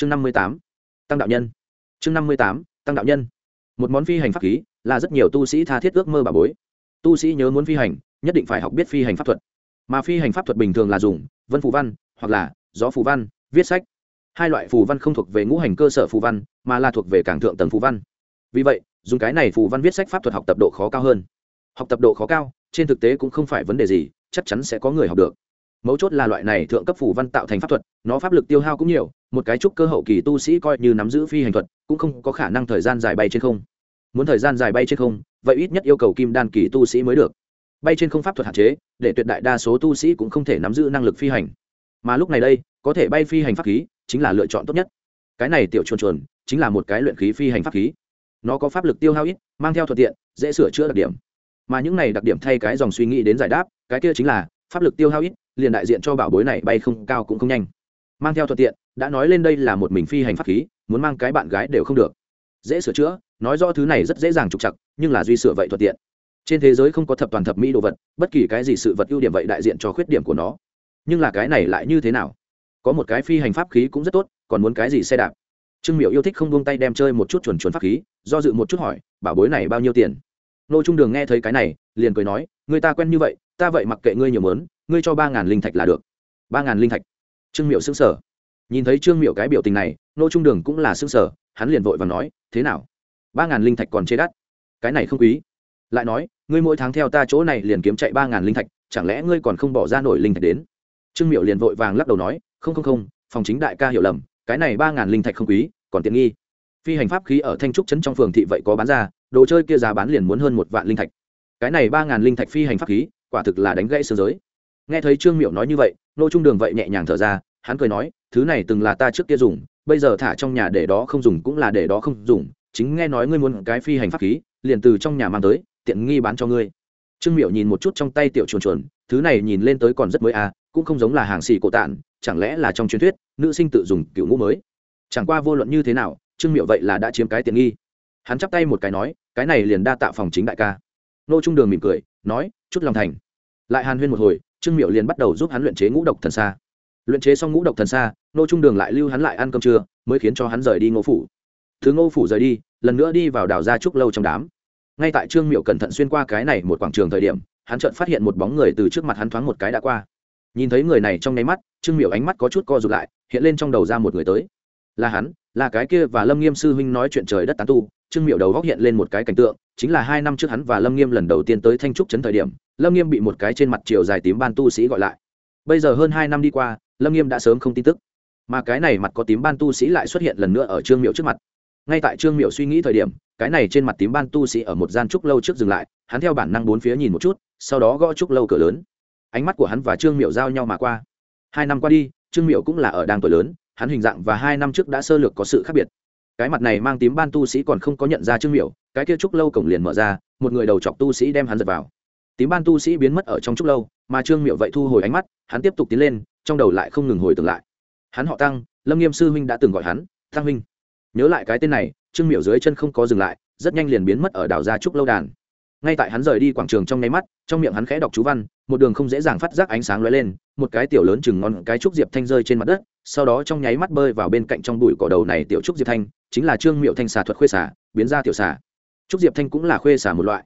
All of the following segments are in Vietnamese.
chương năm mươi tám, tăng đạo nhân. Chương năm mươi tám, tăng đạo nhân. Một món phi hành pháp khí là rất nhiều tu sĩ tha thiết ước mơ bà bối. Tu sĩ nhớ muốn phi hành, nhất định phải học biết phi hành pháp thuật. Mà phi hành pháp thuật bình thường là dùng vân phù văn hoặc là gió phù văn, viết sách. Hai loại phù văn không thuộc về ngũ hành cơ sở phù văn, mà là thuộc về cảng thượng tầng phù văn. Vì vậy, dùng cái này phù văn viết sách pháp thuật học tập độ khó cao hơn. Học tập độ khó cao, trên thực tế cũng không phải vấn đề gì, chắc chắn sẽ có người học được. Mấu chốt là loại này thượng cấp phù văn tạo thành pháp thuật, nó pháp lực tiêu hao cũng nhiều một cái trúc cơ hậu kỳ tu sĩ coi như nắm giữ phi hành thuật, cũng không có khả năng thời gian dài bay trên không. Muốn thời gian dài bay trên không, vậy ít nhất yêu cầu kim đan kỳ tu sĩ mới được. Bay trên không pháp thuật hạn chế, để tuyệt đại đa số tu sĩ cũng không thể nắm giữ năng lực phi hành. Mà lúc này đây, có thể bay phi hành pháp khí, chính là lựa chọn tốt nhất. Cái này tiểu chuồn chuồn, chính là một cái luyện khí phi hành pháp khí. Nó có pháp lực tiêu hao ít, mang theo thuận tiện, dễ sửa chữa đặc điểm. Mà những này đặc điểm thay cái dòng suy nghĩ đến giải đáp, cái kia chính là, pháp lực tiêu hao ít, liền đại diện cho bảo bối này bay không cao cũng không nhanh mang theo thuận tiện, đã nói lên đây là một mình phi hành pháp khí, muốn mang cái bạn gái đều không được. Dễ sửa chữa, nói rõ thứ này rất dễ dàng trục chặt nhưng là duy sửa vậy thuận tiện. Trên thế giới không có thập toàn thập mỹ đồ vật, bất kỳ cái gì sự vật ưu điểm vậy đại diện cho khuyết điểm của nó. Nhưng là cái này lại như thế nào? Có một cái phi hành pháp khí cũng rất tốt, còn muốn cái gì xe đạp? Trương miểu yêu thích không buông tay đem chơi một chút chuẩn chuẩn pháp khí, do dự một chút hỏi, bảo bối này bao nhiêu tiền? Nô trung đường nghe thấy cái này, liền cười nói, người ta quen như vậy, ta vậy mặc kệ ngươi nhiều mớn, ngươi cho ba ngàn linh thạch là được. Ba ngàn linh thạch? Trương Miệu xứng sở nhìn thấy trương Miệu cái biểu tình này, nô trung đường cũng là xứng sở hắn liền vội và nói, thế nào? Ba ngàn linh thạch còn chê đắt. Cái này không quý. Lại nói, ngươi mỗi tháng theo ta chỗ này liền kiếm chạy ba ngàn linh thạch, chẳng lẽ ngươi còn không bỏ ra nổi linh thạch đến? Trương Miệu liền vội vàng lắc đầu nói, không không không, phòng chính đại ca hiểu lầm, cái này ba ngàn linh thạch không quý, còn tiện nghi. Phi hành pháp khí ở thanh trúc trấn trong phường thị vậy có bán ra, đồ chơi kia giá bán liền muốn hơn một vạn linh thạch. Cái này ba ngàn linh thạch phi hành pháp khí, quả thực là đánh gãy sơ giới. Nghe thấy trương Miệu nói như vậy nô trung đường vậy nhẹ nhàng thở ra, hắn cười nói, thứ này từng là ta trước kia dùng, bây giờ thả trong nhà để đó không dùng cũng là để đó không dùng, chính nghe nói ngươi muốn cái phi hành pháp khí, liền từ trong nhà mang tới, tiện nghi bán cho ngươi. Trương Miệu nhìn một chút trong tay tiểu chuồn chuồn, thứ này nhìn lên tới còn rất mới à cũng không giống là hàng xì cổ tạn chẳng lẽ là trong truyền thuyết, nữ sinh tự dùng cựu ngũ mới? Chẳng qua vô luận như thế nào, trương miệu vậy là đã chiếm cái tiện nghi. Hắn chắp tay một cái nói, cái này liền đa tạo phòng chính đại ca. Nô trung đường mỉm cười, nói, chút lòng thành. Lại hàn huyên một hồi trương miệu liền bắt đầu giúp hắn luyện chế ngũ độc thần xa luyện chế xong ngũ độc thần xa nô trung đường lại lưu hắn lại ăn cơm trưa, mới khiến cho hắn rời đi ngô phủ. Thứ ngô phủ rời đi, lần nữa đi vào đào gia trúc lâu trong đám. Ngay tại trương miệu cẩn thận xuyên qua cái này một quảng trường thời điểm, hắn chợt phát hiện một bóng người từ trước mặt hắn thoáng một cái đã qua. Nhìn thấy người này trong nháy mắt, trương Miệu ánh mắt có chút co rụt lại, hiện lên trong đầu ra một người tới. Là hắn, là cái kia và lâm nghiêm sư huynh nói chuyện trời đất tán tu. Trương Miệu đầu góc hiện lên một cái cảnh tượng, chính là hai năm trước hắn và lâm nghiêm lần đầu tiên tới thanh trúc trấn thời điểm lâm nghiêm bị một cái trên mặt chiều dài tím ban tu sĩ gọi lại. Bây giờ hơn hai năm đi qua, lâm nghiêm đã sớm không tin tức. Mà cái này mặt có tím ban tu sĩ lại xuất hiện lần nữa ở trương miệu trước mặt. Ngay tại trương miệu suy nghĩ thời điểm, cái này trên mặt tím ban tu sĩ ở một gian trúc lâu trước dừng lại, hắn theo bản năng bốn phía nhìn một chút, sau đó gõ trúc lâu cửa lớn. Ánh mắt của hắn và trương miệu giao nhau mà qua. Hai năm qua đi, trương miệu cũng là ở đang tuổi lớn, hắn hình dạng và hai năm trước đã sơ lược có sự khác biệt. Cái mặt này mang tím ban tu sĩ còn không có nhận ra trương miệu cái kia trúc lâu cổng liền mở ra, một người đầu chọc tu sĩ đem hắn giật vào tím ban tu sĩ biến mất ở trong trúc lâu, mà trương miệu vậy thu hồi ánh mắt, hắn tiếp tục tiến lên, trong đầu lại không ngừng hồi tưởng lại. Hắn họ tăng, lâm nghiêm sư huynh đã từng gọi hắn, tăng huynh. Nhớ lại cái tên này, trương miệu dưới chân không có dừng lại, rất nhanh liền biến mất ở đảo gia trúc lâu đàn. Ngay tại hắn rời đi quảng trường trong nháy mắt, trong miệng hắn khẽ đọc chú văn, một đường không dễ dàng phát giác ánh sáng lóe lên, một cái tiểu lớn chừng ngon cái trúc diệp thanh rơi trên mặt đất, sau đó trong nháy mắt bơi vào bên cạnh trong bụi cỏ đầu này tiểu trúc diệp thanh, chính là trương miệu thanh xà thuật khuê xà, biến ra tiểu xà. Trúc diệp thanh cũng là khuê xà một loại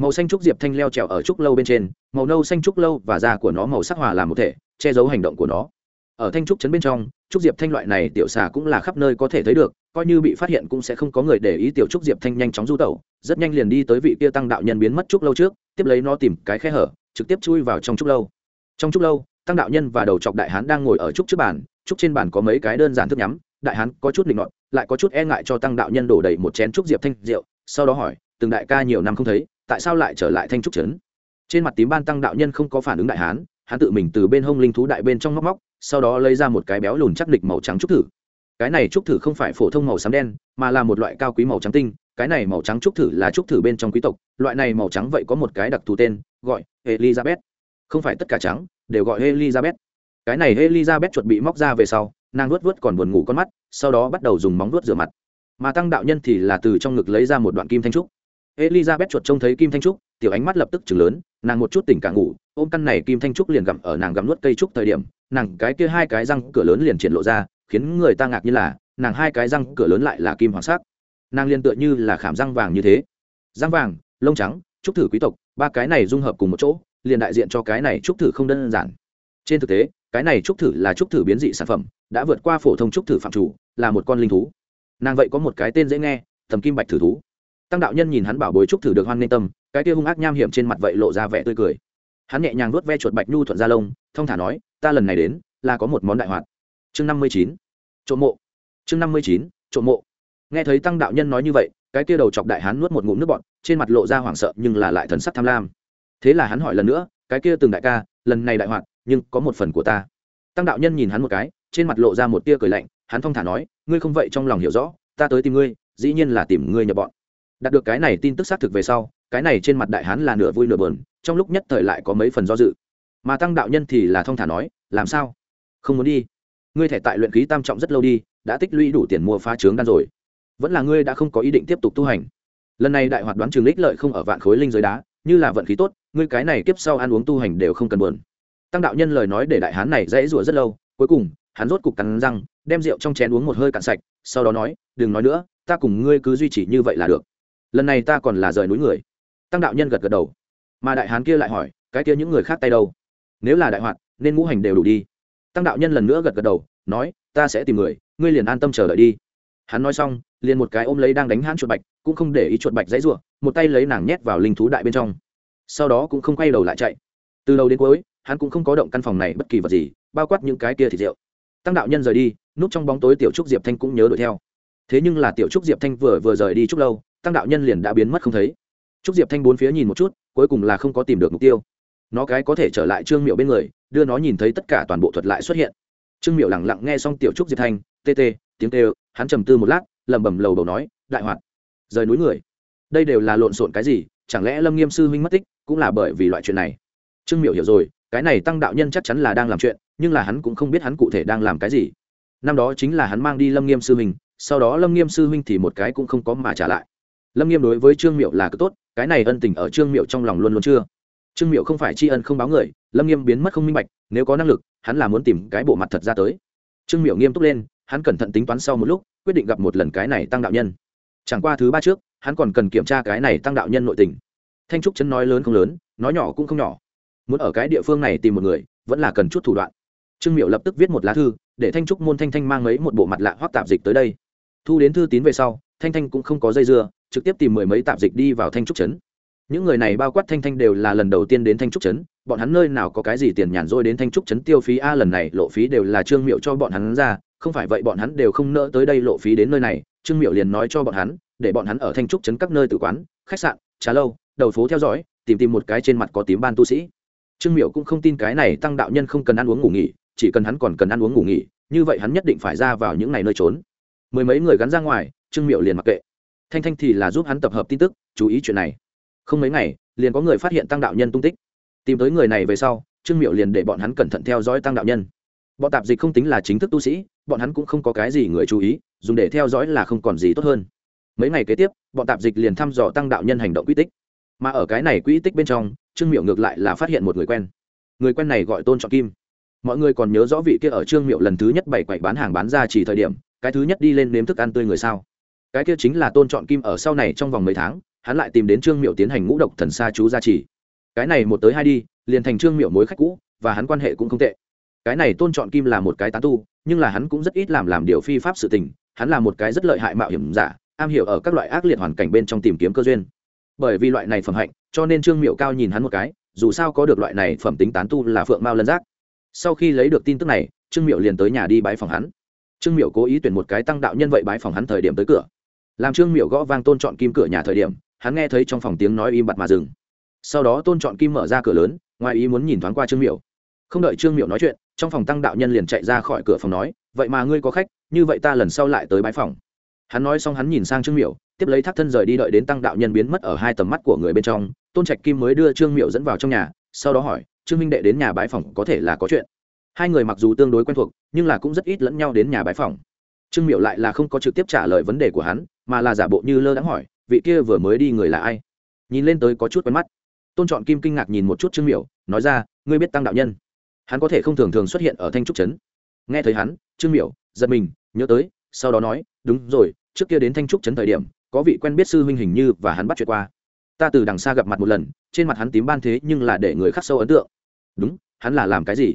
màu xanh trúc diệp thanh leo trèo ở trúc lâu bên trên, màu nâu xanh trúc lâu và da của nó màu sắc hòa làm một thể, che giấu hành động của nó. Ở thanh trúc trấn bên trong, trúc diệp thanh loại này tiểu xà cũng là khắp nơi có thể thấy được, coi như bị phát hiện cũng sẽ không có người để ý tiểu trúc diệp thanh nhanh chóng du tẩu, rất nhanh liền đi tới vị kia tăng đạo nhân biến mất trúc lâu trước, tiếp lấy nó tìm cái khe hở, trực tiếp chui vào trong trúc lâu. Trong trúc lâu, tăng đạo nhân và đầu chọc đại hán đang ngồi ở trúc trước bàn, trúc trên bàn có mấy cái đơn giản thức nhắm, đại hán có chút định nọt, lại có chút e ngại cho tăng đạo nhân đổ đầy một chén trúc diệp thanh rượu, sau đó hỏi, từng đại ca nhiều năm không thấy? Tại sao lại trở lại thanh trúc trấn? Trên mặt tím ban tăng đạo nhân không có phản ứng đại hán, hắn tự mình từ bên hông linh thú đại bên trong móc móc sau đó lấy ra một cái béo lùn chắc địch màu trắng trúc thử. Cái này trúc thử không phải phổ thông màu xám đen, mà là một loại cao quý màu trắng tinh. Cái này màu trắng trúc thử là trúc thử bên trong quý tộc. Loại này màu trắng vậy có một cái đặc thù tên, gọi elizabeth. Không phải tất cả trắng, đều gọi elizabeth. Cái này elizabeth chuột bị móc ra về sau, nàng nuốt vớt còn buồn ngủ con mắt, sau đó bắt đầu dùng móng nuốt rửa mặt. Mà tăng đạo nhân thì là từ trong ngực lấy ra một đoạn kim thanh trúc elizabeth chuột trông thấy kim thanh trúc, tiểu ánh mắt lập tức chừng lớn, nàng một chút tỉnh cả ngủ, ôm căn này kim thanh trúc liền gặm ở nàng gặm nuốt cây trúc thời điểm, nàng cái kia hai cái răng cửa lớn liền triển lộ ra, khiến người ta ngạc như là, nàng hai cái răng cửa lớn lại là kim hoàng sắc. Nàng liên tựa như là khảm răng vàng như thế. Răng vàng, lông trắng, trúc thử quý tộc, ba cái này dung hợp cùng một chỗ, liền đại diện cho cái này trúc thử không đơn giản. Trên thực tế, cái này trúc thử là trúc thử biến dị sản phẩm, đã vượt qua phổ thông trúc thử phạm chủ, là một con linh thú. Nàng vậy có một cái tên dễ nghe tầm kim bạch thử thú tăng đạo nhân nhìn hắn bảo bối trúc thử được hoan nghênh tâm, cái kia hung ác nham hiểm trên mặt vậy lộ ra vẻ tươi cười. Hắn nhẹ nhàng vuốt ve chuột bạch nhu thuận ra lông, thông thả nói, ta lần này đến, là có một món đại hoạt. Chương năm mươi chín. Trộm mộ. Chương năm mươi chín, trộm mộ. Nghe thấy tăng đạo nhân nói như vậy, cái kia đầu chọc đại hắn nuốt một ngụm nước bọt, trên mặt lộ ra hoảng sợ nhưng là lại thần sắc tham lam. Thế là hắn hỏi lần nữa, cái kia từng đại ca, lần này đại hoạt, nhưng có một phần của ta? Tăng đạo nhân nhìn hắn một cái, trên mặt lộ ra một tia cười lạnh, hắn thong thả nói, ngươi không vậy trong lòng hiểu rõ, ta tới tìm ngươi, dĩ nhiên là tìm ngươi nhập bọn đạt được cái này tin tức xác thực về sau, cái này trên mặt đại hán là nửa vui nửa buồn, trong lúc nhất thời lại có mấy phần do dự. Mà tăng đạo nhân thì là thong thả nói, làm sao? Không muốn đi. Ngươi thể tại luyện khí tam trọng rất lâu đi, đã tích lũy đủ tiền mua phá trướng đan rồi. Vẫn là ngươi đã không có ý định tiếp tục tu hành. Lần này đại hoạt đoán trường lích lợi không ở vạn khối linh giới đá, như là vận khí tốt, ngươi cái này kiếp sau ăn uống tu hành đều không cần buồn. Tăng đạo nhân lời nói để đại hán này dễ rủa rất lâu, cuối cùng, hắn rốt cục cắn răng, đem rượu trong chén uống một hơi cạn sạch, sau đó nói, đừng nói nữa, ta cùng ngươi cứ duy trì như vậy là được lần này ta còn là rời núi người tăng đạo nhân gật gật đầu mà đại hán kia lại hỏi cái kia những người khác tay đâu nếu là đại hoạt nên ngũ hành đều đủ đi tăng đạo nhân lần nữa gật gật đầu nói ta sẽ tìm người ngươi liền an tâm chờ đợi đi hắn nói xong liền một cái ôm lấy đang đánh hãn chuột bạch cũng không để ý chuột bạch dãy r u ộ một tay lấy nàng nhét vào linh thú đại bên trong sau đó cũng không quay đầu lại chạy từ đầu đến cuối hắn cũng không có động căn phòng này bất kỳ vật gì bao quát những cái kia thì rượu tăng đạo nhân rời đi núp trong bóng tối tiểu trúc diệp thanh cũng nhớ đuổi theo thế nhưng là tiểu trúc diệp thanh vừa vừa rời đi chúc lâu tăng đạo nhân liền đã biến mất không thấy. Trúc diệp thanh bốn phía nhìn một chút, cuối cùng là không có tìm được mục tiêu. Nó cái có thể trở lại trương miệu bên người, đưa nó nhìn thấy tất cả toàn bộ thuật lại xuất hiện. Trương miệu lẳng lặng nghe xong tiểu trúc diệp thanh, tê tê, tiếng tê hắn trầm tư một lát, lẩm bẩm lầu đầu nói, đại hoạt, rời núi người. Đây đều là lộn xộn cái gì, chẳng lẽ lâm nghiêm sư huynh mất tích, cũng là bởi vì loại chuyện này? Trương miệu hiểu rồi, cái này tăng đạo nhân chắc chắn là đang làm chuyện, nhưng là hắn cũng không biết hắn cụ thể đang làm cái gì. Năm đó chính là hắn mang đi lâm nghiêm sư huynh, sau đó lâm nghiêm sư huynh thì một cái cũng không có mà trả lại lâm nghiêm đối với trương miệu là cực tốt, cái này ân tình ở trương miệu trong lòng luôn luôn chưa. Trương miệu không phải tri ân không báo người, lâm nghiêm biến mất không minh bạch, nếu có năng lực, hắn là muốn tìm cái bộ mặt thật ra tới. Trương miệu nghiêm túc lên, hắn cẩn thận tính toán sau một lúc, quyết định gặp một lần cái này tăng đạo nhân. Chẳng qua thứ ba trước, hắn còn cần kiểm tra cái này tăng đạo nhân nội tình. Thanh trúc chấn nói lớn không lớn, nói nhỏ cũng không nhỏ. Muốn ở cái địa phương này tìm một người, vẫn là cần chút thủ đoạn. Trương miệu lập tức viết một lá thư, để thanh trúc môn thanh thanh mang mấy một bộ mặt lạ hoác tạp dịch tới đây. Thu đến thư tín về sau, thanh thanh cũng không có dây dưa trực tiếp tìm mười mấy tạp dịch đi vào thanh trúc trấn. Những người này bao quát thanh thanh đều là lần đầu tiên đến thanh trúc trấn, bọn hắn nơi nào có cái gì tiền nhàn rỗi đến thanh trúc trấn tiêu phí, a, lần này lộ phí đều là trương miệu cho bọn hắn ra, không phải vậy bọn hắn đều không nỡ tới đây lộ phí đến nơi này, trương miệu liền nói cho bọn hắn, để bọn hắn ở thanh trúc trấn các nơi tử quán, khách sạn, trà lâu, đầu phố theo dõi, tìm tìm một cái trên mặt có tím ban tu sĩ. Trương miệu cũng không tin cái này tăng đạo nhân không cần ăn uống ngủ nghỉ, chỉ cần hắn còn cần ăn uống ngủ nghỉ, như vậy hắn nhất định phải ra vào những ngày nơi trốn. Mười mấy người gắn ra ngoài, trương miệu liền mặc kệ thanh thanh thì là giúp hắn tập hợp tin tức, chú ý chuyện này. Không mấy ngày, liền có người phát hiện tăng đạo nhân tung tích. Tìm tới người này về sau, trương miệu liền để bọn hắn cẩn thận theo dõi tăng đạo nhân. Bọn tạp dịch không tính là chính thức tu sĩ, bọn hắn cũng không có cái gì người chú ý, dùng để theo dõi là không còn gì tốt hơn. Mấy ngày kế tiếp, bọn tạp dịch liền thăm dò tăng đạo nhân hành động quy tích. Mà ở cái này quỹ tích bên trong, trương miệu ngược lại là phát hiện một người quen. Người quen này gọi tôn trọng kim. Mọi người còn nhớ rõ vị kia ở trương miệu lần thứ nhất bảy quậy bán hàng bán ra chỉ thời điểm, cái thứ nhất đi lên nếm thức ăn tươi người sao? Cái kia chính là tôn chọn kim ở sau này trong vòng mấy tháng, hắn lại tìm đến trương miệu tiến hành ngũ độc thần xa chú gia trì. Cái này một tới hai đi, liền thành trương miệu mối khách cũ, và hắn quan hệ cũng không tệ. Cái này tôn chọn kim là một cái tán tu, nhưng là hắn cũng rất ít làm làm điều phi pháp sự tình, hắn là một cái rất lợi hại mạo hiểm giả, am hiểu ở các loại ác liệt hoàn cảnh bên trong tìm kiếm cơ duyên. Bởi vì loại này phẩm hạnh, cho nên trương miệu cao nhìn hắn một cái, dù sao có được loại này phẩm tính tán tu là phượng mao lân giác. Sau khi lấy được tin tức này, trương miệu liền tới nhà đi bái phòng hắn. Trương miệu cố ý tuyển một cái tăng đạo nhân vậy bái phòng hắn thời điểm tới cửa làm trương miệu gõ vang tôn chọn kim cửa nhà thời điểm, hắn nghe thấy trong phòng tiếng nói im bặt mà dừng. Sau đó tôn chọn kim mở ra cửa lớn, ngoài ý muốn nhìn thoáng qua trương miệu không đợi trương miệu nói chuyện, trong phòng tăng đạo nhân liền chạy ra khỏi cửa phòng nói, vậy mà ngươi có khách, như vậy ta lần sau lại tới bãi phòng. Hắn nói xong hắn nhìn sang trương miệu tiếp lấy thác thân rời đi đợi đến tăng đạo nhân biến mất ở hai tầm mắt của người bên trong, tôn trạch kim mới đưa trương miệu dẫn vào trong nhà, sau đó hỏi, trương minh đệ đến nhà bãi phòng có thể là có chuyện? Hai người mặc dù tương đối quen thuộc, nhưng là cũng rất ít lẫn nhau đến nhà bãi phòng. Trương miệu lại là không có trực tiếp trả lời vấn đề của hắn mà là giả bộ như lơ đãng hỏi, vị kia vừa mới đi người là ai? Nhìn lên tới có chút quen mắt. Tôn trọn kim kinh ngạc nhìn một chút trương miểu, nói ra, ngươi biết tăng đạo nhân? Hắn có thể không thường thường xuất hiện ở thanh trúc trấn. Nghe thấy hắn, trương miểu giật mình, nhớ tới, sau đó nói, đúng rồi, trước kia đến thanh trúc trấn thời điểm, có vị quen biết sư huynh hình như và hắn bắt chuyện qua. Ta từ đằng xa gặp mặt một lần, trên mặt hắn tím ban thế nhưng là để người khắc sâu ấn tượng. Đúng, hắn là làm cái gì?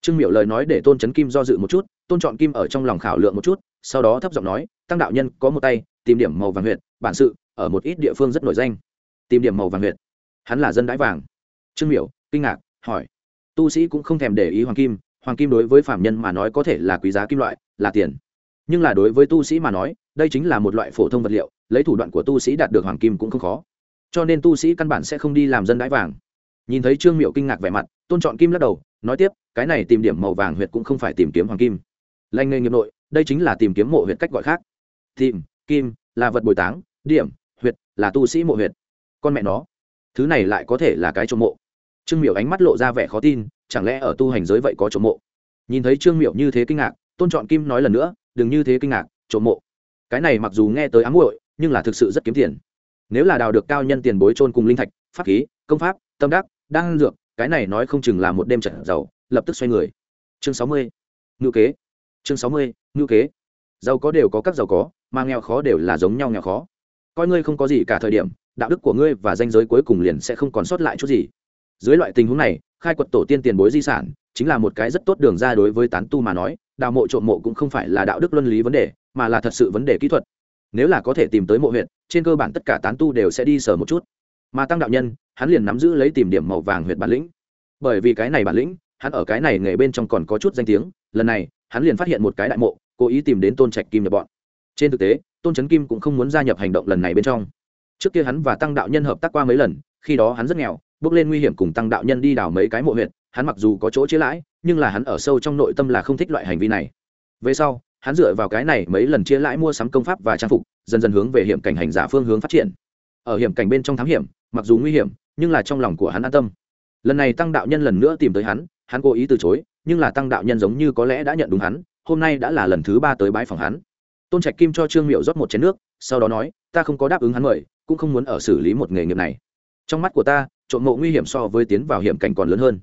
Trương miểu lời nói để tôn trấn kim do dự một chút, tôn chọn kim ở trong lòng khảo lượng một chút, sau đó thấp giọng nói, tăng đạo nhân có một tay tìm điểm màu vàng huyện bản sự, ở một ít địa phương rất nổi danh. Tìm điểm màu vàng huyện hắn là dân đãi vàng. Trương miểu, kinh ngạc, hỏi. Tu sĩ cũng không thèm để ý hoàng kim hoàng kim đối với phạm nhân mà nói có thể là quý giá kim loại, là tiền. Nhưng là đối với tu sĩ mà nói, đây chính là một loại phổ thông vật liệu, lấy thủ đoạn của tu sĩ đạt được hoàng kim cũng không khó. Cho nên tu sĩ căn bản sẽ không đi làm dân đãi vàng. Nhìn thấy trương miệu kinh ngạc vẻ mặt, tôn chọn kim lắc đầu, nói tiếp, cái này tìm điểm màu vàng huyệt cũng không phải tìm kiếm hoàng kim. Lanh nghề nghiệp nội, đây chính là tìm kiếm mộ huyệt cách gọi khác. Tìm kim, là vật bồi táng, điểm, huyệt, là tu sĩ mộ huyệt. Con mẹ nó. Thứ này lại có thể là cái trộm mộ. Trương miểu ánh mắt lộ ra vẻ khó tin, chẳng lẽ ở tu hành giới vậy có trộm mộ? Nhìn thấy trương miểu như thế kinh ngạc, tôn chọn kim nói lần nữa, đừng như thế kinh ngạc trộm mộ. Cái này mặc dù nghe tới ám muội, nhưng là thực sự rất kiếm tiền. Nếu là đào được cao nhân tiền bối trôn cùng linh thạch, pháp khí, công pháp, tâm đắc đang dược, cái này nói không chừng là một đêm trận giàu, lập tức xoay người. Chương sáu mươi. Ngữ kế. Chương sáu mươi ngữ kế giàu có đều có, các giàu có, mà nghèo khó đều là giống nhau nghèo khó. Coi ngươi không có gì cả thời điểm, đạo đức của ngươi và danh giới cuối cùng liền sẽ không còn sót lại chút gì. Dưới loại tình huống này, khai quật tổ tiên tiền bối di sản chính là một cái rất tốt đường ra đối với tán tu mà nói, đào mộ trộm mộ cũng không phải là đạo đức luân lý vấn đề, mà là thật sự vấn đề kỹ thuật. Nếu là có thể tìm tới mộ huyện trên cơ bản tất cả tán tu đều sẽ đi sờ một chút. Mà tăng đạo nhân, hắn liền nắm giữ lấy tìm điểm màu vàng huyện bản lĩnh. Bởi vì cái này bản lĩnh, hắn ở cái này nghề bên trong còn có chút danh tiếng, lần này, hắn liền phát hiện một cái đại mộ cố ý tìm đến tôn trạch kim nhập bọn. Trên thực tế, tôn trấn kim cũng không muốn gia nhập hành động lần này bên trong. Trước kia hắn và tăng đạo nhân hợp tác qua mấy lần, khi đó hắn rất nghèo, bước lên nguy hiểm cùng tăng đạo nhân đi đào mấy cái mộ huyện hắn mặc dù có chỗ chia lãi, nhưng là hắn ở sâu trong nội tâm là không thích loại hành vi này. Về sau, hắn dựa vào cái này mấy lần chia lãi mua sắm công pháp và trang phục, dần dần hướng về hiểm cảnh hành giả phương hướng phát triển. Ở hiểm cảnh bên trong thám hiểm, mặc dù nguy hiểm, nhưng là trong lòng của hắn an tâm. Lần này tăng đạo nhân lần nữa tìm tới hắn hắn cố ý từ chối, nhưng là tăng đạo nhân giống như có lẽ đã nhận đúng hắn hôm nay đã là lần thứ ba tới bãi phòng hắn. Tôn trạch kim cho trương miệu rót một chén nước, sau đó nói, ta không có đáp ứng hắn mời, cũng không muốn ở xử lý một nghề nghiệp này. Trong mắt của ta, trộm mộ nguy hiểm so với tiến vào hiểm cảnh còn lớn hơn.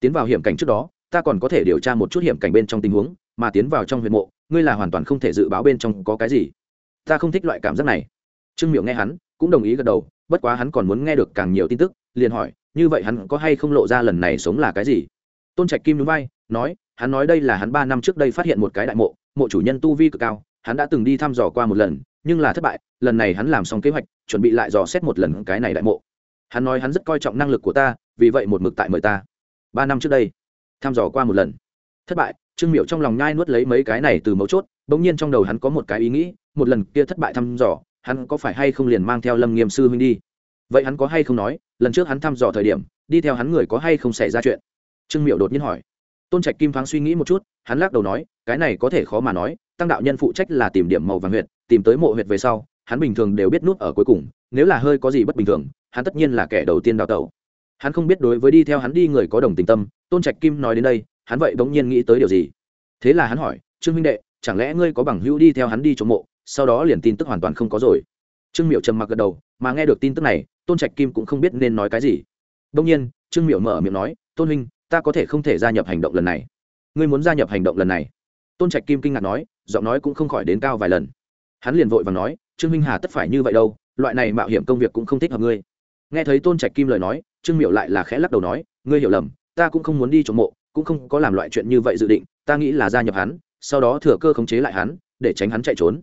Tiến vào hiểm cảnh trước đó, ta còn có thể điều tra một chút hiểm cảnh bên trong tình huống, mà tiến vào trong huyện mộ, ngươi là hoàn toàn không thể dự báo bên trong có cái gì. Ta không thích loại cảm giác này. Trương miệu nghe hắn, cũng đồng ý gật đầu, bất quá hắn còn muốn nghe được càng nhiều tin tức, liền hỏi, như vậy hắn có hay không lộ ra lần này sống là cái gì? Tôn trạch kim núi bay nói hắn nói đây là hắn ba năm trước đây phát hiện một cái đại mộ mộ chủ nhân tu vi cực cao, hắn đã từng đi thăm dò qua một lần, nhưng là thất bại, lần này hắn làm xong kế hoạch, chuẩn bị lại dò xét một lần cái này đại mộ. Hắn nói hắn rất coi trọng năng lực của ta, vì vậy một mực tại mời ta. Ba năm trước đây, thăm dò qua một lần. Thất bại, trương miệu trong lòng nhai nuốt lấy mấy cái này từ mấu chốt, bỗng nhiên trong đầu hắn có một cái ý nghĩ, một lần kia thất bại thăm dò, hắn có phải hay không liền mang theo lâm nghiêm sư huynh đi? Vậy hắn có hay không nói, lần trước hắn thăm dò thời điểm, đi theo hắn người có hay không xảy ra chuyện? Trương miệu đột nhiên hỏi tôn trạch kim thoáng suy nghĩ một chút, hắn lắc đầu nói, cái này có thể khó mà nói, tăng đạo nhân phụ trách là tìm điểm màu vàng huyệt, tìm tới mộ huyệt về sau, hắn bình thường đều biết nút ở cuối cùng, nếu là hơi có gì bất bình thường, hắn tất nhiên là kẻ đầu tiên đào tẩu. Hắn không biết đối với đi theo hắn đi người có đồng tình tâm, tôn trạch kim nói đến đây, hắn vậy bỗng nhiên nghĩ tới điều gì? Thế là hắn hỏi, trương minh đệ, chẳng lẽ ngươi có bằng hữu đi theo hắn đi chỗ mộ, sau đó liền tin tức hoàn toàn không có rồi? Trương miệu trầm mặc gật đầu, mà nghe được tin tức này, tôn trạch kim cũng không biết nên nói cái gì. Đông nhiên, trương miệu mở miệng nói, tôn huynh ta có thể không thể gia nhập hành động lần này. Ngươi muốn gia nhập hành động lần này? Tôn trạch kim kinh ngạc nói, giọng nói cũng không khỏi đến cao vài lần. Hắn liền vội và nói, trương minh hà tất phải như vậy đâu, loại này mạo hiểm công việc cũng không thích hợp ngươi. Nghe thấy tôn trạch kim lời nói, trương miệu lại là khẽ lắc đầu nói, ngươi hiểu lầm, ta cũng không muốn đi trộm mộ, cũng không có làm loại chuyện như vậy dự định, ta nghĩ là gia nhập hắn, sau đó thừa cơ khống chế lại hắn, để tránh hắn chạy trốn.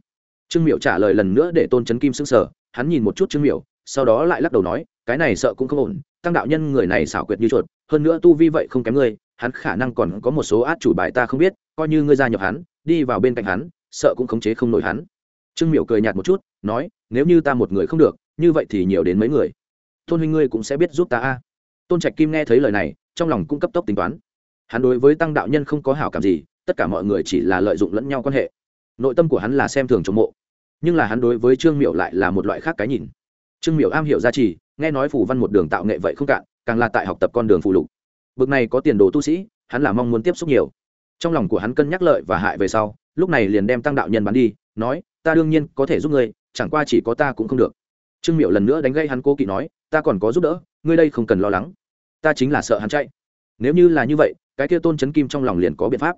Trương miệu trả lời lần nữa để tôn trấn kim s ư n g sở hắn nhìn một chút trương miệu sau đó lại lắc đầu nói, cái này sợ cũng không ổn tăng đạo nhân người này xảo quyệt như chuột, hơn nữa tu vi vậy không kém ngươi hắn khả năng còn có một số át chủ bài ta không biết, coi như ngươi gia nhập hắn, đi vào bên cạnh hắn, sợ cũng khống chế không nổi hắn. Trương Miểu cười nhạt một chút, nói, nếu như ta một người không được, như vậy thì nhiều đến mấy người. Tôn huynh ngươi cũng sẽ biết giúp ta a. Tôn trạch kim nghe thấy lời này, trong lòng cũng cấp tốc tính toán. Hắn đối với tăng đạo nhân không có hảo cảm gì, tất cả mọi người chỉ là lợi dụng lẫn nhau quan hệ. Nội tâm của hắn là xem thường chống mộ, nhưng là hắn đối với trương Miểu lại là một loại khác cái nhìn. Trương Miểu am hiểu gia trì nghe nói phủ văn một đường tạo nghệ vậy không cạn, càng là tại học tập con đường phụ lục. Bực này có tiền đồ tu sĩ, hắn là mong muốn tiếp xúc nhiều. Trong lòng của hắn cân nhắc lợi và hại về sau, lúc này liền đem tăng đạo nhân bán đi, nói, ta đương nhiên có thể giúp ngươi, chẳng qua chỉ có ta cũng không được. Trương miệu lần nữa đánh gây hắn cố kỵ nói, ta còn có giúp đỡ, ngươi đây không cần lo lắng. Ta chính là sợ hắn chạy. Nếu như là như vậy, cái kia tôn chấn kim trong lòng liền có biện pháp.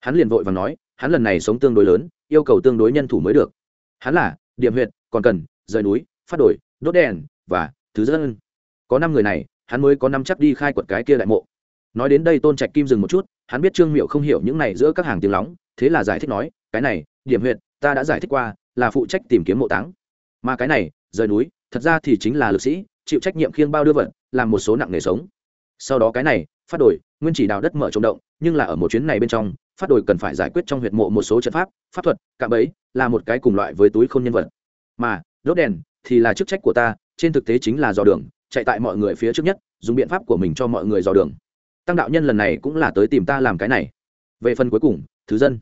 Hắn liền vội và nói, hắn lần này sống tương đối lớn, yêu cầu tương đối nhân thủ mới được. Hắn là, điểm huyện còn cần, rời núi, phát đổi, đốt đèn, và thứ dân có năm người này, hắn mới có năm chắc đi khai quật cái kia đại mộ. Nói đến đây tôn trạch kim dừng một chút, hắn biết trương miệu không hiểu những này giữa các hàng tiếng lóng, thế là giải thích nói, cái này, điểm huyện ta đã giải thích qua, là phụ trách tìm kiếm mộ táng. Mà cái này, rời núi, thật ra thì chính là lực sĩ, chịu trách nhiệm khiêng bao đưa vật, làm một số nặng nghề sống. Sau đó cái này, phát đổi, nguyên chỉ đào đất mở trồng động, nhưng là ở một chuyến này bên trong, phát đổi cần phải giải quyết trong huyệt mộ một số trận pháp pháp thuật, cạm ấy là một cái cùng loại với túi khôn nhân vật. Mà, đốt đèn, thì là chức trách của ta trên thực tế chính là dò đường, chạy tại mọi người phía trước nhất, dùng biện pháp của mình cho mọi người dò đường. Tăng đạo nhân lần này cũng là tới tìm ta làm cái này. Về phần cuối cùng, thứ dân.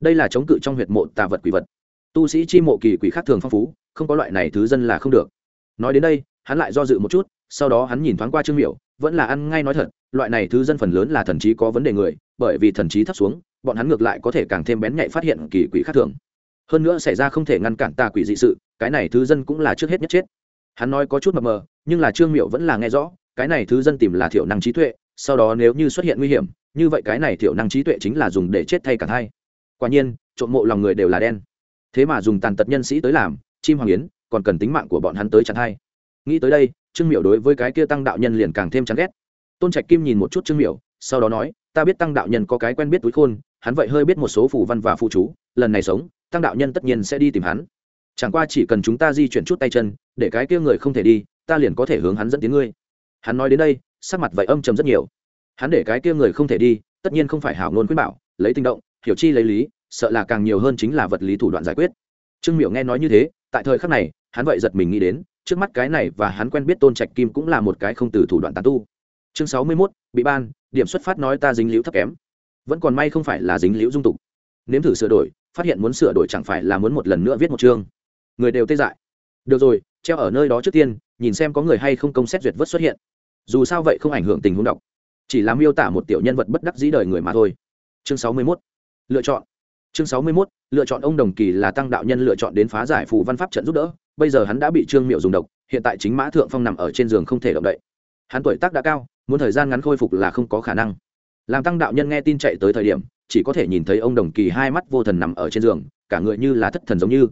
Đây là chống cự trong huyệt mộ tà vật quỷ vật. Tu sĩ chi mộ kỳ quỷ khác thường phong phú, không có loại này thứ dân là không được. Nói đến đây, hắn lại do dự một chút, sau đó hắn nhìn thoáng qua trương miểu, vẫn là ăn ngay nói thật, loại này thứ dân phần lớn là thần trí có vấn đề người, bởi vì thần trí thấp xuống, bọn hắn ngược lại có thể càng thêm bén nhạy phát hiện kỳ quỷ khác thường. Hơn nữa xảy ra không thể ngăn cản tà quỷ dị sự, cái này thứ dân cũng là trước hết nhất chết hắn nói có chút mập mờ, nhưng là trương miệu vẫn là nghe rõ, cái này thứ dân tìm là thiểu năng trí tuệ, sau đó nếu như xuất hiện nguy hiểm, như vậy cái này thiểu năng trí tuệ chính là dùng để chết thay cả hai. Quả nhiên, trộm mộ lòng người đều là đen. Thế mà dùng tàn tật nhân sĩ tới làm, chim hoàng yến, còn cần tính mạng của bọn hắn tới chặn hai. Nghĩ tới đây, trương miệu đối với cái kia tăng đạo nhân liền càng thêm chán ghét. Tôn trạch kim nhìn một chút trương miệu sau đó nói, ta biết tăng đạo nhân có cái quen biết túi khôn, hắn vậy hơi biết một số phù văn và phụ chú, lần này sống, tăng đạo nhân tất nhiên sẽ đi tìm hắn chẳng qua chỉ cần chúng ta di chuyển chút tay chân, để cái kia người không thể đi, ta liền có thể hướng hắn dẫn tiếng ngươi. Hắn nói đến đây, sắc mặt vậy âm trầm rất nhiều. Hắn để cái kia người không thể đi, tất nhiên không phải hảo ngôn khuyên bảo, lấy tinh động, hiểu chi lấy lý, sợ là càng nhiều hơn chính là vật lý thủ đoạn giải quyết. Trương miểu nghe nói như thế, tại thời khắc này, hắn vậy giật mình nghĩ đến, trước mắt cái này và hắn quen biết tôn trạch kim cũng là một cái không từ thủ đoạn tàn tu. Chương sáu mươi mốt, bị ban, điểm xuất phát nói ta dính liễu thấp kém. Vẫn còn may không phải là dính liễu dung tục. Nếm thử sửa đổi, phát hiện muốn sửa đổi chẳng phải là muốn một lần nữa viết một chương người đều tê dại. Được rồi, treo ở nơi đó trước tiên, nhìn xem có người hay không công xét duyệt vớt xuất hiện. Dù sao vậy không ảnh hưởng tình huống đọc. Chỉ là miêu tả một tiểu nhân vật bất đắc dĩ đời người mà thôi. Chương sáu mươi mốt, lựa chọn. Chương sáu mươi mốt, lựa chọn ông đồng kỳ là tăng đạo nhân lựa chọn đến phá giải phù văn pháp trận giúp đỡ. Bây giờ hắn đã bị trương miệu dùng độc, hiện tại chính mã thượng phong nằm ở trên giường không thể động đậy. Hắn tuổi tác đã cao, muốn thời gian ngắn khôi phục là không có khả năng. Làm tăng đạo nhân nghe tin chạy tới thời điểm, chỉ có thể nhìn thấy ông đồng kỳ hai mắt vô thần nằm ở trên giường, cả người như là thất thần giống như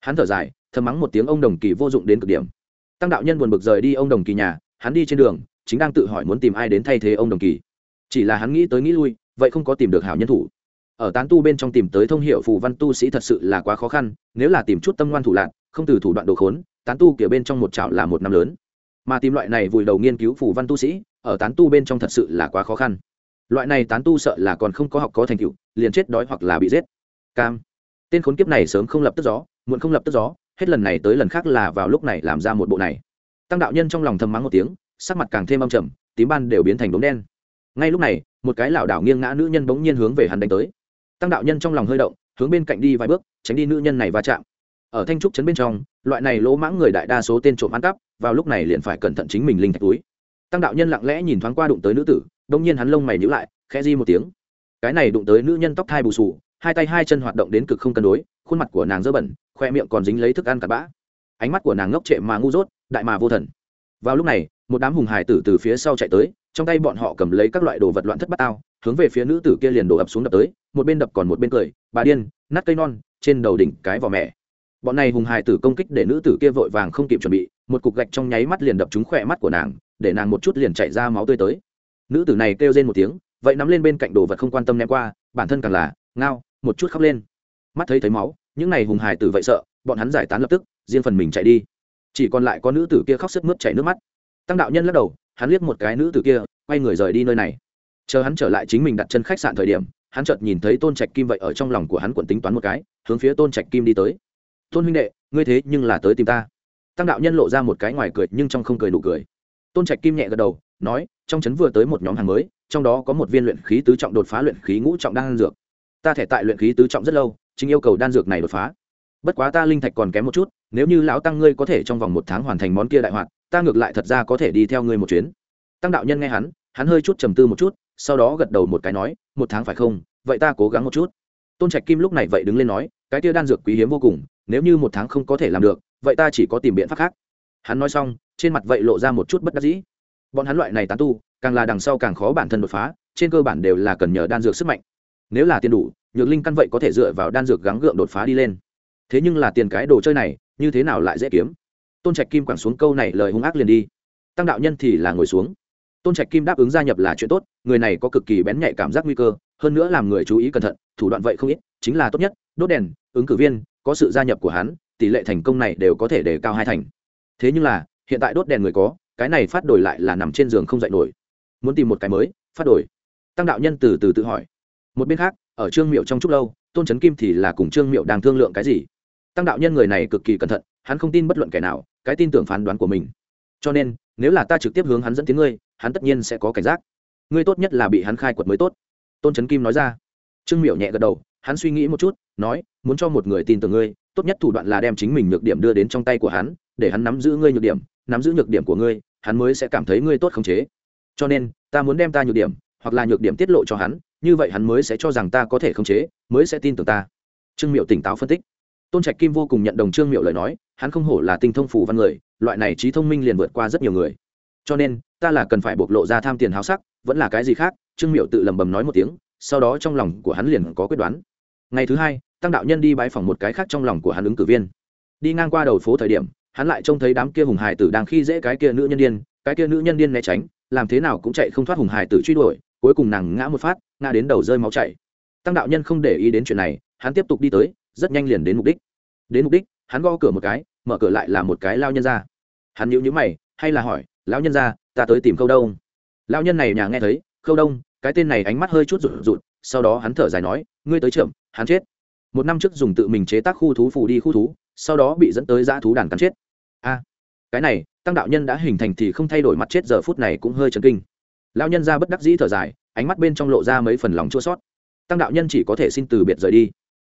hắn thở dài, thầm mắng một tiếng ông đồng kỳ vô dụng đến cực điểm. Tăng đạo nhân buồn bực rời đi ông đồng kỳ nhà, hắn đi trên đường, chính đang tự hỏi muốn tìm ai đến thay thế ông đồng kỳ. Chỉ là hắn nghĩ tới nghĩ lui, vậy không có tìm được hảo nhân thủ. Ở tán tu bên trong tìm tới thông hiệu phù văn tu sĩ thật sự là quá khó khăn, nếu là tìm chút tâm ngoan thủ lạc không từ thủ đoạn đồ khốn, tán tu kiểu bên trong một chảo là một năm lớn. Mà tìm loại này vùi đầu nghiên cứu phù văn tu sĩ, ở tán tu bên trong thật sự là quá khó khăn. Loại này tán tu sợ là còn không có học có thành tựu, liền chết đói hoặc là bị giết. Cam. Tên khốn kiếp này sớm không lập tức gió muộn không lập tức gió, hết lần này tới lần khác là vào lúc này làm ra một bộ này. Tăng đạo nhân trong lòng thầm mắng một tiếng, sắc mặt càng thêm âm trầm, tím ban đều biến thành đống đen. Ngay lúc này, một cái lảo đảo nghiêng ngã nữ nhân bỗng nhiên hướng về hắn đánh tới. Tăng đạo nhân trong lòng hơi động, hướng bên cạnh đi vài bước, tránh đi nữ nhân này va chạm. Ở thanh trúc trấn bên trong, loại này lỗ mãng người đại đa số tên trộm ăn cắp, vào lúc này liền phải cẩn thận chính mình linh thạch túi. Tăng đạo nhân lặng lẽ nhìn thoáng qua đụng tới nữ tử đông nhiên hắn lông mày nhữ lại, khẽ di một tiếng. Cái này đụng tới nữ nhân tóc thai bù sù, hai tay hai chân hoạt động đến cực không cân đối khuôn mặt của nàng dơ bẩn, khoe miệng còn dính lấy thức ăn cặn bã. Ánh mắt của nàng ngốc trệ mà ngu dốt, đại mà vô thần. Vào lúc này, một đám hùng hải tử từ phía sau chạy tới, trong tay bọn họ cầm lấy các loại đồ vật loạn thất bát ao hướng về phía nữ tử kia liền đổ ập xuống đập tới, một bên đập còn một bên cười, bà điên, nát cây non, trên đầu đỉnh cái vỏ mẹ. Bọn này hùng hải tử công kích để nữ tử kia vội vàng không kịp chuẩn bị, một cục gạch trong nháy mắt liền đập trúng khỏe mắt của nàng, để nàng một chút liền chạy ra máu tươi tới. Nữ tử này kêu rên một tiếng, vậy nắm lên bên cạnh đồ vật không quan tâm ném qua, bản thân càng là ngao, một chút khóc lên mắt thấy thấy máu, những này hùng hải tử vậy sợ, bọn hắn giải tán lập tức, riêng phần mình chạy đi. Chỉ còn lại có nữ tử kia khóc sức mướt chảy nước mắt. Tăng đạo nhân lắc đầu, hắn liếc một cái nữ tử kia, quay người rời đi nơi này. Chờ hắn trở lại chính mình đặt chân khách sạn thời điểm, hắn chợt nhìn thấy tôn trạch kim vậy ở trong lòng của hắn quận tính toán một cái, hướng phía tôn trạch kim đi tới. Tôn huynh đệ, ngươi thế nhưng là tới tìm ta. Tăng đạo nhân lộ ra một cái ngoài cười, nhưng trong không cười nụ cười. Tôn trạch kim nhẹ gật đầu, nói, trong trấn vừa tới một nhóm hàng mới, trong đó có một viên luyện khí tứ trọng đột phá luyện khí ngũ trọng đang dược. Ta thể tại luyện khí tứ trọng rất lâu chính yêu cầu đan dược này đột phá. Bất quá ta linh thạch còn kém một chút, nếu như lão tăng ngươi có thể trong vòng một tháng hoàn thành món kia đại hoạt, ta ngược lại thật ra có thể đi theo ngươi một chuyến. Tăng đạo nhân nghe hắn hắn hơi chút trầm tư một chút, sau đó gật đầu một cái nói, một tháng phải không? Vậy ta cố gắng một chút. Tôn trạch kim lúc này vậy đứng lên nói, cái kia đan dược quý hiếm vô cùng, nếu như một tháng không có thể làm được, vậy ta chỉ có tìm biện pháp khác. Hắn nói xong, trên mặt vậy lộ ra một chút bất đắc dĩ. Bọn hắn loại này tán tu, càng là đằng sau càng khó bản thân đột phá, trên cơ bản đều là cần nhờ đan dược sức mạnh nếu là tiền đủ, nhược linh căn vậy có thể dựa vào đan dược gắng gượng đột phá đi lên. Thế nhưng là tiền cái đồ chơi này, như thế nào lại dễ kiếm? Tôn trạch kim quẳng xuống câu này lời hung ác liền đi. Tăng đạo nhân thì là ngồi xuống. Tôn trạch kim đáp ứng gia nhập là chuyện tốt, người này có cực kỳ bén nhạy cảm giác nguy cơ, hơn nữa làm người chú ý cẩn thận, thủ đoạn vậy không ít, chính là tốt nhất, đốt đèn, ứng cử viên, có sự gia nhập của hắn, tỷ lệ thành công này đều có thể đề cao hai thành. Thế nhưng là, hiện tại đốt đèn người có, cái này phát đổi lại là nằm trên giường không dậy nổi. Muốn tìm một cái mới, phát đổi. Tăng đạo nhân từ từ tự hỏi một bên khác, ở trương miệu trong chúc lâu, tôn trấn kim thì là cùng trương miệu đang thương lượng cái gì. Tăng đạo nhân người này cực kỳ cẩn thận, hắn không tin bất luận kẻ nào, cái tin tưởng phán đoán của mình. Cho nên, nếu là ta trực tiếp hướng hắn dẫn tiếng ngươi, hắn tất nhiên sẽ có cảnh giác. Ngươi tốt nhất là bị hắn khai quật mới tốt. Tôn trấn kim nói ra. Trương miệu nhẹ gật đầu, hắn suy nghĩ một chút, nói, muốn cho một người tin tưởng ngươi, tốt nhất thủ đoạn là đem chính mình nhược điểm đưa đến trong tay của hắn, để hắn nắm giữ ngươi nhược điểm, nắm giữ nhược điểm của ngươi, hắn mới sẽ cảm thấy ngươi tốt khống chế. Cho nên, ta muốn đem ta nhược điểm hoặc là nhược điểm tiết lộ cho hắn như vậy hắn mới sẽ cho rằng ta có thể khống chế mới sẽ tin tưởng ta. Trương miệu tỉnh táo phân tích. Tôn trạch kim vô cùng nhận đồng trương miệu lời nói hắn không hổ là tinh thông phủ văn người loại này trí thông minh liền vượt qua rất nhiều người. Cho nên ta là cần phải bộc lộ ra tham tiền háo sắc vẫn là cái gì khác trương miệu tự lầm bầm nói một tiếng sau đó trong lòng của hắn liền có quyết đoán. Ngày thứ hai tăng đạo nhân đi bãi phòng một cái khác trong lòng của hắn ứng cử viên. Đi ngang qua đầu phố thời điểm hắn lại trông thấy đám kia hùng hải tử đang khi dễ cái kia nữ nhân điên, cái kia nữ nhân điên né tránh làm thế nào cũng chạy không thoát hùng hải tử truy đuổi cuối cùng nàng ngã một phát, ngã đến đầu rơi máu chảy. Tăng đạo nhân không để ý đến chuyện này, hắn tiếp tục đi tới, rất nhanh liền đến mục đích. Đến mục đích, hắn gõ cửa một cái, mở cửa lại là một cái lao nhân ra. Hắn nhíu nhíu mày, hay là hỏi, lão nhân ra, ta tới tìm khâu đông. Lão nhân này nhà nghe thấy, khâu đông, cái tên này ánh mắt hơi chút rụt rụt. Sau đó hắn thở dài nói, ngươi tới trưởng, hắn chết. Một năm trước dùng tự mình chế tác khu thú phủ đi khu thú, sau đó bị dẫn tới dã thú đàn cắn chết. A, cái này, tăng đạo nhân đã hình thành thì không thay đổi mặt chết giờ phút này cũng hơi chấn kinh lao nhân ra bất đắc dĩ thở dài, ánh mắt bên trong lộ ra mấy phần lòng chua sót tăng đạo nhân chỉ có thể xin từ biệt rời đi.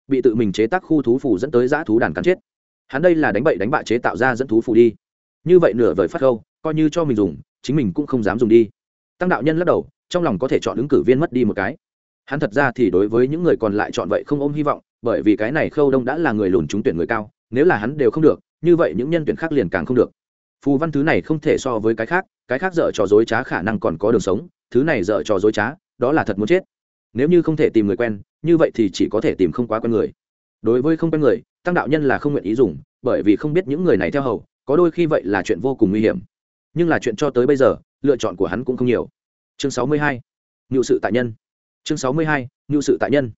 Bị tự mình chế tác khu thú phù dẫn tới giã thú đàn cắn chết. Hắn đây là đánh bậy đánh bạ chế tạo ra dẫn thú phù đi. Như vậy nửa vời phát khâu coi như cho mình dùng, chính mình cũng không dám dùng đi. Tăng đạo nhân lắc đầu, trong lòng có thể chọn ứng cử viên mất đi một cái. Hắn thật ra thì đối với những người còn lại chọn vậy không ôm hy vọng, bởi vì cái này khâu đông đã là người lùn trúng tuyển người cao, nếu là hắn đều không được, như vậy những nhân tuyển khác liền càng không được. Phù văn thứ này không thể so với cái khác cái khác dở trò dối trá khả năng còn có đường sống, thứ này dở trò dối trá, đó là thật muốn chết. Nếu như không thể tìm người quen, như vậy thì chỉ có thể tìm không quá quen người. Đối với không quen người, tăng đạo nhân là không nguyện ý dùng, bởi vì không biết những người này theo hầu, có đôi khi vậy là chuyện vô cùng nguy hiểm. Nhưng là chuyện cho tới bây giờ, lựa chọn của hắn cũng không nhiều. Chương sáu mươi hai ngự sự tại nhân. Chương sáu mươi hai ngự sự tại nhân.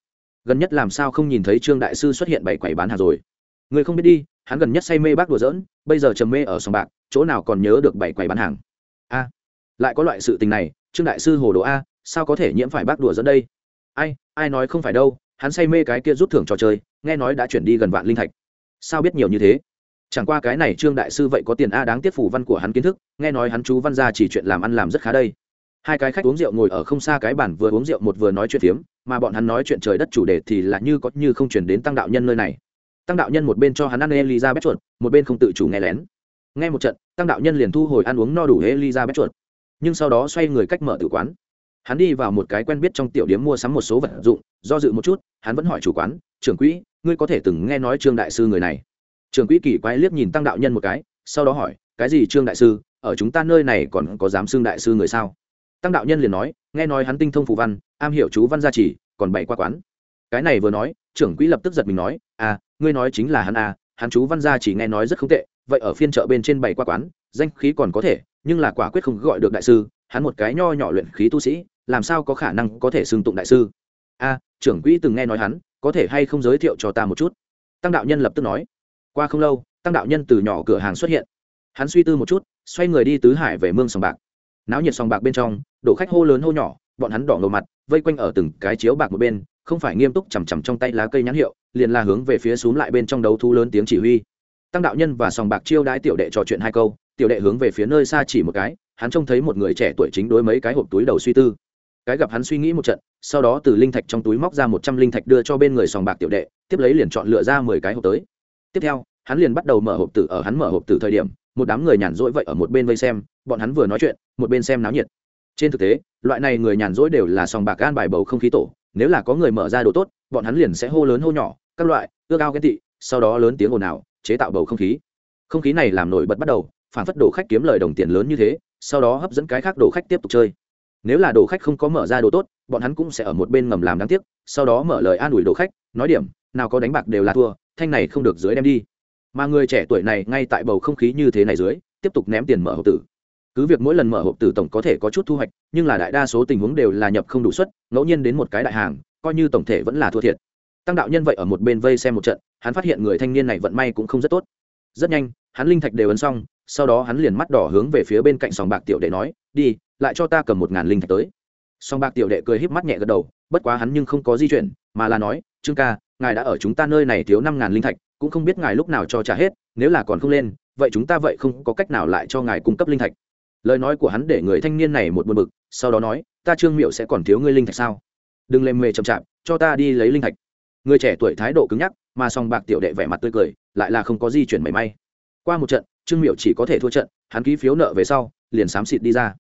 Gần nhất làm sao không nhìn thấy trương đại sư xuất hiện bảy quầy bán hàng rồi? Người không biết đi, hắn gần nhất say mê bác đùa giỡn, bây giờ trầm mê ở sòng bạc, chỗ nào còn nhớ được bảy quầy bán hàng? Lại có loại sự tình này, trương đại sư hồ đồ a, sao có thể nhiễm phải bác đùa dẫn đây? Ai ai nói không phải đâu, hắn say mê cái kia rút thưởng trò chơi, nghe nói đã chuyển đi gần vạn linh thạch. Sao biết nhiều như thế? Chẳng qua cái này trương đại sư vậy có tiền a đáng tiếc phủ văn của hắn kiến thức, nghe nói hắn chú văn ra chỉ chuyện làm ăn làm rất khá đây. Hai cái khách uống rượu ngồi ở không xa cái bản vừa uống rượu một vừa nói chuyện phiếm, mà bọn hắn nói chuyện trời đất chủ đề thì là như có như không chuyển đến tăng đạo nhân nơi này. Tăng đạo nhân một bên cho hắn ăn elizabeth chuột, một bên không tự chủ nghe lén. Nghe một trận, tăng đạo nhân liền thu hồi ăn uống no đủ elizabeth chuột nhưng sau đó xoay người cách mở tử quán. Hắn đi vào một cái quen biết trong tiểu điểm mua sắm một số vật dụng, do dự một chút, hắn vẫn hỏi chủ quán, trưởng quỹ, ngươi có thể từng nghe nói trương đại sư người này? Trưởng quỹ kỳ quái liếc nhìn tăng đạo nhân một cái, sau đó hỏi, cái gì trương đại sư? Ở chúng ta nơi này còn có dám xưng đại sư người sao? Tăng đạo nhân liền nói, nghe nói hắn tinh thông phù văn, am hiểu chú văn gia trì, còn bày qua quán. Cái này vừa nói, trưởng quỹ lập tức giật mình nói à ngươi nói chính là hắn à hắn chú văn gia chỉ nghe nói rất không tệ, vậy ở phiên chợ bên trên bày qua quán, danh khí còn có thể nhưng là quả quyết không gọi được đại sư hắn một cái nho nhỏ luyện khí tu sĩ làm sao có khả năng có thể xưng tụng đại sư? A à, trưởng quỹ từng nghe nói hắn có thể hay không giới thiệu cho ta một chút? Tăng đạo nhân lập tức nói. Qua không lâu tăng đạo nhân từ nhỏ cửa hàng xuất hiện. Hắn suy tư một chút xoay người đi tứ hải về mương sòng bạc. Náo nhiệt sòng bạc bên trong đổ khách hô lớn hô nhỏ bọn hắn đỏ ngầu mặt vây quanh ở từng cái chiếu bạc một bên không phải nghiêm túc chằm chằm trong tay lá cây nhãn hiệu liền là hướng về phía xuống lại bên trong đấu thu lớn tiếng chỉ huy. Tăng đạo nhân và sòng bạc chiêu đãi tiểu đệ trò chuyện hai câu tiểu đệ hướng về phía nơi xa chỉ một cái, hắn trông thấy một người trẻ tuổi chính đối mấy cái hộp túi đầu suy tư. Cái gặp hắn suy nghĩ một trận, sau đó từ linh thạch trong túi móc ra một trăm linh thạch đưa cho bên người sòng bạc tiểu đệ, tiếp lấy liền chọn lựa ra mười cái hộp tới. Tiếp theo, hắn liền bắt đầu mở hộp tử ở hắn mở hộp tử thời điểm, một đám người nhàn rỗi vậy ở một bên vây xem, bọn hắn vừa nói chuyện, một bên xem náo nhiệt. Trên thực tế, loại này người nhàn rỗi đều là sòng bạc gan bài bầu không khí tổ, nếu là có người mở ra đồ tốt, bọn hắn liền sẽ hô lớn hô nhỏ, các loại, ước ao ghen tị, sau đó lớn tiếng ồn ào, chế tạo bầu không khí. Không khí này làm nổi bật bắt đầu phản phất đồ khách kiếm lời đồng tiền lớn như thế, sau đó hấp dẫn cái khác đồ khách tiếp tục chơi. Nếu là đồ khách không có mở ra đồ tốt, bọn hắn cũng sẽ ở một bên ngầm làm đáng tiếc, sau đó mở lời an ủi đồ khách, nói điểm, nào có đánh bạc đều là thua, thanh này không được dưới đem đi. Mà người trẻ tuổi này ngay tại bầu không khí như thế này dưới, tiếp tục ném tiền mở hộp tử. Cứ việc mỗi lần mở hộp tử tổng có thể có chút thu hoạch, nhưng là đại đa số tình huống đều là nhập không đủ suất, ngẫu nhiên đến một cái đại hàng, coi như tổng thể vẫn là thua thiệt. Tăng đạo nhân vậy ở một bên vây xem một trận, hắn phát hiện người thanh niên này vận may cũng không rất tốt. Rất nhanh, hắn linh thạch đều ấn xong sau đó hắn liền mắt đỏ hướng về phía bên cạnh sòng bạc tiểu đệ nói, đi, lại cho ta cầm một ngàn linh thạch tới. Sòng bạc tiểu đệ cười híp mắt nhẹ gật đầu, bất quá hắn nhưng không có di chuyển, mà là nói, trương ca, ngài đã ở chúng ta nơi này thiếu năm ngàn linh thạch, cũng không biết ngài lúc nào cho trả hết, nếu là còn không lên, vậy chúng ta vậy không có cách nào lại cho ngài cung cấp linh thạch. Lời nói của hắn để người thanh niên này một buồn bực, sau đó nói, ta trương miệu sẽ còn thiếu ngươi linh thạch sao? Đừng lề mề chậm chạp, cho ta đi lấy linh thạch. Người trẻ tuổi thái độ cứng nhắc, mà song bạc tiểu đệ vẻ mặt tươi cười, lại là không có di chuyển mảy may. Qua một trận trương miệu chỉ có thể thua trận, hắn ký phiếu nợ về sau, liền xám xịt đi ra.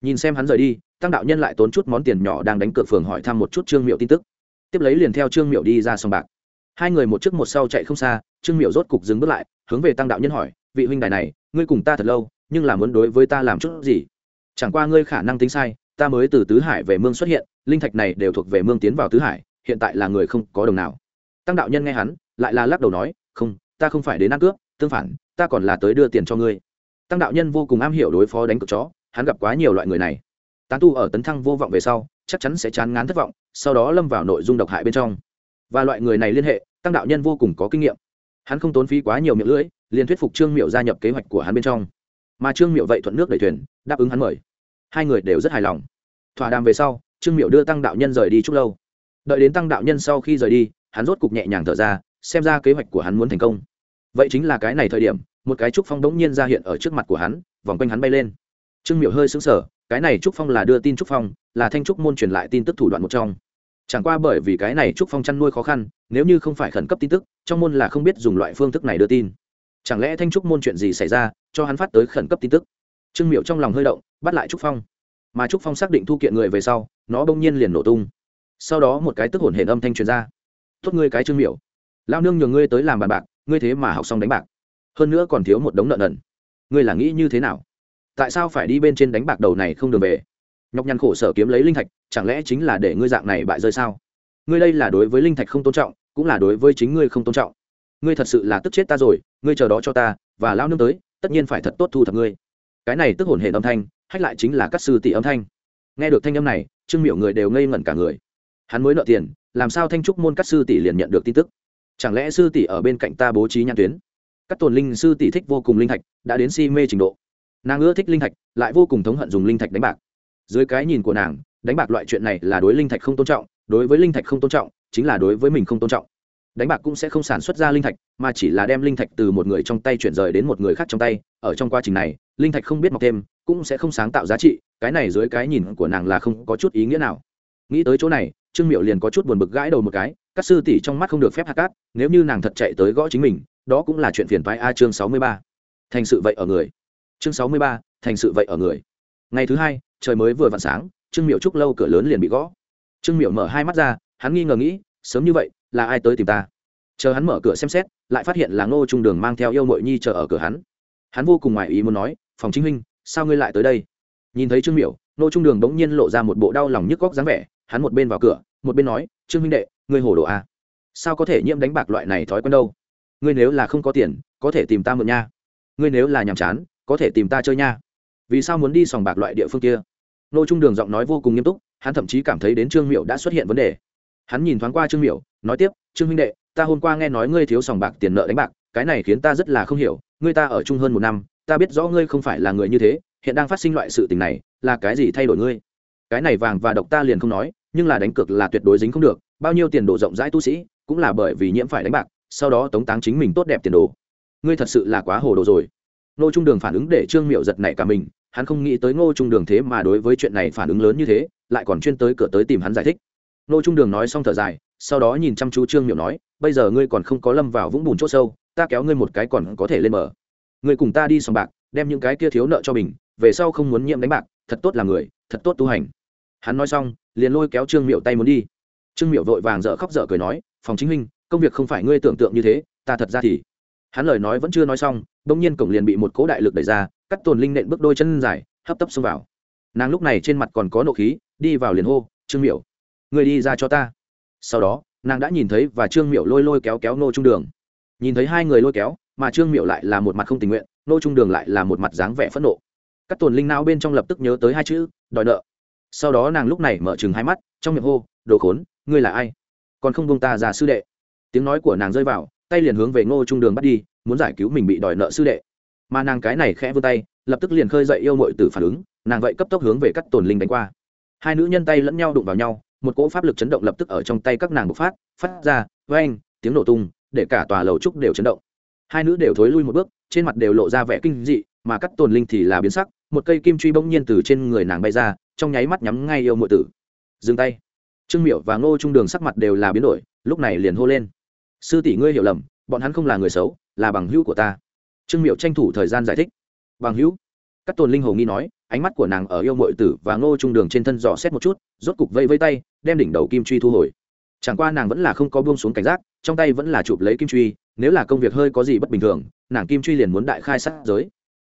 Nhìn xem hắn rời đi, tăng đạo nhân lại tốn chút món tiền nhỏ đang đánh cược phường hỏi thăm một chút trương miệu tin tức. Tiếp lấy liền theo trương miệu đi ra sòng bạc. Hai người một trước một sau chạy không xa, trương miệu rốt cục dừng bước lại, hướng về tăng đạo nhân hỏi, vị huynh đài này, ngươi cùng ta thật lâu, nhưng là muốn đối với ta làm chút gì? Chẳng qua ngươi khả năng tính sai, ta mới từ tứ hải về mương xuất hiện, linh thạch này đều thuộc về mương tiến vào tứ hải, hiện tại là người không có đồng nào. Tăng đạo nhân nghe hắn, lại là lắc đầu nói, không, ta không phải đến ăn cướp tương phản, ta còn là tới đưa tiền cho ngươi. Tăng đạo nhân vô cùng am hiểu đối phó đánh cực chó, hắn gặp quá nhiều loại người này. Tán tu ở tấn thăng vô vọng về sau, chắc chắn sẽ chán ngán thất vọng, sau đó lâm vào nội dung độc hại bên trong. Và loại người này liên hệ, tăng đạo nhân vô cùng có kinh nghiệm. Hắn không tốn phí quá nhiều miệng lưỡi, liền thuyết phục trương miệu gia nhập kế hoạch của hắn bên trong. Mà trương miệu vậy thuận nước đẩy thuyền, đáp ứng hắn mời. Hai người đều rất hài lòng. Thỏa đàm về sau, trương miệu đưa tăng đạo nhân rời đi chút lâu. Đợi đến tăng đạo nhân sau khi rời đi, hắn rốt cục nhẹ nhàng thở ra, xem ra kế hoạch của hắn muốn thành công vậy chính là cái này thời điểm, một cái trúc phong đống nhiên ra hiện ở trước mặt của hắn, vòng quanh hắn bay lên. Trương miệu hơi sững sờ, cái này trúc phong là đưa tin trúc phong, là thanh trúc môn truyền lại tin tức thủ đoạn một trong. Chẳng qua bởi vì cái này trúc phong chăn nuôi khó khăn, nếu như không phải khẩn cấp tin tức, trong môn là không biết dùng loại phương thức này đưa tin. Chẳng lẽ thanh trúc môn chuyện gì xảy ra, cho hắn phát tới khẩn cấp tin tức? Trương miệu trong lòng hơi động, bắt lại trúc phong. Mà trúc phong xác định thu kiện người về sau, nó bỗng nhiên liền nổ tung. Sau đó một cái tức hồn hển âm thanh truyền ra. Tốt ngươi cái trương miệu lao nương nhường ngươi tới làm bàn bạc ngươi thế mà học xong đánh bạc. Hơn nữa còn thiếu một đống nợ nần. Ngươi là nghĩ như thế nào? Tại sao phải đi bên trên đánh bạc đầu này không đường về? Nhọc nhằn khổ sở kiếm lấy linh thạch, chẳng lẽ chính là để ngươi dạng này bại rơi sao? Ngươi đây là đối với linh thạch không tôn trọng, cũng là đối với chính ngươi không tôn trọng. Ngươi thật sự là tức chết ta rồi, ngươi chờ đó cho ta, và lao nương tới, tất nhiên phải thật tốt thu thập ngươi. Cái này tức hồn hệ âm thanh, hách lại chính là các sư tỷ âm thanh. Nghe được thanh âm này, trương miệu người đều ngây ngẩn cả người. Hắn mới nợ tiền, làm sao thanh trúc môn các sư tỷ liền nhận được tin tức? Chẳng lẽ sư tỷ ở bên cạnh ta bố trí nhãn tuyến? Các tồn linh sư tỷ thích vô cùng linh thạch, đã đến si mê trình độ. Nàng ưa thích linh thạch, lại vô cùng thống hận dùng linh thạch đánh bạc. Dưới cái nhìn của nàng, đánh bạc loại chuyện này là đối linh thạch không tôn trọng, đối với linh thạch không tôn trọng, chính là đối với mình không tôn trọng. Đánh bạc cũng sẽ không sản xuất ra linh thạch, mà chỉ là đem linh thạch từ một người trong tay chuyển rời đến một người khác trong tay. Ở trong quá trình này, linh thạch không biết mọc thêm, cũng sẽ không sáng tạo giá trị, cái này dưới cái nhìn của nàng là không có chút ý nghĩa nào. Nghĩ tới chỗ này trương miệu liền có chút buồn bực gãi đầu một cái, các sư tỷ trong mắt không được phép hạ cát, nếu như nàng thật chạy tới gõ chính mình, đó cũng là chuyện phiền phái a chương sáu mươi ba. Thành sự vậy ở người. Chương sáu mươi ba, thành sự vậy ở người. Ngày thứ hai, trời mới vừa vặn sáng, trương miệu trúc lâu cửa lớn liền bị gõ. Trương miệu mở hai mắt ra, hắn nghi ngờ nghĩ, sớm như vậy, là ai tới tìm ta? Chờ hắn mở cửa xem xét, lại phát hiện là ngô trung đường mang theo yêu mội nhi chờ ở cửa hắn. Hắn vô cùng ngoài ý muốn nói, phòng chính huynh, sao ngươi lại tới đây? Nhìn thấy trương miểu, ngô trung đường bỗng nhiên lộ ra một bộ đau lòng nhức góc dáng vẻ hắn một bên vào cửa, một bên nói, trương minh đệ, ngươi hồ đồ à? sao có thể nhiễm đánh bạc loại này thói quen đâu? Ngươi nếu là không có tiền, có thể tìm ta mượn nha. Ngươi nếu là nhàm chán, có thể tìm ta chơi nha. Vì sao muốn đi sòng bạc loại địa phương kia? Nô trung đường giọng nói vô cùng nghiêm túc, hắn thậm chí cảm thấy đến trương miệu đã xuất hiện vấn đề. Hắn nhìn thoáng qua trương miệu nói tiếp, trương huynh đệ, ta hôm qua nghe nói ngươi thiếu sòng bạc tiền nợ đánh bạc, cái này khiến ta rất là không hiểu, ngươi ta ở chung hơn một năm, ta biết rõ ngươi không phải là người như thế, hiện đang phát sinh loại sự tình này, là cái gì thay đổi ngươi? Cái này vàng và độc ta liền không nói nhưng là đánh cược là tuyệt đối dính không được, bao nhiêu tiền đồ rộng rãi tu sĩ, cũng là bởi vì nhiễm phải đánh bạc, sau đó tống táng chính mình tốt đẹp tiền đồ. Ngươi thật sự là quá hồ đồ rồi. Ngô trung đường phản ứng để trương miệu giật nảy cả mình, hắn không nghĩ tới ngô trung đường thế mà đối với chuyện này phản ứng lớn như thế, lại còn chuyên tới cửa tới tìm hắn giải thích. Ngô trung đường nói xong thở dài, sau đó nhìn chăm chú trương miệu nói, bây giờ ngươi còn không có lâm vào vũng bùn c h ỗ sâu, ta kéo ngươi một cái còn có thể lên mở ngươi cùng ta đi sòng bạc, đem những cái kia thiếu nợ cho mình, về sau không muốn nhiễm đánh bạc, thật tốt là người, thật tốt tu hành. Hắn nói xong liền lôi kéo trương miệu tay muốn đi. Trương miệu vội vàng dở khóc dở cười nói, phòng chính huynh, công việc không phải ngươi tưởng tượng như thế, ta thật ra thì hắn lời nói vẫn chưa nói xong bỗng nhiên cổng liền bị một cố đại lực đẩy ra, cắt tồn linh nện bước đôi chân dài, hấp tấp xông vào. Nàng lúc này trên mặt còn có nộ khí, đi vào liền hô, trương miệu người đi ra cho ta. Sau đó, nàng đã nhìn thấy và trương miệu lôi lôi kéo kéo nô trung đường. Nhìn thấy hai người lôi kéo, mà trương miệu lại là một mặt không tình nguyện nô trung đường lại là một mặt dáng vẻ phẫn nộ. Các tồn linh não bên trong lập tức nhớ tới hai chữ, đòi nợ sau đó nàng lúc này mở chừng hai mắt, trong miệng hô, đồ khốn, ngươi là ai? Còn không bông ta ra sư đệ. Tiếng nói của nàng rơi vào, tay liền hướng về ngô trung đường bắt đi, muốn giải cứu mình bị đòi nợ sư đệ. Mà nàng cái này khẽ vươn tay, lập tức liền khơi dậy yêu mội từ phản ứng, nàng vậy cấp tốc hướng về các tồn linh đánh qua. Hai nữ nhân tay lẫn nhau đụng vào nhau, một cỗ pháp lực chấn động lập tức ở trong tay các nàng bộc phát phát ra với anh tiếng nổ tung, để cả tòa lầu trúc đều chấn động. Hai nữ đều thối lui một bước, trên mặt đều lộ ra vẻ kinh dị, mà cắt tồn linh thì là biến sắc, một cây kim truy bỗng nhiên từ trên người nàng bay ra trong nháy mắt nhắm ngay yêu mộ tử. Dừng tay. Trương miệu và ngô trung đường sắc mặt đều là biến đổi, lúc này liền hô lên. Sư tỷ ngươi hiểu lầm, bọn hắn không là người xấu, là bằng hữu của ta. Trương miệu tranh thủ thời gian giải thích. Bằng hữu? Các tồn linh hồ nghi nói, ánh mắt của nàng ở yêu mội tử và ngô trung đường trên thân dò xét một chút, rốt cục vây vây tay, đem đỉnh đầu kim truy thu hồi. Chẳng qua nàng vẫn là không có buông xuống cảnh giác, trong tay vẫn là chụp lấy kim truy, nếu là công việc hơi có gì bất bình thường, nàng kim truy liền muốn đại khai sát giới.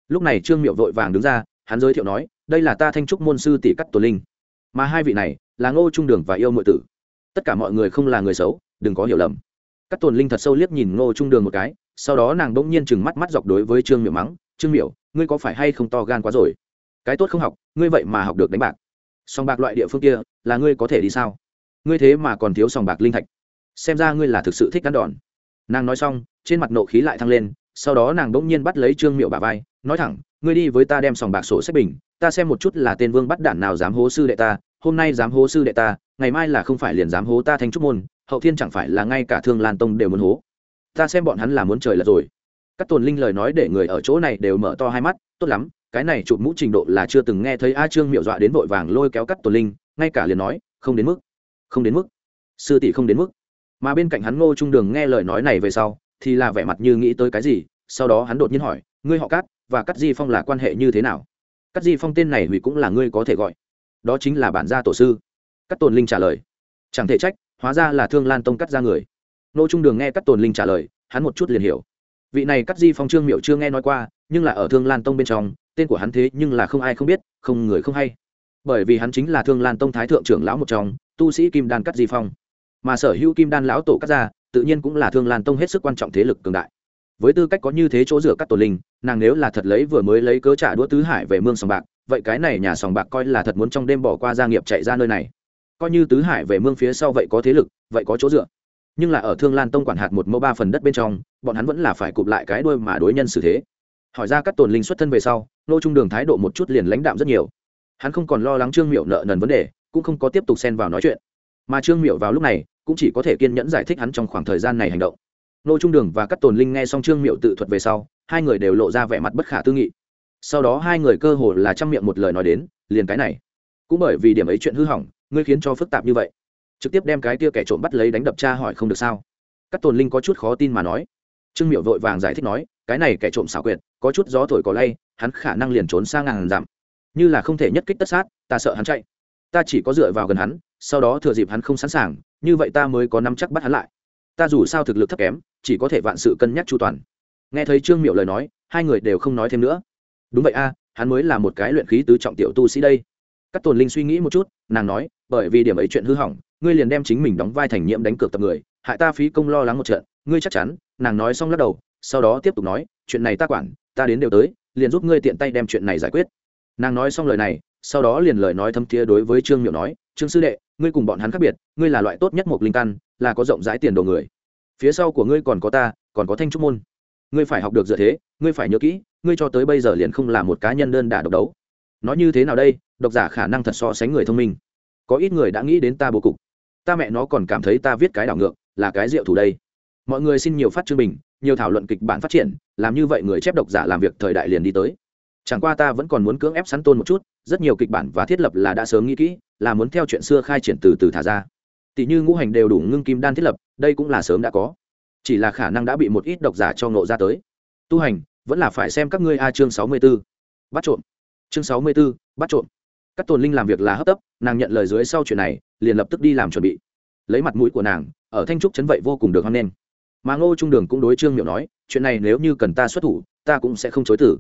Lúc này trương miệu vội vàng đứng ra hắn giới thiệu nói đây là ta thanh trúc môn sư tỷ cắt tổ linh. Mà hai vị này là ngô trung đường và yêu mượn tử. Tất cả mọi người không là người xấu đừng có hiểu lầm. Cắt tồn linh thật sâu liếc nhìn ngô trung đường một cái sau đó nàng bỗng nhiên chừng mắt mắt dọc đối với trương miệng mắng trương miểu, ngươi có phải hay không to gan quá rồi? Cái tốt không học ngươi vậy mà học được đánh bạc. Sòng bạc loại địa phương kia là ngươi có thể đi sao? Ngươi thế mà còn thiếu sòng bạc linh thạch. Xem ra ngươi là thực sự thích cắn đòn. Nàng nói xong trên mặt nộ khí lại thăng lên sau đó nàng bỗng nhiên bắt lấy trương miệu bà vai nói thẳng ngươi đi với ta đem sòng bạc sổ sách bình ta xem một chút là tên vương bắt đản nào dám hố sư đệ ta hôm nay dám hố sư đệ ta ngày mai là không phải liền dám hố ta thành trúc môn hậu thiên chẳng phải là ngay cả thương lan tông đều muốn hố ta xem bọn hắn là muốn trời là rồi các tồn linh lời nói để người ở chỗ này đều mở to hai mắt tốt lắm cái này chụp mũ trình độ là chưa từng nghe thấy a trương miệu dọa đến vội vàng lôi kéo cắt tồn linh ngay cả liền nói không đến mức không đến mức sư tỷ không đến mức mà bên cạnh hắn ngô trung đường nghe lời nói này về sau thì là vẻ mặt như nghĩ tới cái gì, sau đó hắn đột nhiên hỏi, ngươi họ cát, và cắt di phong là quan hệ như thế nào? Cắt di phong tên này hủy cũng là ngươi có thể gọi. Đó chính là bản gia tổ sư. Cắt tồn linh trả lời. Chẳng thể trách, hóa ra là thương lan tông cắt ra người. Nô trung đường nghe cắt tồn linh trả lời, hắn một chút liền hiểu. Vị này cắt di phong trương miệu chưa nghe nói qua, nhưng là ở thương lan tông bên trong, tên của hắn thế nhưng là không ai không biết, không người không hay. Bởi vì hắn chính là thương lan tông thái thượng trưởng lão một trong, tu sĩ kim đan cắt di phong. Mà sở hữu kim đan lão tổ cắt ra tự nhiên cũng là thương lan tông hết sức quan trọng thế lực cường đại. Với tư cách có như thế chỗ dựa các tổ linh, nàng nếu là thật lấy vừa mới lấy cớ trả đũa tứ hải về mương sòng bạc, vậy cái này nhà sòng bạc coi là thật muốn trong đêm bỏ qua gia nghiệp chạy ra nơi này. Coi như tứ hải về mương phía sau vậy có thế lực, vậy có chỗ dựa. Nhưng là ở thương lan tông quản hạt một mẫu ba phần đất bên trong, bọn hắn vẫn là phải cụp lại cái đuôi mà đối nhân xử thế. Hỏi ra các tồn linh xuất thân về sau nô trung đường thái độ một chút liền lãnh đạm rất nhiều. Hắn không còn lo lắng trương miệu nợ nần vấn đề, cũng không có tiếp tục xen vào nói chuyện. Mà trương miệu vào lúc này cũng chỉ có thể kiên nhẫn giải thích hắn trong khoảng thời gian này hành động. Nô trung đường và các tồn linh nghe xong trương miệu tự thuật về sau, hai người đều lộ ra vẻ mặt bất khả tư nghị. Sau đó hai người cơ hồ là chăm miệng một lời nói đến, liền cái này. Cũng bởi vì điểm ấy chuyện hư hỏng, ngươi khiến cho phức tạp như vậy. Trực tiếp đem cái tia kẻ trộm bắt lấy đánh đập cha hỏi không được sao? Các tồn linh có chút khó tin mà nói. Trương miệu vội vàng giải thích nói, cái này kẻ trộm xảo quyệt, có chút gió thổi có lay, hắn khả năng liền trốn sang ngàn dặm. Như là không thể nhất kích tất sát, ta sợ hắn chạy. Ta chỉ có dựa vào gần hắn sau đó thừa dịp hắn không sẵn sàng, như vậy ta mới có nắm chắc bắt hắn lại. Ta dù sao thực lực thấp kém, chỉ có thể vạn sự cân nhắc chu toàn. Nghe thấy trương miệu lời nói, hai người đều không nói thêm nữa. Đúng vậy a, hắn mới là một cái luyện khí tứ trọng tiểu tu sĩ đây. Các tồn linh suy nghĩ một chút, nàng nói, bởi vì điểm ấy chuyện hư hỏng, ngươi liền đem chính mình đóng vai thành nhiễm đánh cược tập người, hại ta phí công lo lắng một trận, ngươi chắc chắn, nàng nói xong lắc đầu, sau đó tiếp tục nói, chuyện này ta quản, ta đến đều tới, liền giúp ngươi tiện tay đem chuyện này giải quyết. Nàng nói xong lời này sau đó liền lời nói thâm thiế đối với trương miệu nói, trương sư đệ, ngươi cùng bọn hắn khác biệt, ngươi là loại tốt nhất một linh căn, là có rộng rãi tiền đồ người. Phía sau của ngươi còn có ta, còn có thanh trúc môn. Ngươi phải học được dựa thế, ngươi phải nhớ kỹ, ngươi cho tới bây giờ liền không là một cá nhân đơn đả độc đấu. Nói như thế nào đây, độc giả khả năng thật so sánh người thông minh. Có ít người đã nghĩ đến ta bố cục. Ta mẹ nó còn cảm thấy ta viết cái đảo ngược, là cái rượu thủ đây. Mọi người xin nhiều phát chương bình, nhiều thảo luận kịch bản phát triển, làm như vậy người chép độc giả làm việc thời đại liền đi tới. Chẳng qua ta vẫn còn muốn cưỡng ép sắn tôn một chút rất nhiều kịch bản và thiết lập là đã sớm nghĩ kỹ là muốn theo chuyện xưa khai triển từ từ thả ra. Tỷ như ngũ hành đều đủ ngưng kim đan thiết lập đây cũng là sớm đã có. Chỉ là khả năng đã bị một ít độc giả cho ngộ ra tới. Tu hành vẫn là phải xem các ngươi a chương sáu mươi 64. bắt trộm. Chương sáu mươi 64, bắt trộm. Các tồn linh làm việc là hấp tấp nàng nhận lời dưới sau chuyện này liền lập tức đi làm chuẩn bị. Lấy mặt mũi của nàng ở thanh trúc chấn vậy vô cùng được hoan nghênh. Mà ngô trung đường cũng đối trương miệu nói chuyện này nếu như cần ta xuất thủ ta cũng sẽ không chối tử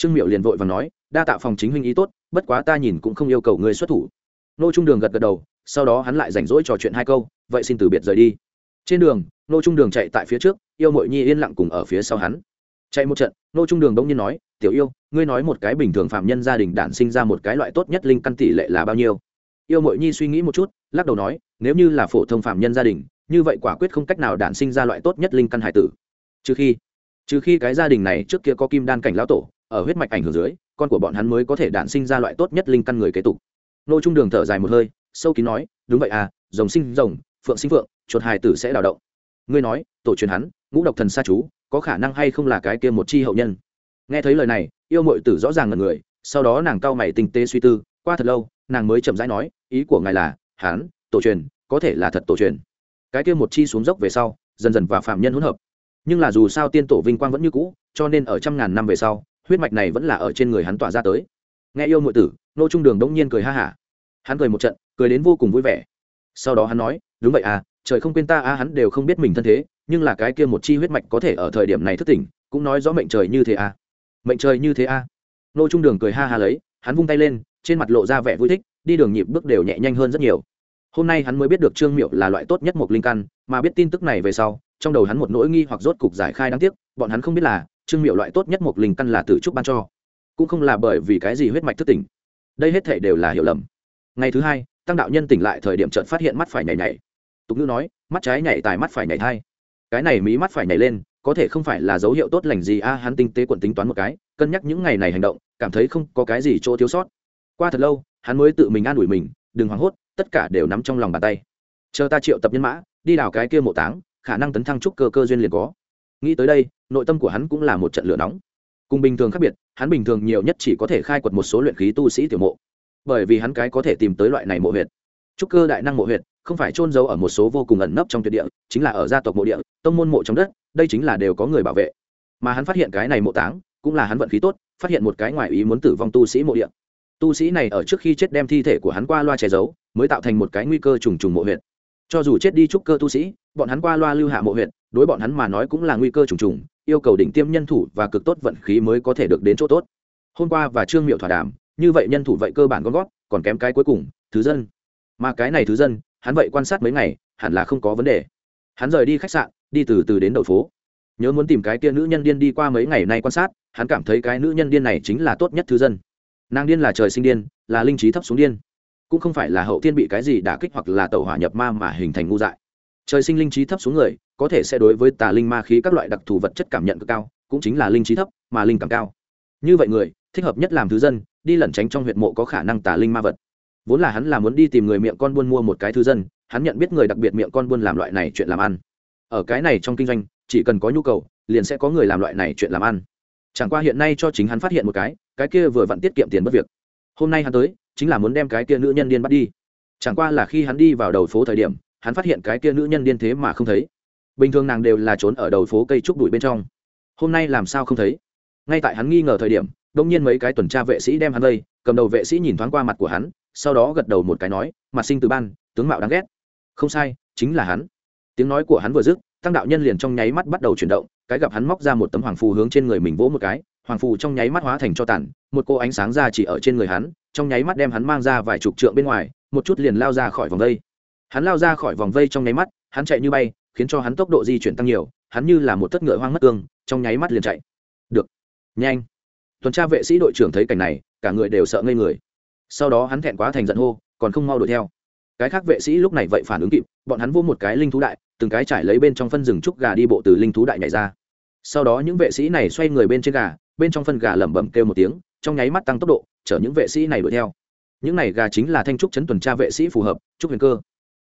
trương miệu liền vội và nói đa tạ phòng chính huynh ý tốt bất quá ta nhìn cũng không yêu cầu ngươi xuất thủ. Nô trung đường gật gật đầu, sau đó hắn lại rảnh rỗi trò chuyện hai câu, vậy xin từ biệt rời đi. Trên đường, nô trung đường chạy tại phía trước, yêu mội nhi yên lặng cùng ở phía sau hắn. Chạy một trận, nô trung đường đông nhiên nói, tiểu yêu, ngươi nói một cái bình thường phạm nhân gia đình đản sinh ra một cái loại tốt nhất linh căn tỷ lệ là bao nhiêu? Yêu mội nhi suy nghĩ một chút, lắc đầu nói, nếu như là phổ thông phạm nhân gia đình, như vậy quả quyết không cách nào đản sinh ra loại tốt nhất linh căn hải tử. Trừ khi trừ khi cái gia đình này trước kia có kim đan cảnh lão tổ, ở huyết mạch ảnh hưởng dưới con của bọn hắn mới có thể đản sinh ra loại tốt nhất linh căn người kế tục. Nô trung đường thở dài một hơi, sâu kín nói, đúng vậy à rồng sinh rồng, phượng sinh phượng, chuột hài tử sẽ đào động. Ngươi nói, tổ truyền hắn, ngũ độc thần sa chú, có khả năng hay không là cái kia một chi hậu nhân? Nghe thấy lời này, yêu mội tử rõ ràng ngần người, sau đó nàng cau mày tinh tế suy tư, qua thật lâu, nàng mới chậm rãi nói, ý của ngài là hán tổ truyền, có thể là thật tổ truyền. Cái kia một chi xuống dốc về sau, dần dần và phạm nhân hỗn hợp. Nhưng là dù sao tiên tổ vinh quang vẫn như cũ, cho nên ở trăm ngàn năm về sau huyết mạch này vẫn là ở trên người hắn tỏa ra tới. Nghe yêu mội tử nô trung đường đông nhiên cười ha hả. Hắn cười một trận cười đến vô cùng vui vẻ. Sau đó hắn nói đúng vậy à trời không quên ta à, hắn đều không biết mình thân thế nhưng là cái kia một chi huyết mạch có thể ở thời điểm này thức tỉnh cũng nói rõ mệnh trời như thế à. Mệnh trời như thế à? Nô trung đường cười ha ha lấy hắn vung tay lên trên mặt lộ ra vẻ vui thích đi đường nhịp bước đều nhẹ nhanh hơn rất nhiều. Hôm nay hắn mới biết được trương miệu là loại tốt nhất một linh căn mà biết tin tức này về sau trong đầu hắn một nỗi nghi hoặc rốt cục giải khai đáng tiếc bọn hắn không biết là trương miệu loại tốt nhất một linh căn là tử trúc ban cho. Cũng không là bởi vì cái gì huyết mạch thức tỉnh. Đây hết thể đều là hiểu lầm. Ngày thứ hai, tăng đạo nhân tỉnh lại thời điểm chợt phát hiện mắt phải nhảy nhảy. Tục ngữ nói, mắt trái nhảy tài mắt phải nhảy thai. Cái này mí mắt phải nhảy lên, có thể không phải là dấu hiệu tốt lành gì a, hắn tinh tế quận tính toán một cái, cân nhắc những ngày này hành động, cảm thấy không có cái gì chỗ thiếu sót. Qua thật lâu, hắn mới tự mình an ủi mình, đừng hoảng hốt, tất cả đều nắm trong lòng bàn tay. Chờ ta triệu tập nhân mã, đi đào cái kia mộ táng, khả năng tấn thăng trúc cơ cơ duyên liền có nghĩ tới đây, nội tâm của hắn cũng là một trận lửa nóng. Cùng bình thường khác biệt, hắn bình thường nhiều nhất chỉ có thể khai quật một số luyện khí tu sĩ tiểu mộ. Bởi vì hắn cái có thể tìm tới loại này mộ huyệt. Trúc cơ đại năng mộ huyệt, không phải trôn giấu ở một số vô cùng ẩn nấp trong tuyệt địa, chính là ở gia tộc mộ địa, tông môn mộ trong đất, đây chính là đều có người bảo vệ. Mà hắn phát hiện cái này mộ táng, cũng là hắn vận khí tốt, phát hiện một cái ngoài ý muốn tử vong tu sĩ mộ địa. Tu sĩ này ở trước khi chết đem thi thể của hắn qua loa che giấu, mới tạo thành một cái nguy cơ trùng trùng mộ huyệt cho dù chết đi trúc cơ tu sĩ, bọn hắn qua loa lưu hạ mộ huyện đối bọn hắn mà nói cũng là nguy cơ trùng trùng, yêu cầu đỉnh tiêm nhân thủ và cực tốt vận khí mới có thể được đến chỗ tốt. Hôm qua và trương miệu thỏa đàm, như vậy nhân thủ vậy cơ bản gom gót còn kém cái cuối cùng, thứ dân. Mà cái này thứ dân, hắn vậy quan sát mấy ngày, hẳn là không có vấn đề. Hắn rời đi khách sạn, đi từ từ đến đầu phố. Nhớ muốn tìm cái kia nữ nhân điên đi qua mấy ngày nay quan sát, hắn cảm thấy cái nữ nhân điên này chính là tốt nhất thứ dân. Nàng điên là trời sinh điên, là linh trí thấp xuống điên cũng không phải là hậu thiên bị cái gì đả kích hoặc là tẩu hỏa nhập ma mà hình thành ngu dại. Trời sinh linh trí thấp xuống người, có thể sẽ đối với tà linh ma khí các loại đặc thù vật chất cảm nhận cực cao, cũng chính là linh trí thấp, mà linh cảm cao. Như vậy người, thích hợp nhất làm thứ dân, đi lẩn tránh trong huyện mộ có khả năng tà linh ma vật. Vốn là hắn là muốn đi tìm người miệng con buôn mua một cái thứ dân, hắn nhận biết người đặc biệt miệng con buôn làm loại này chuyện làm ăn. Ở cái này trong kinh doanh, chỉ cần có nhu cầu, liền sẽ có người làm loại này chuyện làm ăn. Chẳng qua hiện nay cho chính hắn phát hiện một cái cái kia vừa vặn tiết kiệm tiền mất việc. Hôm nay hắn tới chính là muốn đem cái kia nữ nhân điên bắt đi. Chẳng qua là khi hắn đi vào đầu phố thời điểm hắn phát hiện cái kia nữ nhân điên thế mà không thấy. Bình thường nàng đều là trốn ở đầu phố cây trúc bụi bên trong. Hôm nay làm sao không thấy? Ngay tại hắn nghi ngờ thời điểm đông nhiên mấy cái tuần tra vệ sĩ đem hắn lây, cầm đầu vệ sĩ nhìn thoáng qua mặt của hắn sau đó gật đầu một cái nói mặt sinh từ ban tướng mạo đáng ghét. Không sai chính là hắn. Tiếng nói của hắn vừa dứt tăng đạo nhân liền trong nháy mắt bắt đầu chuyển động cái gặp hắn móc ra một tấm hoàng phù hướng trên người mình vỗ một cái hoàng phù trong nháy mắt hóa thành cho tàn một cô ánh sáng ra chỉ ở trên người hắn trong nháy mắt đem hắn mang ra vài chục trượng bên ngoài, một chút liền lao ra khỏi vòng vây. Hắn lao ra khỏi vòng vây trong nháy mắt, hắn chạy như bay, khiến cho hắn tốc độ di chuyển tăng nhiều, hắn như là một tất ngựa hoang mất cương, trong nháy mắt liền chạy. Được. Nhanh. Tuần tra vệ sĩ đội trưởng thấy cảnh này, cả người đều sợ ngây người. Sau đó hắn thẹn quá thành giận hô, còn không mau đuổi theo. Cái khác vệ sĩ lúc này vậy phản ứng kịp, bọn hắn vô một cái linh thú đại, từng cái trải lấy bên trong phân rừng trúc gà đi bộ từ linh thú đại nhảy ra. Sau đó những vệ sĩ này xoay người bên trên gà, bên trong phân gà lẩm bẩm kêu một tiếng trong nháy mắt tăng tốc độ, chở những vệ sĩ này đuổi theo. Những này gà chính là thanh trúc chấn tuần tra vệ sĩ phù hợp, trúc huyền cơ.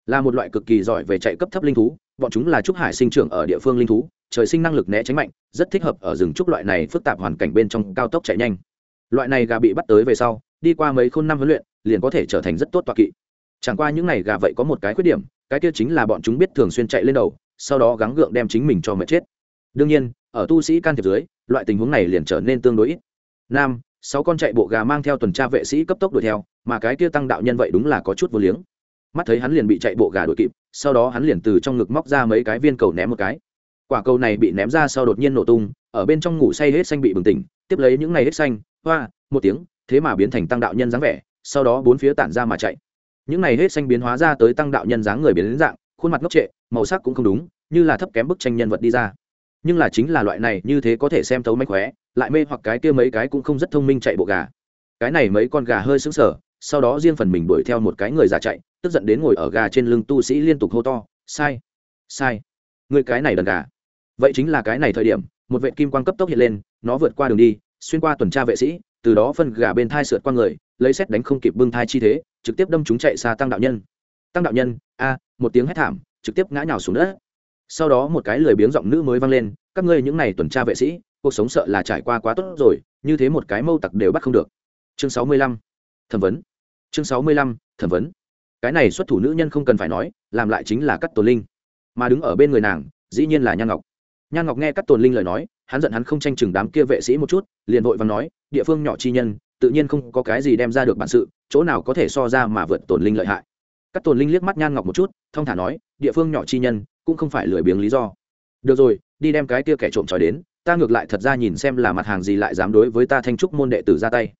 Là một loại cực kỳ giỏi về chạy cấp thấp linh thú, bọn chúng là trúc hải sinh trưởng ở địa phương linh thú, trời sinh năng lực né tránh mạnh, rất thích hợp ở rừng trúc loại này phức tạp hoàn cảnh bên trong cao tốc chạy nhanh. Loại này gà bị bắt tới về sau, đi qua mấy khôn năm huấn luyện, liền có thể trở thành rất tốt toa kỵ. Chẳng qua những này gà vậy có một cái khuyết điểm, cái kia chính là bọn chúng biết thường xuyên chạy lên đầu, sau đó gắng gượng đem chính mình cho mệt chết. Đương nhiên, ở tu sĩ can thiệp dưới, loại tình huống này liền trở nên tương đối ít. Nam sáu con chạy bộ gà mang theo tuần tra vệ sĩ cấp tốc đuổi theo, mà cái kia tăng đạo nhân vậy đúng là có chút vô liếng. Mắt thấy hắn liền bị chạy bộ gà đuổi kịp, sau đó hắn liền từ trong ngực móc ra mấy cái viên cầu ném một cái. Quả cầu này bị ném ra sau đột nhiên nổ tung, ở bên trong ngủ say hết xanh bị bừng tỉnh, tiếp lấy những ngày hết xanh, hoa, một tiếng, thế mà biến thành tăng đạo nhân dáng vẻ, sau đó bốn phía tản ra mà chạy. Những ngày hết xanh biến hóa ra tới tăng đạo nhân dáng người biến đến dạng, khuôn mặt ngốc trệ, màu sắc cũng không đúng, như là thấp kém bức tranh nhân vật đi ra. Nhưng là chính là loại này, như thế có thể xem thấu mánh khóe lại mê hoặc cái kia mấy cái cũng không rất thông minh chạy bộ gà. Cái này mấy con gà hơi sững sờ, sau đó riêng phần mình đuổi theo một cái người già chạy, tức giận đến ngồi ở gà trên lưng tu sĩ liên tục hô to, sai sai người cái này đần gà. Vậy chính là cái này thời điểm, một vệ kim quang cấp tốc hiện lên, nó vượt qua đường đi, xuyên qua tuần tra vệ sĩ, từ đó phân gà bên thai sượt qua người, lấy xét đánh không kịp bưng thai chi thế, trực tiếp đâm chúng chạy xa tăng đạo nhân. Tăng đạo nhân, a, một tiếng hét thảm, trực tiếp ngã nhào xuống đất. Sau đó một cái lười biếng giọng nữ mới vang lên, các ngươi những này tuần tra vệ sĩ cuộc sống sợ là trải qua quá tốt rồi, như thế một cái mâu tặc đều bắt không được. Chương sáu mươi lăm, thẩm vấn. Chương sáu mươi lăm, thẩm vấn. Cái này xuất thủ nữ nhân không cần phải nói, làm lại chính là cắt tồn linh. Mà đứng ở bên người nàng, dĩ nhiên là nhan ngọc. Nhan ngọc nghe cắt tồn linh lời nói, hắn giận hắn không tranh chừng đám kia vệ sĩ một chút, liền vội và nói, địa phương nhỏ chi nhân, tự nhiên không có cái gì đem ra được bản sự, chỗ nào có thể so ra mà vượt tồn linh lợi hại. Cắt tồn linh liếc mắt nhan ngọc một chút, thong thả nói, địa phương nhỏ chi nhân, cũng không phải lười biếng lý do. Được rồi, đi đem cái kia kẻ trộm trói đến ta ngược lại thật ra nhìn xem là mặt hàng gì lại dám đối với ta thanh trúc môn đệ tử ra tay.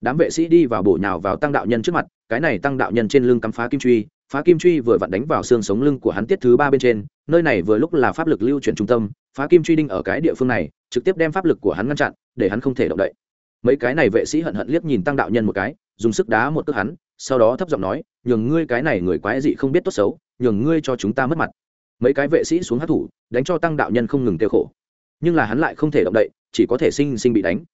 Đám vệ sĩ đi vào bổ nhào vào tăng đạo nhân trước mặt, cái này tăng đạo nhân trên lưng cắm phá kim truy, phá kim truy vừa vặn đánh vào xương sống lưng của hắn tiết thứ ba bên trên, nơi này vừa lúc là pháp lực lưu chuyển trung tâm, phá kim truy đinh ở cái địa phương này, trực tiếp đem pháp lực của hắn ngăn chặn, để hắn không thể động đậy. Mấy cái này vệ sĩ hận hận liếc nhìn tăng đạo nhân một cái, dùng sức đá một cước hắn, sau đó thấp giọng nói, nhường ngươi cái này người quái dị không biết tốt xấu, nhường ngươi cho chúng ta mất mặt. Mấy cái vệ sĩ xuống hát thủ, đánh cho tăng đạo nhân không ngừng kêu khổ nhưng là hắn lại không thể động đậy, chỉ có thể sinh sinh bị đánh.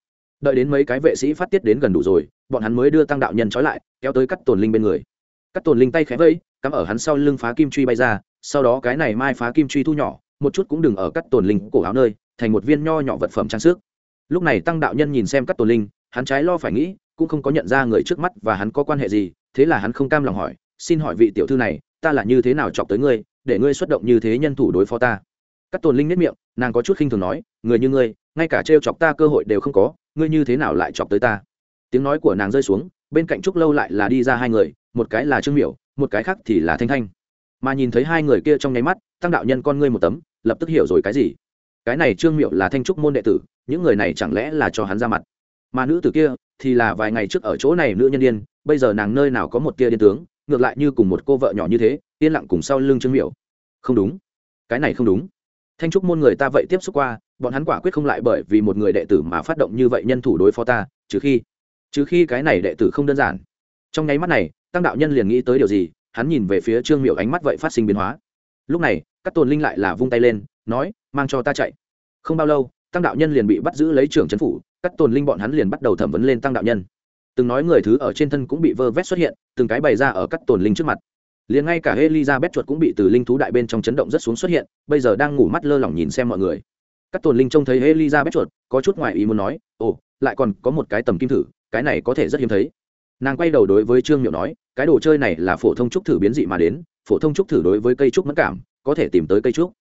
Đợi đến mấy cái vệ sĩ phát tiết đến gần đủ rồi, bọn hắn mới đưa tăng đạo nhân trói lại, kéo tới cắt tồn linh bên người. Cắt tồn linh tay khẽ vẫy cắm ở hắn sau lưng phá kim truy bay ra, sau đó cái này mai phá kim truy thu nhỏ, một chút cũng đừng ở cắt tồn linh cổ áo nơi, thành một viên nho nhỏ vật phẩm trang sức. Lúc này tăng đạo nhân nhìn xem cắt tồn linh, hắn trái lo phải nghĩ, cũng không có nhận ra người trước mắt và hắn có quan hệ gì, thế là hắn không cam lòng hỏi, xin hỏi vị tiểu thư này, ta là như thế nào chọc tới ngươi, để ngươi xuất động như thế nhân thủ đối phó ta? Cắt tồn linh nếp miệng nàng có chút khinh thường nói người như ngươi ngay cả trêu chọc ta cơ hội đều không có ngươi như thế nào lại chọc tới ta? Tiếng nói của nàng rơi xuống bên cạnh trúc lâu lại là đi ra hai người một cái là trương miểu một cái khác thì là thanh thanh. Mà nhìn thấy hai người kia trong nháy mắt tăng đạo nhân con ngươi một tấm lập tức hiểu rồi cái gì. Cái này trương miệu là thanh trúc môn đệ tử những người này chẳng lẽ là cho hắn ra mặt? Mà nữ tử kia thì là vài ngày trước ở chỗ này nữ nhân điên, bây giờ nàng nơi nào có một tia điên tướng ngược lại như cùng một cô vợ nhỏ như thế yên lặng cùng sau lưng trương miệu không đúng. Cái này không đúng thanh trúc môn người ta vậy tiếp xúc qua, bọn hắn quả quyết không lại bởi vì một người đệ tử mà phát động như vậy nhân thủ đối phó ta, trừ khi trừ khi cái này đệ tử không đơn giản. Trong nháy mắt này, tăng đạo nhân liền nghĩ tới điều gì, hắn nhìn về phía trương miệu ánh mắt vậy phát sinh biến hóa. Lúc này các tồn linh lại là vung tay lên, nói, mang cho ta chạy. Không bao lâu, tăng đạo nhân liền bị bắt giữ lấy trưởng trấn phủ các tồn linh bọn hắn liền bắt đầu thẩm vấn lên tăng đạo nhân. Từng nói người thứ ở trên thân cũng bị vơ vét xuất hiện, từng cái bày ra ở các tồn linh trước mặt liền ngay cả elizabeth chuột cũng bị từ linh thú đại bên trong chấn động rất xuống xuất hiện, bây giờ đang ngủ mắt lơ lỏng nhìn xem mọi người. Các tồn linh trông thấy elizabeth chuột, có chút ngoài ý muốn nói, ồ, lại còn có một cái tầm kim thử, cái này có thể rất hiếm thấy. Nàng quay đầu đối với trương miệu nói, cái đồ chơi này là phổ thông trúc thử biến dị mà đến, phổ thông trúc thử đối với cây trúc mất cảm, có thể tìm tới cây trúc.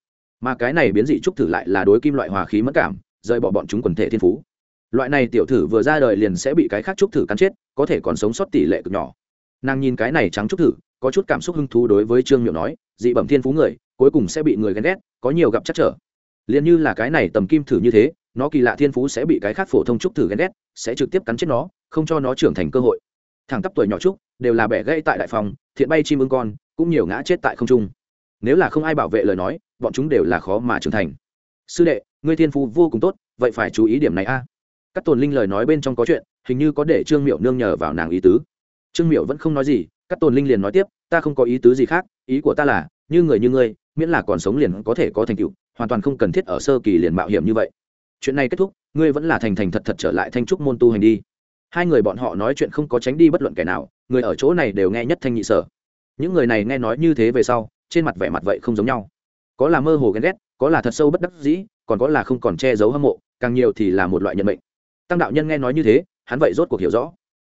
Mà cái này biến dị trúc thử lại là đối kim loại hòa khí mất cảm, rời bỏ bọn chúng quần thể thiên phú. Loại này tiểu thử vừa ra đời liền sẽ bị cái khác trúc thử cắn chết, có thể còn sống sót tỷ lệ cực nhỏ nàng nhìn cái này trắng trúc thử, có chút cảm xúc hứng thú đối với trương miệu nói, dị bẩm thiên phú người, cuối cùng sẽ bị người ghen ghét, có nhiều gặp chắc trở. Liền như là cái này tầm kim thử như thế, nó kỳ lạ thiên phú sẽ bị cái khác phổ thông trúc thử ghen ghét, sẽ trực tiếp cắn chết nó, không cho nó trưởng thành cơ hội. Thẳng tắp tuổi nhỏ trúc, đều là bẻ gãy tại đại phòng, thiện bay chim ưng con, cũng nhiều ngã chết tại không trung. Nếu là không ai bảo vệ lời nói, bọn chúng đều là khó mà trưởng thành. Sư đệ, ngươi thiên phú vô cùng tốt, vậy phải chú ý điểm này a. À? các tồn linh lời nói bên trong có chuyện, hình như có để trương miệu nương nhờ vào nàng ý tứ trương miệu vẫn không nói gì các tồn linh liền nói tiếp, ta không có ý tứ gì khác, ý của ta là, như người như ngươi, miễn là còn sống liền có thể có thành tựu, hoàn toàn không cần thiết ở sơ kỳ liền mạo hiểm như vậy. Chuyện này kết thúc, ngươi vẫn là thành thành thật thật trở lại thanh trúc môn tu hành đi. Hai người bọn họ nói chuyện không có tránh đi bất luận kẻ nào, người ở chỗ này đều nghe nhất thanh nhị sở. Những người này nghe nói như thế về sau, trên mặt vẻ mặt vậy không giống nhau. Có là mơ hồ ghen ghét, có là thật sâu bất đắc dĩ, còn có là không còn che giấu hâm mộ, càng nhiều thì là một loại nhận mệnh. Tăng đạo nhân nghe nói như thế, hắn vậy rốt cuộc hiểu rõ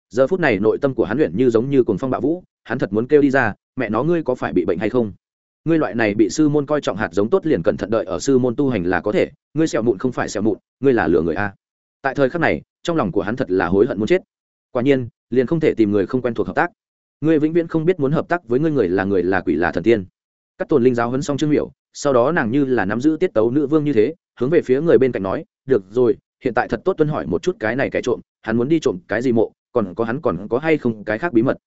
giờ phút này nội tâm của hắn luyện như giống như cuồng phong bạo vũ, hắn thật muốn kêu đi ra, mẹ nó, ngươi có phải bị bệnh hay không? Ngươi loại này bị sư môn coi trọng hạt giống tốt liền cẩn thận đợi ở sư môn tu hành là có thể, ngươi sẹo mụn không phải sẹo mụn, ngươi là lừa người a. Tại thời khắc này, trong lòng của hắn thật là hối hận muốn chết. Quả nhiên, liền không thể tìm người không quen thuộc hợp tác. Ngươi vĩnh viễn không biết muốn hợp tác với ngươi người là người là quỷ là thần tiên. Các tồn linh giáo hấn xong trương miểu, sau đó nàng như là nắm giữ tiết tấu nữ vương như thế, hướng về phía người bên cạnh nói, được rồi, hiện tại thật tốt tuân hỏi một chút cái này kẻ trộm, hắn muốn đi trộm cái gì mộ còn có hắn còn có hay không cái khác bí mật.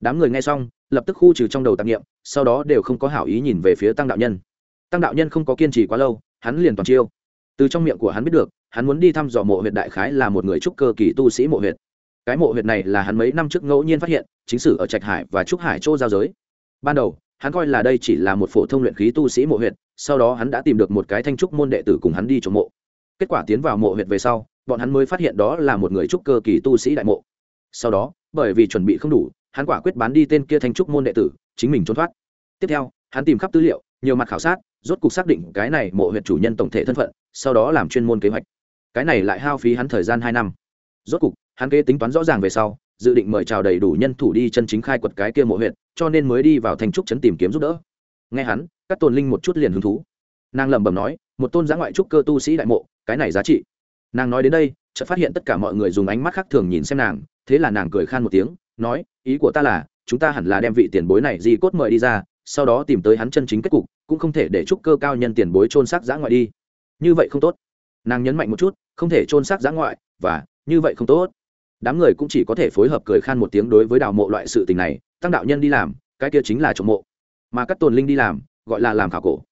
Đám người nghe xong, lập tức khu trừ trong đầu tạp nghiệm sau đó đều không có hảo ý nhìn về phía tăng đạo nhân. Tăng đạo nhân không có kiên trì quá lâu, hắn liền toàn chiêu. Từ trong miệng của hắn biết được, hắn muốn đi thăm dò mộ huyện đại khái là một người trúc cơ kỳ tu sĩ mộ huyện cái mộ huyện này là hắn mấy năm trước ngẫu nhiên phát hiện, chính sử ở trạch hải và trúc hải chỗ giao giới. Ban đầu, hắn coi là đây chỉ là một phổ thông luyện khí tu sĩ mộ huyện sau đó hắn đã tìm được một cái thanh trúc môn đệ tử cùng hắn đi trộm mộ. Kết quả tiến vào mộ huyện về sau, bọn hắn mới phát hiện đó là một người trúc cơ kỳ tu sĩ đại mộ sau đó, bởi vì chuẩn bị không đủ, hắn quả quyết bán đi tên kia thanh trúc môn đệ tử, chính mình trốn thoát. Tiếp theo, hắn tìm khắp tư liệu, nhiều mặt khảo sát, rốt cuộc xác định cái này mộ huyện chủ nhân tổng thể thân phận, sau đó làm chuyên môn kế hoạch. Cái này lại hao phí hắn thời gian hai năm. Rốt cuộc hắn kế tính toán rõ ràng về sau, dự định mời chào đầy đủ nhân thủ đi chân chính khai quật cái kia mộ huyện cho nên mới đi vào thành trúc trấn tìm kiếm giúp đỡ. Nghe hắn, các tôn linh một chút liền hứng thú. Nàng lẩm bẩm nói, một tôn giã ngoại trúc cơ tu sĩ đại mộ, cái này giá trị. Nàng nói đến đây, chợt phát hiện tất cả mọi người dùng ánh mắt khác thường nhìn xem nàng thế là nàng cười khan một tiếng, nói, ý của ta là, chúng ta hẳn là đem vị tiền bối này di cốt mời đi ra, sau đó tìm tới hắn chân chính kết cục, cũng không thể để trúc cơ cao nhân tiền bối trôn xác giã ngoại đi. Như vậy không tốt. Nàng nhấn mạnh một chút, không thể trôn xác giã ngoại, và, như vậy không tốt. Đám người cũng chỉ có thể phối hợp cười khan một tiếng đối với đào mộ loại sự tình này, tăng đạo nhân đi làm, cái kia chính là trộm mộ. Mà các tồn linh đi làm, gọi là làm khảo cổ.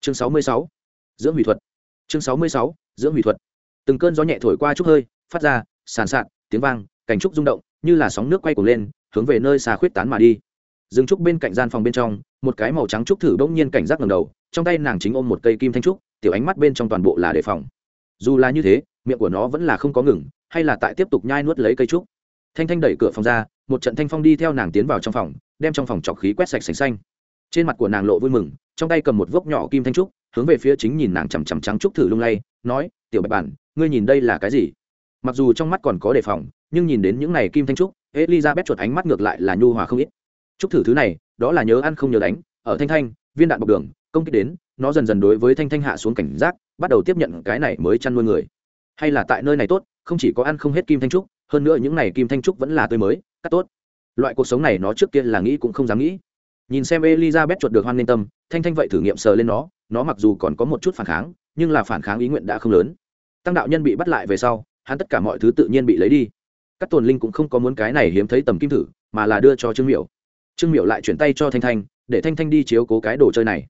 Chương sáu mươi sáu, dưỡng hủy thuật. Chương sáu mươi sáu, dưỡng hủy thuật. Từng cơn gió nhẹ thổi qua chút hơi, phát ra, sàn sạt, tiếng vang cảnh trúc rung động, như là sóng nước quay cuồng lên, hướng về nơi xa khuyết tán mà đi. Dừng trúc bên cạnh gian phòng bên trong, một cái màu trắng trúc thử bỗng nhiên cảnh giác ngầm đầu, trong tay nàng chính ôm một cây kim thanh trúc, tiểu ánh mắt bên trong toàn bộ là đề phòng. Dù là như thế, miệng của nó vẫn là không có ngừng, hay là tại tiếp tục nhai nuốt lấy cây trúc. Thanh thanh đẩy cửa phòng ra, một trận thanh phong đi theo nàng tiến vào trong phòng, đem trong phòng trọc khí quét sạch sành xanh. Trên mặt của nàng lộ vui mừng, trong tay cầm một vốc nhỏ kim thanh trúc, hướng về phía chính nhìn nàng chằm chằm trắng trúc thử lung lay, nói, tiểu bạch bản, ngươi nhìn đây là cái gì? Mặc dù trong mắt còn có đề phòng nhưng nhìn đến những này kim thanh trúc, elizabeth chuột ánh mắt ngược lại là nhu hòa không ít. Trúc thử thứ này, đó là nhớ ăn không nhớ đánh, ở thanh thanh, viên đạn bọc đường, công kích đến, nó dần dần đối với thanh thanh hạ xuống cảnh giác, bắt đầu tiếp nhận cái này mới chăn nuôi người. Hay là tại nơi này tốt, không chỉ có ăn không hết kim thanh trúc, hơn nữa những này kim thanh trúc vẫn là tươi mới, cắt tốt. Loại cuộc sống này nó trước kia là nghĩ cũng không dám nghĩ. Nhìn xem elizabeth chuột được hoan lên tâm, thanh thanh vậy thử nghiệm sờ lên nó nó mặc dù còn có một chút phản kháng, nhưng là phản kháng ý nguyện đã không lớn. Tăng đạo nhân bị bắt lại về sau, hắn tất cả mọi thứ tự nhiên bị lấy đi các tồn linh cũng không có muốn cái này hiếm thấy tầm kim thử, mà là đưa cho trương miểu. Trương miểu lại chuyển tay cho thanh thanh, để thanh thanh đi chiếu cố cái đồ chơi này.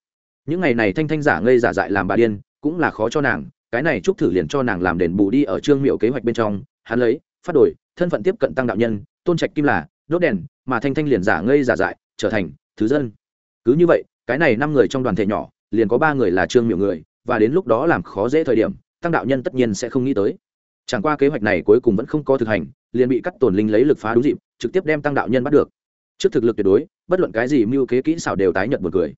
Những ngày này thanh thanh giả ngây giả dại làm bà điên, cũng là khó cho nàng, cái này chúc thử liền cho nàng làm đền bù đi ở trương miểu kế hoạch bên trong. Hắn lấy, phát đổi, thân phận tiếp cận tăng đạo nhân, tôn trạch kim là, đốt đèn, mà thanh thanh liền giả ngây giả dại, trở thành thứ dân. Cứ như vậy, cái này năm người trong đoàn thể nhỏ, liền có ba người là trương miểu người, và đến lúc đó làm khó dễ thời điểm, tăng đạo nhân tất nhiên sẽ không nghĩ tới. Chẳng qua kế hoạch này cuối cùng vẫn không có thực hành liền bị cắt tổn linh lấy lực phá đúng dịp, trực tiếp đem tăng đạo nhân bắt được. Trước thực lực tuyệt đối, bất luận cái gì mưu kế kỹ xảo đều tái nhận một người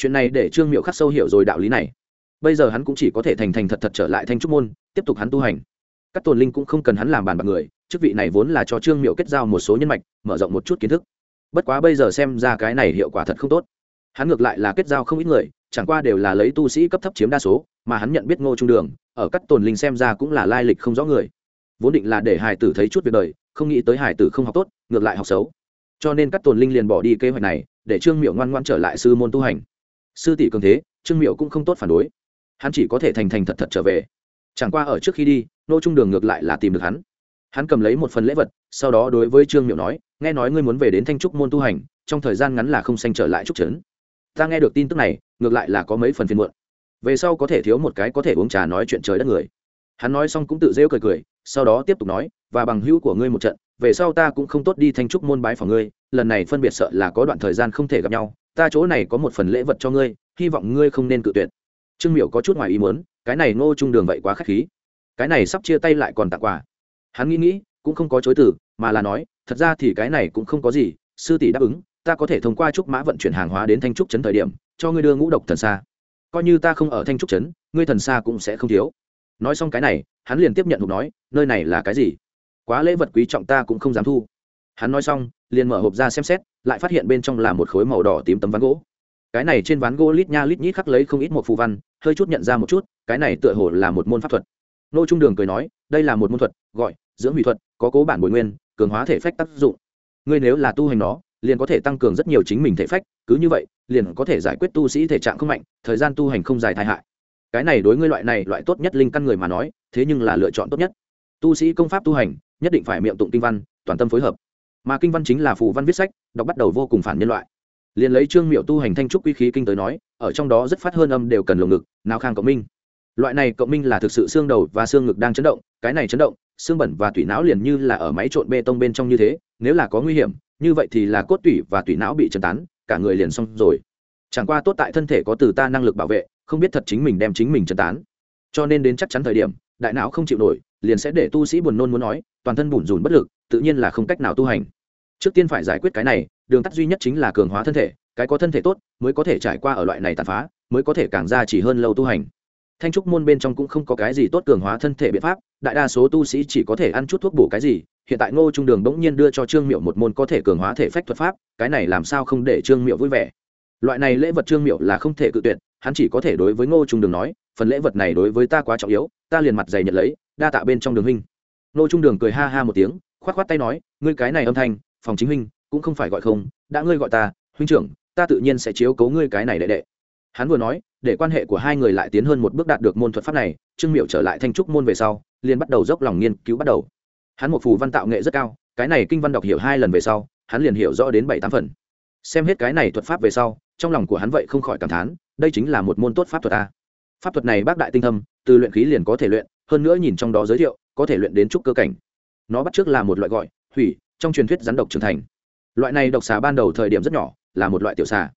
chuyện này để trương miệu khắc sâu hiểu rồi đạo lý này. Bây giờ hắn cũng chỉ có thể thành thành thật thật trở lại thanh trúc môn, tiếp tục hắn tu hành. Các tồn linh cũng không cần hắn làm bàn bạc người, chức vị này vốn là cho trương miệu kết giao một số nhân mạch, mở rộng một chút kiến thức. Bất quá bây giờ xem ra cái này hiệu quả thật không tốt. Hắn ngược lại là kết giao không ít người, chẳng qua đều là lấy tu sĩ cấp thấp chiếm đa số, mà hắn nhận biết ngô trung đường, ở các tồn linh xem ra cũng là lai lịch không rõ người vốn định là để hải tử thấy chút việc đời, không nghĩ tới hải tử không học tốt, ngược lại học xấu. Cho nên các tồn linh liền bỏ đi kế hoạch này, để trương miệu ngoan ngoan trở lại sư môn tu hành. Sư tỷ cường thế, trương miệu cũng không tốt phản đối. Hắn chỉ có thể thành thành thật thật trở về. Chẳng qua ở trước khi đi, nô trung đường ngược lại là tìm được hắn. Hắn cầm lấy một phần lễ vật, sau đó đối với trương miệu nói, nghe nói ngươi muốn về đến thanh trúc môn tu hành, trong thời gian ngắn là không xanh trở lại trúc trấn. Ta nghe được tin tức này, ngược lại là có mấy phần phiền muộn. Về sau có thể thiếu một cái có thể uống trà nói chuyện trời đất người. Hắn nói xong cũng tự rêu cười cười sau đó tiếp tục nói, và bằng hữu của ngươi một trận, về sau ta cũng không tốt đi thanh trúc môn bái phòng ngươi, lần này phân biệt sợ là có đoạn thời gian không thể gặp nhau, ta chỗ này có một phần lễ vật cho ngươi, hy vọng ngươi không nên cự tuyệt. Trương miểu có chút ngoài ý muốn, cái này ngô trung đường vậy quá k h á c h khí. Cái này sắp chia tay lại còn tặng quà. Hắn nghĩ nghĩ, cũng không có chối từ, mà là nói, thật ra thì cái này cũng không có gì, sư tỷ đáp ứng, ta có thể thông qua trúc mã vận chuyển hàng hóa đến thanh trúc trấn thời điểm, cho ngươi đưa ngũ độc thần xa coi như ta không ở thanh trúc trấn, ngươi thần xa cũng sẽ không thiếu nói xong cái này, hắn liền tiếp nhận hộp nói, nơi này là cái gì? Quá lễ vật quý trọng ta cũng không dám thu. Hắn nói xong, liền mở hộp ra xem xét, lại phát hiện bên trong là một khối màu đỏ tím tấm ván gỗ. Cái này trên ván gỗ lít nha lít nhít khắc lấy không ít một phù văn, hơi chút nhận ra một chút, cái này tựa hồ là một môn pháp thuật. Nô trung đường cười nói, đây là một môn thuật, gọi dưỡng hủy thuật, có cố bản bồi nguyên, cường hóa thể phách tác dụng. Ngươi nếu là tu hành nó, liền có thể tăng cường rất nhiều chính mình thể phách, cứ như vậy, liền có thể giải quyết tu sĩ thể trạng không mạnh, thời gian tu hành không dài tai hại cái này đối ngươi loại này, loại tốt nhất linh căn người mà nói, thế nhưng là lựa chọn tốt nhất. Tu sĩ công pháp tu hành, nhất định phải miệng tụng kinh văn, toàn tâm phối hợp. Mà kinh văn chính là phù văn viết sách, đọc bắt đầu vô cùng phản nhân loại. Liền lấy trương miệu tu hành thanh trúc quy khí kinh tới nói, ở trong đó rất phát hơn âm đều cần lồng ngực, nào khang cộng minh. Loại này cộng minh là thực sự xương đầu và xương ngực đang chấn động, cái này chấn động, xương bẩn và tủy não liền như là ở máy trộn bê tông bên trong như thế, nếu là có nguy hiểm, như vậy thì là cốt tủy và tủy não bị chấn tán, cả người liền xong rồi. Chẳng qua tốt tại thân thể có từ ta năng lực bảo vệ không biết thật chính mình đem chính mình trần tán. Cho nên đến chắc chắn thời điểm, đại não không chịu nổi, liền sẽ để tu sĩ buồn nôn muốn nói, toàn thân bủn rủn bất lực, tự nhiên là không cách nào tu hành. Trước tiên phải giải quyết cái này, đường tắt duy nhất chính là cường hóa thân thể, cái có thân thể tốt mới có thể trải qua ở loại này tàn phá, mới có thể càng ra chỉ hơn lâu tu hành. Thanh trúc môn bên trong cũng không có cái gì tốt cường hóa thân thể biện pháp, đại đa số tu sĩ chỉ có thể ăn chút thuốc bổ cái gì, hiện tại ngô trung đường bỗng nhiên đưa cho trương miệu một môn có thể cường hóa thể phách thuật pháp, cái này làm sao không để trương miệu vui vẻ. Loại này lễ vật trương miệu là không thể cự tuyệt hắn chỉ có thể đối với ngô trung đường nói, phần lễ vật này đối với ta quá trọng yếu, ta liền mặt dày nhận lấy, đa tạ bên trong đường huynh. Ngô trung đường cười ha ha một tiếng k h o á t k h o á t tay nói, ngươi cái này âm thanh, phòng chính huynh, cũng không phải gọi không, đã ngươi gọi ta, huynh trưởng, ta tự nhiên sẽ chiếu cấu ngươi cái này đệ đệ. Hắn vừa nói, để quan hệ của hai người lại tiến hơn một bước đạt được môn thuật pháp này, trương miệu trở lại thanh trúc môn về sau, liền bắt đầu dốc lòng nghiên cứu bắt đầu. Hắn một phù văn tạo nghệ rất cao, cái này kinh văn đọc hiểu hai lần về sau, hắn liền hiểu rõ đến bảy tám phần. Xem hết cái này thuật pháp về sau, trong lòng của hắn vậy không khỏi cảm thán đây chính là một môn tốt pháp thuật a. Pháp thuật này bác đại tinh thâm, từ luyện khí liền có thể luyện, hơn nữa nhìn trong đó giới thiệu, có thể luyện đến trúc cơ cảnh. Nó bắt trước là một loại gọi, hủy, trong truyền thuyết rắn độc trưởng thành. Loại này độc xà ban đầu thời điểm rất nhỏ, là một loại tiểu xà.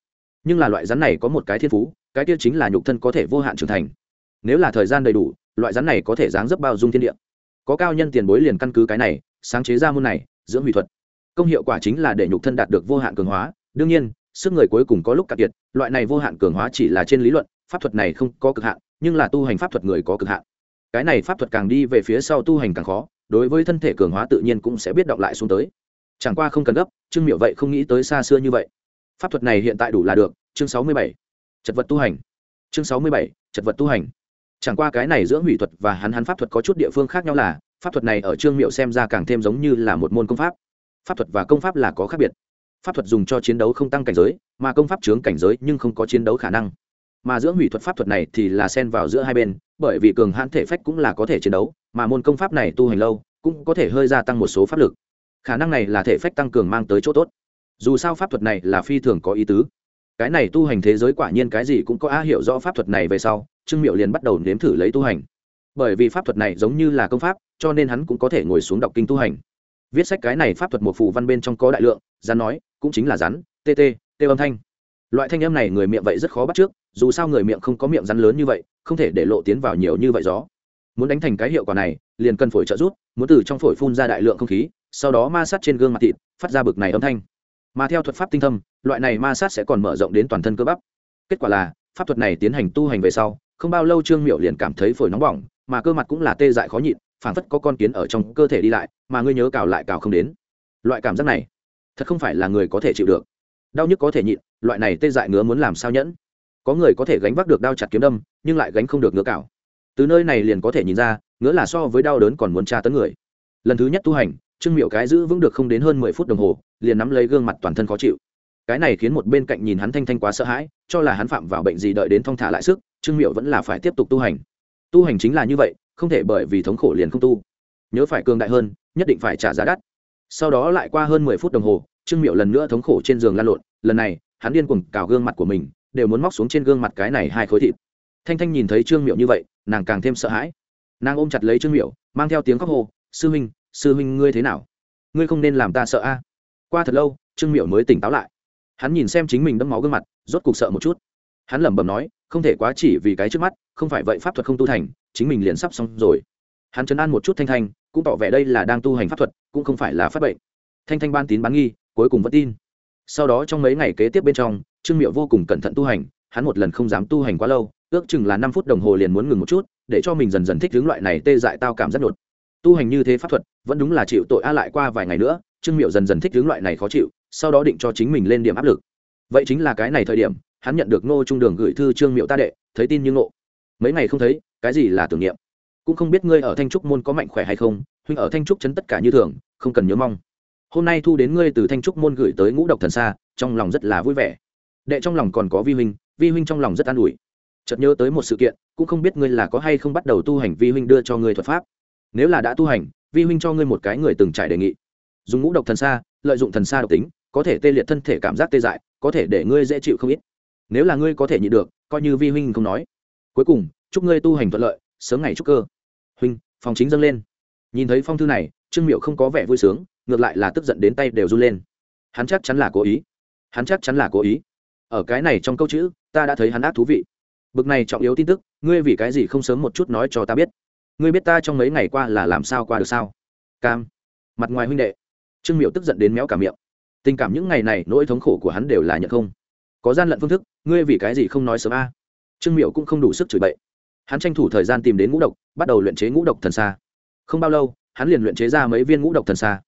Nhưng là loại rắn này có một cái thiên phú, cái kia chính là nhục thân có thể vô hạn trưởng thành. Nếu là thời gian đầy đủ, loại rắn này có thể dáng dấp bao dung thiên địa. Có cao nhân tiền bối liền căn cứ cái này, sáng chế ra môn này, dưỡng hủy thuật. Công hiệu quả chính là để nhục thân đạt được vô hạn cường hóa. Đương nhiên sức người cuối cùng có lúc cạn kiệt, loại này vô hạn cường hóa chỉ là trên lý luận, pháp thuật này không có cực hạn, nhưng là tu hành pháp thuật người có cực hạn. Cái này pháp thuật càng đi về phía sau tu hành càng khó, đối với thân thể cường hóa tự nhiên cũng sẽ biết động lại xuống tới. Chẳng qua không cần gấp, trương miệu vậy không nghĩ tới xa xưa như vậy. Pháp thuật này hiện tại đủ là được, chương sáu mươi bảy. Chật vật tu hành. Chương sáu mươi bảy, chật vật tu hành. Chẳng qua cái này giữa hủy thuật và hắn hắn pháp thuật có chút địa phương khác nhau là, pháp thuật này ở trương miệu xem ra càng thêm giống như là một môn công pháp. Pháp thuật và công pháp là có khác biệt pháp thuật dùng cho chiến đấu không tăng cảnh giới, mà công pháp chướng cảnh giới nhưng không có chiến đấu khả năng. Mà giữa hủy thuật pháp thuật này thì là xen vào giữa hai bên, bởi vì cường hãn thể phách cũng là có thể chiến đấu, mà môn công pháp này tu hành lâu, cũng có thể hơi gia tăng một số pháp lực. Khả năng này là thể phách tăng cường mang tới chỗ tốt. Dù sao pháp thuật này là phi thường có ý tứ. Cái này tu hành thế giới quả nhiên cái gì cũng có a hiểu rõ pháp thuật này về sau, trương miệu liền bắt đầu nếm thử lấy tu hành. Bởi vì pháp thuật này giống như là công pháp, cho nên hắn cũng có thể ngồi xuống đọc kinh tu hành. Viết sách cái này pháp thuật một phù văn bên trong có đại lượng, rắn nói cũng chính là rắn tt tê âm thanh. Loại thanh âm này người miệng vậy rất khó bắt trước, dù sao người miệng không có miệng rắn lớn như vậy, không thể để lộ tiến vào nhiều như vậy gió. Muốn đánh thành cái hiệu quả này, liền cần phổi trợ rút muốn từ trong phổi phun ra đại lượng không khí, sau đó ma sát trên gương mặt thịt, phát ra bực này âm thanh. Mà theo thuật pháp tinh thâm, loại này ma sát sẽ còn mở rộng đến toàn thân cơ bắp. Kết quả là, pháp thuật này tiến hành tu hành về sau, không bao lâu trương miệu liền cảm thấy phổi nóng bỏng, mà cơ mặt cũng là tê dại khó nhịn phản phất có con kiến ở trong cơ thể đi lại, mà ngươi nhớ cào lại cào không đến. Loại cảm giác này thật không phải là người có thể chịu được. Đau nhức có thể nhịn, loại này tê dại ngứa muốn làm sao nhẫn? Có người có thể gánh vác được đau chặt kiếm đâm, nhưng lại gánh không được ngứa cào từ nơi này liền có thể nhìn ra, ngứa là so với đau đớn còn muốn tra tấn người. Lần thứ nhất tu hành, trương miệu cái giữ vững được không đến hơn mười phút đồng hồ, liền nắm lấy gương mặt toàn thân khó chịu. Cái này khiến một bên cạnh nhìn hắn thanh thanh quá sợ hãi, cho là hắn phạm vào bệnh gì đợi đến thong thả lại sức, trương miệu vẫn là phải tiếp tục tu hành. Tu hành chính là như vậy, không thể bởi vì thống khổ liền không tu. Nhớ phải cường đại hơn, nhất định phải trả giá đắt sau đó lại qua hơn mười phút đồng hồ, trương miệu lần nữa thống khổ trên giường lan lộn. Lần này, hắn điên cuồng cào gương mặt của mình, đều muốn móc xuống trên gương mặt cái này hai khối thịt. Thanh thanh nhìn thấy trương miệu như vậy, nàng càng thêm sợ hãi. Nàng ôm chặt lấy trương miệu mang theo tiếng khóc hô, sư huynh sư huynh ngươi thế nào? Ngươi không nên làm ta sợ a. Qua thật lâu, trương miệu mới tỉnh táo lại. Hắn nhìn xem chính mình đẫm máu gương mặt, rốt cục sợ một chút. Hắn lẩm bẩm nói, không thể quá chỉ vì cái trước mắt, không phải vậy pháp thuật không tu thành, chính mình liền sắp xong rồi. Hắn chấn an một chút thanh thanh cũng tỏ vẻ đây là đang tu hành pháp thuật, cũng không phải là phát bệnh. Thanh thanh ban tín bán nghi, cuối cùng vẫn tin. Sau đó trong mấy ngày kế tiếp bên trong, trương miệu vô cùng cẩn thận tu hành, hắn một lần không dám tu hành quá lâu, ước chừng là năm phút đồng hồ liền muốn ngừng một chút, để cho mình dần dần thích hướng loại này tê dại tao cảm rất đột. Tu hành như thế pháp thuật, vẫn đúng là chịu tội a lại qua vài ngày nữa, trương miệu dần dần thích hướng loại này khó chịu, sau đó định cho chính mình lên điểm áp lực. Vậy chính là cái này thời điểm, hắn nhận được ngô trung đường gửi thư trương miệu ta đệ, thấy tin như ngộ. Mấy ngày không thấy, cái gì là tưởng niệm? Cũng không biết ngươi ở thanh trúc môn có mạnh khỏe hay không, huynh ở thanh trúc chấn tất cả như thường, không cần nhớ mong. Hôm nay thu đến ngươi từ thanh trúc môn gửi tới ngũ độc thần xa, trong lòng rất là vui vẻ. Đệ trong lòng còn có vi huynh vi huynh trong lòng rất an ủi. Chợt nhớ tới một sự kiện, cũng không biết ngươi là có hay không bắt đầu tu hành vi huynh đưa cho ngươi thuật pháp. Nếu là đã tu hành, vi huynh cho ngươi một cái người từng trải đề nghị. Dùng ngũ độc thần xa, lợi dụng thần xa độc tính, có thể tê liệt thân thể cảm giác tê dại, có thể để ngươi dễ chịu không ít. Nếu là ngươi có thể nhịn được, coi như vi huynh không nói. Cuối cùng, chúc ngươi tu hành thuận lợi sớm ngày chúc cơ. Huynh, phòng chính dâng lên. Nhìn thấy phong thư này, trương miệu không có vẻ vui sướng, ngược lại là tức giận đến tay đều run lên. Hắn chắc chắn là cố ý. Hắn chắc chắn là cố ý. Ở cái này trong câu chữ, ta đã thấy hắn ác thú vị. Bực này trọng yếu tin tức, ngươi vì cái gì không sớm một chút nói cho ta biết? Ngươi biết ta trong mấy ngày qua là làm sao qua được sao? Cam. Mặt ngoài huynh đệ. Trương miệu tức giận đến méo cả miệng. Tình cảm những ngày này, nỗi thống khổ của hắn đều là nhận không. Có gian lận phương thức, ngươi vì cái gì không nói sớm a? Trương miệu cũng không đủ sức chửi bậy hắn tranh thủ thời gian tìm đến ngũ độc, bắt đầu luyện chế ngũ độc thần xa. Không bao lâu, hắn liền luyện chế ra mấy viên ngũ độc thần xa.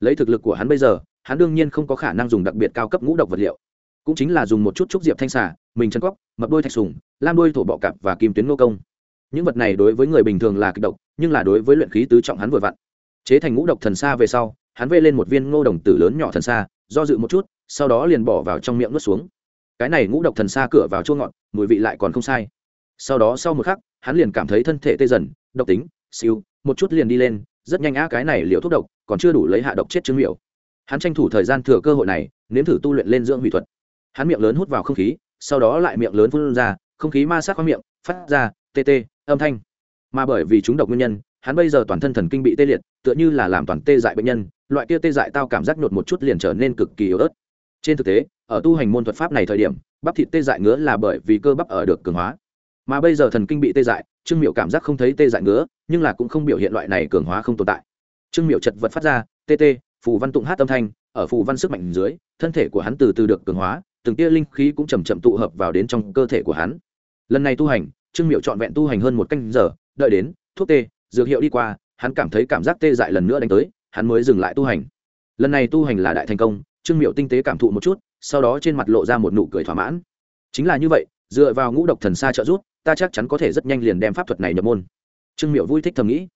Lấy thực lực của hắn bây giờ, hắn đương nhiên không có khả năng dùng đặc biệt cao cấp ngũ độc vật liệu. Cũng chính là dùng một chút trúc diệp thanh xà, mình chân cóc, mập đôi thạch sùng lam đôi thổ bọ cạp và kim tuyến ngô công. Những vật này đối với người bình thường là kịch độc, nhưng là đối với luyện khí tứ trọng hắn vừa vặn. Chế thành ngũ độc thần xa về sau, hắn vê lên một viên ngô đồng tử lớn nhỏ thần xa, do dự một chút, sau đó liền bỏ vào trong miệng nuốt xuống. Cái này ngũ độc thần xa cửa vào chua ngọt, mùi vị lại còn không sai sau đó sau một khắc, hắn liền cảm thấy thân thể tê dần, độc tính, siêu, một chút liền đi lên, rất nhanh á cái này liệu thuốc độc, còn chưa đủ lấy hạ độc chết chứng miểu. Hắn tranh thủ thời gian thừa cơ hội này, nếm thử tu luyện lên dưỡng hủy thuật. Hắn miệng lớn hút vào không khí, sau đó lại miệng lớn phun ra, không khí ma sát qua miệng, phát ra tê tê, âm thanh. Mà bởi vì chúng độc nguyên nhân, hắn bây giờ toàn thân thần kinh bị tê liệt, tựa như là làm toàn tê dại bệnh nhân, loại kia tê dại tao cảm giác nhột một chút liền trở nên cực kỳ yếu ớt. Trên thực tế, ở tu hành môn thuật pháp này thời điểm, bắp thịt tê dại ngứa là bởi vì cơ bắp ở được cường hóa mà bây giờ thần kinh bị tê dại, trương miệu cảm giác không thấy tê dại ngứa, nhưng là cũng không biểu hiện loại này cường hóa không tồn tại. Trương miệu chật vật phát ra, tê tê, phù văn tụng hát âm thanh, ở phù văn sức mạnh dưới, thân thể của hắn từ từ được cường hóa, từng tia linh khí cũng chầm chậm tụ hợp vào đến trong cơ thể của hắn. Lần này tu hành, trương miệu trọn vẹn tu hành hơn một canh giờ, đợi đến thuốc tê, dược hiệu đi qua, hắn cảm thấy cảm giác tê dại lần nữa đánh tới, hắn mới dừng lại tu hành. Lần này tu hành là đại thành công, trương miệu tinh tế cảm thụ một chút, sau đó trên mặt lộ ra một nụ cười thỏa mãn. Chính là như vậy, dựa vào ngũ độc thần xa trợ giúp ta chắc chắn có thể rất nhanh liền đem pháp thuật này nhập môn. Trương miệu vui thích thầm nghĩ.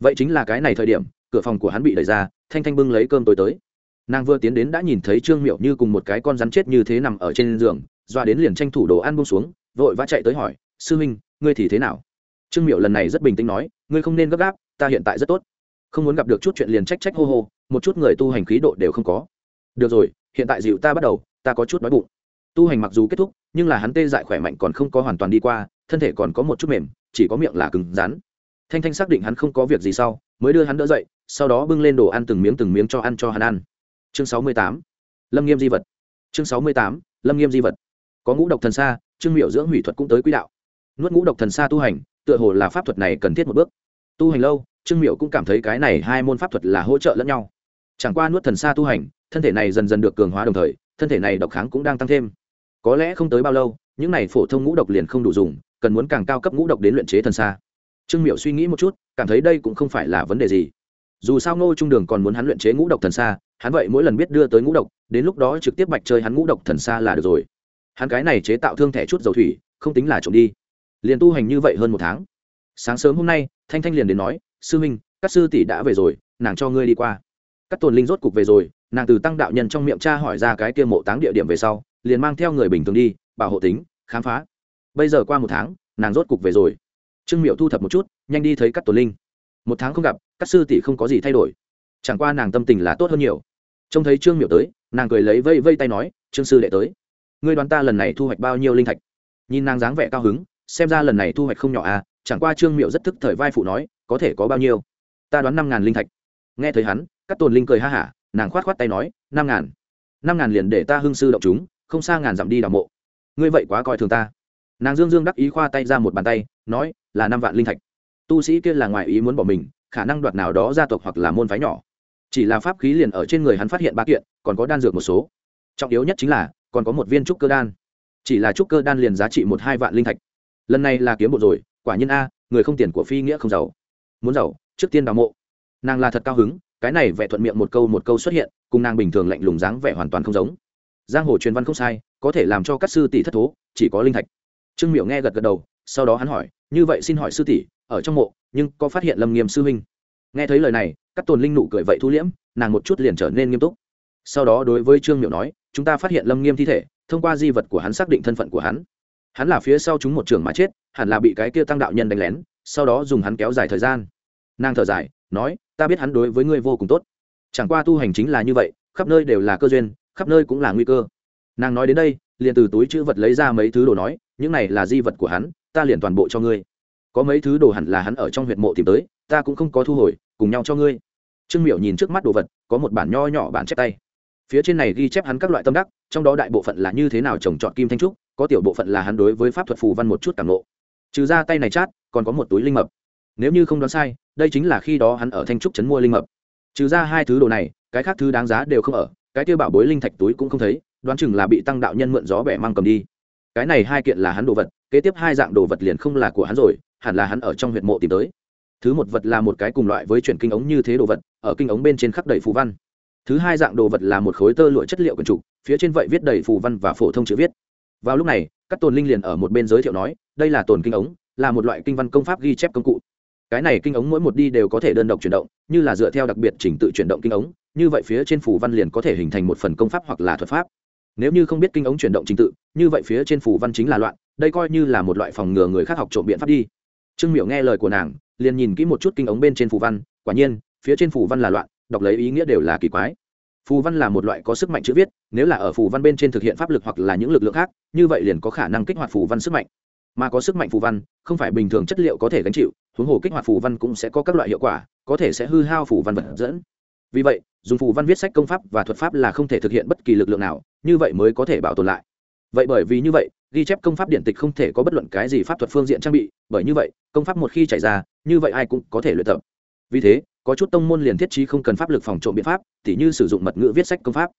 Vậy chính là cái này thời điểm, cửa phòng của hắn bị đẩy ra, thanh thanh bưng lấy cơm tối tới. Nàng vừa tiến đến đã nhìn thấy trương miệu như cùng một cái con rắn chết như thế nằm ở trên giường, doa đến liền tranh thủ đồ ăn bông xuống, vội vã chạy tới hỏi, sư huynh, ngươi thì thế nào? Trương miệu lần này rất bình tĩnh nói, ngươi không nên gấp gáp, ta hiện tại rất tốt. Không muốn gặp được chút chuyện liền trách trách hô hô, một chút người tu hành khí độ đều không có. Được rồi, hiện tại dịu ta bắt đầu, ta có chút đói bụng. Tu hành mặc dù kết thúc, nhưng là hắn tê dại khỏe mạnh còn không có hoàn toàn đi qua thân thể còn có một chút mềm, chỉ có miệng là cứng rắn. Thanh thanh xác định hắn không có việc gì sau, mới đưa hắn đỡ dậy, sau đó bưng lên đồ ăn từng miếng từng miếng cho ăn cho hắn ăn. Chương sáu mươi tám. Lâm nghiêm di vật. Chương sáu mươi tám. Lâm nghiêm di vật. Có ngũ độc thần xa trương miệu dưỡng hủy thuật cũng tới quỹ đạo. Nuốt ngũ độc thần xa tu hành, tựa hồ là pháp thuật này cần thiết một bước. Tu hành lâu, trương miệu cũng cảm thấy cái này hai môn pháp thuật là hỗ trợ lẫn nhau. Chẳng qua nuốt thần xa tu hành, thân thể này dần dần được cường hóa đồng thời, thân thể này độc kháng cũng đang tăng thêm. Có lẽ không tới bao lâu, những này phổ thông ngũ độc liền không đủ dùng cần muốn càng cao cấp ngũ độc đến luyện chế thần xa. Trương miểu suy nghĩ một chút, cảm thấy đây cũng không phải là vấn đề gì. Dù sao ngô trung đường còn muốn hắn luyện chế ngũ độc thần xa, hắn vậy mỗi lần biết đưa tới ngũ độc, đến lúc đó trực tiếp bạch chơi hắn ngũ độc thần xa là được rồi. Hắn cái này chế tạo thương thẻ chút dầu thủy, không tính là trộm đi. Liền tu hành như vậy hơn một tháng. Sáng sớm hôm nay, thanh thanh liền đến nói, sư huynh các sư tỷ đã về rồi, nàng cho ngươi đi qua. Các tồn linh rốt cục về rồi, nàng từ tăng đạo nhân trong miệng cha hỏi ra cái kia mộ táng địa điểm về sau, liền mang theo người bình thường đi, bảo hộ tính, khám phá bây giờ qua một tháng, nàng rốt cục về rồi. Trương miệu thu thập một chút, nhanh đi thấy các tồn linh. Một tháng không gặp các sư tỷ không có gì thay đổi. Chẳng qua nàng tâm tình là tốt hơn nhiều. Trông thấy trương miệu tới, nàng cười lấy vây vây tay nói, trương sư đệ tới. Ngươi đoán ta lần này thu hoạch bao nhiêu linh thạch? Nhìn nàng dáng vẻ cao hứng, xem ra lần này thu hoạch không nhỏ à chẳng qua trương miệu rất thức thời vai phụ nói, có thể có bao nhiêu? Ta đoán năm ngàn linh thạch. Nghe thấy hắn các tồn linh cười ha hả, nàng khoát khoát tay nói, năm ngàn. Năm ngàn liền để ta hưng sư động chúng, không xa ngàn dặm đi đào mộ. Ngươi vậy quá coi thường ta nàng dương dương đắc ý khoa tay ra một bàn tay, nói, là năm vạn linh thạch. Tu sĩ kia là ngoài ý muốn bỏ mình, khả năng đoạt nào đó gia tộc hoặc là môn phái nhỏ. Chỉ là pháp khí liền ở trên người hắn phát hiện ba kiện, còn có đan dược một số. Trọng yếu nhất chính là, còn có một viên trúc cơ đan. Chỉ là trúc cơ đan liền giá trị một hai vạn linh thạch. Lần này là kiếm bộ rồi, quả nhiên a, người không tiền của phi nghĩa không giàu. Muốn giàu, trước tiên đào mộ. Nàng là thật cao hứng, cái này vẻ thuận miệng một câu một câu xuất hiện, cùng nàng bình thường lạnh lùng dáng vẻ hoàn toàn không giống. Giang hồ truyền văn không sai, có thể làm cho các sư tỷ thất thố, chỉ có linh thạch trương miệu nghe gật gật đầu, sau đó hắn hỏi, như vậy xin hỏi sư tỷ, ở trong mộ, nhưng có phát hiện lâm nghiêm sư huynh? Nghe thấy lời này các tồn linh nụ cười vậy thu liễm, nàng một chút liền trở nên nghiêm túc. Sau đó đối với trương miệu nói, chúng ta phát hiện lâm nghiêm thi thể, thông qua di vật của hắn xác định thân phận của hắn. Hắn là phía sau chúng một trường mà chết, hẳn là bị cái kia tăng đạo nhân đánh lén, sau đó dùng hắn kéo dài thời gian. Nàng thở dài, nói, ta biết hắn đối với ngươi vô cùng tốt. Chẳng qua tu hành chính là như vậy, khắp nơi đều là cơ duyên, khắp nơi cũng là nguy cơ. Nàng nói đến đây liền từ túi chữ vật lấy ra mấy thứ đồ nói, những này là di vật của hắn, ta liền toàn bộ cho ngươi. Có mấy thứ đồ hẳn là hắn ở trong huyệt mộ tìm tới, ta cũng không có thu hồi, cùng nhau cho ngươi. Trương miểu nhìn trước mắt đồ vật, có một bản nho nhỏ bản chép tay. Phía trên này ghi chép hắn các loại tâm đắc, trong đó đại bộ phận là như thế nào trồng trọt kim thanh trúc, có tiểu bộ phận là hắn đối với pháp thuật phù văn một chút cảm lộ trừ ra tay này chát, còn có một túi linh mập. Nếu như không đoán sai, đây chính là khi đó hắn ở thanh trúc trấn mua linh mập. Trừ ra hai thứ đồ này, cái khác thứ đáng giá đều không ở, cái kia bảo bối linh thạch túi cũng không thấy đoán chừng là bị tăng đạo nhân mượn gió bẻ mang cầm đi. Cái này hai kiện là hắn đồ vật, kế tiếp hai dạng đồ vật liền không là của hắn rồi, hẳn là hắn ở trong huyệt mộ tìm tới. Thứ một vật là một cái cùng loại với chuyển kinh ống như thế đồ vật, ở kinh ống bên trên khắc đầy phù văn. Thứ hai dạng đồ vật là một khối tơ lụa chất liệu quần trục phía trên vậy viết đầy phù văn và phổ thông chữ viết. Vào lúc này, các tồn linh liền ở một bên giới thiệu nói, đây là tồn kinh ống, là một loại kinh văn công pháp ghi chép công cụ. Cái này kinh ống mỗi một đi đều có thể đơn độc chuyển động, như là dựa theo đặc biệt trình tự chuyển động kinh ống, như vậy phía trên phù văn liền có thể hình thành một phần công pháp hoặc là thuật pháp nếu như không biết kinh ống chuyển động trình tự, như vậy phía trên phủ văn chính là loạn, đây coi như là một loại phòng ngừa người khác học trộm biện pháp đi. Trương miệu nghe lời của nàng, liền nhìn kỹ một chút kinh ống bên trên phủ văn, quả nhiên, phía trên phủ văn là loạn, đọc lấy ý nghĩa đều là kỳ quái. Phù văn là một loại có sức mạnh chữ viết, nếu là ở phù văn bên trên thực hiện pháp lực hoặc là những lực lượng khác, như vậy liền có khả năng kích hoạt phù văn sức mạnh. Mà có sức mạnh phù văn, không phải bình thường chất liệu có thể gánh chịu, huống hồ kích hoạt phù văn cũng sẽ có các loại hiệu quả, có thể sẽ hư hao phù văn vật dẫn vì vậy, dùng phù văn viết sách công pháp và thuật pháp là không thể thực hiện bất kỳ lực lượng nào, như vậy mới có thể bảo tồn lại. Vậy bởi vì như vậy, ghi chép công pháp điện tịch không thể có bất luận cái gì pháp thuật phương diện trang bị, bởi như vậy, công pháp một khi chạy ra, như vậy ai cũng có thể luyện tập. Vì thế, có chút tông môn liền thiết trí không cần pháp lực phòng trộm biện pháp, tỉ như sử dụng mật ngữ viết sách công pháp.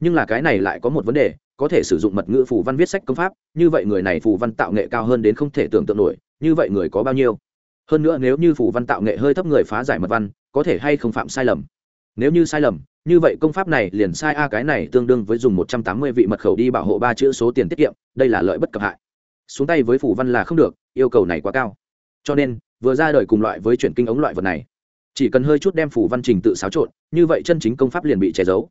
Nhưng là cái này lại có một vấn đề, có thể sử dụng mật ngữ phù văn viết sách công pháp, như vậy người này phù văn tạo nghệ cao hơn đến không thể tưởng tượng nổi, như vậy người có bao nhiêu? Hơn nữa nếu như phù văn tạo nghệ hơi thấp người phá giải mật văn, có thể hay không phạm sai lầm? Nếu như sai lầm, như vậy công pháp này liền sai a cái này tương đương với dùng một trăm tám mươi vị mật khẩu đi bảo hộ ba chữ số tiền tiết kiệm, đây là lợi bất cập hại. Xuống tay với phủ văn là không được, yêu cầu này quá cao. Cho nên, vừa ra đời cùng loại với chuyển kinh ống loại vật này, chỉ cần hơi chút đem phủ văn trình tự xáo trộn, như vậy chân chính công pháp liền bị che giấu.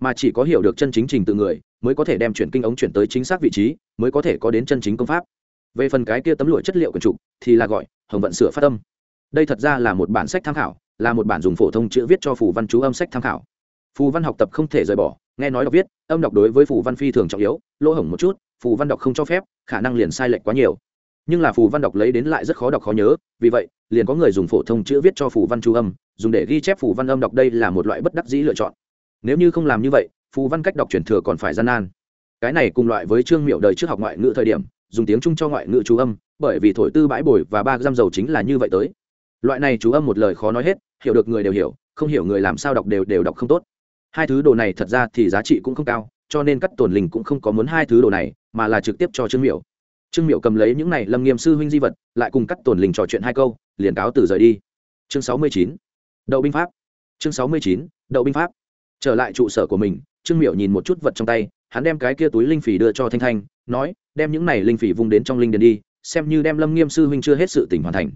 Mà chỉ có hiểu được chân chính trình tự người, mới có thể đem chuyển kinh ống chuyển tới chính xác vị trí, mới có thể có đến chân chính công pháp. Về phần cái kia tấm lụa chất liệu quần trục, thì là gọi hồng vận sửa phát âm đây thật ra là một bản sách tham khảo, là một bản dùng phổ thông chữ viết cho phù văn chú âm sách tham khảo. Phù văn học tập không thể rời bỏ, nghe nói đọc viết, âm đọc đối với phù văn phi thường trọng yếu, lỗ hổng một chút, phù văn đọc không cho phép, khả năng liền sai lệch quá nhiều. Nhưng là phù văn đọc lấy đến lại rất khó đọc khó nhớ, vì vậy, liền có người dùng phổ thông chữ viết cho phù văn chú âm, dùng để ghi chép phù văn âm đọc đây là một loại bất đắc dĩ lựa chọn. Nếu như không làm như vậy, phù văn cách đọc truyền thừa còn phải gian nan. Cái này cùng loại với trương miệu đời trước học ngoại ngữ thời điểm, dùng tiếng trung cho ngoại ngữ chú âm, bởi vì thổi tư bãi bồi và ba giam dầu chính là như vậy tới loại này chú âm một lời khó nói hết, hiểu được người đều hiểu, không hiểu người làm sao đọc đều đều đọc không tốt. Hai thứ đồ này thật ra thì giá trị cũng không cao, cho nên cắt tổn linh cũng không có muốn hai thứ đồ này, mà là trực tiếp cho trương Miểu. trương Miểu cầm lấy những này lâm nghiêm sư huynh di vật, lại cùng cắt tổn linh trò chuyện hai câu, liền cáo từ rời đi. Chương sáu mươi chín, đậu binh pháp. Chương sáu mươi chín, đậu binh pháp. Trở lại trụ sở của mình, trương Miểu nhìn một chút vật trong tay, hắn đem cái kia túi linh phỉ đưa cho thanh thanh, nói, đem những này linh phỉ vung đến trong linh điền đi, xem như đem lâm nghiêm sư huynh chưa hết sự tỉnh hoàn thành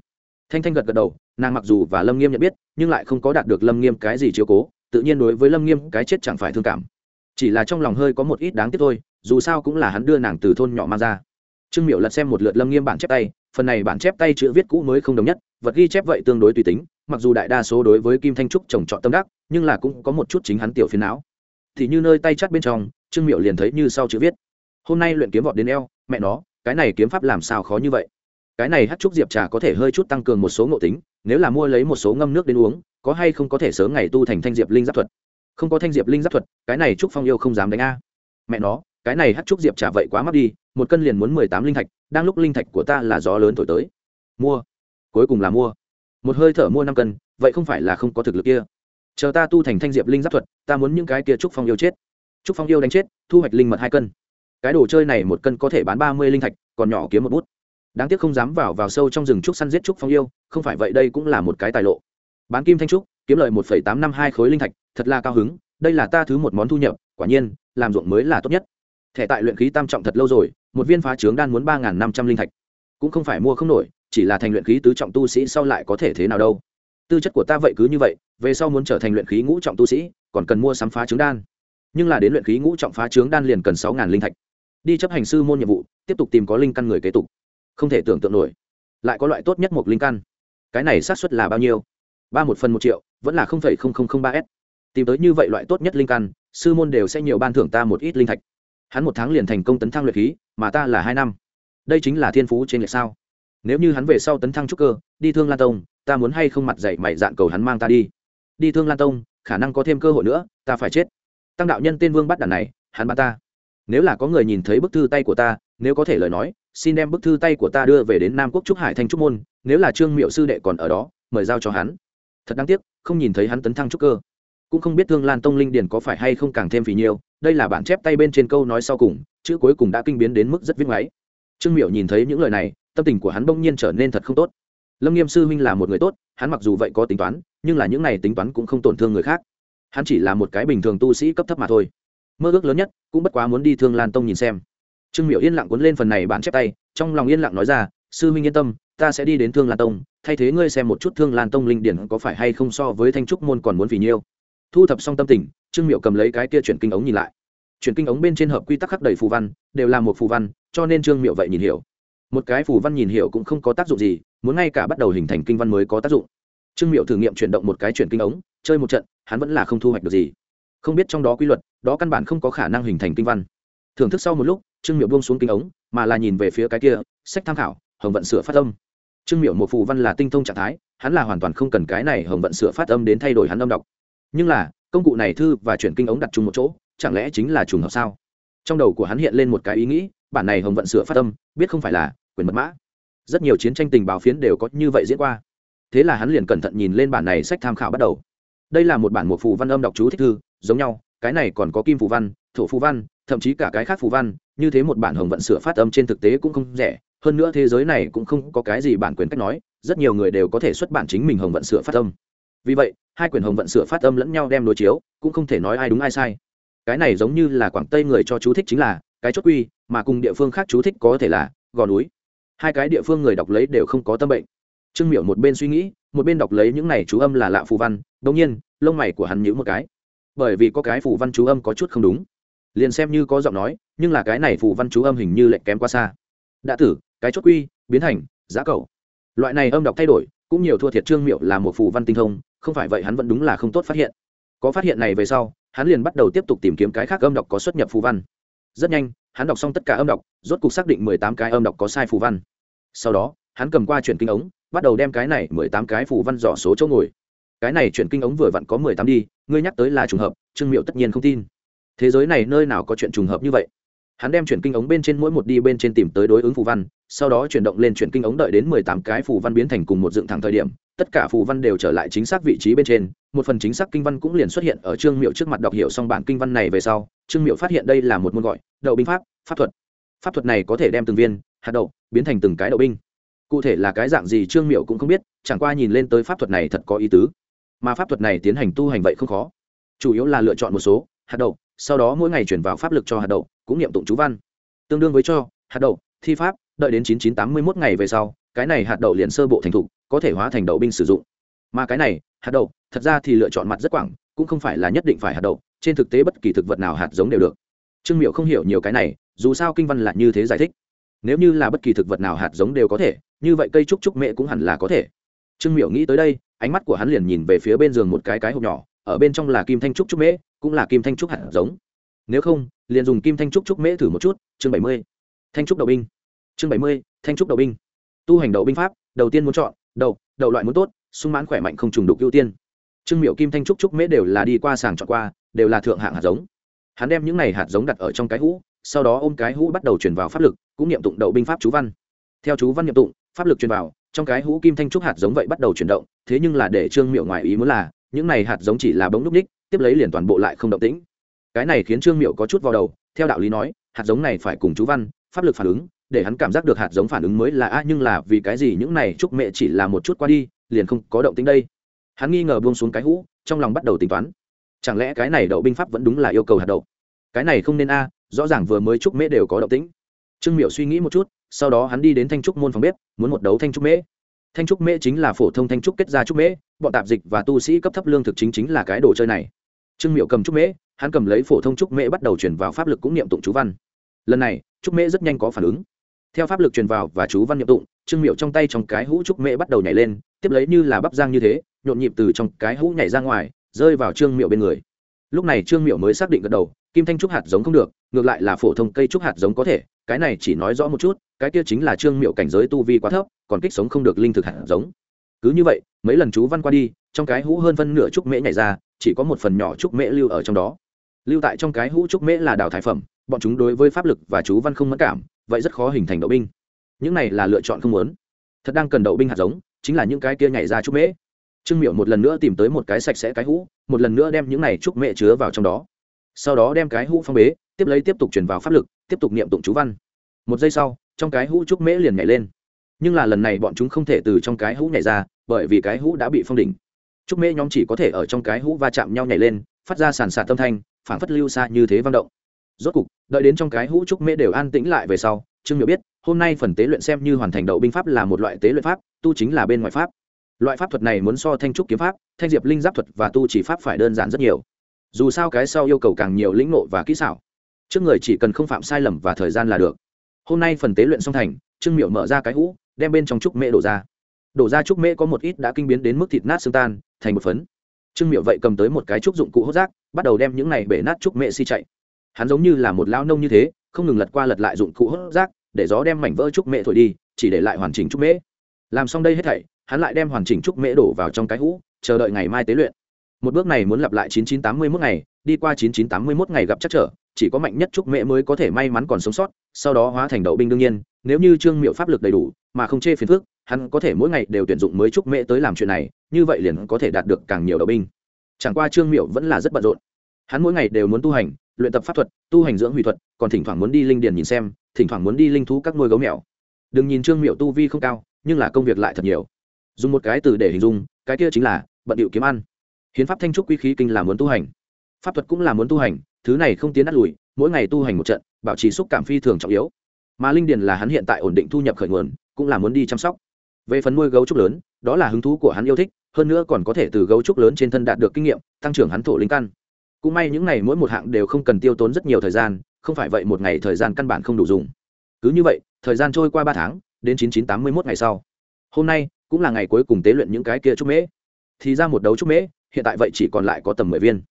thanh thanh gật gật đầu, nàng mặc dù và lâm nghiêm nhận biết, nhưng lại không có đạt được lâm nghiêm cái gì chiếu cố, tự nhiên đối với lâm nghiêm cái chết chẳng phải thương cảm. Chỉ là trong lòng hơi có một ít đáng tiếc thôi, dù sao cũng là hắn đưa nàng từ thôn nhỏ mang ra. Trương miệu lật xem một lượt lâm nghiêm bản chép tay, phần này bản chép tay chữ viết cũ mới không đồng nhất, vật ghi chép vậy tương đối tùy tính, mặc dù đại đa số đối với kim thanh trúc trồng trọt tâm đắc, nhưng là cũng có một chút chính hắn tiểu phiến não. Thì như nơi tay chắt bên trong, trương miệu liền thấy như sau chữ viết. Hôm nay luyện kiếm vọt đến eo, mẹ nó, cái này kiếm pháp làm sao khó như vậy? Cái này hát trúc diệp trà có thể hơi chút tăng cường một số ngộ tính, nếu là mua lấy một số ngâm nước đến uống, có hay không có thể sớm ngày tu thành thanh diệp linh giáp thuật? Không có thanh diệp linh giáp thuật, cái này trúc phong yêu không dám đánh a. Mẹ nó, cái này hát trúc diệp trà vậy quá mắc đi, một cân liền muốn mười tám linh thạch, đang lúc linh thạch của ta là gió lớn thổi tới. Mua. Cuối cùng là mua. Một hơi thở mua năm cân, vậy không phải là không có thực lực kia. Chờ ta tu thành thanh diệp linh giáp thuật, ta muốn những cái kia trúc phong yêu chết. Trúc phong yêu đánh chết, thu hoạch linh mật hai cân. Cái đồ chơi này một cân có thể bán ba mươi linh thạch, còn nhỏ kiếm một bút đáng tiếc không dám vào vào sâu trong rừng trúc săn giết trúc phong yêu, không phải vậy đây cũng là một cái tài lộ. Bán kim thanh trúc, kiếm lời một phẩy tám năm hai khối linh thạch, thật là cao hứng, đây là ta thứ một món thu nhập, quả nhiên, làm ruộng mới là tốt nhất. Thẻ tại luyện khí tam trọng thật lâu rồi, một viên phá trướng đan muốn ba năm trăm linh thạch. Cũng không phải mua không nổi, chỉ là thành luyện khí tứ trọng tu sĩ sau lại có thể thế nào đâu. Tư chất của ta vậy cứ như vậy, về sau muốn trở thành luyện khí ngũ trọng tu sĩ, còn cần mua sắm phá trướng đan. Nhưng là đến luyện khí ngũ trọng phá trướng đan liền cần sáu ngàn linh thạch. Đi chấp hành sư môn nhiệm vụ, tiếp tục tìm có linh căn người kế tục không thể tưởng tượng nổi. Lại có loại tốt nhất một linh căn. Cái này xác suất là bao nhiêu? Ba một phần một triệu, vẫn là không phẩy không không không ba s. Tìm tới như vậy loại tốt nhất linh căn, sư môn đều sẽ nhiều ban thưởng ta một ít linh thạch. Hắn một tháng liền thành công tấn thăng luyện khí, mà ta là hai năm. Đây chính là thiên phú trên lệch sao? Nếu như hắn về sau tấn thăng trúc cơ, đi thương lan tông, ta muốn hay không mặt dạy mày dạn cầu hắn mang ta đi? Đi thương lan tông, khả năng có thêm cơ hội nữa, ta phải chết. Tăng đạo nhân tên vương bắt đàn này, hắn bắt ta. Nếu là có người nhìn thấy bức thư tay của ta, nếu có thể lời nói xin đem bức thư tay của ta đưa về đến nam quốc trúc hải thanh trúc môn, nếu là trương miệu sư đệ còn ở đó, mời giao cho hắn. Thật đáng tiếc, không nhìn thấy hắn tấn thăng trúc cơ. Cũng không biết thương lan tông linh Điền có phải hay không càng thêm phì nhiều. đây là bản chép tay bên trên câu nói sau cùng, chữ cuối cùng đã kinh biến đến mức rất viết ngoáy. Trương miệu nhìn thấy những lời này, tâm tình của hắn bỗng nhiên trở nên thật không tốt. Lâm nghiêm sư huynh là một người tốt, hắn mặc dù vậy có tính toán, nhưng là những này tính toán cũng không tổn thương người khác. Hắn chỉ là một cái bình thường tu sĩ cấp thấp mà thôi. Mơ ước lớn nhất, cũng bất quá muốn đi thương lan tông nhìn xem trương miểu yên lặng cuốn lên phần này bản chép tay, trong lòng yên lặng nói ra, sư Minh yên tâm, ta sẽ đi đến thương lan tông, thay thế ngươi xem một chút thương lan tông linh điển có phải hay không so với thanh trúc môn còn muốn vì nhiêu. Thu thập xong tâm tình, trương miệu cầm lấy cái kia chuyển kinh ống nhìn lại. Chuyển kinh ống bên trên hợp quy tắc khắc đầy phù văn, đều là một phù văn, cho nên trương miệu vậy nhìn hiểu. Một cái phù văn nhìn hiểu cũng không có tác dụng gì, muốn ngay cả bắt đầu hình thành kinh văn mới có tác dụng. Trương miệu thử nghiệm chuyển động một cái chuyển kinh ống, chơi một trận, hắn vẫn là không thu hoạch được gì. Không biết trong đó quy luật, đó căn bản không có khả năng hình thành kinh văn. Thưởng thức sau một lúc trương miệu buông xuống kinh ống, mà là nhìn về phía cái kia, sách tham khảo, hồng vận sửa phát âm. Trương miệu một phù văn là tinh thông trạng thái, hắn là hoàn toàn không cần cái này hồng vận sửa phát âm đến thay đổi hắn âm đọc. Nhưng là, công cụ này thư và chuyển kinh ống đặt chung một chỗ, chẳng lẽ chính là trùng hợp sao? Trong đầu của hắn hiện lên một cái ý nghĩ, bản này hồng vận sửa phát âm, biết không phải là quyền mật mã. Rất nhiều chiến tranh tình báo phiến đều có như vậy diễn qua. Thế là hắn liền cẩn thận nhìn lên bản này sách tham khảo bắt đầu. Đây là một bản một phù văn âm đọc chú thích thư, giống nhau, cái này còn có kim phù văn, thổ phù văn thậm chí cả cái khác phù văn, như thế một bản hồng vận sửa phát âm trên thực tế cũng không rẻ. Hơn nữa thế giới này cũng không có cái gì bản quyền cách nói, rất nhiều người đều có thể xuất bản chính mình hồng vận sửa phát âm. Vì vậy, hai quyển hồng vận sửa phát âm lẫn nhau đem đối chiếu, cũng không thể nói ai đúng ai sai. Cái này giống như là quảng tây người cho chú thích chính là, cái chốt quy, mà cùng địa phương khác chú thích có thể là, gò núi. Hai cái địa phương người đọc lấy đều không có tâm bệnh. Trương miểu một bên suy nghĩ, một bên đọc lấy những này chú âm là lạ phù văn đông nhiên, lông mày của hắn nhíu một cái. Bởi vì có cái phù văn chú âm có chút không đúng liền xem như có giọng nói, nhưng là cái này phù văn chú âm hình như lệch kém quá xa. Đã tử, cái chốt quy, biến thành, giá cầu. Loại này âm đọc thay đổi, cũng nhiều thua thiệt trương miệu là một phù văn tinh thông, không phải vậy hắn vẫn đúng là không tốt phát hiện. Có phát hiện này về sau, hắn liền bắt đầu tiếp tục tìm kiếm cái khác âm đọc có xuất nhập phù văn. Rất nhanh, hắn đọc xong tất cả âm đọc, rốt cuộc xác định mười tám cái âm đọc có sai phù văn. Sau đó, hắn cầm qua chuyển kinh ống, bắt đầu đem cái này mười tám cái phù văn dò số chỗ ngồi. Cái này chuyển kinh ống vừa vặn có mười tám đi, ngươi nhắc tới là trùng hợp, trương miệu tất nhiên không tin thế giới này nơi nào có chuyện trùng hợp như vậy? Hắn đem chuyển kinh ống bên trên mỗi một đi bên trên tìm tới đối ứng phù văn, sau đó chuyển động lên chuyển kinh ống đợi đến mười tám cái phù văn biến thành cùng một dựng thẳng thời điểm, tất cả phù văn đều trở lại chính xác vị trí bên trên. Một phần chính xác kinh văn cũng liền xuất hiện ở trương miệu trước mặt đọc hiểu xong bản kinh văn này về sau, trương miệu phát hiện đây là một môn gọi, đậu binh pháp pháp thuật. Pháp thuật này có thể đem từng viên, hạt đậu, biến thành từng cái đậu binh. Cụ thể là cái dạng gì trương miệu cũng không biết, chẳng qua nhìn lên tới pháp thuật này thật có ý tứ. Mà pháp thuật này tiến hành tu hành vậy không khó. Chủ yếu là lựa chọn một số, hạt đậu sau đó mỗi ngày chuyển vào pháp lực cho hạt đậu, cũng niệm tụng chú văn. Tương đương với cho, hạt đậu, thi pháp, đợi đến chín chín tám mươi mốt ngày về sau, cái này hạt đậu liền sơ bộ thành thục, có thể hóa thành đậu binh sử dụng. Mà cái này, hạt đậu, thật ra thì lựa chọn mặt rất quảng, cũng không phải là nhất định phải hạt đậu, trên thực tế bất kỳ thực vật nào hạt giống đều được. Trương miệu không hiểu nhiều cái này, dù sao kinh văn là như thế giải thích. Nếu như là bất kỳ thực vật nào hạt giống đều có thể, như vậy cây trúc trúc mẹ cũng hẳn là có thể. Trương miệu nghĩ tới đây, ánh mắt của hắn liền nhìn về phía bên giường một cái cái hộp nhỏ, ở bên trong là kim thanh trúc trúc mễ cũng là kim thanh trúc hạt giống. Nếu không, liền dùng kim thanh trúc trúc mễ thử một chút, chương bảy mươi. Thanh trúc đậu binh. Chương bảy mươi, thanh trúc đậu binh. Tu hành đậu binh pháp, đầu tiên muốn chọn, đậu đậu loại muốn tốt, sung mãn khỏe mạnh không trùng đục ưu tiên. Trương miệu kim thanh trúc trúc mễ đều là đi qua sàng chọn qua, đều là thượng hạng hạt giống. Hắn đem những này hạt giống đặt ở trong cái hũ, sau đó ôm cái hũ bắt đầu truyền vào pháp lực, cũng niệm tụng đậu binh pháp chú văn. Theo chú văn niệm tụng, pháp lực truyền vào, trong cái hũ kim thanh trúc hạt giống vậy bắt đầu chuyển động, thế nhưng là để trương miệu ngoài ý muốn là, những này hạt giống chỉ là bóng núc ních tiếp lấy liền toàn bộ lại không động tĩnh. Cái này khiến trương miệu có chút vào đầu, theo đạo lý nói, hạt giống này phải cùng chú văn, pháp lực phản ứng, để hắn cảm giác được hạt giống phản ứng mới là, a, nhưng là vì cái gì những này trúc mẹ chỉ là một chút qua đi, liền không có động tính đây? Hắn nghi ngờ buông xuống cái hũ, trong lòng bắt đầu tính toán. Chẳng lẽ cái này đậu binh pháp vẫn đúng là yêu cầu hạt đậu? Cái này không nên a, rõ ràng vừa mới trúc mễ đều có động tĩnh. Trương miệu suy nghĩ một chút, sau đó hắn đi đến thanh trúc môn phòng bếp, muốn một đấu thanh trúc mễ. Thanh trúc mễ chính là phổ thông thanh trúc kết ra trúc mễ, bọn tạp dịch và tu sĩ cấp thấp lương thực chính chính là cái đồ chơi này trương miệu cầm trúc mễ, hắn cầm lấy phổ thông trúc mễ bắt đầu chuyển vào pháp lực cũng niệm tụng chú văn. Lần này, trúc mễ rất nhanh có phản ứng. Theo pháp lực truyền vào và chú văn niệm tụng, trương miệu trong tay trong cái hũ trúc mễ bắt đầu nhảy lên, tiếp lấy như là bắp giang như thế, nhộn nhịp từ trong cái hũ nhảy ra ngoài, rơi vào trương miệu bên người. Lúc này trương miệu mới xác định gật đầu, kim thanh trúc hạt giống không được, ngược lại là phổ thông cây trúc hạt giống có thể, cái này chỉ nói rõ một chút, cái kia chính là trương miệu cảnh giới tu vi quá thấp, còn kích sống không được linh thực hạt giống. Cứ như vậy, mấy lần chú văn qua đi, trong cái hũ hơn phân nửa trúc mễ nhảy ra chỉ có một phần nhỏ trúc mễ lưu ở trong đó. Lưu tại trong cái hũ trúc mễ là đào thải phẩm, bọn chúng đối với pháp lực và chú văn không mất cảm, vậy rất khó hình thành đậu binh. Những này là lựa chọn không muốn. Thật đang cần đậu binh hạt giống, chính là những cái kia nhảy ra trúc mễ. Trương miệu một lần nữa tìm tới một cái sạch sẽ cái hũ, một lần nữa đem những này trúc mễ chứa vào trong đó. Sau đó đem cái hũ phong bế, tiếp lấy tiếp tục chuyển vào pháp lực, tiếp tục niệm tụng chú văn. Một giây sau, trong cái hũ trúc mễ liền nhảy lên. Nhưng là lần này bọn chúng không thể từ trong cái hũ nhảy ra, bởi vì cái hũ đã bị phong đỉnh trúc mễ nhóm chỉ có thể ở trong cái hũ va chạm nhau nhảy lên, phát ra sàn sạt tâm thanh phản phất lưu xa như thế vang động. Rốt cục, đợi đến trong cái hũ trúc mễ đều an tĩnh lại về sau, trương Miểu biết, hôm nay phần tế luyện xem như hoàn thành đậu binh pháp là một loại tế luyện pháp, tu chính là bên ngoài pháp. Loại pháp thuật này muốn so thanh trúc kiếm pháp, thanh diệp linh giáp thuật và tu chỉ pháp phải đơn giản rất nhiều. Dù sao cái sau yêu cầu càng nhiều lĩnh nộ và kỹ xảo. Trước người chỉ cần không phạm sai lầm và thời gian là được. Hôm nay phần tế luyện xong thành, trương Miểu mở ra cái hũ, đem bên trong trúc mễ đổ ra. Đổ ra trúc mễ có một ít đã kinh biến đến mức thịt nát xương tan thành một phấn. Trương miệu vậy cầm tới một cái trúc dụng cụ hốt rác, bắt đầu đem những này bể nát trúc mễ si chạy. Hắn giống như là một lao nông như thế, không ngừng lật qua lật lại dụng cụ hốt rác, để gió đem mảnh vỡ trúc mễ thổi đi, chỉ để lại hoàn chỉnh trúc mễ làm xong đây hết thảy, hắn lại đem hoàn chỉnh trúc mễ đổ vào trong cái hũ, chờ đợi ngày mai tế luyện. Một bước này muốn lặp lại chín chín tám mươi mốt ngày, đi qua chín chín tám mươi mốt ngày gặp chắc trở, chỉ có mạnh nhất trúc mễ mới có thể may mắn còn sống sót, sau đó hóa thành đậu binh đương nhiên, nếu như trương miệu pháp lực đầy đủ, mà không chê phiền phước hắn có thể mỗi ngày đều tuyển dụng mới trúc mễ tới làm chuyện này như vậy liền có thể đạt được càng nhiều đậu binh. Chẳng qua trương miệu vẫn là rất bận rộn. Hắn mỗi ngày đều muốn tu hành, luyện tập pháp thuật, tu hành dưỡng hủy thuật, còn thỉnh thoảng muốn đi linh điền nhìn xem, thỉnh thoảng muốn đi linh thú các nuôi gấu mèo. Đừng nhìn trương miệu tu vi không cao, nhưng là công việc lại thật nhiều. Dùng một cái từ để hình dung, cái kia chính là bận điệu kiếm ăn. Hiến pháp thanh trúc quy khí kinh là muốn tu hành. Pháp thuật cũng là muốn tu hành, thứ này không tiến đắt lùi, mỗi ngày tu hành một trận, bảo trì xúc cảm phi thường trọng yếu. Mà linh điền là hắn hiện tại ổn định thu nhập khởi nguồn, cũng là muốn đi chăm sóc về phần nuôi gấu trúc lớn, đó là hứng thú của hắn yêu thích, hơn nữa còn có thể từ gấu trúc lớn trên thân đạt được kinh nghiệm, tăng trưởng hắn thổ linh căn. Cũng may những này mỗi một hạng đều không cần tiêu tốn rất nhiều thời gian, không phải vậy một ngày thời gian căn bản không đủ dùng. Cứ như vậy, thời gian trôi qua ba tháng, đến chín chín tám mươi mốt ngày sau. Hôm nay cũng là ngày cuối cùng tế luyện những cái kia trúc mễ. Thì ra một đấu trúc mễ, hiện tại vậy chỉ còn lại có tầm mười viên.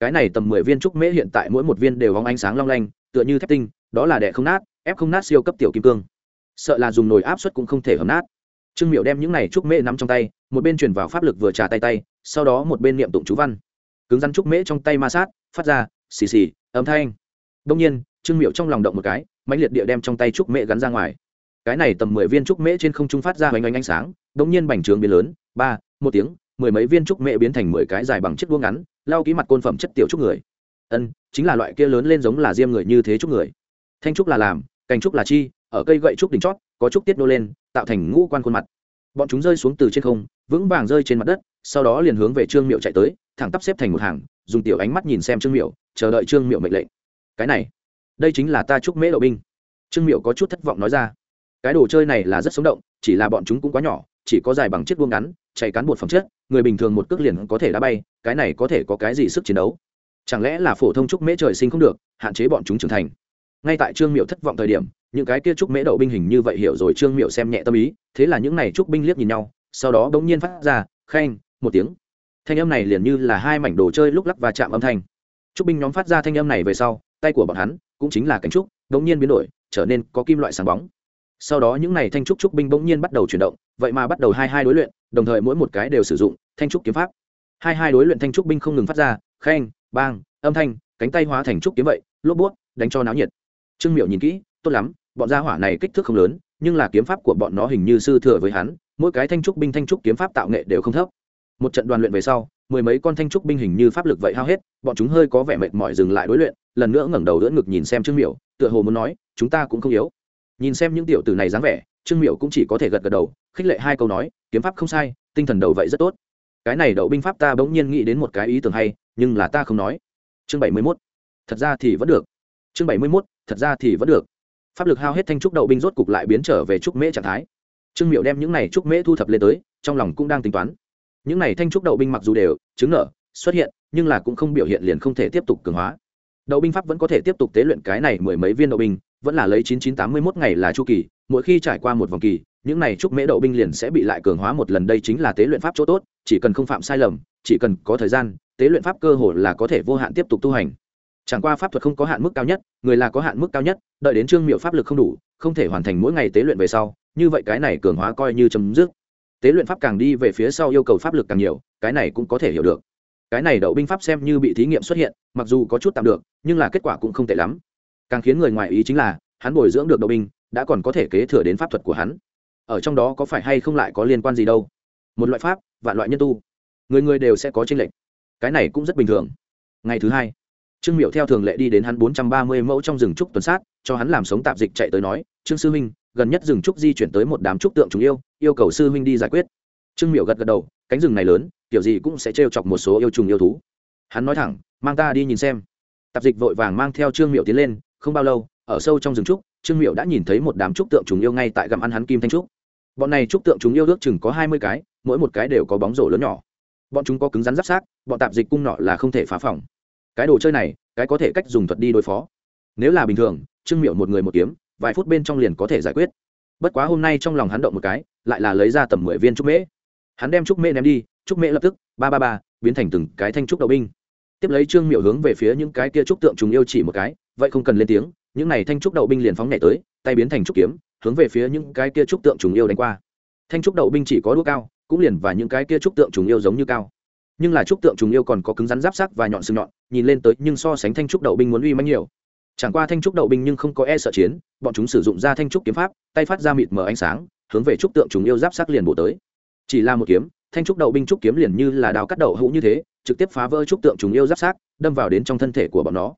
Cái này tầm mười viên trúc mễ hiện tại mỗi một viên đều vóng ánh sáng long lanh, tựa như thép tinh, đó là đẻ không nát, ép không nát siêu cấp tiểu kim cương. Sợ là dùng nồi áp suất cũng không thể hầm nát trương miệu đem những này trúc mễ nắm trong tay, một bên chuyển vào pháp lực vừa trà tay tay, sau đó một bên niệm tụng chú văn. Cứng rắn trúc mễ trong tay ma sát, phát ra xì xì, âm thanh. Đông nhiên, trương miệu trong lòng động một cái, mãnh liệt địa đem trong tay trúc mễ gắn ra ngoài. Cái này tầm mười viên trúc mễ trên không trung phát ra hoành oanh ánh sáng đông nhiên bành trướng biến lớn, ba, một tiếng, mười mấy viên trúc mễ biến thành mười cái dài bằng chiếc đuông ngắn lao ký mặt côn phẩm chất tiểu trúc người. Ân, chính là loại kia lớn lên giống là diêm người như thế trúc người. Thanh trúc là làm, cành trúc là chi, ở cây gậy trúc đỉnh chót có chút tiết nô lên, tạo thành ngũ quan khuôn mặt. Bọn chúng rơi xuống từ trên không, vững vàng rơi trên mặt đất, sau đó liền hướng về trương miệu chạy tới, thẳng tắp xếp thành một hàng, dùng tiểu ánh mắt nhìn xem trương miệu, chờ đợi trương miệu mệnh lệnh. Cái này, đây chính là ta chúc mễ đậu binh. Trương miệu có chút thất vọng nói ra. Cái đồ chơi này là rất sống động, chỉ là bọn chúng cũng quá nhỏ, chỉ có dài bằng chiếc vuông ngắn, chạy cán bột phẩm chất, người bình thường một cước liền có thể đá bay, cái này có thể có cái gì sức chiến đấu? Chẳng lẽ là phổ thông trúc mễ trời sinh không được, hạn chế bọn chúng trưởng thành? Ngay tại trương miệu thất vọng thời điểm những cái kia trúc mễ đậu binh hình như vậy hiểu rồi trương miệu xem nhẹ tâm ý, thế là những này trúc binh liếc nhìn nhau, sau đó bỗng nhiên phát ra khen một tiếng. Thanh âm này liền như là hai mảnh đồ chơi lúc lắc và chạm âm thanh. Trúc binh nhóm phát ra thanh âm này về sau, tay của bọn hắn cũng chính là cánh trúc bỗng nhiên biến đổi, trở nên có kim loại sáng bóng. Sau đó những này thanh trúc trúc binh bỗng nhiên bắt đầu chuyển động, vậy mà bắt đầu hai hai đối luyện, đồng thời mỗi một cái đều sử dụng thanh trúc kiếm pháp. Hai hai đối luyện thanh trúc binh không ngừng phát ra khen bang, âm thanh, cánh tay hóa thành trúc kiếm vậy, lốp bút đánh cho náo nhiệt. Trương miệu nhìn kỹ, tốt lắm bọn gia hỏa này kích thước không lớn, nhưng là kiếm pháp của bọn nó hình như sư thừa với hắn, mỗi cái thanh trúc binh thanh trúc kiếm pháp tạo nghệ đều không thấp. Một trận đoàn luyện về sau, mười mấy con thanh trúc binh hình như pháp lực vậy hao hết, bọn chúng hơi có vẻ mệt mỏi dừng lại đối luyện, lần nữa ngẩng đầu đỡ ngực nhìn xem trương miểu, tựa hồ muốn nói, chúng ta cũng không yếu. Nhìn xem những tiểu tử này dáng vẻ, trương miểu cũng chỉ có thể gật gật đầu, khích lệ hai câu nói, kiếm pháp không sai, tinh thần đầu vậy rất tốt. Cái này đậu binh pháp ta bỗng nhiên nghĩ đến một cái ý tưởng hay, nhưng là ta không nói. Chương bảy mươi mốt, thật ra thì vẫn được. Chương bảy mươi mốt, thật ra thì vẫn được pháp lực hao hết thanh trúc đậu binh rốt cục lại biến trở về trúc mễ trạng thái. Trương miệu đem những này trúc mễ thu thập lên tới, trong lòng cũng đang tính toán. Những này thanh trúc đậu binh mặc dù đều chứng nở xuất hiện, nhưng là cũng không biểu hiện liền không thể tiếp tục cường hóa. Đậu binh pháp vẫn có thể tiếp tục tế luyện cái này mười mấy viên đậu binh, vẫn là lấy chín chín tám mươi mốt ngày là chu kỳ, mỗi khi trải qua một vòng kỳ, những này trúc mễ đậu binh liền sẽ bị lại cường hóa một lần. Đây chính là tế luyện pháp chỗ tốt, chỉ cần không phạm sai lầm, chỉ cần có thời gian, tế luyện pháp cơ hồ là có thể vô hạn tiếp tục tu hành chẳng qua pháp thuật không có hạn mức cao nhất, người là có hạn mức cao nhất, đợi đến trương miệu pháp lực không đủ, không thể hoàn thành mỗi ngày tế luyện về sau, như vậy cái này cường hóa coi như chấm dứt. Tế luyện pháp càng đi về phía sau yêu cầu pháp lực càng nhiều, cái này cũng có thể hiểu được. Cái này đậu binh pháp xem như bị thí nghiệm xuất hiện, mặc dù có chút tạm được, nhưng là kết quả cũng không tệ lắm. Càng khiến người ngoài ý chính là, hắn bồi dưỡng được đậu binh, đã còn có thể kế thừa đến pháp thuật của hắn. Ở trong đó có phải hay không lại có liên quan gì đâu? Một loại pháp và loại nhân tu. Người người đều sẽ có tranh lệch. Cái này cũng rất bình thường. Ngày thứ hai trương miệu theo thường lệ đi đến hắn bốn trăm ba mươi mẫu trong rừng trúc tuần sát, cho hắn làm sống tạp dịch chạy tới nói, trương sư huynh, gần nhất rừng trúc di chuyển tới một đám trúc tượng chúng yêu yêu cầu sư huynh đi giải quyết. Trương miệu gật gật đầu, cánh rừng này lớn, kiểu gì cũng sẽ trêu chọc một số yêu trùng yêu thú. Hắn nói thẳng, mang ta đi nhìn xem. Tạp dịch vội vàng mang theo trương miệu tiến lên, không bao lâu, ở sâu trong rừng trúc, trương miệu đã nhìn thấy một đám trúc tượng trùng yêu ngay tại gặm ăn hắn kim thanh trúc. Bọn này trúc tượng chúng yêu ước chừng có hai mươi cái, mỗi một cái đều có bóng rổ lớn nhỏ. Bọn chúng có cứng rắn giáp sát, bọn tạp dịch cung nọ là không thể phá phòng cái đồ chơi này, cái có thể cách dùng thuật đi đối phó. Nếu là bình thường, trương miệu một người một kiếm, vài phút bên trong liền có thể giải quyết. Bất quá hôm nay trong lòng hắn động một cái, lại là lấy ra tầm mười viên trúc mễ. Hắn đem trúc mễ ném đi, trúc mễ lập tức, ba ba ba, biến thành từng cái thanh trúc đậu binh. Tiếp lấy trương miệu hướng về phía những cái kia trúc tượng trùng yêu chỉ một cái, vậy không cần lên tiếng, những này thanh trúc đậu binh liền phóng nhảy tới, tay biến thành trúc kiếm, hướng về phía những cái kia trúc tượng trùng yêu đánh qua. Thanh trúc đậu binh chỉ có đũa cao, cũng liền và những cái kia trúc tượng trùng yêu giống như cao nhưng là trúc tượng trùng yêu còn có cứng rắn giáp sắc và nhọn sừng nhọn, nhìn lên tới nhưng so sánh thanh trúc đậu binh muốn uy mãnh nhiều. Chẳng qua thanh trúc đậu binh nhưng không có e sợ chiến, bọn chúng sử dụng ra thanh trúc kiếm pháp, tay phát ra mịt mờ ánh sáng, hướng về trúc tượng trùng yêu giáp sắc liền bổ tới. Chỉ là một kiếm, thanh trúc đậu binh trúc kiếm liền như là đào cắt đậu hũ như thế, trực tiếp phá vỡ trúc tượng trùng yêu giáp sắc, đâm vào đến trong thân thể của bọn nó.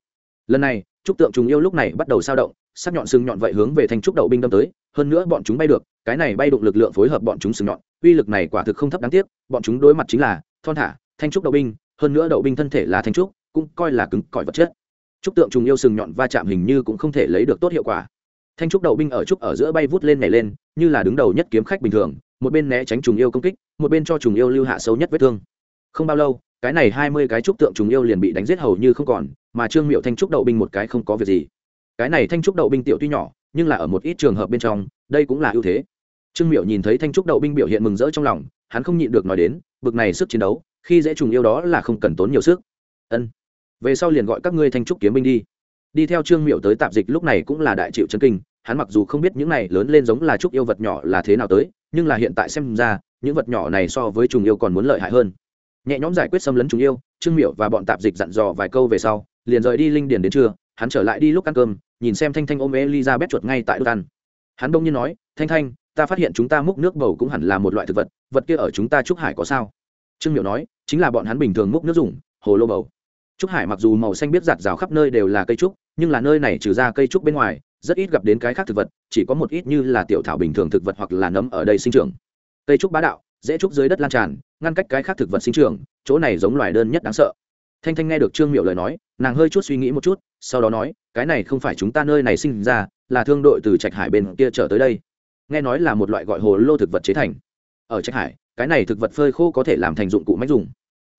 Lần này, trúc tượng trùng yêu lúc này bắt đầu sao động, sắc nhọn sừng nhọn vậy hướng về thanh trúc đậu binh đâm tới, hơn nữa bọn chúng bay được, cái này bay đụng lực lượng phối hợp bọn chúng sừng nhọn, uy lực này quả thực không thấp đáng tiếc, bọn chúng đối mặt chính là thon thả thanh trúc đậu binh, hơn nữa đậu binh thân thể là thanh trúc, cũng coi là cứng cỏi vật chất. Trúc tượng trùng yêu sừng nhọn va chạm hình như cũng không thể lấy được tốt hiệu quả. Thanh trúc đậu binh ở trúc ở giữa bay vút lên nhảy lên, như là đứng đầu nhất kiếm khách bình thường, một bên né tránh trùng yêu công kích, một bên cho trùng yêu lưu hạ sâu nhất vết thương. Không bao lâu, cái này hai mươi cái trúc tượng trùng yêu liền bị đánh giết hầu như không còn, mà trương miệu thanh trúc đậu binh một cái không có việc gì. Cái này thanh trúc đậu binh tiểu tuy nhỏ, nhưng là ở một ít trường hợp bên trong, đây cũng là ưu thế. Trương miệu nhìn thấy thanh trúc đậu binh biểu hiện mừng rỡ trong lòng, hắn không nhịn được nói đến, bực này sức chiến đấu khi dễ trùng yêu đó là không cần tốn nhiều sức. Ân. Về sau liền gọi các ngươi thanh trúc kiếm binh đi. Đi theo trương miệu tới tạp dịch lúc này cũng là đại chịu chân kinh, hắn mặc dù không biết những này lớn lên giống là trúc yêu vật nhỏ là thế nào tới, nhưng là hiện tại xem ra, những vật nhỏ này so với trùng yêu còn muốn lợi hại hơn. Nhẹ nhõm giải quyết xâm lấn trùng yêu, trương miệu và bọn tạp dịch dặn dò vài câu về sau, liền rời đi linh điền đến trưa, hắn trở lại đi lúc ăn cơm, nhìn xem thanh thanh ôm elizabeth chuột ngay tại đốt ăn. Hắn đông nhiên nói, thanh thanh, ta phát hiện chúng ta múc nước bầu cũng hẳn là một loại thực vật vật kia ở chúng ta trúc hải có sao? Trương miệu nói, chính là bọn hắn bình thường múc nước dùng, hồ lô bầu. Trúc hải mặc dù màu xanh biết giạt rào khắp nơi đều là cây trúc, nhưng là nơi này trừ ra cây trúc bên ngoài, rất ít gặp đến cái khác thực vật, chỉ có một ít như là tiểu thảo bình thường thực vật hoặc là nấm ở đây sinh trưởng. Cây trúc bá đạo, dễ trúc dưới đất lan tràn, ngăn cách cái khác thực vật sinh trưởng, chỗ này giống loài đơn nhất đáng sợ. Thanh thanh nghe được trương miệu lời nói, nàng hơi chút suy nghĩ một chút, sau đó nói, cái này không phải chúng ta nơi này sinh ra, là thương đội từ trạch hải bên kia trở tới đây. Nghe nói là một loại gọi hồ lô thực vật chế thành. Ở trạch hải cái này thực vật phơi khô có thể làm thành dụng cụ máy dùng.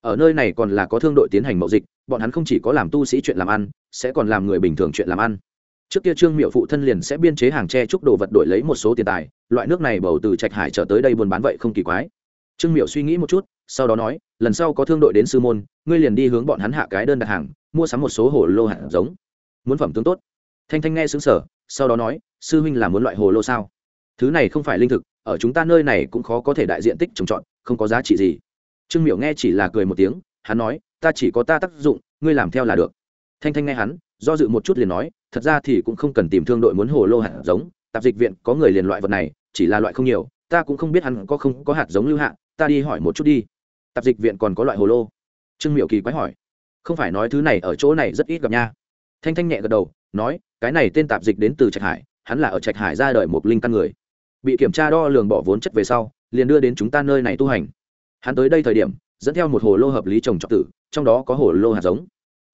Ở nơi này còn là có thương đội tiến hành mậu dịch, bọn hắn không chỉ có làm tu sĩ chuyện làm ăn, sẽ còn làm người bình thường chuyện làm ăn. Trước kia trương miệu phụ thân liền sẽ biên chế hàng tre trúc đồ vật đổi lấy một số tiền tài, loại nước này bầu từ trạch hải trở tới đây buôn bán vậy không kỳ quái. Trương miệu suy nghĩ một chút, sau đó nói, lần sau có thương đội đến sư môn, ngươi liền đi hướng bọn hắn hạ cái đơn đặt hàng, mua sắm một số hồ lô hạt giống. Muốn phẩm tướng tốt. Thanh thanh nghe xứng sở sau đó nói, sư huynh là muốn loại hồ lô sao? Thứ này không phải linh thực ở chúng ta nơi này cũng khó có thể đại diện tích trồng trọt, không có giá trị gì. Trương miểu nghe chỉ là cười một tiếng, hắn nói, ta chỉ có ta tác dụng, ngươi làm theo là được. Thanh thanh nghe hắn, do dự một chút liền nói, thật ra thì cũng không cần tìm thương đội muốn hồ lô hạt giống, tạp dịch viện có người liền loại vật này, chỉ là loại không nhiều, ta cũng không biết hắn có không có hạt giống lưu hạ, ta đi hỏi một chút đi. Tạp dịch viện còn có loại hồ lô? Trương Miểu kỳ quái hỏi. Không phải nói thứ này ở chỗ này rất ít gặp nha. Thanh thanh nhẹ gật đầu, nói, cái này tên tạp dịch đến từ trạch hải, hắn là ở trạch hải ra đời một linh căn người bị kiểm tra đo lường bỏ vốn chất về sau, liền đưa đến chúng ta nơi này tu hành. Hắn tới đây thời điểm, dẫn theo một hồ lô hợp lý trồng trọt tử, trong đó có hồ lô hạt giống.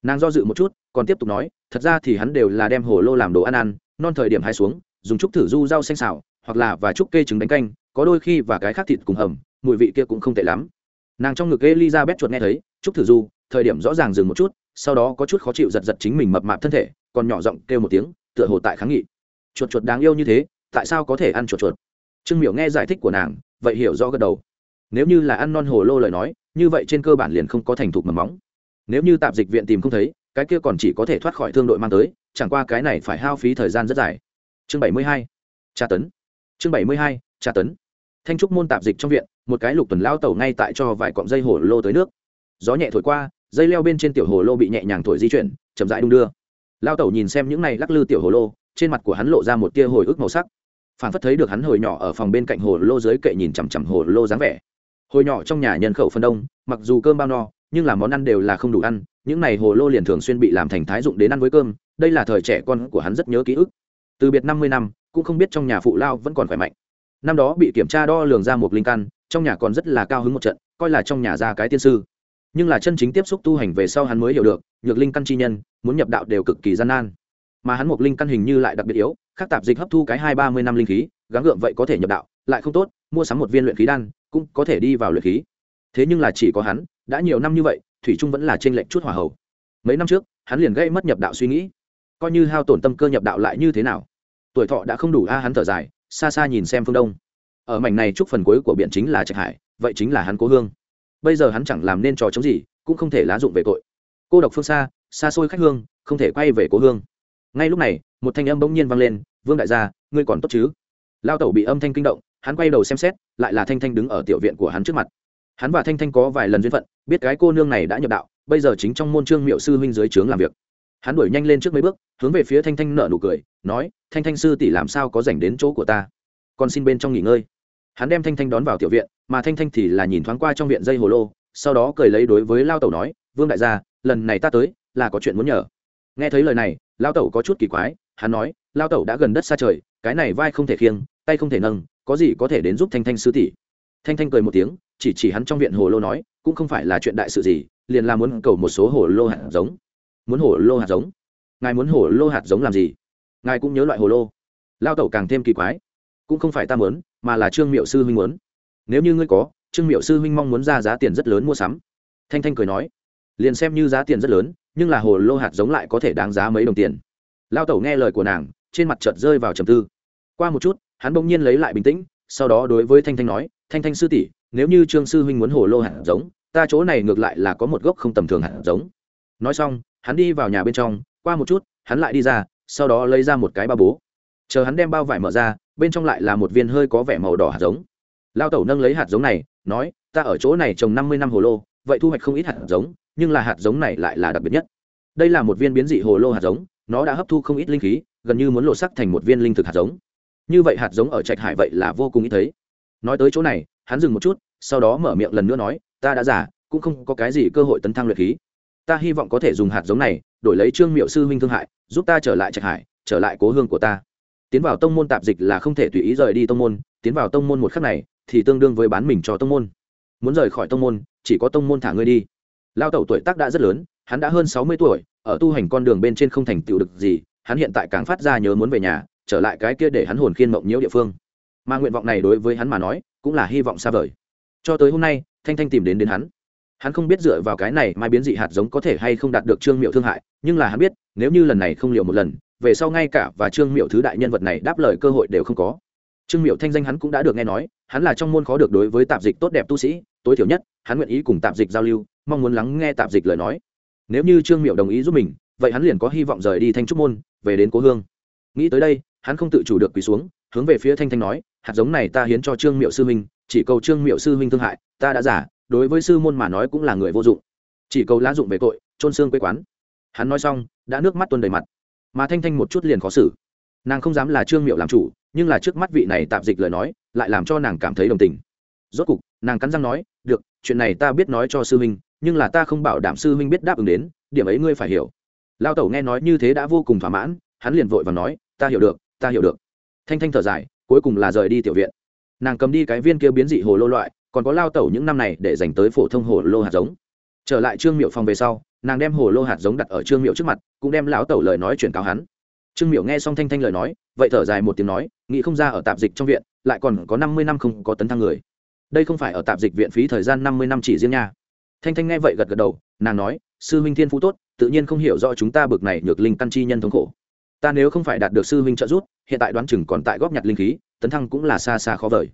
Nàng do dự một chút, còn tiếp tục nói, thật ra thì hắn đều là đem hồ lô làm đồ ăn ăn, non thời điểm hai xuống, dùng trúc thử du rau xanh xào, hoặc là và trúc kê trứng đánh canh, có đôi khi và cái khác thịt cùng hầm, mùi vị kia cũng không tệ lắm. Nàng trong ngực elizabeth chuột nghe thấy, trúc thử du, thời điểm rõ ràng dừng một chút, sau đó có chút khó chịu giật giật chính mình mập mạp thân thể, còn nhỏ giọng kêu một tiếng, tựa hồ tại kháng nghị. Chuột chuột đáng yêu như thế tại sao có thể ăn chuột chuột? Trương miểu nghe giải thích của nàng, vậy hiểu rõ gật đầu. Nếu như là ăn non hồ lô lời nói, như vậy trên cơ bản liền không có thành thục mầm móng. Nếu như tạp dịch viện tìm không thấy, cái kia còn chỉ có thể thoát khỏi thương đội mang tới, chẳng qua cái này phải hao phí thời gian rất dài. Chương bảy mươi hai, tra tấn. Chương bảy mươi hai, tra tấn. Thanh trúc môn tạp dịch trong viện, một cái lục tuần lao tẩu ngay tại cho vài cọng dây hồ lô tới nước. Gió nhẹ thổi qua, dây leo bên trên tiểu hồ lô bị nhẹ nhàng thổi di chuyển, chậm rãi đung đưa. Lao tẩu nhìn xem những này lắc lư tiểu hồ lô trên mặt của hắn lộ ra một tia hồi ức màu sắc. Phản phất thấy được hắn hồi nhỏ ở phòng bên cạnh hồ lô dưới kệ nhìn chằm chằm hồ lô dáng vẻ. Hồi nhỏ trong nhà nhân khẩu phân đông, mặc dù cơm bao no, nhưng là món ăn đều là không đủ ăn, những này hồ lô liền thường xuyên bị làm thành thái dụng đến ăn với cơm, đây là thời trẻ con của hắn rất nhớ ký ức. Từ biệt năm mươi năm, cũng không biết trong nhà phụ lao vẫn còn khỏe mạnh. Năm đó bị kiểm tra đo lường ra một linh căn, trong nhà còn rất là cao hứng một trận, coi là trong nhà ra cái tiên sư. Nhưng là chân chính tiếp xúc tu hành về sau hắn mới hiểu được, nhược linh căn chi nhân, muốn nhập đạo đều cực kỳ gian nan mà hắn một linh căn hình như lại đặc biệt yếu, khác tạp dịch hấp thu cái hai ba mươi năm linh khí, gắng gượng vậy có thể nhập đạo, lại không tốt, mua sắm một viên luyện khí đan, cũng có thể đi vào luyện khí. Thế nhưng là chỉ có hắn, đã nhiều năm như vậy, thủy trung vẫn là trên lệnh chút hỏa hầu. mấy năm trước, hắn liền gây mất nhập đạo suy nghĩ. Coi như hao tổn tâm cơ nhập đạo lại như thế nào? Tuổi thọ đã không đủ a, hắn thở dài, xa xa nhìn xem phương đông. Ở mảnh này chúc phần cuối của biển chính là trạch hải, vậy chính là hắn cố hương. Bây giờ hắn chẳng làm nên trò chống gì, cũng không thể lá dụng về tội. Cô độc phương xa xa xôi khách hương, không thể quay về cố hương ngay lúc này, một thanh âm bỗng nhiên vang lên, vương đại gia, ngươi còn tốt chứ? Lao tẩu bị âm thanh kinh động, hắn quay đầu xem xét, lại là thanh thanh đứng ở tiểu viện của hắn trước mặt. Hắn và thanh thanh có vài lần duyên phận, biết cái cô nương này đã nhập đạo, bây giờ chính trong môn trương miệu sư huynh dưới trướng làm việc. Hắn đuổi nhanh lên trước mấy bước, hướng về phía thanh thanh nợ nụ cười, nói, thanh thanh sư tỷ làm sao có dành đến chỗ của ta? Còn xin bên trong nghỉ ngơi. Hắn đem thanh thanh đón vào tiểu viện, mà thanh thanh thì là nhìn thoáng qua trong viện dây hồ lô, sau đó cười lấy đối với lao tẩu nói, vương đại gia, lần này ta tới, là có chuyện muốn nhờ nghe thấy lời này lao tẩu có chút kỳ quái, hắn nói lao tẩu đã gần đất xa trời, cái này vai không thể khiêng, tay không thể nâng, có gì có thể đến giúp thanh thanh sư tỷ? Thanh thanh cười một tiếng, chỉ chỉ hắn trong viện hồ lô nói, cũng không phải là chuyện đại sự gì, liền là muốn cầu một số hồ lô hạt giống. Muốn hồ lô hạt giống? Ngài muốn hồ lô hạt giống làm gì? Ngài cũng nhớ loại hồ lô. Lao tẩu càng thêm kỳ quái, cũng không phải ta muốn, mà là trương miệu sư huynh muốn. Nếu như ngươi có, trương miệu sư huynh mong muốn ra giá tiền rất lớn mua sắm. Thanh thanh cười nói, liền xem như giá tiền rất lớn nhưng là hồ lô hạt giống lại có thể đáng giá mấy đồng tiền. Lao tẩu nghe lời của nàng, trên mặt chợt rơi vào trầm tư. Qua một chút, hắn bỗng nhiên lấy lại bình tĩnh, sau đó đối với thanh thanh nói, thanh thanh sư tỷ, nếu như trương sư huynh muốn hồ lô hạt giống, ta chỗ này ngược lại là có một gốc không tầm thường hạt giống. Nói xong, hắn đi vào nhà bên trong, qua một chút, hắn lại đi ra, sau đó lấy ra một cái bao bố. Chờ hắn đem bao vải mở ra, bên trong lại là một viên hơi có vẻ màu đỏ hạt giống. Lao tẩu nâng lấy hạt giống này, nói, ta ở chỗ này trồng năm mươi năm hồ lô, vậy thu hoạch không ít hạt giống nhưng là hạt giống này lại là đặc biệt nhất. Đây là một viên biến dị hồ lô hạt giống, nó đã hấp thu không ít linh khí, gần như muốn lộ sắc thành một viên linh thực hạt giống. Như vậy hạt giống ở trạch hải vậy là vô cùng ít thấy. Nói tới chỗ này, hắn dừng một chút, sau đó mở miệng lần nữa nói, ta đã giả cũng không có cái gì cơ hội tấn thăng luyện khí. Ta hy vọng có thể dùng hạt giống này, đổi lấy trương miệu sư huynh thương hại, giúp ta trở lại trạch hải, trở lại cố hương của ta. Tiến vào tông môn tạp dịch là không thể tùy ý rời đi tông môn, tiến vào tông môn một khắc này, thì tương đương với bán mình cho tông môn. Muốn rời khỏi tông môn, chỉ có tông môn thả ngươi đi lao tẩu tuổi tác đã rất lớn, hắn đã hơn sáu mươi tuổi, ở tu hành con đường bên trên không thành tựu được gì, hắn hiện tại càng phát ra nhớ muốn về nhà, trở lại cái kia để hắn hồn khiên mộng nhiễu địa phương. Mà nguyện vọng này đối với hắn mà nói, cũng là hy vọng xa vời. Cho tới hôm nay, thanh thanh tìm đến đến hắn. Hắn không biết dựa vào cái này mai biến dị hạt giống có thể hay không đạt được trương miệu thương hại, nhưng là hắn biết, nếu như lần này không liệu một lần, về sau ngay cả và trương miệu thứ đại nhân vật này đáp lời cơ hội đều không có. Trương miệu thanh danh hắn cũng đã được nghe nói, hắn là trong môn khó được đối với tạp dịch tốt đẹp tu sĩ, tối thiểu nhất, hắn nguyện ý cùng tạp dịch giao lưu mong muốn lắng nghe tạp dịch lời nói. Nếu như trương miệu đồng ý giúp mình, vậy hắn liền có hy vọng rời đi thanh trúc môn, về đến cố hương. Nghĩ tới đây, hắn không tự chủ được quỳ xuống, hướng về phía thanh thanh nói, hạt giống này ta hiến cho trương miệu sư huynh, chỉ cầu trương miệu sư huynh thương hại, ta đã giả, đối với sư môn mà nói cũng là người vô dụng. Chỉ cầu lá dụng về tội trôn xương quê quán. Hắn nói xong, đã nước mắt tuôn đầy mặt. Mà thanh thanh một chút liền khó xử. Nàng không dám là trương miệu làm chủ, nhưng là trước mắt vị này tạm dịch lời nói, lại làm cho nàng cảm thấy đồng tình. Rốt cục, nàng cắn răng nói, được, chuyện này ta biết nói cho sư huynh nhưng là ta không bảo đảm sư huynh biết đáp ứng đến, điểm ấy ngươi phải hiểu. Lao tẩu nghe nói như thế đã vô cùng thỏa mãn, hắn liền vội và nói, ta hiểu được, ta hiểu được. Thanh thanh thở dài, cuối cùng là rời đi tiểu viện. Nàng cầm đi cái viên kia biến dị hồ lô loại, còn có lao tẩu những năm này để dành tới phổ thông hồ lô hạt giống. Trở lại trương miệu phòng về sau, nàng đem hồ lô hạt giống đặt ở trương miệu trước mặt, cũng đem lão tẩu lời nói chuyển cáo hắn. Trương miệu nghe xong thanh thanh lời nói, vậy thở dài một tiếng nói, nghĩ không ra ở tạp dịch trong viện, lại còn có năm mươi năm không có tấn thăng người. Đây không phải ở tạp dịch viện phí thời gian năm mươi năm chỉ riêng nha thanh thanh nghe vậy gật gật đầu, nàng nói, sư huynh thiên phú tốt, tự nhiên không hiểu rõ chúng ta bực này nhược linh căn chi nhân thống khổ. Ta nếu không phải đạt được sư huynh trợ giúp, hiện tại đoán chừng còn tại góp nhặt linh khí, tấn thăng cũng là xa xa khó vời.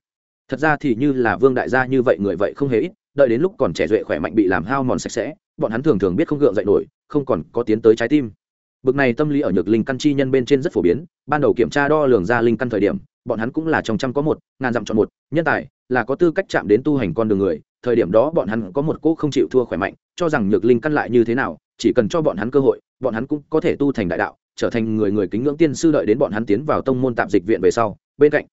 Thật ra thì như là vương đại gia như vậy người vậy không hề ít, đợi đến lúc còn trẻ duệ khỏe mạnh bị làm hao mòn sạch sẽ, bọn hắn thường thường biết không gượng dậy nổi, không còn có tiến tới trái tim. Bực này tâm lý ở nhược linh căn chi nhân bên trên rất phổ biến, ban đầu kiểm tra đo lường ra linh căn thời điểm, bọn hắn cũng là trong trăm có một, ngàn dặm chọn một, nhân tài, là có tư cách chạm đến tu hành con đường người thời điểm đó bọn hắn có một cô không chịu thua khỏe mạnh, cho rằng nhược linh căn lại như thế nào, chỉ cần cho bọn hắn cơ hội, bọn hắn cũng có thể tu thành đại đạo, trở thành người người kính ngưỡng tiên sư đợi đến bọn hắn tiến vào tông môn tạp dịch viện về sau. Bên cạnh,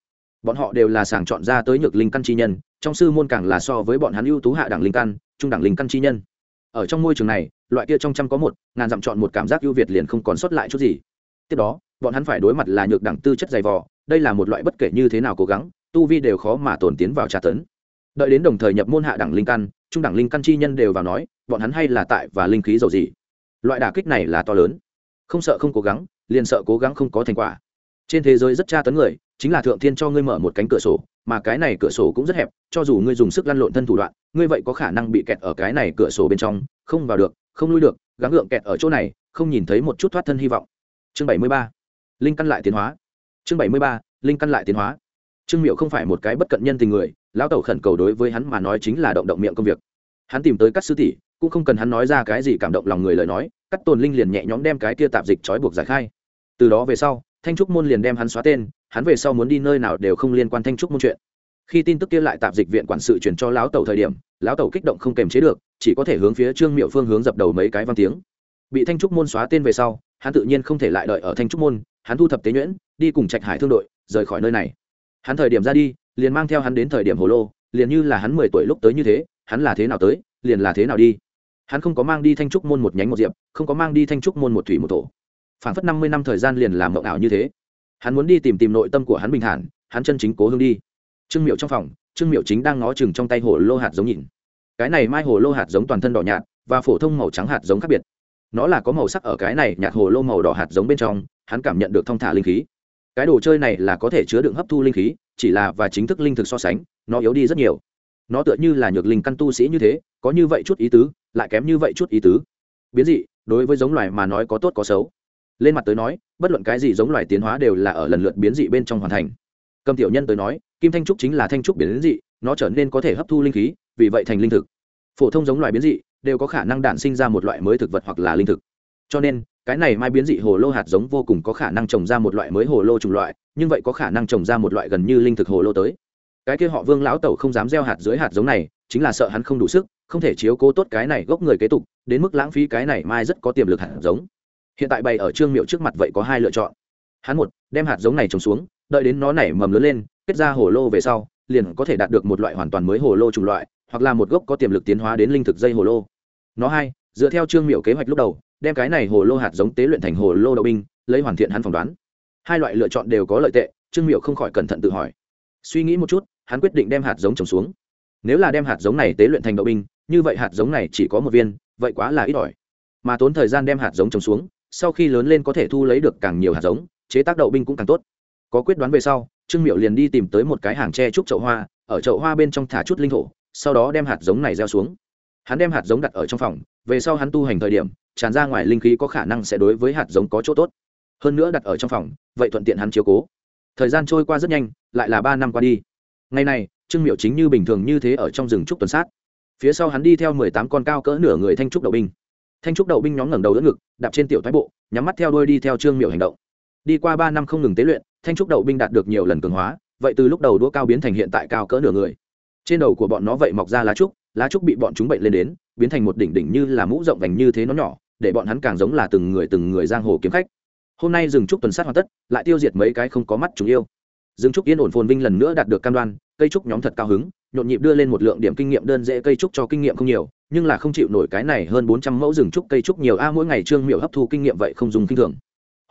bọn họ đều là sàng chọn ra tới nhược linh căn chi nhân, trong sư môn càng là so với bọn hắn ưu tú hạ đẳng linh căn, trung đẳng linh căn chi nhân. Ở trong môi trường này, loại kia trong trăm có một, ngàn dặm chọn một cảm giác ưu việt liền không còn sót lại chút gì. Tiếp đó, bọn hắn phải đối mặt là nhược đẳng tư chất dày vò, đây là một loại bất kể như thế nào cố gắng, tu vi đều khó mà tồn tiến vào trà tấn đợi đến đồng thời nhập môn hạ đẳng linh căn, trung đẳng linh căn chi nhân đều vào nói, bọn hắn hay là tại và linh khí dầu gì. Loại đả kích này là to lớn. Không sợ không cố gắng, liền sợ cố gắng không có thành quả. Trên thế giới rất tra tấn người, chính là thượng thiên cho ngươi mở một cánh cửa sổ, mà cái này cửa sổ cũng rất hẹp, cho dù ngươi dùng sức lăn lộn thân thủ đoạn, ngươi vậy có khả năng bị kẹt ở cái này cửa sổ bên trong, không vào được, không lui được, gắng gượng kẹt ở chỗ này, không nhìn thấy một chút thoát thân hy vọng. Chương bảy mươi ba, linh căn lại tiến hóa. Chương bảy mươi ba, linh căn lại tiến hóa trương miệu không phải một cái bất cận nhân tình người, lão tẩu khẩn cầu đối với hắn mà nói chính là động động miệng công việc. Hắn tìm tới các sư tỷ, cũng không cần hắn nói ra cái gì cảm động lòng người lời nói cắt tồn linh liền nhẹ nhõm đem cái kia tạp dịch trói buộc giải khai. Từ đó về sau, thanh trúc môn liền đem hắn xóa tên, hắn về sau muốn đi nơi nào đều không liên quan thanh trúc môn chuyện. Khi tin tức kia lại tạp dịch viện quản sự chuyển cho lão tẩu thời điểm, lão tẩu kích động không kềm chế được, chỉ có thể hướng phía trương miệu phương hướng dập đầu mấy cái văn tiếng. Bị thanh trúc môn xóa tên về sau, hắn tự nhiên không thể lại đợi ở thanh trúc môn, hắn thu thập tế nhuyễn, đi cùng trạch hải thương đội, rời khỏi nơi này hắn thời điểm ra đi, liền mang theo hắn đến thời điểm hồ lô, liền như là hắn mười tuổi lúc tới như thế, hắn là thế nào tới, liền là thế nào đi. Hắn không có mang đi thanh trúc môn một nhánh một diệp, không có mang đi thanh trúc môn một thủy một thổ. Phản phất năm mươi năm thời gian liền làm mộng ảo như thế. Hắn muốn đi tìm tìm nội tâm của hắn bình thản, hắn chân chính cố hương đi. Trương miệu trong phòng, trương miệu chính đang ngó chừng trong tay hồ lô hạt giống nhìn. Cái này mai hồ lô hạt giống toàn thân đỏ nhạt, và phổ thông màu trắng hạt giống khác biệt. Nó là có màu sắc ở cái này, nhạt hồ lô màu đỏ hạt giống bên trong, hắn cảm nhận được thong thả linh khí cái đồ chơi này là có thể chứa đựng hấp thu linh khí, chỉ là và chính thức linh thực so sánh, nó yếu đi rất nhiều. Nó tựa như là nhược linh căn tu sĩ như thế, có như vậy chút ý tứ, lại kém như vậy chút ý tứ. Biến dị, đối với giống loài mà nói có tốt có xấu. Lên mặt tới nói, bất luận cái gì giống loài tiến hóa đều là ở lần lượt biến dị bên trong hoàn thành. Cầm tiểu nhân tới nói, kim thanh trúc chính là thanh trúc biến dị, nó trở nên có thể hấp thu linh khí, vì vậy thành linh thực. Phổ thông giống loài biến dị, đều có khả năng đản sinh ra một loại mới thực vật hoặc là linh thực. Cho nên cái này mai biến dị hồ lô hạt giống vô cùng có khả năng trồng ra một loại mới hồ lô chủng loại, nhưng vậy có khả năng trồng ra một loại gần như linh thực hồ lô tới. Cái kia họ vương lão tẩu không dám gieo hạt dưới hạt giống này, chính là sợ hắn không đủ sức, không thể chiếu cố tốt cái này gốc người kế tục, đến mức lãng phí cái này mai rất có tiềm lực hạt giống. Hiện tại bày ở trương miệu trước mặt vậy có hai lựa chọn. Hắn một, đem hạt giống này trồng xuống, đợi đến nó nảy mầm lớn lên, kết ra hồ lô về sau, liền có thể đạt được một loại hoàn toàn mới hồ lô chủng loại, hoặc là một gốc có tiềm lực tiến hóa đến linh thực dây hồ lô. Nó hai, dựa theo trương miệu kế hoạch lúc đầu đem cái này hồ lô hạt giống tế luyện thành hồ lô đậu binh, lấy hoàn thiện hắn phỏng đoán. Hai loại lựa chọn đều có lợi tệ, trương miệu không khỏi cẩn thận tự hỏi. Suy nghĩ một chút, hắn quyết định đem hạt giống trồng xuống. Nếu là đem hạt giống này tế luyện thành đậu binh, như vậy hạt giống này chỉ có một viên, vậy quá là ít ỏi. Mà tốn thời gian đem hạt giống trồng xuống, sau khi lớn lên có thể thu lấy được càng nhiều hạt giống, chế tác đậu binh cũng càng tốt. Có quyết đoán về sau, trương miệu liền đi tìm tới một cái hàng tre trúc chậu hoa, ở chậu hoa bên trong thả chút linh thổ, sau đó đem hạt giống này gieo xuống. Hắn đem hạt giống đặt ở trong phòng, về sau hắn tu hành thời điểm tràn ra ngoài linh khí có khả năng sẽ đối với hạt giống có chỗ tốt. Hơn nữa đặt ở trong phòng, vậy thuận tiện hắn chiếu cố. Thời gian trôi qua rất nhanh, lại là ba năm qua đi. Ngày này, trương miệu chính như bình thường như thế ở trong rừng trúc tuần sát. Phía sau hắn đi theo mười tám con cao cỡ nửa người thanh trúc đậu binh. Thanh trúc đậu binh nhóm ngẩng đầu đỡ ngực, đạp trên tiểu thái bộ, nhắm mắt theo đuôi đi theo trương miệu hành động. Đi qua ba năm không ngừng tế luyện, thanh trúc đậu binh đạt được nhiều lần cường hóa, vậy từ lúc đầu đũa cao biến thành hiện tại cao cỡ nửa người. Trên đầu của bọn nó vậy mọc ra lá trúc lá trúc bị bọn chúng bệnh lên đến biến thành một đỉnh đỉnh như là mũ rộng vành như thế nó nhỏ, để bọn hắn càng giống là từng người từng người giang hồ kiếm khách. Hôm nay rừng trúc tuần sát hoàn tất, lại tiêu diệt mấy cái không có mắt chúng yêu. Rừng trúc yên ổn phồn vinh lần nữa đạt được cam đoan, cây trúc nhóm thật cao hứng, nhộn nhịp đưa lên một lượng điểm kinh nghiệm đơn dễ cây trúc cho kinh nghiệm không nhiều, nhưng là không chịu nổi cái này hơn bốn trăm mẫu rừng trúc cây trúc nhiều a, mỗi ngày trương miệu hấp thu kinh nghiệm vậy không dùng kinh thường.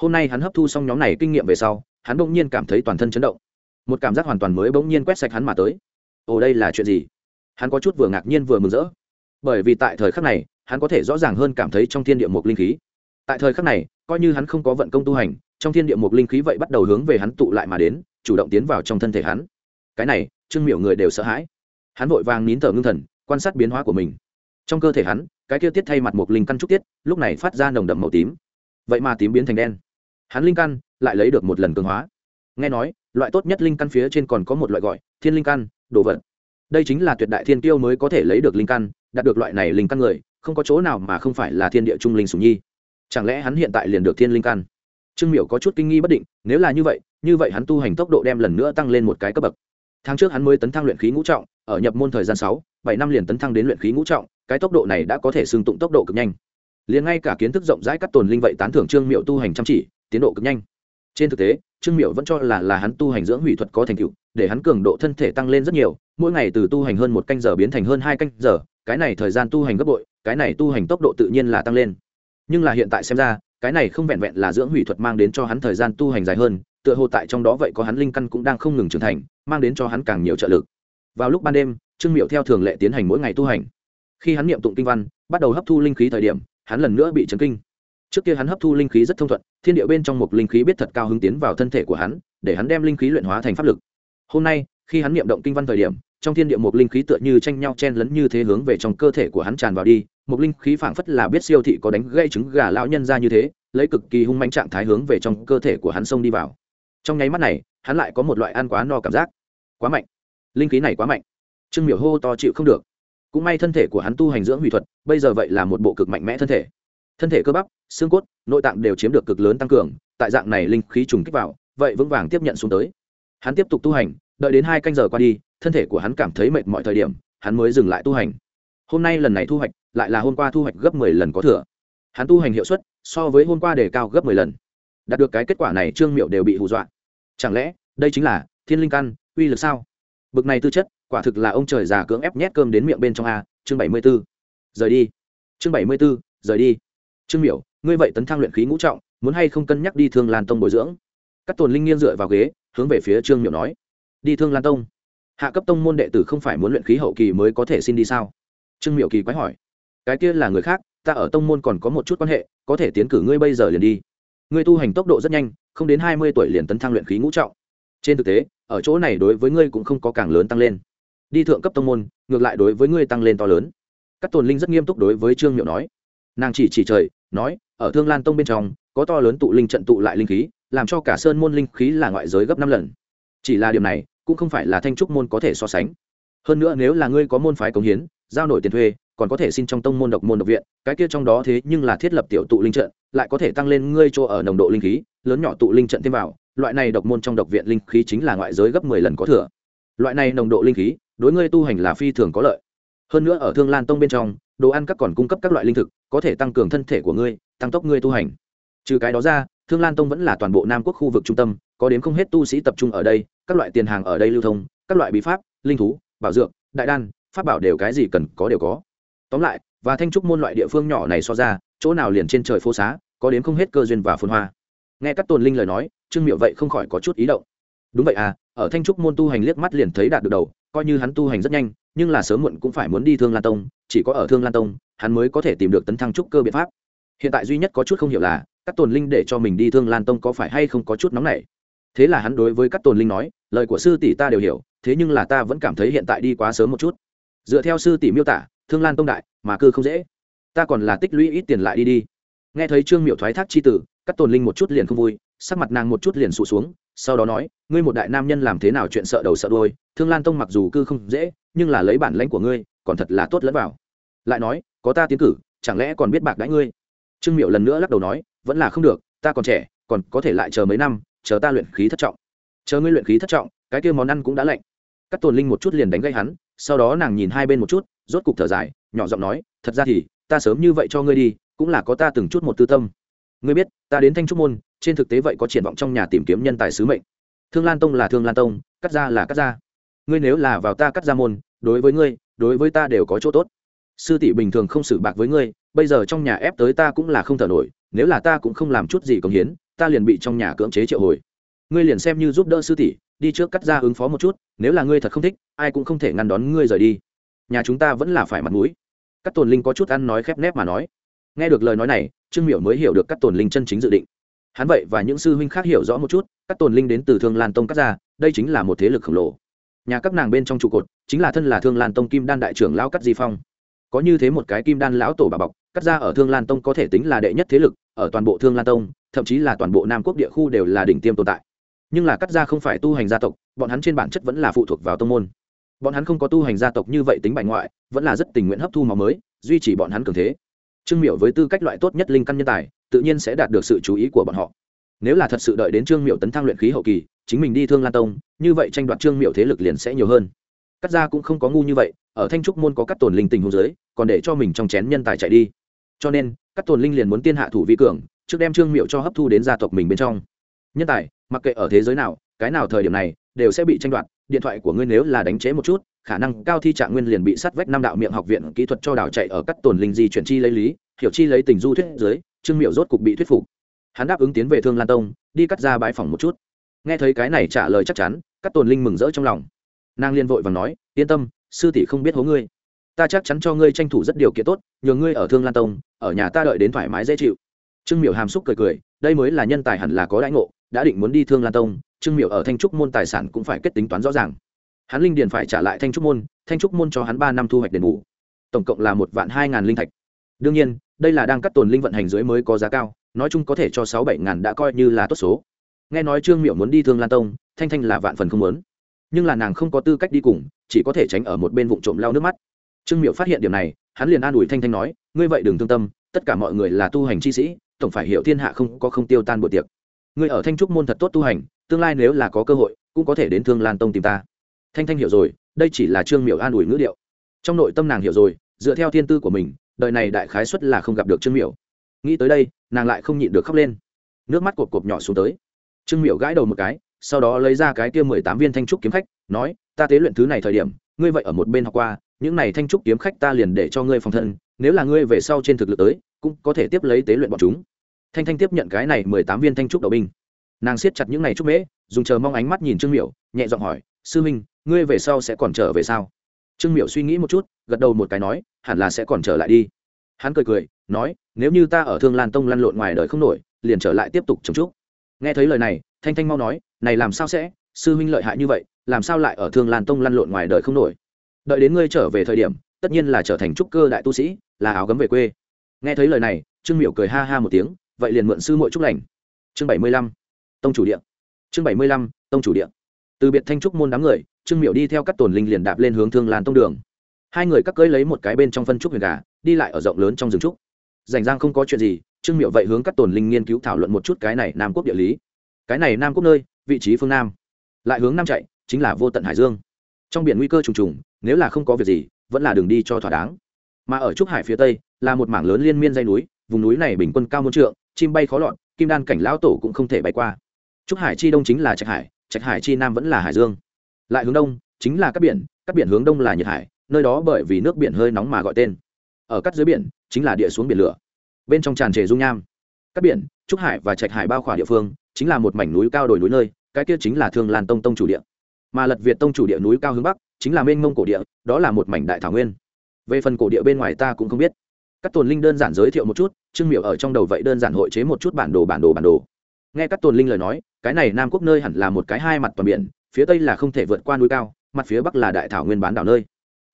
Hôm nay hắn hấp thu xong nhóm này kinh nghiệm về sau, hắn bỗng nhiên cảm thấy toàn thân chấn động. Một cảm giác hoàn toàn mới bỗng nhiên quét sạch hắn mà tới. Ồ, đây là chuyện gì? Hắn có chút vừa ngạc nhiên vừa mừng rỡ bởi vì tại thời khắc này, hắn có thể rõ ràng hơn cảm thấy trong thiên địa một linh khí. Tại thời khắc này, coi như hắn không có vận công tu hành, trong thiên địa một linh khí vậy bắt đầu hướng về hắn tụ lại mà đến, chủ động tiến vào trong thân thể hắn. Cái này, trương miểu người đều sợ hãi. Hắn vội vàng nín thở ngưng thần, quan sát biến hóa của mình. Trong cơ thể hắn, cái kia tiết thay mặt một linh căn trúc tiết, lúc này phát ra nồng đậm màu tím. Vậy mà tím biến thành đen. Hắn linh căn lại lấy được một lần cường hóa. Nghe nói, loại tốt nhất linh căn phía trên còn có một loại gọi thiên linh căn, đồ vật. Đây chính là tuyệt đại thiên tiêu mới có thể lấy được linh căn đạt được loại này linh căn người, không có chỗ nào mà không phải là thiên địa trung linh sùng nhi. Chẳng lẽ hắn hiện tại liền được thiên linh căn? Trương miểu có chút kinh nghi bất định, nếu là như vậy như vậy hắn tu hành tốc độ đem lần nữa tăng lên một cái cấp bậc. Tháng trước hắn mới tấn thăng luyện khí ngũ trọng, ở nhập môn thời gian sáu, bảy năm liền tấn thăng đến luyện khí ngũ trọng, cái tốc độ này đã có thể xưng tụng tốc độ cực nhanh. Liền ngay cả kiến thức rộng rãi các tồn linh vậy tán thưởng trương miệu tu hành chăm chỉ, tiến độ cực nhanh. Trên thực tế, trương miệu vẫn cho là là hắn tu hành dưỡng hủy thuật có thành tựu, để hắn cường độ thân thể tăng lên rất nhiều, mỗi ngày từ tu hành hơn một canh giờ biến thành hơn hai canh giờ cái này thời gian tu hành gấp bội, cái này tu hành tốc độ tự nhiên là tăng lên. Nhưng là hiện tại xem ra, cái này không vẹn vẹn là dưỡng hủy thuật mang đến cho hắn thời gian tu hành dài hơn, tựa hồ tại trong đó vậy có hắn linh căn cũng đang không ngừng trưởng thành, mang đến cho hắn càng nhiều trợ lực. Vào lúc ban đêm, trương miệu theo thường lệ tiến hành mỗi ngày tu hành. Khi hắn niệm tụng kinh văn, bắt đầu hấp thu linh khí thời điểm, hắn lần nữa bị chấn kinh. Trước kia hắn hấp thu linh khí rất thông thuận, thiên địa bên trong một linh khí biết thật cao hứng tiến vào thân thể của hắn, để hắn đem linh khí luyện hóa thành pháp lực. Hôm nay, khi hắn niệm động kinh văn thời điểm trong thiên địa một linh khí tựa như tranh nhau chen lấn như thế hướng về trong cơ thể của hắn tràn vào đi, một linh khí phảng phất là biết siêu thị có đánh gây trứng gà lão nhân ra như thế, lấy cực kỳ hung manh trạng thái hướng về trong cơ thể của hắn xông đi vào. Trong nháy mắt này, hắn lại có một loại ăn quá no cảm giác. Quá mạnh. Linh khí này quá mạnh. Trương miểu hô to chịu không được. Cũng may thân thể của hắn tu hành dưỡng hủy thuật, bây giờ vậy là một bộ cực mạnh mẽ thân thể. Thân thể cơ bắp, xương cốt, nội tạng đều chiếm được cực lớn tăng cường, tại dạng này linh khí trùng kích vào, vậy vững vàng tiếp nhận xuống tới. Hắn tiếp tục tu hành, đợi đến hai canh giờ qua đi thân thể của hắn cảm thấy mệt mọi thời điểm, hắn mới dừng lại tu hành. Hôm nay lần này thu hoạch, lại là hôm qua thu hoạch gấp mười lần có thừa. Hắn tu hành hiệu suất, so với hôm qua đề cao gấp mười lần. Đạt được cái kết quả này, trương miệu đều bị hù dọa. Chẳng lẽ, đây chính là thiên linh căn, uy lực sao? Bực này tư chất, quả thực là ông trời già cưỡng ép nhét cơm đến miệng bên trong a, chương bảy mươi b ố rời đi. Chương bảy mươi b ố rời đi. Trương miểu, ngươi vậy tấn thăng luyện khí ngũ trọng, muốn hay không cân nhắc đi thương lan tông bồi dưỡng? Các tồn linh nghiêng dựa vào ghế, hướng về phía trương miểu nói. Đi thương lan tông hạ cấp tông môn đệ tử không phải muốn luyện khí hậu kỳ mới có thể xin đi sao? Trương Miệu kỳ quái hỏi. Cái kia là người khác, ta ở tông môn còn có một chút quan hệ, có thể tiến cử ngươi bây giờ liền đi. Ngươi tu hành tốc độ rất nhanh, không đến hai mươi tuổi liền tấn thăng luyện khí ngũ trọng. Trên thực tế, ở chỗ này đối với ngươi cũng không có càng lớn tăng lên. Đi thượng cấp tông môn, ngược lại đối với ngươi tăng lên to lớn. Các tồn linh rất nghiêm túc đối với trương miệu nói. Nàng chỉ chỉ trời, nói, ở thương lan tông bên trong, có to lớn tụ linh trận tụ lại linh khí, làm cho cả sơn môn linh khí là ngoại giới gấp năm lần. Chỉ là điểm này cũng không phải là thanh trúc môn có thể so sánh. Hơn nữa nếu là ngươi có môn phái cống hiến, giao nổi tiền thuê, còn có thể xin trong tông môn độc môn độc viện, cái kia trong đó thế nhưng là thiết lập tiểu tụ linh trận, lại có thể tăng lên ngươi chỗ ở nồng độ linh khí, lớn nhỏ tụ linh trận thêm vào, loại này độc môn trong độc viện linh khí chính là ngoại giới gấp mười lần có thừa. Loại này nồng độ linh khí, đối ngươi tu hành là phi thường có lợi. Hơn nữa ở thương lan tông bên trong, đồ ăn các còn cung cấp các loại linh thực, có thể tăng cường thân thể của ngươi, tăng tốc ngươi tu hành. Trừ cái đó ra, thương lan tông vẫn là toàn bộ nam quốc khu vực trung tâm có đến không hết tu sĩ tập trung ở đây, các loại tiền hàng ở đây lưu thông, các loại bí pháp, linh thú, bảo dược, đại đan, pháp bảo đều cái gì cần có đều có. Tóm lại, và thanh trúc môn loại địa phương nhỏ này so ra, chỗ nào liền trên trời phố xá, có đến không hết cơ duyên và phồn hoa. Nghe các tồn linh lời nói, trương miệu vậy không khỏi có chút ý động. Đúng vậy à ở thanh trúc môn tu hành liếc mắt liền thấy đạt được đầu, coi như hắn tu hành rất nhanh, nhưng là sớm muộn cũng phải muốn đi thương lan tông, chỉ có ở thương lan tông, hắn mới có thể tìm được tấn thăng trúc cơ biện pháp. Hiện tại duy nhất có chút không hiểu là, các tồn linh để cho mình đi thương lan tông có phải hay không có chút nóng này thế là hắn đối với các tồn linh nói, lời của sư tỷ ta đều hiểu, thế nhưng là ta vẫn cảm thấy hiện tại đi quá sớm một chút. Dựa theo sư tỷ miêu tả, thương lan tông đại, mà cư không dễ. Ta còn là tích lũy ít tiền lại đi đi. Nghe thấy trương miệu thoái thác chi tử, các tồn linh một chút liền không vui, sắc mặt nàng một chút liền sụt xuống, sau đó nói, ngươi một đại nam nhân làm thế nào chuyện sợ đầu sợ đôi thương lan tông mặc dù cư không dễ, nhưng là lấy bản lãnh của ngươi, còn thật là tốt lẫn vào. Lại nói, có ta tiến cử, chẳng lẽ còn biết bạc đãi ngươi? Trương miệu lần nữa lắc đầu nói, vẫn là không được, ta còn trẻ, còn có thể lại chờ mấy năm chờ ta luyện khí thất trọng. Chờ ngươi luyện khí thất trọng, cái kia món ăn cũng đã lạnh. Cắt tồn linh một chút liền đánh gây hắn, sau đó nàng nhìn hai bên một chút, rốt cục thở dài, nhỏ giọng nói, thật ra thì, ta sớm như vậy cho ngươi đi, cũng là có ta từng chút một tư tâm. Ngươi biết, ta đến thanh trúc môn, trên thực tế vậy có triển vọng trong nhà tìm kiếm nhân tài sứ mệnh. Thương lan tông là thương lan tông, cắt ra là cắt ra ngươi nếu là vào ta cắt ra môn, đối với ngươi, đối với ta đều có chỗ tốt sư tỷ bình thường không xử bạc với ngươi, bây giờ trong nhà ép tới ta cũng là không thở nổi, nếu là ta cũng không làm chút gì công hiến, ta liền bị trong nhà cưỡng chế triệu hồi. Ngươi liền xem như giúp đỡ sư tỷ, đi trước cắt ra ứng phó một chút, nếu là ngươi thật không thích, ai cũng không thể ngăn đón ngươi rời đi. Nhà chúng ta vẫn là phải mặt mũi. Các tồn linh có chút ăn nói khép nép mà nói. Nghe được lời nói này, trương miểu mới hiểu được các tồn linh chân chính dự định. Hắn vậy và những sư huynh khác hiểu rõ một chút các tồn linh đến từ thương lan tông cắt ra, đây chính là một thế lực khổng lồ. Nhà các nàng bên trong trụ cột, chính là thân là thương lan tông kim đan đại trưởng lão cắt di phong có như thế một cái kim đan lão tổ bà bọc, cắt ra ở thương lan tông có thể tính là đệ nhất thế lực, ở toàn bộ thương lan tông, thậm chí là toàn bộ nam quốc địa khu đều là đỉnh tiêm tồn tại. Nhưng là cắt ra không phải tu hành gia tộc, bọn hắn trên bản chất vẫn là phụ thuộc vào tông môn. Bọn hắn không có tu hành gia tộc như vậy tính bại ngoại, vẫn là rất tình nguyện hấp thu máu mới, duy trì bọn hắn cường thế. Trương miệu với tư cách loại tốt nhất linh căn nhân tài, tự nhiên sẽ đạt được sự chú ý của bọn họ. Nếu là thật sự đợi đến trương miệu tấn thăng luyện khí hậu kỳ, chính mình đi thương lan tông, như vậy tranh đoạt trương miệu thế lực liền sẽ nhiều hơn cắt ra cũng không có ngu như vậy, ở thanh trúc môn có cắt tồn linh tình hôn giới còn để cho mình trong chén nhân tài chạy đi. Cho nên, cắt tồn linh liền muốn tiên hạ thủ vi cường, trước đem trương miệu cho hấp thu đến gia tộc mình bên trong. Nhân tài, mặc kệ ở thế giới nào, cái nào thời điểm này, đều sẽ bị tranh đoạt, điện thoại của ngươi nếu là đánh chế một chút, khả năng cao thi trạng nguyên liền bị sát vách năm đạo miệng học viện kỹ thuật cho đảo chạy ở cắt tồn linh di chuyển chi lấy lý, hiểu chi lấy tình du thuyết dưới, trương miệu rốt cục bị thuyết phục. Hắn đáp ứng tiến về thương lan tông, đi cắt ra bãi phòng một chút. Nghe thấy cái này trả lời chắc chắn, cắt tồn linh mừng rỡ trong lòng nàng liên vội và nói, yên tâm, sư tỷ không biết hố ngươi. Ta chắc chắn cho ngươi tranh thủ rất điều kiện tốt, nhờ ngươi ở thương lan tông, ở nhà ta đợi đến thoải mái dễ chịu. Trương miểu hàm xúc cười cười, đây mới là nhân tài hẳn là có đãi ngộ, đã định muốn đi thương lan tông, trương miểu ở thanh trúc môn tài sản cũng phải kết tính toán rõ ràng. Hắn linh điền phải trả lại thanh trúc môn, thanh trúc môn cho hắn ba năm thu hoạch đền bù. Tổng cộng là một vạn hai ngàn linh thạch. Đương nhiên, đây là đang cắt tồn linh vận hành dưới mới có giá cao, nói chung có thể cho sáu bảy ngàn đã coi như là tốt số. Nghe nói trương miểu muốn đi thương lan tông, thanh thanh là vạn phần không muốn nhưng là nàng không có tư cách đi cùng, chỉ có thể tránh ở một bên vụ trộm lau nước mắt. Trương Miệu phát hiện điểm này, hắn liền an ủi thanh thanh nói, ngươi vậy đừng thương tâm, tất cả mọi người là tu hành chi sĩ, tổng phải hiểu thiên hạ không có không tiêu tan buổi tiệc. Ngươi ở thanh trúc môn thật tốt tu hành, tương lai nếu là có cơ hội, cũng có thể đến thương lan tông tìm ta. Thanh thanh hiểu rồi, đây chỉ là trương Miệu an ủi ngữ điệu. Trong nội tâm nàng hiểu rồi, dựa theo thiên tư của mình, đời này đại khái xuất là không gặp được trương Miệu. nghĩ tới đây, nàng lại không nhịn được khóc lên. Nước mắt cột cột nhỏ xuống tới. Trương Miệu gãi đầu một cái sau đó lấy ra cái kia mười tám viên thanh trúc kiếm khách, nói, ta tế luyện thứ này thời điểm, ngươi vậy ở một bên học qua, những này thanh trúc kiếm khách ta liền để cho ngươi phòng thân, nếu là ngươi về sau trên thực lực tới, cũng có thể tiếp lấy tế luyện bọn chúng. Thanh thanh tiếp nhận cái này mười tám viên thanh trúc đầu binh. Nàng siết chặt những này trúc mễ, dùng chờ mong ánh mắt nhìn trương miểu, nhẹ giọng hỏi, sư minh ngươi về sau sẽ còn trở về sao? Trương miểu suy nghĩ một chút, gật đầu một cái nói, hẳn là sẽ còn trở lại đi. Hắn cười cười, nói, nếu như ta ở thương lan tông lăn lộn ngoài đời không nổi, liền trở lại tiếp tục trồng trúc. Nghe thấy lời này thanh thanh mau nói, này làm sao sẽ? Sư huynh lợi hại như vậy, làm sao lại ở thương lan tông lăn lộn ngoài đời không nổi? Đợi đến ngươi trở về thời điểm, tất nhiên là trở thành trúc cơ đại tu sĩ, là áo gấm về quê. Nghe thấy lời này, trương miểu cười ha ha một tiếng, vậy liền mượn sư muội trúc lành. Chương bảy mươi lăm, tông chủ điện. Chương bảy mươi lăm, tông chủ điện. Từ biệt thanh trúc môn đám người, trương miểu đi theo các tồn linh liền đạp lên hướng thương lan tông đường. Hai người cắt cưới lấy một cái bên trong phân trúc huyền gà, đi lại ở rộng lớn trong rừng trúc. Rảnh rang không có chuyện gì, trương miệu vậy hướng các tồn linh nghiên cứu thảo luận một chút cái này nam quốc địa lý cái này nam quốc nơi, vị trí phương nam. Lại hướng nam chạy, chính là vô tận hải dương. Trong biển nguy cơ trùng trùng, nếu là không có việc gì, vẫn là đường đi cho thỏa đáng. Mà ở trúc hải phía tây, là một mảng lớn liên miên dây núi, vùng núi này bình quân cao môn trượng, chim bay khó lọt, kim đan cảnh lão tổ cũng không thể bay qua. Trúc hải chi đông chính là trạch hải trạch hải chi nam vẫn là hải dương. Lại hướng đông, chính là các biển các biển hướng đông là nhiệt hải, nơi đó bởi vì nước biển hơi nóng mà gọi tên. Ở cắt dưới biển, chính là địa xuống biển lửa. Bên trong tràn trề dung nham các biển, trúc hải và trạch hải bao khỏa địa phương, chính là một mảnh núi cao đồi núi nơi, cái kia chính là thương lan tông tông chủ địa. Mà lật việt tông chủ địa núi cao hướng bắc, chính là mênh mông cổ địa, đó là một mảnh đại thảo nguyên. Về phần cổ địa bên ngoài ta cũng không biết. Các tồn linh đơn giản giới thiệu một chút, trương miệu ở trong đầu vậy đơn giản hội chế một chút bản đồ bản đồ bản đồ. Nghe các tồn linh lời nói, cái này nam quốc nơi hẳn là một cái hai mặt toàn biển, phía tây là không thể vượt qua núi cao, mặt phía bắc là đại thảo nguyên bán đảo nơi.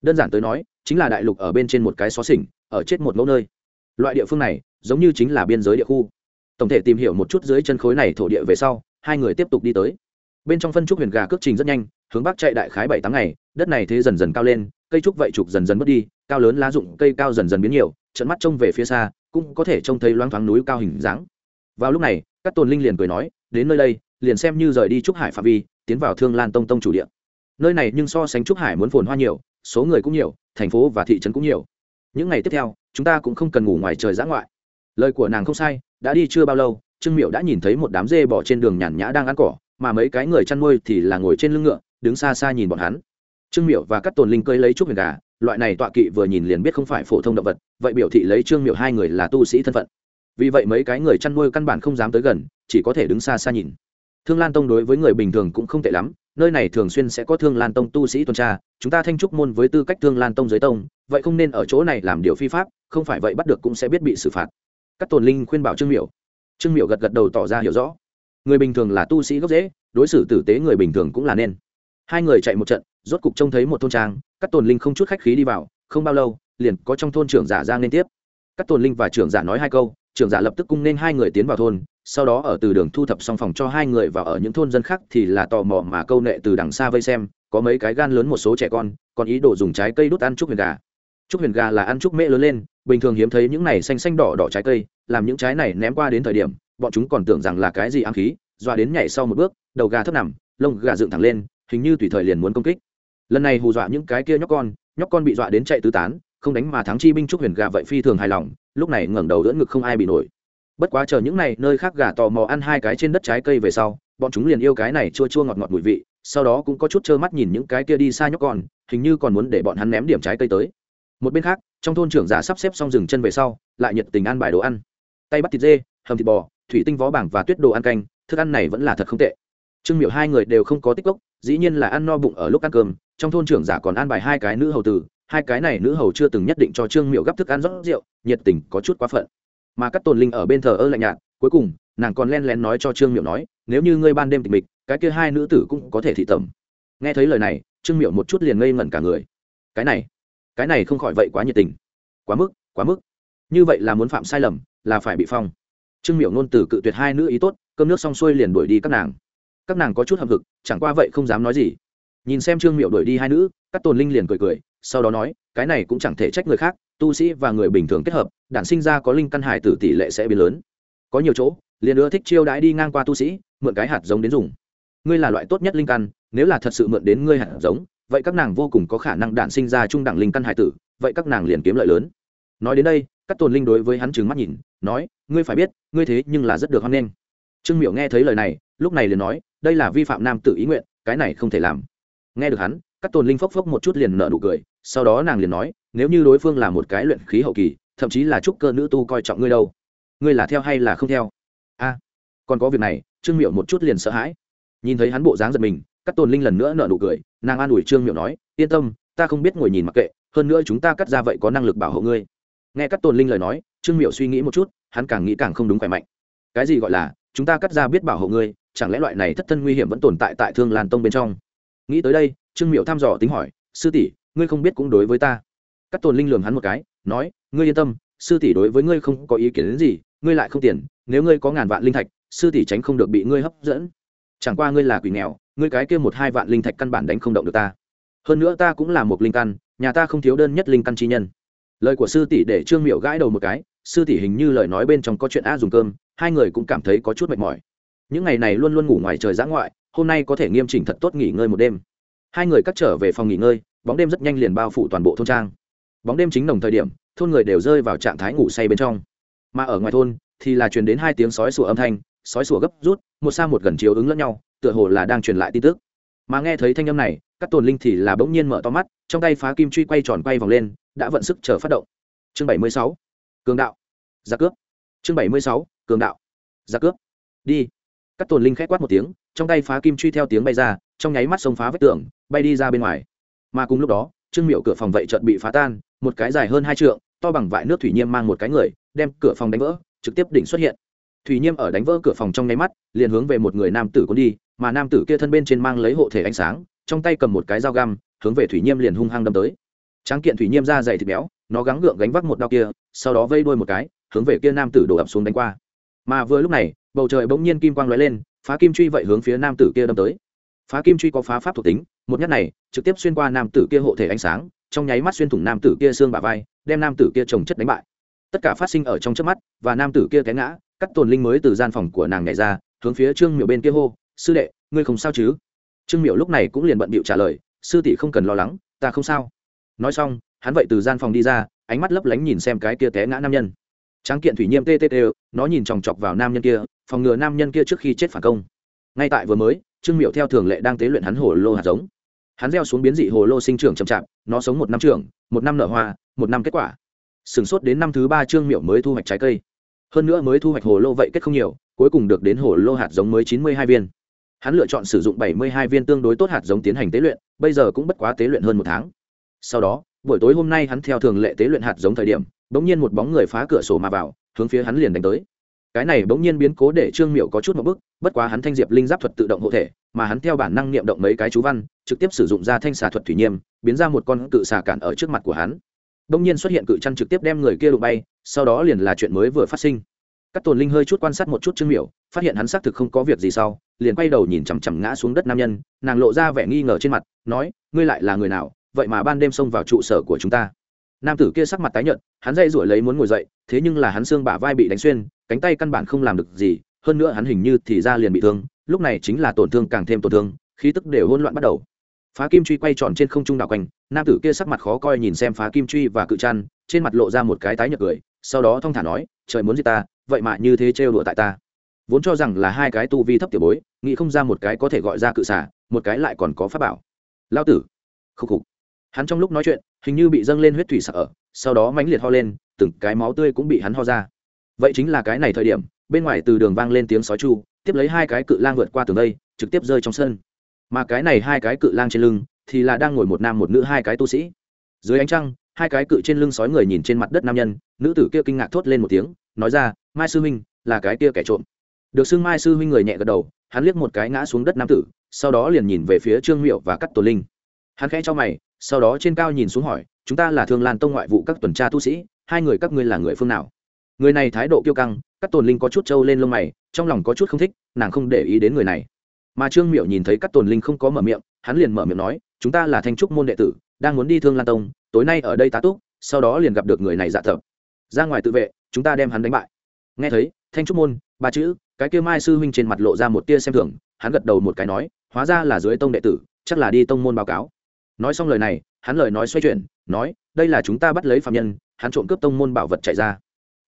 Đơn giản tới nói, chính là đại lục ở bên trên một cái xó xỉnh, ở chết một mẫu nơi. Loại địa phương này, giống như chính là biên giới địa khu tổng thể tìm hiểu một chút dưới chân khối này thổ địa về sau, hai người tiếp tục đi tới. Bên trong phân trúc huyền gà cước trình rất nhanh, hướng bắc chạy đại khái bảy tám ngày, đất này thế dần dần cao lên, cây trúc vậy trục dần dần mất đi, cao lớn lá rụng, cây cao dần dần biến nhiều, trận mắt trông về phía xa, cũng có thể trông thấy loáng thoáng núi cao hình dáng. Vào lúc này, các tồn linh liền cười nói, đến nơi đây, liền xem như rời đi trúc hải phạm vi, tiến vào thương lan tông tông chủ địa. Nơi này nhưng so sánh trúc hải muốn phồn hoa nhiều, số người cũng nhiều, thành phố và thị trấn cũng nhiều. Những ngày tiếp theo, chúng ta cũng không cần ngủ ngoài trời giã ngoại lời của nàng không sai, đã đi chưa bao lâu, trương miệu đã nhìn thấy một đám dê bỏ trên đường nhàn nhã đang ăn cỏ, mà mấy cái người chăn nuôi thì là ngồi trên lưng ngựa, đứng xa xa nhìn bọn hắn. Trương miệu và các tồn linh cơi lấy chút huyền gà, loại này tọa kỵ vừa nhìn liền biết không phải phổ thông động vật, vậy biểu thị lấy trương miệu hai người là tu sĩ thân phận. Vì vậy mấy cái người chăn nuôi căn bản không dám tới gần, chỉ có thể đứng xa xa nhìn. Thương lan tông đối với người bình thường cũng không tệ lắm, nơi này thường xuyên sẽ có thương lan tông tu sĩ tuần tra, chúng ta thanh trúc môn với tư cách thương lan tông giới tông, vậy không nên ở chỗ này làm điều phi pháp, không phải vậy bắt được cũng sẽ biết bị xử phạt các tồn linh khuyên bảo trương miểu. Trương miểu gật gật đầu tỏ ra hiểu rõ. Người bình thường là tu sĩ gốc dễ, đối xử tử tế người bình thường cũng là nên. Hai người chạy một trận, rốt cục trông thấy một thôn trang, các tồn linh không chút khách khí đi vào, không bao lâu, liền có trong thôn trưởng giả ra nên tiếp. Các tồn linh và trưởng giả nói hai câu, trưởng giả lập tức cung nên hai người tiến vào thôn, sau đó ở từ đường thu thập xong phòng cho hai người và ở những thôn dân khác thì là tò mò mà câu nệ từ đằng xa vây xem, có mấy cái gan lớn một số trẻ con, còn ý đồ dùng trái cây đút ăn trúc huyền gà. Chúc huyền gà là ăn chúc mễ lớn lên bình thường hiếm thấy những này xanh xanh đỏ đỏ trái cây, làm những trái này ném qua đến thời điểm, bọn chúng còn tưởng rằng là cái gì ám khí, dọa đến nhảy sau một bước, đầu gà thấp nằm, lông gà dựng thẳng lên, hình như tùy thời liền muốn công kích. Lần này hù dọa những cái kia nhóc con nhóc con bị dọa đến chạy tứ tán, không đánh mà thắng chi binh trúc huyền gà vậy phi thường hài lòng, lúc này ngẩng đầu đỡ ngực không ai bị nổi. Bất quá chờ những này nơi khác gà tò mò ăn hai cái trên đất trái cây về sau, bọn chúng liền yêu cái này chua chua ngọt ngọt mùi vị, sau đó cũng có chút trơ mắt nhìn những cái kia đi xa nhóc con, hình như còn muốn để bọn hắn ném điểm trái cây tới. Một bên khác trong thôn trưởng giả sắp xếp xong rừng chân về sau, lại nhiệt tình ăn bài đồ ăn. Tay bắt thịt dê, hầm thịt bò, thủy tinh vó bảng và tuyết đồ ăn canh, thức ăn này vẫn là thật không tệ. Trương miệu hai người đều không có tích cốc, dĩ nhiên là ăn no bụng ở lúc ăn cơm, trong thôn trưởng giả còn ăn bài hai cái nữ hầu tử, hai cái này nữ hầu chưa từng nhất định cho trương miệu gấp thức ăn rót rượu, nhiệt tình có chút quá phận. Mà các tồn linh ở bên thờ ơ lạnh nhạt, cuối cùng, nàng còn len lén nói cho trương miệu nói, nếu như ngươi ban đêm tịch mịch, cái kia hai nữ tử cũng có thể thị tẩm. Nghe thấy lời này, trương miệu một chút liền ngây ngẩn cả người. Cái này cái này không khỏi vậy quá nhiệt tình. Quá mức quá mức. Như vậy là muốn phạm sai lầm, là phải bị phong. Trương miệu ngôn từ cự tuyệt hai nữ ý tốt, cơm nước xong xuôi liền đuổi đi các nàng. Các nàng có chút hậm hực, chẳng qua vậy không dám nói gì. Nhìn xem trương miệu đuổi đi hai nữ, các tồn linh liền cười cười, sau đó nói, cái này cũng chẳng thể trách người khác, tu sĩ và người bình thường kết hợp, đản sinh ra có linh căn hải tử tỷ lệ sẽ biến lớn. Có nhiều chỗ, liền ưa thích chiêu đãi đi ngang qua tu sĩ, mượn cái hạt giống đến dùng. Ngươi là loại tốt nhất linh căn, nếu là thật sự mượn đến ngươi hạt giống vậy các nàng vô cùng có khả năng đản sinh ra trung đẳng linh căn hải tử, vậy các nàng liền kiếm lợi lớn. Nói đến đây các tồn linh đối với hắn trừng mắt nhìn, nói, ngươi phải biết, ngươi thế nhưng là rất được hoan nghênh. Trương miểu nghe thấy lời này, lúc này liền nói, đây là vi phạm nam tự ý nguyện, cái này không thể làm. Nghe được hắn các tồn linh phốc phốc một chút liền nợ nụ cười, sau đó nàng liền nói, nếu như đối phương là một cái luyện khí hậu kỳ, thậm chí là trúc cơ nữ tu coi trọng ngươi đâu. Ngươi là theo hay là không theo? A, còn có việc này. Trương miệu một chút liền sợ hãi. Nhìn thấy hắn bộ dáng giật mình cắt tồn linh lần nữa nợ nụ cười, nàng an ủi trương miệu nói, yên tâm, ta không biết ngồi nhìn mặc kệ, hơn nữa chúng ta cắt ra vậy có năng lực bảo hộ ngươi. Nghe cắt tồn linh lời nói, trương miệu suy nghĩ một chút, hắn càng nghĩ càng không đúng khỏe mạnh. Cái gì gọi là, chúng ta cắt ra biết bảo hộ ngươi, chẳng lẽ loại này thất thân nguy hiểm vẫn tồn tại tại thương lan tông bên trong? Nghĩ tới đây, trương miệu thăm dò tính hỏi, sư tỷ, ngươi không biết cũng đối với ta. Cắt tồn linh lường hắn một cái, nói, ngươi yên tâm, sư tỷ đối với ngươi không có ý kiến đến gì, ngươi lại không tiền, nếu ngươi có ngàn vạn linh thạch, sư tỷ tránh không được bị ngươi hấp dẫn. Chẳng qua ngươi là quỷ nghèo ngươi cái kia một hai vạn linh thạch căn bản đánh không động được ta. Hơn nữa ta cũng là một linh căn, nhà ta không thiếu đơn nhất linh căn chi nhân. Lời của sư tỷ để trương miệu gãi đầu một cái, sư tỷ hình như lời nói bên trong có chuyện a dùng cơm, hai người cũng cảm thấy có chút mệt mỏi. Những ngày này luôn luôn ngủ ngoài trời giã ngoại, hôm nay có thể nghiêm chỉnh thật tốt nghỉ ngơi một đêm. Hai người cắt trở về phòng nghỉ ngơi, bóng đêm rất nhanh liền bao phủ toàn bộ thôn trang. Bóng đêm chính đồng thời điểm, thôn người đều rơi vào trạng thái ngủ say bên trong. Mà ở ngoài thôn thì là truyền đến hai tiếng sói sủa âm thanh sói sủa gấp rút, một xa một gần chiếu ứng lẫn nhau, tựa hồ là đang truyền lại tin tức. Mà nghe thấy thanh âm này, các tồn linh thì là bỗng nhiên mở to mắt, trong tay phá kim truy quay tròn quay vòng lên, đã vận sức chờ phát động. Chương bảy mươi sáu, cường đạo. Gia cướp. Chương bảy mươi sáu, cường đạo. Gia cướp. Đi. Các tồn linh k h quát một tiếng, trong tay phá kim truy theo tiếng bay ra, trong nháy mắt xông phá vách tường, bay đi ra bên ngoài. Mà cùng lúc đó, trương miệu cửa phòng vậy chợt bị phá tan, một cái dài hơn hai trượng, to bằng vại nước thủy nhiêm mang một cái người, đem cửa phòng đánh vỡ, trực tiếp đỉnh xuất hiện thủy nhiêm ở đánh vỡ cửa phòng trong nháy mắt, liền hướng về một người nam tử cuốn đi, mà nam tử kia thân bên trên mang lấy hộ thể ánh sáng, trong tay cầm một cái dao găm, hướng về thủy nhiêm liền hung hăng đâm tới. Tráng kiện thủy nhiêm ra dày thịt béo, nó gắng gượng gánh vác một đao kia, sau đó vây đuôi một cái, hướng về kia nam tử đổ ập xuống đánh qua. Mà vừa lúc này, bầu trời bỗng nhiên kim quang lóe lên, phá kim truy vậy hướng phía nam tử kia đâm tới. Phá kim truy có phá pháp thuộc tính, một nhát này, trực tiếp xuyên qua nam tử kia hộ thể ánh sáng, trong nháy mắt xuyên thủng nam tử kia xương bả vai, đem nam tử kia trồng chất đánh bại. Tất cả phát sinh ở trong trước mắt, và nam tử kia té ngã cắt tồn linh mới từ gian phòng của nàng nhảy ra, hướng phía trương miệu bên kia hô, sư đệ, ngươi không sao chứ? Trương miệu lúc này cũng liền bận bịu trả lời, sư tỷ không cần lo lắng, ta không sao. Nói xong, hắn vậy từ gian phòng đi ra, ánh mắt lấp lánh nhìn xem cái kia té ngã nam nhân. Tráng kiện thủy nhiêm ttt nó nhìn chòng chọc vào nam nhân kia, phòng ngừa nam nhân kia trước khi chết phản công. Ngay tại vừa mới, trương miệu theo thường lệ đang tế luyện hắn hồ lô hạt giống. Hắn gieo xuống biến dị hồ lô sinh trưởng chậm chạp, nó sống một năm trưởng, một năm nở hoa, một năm kết quả. Sửng sốt đến năm thứ ba, trương miệu mới thu hoạch trái cây hơn nữa mới thu hoạch hồ lô vậy kết không nhiều, cuối cùng được đến hồ lô hạt giống mới chín mươi hai viên. Hắn lựa chọn sử dụng bảy mươi hai viên tương đối tốt hạt giống tiến hành tế luyện, bây giờ cũng bất quá tế luyện hơn một tháng. Sau đó, buổi tối hôm nay hắn theo thường lệ tế luyện hạt giống thời điểm, bỗng nhiên một bóng người phá cửa sổ mà vào, hướng phía hắn liền đánh tới. Cái này bỗng nhiên biến cố để trương miệu có chút một bức, bất quá hắn thanh diệp linh giáp thuật tự động hộ thể, mà hắn theo bản năng niệm động mấy cái chú văn, trực tiếp sử dụng ra thanh xà thuật thủy nhiêm biến ra một con cự xà cản ở trước mặt của hắn đông nhiên xuất hiện cự chăn trực tiếp đem người kia đụng bay, sau đó liền là chuyện mới vừa phát sinh. Các tồn linh hơi chút quan sát một chút trương miểu, phát hiện hắn xác thực không có việc gì sau, liền quay đầu nhìn chằm chằm ngã xuống đất nam nhân, nàng lộ ra vẻ nghi ngờ trên mặt, nói, ngươi lại là người nào, vậy mà ban đêm xông vào trụ sở của chúng ta? Nam tử kia sắc mặt tái nhợt, hắn dây rủi lấy muốn ngồi dậy, thế nhưng là hắn xương bả vai bị đánh xuyên, cánh tay căn bản không làm được gì, hơn nữa hắn hình như thì ra liền bị thương, lúc này chính là tổn thương càng thêm tổn thương, khí tức đều hỗn loạn bắt đầu phá kim truy quay tròn trên không trung đảo quanh nam tử kia sắc mặt khó coi nhìn xem phá kim truy và cự trăn, trên mặt lộ ra một cái tái nhợt cười sau đó thong thả nói trời muốn giết ta vậy mà như thế trêu đùa tại ta. Vốn cho rằng là hai cái tu vi thấp tiểu bối nghĩ không ra một cái có thể gọi ra cự xả một cái lại còn có pháp bảo. Lao tử! Khúc khục. Hắn trong lúc nói chuyện hình như bị dâng lên huyết thủy sặc ở sau đó mãnh liệt ho lên từng cái máu tươi cũng bị hắn ho ra. Vậy chính là cái này thời điểm bên ngoài từ đường vang lên tiếng sói chu tiếp lấy hai cái cự lang vượt qua tường đây trực tiếp rơi trong sân mà cái này hai cái cự lang trên lưng thì là đang ngồi một nam một nữ hai cái tu sĩ. Dưới ánh trăng, hai cái cự trên lưng sói người nhìn trên mặt đất nam nhân, nữ tử kia kinh ngạc thốt lên một tiếng, nói ra, mai sư huynh, là cái kia kẻ trộm. Được xưng mai sư huynh người nhẹ gật đầu, hắn liếc một cái ngã xuống đất nam tử, sau đó liền nhìn về phía trương miệu và cắt tổ linh. Hắn khẽ cho mày, sau đó trên cao nhìn xuống hỏi, chúng ta là thương lan tông ngoại vụ các tuần tra tu sĩ, hai người các ngươi là người phương nào? Người này thái độ kiêu căng, các tồn linh có chút trâu lên lông mày, trong lòng có chút không thích, nàng không để ý đến người này mà trương miệu nhìn thấy các tồn linh không có mở miệng, hắn liền mở miệng nói, chúng ta là thanh trúc môn đệ tử, đang muốn đi thương lan tông, tối nay ở đây tá túc, sau đó liền gặp được người này dạ thập. Ra ngoài tự vệ, chúng ta đem hắn đánh bại. Nghe thấy, thanh trúc môn, ba chữ, cái kia mai sư huynh trên mặt lộ ra một tia xem thường, hắn gật đầu một cái nói, hóa ra là dưới tông đệ tử, chắc là đi tông môn báo cáo. Nói xong lời này, hắn lời nói xoay chuyển, nói, đây là chúng ta bắt lấy phạm nhân, hắn trộm cướp tông môn bảo vật chạy ra.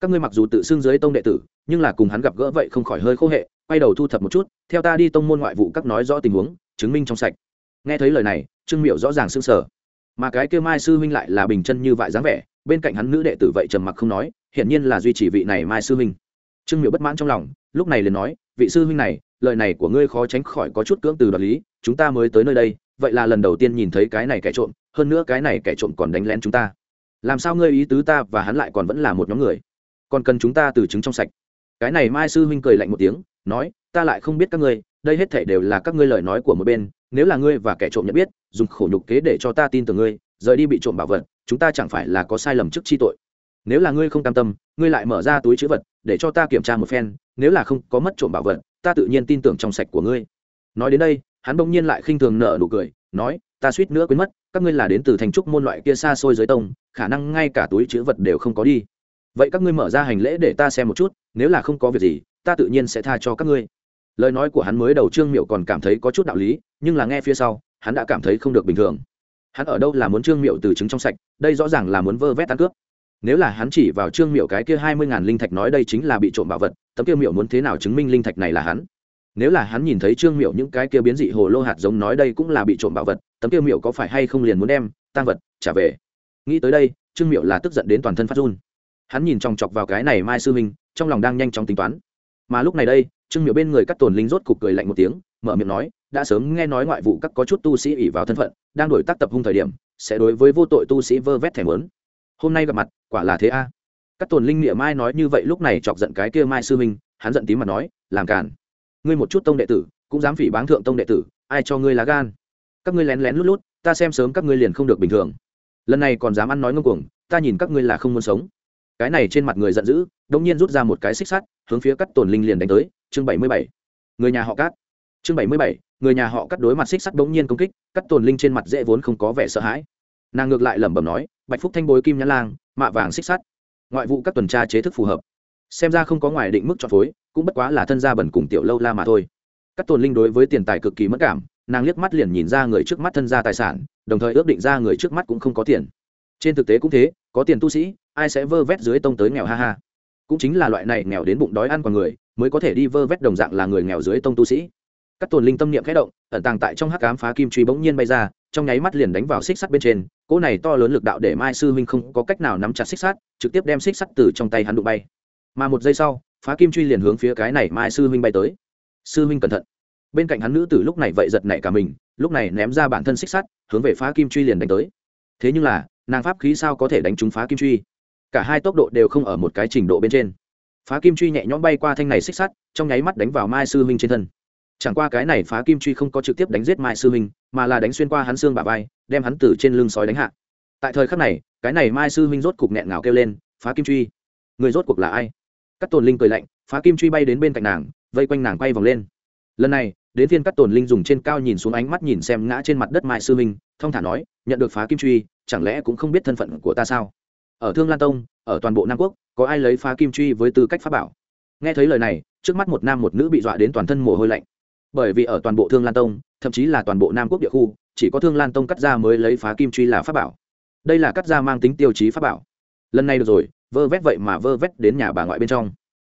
Các ngươi mặc dù tự xưng dưới tông đệ tử, nhưng là cùng hắn gặp gỡ vậy không khỏi hơi khô hệ quay đầu thu thập một chút, theo ta đi tông môn ngoại vụ các nói rõ tình huống, chứng minh trong sạch. Nghe thấy lời này, trương miệu rõ ràng s ư n g sở mà cái kêu mai sư huynh lại là bình chân như vại dáng vẻ, bên cạnh hắn nữ đệ tử vậy trầm mặc không nói, hiển nhiên là duy trì vị này mai sư huynh. Trương miệu bất mãn trong lòng, lúc này liền nói, vị sư huynh này, lời này của ngươi khó tránh khỏi có chút cưỡng từ đoạt lý, chúng ta mới tới nơi đây, vậy là lần đầu tiên nhìn thấy cái này kẻ trộm, hơn nữa cái này kẻ trộm còn đánh lén chúng ta. Làm sao ngươi ý tứ ta và hắn lại còn vẫn là một nhóm người? Còn cần chúng ta từ chứng trong sạch? Cái này mai sư huynh cười lạnh một tiếng nói, ta lại không biết các ngươi, đây hết thể đều là các ngươi lời nói của một bên, nếu là ngươi và kẻ trộm nhận biết, dùng khổ nhục kế để cho ta tin tưởng ngươi, rời đi bị trộm bảo vật, chúng ta chẳng phải là có sai lầm trước chi tội. Nếu là ngươi không cam tâm, ngươi lại mở ra túi chữ vật, để cho ta kiểm tra một phen, nếu là không có mất trộm bảo vật, ta tự nhiên tin tưởng trong sạch của ngươi. Nói đến đây, hắn bỗng nhiên lại khinh thường nở nụ cười, nói, ta suýt nữa quên mất, các ngươi là đến từ thành trúc môn loại kia xa xôi dưới tông, khả năng ngay cả túi chữ vật đều không có đi. Vậy các ngươi mở ra hành lễ để ta xem một chút, nếu là không có việc gì ta tự nhiên sẽ tha cho các ngươi. Lời nói của hắn mới đầu trương miệu còn cảm thấy có chút đạo lý, nhưng là nghe phía sau, hắn đã cảm thấy không được bình thường. Hắn ở đâu là muốn trương miệu từ chứng trong sạch, đây rõ ràng là muốn vơ vét ăn cướp. Nếu là hắn chỉ vào trương miệu cái kia hai mươi ngàn linh thạch nói đây chính là bị trộm bảo vật, tấm kia miệu muốn thế nào chứng minh linh thạch này là hắn? Nếu là hắn nhìn thấy trương miệu những cái kia biến dị hồ lô hạt giống nói đây cũng là bị trộm bảo vật, tấm kia miệu có phải hay không liền muốn đem tăng vật trả về? Nghĩ tới đây, trương miệu là tức giận đến toàn thân phát run. Hắn nhìn chòng chọc vào cái này mai sư minh, trong lòng đang nhanh chóng tính toán mà lúc này đây, trương miệu bên người các tồn linh rốt cục cười lạnh một tiếng, mở miệng nói, đã sớm nghe nói ngoại vụ các có chút tu sĩ ỉ vào thân phận, đang đổi tác tập hung thời điểm, sẽ đối với vô tội tu sĩ vơ vét thèm lớn hôm nay gặp mặt, quả là thế a. À. các tồn linh miệng mai nói như vậy lúc này chọc giận cái kia mai sư minh, hắn giận tím mặt nói, làm cản ngươi một chút tông đệ tử, cũng dám phỉ báng thượng tông đệ tử, ai cho ngươi lá gan? Các ngươi lén lén lút lút, ta xem sớm các ngươi liền không được bình thường. Lần này còn dám ăn nói ngông cuồng, ta nhìn các ngươi là không muốn sống cái này trên mặt người giận dữ, đông nhiên rút ra một cái xích sắt, hướng phía cắt tồn linh liền đánh tới, chương bảy mươi bảy. Người nhà họ cát chương bảy mươi bảy, người nhà họ cắt đối mặt xích sắt bỗng nhiên công kích, cắt tồn linh trên mặt dễ vốn không có vẻ sợ hãi. Nàng ngược lại lẩm bẩm nói, bạch phúc thanh bối kim nhãn lang, mạ vàng xích sắt. Ngoại vụ các tuần tra chế thức phù hợp. Xem ra không có ngoài định mức cho phối, cũng bất quá là thân gia bẩn cùng tiểu lâu la mà thôi. Cắt tồn linh đối với tiền tài cực kỳ mất cảm, nàng liếc mắt liền nhìn ra người trước mắt thân gia tài sản, đồng thời ước định ra người trước mắt cũng không có tiền. Trên thực tế cũng thế, có tiền tu sĩ ai sẽ vơ vét dưới tông tới nghèo ha ha. Cũng chính là loại này nghèo đến bụng đói ăn còn người, mới có thể đi vơ vét đồng dạng là người nghèo dưới tông tu sĩ. Các tồn linh tâm niệm khẽ động, ẩn tàng tại trong hắc cám phá kim truy bỗng nhiên bay ra, trong nháy mắt liền đánh vào xích sắt bên trên, cỗ này to lớn lực đạo để mai sư huynh không có cách nào nắm chặt xích sắt, trực tiếp đem xích sắt từ trong tay hắn đụng bay. Mà một giây sau, phá kim truy liền hướng phía cái này mai sư huynh bay tới. Sư huynh cẩn thận. Bên cạnh hắn nữ tử lúc này vậy giật nảy cả mình, lúc này ném ra bản thân xích sắt, hướng về phá kim truy liền đánh tới. Thế nhưng là, nàng pháp khí sao có thể đánh trúng phá kim truy? Cả hai tốc độ đều không ở một cái trình độ bên trên. Phá kim truy nhẹ nhõm bay qua thanh này xích sắt, trong nháy mắt đánh vào mai sư huynh trên thân. Chẳng qua cái này phá kim truy không có trực tiếp đánh giết mai sư huynh, mà là đánh xuyên qua hắn xương bà vai, đem hắn từ trên lưng sói đánh hạ. Tại thời khắc này, cái này mai sư huynh rốt cục nghẹn ngào kêu lên, phá kim truy, người rốt cuộc là ai? Cắt tồn linh cười lạnh, phá kim truy bay đến bên cạnh nàng, vây quanh nàng quay vòng lên. Lần này, đến phiên cắt tồn linh dùng trên cao nhìn xuống ánh mắt nhìn xem ngã trên mặt đất mai sư huynh, thông thả nói, nhận được phá kim truy, chẳng lẽ cũng không biết thân phận của ta sao? Ở thương lan tông, ở toàn bộ nam quốc, có ai lấy phá kim truy với tư cách pháp bảo? Nghe thấy lời này, trước mắt một nam một nữ bị dọa đến toàn thân mồ hôi lạnh. Bởi vì ở toàn bộ thương lan tông, thậm chí là toàn bộ nam quốc địa khu, chỉ có thương lan tông cắt ra mới lấy phá kim truy là pháp bảo. Đây là cắt ra mang tính tiêu chí pháp bảo. Lần này được rồi, vơ vét vậy mà vơ vét đến nhà bà ngoại bên trong.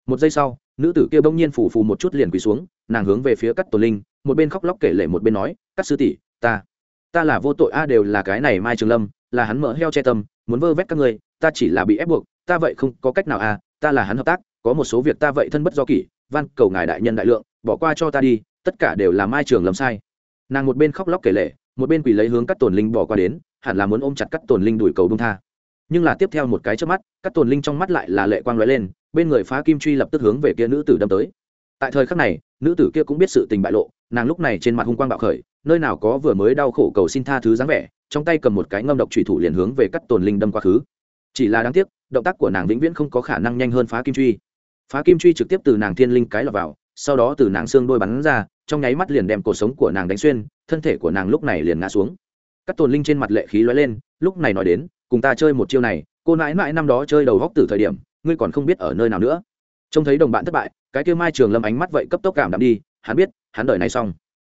Một giây sau, nữ tử kia bỗng nhiên phủ phù một chút liền quỳ xuống, nàng hướng về phía cắt tổ linh, một bên khóc lóc kể lể một bên nói, cắt sư tỷ, ta ta là vô tội a, đều là cái này mai trường lâm, là hắn mở heo che tâm, muốn vơ vét các ngươi ta chỉ là bị ép buộc ta vậy không có cách nào à, ta là hắn hợp tác có một số việc ta vậy thân bất do kỷ van cầu ngài đại nhân đại lượng bỏ qua cho ta đi tất cả đều là mai trường lầm sai. Nàng một bên khóc lóc kể lệ, một bên quỳ lấy hướng cắt tồn linh bỏ qua đến hẳn là muốn ôm chặt cắt tồn linh đuổi cầu bông tha. Nhưng là tiếp theo một cái trước mắt cắt tồn linh trong mắt lại là lệ quang lóe lên bên người phá kim truy lập tức hướng về kia nữ tử đâm tới. Tại thời khắc này nữ tử kia cũng biết sự tình bại lộ nàng lúc này trên mặt hung quang bạo khởi nơi nào có vừa mới đau khổ cầu xin tha thứ dáng vẻ trong tay cầm một cái ngâm độc trùy thủ liền hướng về cắt tồn linh đâm quá khứ chỉ là đáng tiếc, động tác của nàng vĩnh viễn không có khả năng nhanh hơn phá kim truy. Phá kim truy trực tiếp từ nàng thiên linh cái lọt vào, sau đó từ nàng xương đôi bắn ra, trong nháy mắt liền đem cuộc sống của nàng đánh xuyên, thân thể của nàng lúc này liền ngã xuống. Các tồn linh trên mặt lệ khí lóe lên, lúc này nói đến, cùng ta chơi một chiêu này, cô nãi mãi năm đó chơi đầu góc từ thời điểm, ngươi còn không biết ở nơi nào nữa. Trông thấy đồng bạn thất bại, cái kêu mai trường lâm ánh mắt vậy cấp tốc cảm đạm đi, hắn biết, hắn đợi này xong.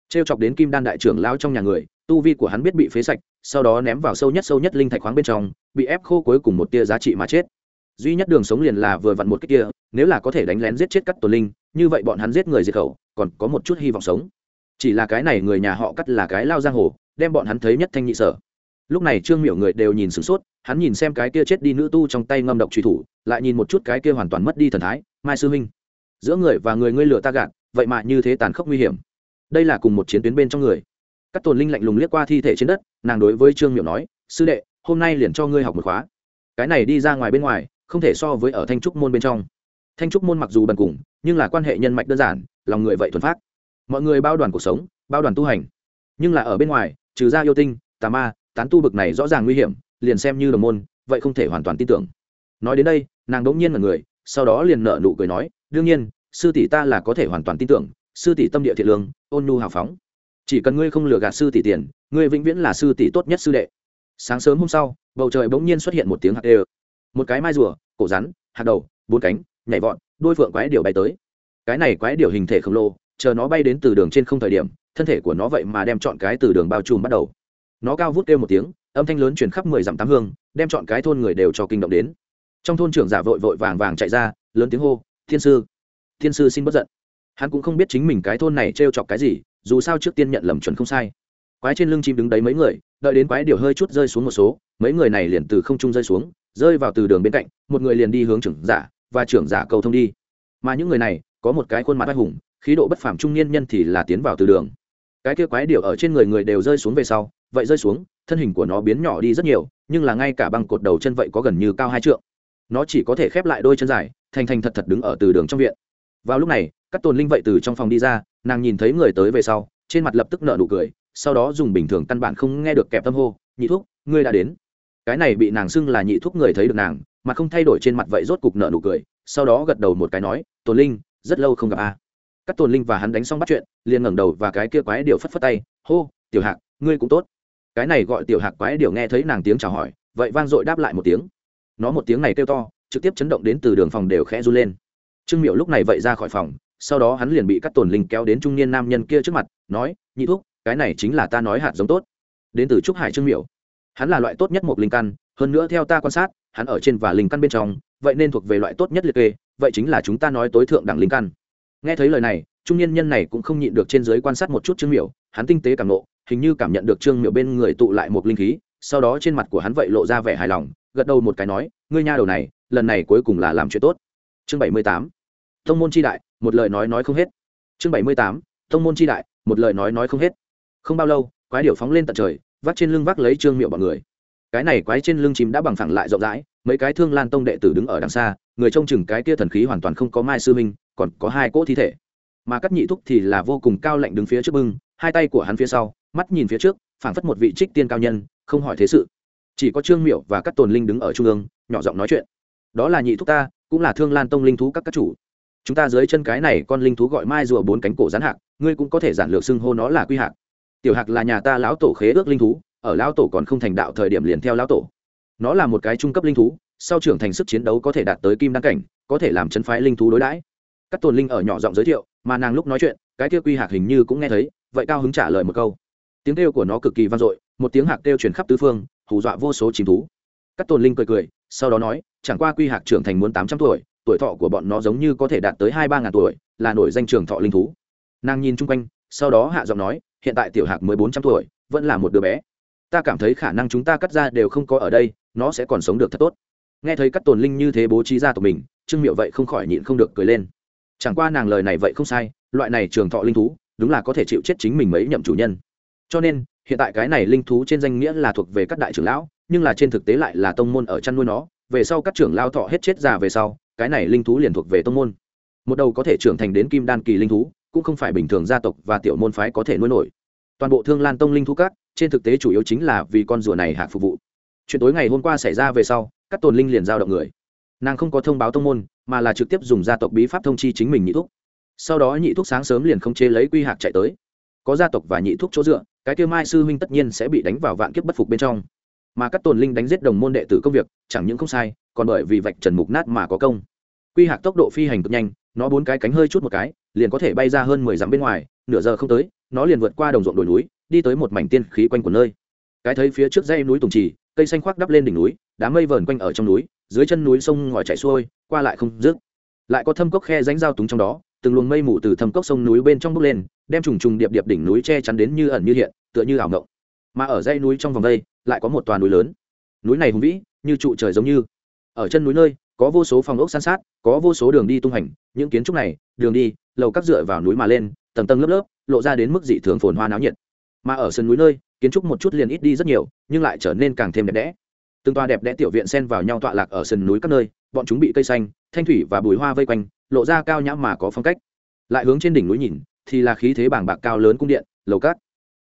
T r e o chọc đến kim đan đại trưởng lao trong nhà người, tu vi của hắn biết bị phế sạch sau đó ném vào sâu nhất sâu nhất linh thạch khoáng bên trong, bị ép khô cuối cùng một tia giá trị mà chết. Duy nhất đường sống liền là vừa vặn một cái kia, nếu là có thể đánh lén giết chết cắt tổ linh, như vậy bọn hắn giết người diệt khẩu, còn có một chút hy vọng sống. Chỉ là cái này người nhà họ cắt là cái lao giang hồ, đem bọn hắn thấy nhất thanh nhị sở. Lúc này trương miểu người đều nhìn sửng sốt, hắn nhìn xem cái kia chết đi nữ tu trong tay ngâm độc truy thủ, lại nhìn một chút cái kia hoàn toàn mất đi thần thái, mai sư huynh, giữa người và người ngươi lửa ta gạt, vậy mà như thế tàn khốc nguy hiểm. Đây là cùng một chiến tuyến bên trong người các tồn linh lạnh lùng liếc qua thi thể trên đất, nàng đối với trương miểu nói, sư đệ, hôm nay liền cho ngươi học một khóa. Cái này đi ra ngoài bên ngoài, không thể so với ở thanh trúc môn bên trong. Thanh trúc môn mặc dù bần cùng, nhưng là quan hệ nhân mạch đơn giản, lòng người vậy thuần phát mọi người bao đoàn cuộc sống, bao đoàn tu hành. Nhưng là ở bên ngoài, trừ ra yêu tinh, tà ma, tán tu bực này rõ ràng nguy hiểm, liền xem như đồng môn, vậy không thể hoàn toàn tin tưởng. Nói đến đây, nàng đỗng nhiên là người, sau đó liền nợ nụ cười nói, đương nhiên, sư tỷ ta là có thể hoàn toàn tin tưởng, sư tỷ tâm địa thiện lương, ôn nhu hào phóng chỉ cần ngươi không lừa gạt sư tỷ tiền, ngươi vĩnh viễn là sư tỷ tốt nhất sư đệ. Sáng sớm hôm sau, bầu trời bỗng nhiên xuất hiện một tiếng hạt đê một cái mai rùa, cổ rắn hạt đầu, bốn cánh, nhảy vọt, đôi phượng quái điểu bay tới. Cái này quái điểu hình thể khổng lồ, chờ nó bay đến từ đường trên không thời điểm, thân thể của nó vậy mà đem chọn cái từ đường bao trùm bắt đầu. Nó cao vút kêu một tiếng, âm thanh lớn chuyển khắp mười dặm tám hương, đem chọn cái thôn người đều cho kinh động đến. Trong thôn trưởng giả vội vội vàng vàng chạy ra, lớn tiếng hô, thiên sư! Thiên sư xin bất giận. Hắn cũng không biết chính mình cái thôn này t r e o chọc cái gì dù sao trước tiên nhận lầm chuẩn không sai. Quái trên lưng chim đứng đấy mấy người, đợi đến quái điều hơi chút rơi xuống một số, mấy người này liền từ không trung rơi xuống, rơi vào từ đường bên cạnh, một người liền đi hướng trưởng giả và trưởng giả cầu thông đi. Mà những người này, có một cái khuôn mặt oai hùng, khí độ bất phàm trung niên nhân thì là tiến vào từ đường. Cái kia quái điều ở trên người người đều rơi xuống về sau, vậy rơi xuống, thân hình của nó biến nhỏ đi rất nhiều, nhưng là ngay cả bằng cột đầu chân vậy có gần như cao hai trượng. Nó chỉ có thể khép lại đôi chân dài, thành thành thật thật đứng ở từ đường trong viện. Vào lúc này các tồn linh vậy từ trong phòng đi ra, nàng nhìn thấy người tới về sau, trên mặt lập tức nợ nụ cười, sau đó dùng bình thường căn bản không nghe được kẹp tâm hô, nhị thuốc ngươi đã đến. Cái này bị nàng xưng là nhị thuốc người thấy được nàng, mà không thay đổi trên mặt vậy rốt cục nợ nụ cười, sau đó gật đầu một cái nói tồn linh, rất lâu không gặp a. Các tồn linh và hắn đánh xong bắt chuyện, liền ngẩng đầu và cái kia quái điều phất phất tay, hô, tiểu hạc, ngươi cũng tốt. Cái này gọi tiểu hạc quái điều nghe thấy nàng tiếng chào hỏi, vậy vang dội đáp lại một tiếng. Nó một tiếng này kêu to, trực tiếp chấn động đến từ đường phòng đều khẽ run lên. Trương miệu lúc này vậy ra khỏi phòng sau đó hắn liền bị các tồn linh kéo đến trung niên nam nhân kia trước mặt nói nhị thuốc cái này chính là ta nói hạt giống tốt. Đến từ trúc hải trương miểu, hắn là loại tốt nhất một linh căn hơn nữa theo ta quan sát hắn ở trên và linh căn bên trong vậy nên thuộc về loại tốt nhất liệt kê vậy chính là chúng ta nói tối thượng đẳng linh căn. Nghe thấy lời này trung niên nhân này cũng không nhịn được trên giới quan sát một chút trương miểu hắn tinh tế cảm nộ hình như cảm nhận được trương miểu bên người tụ lại một linh khí sau đó trên mặt của hắn vậy lộ ra vẻ hài lòng gật đầu một cái nói ngươi nha đầu này lần này cuối cùng là làm chuyện tốt. Chương bảy mươi tám thông môn c h i đại, một lời nói nói không hết. Chương bảy mươi tám, thông môn c h i đại, một lời nói nói không hết. Không bao lâu, quái điệu phóng lên tận trời, vác trên lưng vác lấy trương miệu bọn người. Cái này quái trên lưng chìm đã bằng phẳng lại rộng rãi, mấy cái thương lan tông đệ tử đứng ở đằng xa, người trông chừng cái kia thần khí hoàn toàn không có mai sư minh, còn có hai cỗ thi thể. Mà cắt nhị thúc thì là vô cùng cao lạnh đứng phía trước bưng, hai tay của hắn phía sau, mắt nhìn phía trước, phảng phất một vị trích tiên cao nhân, không hỏi thế sự. Chỉ có trương miệu và các tồn linh đứng ở trung ương, nhỏ giọng nói chuyện. Đó là nhị thúc ta, cũng là thương lan tông linh thú các các chủ chúng ta dưới chân cái này con linh thú gọi mai rùa bốn cánh cổ rắn hạc, ngươi cũng có thể giản lược xưng hô nó là quy hạc. Tiểu hạc là nhà ta lão tổ khế ước linh thú, ở lão tổ còn không thành đạo thời điểm liền theo lão tổ. Nó là một cái trung cấp linh thú, sau trưởng thành sức chiến đấu có thể đạt tới kim đăng cảnh, có thể làm chân phái linh thú đối đãi. Các tồn linh ở nhỏ giọng giới thiệu, mà nàng lúc nói chuyện, cái kia quy hạc hình như cũng nghe thấy, vậy cao hứng trả lời một câu. Tiếng kêu của nó cực kỳ vang dội, một tiếng hạc kêu truyền khắp tứ phương, hù dọa vô số chính thú. Các tồn linh cười cười, sau đó nói, chẳng qua quy hạc trưởng thành muốn tám trăm tuổi tuổi thọ của bọn nó giống như có thể đạt tới hai ba ngàn tuổi, là nổi danh trường thọ linh thú. Nàng nhìn chung quanh, sau đó hạ giọng nói, hiện tại tiểu hạc mới bốn trăm tuổi, vẫn là một đứa bé. Ta cảm thấy khả năng chúng ta cắt ra đều không có ở đây, nó sẽ còn sống được thật tốt. Nghe thấy các tồn linh như thế bố trí ra tộc mình, trương miệu vậy không khỏi nhịn không được cười lên. Chẳng qua nàng lời này vậy không sai, loại này trường thọ linh thú, đúng là có thể chịu chết chính mình mấy nhậm chủ nhân. Cho nên, hiện tại cái này linh thú trên danh nghĩa là thuộc về các đại trưởng lão, nhưng là trên thực tế lại là tông môn ở chăn nuôi nó. Về sau các trưởng lao thọ hết chết già về sau cái này linh thú liền thuộc về tông môn. Một đầu có thể trưởng thành đến kim đan kỳ linh thú, cũng không phải bình thường gia tộc và tiểu môn phái có thể nuôi nổi. Toàn bộ thương lan tông linh thú các, trên thực tế chủ yếu chính là vì con rùa này hạ phục vụ. Chuyện tối ngày hôm qua xảy ra về sau, các tồn linh liền giao động người. Nàng không có thông báo tông môn, mà là trực tiếp dùng gia tộc bí pháp thông chi chính mình nhị thúc. Sau đó nhị thúc sáng sớm liền không chế lấy quy hạc chạy tới. Có gia tộc và nhị thúc chỗ dựa, cái kia mai sư huynh tất nhiên sẽ bị đánh vào vạn kiếp bất phục bên trong mà các tồn linh đánh giết đồng môn đệ tử công việc, chẳng những không sai, còn bởi vì vạch trần mục nát mà có công. Quy hạc tốc độ phi hành cực nhanh, nó bốn cái cánh hơi chút một cái, liền có thể bay ra hơn mười dặm bên ngoài, nửa giờ không tới, nó liền vượt qua đồng ruộng đồi núi, đi tới một mảnh tiên khí quanh của nơi. Cái thấy phía trước dây núi tùng trì, cây xanh khoác đắp lên đỉnh núi, đám mây vờn quanh ở trong núi, dưới chân núi sông ngòi chảy xuôi, qua lại không dứt. Lại có thâm cốc khe rãnh giao túng trong đó, từng luồng mây mù từ thâm cốc sông núi bên trong bốc lên, đem trùng trùng điệp điệp đỉnh núi che chắn đến như ẩn như hiện, tựa như ảo ngộng mà ở dãy núi trong vòng đây lại có một toàn núi lớn. Núi này hùng vĩ, như trụ trời giống như. Ở chân núi nơi, có vô số phòng ốc san sát, có vô số đường đi tung hành những kiến trúc này, đường đi, lầu các dựa vào núi mà lên, tầng tầng lớp lớp, lộ ra đến mức dị thường phồn hoa náo nhiệt. Mà ở sân núi nơi, kiến trúc một chút liền ít đi rất nhiều, nhưng lại trở nên càng thêm đẹp đẽ. Từng toa đẹp đẽ tiểu viện xen vào nhau tọa lạc ở sân núi các nơi, bọn chúng bị cây xanh, thanh thủy và bùi hoa vây quanh, lộ ra cao nhã mà có phong cách. Lại hướng trên đỉnh núi nhìn, thì là khí thế bảng bạc cao lớn cung điện, lầu cát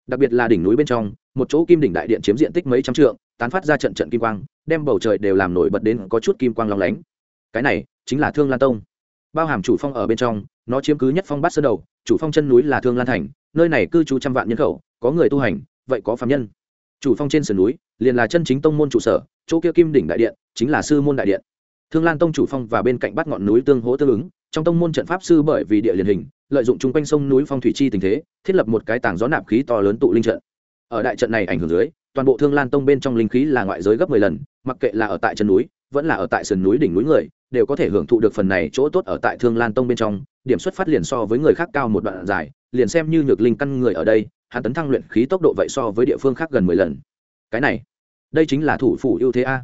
đặc biệt là đỉnh núi bên trong một chỗ kim đỉnh đại điện chiếm diện tích mấy trăm trượng, tán phát ra trận trận kim quang, đem bầu trời đều làm nổi bật đến có chút kim quang long lánh. Cái này chính là thương lan tông. Bao hàm chủ phong ở bên trong, nó chiếm cứ nhất phong bát sơn đầu, chủ phong chân núi là thương lan thành, nơi này cư trú trăm vạn nhân khẩu, có người tu hành, vậy có phạm nhân. Chủ phong trên sườn núi, liền là chân chính tông môn trụ sở, chỗ kia kim đỉnh đại điện chính là sư môn đại điện. Thương lan tông chủ phong và bên cạnh bắt ngọn núi tương hỗ tương ứng, trong tông môn trận pháp sư bởi vì địa liền hình, lợi dụng chung quanh sông núi phong thủy chi tình thế, thiết lập một cái tảng gió nạp khí to lớn tụ linh trận ở đại trận này ảnh hưởng dưới, toàn bộ thương lan tông bên trong linh khí là ngoại giới gấp mười lần, mặc kệ là ở tại chân núi, vẫn là ở tại sườn núi đỉnh núi người, đều có thể hưởng thụ được phần này chỗ tốt ở tại thương lan tông bên trong, điểm xuất phát liền so với người khác cao một đoạn dài, liền xem như nhược linh căn người ở đây, hắn tấn thăng luyện khí tốc độ vậy so với địa phương khác gần mười lần. Cái này, đây chính là thủ phủ ưu thế a.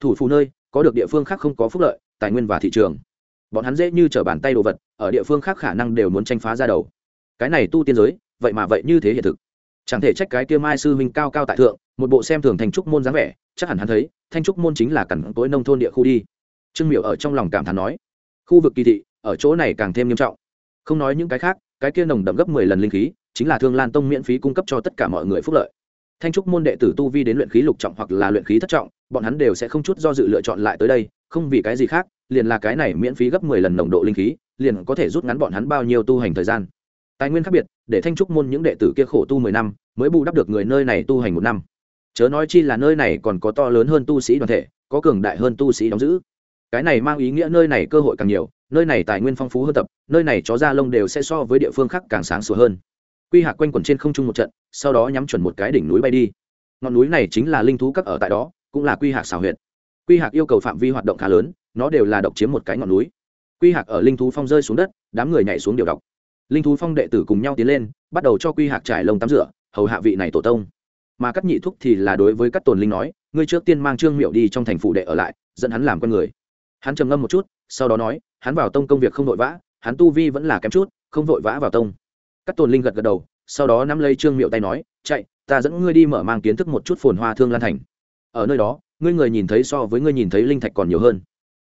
Thủ phủ nơi, có được địa phương khác không có phúc lợi, tài nguyên và thị trường. Bọn hắn dễ như t r ở bàn tay đồ vật, ở địa phương khác khả năng đều muốn tranh phá ra đầu. Cái này tu tiên giới, vậy mà vậy như thế hiện thực chẳng thể trách cái kia mai sư huynh cao cao tại thượng, một bộ xem thường thanh trúc môn dáng vẻ, chắc hẳn hắn thấy, thanh trúc môn chính là cẳng tối nông thôn địa khu đi. Trương miệu ở trong lòng cảm thán nói, khu vực kỳ thị, ở chỗ này càng thêm nghiêm trọng. Không nói những cái khác, cái kia nồng đậm gấp mười lần linh khí, chính là thương lan tông miễn phí cung cấp cho tất cả mọi người phúc lợi. Thanh trúc môn đệ tử tu vi đến luyện khí lục trọng hoặc là luyện khí thất trọng, bọn hắn đều sẽ không chút do dự lựa chọn lại tới đây, không vì cái gì khác, liền là cái này miễn phí gấp mười lần nồng độ linh khí, liền có thể rút ngắn bọn hắn bao nhiêu tu hành thời gian tài nguyên khác biệt, để thanh trúc môn những đệ tử kia khổ tu mười năm, mới bù đắp được người nơi này tu hành một năm. Chớ nói chi là nơi này còn có to lớn hơn tu sĩ đoàn thể, có cường đại hơn tu sĩ đóng giữ. Cái này mang ý nghĩa nơi này cơ hội càng nhiều, nơi này tài nguyên phong phú hơn tập, nơi này chó da lông đều sẽ so với địa phương khác càng sáng sủa hơn. Quy hạc quanh quẩn trên không trung một trận, sau đó nhắm chuẩn một cái đỉnh núi bay đi. Ngọn núi này chính là linh thú các ở tại đó, cũng là quy hạc xào huyện quy hạc yêu cầu phạm vi hoạt động khá lớn, nó đều là độc chiếm một cái ngọn núi. Quy hạc ở linh thú phong rơi xuống đất, đám người nhảy xuống điều độc linh thú phong đệ tử cùng nhau tiến lên, bắt đầu cho quy hạc trải lông tắm rửa, hầu hạ vị này tổ tông. Mà các nhị thúc thì là đối với các tồn linh nói, ngươi trước tiên mang trương miệu đi trong thành phủ đệ ở lại, dẫn hắn làm con người. Hắn trầm ngâm một chút, sau đó nói, hắn vào tông công việc không vội vã, hắn tu vi vẫn là kém chút, không vội vã vào tông. Các tồn linh gật gật đầu, sau đó nắm lấy trương miệu tay nói, chạy, ta dẫn ngươi đi mở mang kiến thức một chút phồn hoa thương lan thành. Ở nơi đó, ngươi người nhìn thấy so với ngươi nhìn thấy linh thạch còn nhiều hơn.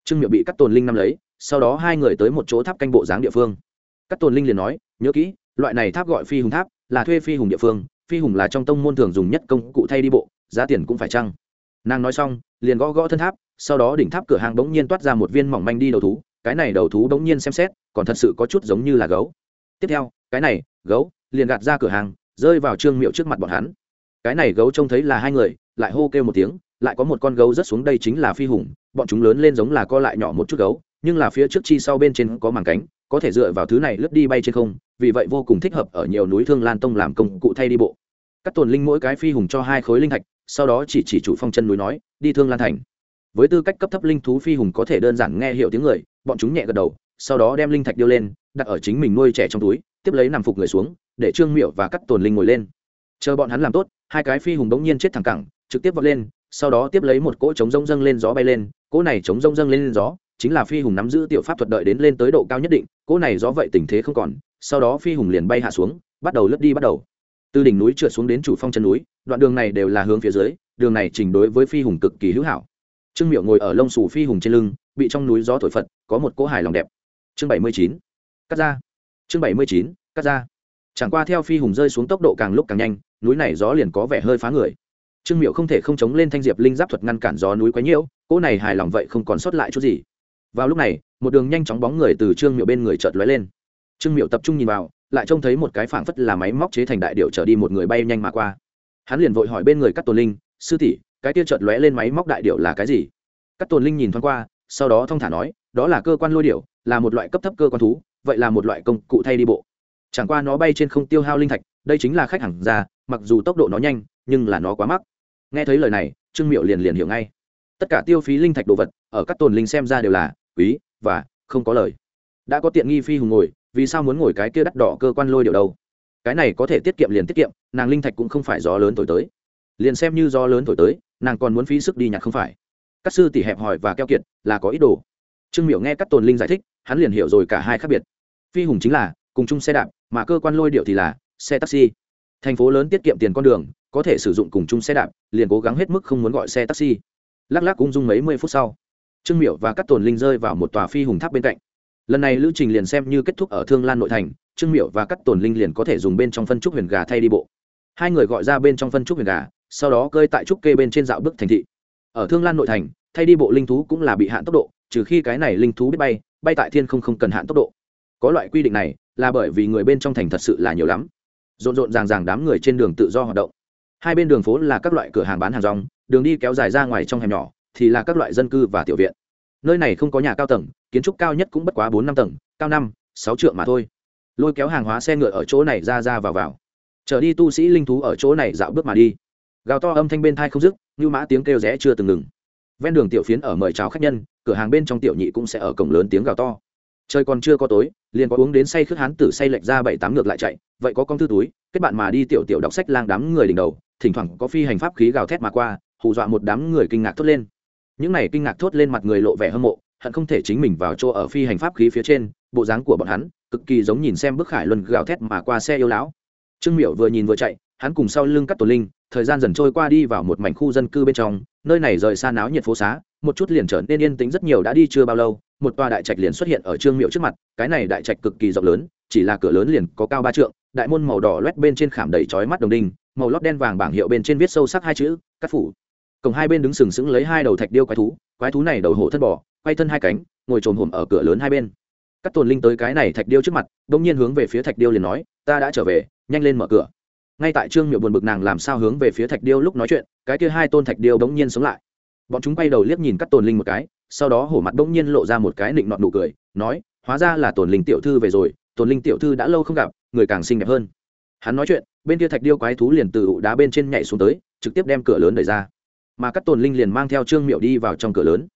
Trương miệu bị các tồn linh nắm lấy, sau đó hai người tới một chỗ tháp canh bộ dáng địa phương các tồn linh liền nói, nhớ kỹ, loại này tháp gọi phi hùng tháp, là thuê phi hùng địa phương, phi hùng là trong tông môn thường dùng nhất công cụ thay đi bộ, giá tiền cũng phải chăng? Nàng nói xong, liền gõ gõ thân tháp, sau đó đỉnh tháp cửa hàng bỗng nhiên toát ra một viên mỏng manh đi đầu thú, cái này đầu thú bỗng nhiên xem xét, còn thật sự có chút giống như là gấu. Tiếp theo, cái này, gấu, liền gạt ra cửa hàng, rơi vào trương miệu trước mặt bọn hắn. Cái này gấu trông thấy là hai người, lại hô kêu một tiếng, lại có một con gấu rất xuống đây chính là phi hùng, bọn chúng lớn lên giống là co lại nhỏ một chút gấu, nhưng là phía trước chi sau bên trên có màng cánh có thể dựa vào thứ này lướt đi bay trên không, vì vậy vô cùng thích hợp ở nhiều núi thương lan tông làm công cụ thay đi bộ. Các tồn linh mỗi cái phi hùng cho hai khối linh thạch, sau đó chỉ chỉ chủ phong chân núi nói, đi thương lan thành. Với tư cách cấp thấp linh thú phi hùng có thể đơn giản nghe hiểu tiếng người, bọn chúng nhẹ gật đầu, sau đó đem linh thạch điêu lên, đặt ở chính mình nuôi trẻ trong túi, tiếp lấy nằm phục người xuống, để trương miệu và cắt tồn linh ngồi lên. Chờ bọn hắn làm tốt, hai cái phi hùng đống nhiên chết thẳng cẳng, trực tiếp vọt lên, sau đó tiếp lấy một cỗ trống rông dâng lên gió bay lên, cỗ này trống rông dâng lên gió chính là phi hùng nắm giữ tiểu pháp thuật đợi đến lên tới độ cao nhất định, cỗ này do vậy tình thế không còn, sau đó phi hùng liền bay hạ xuống, bắt đầu lướt đi bắt đầu. Từ đỉnh núi trượt xuống đến chủ phong chân núi, đoạn đường này đều là hướng phía dưới, đường này chỉnh đối với phi hùng cực kỳ hữu hảo. Trương miệu ngồi ở lông xù phi hùng trên lưng, bị trong núi gió thổi phật, có một cỗ hài lòng đẹp. Chương bảy mươi chín, cắt ra. Chương bảy mươi chín, cắt ra. Chẳng qua theo phi hùng rơi xuống tốc độ càng lúc càng nhanh, núi này gió liền có vẻ hơi phá người. Trương miệu không thể không chống lên thanh diệp linh giáp thuật ngăn cản gió núi quấy nhiễu cỗ này hài lòng vậy không còn sót lại chút gì vào lúc này, một đường nhanh chóng bóng người từ trương miệu bên người chợt lóe lên. Trương miệu tập trung nhìn vào, lại trông thấy một cái phảng phất là máy móc chế thành đại điệu trở đi một người bay nhanh mà qua. Hắn liền vội hỏi bên người các tồn linh, sư tỷ, cái kia chợt lóe lên máy móc đại điệu là cái gì? Các tồn linh nhìn thoáng qua, sau đó thong thả nói, đó là cơ quan lôi điệu là một loại cấp thấp cơ quan thú, vậy là một loại công cụ thay đi bộ. Chẳng qua nó bay trên không tiêu hao linh thạch, đây chính là khách hàng ra, mặc dù tốc độ nó nhanh, nhưng là nó quá mắc. Nghe thấy lời này, trương miệu liền liền hiểu ngay. Tất cả tiêu phí linh thạch đồ vật, ở các tồn linh xem ra đều là quý, và, không có lời. Đã có tiện nghi phi hùng ngồi, vì sao muốn ngồi cái kia đắt đỏ cơ quan lôi điệu đâu? Cái này có thể tiết kiệm liền tiết kiệm, nàng linh thạch cũng không phải gió lớn thổi tới. Liền xem như gió lớn thổi tới, nàng còn muốn phí sức đi nhặt không phải. Các sư tỷ hẹp hỏi và keo kiệt, là có ý đồ. Trương miệu nghe các tồn linh giải thích, hắn liền hiểu rồi cả hai khác biệt. Phi hùng chính là, cùng chung xe đạp, mà cơ quan lôi điệu thì là, xe taxi. Thành phố lớn tiết kiệm tiền con đường, có thể sử dụng cùng chung xe đạp, liền cố gắng hết mức không muốn gọi xe taxi. Lắc lắc cũng dung mấy mươi phút sau trương miệu và các tồn linh rơi vào một tòa phi hùng tháp bên cạnh. Lần này lữ trình liền xem như kết thúc ở thương lan nội thành, trương miệu và các tồn linh liền có thể dùng bên trong phân trúc huyền gà thay đi bộ. Hai người gọi ra bên trong phân trúc huyền gà, sau đó cơi tại trúc kê bên trên dạo bước thành thị. Ở thương lan nội thành, thay đi bộ linh thú cũng là bị hạn tốc độ, trừ khi cái này linh thú biết bay bay tại thiên không không cần hạn tốc độ. Có loại quy định này, là bởi vì người bên trong thành thật sự là nhiều lắm. Rộn rộn ràng ràng đám người trên đường tự do hoạt động. Hai bên đường phố là các loại cửa hàng bán hàng rong, đường đi kéo dài ra ngoài trong hẻm nhỏ thì là các loại dân cư và tiểu viện. Nơi này không có nhà cao tầng, kiến trúc cao nhất cũng bất quá bốn năm tầng, cao năm, sáu trượng mà thôi. Lôi kéo hàng hóa xe ngựa ở chỗ này ra ra vào vào. Trở đi tu sĩ linh thú ở chỗ này dạo bước mà đi. Gào to âm thanh bên thai không dứt, như mã tiếng kêu rẽ chưa từng ngừng. Ven đường tiểu phiến ở mời chào khách nhân, cửa hàng bên trong tiểu nhị cũng sẽ ở cổng lớn tiếng gào to. Trời còn chưa có tối, liền có uống đến say khước hán tử say lệch ra bảy tám ngược lại chạy, vậy có con thư túi, kết bạn mà đi tiểu tiểu đọc sách lang đám người đỉnh đầu, thỉnh thoảng có phi hành pháp khí gào thét mà qua, hù dọa một đám người kinh ngạc thốt lên những này kinh ngạc thốt lên mặt người lộ vẻ hâm mộ, hận không thể chính mình vào chỗ ở phi hành pháp khí phía trên, bộ dáng của bọn hắn, cực kỳ giống nhìn xem bức khải luân gào thét mà qua xe yêu lão. Trương miểu vừa nhìn vừa chạy, hắn cùng sau lưng cắt tổ linh, thời gian dần trôi qua đi vào một mảnh khu dân cư bên trong, nơi này rời xa náo nhiệt phố xá, một chút liền trở nên yên tĩnh rất nhiều đã đi chưa bao lâu, một tòa đại trạch liền xuất hiện ở trương miệu trước mặt, cái này đại trạch cực kỳ rộng lớn, chỉ là cửa lớn liền có cao ba trượng, đại môn màu đỏ loét bên trên khảm đầy chói mắt đồng đinh, màu lót đen vàng bảng hiệu bên trên viết sâu sắc hai chữ cắt phủ cổng hai bên đứng sừng sững lấy hai đầu thạch điêu quái thú quái thú này đầu hổ thân bò, quay thân hai cánh, ngồi trồm hổm ở cửa lớn hai bên. Các tồn linh tới cái này thạch điêu trước mặt đông nhiên hướng về phía thạch điêu liền nói, ta đã trở về, nhanh lên mở cửa. Ngay tại trương miệu buồn bực nàng làm sao hướng về phía thạch điêu lúc nói chuyện, cái kia hai tôn thạch điêu đống nhiên sống lại. Bọn chúng quay đầu liếc nhìn các tồn linh một cái, sau đó hổ mặt đống nhiên lộ ra một cái nịnh nọt nụ cười, nói, hóa ra là tồn linh tiểu thư về rồi, tồn linh tiểu thư đã lâu không gặp, người càng xinh đẹp hơn. Hắn nói chuyện, bên kia thạch điêu quái thú liền từ ụ đá bên trên nhảy xuống tới, trực tiếp đem cửa lớn đẩy ra mà các tồn linh liền mang theo trương miệu đi vào trong cửa lớn.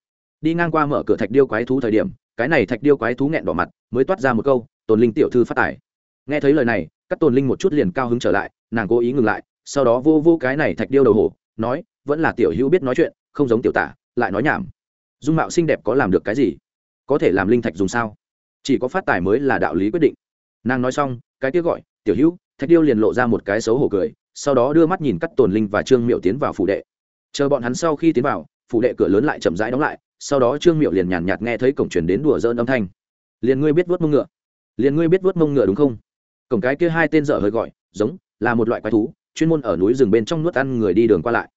Đi ngang qua mở cửa thạch điêu quái thú thời điểm, cái này thạch điêu quái thú nghẹn đỏ mặt, mới toát ra một câu, tồn linh tiểu thư phát tải nghe thấy lời này, các tồn linh một chút liền cao hứng trở lại, nàng cố ý ngừng lại, sau đó vô vô cái này thạch điêu đầu hổ, nói, vẫn là tiểu hữu biết nói chuyện, không giống tiểu tả, lại nói nhảm. Dung mạo xinh đẹp có làm được cái gì? Có thể làm linh thạch dùng sao? Chỉ có phát tài mới là đạo lý quyết định. Nàng nói xong, cái kia gọi, tiểu hữu. Thạch điêu liền lộ ra một cái xấu hổ cười, sau đó đưa mắt nhìn cắt tồn linh và trương miệu tiến vào phủ đệ chờ bọn hắn sau khi tiến vào, phủ đệ cửa lớn lại chậm rãi đóng lại, sau đó trương miệu liền nhàn nhạt nghe thấy cổng truyền đến đùa dơn âm thanh. Liền ngươi biết vớt mông ngựa. Liền ngươi biết vớt mông ngựa đúng không? Cổng cái kia hai tên dở hơi gọi, giống là một loại quái thú, chuyên môn ở núi rừng bên trong nuốt ăn người đi đường qua lại.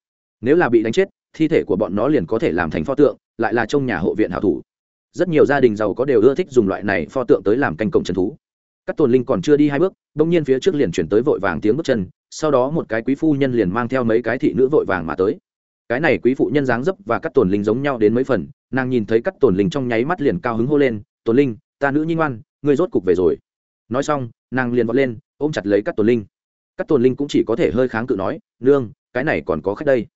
Nếu là bị đánh chết, thi thể của bọn nó liền có thể làm thành pho tượng, lại là trong nhà hộ viện hảo thủ. Rất nhiều gia đình giàu có đều ưa thích dùng loại này pho tượng tới làm canh cổng trần thú. Các tồn linh còn chưa đi hai bước đông nhiên phía trước liền chuyển tới vội vàng tiếng bước chân, sau đó một cái quý phu nhân liền mang theo mấy cái thị nữ vội vàng mà tới cái này quý phụ nhân dáng dấp và các tổn linh giống nhau đến mấy phần, nàng nhìn thấy các tổn linh trong nháy mắt liền cao hứng hô lên, tổn linh, ta nữ nhi ngoan, ngươi rốt cục về rồi. Nói xong, nàng liền vọt lên, ôm chặt lấy các tổn linh. Các tổn linh cũng chỉ có thể hơi kháng cự nói, nương, cái này còn có khách đây.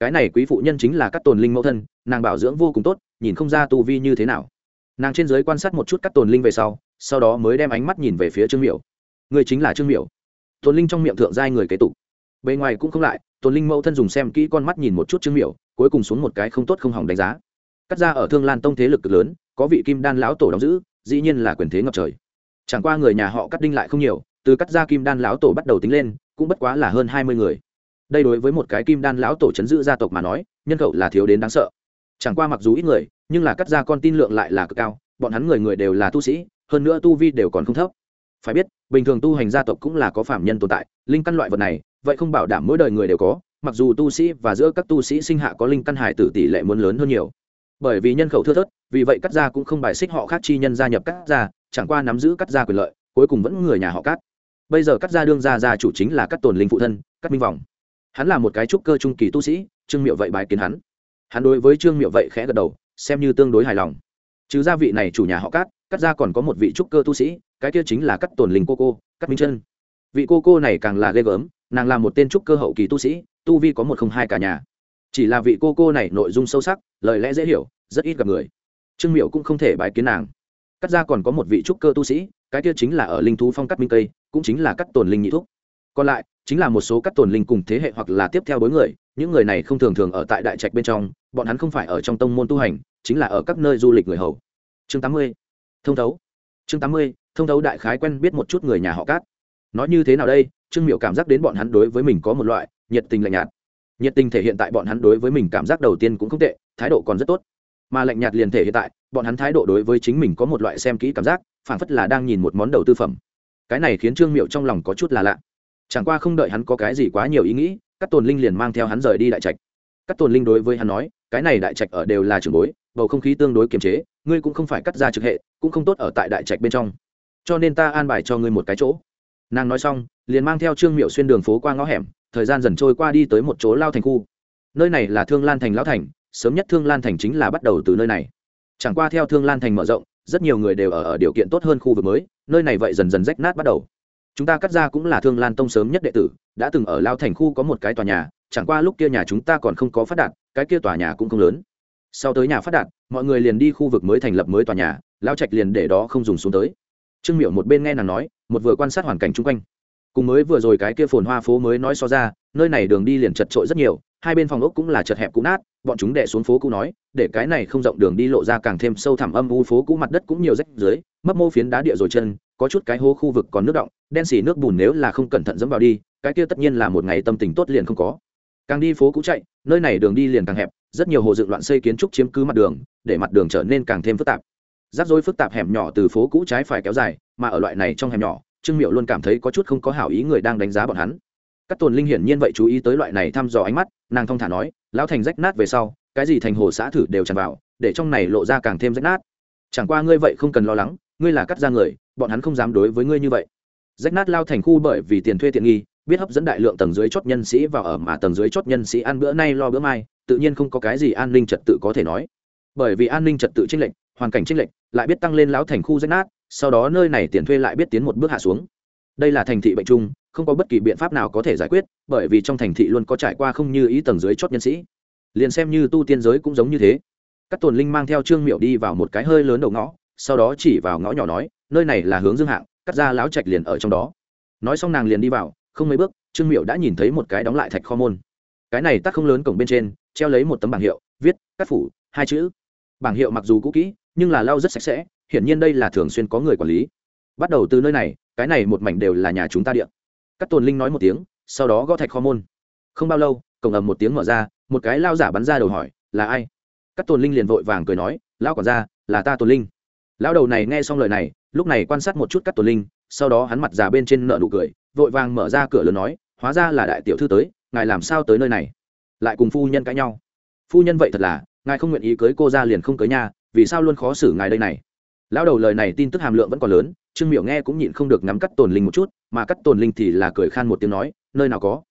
Cái này quý phụ nhân chính là các tổn linh mẫu thân, nàng bảo dưỡng vô cùng tốt, nhìn không ra tu vi như thế nào. Nàng trên giới quan sát một chút các tổn linh về sau sau đó mới đem ánh mắt nhìn về phía trương miểu. Người chính là trương miểu. Tổn linh trong miệng thượng giai người kế tục. Bề ngoài cũng không lại Tôn linh mẫu thân dùng xem kỹ con mắt nhìn một chút trương miểu, cuối cùng xuống một cái không tốt không hỏng đánh giá. Cắt ra ở thương lan tông thế lực cực lớn, có vị kim đan lão tổ đóng giữ, dĩ nhiên là quyền thế ngập trời. Chẳng qua người nhà họ cắt đinh lại không nhiều, từ cắt ra kim đan lão tổ bắt đầu tính lên, cũng bất quá là hơn hai mươi người. Đây đối với một cái kim đan lão tổ chấn giữ gia tộc mà nói, nhân khẩu là thiếu đến đáng sợ. Chẳng qua mặc dù ít người, nhưng là cắt ra con tin lượng lại là cực cao, bọn hắn người người đều là tu sĩ, hơn nữa tu vi đều còn không thấp. Phải biết, bình thường tu hành gia tộc cũng là có phạm nhân tồn tại, linh căn loại vật này vậy không bảo đảm mỗi đời người đều có, mặc dù tu sĩ và giữa các tu sĩ sinh hạ có linh căn hải tử tỷ lệ muốn lớn hơn nhiều. Bởi vì nhân khẩu thưa thớt, vì vậy cắt gia cũng không bài xích họ khác chi nhân gia nhập cắt gia, chẳng qua nắm giữ cắt gia quyền lợi, cuối cùng vẫn người nhà họ cắt. Bây giờ cắt gia đương gia gia chủ chính là cắt tồn linh phụ thân, cắt minh vọng. Hắn là một cái trúc cơ trung kỳ tu sĩ, trương miệu vậy bài kiến hắn. Hắn đối với trương miệu vậy khẽ gật đầu, xem như tương đối hài lòng. Chứ gia vị này chủ nhà họ cắt cắt gia còn có một vị trúc cơ tu sĩ, cái kia chính là cắt tồn linh cô cô, cắt minh chân. Vị cô cô này càng là ghê gớm nàng là một tên trúc cơ hậu kỳ tu sĩ, tu vi có một không hai cả nhà. Chỉ là vị cô cô này nội dung sâu sắc, lời lẽ dễ hiểu, rất ít gặp người. Trương miệu cũng không thể bái kiến nàng. Cắt ra còn có một vị trúc cơ tu sĩ, cái kia chính là ở linh thú phong cắt minh tây cũng chính là cắt tồn linh nhị thúc. Còn lại, chính là một số cắt tồn linh cùng thế hệ hoặc là tiếp theo bối người, những người này không thường thường ở tại đại trạch bên trong, bọn hắn không phải ở trong tông môn tu hành, chính là ở các nơi du lịch người hầu. Chương tám mươi, thông thấu. Chương tám mươi, thông thấu đại khái quen biết một chút người nhà họ cát. Nói như thế nào đây? Trương miệu cảm giác đến bọn hắn đối với mình có một loại nhiệt tình lạnh nhạt. Nhiệt tình thể hiện tại bọn hắn đối với mình cảm giác đầu tiên cũng không tệ, thái độ còn rất tốt. Mà lạnh nhạt liền thể hiện tại, bọn hắn thái độ đối với chính mình có một loại xem kỹ cảm giác phản phất là đang nhìn một món đầu tư phẩm. Cái này khiến trương miệu trong lòng có chút là lạ. Chẳng qua không đợi hắn có cái gì quá nhiều ý nghĩ các tồn linh liền mang theo hắn rời đi đại trạch. Các tồn linh đối với hắn nói, cái này đại trạch ở đều là trường bối, bầu không khí tương đối kiềm chế, ngươi cũng không phải cắt ra trực hệ, cũng không tốt ở tại đại trạch bên trong. Cho nên ta an bài cho ngươi một cái chỗ nàng nói xong liền mang theo trương miệu xuyên đường phố qua ngõ hẻm thời gian dần trôi qua đi tới một chỗ lao thành khu. Nơi này là thương lan thành lão thành sớm nhất thương lan thành chính là bắt đầu từ nơi này. Chẳng qua theo thương lan thành mở rộng rất nhiều người đều ở, ở điều kiện tốt hơn khu vực mới nơi này vậy dần dần rách nát bắt đầu. Chúng ta cắt ra cũng là thương lan tông sớm nhất đệ tử đã từng ở lao thành khu có một cái tòa nhà chẳng qua lúc kia nhà chúng ta còn không có phát đạt cái kia tòa nhà cũng không lớn. Sau tới nhà phát đạt mọi người liền đi khu vực mới thành lập mới tòa nhà lao trạch liền để đó không dùng xuống tới trương miệu một bên nghe nàng nói, một vừa quan sát hoàn cảnh chung quanh. Cùng mới vừa rồi cái kia phồn hoa phố mới nói so ra, nơi này đường đi liền chật trội rất nhiều, hai bên phòng ốc cũng là chật hẹp cũ nát, bọn chúng đẻ xuống phố cũ nói, để cái này không rộng đường đi lộ ra càng thêm sâu thẳm âm u phố cũ mặt đất cũng nhiều rách dưới, mấp mô phiến đá địa rồi chân, có chút cái hố khu vực còn nước động, đen xỉ nước bùn nếu là không cẩn thận dẫm vào đi, cái kia tất nhiên là một ngày tâm tình tốt liền không có. Càng đi phố cũ chạy, nơi này đường đi liền càng hẹp, rất nhiều hồ dựng loạn xây kiến trúc chiếm cứ mặt đường, để mặt đường trở nên càng thêm phức tạp rắc rối phức tạp hẻm nhỏ từ phố cũ trái phải kéo dài, mà ở loại này trong hẻm nhỏ, trương miệu luôn cảm thấy có chút không có hảo ý người đang đánh giá bọn hắn. Các tồn linh hiển nhiên vậy chú ý tới loại này thăm dò ánh mắt, nàng thong thả nói, lão thành rách nát về sau, cái gì thành hồ xã thử đều tràn vào, để trong này lộ ra càng thêm rách nát. Chẳng qua ngươi vậy không cần lo lắng, ngươi là cắt ra người, bọn hắn không dám đối với ngươi như vậy. Rách nát lao thành khu bởi vì tiền thuê tiện nghi, biết hấp dẫn đại lượng tầng dưới chót nhân sĩ vào ở mà tầng dưới chót nhân sĩ ăn bữa nay lo bữa mai, tự nhiên không có cái gì an ninh trật tự có thể nói. Bởi vì an ninh trật tự chênh lệch hoàn cảnh chênh lệch, lại biết tăng lên lão thành khu rách nát, sau đó nơi này tiền thuê lại biết tiến một bước hạ xuống. Đây là thành thị bệnh chung, không có bất kỳ biện pháp nào có thể giải quyết, bởi vì trong thành thị luôn có trải qua không như ý tầng dưới chót nhân sĩ. Liền xem như tu tiên giới cũng giống như thế. Các tồn linh mang theo trương miệu đi vào một cái hơi lớn đầu ngõ, sau đó chỉ vào ngõ nhỏ nói, nơi này là hướng dương hạng, cắt ra láo trạch liền ở trong đó. Nói xong nàng liền đi vào, không mấy bước, trương miệu đã nhìn thấy một cái đóng lại thạch kho môn. Cái này tác không lớn cổng bên trên, treo lấy một tấm bảng hiệu, viết cắt phủ, hai chữ. Bảng hiệu mặc dù cũ kỹ nhưng là lau rất sạch sẽ, hiển nhiên đây là thường xuyên có người quản lý. Bắt đầu từ nơi này, cái này một mảnh đều là nhà chúng ta điện. Các tồn linh nói một tiếng, sau đó gõ thạch kho môn. Không bao lâu, cổng ầm một tiếng mở ra, một cái lao giả bắn ra đầu hỏi, là ai? Các tồn linh liền vội vàng cười nói lao còn ra là ta tồn linh. Lao đầu này nghe xong lời này, lúc này quan sát một chút các tồn linh, sau đó hắn mặt già bên trên nợ nụ cười, vội vàng mở ra cửa lớn nói, hóa ra là đại tiểu thư tới, ngài làm sao tới nơi này? Lại cùng phu nhân cãi nhau. Phu nhân vậy thật là, ngài không nguyện ý cưới cô ra liền không cưới nha vì sao luôn khó xử ngài đây này? Lão đầu lời này tin tức hàm lượng vẫn còn lớn, trương miểu nghe cũng nhịn không được nắm cắt tồn linh một chút, mà cắt tồn linh thì là cười khan một tiếng nói, nơi nào có?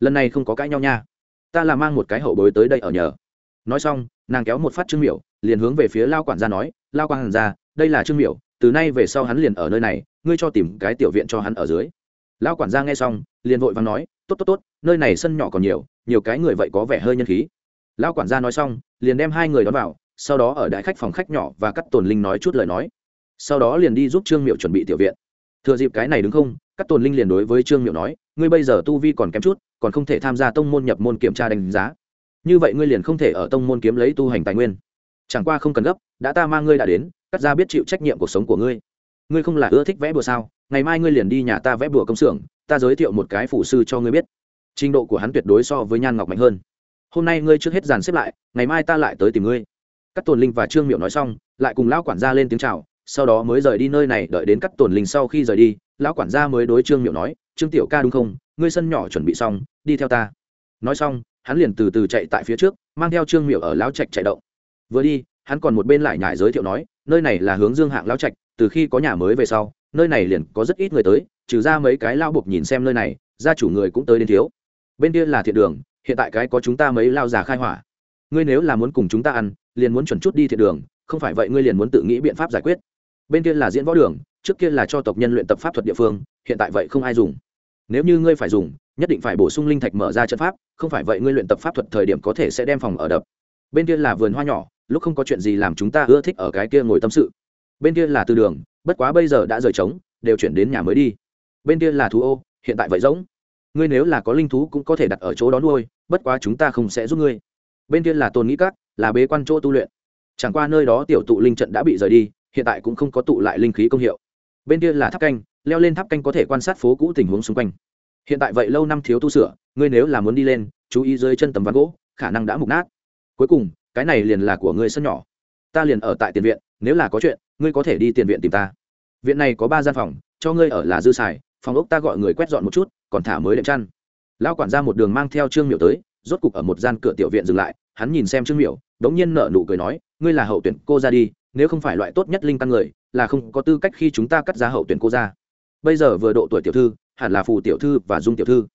Lần này không có cãi nhau nha. Ta là mang một cái hậu bối tới đây ở nhờ. Nói xong, nàng kéo một phát trương miểu, liền hướng về phía lao quản gia nói, lao quản gia, đây là trương miểu, từ nay về sau hắn liền ở nơi này, ngươi cho tìm cái tiểu viện cho hắn ở dưới. Lao quản gia nghe xong, liền vội và nói, tốt tốt tốt, nơi này sân nhỏ còn nhiều nhiều cái người vậy có vẻ hơi nhân khí. Lao quản gia nói xong, liền đem hai người đón vào sau đó ở đại khách phòng khách nhỏ và cắt tồn linh nói chút lời nói. Sau đó liền đi giúp trương miệu chuẩn bị tiểu viện. Thừa dịp cái này đứng không, cắt tồn linh liền đối với trương miệu nói, ngươi bây giờ tu vi còn kém chút, còn không thể tham gia tông môn nhập môn kiểm tra đánh giá. Như vậy ngươi liền không thể ở tông môn kiếm lấy tu hành tài nguyên. Chẳng qua không cần gấp, đã ta mang ngươi đã đến, cắt ra biết chịu trách nhiệm cuộc sống của ngươi. Ngươi không là ưa thích vẽ bùa sao? Ngày mai ngươi liền đi nhà ta vẽ bùa công xưởng, ta giới thiệu một cái phụ sư cho ngươi biết. Trình độ của hắn tuyệt đối so với nhan ngọc mạnh hơn. Hôm nay ngươi trước hết dàn xếp lại, ngày mai ta lại tới tìm ngươi các tồn linh và trương miệu nói xong, lại cùng lão quản gia lên tiếng chào, sau đó mới rời đi nơi này, đợi đến các tồn linh sau khi rời đi, lão quản gia mới đối trương miệu nói, trương tiểu ca đúng không? Ngươi sân nhỏ chuẩn bị xong, đi theo ta. Nói xong, hắn liền từ từ chạy tại phía trước, mang theo trương miệu ở lão trạch chạy động. Vừa đi, hắn còn một bên lại nhải giới thiệu nói, nơi này là hướng dương hạng lão trạch, từ khi có nhà mới về sau, nơi này liền có rất ít người tới, trừ ra mấy cái lao buộc nhìn xem nơi này, gia chủ người cũng tới đến thiếu. Bên kia là thiện đường, hiện tại cái có chúng ta mấy lao già khai hỏa ngươi nếu là muốn cùng chúng ta ăn, liền muốn chuẩn chút đi thiện đường, không phải vậy ngươi liền muốn tự nghĩ biện pháp giải quyết. Bên kia là diễn võ đường, trước kia là cho tộc nhân luyện tập pháp thuật địa phương, hiện tại vậy không ai dùng. Nếu như ngươi phải dùng, nhất định phải bổ sung linh thạch mở ra trận pháp, không phải vậy ngươi luyện tập pháp thuật thời điểm có thể sẽ đem phòng ở đập. Bên kia là vườn hoa nhỏ, lúc không có chuyện gì làm chúng ta ưa thích ở cái kia ngồi tâm sự. Bên kia là từ đường, bất quá bây giờ đã rời trống, đều chuyển đến nhà mới đi. Bên kia là thú ô, hiện tại vậy giống ngươi nếu là có linh thú cũng có thể đặt ở chỗ đó nuôi, bất quá chúng ta không sẽ giúp ngươi bên kia là tồn nghĩ cát là bế quan chỗ tu luyện. Chẳng qua nơi đó tiểu tụ linh trận đã bị rời đi, hiện tại cũng không có tụ lại linh khí công hiệu. Bên kia là tháp canh, leo lên tháp canh có thể quan sát phố cũ tình huống xung quanh. Hiện tại vậy lâu năm thiếu tu sửa, ngươi nếu là muốn đi lên, chú ý dưới chân tầm ván gỗ, khả năng đã mục nát. Cuối cùng, cái này liền là của ngươi sân nhỏ. Ta liền ở tại tiền viện, nếu là có chuyện, ngươi có thể đi tiền viện tìm ta. Viện này có ba gian phòng, cho ngươi ở là dư xài, phòng ốc ta gọi người quét dọn một chút, còn thả mới đệm chăn. Lão quản ra một đường mang theo trương miệu tới rốt cục ở một gian cửa tiểu viện dừng lại hắn nhìn xem trương miểu, đống nhiên nở nụ cười nói ngươi là hậu tuyển cô ra đi nếu không phải loại tốt nhất linh căn người là không có tư cách khi chúng ta cắt giá hậu tuyển cô ra. Bây giờ vừa độ tuổi tiểu thư hẳn là phù tiểu thư và dung tiểu thư.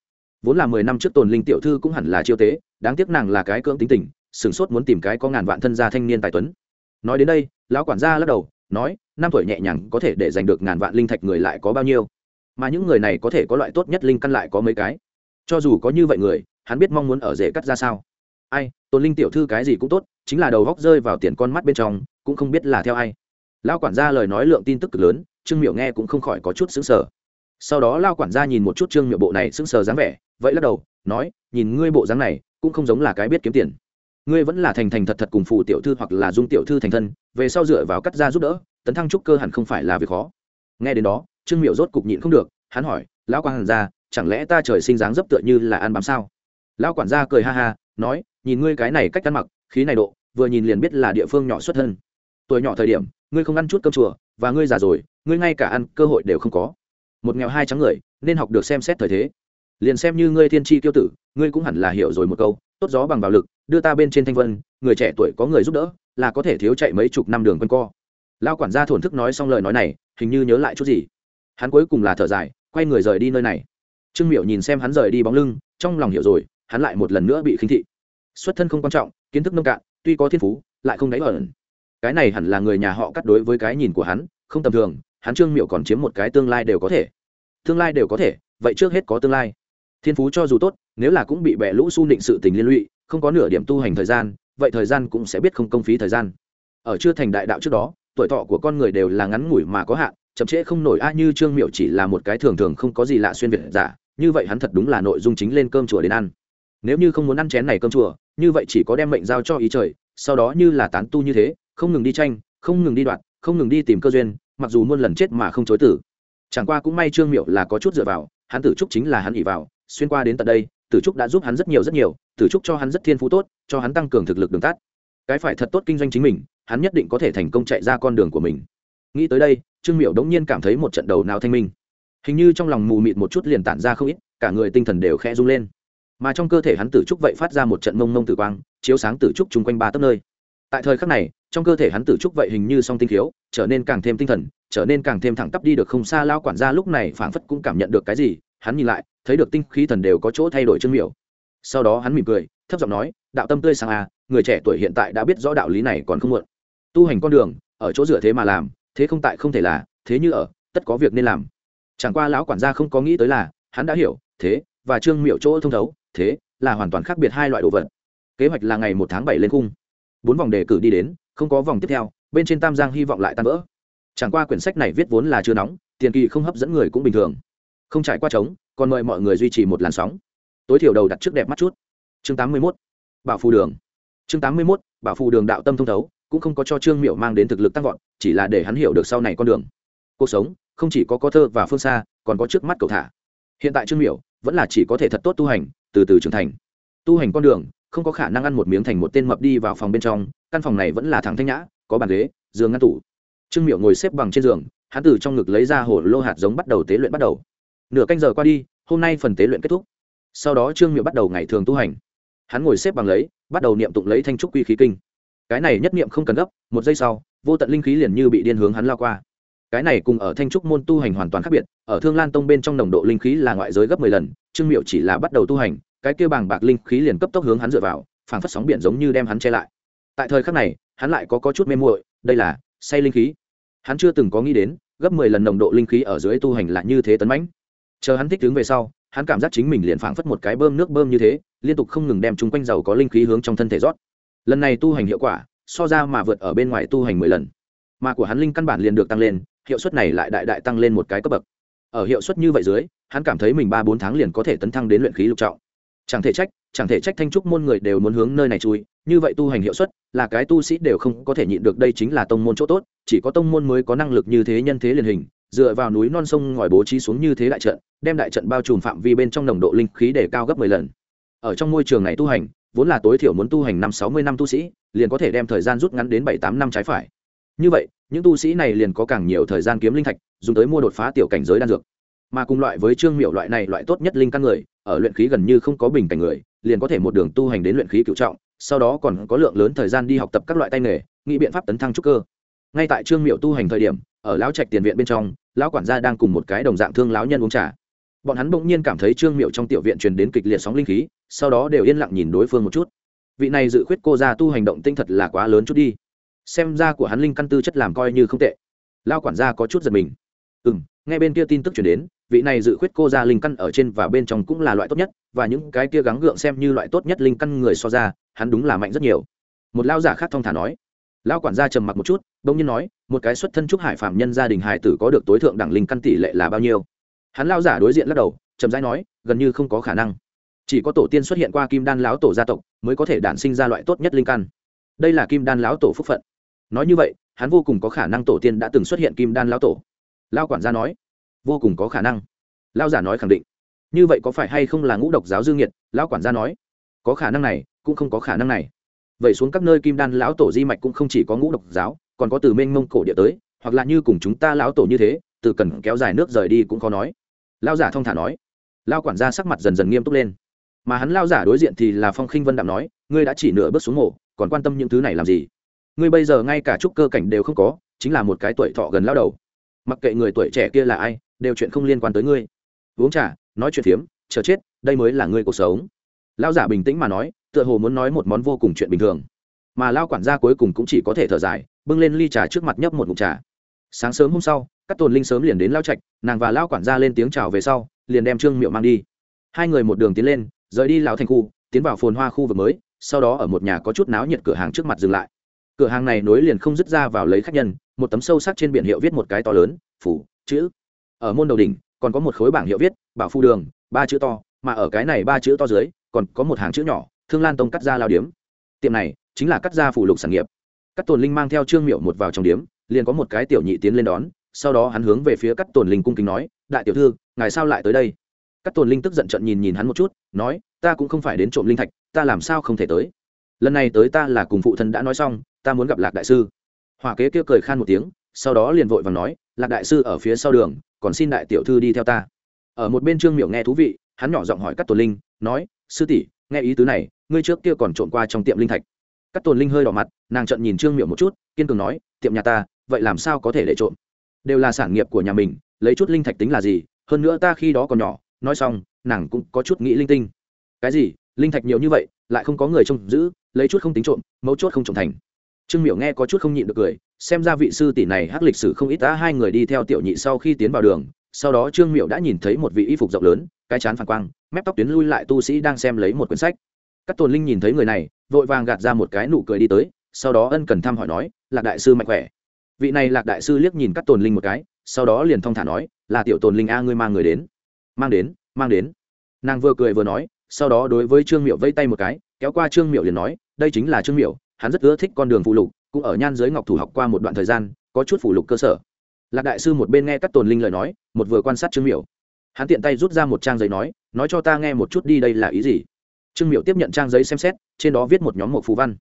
Vốn là mười năm trước tồn linh tiểu thư cũng hẳn là chiêu tế đáng tiếc nàng là cái cưỡng tính tình sửng sốt muốn tìm cái có ngàn vạn thân gia thanh niên tài tuấn. Nói đến đây lão quản gia lắc đầu nói năm tuổi nhẹ nhàng có thể để giành được ngàn vạn linh thạch người lại có bao nhiêu? Mà những người này có thể có loại tốt nhất linh căn lại có mấy cái? Cho dù có như vậy người hắn biết mong muốn ở rể cắt ra sao. Ai, tôn linh tiểu thư cái gì cũng tốt, chính là đầu góc rơi vào tiền con mắt bên trong, cũng không biết là theo ai. Lao quản gia lời nói lượng tin tức cực lớn, trương miệu nghe cũng không khỏi có chút xứng sở sau đó lao quản gia nhìn một chút trương miệu bộ này sững sờ dáng vẻ, vậy lắc đầu, nói, nhìn ngươi bộ dáng này, cũng không giống là cái biết kiếm tiền. Ngươi vẫn là thành thành thật thật cùng phụ tiểu thư hoặc là dung tiểu thư thành thân, về sau dựa vào cắt ra giúp đỡ, tấn thăng trúc cơ hẳn không phải là việc khó. Nghe đến đó, trương miệu rốt cục nhịn không được, hắn hỏi, lão quản gia, chẳng lẽ ta trời sinh dáng dấp tựa như là ăn bám sao? Lão quản gia cười ha ha, nói, nhìn ngươi cái này cách ăn mặc, khí này độ, vừa nhìn liền biết là địa phương nhỏ xuất thân. Tuổi nhỏ thời điểm, ngươi không ăn chút cơm chùa, và ngươi già rồi, ngươi ngay cả ăn cơ hội đều không có. Một nghèo hai trắng người, nên học được xem xét thời thế. Liền xem như ngươi thiên tri tiêu tử, ngươi cũng hẳn là hiểu rồi một câu, tốt gió bằng vào lực, đưa ta bên trên thanh vân, người trẻ tuổi có người giúp đỡ, là có thể thiếu chạy mấy chục năm đường quân co. Lao quản gia thổn thức nói xong lời nói này, hình như nhớ lại chút gì. Hắn cuối cùng là thở dài, quay người rời đi nơi này. Trương miệu nhìn xem hắn rời đi bóng lưng, trong lòng hiểu rồi hắn lại một lần nữa bị khinh thị. Xuất thân không quan trọng, kiến thức nông cạn, tuy có thiên phú, lại không đáy ẩn. Cái này hẳn là người nhà họ cắt đối với cái nhìn của hắn, không tầm thường, hắn trương miệu còn chiếm một cái tương lai đều có thể. Tương lai đều có thể, vậy trước hết có tương lai. Thiên phú cho dù tốt, nếu là cũng bị bẻ lũ su định sự tình liên lụy, không có nửa điểm tu hành thời gian, vậy thời gian cũng sẽ biết không công phí thời gian. Ở chưa thành đại đạo trước đó, tuổi thọ của con người đều là ngắn ngủi mà có hạn, chậm trễ không nổi, a, như trương miệu chỉ là một cái thường thường không có gì lạ xuyên việt giả, như vậy hắn thật đúng là nội dung chính lên cơm chùa đến ăn nếu như không muốn ăn chén này cơm chùa, như vậy chỉ có đem mệnh giao cho ý trời, sau đó như là tán tu như thế, không ngừng đi tranh, không ngừng đi đoạt, không ngừng đi tìm cơ duyên, mặc dù muôn lần chết mà không chối tử. Chẳng qua cũng may trương miệu là có chút dựa vào, hắn tử trúc chính là hắn ỉ vào, xuyên qua đến tận đây, tử trúc đã giúp hắn rất nhiều rất nhiều, tử trúc cho hắn rất thiên phú tốt, cho hắn tăng cường thực lực đường tắt. Cái phải thật tốt kinh doanh chính mình, hắn nhất định có thể thành công chạy ra con đường của mình. Nghĩ tới đây, trương miệu đống nhiên cảm thấy một trận đầu nào thanh minh. Hình như trong lòng mù mịt một chút liền tản ra không ít, cả người tinh thần đều khẽ rung lên mà trong cơ thể hắn tử trúc vậy phát ra một trận mông mông tử quang, chiếu sáng tử trúc chung quanh ba tấm nơi. Tại thời khắc này, trong cơ thể hắn tử trúc vậy hình như song tinh khiếu, trở nên càng thêm tinh thần, trở nên càng thêm thẳng tắp đi được không xa lao quản gia lúc này phảng phất cũng cảm nhận được cái gì, hắn nhìn lại, thấy được tinh khí thần đều có chỗ thay đổi trương miểu. Sau đó hắn mỉm cười, thấp giọng nói, đạo tâm tươi sáng à người trẻ tuổi hiện tại đã biết rõ đạo lý này còn không muộn. Tu hành con đường, ở chỗ dựa thế mà làm, thế không tại không thể là, thế như ở, tất có việc nên làm. Chẳng qua lão quản gia không có nghĩ tới là, hắn đã hiểu, thế, và trương miệu chỗ thông thấu thế là hoàn toàn khác biệt hai loại đồ vật. Kế hoạch là ngày một tháng bảy lên cung bốn vòng đề cử đi đến, không có vòng tiếp theo, bên trên tam giang hy vọng lại tan vỡ. Chẳng qua quyển sách này viết vốn là chưa nóng, tiền kỳ không hấp dẫn người cũng bình thường. Không trải qua trống, còn mời mọi người duy trì một làn sóng. Tối thiểu đầu đặt trước đẹp mắt chút. Chương tám mươi 81. bảo phù đường. Chương tám mươi 81. bảo phù đường đạo tâm thông thấu, cũng không có cho trương miệu mang đến thực lực tăng vọt, chỉ là để hắn hiểu được sau này con đường. Cuộc sống, không chỉ có có thơ và phương xa, còn có trước mắt cầu thả. Hiện tại trương miểu vẫn là chỉ có thể thật tốt tu hành từ từ trưởng thành. Tu hành con đường, không có khả năng ăn một miếng thành một tên mập đi vào phòng bên trong, căn phòng này vẫn là thẳng thanh nhã, có bàn ghế, giường ngăn tủ. Trương Miệu ngồi xếp bằng trên giường, hắn từ trong ngực lấy ra hồ lô hạt giống bắt đầu tế luyện bắt đầu. Nửa canh giờ qua đi, hôm nay phần tế luyện kết thúc. Sau đó trương Miệu bắt đầu ngày thường tu hành. Hắn ngồi xếp bằng lấy, bắt đầu niệm tụng lấy thanh trúc quy khí kinh. Cái này nhất niệm không cần gấp, một giây sau, vô tận linh khí liền như bị điên hướng hắn lao qua cái này cùng ở thanh trúc môn tu hành hoàn toàn khác biệt ở thương lan tông bên trong nồng độ linh khí là ngoại giới gấp mười lần trương miệu chỉ là bắt đầu tu hành cái kia bàng bạc linh khí liền cấp tốc hướng hắn dựa vào phảng phất sóng biển giống như đem hắn che lại. Tại thời khắc này hắn lại có, có chút mê muội đây là say linh khí. Hắn chưa từng có nghĩ đến gấp mười lần nồng độ linh khí ở dưới tu hành là như thế tấn mãnh. Chờ hắn thích đứng về sau hắn cảm giác chính mình liền phảng phất một cái bơm nước bơm như thế liên tục không ngừng đem chúng quanh dầu có linh khí hướng trong thân thể rót. Lần này tu hành hiệu quả so ra mà vượt ở bên ngoài tu hành mười lần. Mà của hắn linh căn bản liền được tăng lên hiệu suất này lại đại đại tăng lên một cái cấp bậc. Ở hiệu suất như vậy dưới, hắn cảm thấy mình ba bốn tháng liền có thể tấn thăng đến luyện khí lục trọng. Chẳng thể trách, chẳng thể trách thanh trúc môn người đều muốn hướng nơi này chui, như vậy tu hành hiệu suất, là cái tu sĩ đều không có thể nhịn được, đây chính là tông môn chỗ tốt, chỉ có tông môn mới có năng lực như thế nhân thế liền hình, dựa vào núi non sông ngòi bố trí xuống như thế đại trận, đem đại trận bao trùm phạm vi bên trong nồng độ linh khí để cao gấp mười lần. Ở trong môi trường này tu hành, vốn là tối thiểu muốn tu hành năm sáu mươi năm tu sĩ, liền có thể đem thời gian rút ngắn đến bảy tám năm trái phải như vậy, những tu sĩ này liền có càng nhiều thời gian kiếm linh thạch, dùng tới mua đột phá tiểu cảnh giới đan dược. Mà cùng loại với trương miệu loại này loại tốt nhất linh căn người, ở luyện khí gần như không có bình cảnh người, liền có thể một đường tu hành đến luyện khí cựu trọng, sau đó còn có lượng lớn thời gian đi học tập các loại tay nghề, nghĩ biện pháp tấn thăng trúc cơ. Ngay tại trương miệu tu hành thời điểm, ở lão trạch tiền viện bên trong, lão quản gia đang cùng một cái đồng dạng thương lão nhân uống trà. Bọn hắn bỗng nhiên cảm thấy trương miệu trong tiểu viện truyền đến kịch liệt sóng linh khí, sau đó đều yên lặng nhìn đối phương một chút. Vị này dự khuyết cô ra tu hành động tinh thật là quá lớn chút đi xem ra của hắn linh căn tư chất làm coi như không tệ. Lao quản gia có chút giật mình. Ừ m nghe bên kia tin tức chuyển đến, vị này dự khuyết cô ra linh căn ở trên và bên trong cũng là loại tốt nhất, và những cái kia gắng gượng xem như loại tốt nhất linh căn người so ra, hắn đúng là mạnh rất nhiều. Một lao giả khác thong thả nói. Lao quản gia trầm mặc một chút đ ỗ n g nhiên nói, một cái xuất thân trúc hải phạm nhân gia đình hải tử có được tối thượng đẳng linh căn tỷ lệ là bao nhiêu? Hắn lao giả đối diện lắc đầu trầm rãi nói, gần như không có khả năng. Chỉ có tổ tiên xuất hiện qua kim đan lão tổ gia tộc mới có thể đản sinh ra loại tốt nhất linh căn. Đây là kim đan lão tổ phúc phận nói như vậy, hắn vô cùng có khả năng tổ tiên đã từng xuất hiện kim đan lao tổ. Lao quản gia nói, vô cùng có khả năng. Lao giả nói khẳng định. Như vậy có phải hay không là ngũ độc giáo dương nhiệt lao quản gia nói, có khả năng này, cũng không có khả năng này. Vậy xuống các nơi kim đan lão tổ di mạch cũng không chỉ có ngũ độc giáo, còn có từ mênh mông cổ địa tới, hoặc là như cùng chúng ta lão tổ như thế, từ cần kéo dài nước rời đi cũng khó nói. Lao giả thong thả nói. Lao quản gia sắc mặt dần dần nghiêm túc lên. Mà hắn lao giả đối diện thì là phong khinh vân đạm nói, ngươi đã chỉ nửa bước xuống mổ còn quan tâm những thứ này làm gì? Ngươi bây giờ ngay cả chút cơ cảnh đều không có, chính là một cái tuổi thọ gần lao đầu. Mặc kệ người tuổi trẻ kia là ai, đều chuyện không liên quan tới ngươi. Uống trà, nói chuyện phiếm chờ chết, đây mới là ngươi cuộc sống. Lao giả bình tĩnh mà nói, tựa hồ muốn nói một món vô cùng chuyện bình thường. Mà lao quản gia cuối cùng cũng chỉ có thể thở dài, bưng lên ly trà trước mặt nhấp một ngụm trà. Sáng sớm hôm sau, các tồn linh sớm liền đến lao trạch, nàng và lao quản gia lên tiếng chào về sau, liền đem trương miệu mang đi. Hai người một đường tiến lên, rời đi lão thành khu, tiến vào phồn hoa khu vực mới, sau đó ở một nhà có chút náo nhiệt cửa hàng trước mặt dừng lại cửa hàng này nối liền không dứt ra vào lấy khách nhân, một tấm sâu sắc trên biển hiệu viết một cái to lớn, phủ, chữ. Ở môn đầu đỉnh, còn có một khối bảng hiệu viết, bảo phu đường, ba chữ to, mà ở cái này ba chữ to dưới, còn có một hàng chữ nhỏ, thương lan tông cắt ra lao điếm. Tiệm này chính là cắt ra phủ lục sản nghiệp. Cắt tồn linh mang theo trương miệu một vào trong điếm, liền có một cái tiểu nhị tiến lên đón, sau đó hắn hướng về phía cắt tồn linh cung kính nói, đại tiểu thư, ngài sao lại tới đây? Cắt tồn linh tức giận trận nhìn nhìn hắn một chút, nói, ta cũng không phải đến trộm linh thạch, ta làm sao không thể tới? Lần này tới ta là cùng phụ thân đã nói xong ta muốn gặp lạc đại sư. Hỏa kế kia cười khan một tiếng, sau đó liền vội và nói, lạc đại sư ở phía sau đường, còn xin đại tiểu thư đi theo ta. Ở một bên trương miểu nghe thú vị, hắn nhỏ giọng hỏi các tồn linh, nói, sư tỷ, nghe ý tứ này, ngươi trước kia còn trộn qua trong tiệm linh thạch. Các tồn linh hơi đỏ mặt, nàng trận nhìn trương miểu một chút, kiên cường nói, tiệm nhà ta, vậy làm sao có thể để trộm đều là sản nghiệp của nhà mình, lấy chút linh thạch tính là gì? Hơn nữa ta khi đó còn nhỏ, nói xong, nàng cũng có chút nghĩ linh tinh. Cái gì? Linh thạch nhiều như vậy, lại không có người trông giữ, lấy chút không tính trộm mấu chốt không trộm thành trương miểu nghe có chút không nhịn được cười, xem ra vị sư tỷ này hắc lịch sử không ít đã hai người đi theo tiểu nhị sau khi tiến vào đường, sau đó trương miểu đã nhìn thấy một vị y phục rộng lớn, cái chán phản quang, mép tóc tuyến lui lại tu sĩ đang xem lấy một quyển sách. Các tồn linh nhìn thấy người này, vội vàng gạt ra một cái nụ cười đi tới, sau đó ân cần thăm hỏi nói, lạc đại sư mạnh khỏe. Vị này lạc đại sư liếc nhìn các tồn linh một cái, sau đó liền thong thả nói, là tiểu tồn linh a, ngươi mang người đến. Mang đến mang đến. Nàng vừa cười vừa nói, sau đó đối với trương miệu vây tay một cái, kéo qua trương miệu liền nói, đây chính là trương miệu hắn rất ưa thích con đường phụ lục, cũng ở nhan giới ngọc thủ học qua một đoạn thời gian, có chút phụ lục cơ sở. Lạc đại sư một bên nghe các tồn linh lời nói, một vừa quan sát trương miểu. hắn tiện tay rút ra một trang giấy nói nói cho ta nghe một chút đi đây là ý gì. Trương miểu tiếp nhận trang giấy xem xét, trên đó viết một nhóm một phù văn.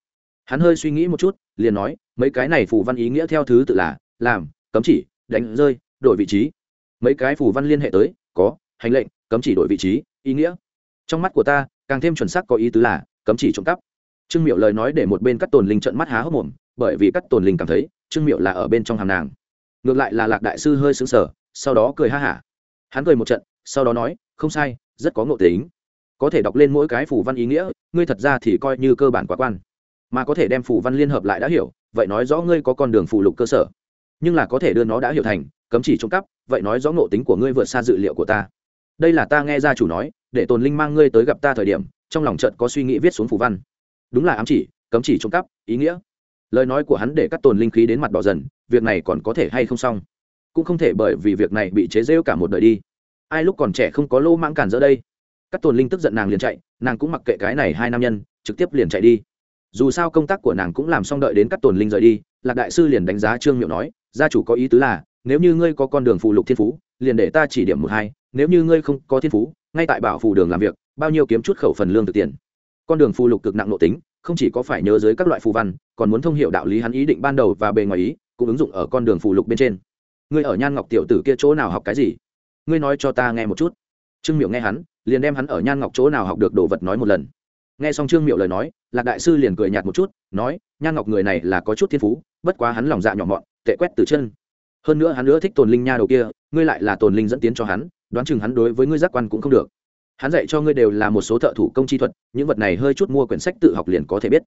Hắn hơi suy nghĩ một chút, liền nói, mấy cái này phù văn ý nghĩa theo thứ tự là, làm, cấm chỉ, đánh rơi, đổi vị trí. Mấy cái phù văn liên hệ tới, có, hành lệnh, cấm chỉ đổi vị trí, ý nghĩa. Trong mắt của ta, càng thêm chuẩn xác có ý tứ là, cấm chỉ trộm cắp trương miệu lời nói để một bên cắt tồn linh trận mắt há hốc mồm, bởi vì cắt tồn linh cảm thấy trương miệu là ở bên trong hàm nàng. Ngược lại là lạc đại sư hơi xứng sở sau đó cười ha hả. Hắn cười một trận, sau đó nói, không sai, rất có ngộ tính. Có thể đọc lên mỗi cái phù văn ý nghĩa, ngươi thật ra thì coi như cơ bản quá quan. Mà có thể đem phù văn liên hợp lại đã hiểu, vậy nói rõ ngươi có con đường phụ lục cơ sở. Nhưng là có thể đưa nó đã hiểu thành, cấm chỉ trộm cắp, vậy nói rõ ngộ tính của ngươi vượt xa dự liệu của ta. Đây là ta nghe ra chủ nói, để tồn linh mang ngươi tới gặp ta thời điểm, trong lòng trận có suy nghĩ viết xuống phù văn đúng là ám chỉ, cấm chỉ trộm cắp, ý nghĩa. Lời nói của hắn để các tồn linh khí đến mặt đỏ dần, việc này còn có thể hay không xong? Cũng không thể bởi vì việc này bị chế rêu cả một đời đi. Ai lúc còn trẻ không có lô mãng cản giữa đây? Các tồn linh tức giận nàng liền chạy, nàng cũng mặc kệ cái này hai nam nhân, trực tiếp liền chạy đi. Dù sao công tác của nàng cũng làm xong đợi đến các tồn linh rời đi, lạc đại sư liền đánh giá trương miệu nói, gia chủ có ý tứ là, nếu như ngươi có con đường phụ lục thiên phú, liền để ta chỉ điểm một hai, nếu như ngươi không có thiên phú, ngay tại bảo phù đường làm việc, bao nhiêu kiếm chút khẩu phần lương thực tiền con đường phù lục cực nặng nội tính, không chỉ có phải nhớ dưới các loại phù văn, còn muốn thông h i ể u đạo lý hắn ý định ban đầu và bề ngoài ý, cũng ứng dụng ở con đường phù lục bên trên. Ngươi ở nhan ngọc tiểu tử kia chỗ nào học cái gì? Ngươi nói cho ta nghe một chút. Trương miệu nghe hắn, liền đem hắn ở nhan ngọc chỗ nào học được đồ vật nói một lần. Nghe xong trương miệu lời nói, lạc đại sư liền cười nhạt một chút, nói, nhan ngọc người này là có chút thiên phú, bất quá hắn lòng dạ nhỏ mọn, tệ quét từ chân. Hơn nữa hắn nữa thích tồn linh nha đầu kia, ngươi lại là tồn linh dẫn tiến cho hắn, đoán chừng hắn đối với ngươi giác quan cũng không được hắn dạy cho ngươi đều là một số thợ thủ công chi thuật, những vật này hơi chút mua quyển sách tự học liền có thể biết.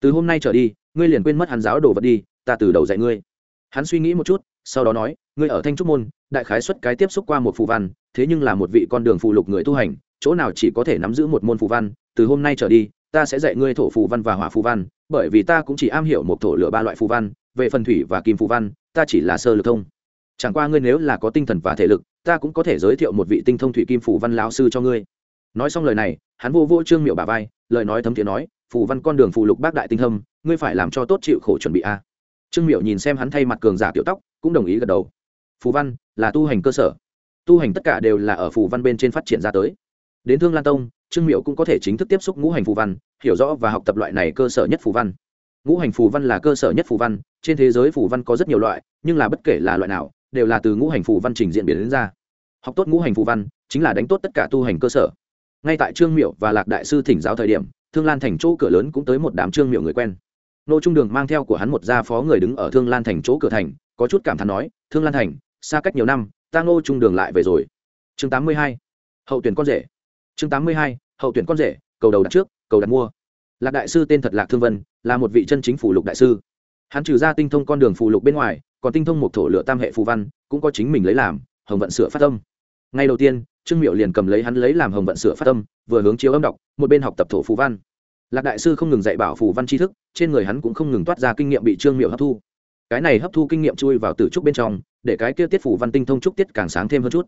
Từ hôm nay trở đi, ngươi liền quên mất hắn giáo đồ vật đi, ta từ đầu dạy ngươi. Hắn suy nghĩ một chút, sau đó nói, ngươi ở thanh trúc môn, đại khái xuất cái tiếp xúc qua một phù văn, thế nhưng là một vị con đường phù lục người tu hành, chỗ nào chỉ có thể nắm giữ một môn phù văn, từ hôm nay trở đi, ta sẽ dạy ngươi thổ phù văn và hỏa phù văn, bởi vì ta cũng chỉ am hiểu một thổ lửa ba loại phù văn, về phần thủy và kim phù văn, ta chỉ là sơ lược thông chẳng qua ngươi nếu là có tinh thần và thể lực, ta cũng có thể giới thiệu một vị tinh thông thủy kim phủ văn lão sư cho ngươi. Nói xong lời này, hắn vô vô trương miệu bà vai, lời nói thấm thiế nói phù văn con đường phù lục bác đại tinh thâm, ngươi phải làm cho tốt chịu khổ chuẩn bị a. Trương miệu nhìn xem hắn thay mặt cường giả tiểu tóc, cũng đồng ý gật đầu. Phù văn là tu hành cơ sở. Tu hành tất cả đều là ở phù văn bên trên phát triển ra tới. Đến thương lan tông, trương miệu cũng có thể chính thức tiếp xúc ngũ hành phù văn, hiểu rõ và học tập loại này cơ sở nhất phù văn. Ngũ hành phù văn là cơ sở nhất phù văn, trên thế giới phù văn có rất nhiều loại, nhưng là bất kể là loại nào đều là từ ngũ hành phù văn trình diễn biến đến ra. Học tốt ngũ hành phù văn chính là đánh tốt tất cả tu hành cơ sở. Ngay tại trương miệu và lạc đại sư thỉnh giáo thời điểm, thương lan thành chỗ cửa lớn cũng tới một đám trương miệu người quen. Nô trung đường mang theo của hắn một gia phó người đứng ở thương lan thành chỗ cửa thành, có chút cảm thán nói, thương lan thành, xa cách nhiều năm, ta ngô trung đường lại về rồi. Chương tám mươi hai, hậu tuyển con rể. Chương tám mươi hai, hậu tuyển con rể, cầu đầu đặt trước, cầu đặt mua. Lạc đại sư tên thật lạc thương vân, là một vị chân chính phủ lục đại sư hắn trừ ra tinh thông con đường phù lục bên ngoài, còn tinh thông một thổ lựa tam hệ phù văn, cũng có chính mình lấy làm, hồng vận sửa phát tâm ngay đầu tiên, trương miệu liền cầm lấy hắn lấy làm hồng vận sửa phát tâm vừa hướng chiếu âm đọc, một bên học tập thổ phù văn. Lạc đại sư không ngừng dạy bảo phù văn tri thức, trên người hắn cũng không ngừng toát ra kinh nghiệm bị trương miệu hấp thu. Cái này hấp thu kinh nghiệm chui vào từ trúc bên trong, để cái kia tiết phù văn tinh thông trúc tiết càng sáng thêm hơn chút.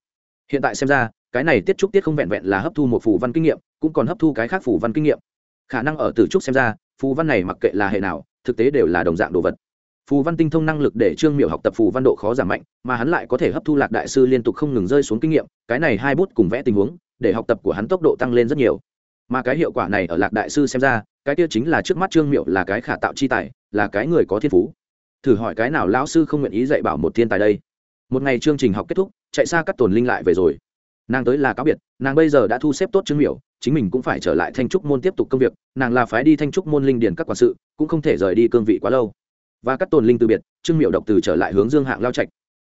Hiện tại xem ra, cái này tiết trúc tiết không vẹn vẹn là hấp thu một phù văn kinh nghiệm, cũng còn hấp thu cái khác phù văn kinh nghiệm. Khả năng ở từ trúc xem ra, phù văn này mặc kệ là hệ nào thực tế đều là đồng dạng đồ vật. Phù văn tinh thông năng lực để trương miểu học tập phù văn độ khó giảm mạnh, mà hắn lại có thể hấp thu lạc đại sư liên tục không ngừng rơi xuống kinh nghiệm, cái này hai bút cùng vẽ tình huống, để học tập của hắn tốc độ tăng lên rất nhiều. Mà cái hiệu quả này ở lạc đại sư xem ra, cái kia chính là trước mắt trương miệu là cái khả tạo chi tài, là cái người có thiên phú. Thử hỏi cái nào lão sư không nguyện ý dạy bảo một thiên tài đây? Một ngày chương trình học kết thúc, chạy xa cắt tồn linh lại về rồi. Nàng tới là cáo biệt, nàng bây giờ đã thu xếp tốt trương miểu chính mình cũng phải trở lại thanh trúc môn tiếp tục công việc nàng là phái đi thanh trúc môn linh điền các quản sự cũng không thể rời đi cương vị quá lâu. Và các tồn linh từ biệt trương miệu độc từ trở lại hướng dương hạng lao trạch.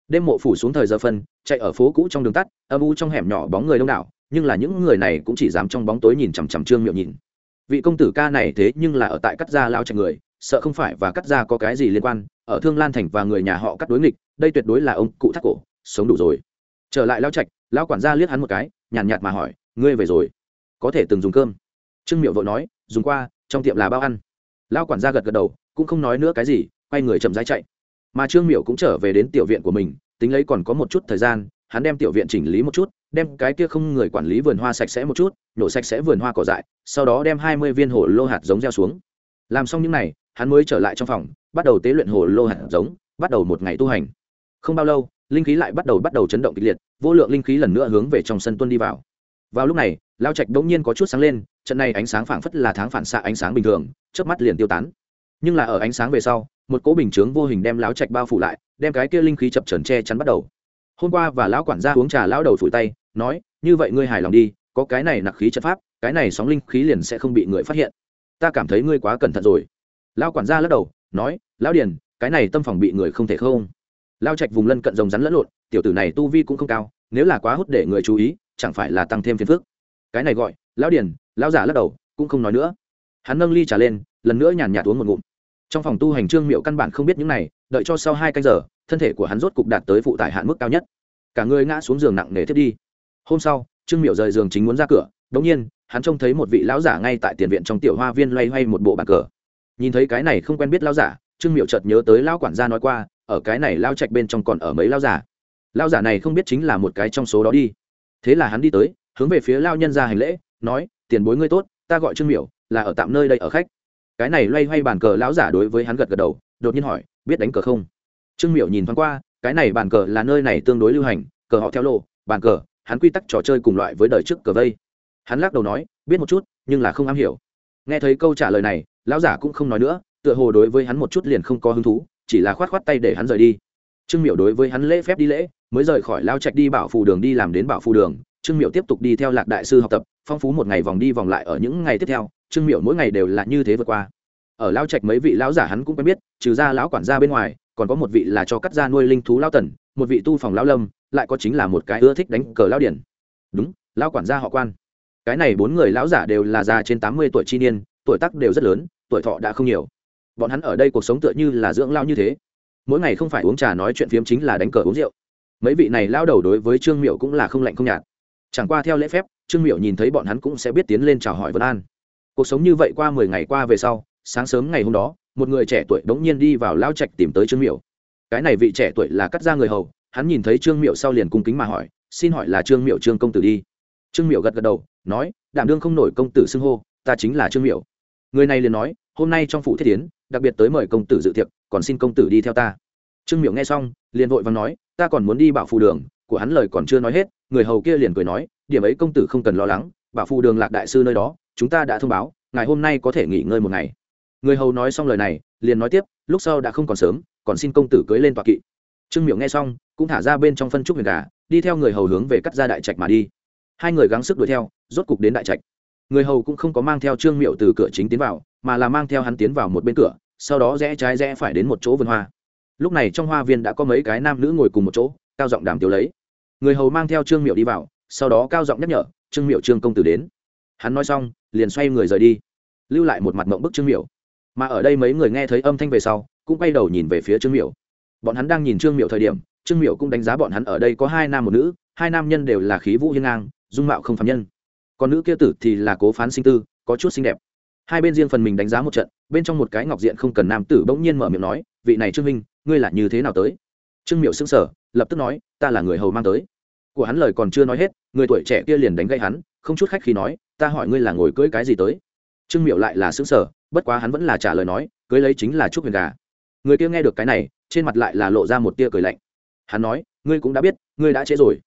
Đêm mộ phủ xuống thời giờ phân chạy ở phố cũ trong đường tắt âm u trong hẻm nhỏ bóng người đông đảo nhưng là những người này cũng chỉ dám trong bóng tối nhìn chằm chằm trương miệu nhìn. Vị công tử ca này thế nhưng là ở tại cắt gia lao trạch người sợ không phải và cắt gia có cái gì liên quan ở thương lan thành và người nhà họ cắt đối nghịch đây tuyệt đối là ông cụ thắt cổ sống đủ rồi. Trở lại lao trạch lao quản gia liếc hắn một cái nhàn nhạt, nhạt mà hỏi ngươi về rồi? Có thể từng dùng cơm. Trương miệu vội nói, dùng qua, trong tiệm là bao ăn. Lao quản gia gật gật đầu, cũng không nói nữa cái gì, quay người chậm rãi chạy. Mà trương miệu cũng trở về đến tiểu viện của mình, tính lấy còn có một chút thời gian, hắn đem tiểu viện chỉnh lý một chút, đem cái kia không người quản lý vườn hoa sạch sẽ một chút nhổ sạch sẽ vườn hoa cỏ dại, sau đó đem hai mươi viên hồ lô hạt giống gieo xuống. Làm xong những n à y hắn mới trở lại trong phòng, bắt đầu tế luyện hồ lô hạt giống, bắt đầu một ngày tu hành. Không bao lâu, linh khí lại bắt đầu bắt đầu chấn động kịch liệt, vô lượng linh khí lần nữa hướng về trong sân tuân đi vào vào lúc này, lao trạch bỗng nhiên có chút sáng lên, trận này ánh sáng phảng phất là tháng phản xạ ánh sáng bình thường trước mắt liền tiêu tán. Nhưng là ở ánh sáng về sau, một cỗ bình chướng vô hình đem lão trạch bao phủ lại, đem cái kia linh khí chập trần che chắn bắt đầu. Hôm qua và lão quản gia uống trà, lão đầu phủi tay, nói, như vậy ngươi hài lòng đi, có cái này nặc khí chất pháp, cái này sóng linh khí liền sẽ không bị người phát hiện. Ta cảm thấy ngươi quá cẩn thận rồi. Lão quản gia lắc đầu, nói, lão điền, cái này tâm phòng bị người không thể không lao trạch vùng lân cận rồng rắn lẫn lộn, tiểu tử này tu vi cũng không cao, nếu là quá hút để người chú ý, chẳng phải là tăng thêm phiền phức. Cái này gọi, lão điền, lão giả lắc đầu, cũng không nói nữa. Hắn nâng ly trả lên, lần nữa nhàn nhạt uống một ngụm. Trong phòng tu hành trương miệu căn bản không biết những này, đợi cho sau hai canh giờ, thân thể của hắn rốt cục đạt tới phụ tải hạn mức cao nhất. Cả người ngã xuống giường nặng nề thiết đi. Hôm sau, trương miệu rời giường chính muốn ra cửa, đống nhiên, hắn trông thấy một vị lão giả ngay tại tiền viện trong tiểu hoa viên loay hoay một bộ bàn cờ. Nhìn thấy cái này không quen biết lão giả trương miệu chợt nhớ tới lão quản gia nói qua, ở cái này lao trạch bên trong còn ở mấy lão giả. Lão giả này không biết chính là một cái trong số đó đi. Thế là hắn đi tới, hướng về phía lao nhân ra hành lễ, nói, tiền bối ngươi tốt, ta gọi trương miểu, là ở tạm nơi đây ở khách. Cái này loay hoay bàn cờ lão giả đối với hắn gật gật đầu, đột nhiên hỏi, biết đánh cờ không? Trương miểu nhìn thoáng qua, cái này bàn cờ là nơi này tương đối lưu hành, cờ họ theo lộ, bàn cờ, hắn quy tắc trò chơi cùng loại với đời trước cờ vây. Hắn lắc đầu nói, biết một chút, nhưng là không am hiểu. Nghe thấy câu trả lời này, lão giả cũng không nói nữa tựa hồ đối với hắn một chút liền không có hứng thú, chỉ là khoát khoát tay để hắn rời đi. Trương miểu đối với hắn lễ phép đi lễ, mới rời khỏi lao trạch đi bảo phù đường đi làm đến bảo phù đường. Trương miểu tiếp tục đi theo lạc đại sư học tập, phong phú một ngày vòng đi vòng lại ở những ngày tiếp theo. Trương miểu mỗi ngày đều là như thế vượt qua. Ở lao trạch mấy vị lão giả hắn cũng quen biết, trừ ra lão quản gia bên ngoài, còn có một vị là cho cắt ra nuôi linh thú lao tần, một vị tu phòng lao lâm, lại có chính là một cái ưa thích đánh cờ lao điển. Đúng lao quản gia họ quan. Cái này bốn người lão giả đều là già trên tám mươi tuổi chi niên, tuổi tác đều rất lớn, tuổi thọ đã không nhiều bọn hắn ở đây cuộc sống tựa như là dưỡng lao như thế. Mỗi ngày không phải uống trà nói chuyện phiếm chính là đánh cờ uống rượu. Mấy vị này lao đầu đối với trương miệu cũng là không lạnh không nhạt. Chẳng qua theo lễ phép, trương miệu nhìn thấy bọn hắn cũng sẽ biết tiến lên chào hỏi vân an. Cuộc sống như vậy qua mười ngày qua về sau, sáng sớm ngày hôm đó, một người trẻ tuổi bỗng nhiên đi vào lao trạch tìm tới trương miệu cái này vị trẻ tuổi là cắt ra người hầu, hắn nhìn thấy trương miệu sau liền cung kính mà hỏi, xin hỏi là trương miệu trương công tử đi? Trương miệu gật gật đầu, nói, đảm đương không nổi công tử xưng hô, ta chính là trương miệu người này liền nói, hôm nay trong phủ thiết tiến đặc biệt tới mời công tử dự tiệc, còn xin công tử đi theo ta. Trương miệu nghe xong, liền vội và nói, ta còn muốn đi bảo phù đường, của hắn lời còn chưa nói hết, người hầu kia liền cười nói, điểm ấy công tử không cần lo lắng, bảo phù đường lạc đại sư nơi đó, chúng ta đã thông báo ngày hôm nay có thể nghỉ ngơi một ngày. Người hầu nói xong lời này, liền nói tiếp, lúc sau đã không còn sớm, còn xin công tử cưới lên tọa kỵ. Trương miệu nghe xong, cũng thả ra bên trong phân trúc huyền gà, đi theo người hầu hướng về cắt ra đại trạch mà đi. Hai người gắng sức đuổi theo, rốt cục đến đại trạch. Người hầu cũng không có mang theo trương miệu từ cửa chính tiến vào mà là mang theo hắn tiến vào một bên cửa, sau đó rẽ trái rẽ phải đến một chỗ vườn hoa. Lúc này trong hoa viên đã có mấy cái nam nữ ngồi cùng một chỗ, cao giọng đàm tiếu lấy. Người hầu mang theo trương miệu đi vào, sau đó cao giọng nhắc nhở, trương miệu, trương công tử đến. Hắn nói xong, liền xoay người rời đi, lưu lại một mặt mộng bức trương miệu. Mà ở đây mấy người nghe thấy âm thanh về sau, cũng quay đầu nhìn về phía trương miệu. Bọn hắn đang nhìn trương miệu thời điểm, trương miệu cũng đánh giá bọn hắn ở đây có hai nam một nữ, hai nam nhân đều là khí vũ hiên ngang, dung mạo không phạm nhân. Còn nữ kia tử thì là cố phán sinh tư, có chút xinh đẹp hai bên riêng phần mình đánh giá một trận, bên trong một cái ngọc diện không cần nam tử bỗng nhiên mở miệng nói, vị này trương minh, ngươi là như thế nào tới? Trương miệu xưng sở lập tức nói, ta là người hầu mang tới. Của hắn lời còn chưa nói hết, người tuổi trẻ kia liền đánh gây hắn, không chút khách khi nói, ta hỏi ngươi là ngồi cưới cái gì tới? Trương miệu lại là xứng sở bất quá hắn vẫn là trả lời nói, cưới lấy chính là trúc huyền gà. Người kia nghe được cái này, trên mặt lại là lộ ra một tia cười lạnh. Hắn nói, ngươi cũng đã biết, ngươi đã trễ rồi.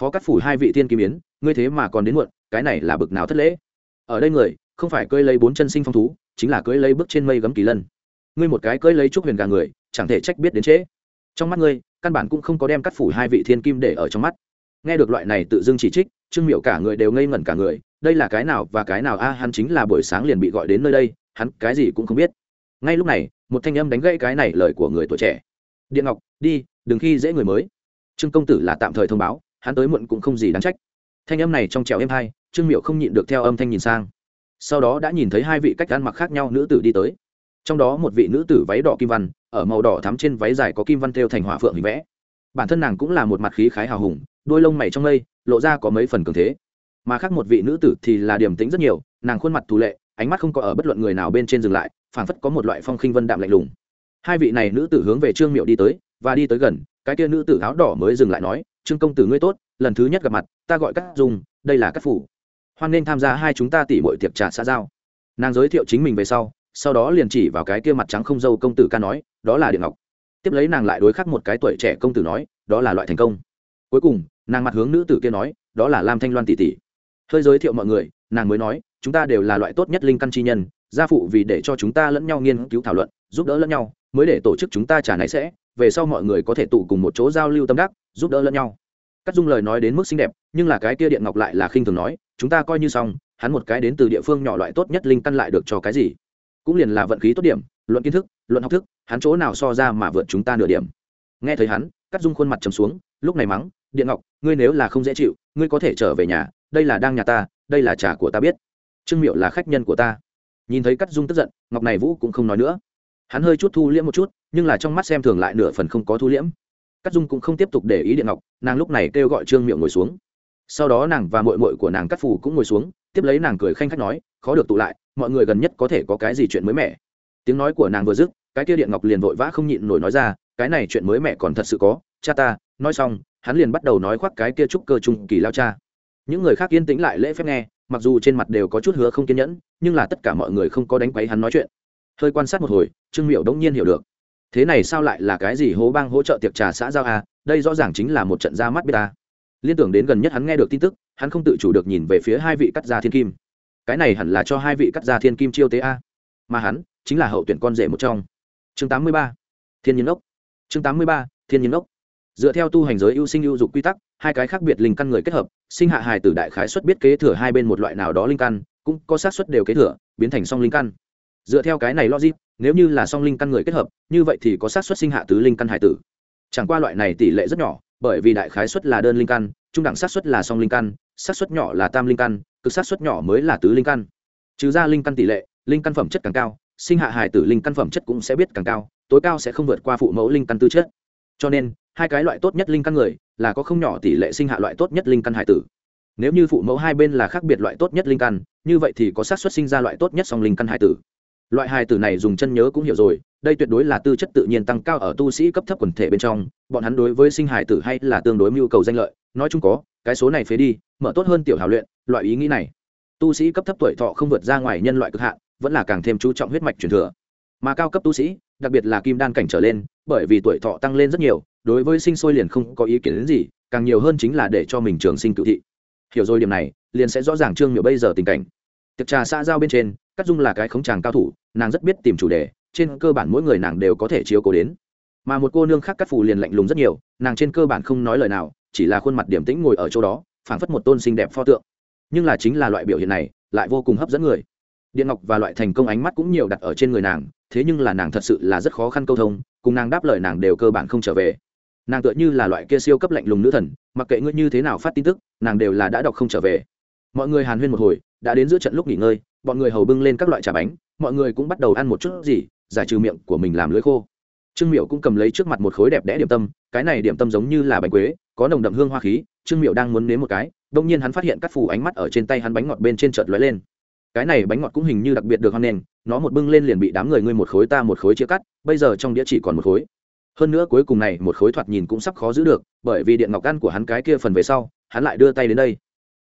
Phó cắt phủ hai vị tiên kim yến, ngươi thế mà còn đến muộn, cái này là bực nào thất lễ. Ở đây người không phải cưỡi lấy bốn chân sinh phong thú, chính là cưỡi lấy bước trên mây gấm kỳ lân. Ngươi một cái cưỡi lấy trúc huyền gà người, chẳng thể trách biết đến trễ. Trong mắt ngươi, căn bản cũng không có đem cắt phủ hai vị thiên kim để ở trong mắt. Nghe được loại này tự dưng chỉ trích, trương miệu cả người đều ngây ngẩn cả người, đây là cái nào và cái nào a, hắn chính là buổi sáng liền bị gọi đến nơi đây, hắn cái gì cũng không biết. Ngay lúc này, một thanh âm đánh gãy cái này lời của người tuổi trẻ. Điện ngọc, đi, đừng khi dễ người mới. Trương công tử là tạm thời thông báo, hắn tới muộn cũng không gì đáng trách. Thanh âm này trong trèo êm hai, trương miệu không nhịn được theo âm thanh nhìn sang sau đó đã nhìn thấy hai vị cách ăn mặc khác nhau nữ tử đi tới. Trong đó một vị nữ tử váy đỏ kim văn ở màu đỏ thắm trên váy dài có kim văn thêu thành hỏa phượng hình vẽ. Bản thân nàng cũng là một mặt khí khái hào hùng đôi lông mày trong lây, lộ ra có mấy phần cường thế. Mà khác một vị nữ tử thì là điểm tính rất nhiều nàng khuôn mặt thù lệ ánh mắt không có ở bất luận người nào bên trên dừng lại phảng phất có một loại phong khinh vân đạm lạnh lùng. Hai vị này nữ tử hướng về trương miệu đi tới và đi tới gần cái kia nữ tử áo đỏ mới dừng lại nói trương công tử ngươi tốt lần thứ nhất gặp mặt ta gọi cắt dùng đây là cắt phủ hoan nên tham gia hai chúng ta tỉ mọi tiệc trà xã giao. Nàng giới thiệu chính mình về sau sau đó liền chỉ vào cái kia mặt trắng không dâu công tử ca nói, đó là điện ngọc. Tiếp lấy nàng lại đối khắc một cái tuổi trẻ công tử nói, đó là loại thành công. Cuối cùng, nàng mặt hướng nữ tử kia nói, đó là lam thanh loan tỷ tỷ. Hơi giới thiệu mọi người, nàng mới nói, chúng ta đều là loại tốt nhất linh căn chi nhân, gia phụ vì để cho chúng ta lẫn nhau nghiên cứu thảo luận, giúp đỡ lẫn nhau, mới để tổ chức chúng ta trả này sẽ, về sau mọi người có thể tụ cùng một chỗ giao lưu tâm đắc, giúp đỡ lẫn nhau. Cắt dung lời nói đến mức xinh đẹp, nhưng là cái kia điện ngọc lại là khinh thường nói chúng ta coi như xong, hắn một cái đến từ địa phương nhỏ loại tốt nhất linh căn lại được cho cái gì? Cũng liền là vận khí tốt điểm, luận kiến thức, luận học thức, hắn chỗ nào so ra mà vượt chúng ta nửa điểm. Nghe thấy hắn cắt dung khuôn mặt trầm xuống, lúc này mắng, điện ngọc, ngươi nếu là không dễ chịu, ngươi có thể trở về nhà, đây là đang nhà ta, đây là trà của ta biết. Trương miệu là khách nhân của ta. Nhìn thấy cắt dung tức giận, ngọc này vũ cũng không nói nữa. Hắn hơi chút thu liễm một chút, nhưng là trong mắt xem thường lại nửa phần không có thu liễm. Cắt dung cũng không tiếp tục để ý điện ngọc, nàng lúc này kêu gọi trương miệu ngồi xuống sau đó nàng và mội mội của nàng cắt phù cũng ngồi xuống, tiếp lấy nàng cười khanh khách nói, khó được tụ lại, mọi người gần nhất có thể có cái gì chuyện mới mẻ? Tiếng nói của nàng vừa dứt, cái kia điện ngọc liền vội vã không nhịn nổi nói ra, cái này chuyện mới mẻ còn thật sự có, cha ta, nói xong, hắn liền bắt đầu nói khoác cái kia trúc cơ trung kỳ lao cha. Những người khác yên tĩnh lại lễ phép nghe, mặc dù trên mặt đều có chút hứa không kiên nhẫn, nhưng là tất cả mọi người không có đánh quấy hắn nói chuyện. Hơi quan sát một hồi, trương miệu đống nhiên hiểu được. Thế này sao lại là cái gì hố bang hỗ trợ tiệc trà xã giao a? Đây rõ ràng chính là một trận ra mắt b ta liên tưởng đến gần nhất hắn nghe được tin tức, hắn không tự chủ được nhìn về phía hai vị cắt gia thiên kim. Cái này hẳn là cho hai vị cắt gia thiên kim chiêu tế a. Mà hắn, chính là hậu tuyển con rể một trong. Chương tám mươi ba, thiên nhiên ốc. Chương tám mươi ba, thiên nhiên ốc. Dựa theo tu hành giới ưu sinh ưu dục quy tắc, hai cái khác biệt linh căn người kết hợp, sinh hạ hài tử đại khái xuất biết kế thừa hai bên một loại nào đó linh căn, cũng có xác suất đều kế thừa, biến thành song linh căn. Dựa theo cái này logic, nếu như là song linh căn người kết hợp, như vậy thì có xác suất sinh hạ tứ linh căn hài tử. Chẳng qua loại này tỷ lệ rất nhỏ bởi vì đại khái suất là đơn linh căn, trung đẳng xác suất là song linh căn, xác suất nhỏ là tam linh căn, cực xác suất nhỏ mới là tứ linh căn. Trừ ra linh căn tỷ lệ, linh căn phẩm chất càng cao, sinh hạ hài tử linh căn phẩm chất cũng sẽ biết càng cao, tối cao sẽ không vượt qua phụ mẫu linh căn tư chất. Cho nên, hai cái loại tốt nhất linh căn người là có không nhỏ tỷ lệ sinh hạ loại tốt nhất linh căn hải tử. Nếu như phụ mẫu hai bên là khác biệt loại tốt nhất linh căn, như vậy thì có xác suất sinh ra loại tốt nhất song linh căn hải tử loại hài tử này dùng chân nhớ cũng hiểu rồi, đây tuyệt đối là tư chất tự nhiên tăng cao ở tu sĩ cấp thấp quần thể bên trong, bọn hắn đối với sinh hài tử hay là tương đối mưu cầu danh lợi, nói chung có, cái số này phế đi, mở tốt hơn tiểu hào luyện, loại ý nghĩ này. Tu sĩ cấp thấp tuổi thọ không vượt ra ngoài nhân loại cực hạn, vẫn là càng thêm chú trọng huyết mạch truyền thừa. Mà cao cấp tu sĩ, đặc biệt là kim đan cảnh trở lên, bởi vì tuổi thọ tăng lên rất nhiều, đối với sinh sôi liền không có ý kiến đến gì, càng nhiều hơn chính là để cho mình trường sinh cự thị. Hiểu rồi điểm này, liền sẽ rõ ràng trương miểu bây giờ tình cảnh. Tiệc trà xã giao bên trên cắt dung là cái khống tràng cao thủ, nàng rất biết tìm chủ đề, trên cơ bản mỗi người nàng đều có thể chiếu cố đến. Mà một cô nương khác cắt phù liền lạnh lùng rất nhiều, nàng trên cơ bản không nói lời nào, chỉ là khuôn mặt điểm tĩnh ngồi ở chỗ đó, phảng phất một tôn xinh đẹp pho tượng. Nhưng là chính là loại biểu hiện này, lại vô cùng hấp dẫn người. Điện ngọc và loại thành công ánh mắt cũng nhiều đặt ở trên người nàng, thế nhưng là nàng thật sự là rất khó khăn câu thông, cùng nàng đáp lời nàng đều cơ bản không trở về. Nàng tựa như là loại kia siêu cấp lạnh lùng nữ thần, mặc kệ ngươi như thế nào phát tin tức, nàng đều là đã đọc không trở về. Mọi người hàn huyên một hồi, đã đến giữa trận lúc nghỉ ngơi bọn người hầu bưng lên các loại trà bánh, mọi người cũng bắt đầu ăn một chút gì, giải trừ miệng của mình làm lưỡi khô. Trương miệu cũng cầm lấy trước mặt một khối đẹp đẽ điểm tâm, cái này điểm tâm giống như là bánh quế, có nồng đậm hương hoa khí, trương miệu đang muốn nếm một cái, đông nhiên hắn phát hiện các phủ ánh mắt ở trên tay hắn bánh ngọt bên trên chợt lóe lên. Cái này bánh ngọt cũng hình như đặc biệt được hoan nền nó một bưng lên liền bị đám người ngươi một khối ta một khối chia cắt, bây giờ trong đĩa chỉ còn một khối. Hơn nữa cuối cùng này một khối thoạt nhìn cũng sắp khó giữ được, bởi vì điện ngọc ăn của hắn cái kia phần về sau, hắn lại đưa tay đến đây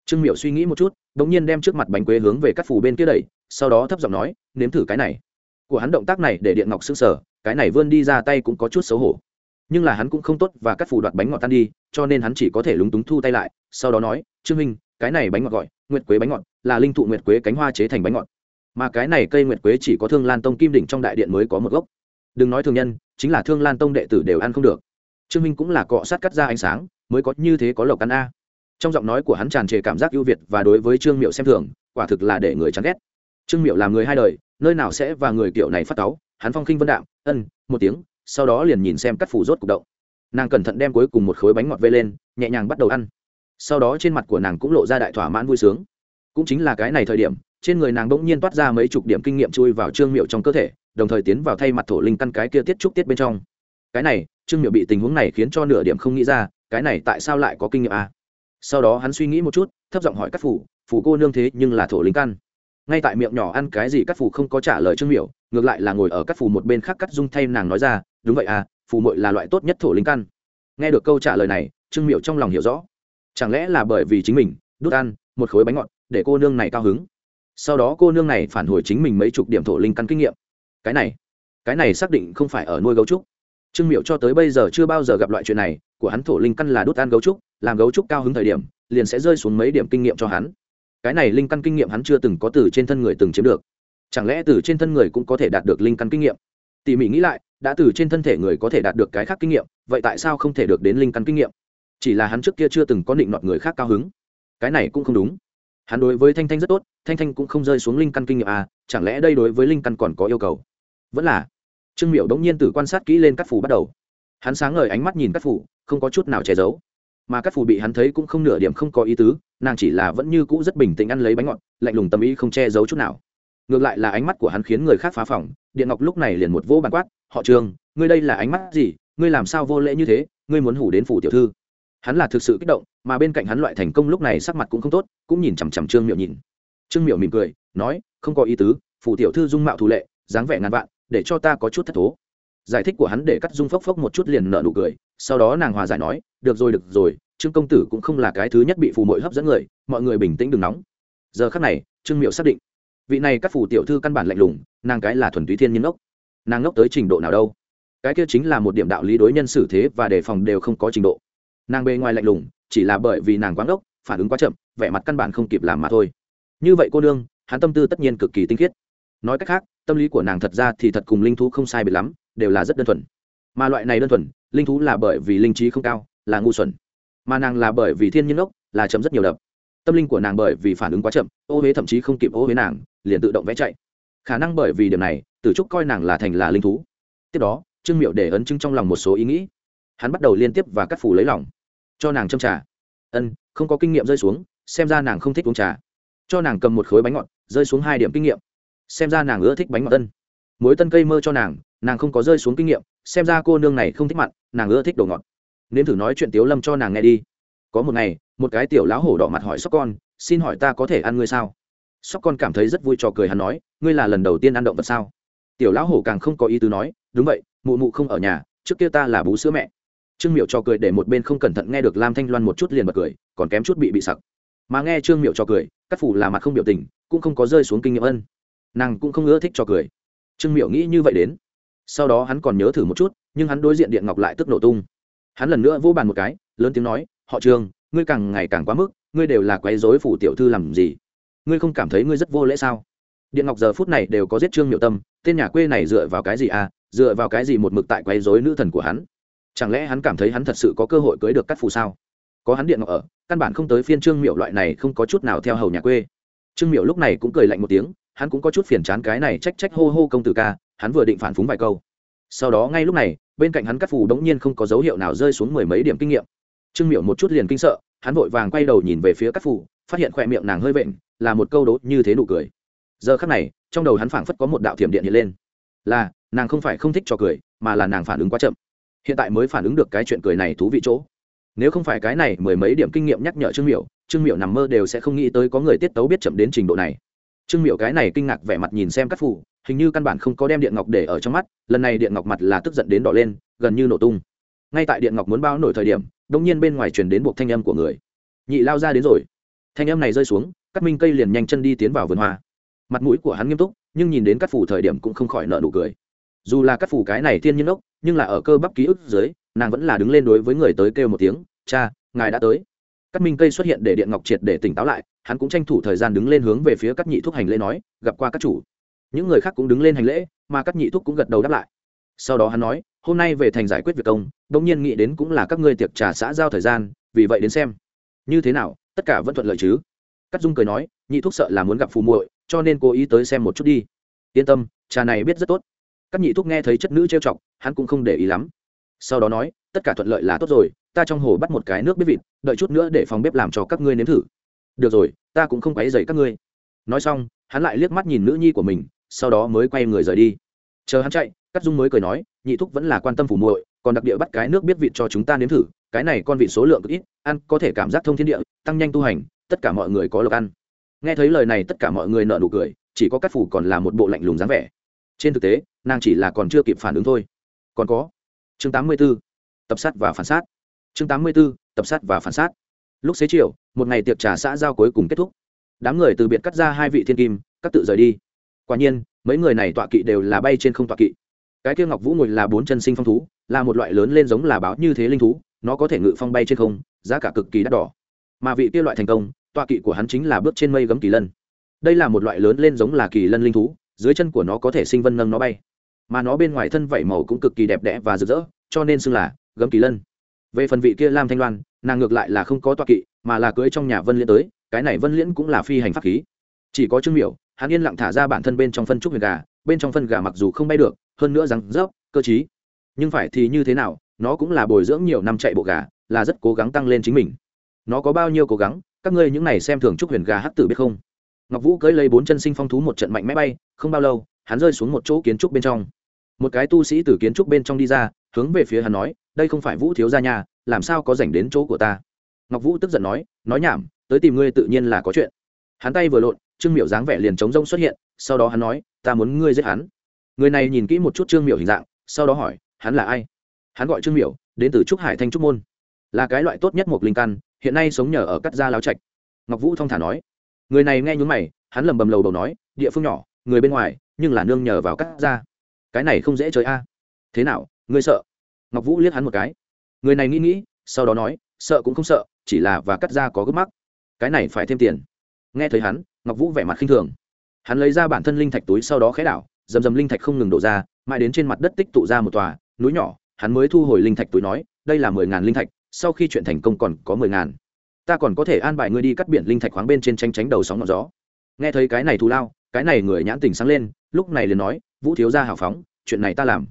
trương miệu suy nghĩ một chút, đ ỗ n g nhiên đem trước mặt bánh quế hướng về các phủ bên kia đẩy, sau đó thấp giọng nói, nếm thử cái này. Của hắn động tác này để điện ngọc s ư n g sở cái này vươn đi ra tay cũng có chút xấu hổ. Nhưng là hắn cũng không tốt và các phủ đoạt bánh ngọt tan đi, cho nên hắn chỉ có thể lúng túng thu tay lại, sau đó nói, trương minh, cái này bánh ngọt gọi, nguyệt quế bánh ngọt, là linh thụ nguyệt quế cánh hoa chế thành bánh ngọt. Mà cái này cây nguyệt quế chỉ có thương lan tông kim đỉnh trong đại điện mới có một gốc. Đừng nói thương nhân, chính là thương lan tông đệ tử đều ăn không được. Trương minh cũng là cọ sát cắt ra ánh sáng, mới có như thế có lộc ăn a trong giọng nói của hắn tràn trề cảm giác ưu việt và đối với trương miệu xem thường, quả thực là để người chán ghét. Trương miệu là người hai đời, nơi nào sẽ và người kiểu này phát cáu, hắn phong khinh vân đạm, ân, một tiếng, sau đó liền nhìn xem cắt phủ rốt cục động. Nàng cẩn thận đem cuối cùng một khối bánh ngọt vây lên, nhẹ nhàng bắt đầu ăn. Sau đó trên mặt của nàng cũng lộ ra đại thỏa mãn vui sướng. Cũng chính là cái này thời điểm, trên người nàng bỗng nhiên toát ra mấy chục điểm kinh nghiệm chui vào trương miệu trong cơ thể, đồng thời tiến vào thay mặt thổ linh căn cái kia tiết trúc tiết bên trong. Cái này, trương miệu bị tình huống này khiến cho nửa điểm không nghĩ ra, cái này tại sao lại có kinh nghiệm à? Sau đó hắn suy nghĩ một chút thấp giọng hỏi các phủ phủ cô nương thế nhưng là thổ linh căn. Ngay tại miệng nhỏ ăn cái gì các phủ không có trả lời trương miểu, ngược lại là ngồi ở các phủ một bên khác cắt dung thay nàng nói ra đúng vậy à phủ mội là loại tốt nhất thổ linh căn. Nghe được câu trả lời này trương miểu trong lòng hiểu rõ. Chẳng lẽ là bởi vì chính mình đút ăn một khối bánh ngọt để cô nương này cao hứng? Sau đó cô nương này phản hồi chính mình mấy chục điểm thổ linh căn kinh nghiệm. Cái này cái này xác định không phải ở nuôi gấu trúc trương miệu cho tới bây giờ chưa bao giờ gặp loại chuyện này, của hắn thổ linh căn là đốt ăn gấu trúc, làm gấu trúc cao hứng thời điểm, liền sẽ rơi xuống mấy điểm kinh nghiệm cho hắn. Cái này linh căn kinh nghiệm hắn chưa từng có từ trên thân người từng chiếm được. Chẳng lẽ từ trên thân người cũng có thể đạt được linh căn kinh nghiệm? Tỉ mỉ nghĩ lại, đã từ trên thân thể người có thể đạt được cái khác kinh nghiệm, vậy tại sao không thể được đến linh căn kinh nghiệm? Chỉ là hắn trước kia chưa từng có định nọt người khác cao hứng. Cái này cũng không đúng. Hắn đối với thanh thanh rất tốt, thanh thanh cũng không rơi xuống linh căn kinh nghiệm à chẳng lẽ đây đối với linh căn còn có yêu cầu? Vẫn là trương miệu đống nhiên từ quan sát kỹ lên các phủ bắt đầu. Hắn sáng ngời ánh mắt nhìn các phủ, không có chút nào che giấu. Mà các phủ bị hắn thấy cũng không nửa điểm không có ý tứ, nàng chỉ là vẫn như cũ rất bình tĩnh ăn lấy bánh ngọt, lạnh lùng tâm ý không che giấu chút nào. Ngược lại là ánh mắt của hắn khiến người khác phá phòng điện ngọc lúc này liền một vỗ bàn quát, họ trường ngươi đây là ánh mắt gì? Ngươi làm sao vô lễ như thế? Ngươi muốn hủ đến phủ tiểu thư. Hắn là thực sự kích động, mà bên cạnh hắn loại thành công lúc này sắc mặt cũng không tốt, cũng nhìn chằm chằm trương miệu nhìn. Trương miệu mỉm cười, nói, không có ý tứ, phủ tiểu thư dung mạo thù lệ, dáng vẻ ngàn vạn để cho ta có chút thất thố. Giải thích của hắn để cắt dung phốc phốc một chút liền nở nụ cười, sau đó nàng hòa giải nói, được rồi được rồi, trương công tử cũng không là cái thứ nhất bị phù mội hấp dẫn người, mọi người bình tĩnh đừng nóng. Giờ khắc này, trương miệu xác định, vị này các phủ tiểu thư căn bản lạnh lùng, nàng cái là thuần túy thiên nhiên ốc nàng ngốc tới trình độ nào đâu? Cái kia chính là một điểm đạo lý đối nhân xử thế và đề phòng đều không có trình độ. Nàng bề ngoài lạnh lùng, chỉ là bởi vì nàng quá ngốc, phản ứng quá chậm, vẻ mặt căn bản không kịp làm mà thôi. Như vậy cô nương, hắn tâm tư tất nhiên cực kỳ tinh khiết. Nói cách khác tâm lý của nàng thật ra thì thật cùng linh thú không sai biệt lắm, đều là rất đơn thuần. Mà loại này đơn thuần, linh thú là bởi vì linh trí không cao, là ngu xuẩn. Mà nàng là bởi vì thiên nhiên ốc, là chấm rất nhiều đập. Tâm linh của nàng bởi vì phản ứng quá chậm, ô huế thậm chí không kịp ô huế nàng, liền tự động vẽ chạy. Khả năng bởi vì điểm này, tử trúc coi nàng là thành là linh thú. Tiếp đó, trương miệu để ấn chứng trong lòng một số ý nghĩ. Hắn bắt đầu liên tiếp và cắt phủ lấy lòng, cho nàng châm trà. Ân, không có kinh nghiệm rơi xuống, xem ra nàng không thích uống trà. Cho nàng cầm một khối bánh ngọt, rơi xuống hai điểm kinh nghiệm xem ra nàng ưa thích bánh ngọt tân. Mối tân cây mơ cho nàng nàng không có rơi xuống kinh nghiệm, xem ra cô nương này không thích mặn, nàng ưa thích đồ ngọt. Nên thử nói chuyện tiếu lâm cho nàng nghe đi. Có một ngày, một cái tiểu lão hổ đỏ mặt hỏi sóc con, xin hỏi ta có thể ăn ngươi sao? Sóc con cảm thấy rất vui trò cười hắn nói, ngươi là lần đầu tiên ăn động vật sao? Tiểu lão hổ càng không có ý tứ nói, đúng vậy, mụ mụ không ở nhà, trước kia ta là bú sữa mẹ. Trương miệu cho cười để một bên không cẩn thận nghe được lam thanh loan một chút liền bật cười, còn kém chút bị bị sặc. Mà nghe trương miệu cho cười các phủ là mặt không biểu tình, cũng không có rơi xuống kinh nghiệm ân nàng cũng không ưa thích cho cười. Trương Miểu nghĩ như vậy đến. Sau đó hắn còn nhớ thử một chút, nhưng hắn đối diện điện ngọc lại tức nổ tung. Hắn lần nữa vô bàn một cái, lớn tiếng nói, họ trương, ngươi càng ngày càng quá mức, ngươi đều là quấy dối phủ tiểu thư làm gì? Ngươi không cảm thấy ngươi rất vô lễ sao? Điện ngọc giờ phút này đều có giết trương Miểu tâm, tên nhà quê này dựa vào cái gì à? Dựa vào cái gì một mực tại quấy dối nữ thần của hắn? Chẳng lẽ hắn cảm thấy hắn thật sự có cơ hội cưới được cắt phù sao? Có hắn điện ngọc ở, căn bản không tới phiên trương Miểu loại này không có chút nào theo hầu nhà quê. Trương Miểu lúc này cũng cười lạnh một tiếng hắn cũng có chút phiền chán cái này trách trách hô hô công tử ca, hắn vừa định phản phúng vài câu. Sau đó ngay lúc này, bên cạnh hắn cắt phù đống nhiên không có dấu hiệu nào rơi xuống mười mấy điểm kinh nghiệm. Trương miệu một chút liền kinh sợ, hắn vội vàng quay đầu nhìn về phía cắt phù, phát hiện khỏe miệng nàng hơi vện, là một câu đố như thế nụ cười. Giờ khắc này, trong đầu hắn phảng phất có một đạo thiểm điện hiện lên. Là, nàng không phải không thích cho cười, mà là nàng phản ứng quá chậm. Hiện tại mới phản ứng được cái chuyện cười này thú vị chỗ. Nếu không phải cái này mười mấy điểm kinh nghiệm nhắc nhở trương miểu trương miểu nằm mơ đều sẽ không nghĩ tới có người tiết tấu biết chậm đến trình độ này trương miểu cái này kinh ngạc vẻ mặt nhìn xem các phủ hình như căn bản không có đem điện ngọc để ở trong mắt, lần này điện ngọc mặt là tức giận đến đỏ lên, gần như nổ tung. Ngay tại điện ngọc muốn bao nổi thời điểm đông nhiên bên ngoài truyền đến buộc thanh âm của người. Nhị lao ra đến rồi. Thanh âm này rơi xuống các minh cây liền nhanh chân đi tiến vào vườn hoa. Mặt mũi của hắn nghiêm túc, nhưng nhìn đến các phủ thời điểm cũng không khỏi nợ nụ cười. Dù là các phủ cái này thiên nhiên ốc, nhưng là ở cơ bắp ký ức dưới, nàng vẫn là đứng lên đối với người tới kêu một tiếng, cha, ngài đã tới các minh cây xuất hiện để điện ngọc triệt để tỉnh táo lại, hắn cũng tranh thủ thời gian đứng lên hướng về phía các nhị thuốc hành lễ nói, gặp qua các chủ. Những người khác cũng đứng lên hành lễ, mà các nhị thuốc cũng gật đầu đáp lại. Sau đó hắn nói, hôm nay về thành giải quyết việc công đông nhiên nghĩ đến cũng là các ngươi tiệc trà xã giao thời gian, vì vậy đến xem. Như thế nào, tất cả vẫn thuận lợi chứ? Cắt dung cười nói, nhị thuốc sợ là muốn gặp phù muội, cho nên cố ý tới xem một chút đi. Yên tâm, trà này biết rất tốt. Các nhị thuốc nghe thấy chất nữ trêu chọc, hắn cũng không để ý lắm. Sau đó nói, tất cả thuận lợi là tốt rồi ta trong hồ bắt một cái nước biết vịt, đợi chút nữa để phòng bếp làm cho các ngươi nếm thử. Được rồi, ta cũng không quấy dày các ngươi. Nói xong, hắn lại liếc mắt nhìn nữ nhi của mình, sau đó mới quay người rời đi. Chờ hắn chạy cắt dung mới cười nói, nhị thúc vẫn là quan tâm phủ muội, còn đặc địa bắt cái nước biết vịt cho chúng ta nếm thử, cái này con vịt số lượng cực ít, ăn có thể cảm giác thông thiên địa, tăng nhanh tu hành, tất cả mọi người có lộc ăn. Nghe thấy lời này, tất cả mọi người nợ nụ cười, chỉ có cắt phủ còn là một bộ lạnh lùng dáng vẻ. Trên thực tế, nàng chỉ là còn chưa kịp phản ứng thôi. Còn có chương 84. tập sát và phản sát chương 84. tập sát và phản sát. Lúc xế chiều, một ngày tiệc trà xã giao cuối cùng kết thúc. Đám người từ biệt cắt ra hai vị thiên kim các tự rời đi. Quả nhiên, mấy người này tọa kỵ đều là bay trên không tọa kỵ. Cái kia ngọc vũ ngồi là bốn chân sinh phong thú, là một loại lớn lên giống là báo như thế linh thú, nó có thể ngự phong bay trên không, giá cả cực kỳ đắt đỏ. Mà vị kia loại thành công, tọa kỵ của hắn chính là bước trên mây gấm kỳ lân. Đây là một loại lớn lên giống là kỳ lân linh thú, dưới chân của nó có thể sinh vân nâng nó bay. Mà nó bên ngoài thân vảy màu cũng cực kỳ đẹp đẽ và rực rỡ, cho nên xưng là gấm kỳ lân về phần vị kia lam thanh loan, nàng ngược lại là không có toa kỵ, mà là cưới trong nhà vân liễn tới, cái này vân liễn cũng là phi hành pháp khí. Chỉ có trương miểu, hắn yên lặng thả ra bản thân bên trong phân trúc huyền gà, bên trong phân gà mặc dù không bay được, hơn nữa rằng dốc cơ t nhưng phải thì như thế nào, nó cũng là bồi dưỡng nhiều năm chạy bộ gà, là rất cố gắng tăng lên chính mình. Nó có bao nhiêu cố gắng, các ngươi những này xem thường trúc huyền gà hắc tử biết không? Ngọc vũ cưỡi lấy bốn chân sinh phong thú một trận mạnh mẽ bay, không bao lâu, hắn rơi xuống một chỗ kiến trúc bên trong. Một cái tu sĩ từ kiến trúc bên trong đi ra, hướng về phía hắn nói đây không phải vũ thiếu gia nhà làm sao có dành đến chỗ của ta? Ngọc vũ tức giận nói nói nhảm, tới tìm ngươi tự nhiên là có chuyện. Hắn tay vừa lộn, trương miểu dáng vẻ liền chống rông xuất hiện, sau đó hắn nói, ta muốn ngươi giết hắn. Người này nhìn kỹ một chút trương miểu hình dạng, sau đó hỏi, hắn là ai? Hắn gọi trương miểu, đến từ trúc hải thanh trúc môn. Là cái loại tốt nhất một linh căn, hiện nay sống nhờ ở cắt gia lao trạch. Ngọc vũ thong thả nói. Người này nghe nhúng mày, hắn lầm bầm lầu đầu nói, địa phương nhỏ, người bên ngoài, nhưng là nương nhờ vào cắt gia. Cái này không dễ chơi a. Thế nào, ngươi sợ? Ngọc vũ liếc hắn một cái. Người này nghĩ nghĩ, sau đó nói, sợ cũng không sợ, chỉ là và cắt ra có gấp mắc. Cái này phải thêm tiền. Nghe thấy hắn, ngọc vũ vẻ mặt khinh thường. Hắn lấy ra bản thân linh thạch túi sau đó khẽ đảo, dầm dầm linh thạch không ngừng đổ ra, mãi đến trên mặt đất tích tụ ra một tòa, núi nhỏ, hắn mới thu hồi linh thạch túi nói, đây là mười ngàn linh thạch, sau khi chuyện thành công còn có mười ngàn. Ta còn có thể an bài ngươi đi cắt biển linh thạch khoáng bên trên tranh tránh đầu sóng ngọn gió. Nghe thấy cái này thù lao, cái này người nhãn tình sáng lên, lúc này liền nói, vũ thiếu gia hào phóng, chuyện này ta làm.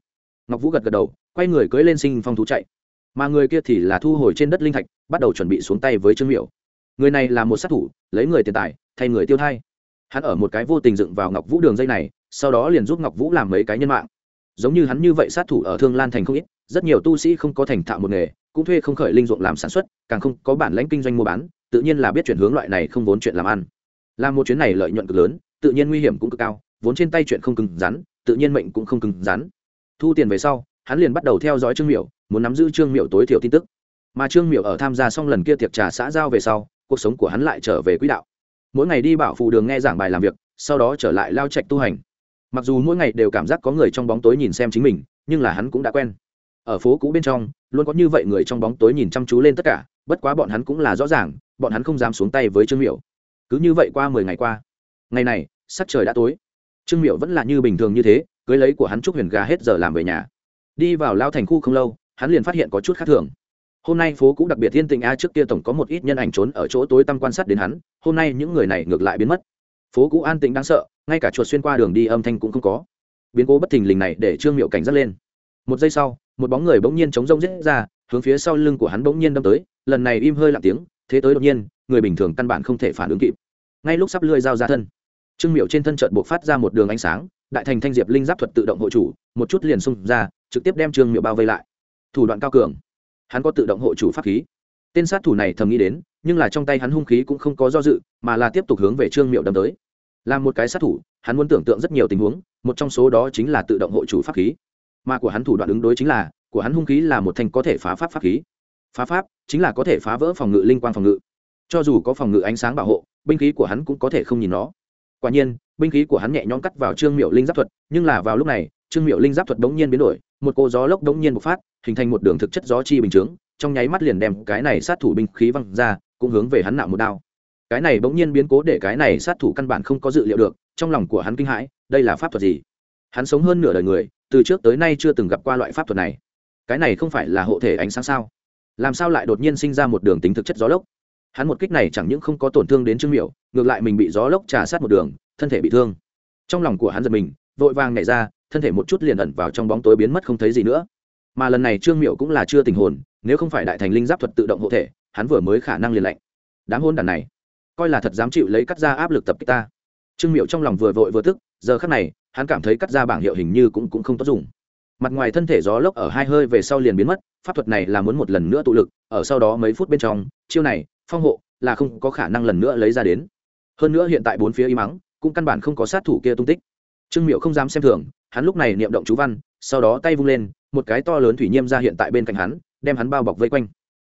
Ngọc vũ gật gật đầu quay người cưỡi lên sinh phong thú chạy. Mà người kia thì là thu hồi trên đất linh thạch, bắt đầu chuẩn bị xuống tay với trương miểu. Người này là một sát thủ, lấy người tiền tài, thay người tiêu thai. Hắn ở một cái vô tình dựng vào ngọc vũ đường dây này, sau đó liền giúp ngọc vũ làm mấy cái nhân mạng. Giống như hắn như vậy sát thủ ở thương lan thành không ít, rất nhiều tu sĩ không có thành thạo một nghề, cũng thuê không khởi linh ruộng làm sản xuất, càng không có bản lãnh kinh doanh mua bán, tự nhiên là biết chuyển hướng loại này không vốn chuyện làm ăn. Làm một chuyến này lợi nhuận cực lớn, tự nhiên nguy hiểm cũng cực cao, vốn trên tay chuyện không cứng rắn, tự nhiên mệnh cũng không cứng rắn. Thu tiền về sau hắn liền bắt đầu theo dõi trương miểu, muốn nắm giữ trương miểu tối thiểu tin tức. Mà trương miểu ở tham gia xong lần kia tiệc trà xã giao về sau, cuộc sống của hắn lại trở về quỹ đạo. Mỗi ngày đi bảo phù đường nghe giảng bài làm việc, sau đó trở lại lao trạch tu hành. Mặc dù mỗi ngày đều cảm giác có người trong bóng tối nhìn xem chính mình, nhưng là hắn cũng đã quen. Ở phố cũ bên trong, luôn có như vậy người trong bóng tối nhìn chăm chú lên tất cả, bất quá bọn hắn cũng là rõ ràng, bọn hắn không dám xuống tay với trương miểu. Cứ như vậy qua mười ngày qua. Ngày này, sắc trời đã tối. Trương miểu vẫn là như bình thường như thế, cưới lấy của hắn chúc huyền gà hết giờ làm về nhà đi vào lao thành khu không lâu, hắn liền phát hiện có chút khác thường. Hôm nay phố cũ đặc biệt thiên tình a, trước kia tổng có một ít nhân ảnh trốn ở chỗ tối tăm quan sát đến hắn, hôm nay những người này ngược lại biến mất. Phố cũ an tĩnh đáng sợ, ngay cả chuột xuyên qua đường đi âm thanh cũng không có. Biến cố bất thình lình này để trương miệu cảnh giác lên. Một giây sau, một bóng người bỗng nhiên chống rông rết ra, hướng phía sau lưng của hắn bỗng nhiên đâm tới, lần này im hơi lặng tiếng, thế tới đột nhiên, người bình thường căn bản không thể phản ứng kịp. Ngay lúc sắp lưỡi dao ra thân, trương miệu trên thân trận buộc phát ra một đường ánh sáng, đại thành thanh diệp linh giáp thuật tự động hộ chủ, một chút liền xung ra trực tiếp đem trương miệu bao vây lại. Thủ đoạn cao cường. Hắn có tự động hộ chủ pháp khí. Tên sát thủ này thầm nghĩ đến, nhưng là trong tay hắn hung khí cũng không có do dự, mà là tiếp tục hướng về trương miệu đâm tới. Làm một cái sát thủ, hắn muốn tưởng tượng rất nhiều tình huống, một trong số đó chính là tự động hộ chủ pháp khí. Mà của hắn thủ đoạn ứng đối chính là, của hắn hung khí là một thanh có thể phá pháp pháp khí. Phá pháp chính là có thể phá vỡ phòng ngự linh quan phòng ngự. Cho dù có phòng ngự ánh sáng bảo hộ, binh khí của hắn cũng có thể không nhìn nó. Quả nhiên, binh khí của hắn nhẹ nhõm cắt vào trương miệu linh giáp thuật, nhưng là vào lúc này, trương miệu linh giáp thuật đống nhiên biến đổi một cô gió lốc đống nhiên bộc phát, hình thành một đường thực chất gió chi bình chướng, trong nháy mắt liền đem cái này sát thủ binh khí văng ra, cũng hướng về hắn nạo một đao. Cái này bỗng nhiên biến cố để cái này sát thủ căn bản không có dự liệu được, trong lòng của hắn kinh hãi, đây là pháp thuật gì? Hắn sống hơn nửa đời người, từ trước tới nay chưa từng gặp qua loại pháp thuật này. Cái này không phải là hộ thể ánh sáng sao? Làm sao lại đột nhiên sinh ra một đường tính thực chất gió lốc? Hắn một kích này chẳng những không có tổn thương đến trương miểu, ngược lại mình bị gió lốc trà sát một đường, thân thể bị thương. Trong lòng của hắn giật mình, vội vàng nhảy ra thân thể một chút liền ẩn vào trong bóng tối biến mất không thấy gì nữa. Mà lần này trương miệu cũng là chưa tình hồn, nếu không phải đại thành linh giáp thuật tự động hộ thể, hắn vừa mới khả năng liền lạnh. Đám hôn đàn này, coi là thật dám chịu lấy cắt ra áp lực tập kích ta. Trương miệu trong lòng vừa vội vừa tức, giờ khắc này, hắn cảm thấy cắt ra bảng hiệu hình như cũng cũng không tốt dùng. Mặt ngoài thân thể gió lốc ở hai hơi về sau liền biến mất, pháp thuật này là muốn một lần nữa tụ lực, ở sau đó mấy phút bên trong, chiêu này, phong hộ, là không có khả năng lần nữa lấy ra đến. Hơn nữa hiện tại bốn phía y mắng, cũng căn bản không có sát thủ kia tung tích. Trương miệu không dám xem thường hắn lúc này niệm động chú văn, sau đó tay vung lên, một cái to lớn thủy nhiêm ra hiện tại bên cạnh hắn, đem hắn bao bọc vây quanh.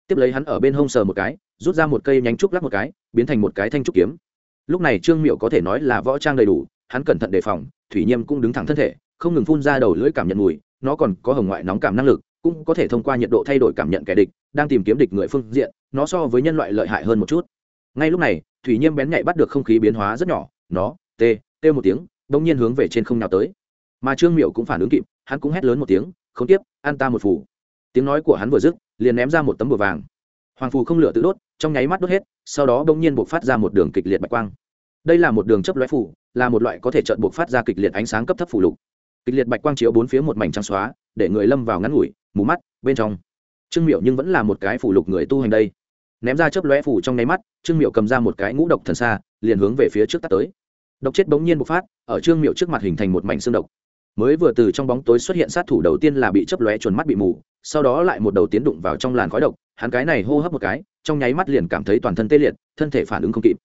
Tiếp lấy hắn ở bên hông sờ một cái, rút ra một cây nhánh trúc lắc một cái, biến thành một cái thanh trúc kiếm. Lúc này trương miệu có thể nói là võ trang đầy đủ, hắn cẩn thận đề phòng, thủy nhiêm cũng đứng thẳng thân thể, không ngừng phun ra đầu lưỡi cảm nhận mùi, nó còn có hồng ngoại nóng cảm năng lực, cũng có thể thông qua nhiệt độ thay đổi cảm nhận kẻ địch, đang tìm kiếm địch người phương diện, nó so với nhân loại lợi hại hơn một chút. Ngay lúc này, thủy nhiêm bén nhạy bắt được không khí biến hóa rất nhỏ, nó, tê tê một tiếng đông nhiên hướng về trên không nào tới mà trương miệu cũng phản ứng kịp, hắn cũng hét lớn một tiếng, không tiếp an ta một phủ. Tiếng nói của hắn vừa dứt, liền ném ra một tấm bùa vàng. Hoàng phù không lửa tự đốt, trong nháy mắt đốt hết, sau đó bỗng nhiên buộc phát ra một đường kịch liệt bạch quang. Đây là một đường chấp lóe phủ, là một loại có thể trợn buộc phát ra kịch liệt ánh sáng cấp thấp phủ lục. Kịch liệt bạch quang chiếu bốn phía một mảnh trắng xóa, để người lâm vào ngắn ngủi, mù mắt, bên trong. Trương miệu nhưng vẫn là một cái phủ lục người tu hành đây. Ném ra chớp lóe phủ trong nháy mắt, trương miệu cầm ra một cái ngũ độc thần xa liền hướng về phía trước tắt tới. Độc chết bỗng nhiên bộc phát, ở trương miệu trước mặt hình thành một mảnh xương độc mới vừa từ trong bóng tối xuất hiện sát thủ đầu tiên là bị chớp lóe chuồn mắt bị mù, sau đó lại một đầu tiến đụng vào trong làn khói độc, hắn cái này hô hấp một cái, trong nháy mắt liền cảm thấy toàn thân tê liệt, thân thể phản ứng không kịp.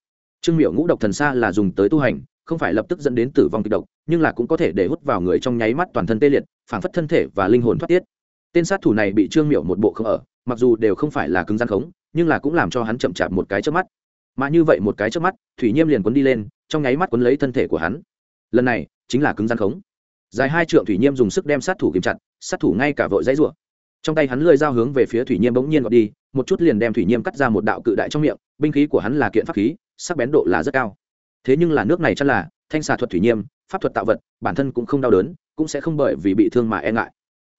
Trương miệu ngũ độc thần xa là dùng tới tu hành, không phải lập tức dẫn đến tử vong kịch độc, nhưng là cũng có thể để hút vào người trong nháy mắt toàn thân tê liệt, phản phất thân thể và linh hồn thoát tiết. Tên sát thủ này bị trương miệu một bộ không ở, mặc dù đều không phải là cứng gian khống, nhưng là cũng làm cho hắn chậm chạp một cái trước mắt. Mà như vậy một cái trước mắt, thủy nhiêm liền quấn đi lên, trong nháy mắt quấn lấy thân thể của hắn. Lần này, chính là cứng gian khống dài hai trượng thủy nhiêm dùng sức đem sát thủ kìm chặt, sát thủ ngay cả vội dãy rủa. Trong tay hắn lơi dao hướng về phía thủy nhiêm bỗng nhiên gọt đi, một chút liền đem thủy nhiêm cắt ra một đạo cự đại trong miệng, binh khí của hắn là kiện pháp khí, sắc bén độ là rất cao. Thế nhưng là nước này chắc là thanh xà thuật thủy nhiêm, pháp thuật tạo vật, bản thân cũng không đau đớn, cũng sẽ không bởi vì bị thương mà e ngại.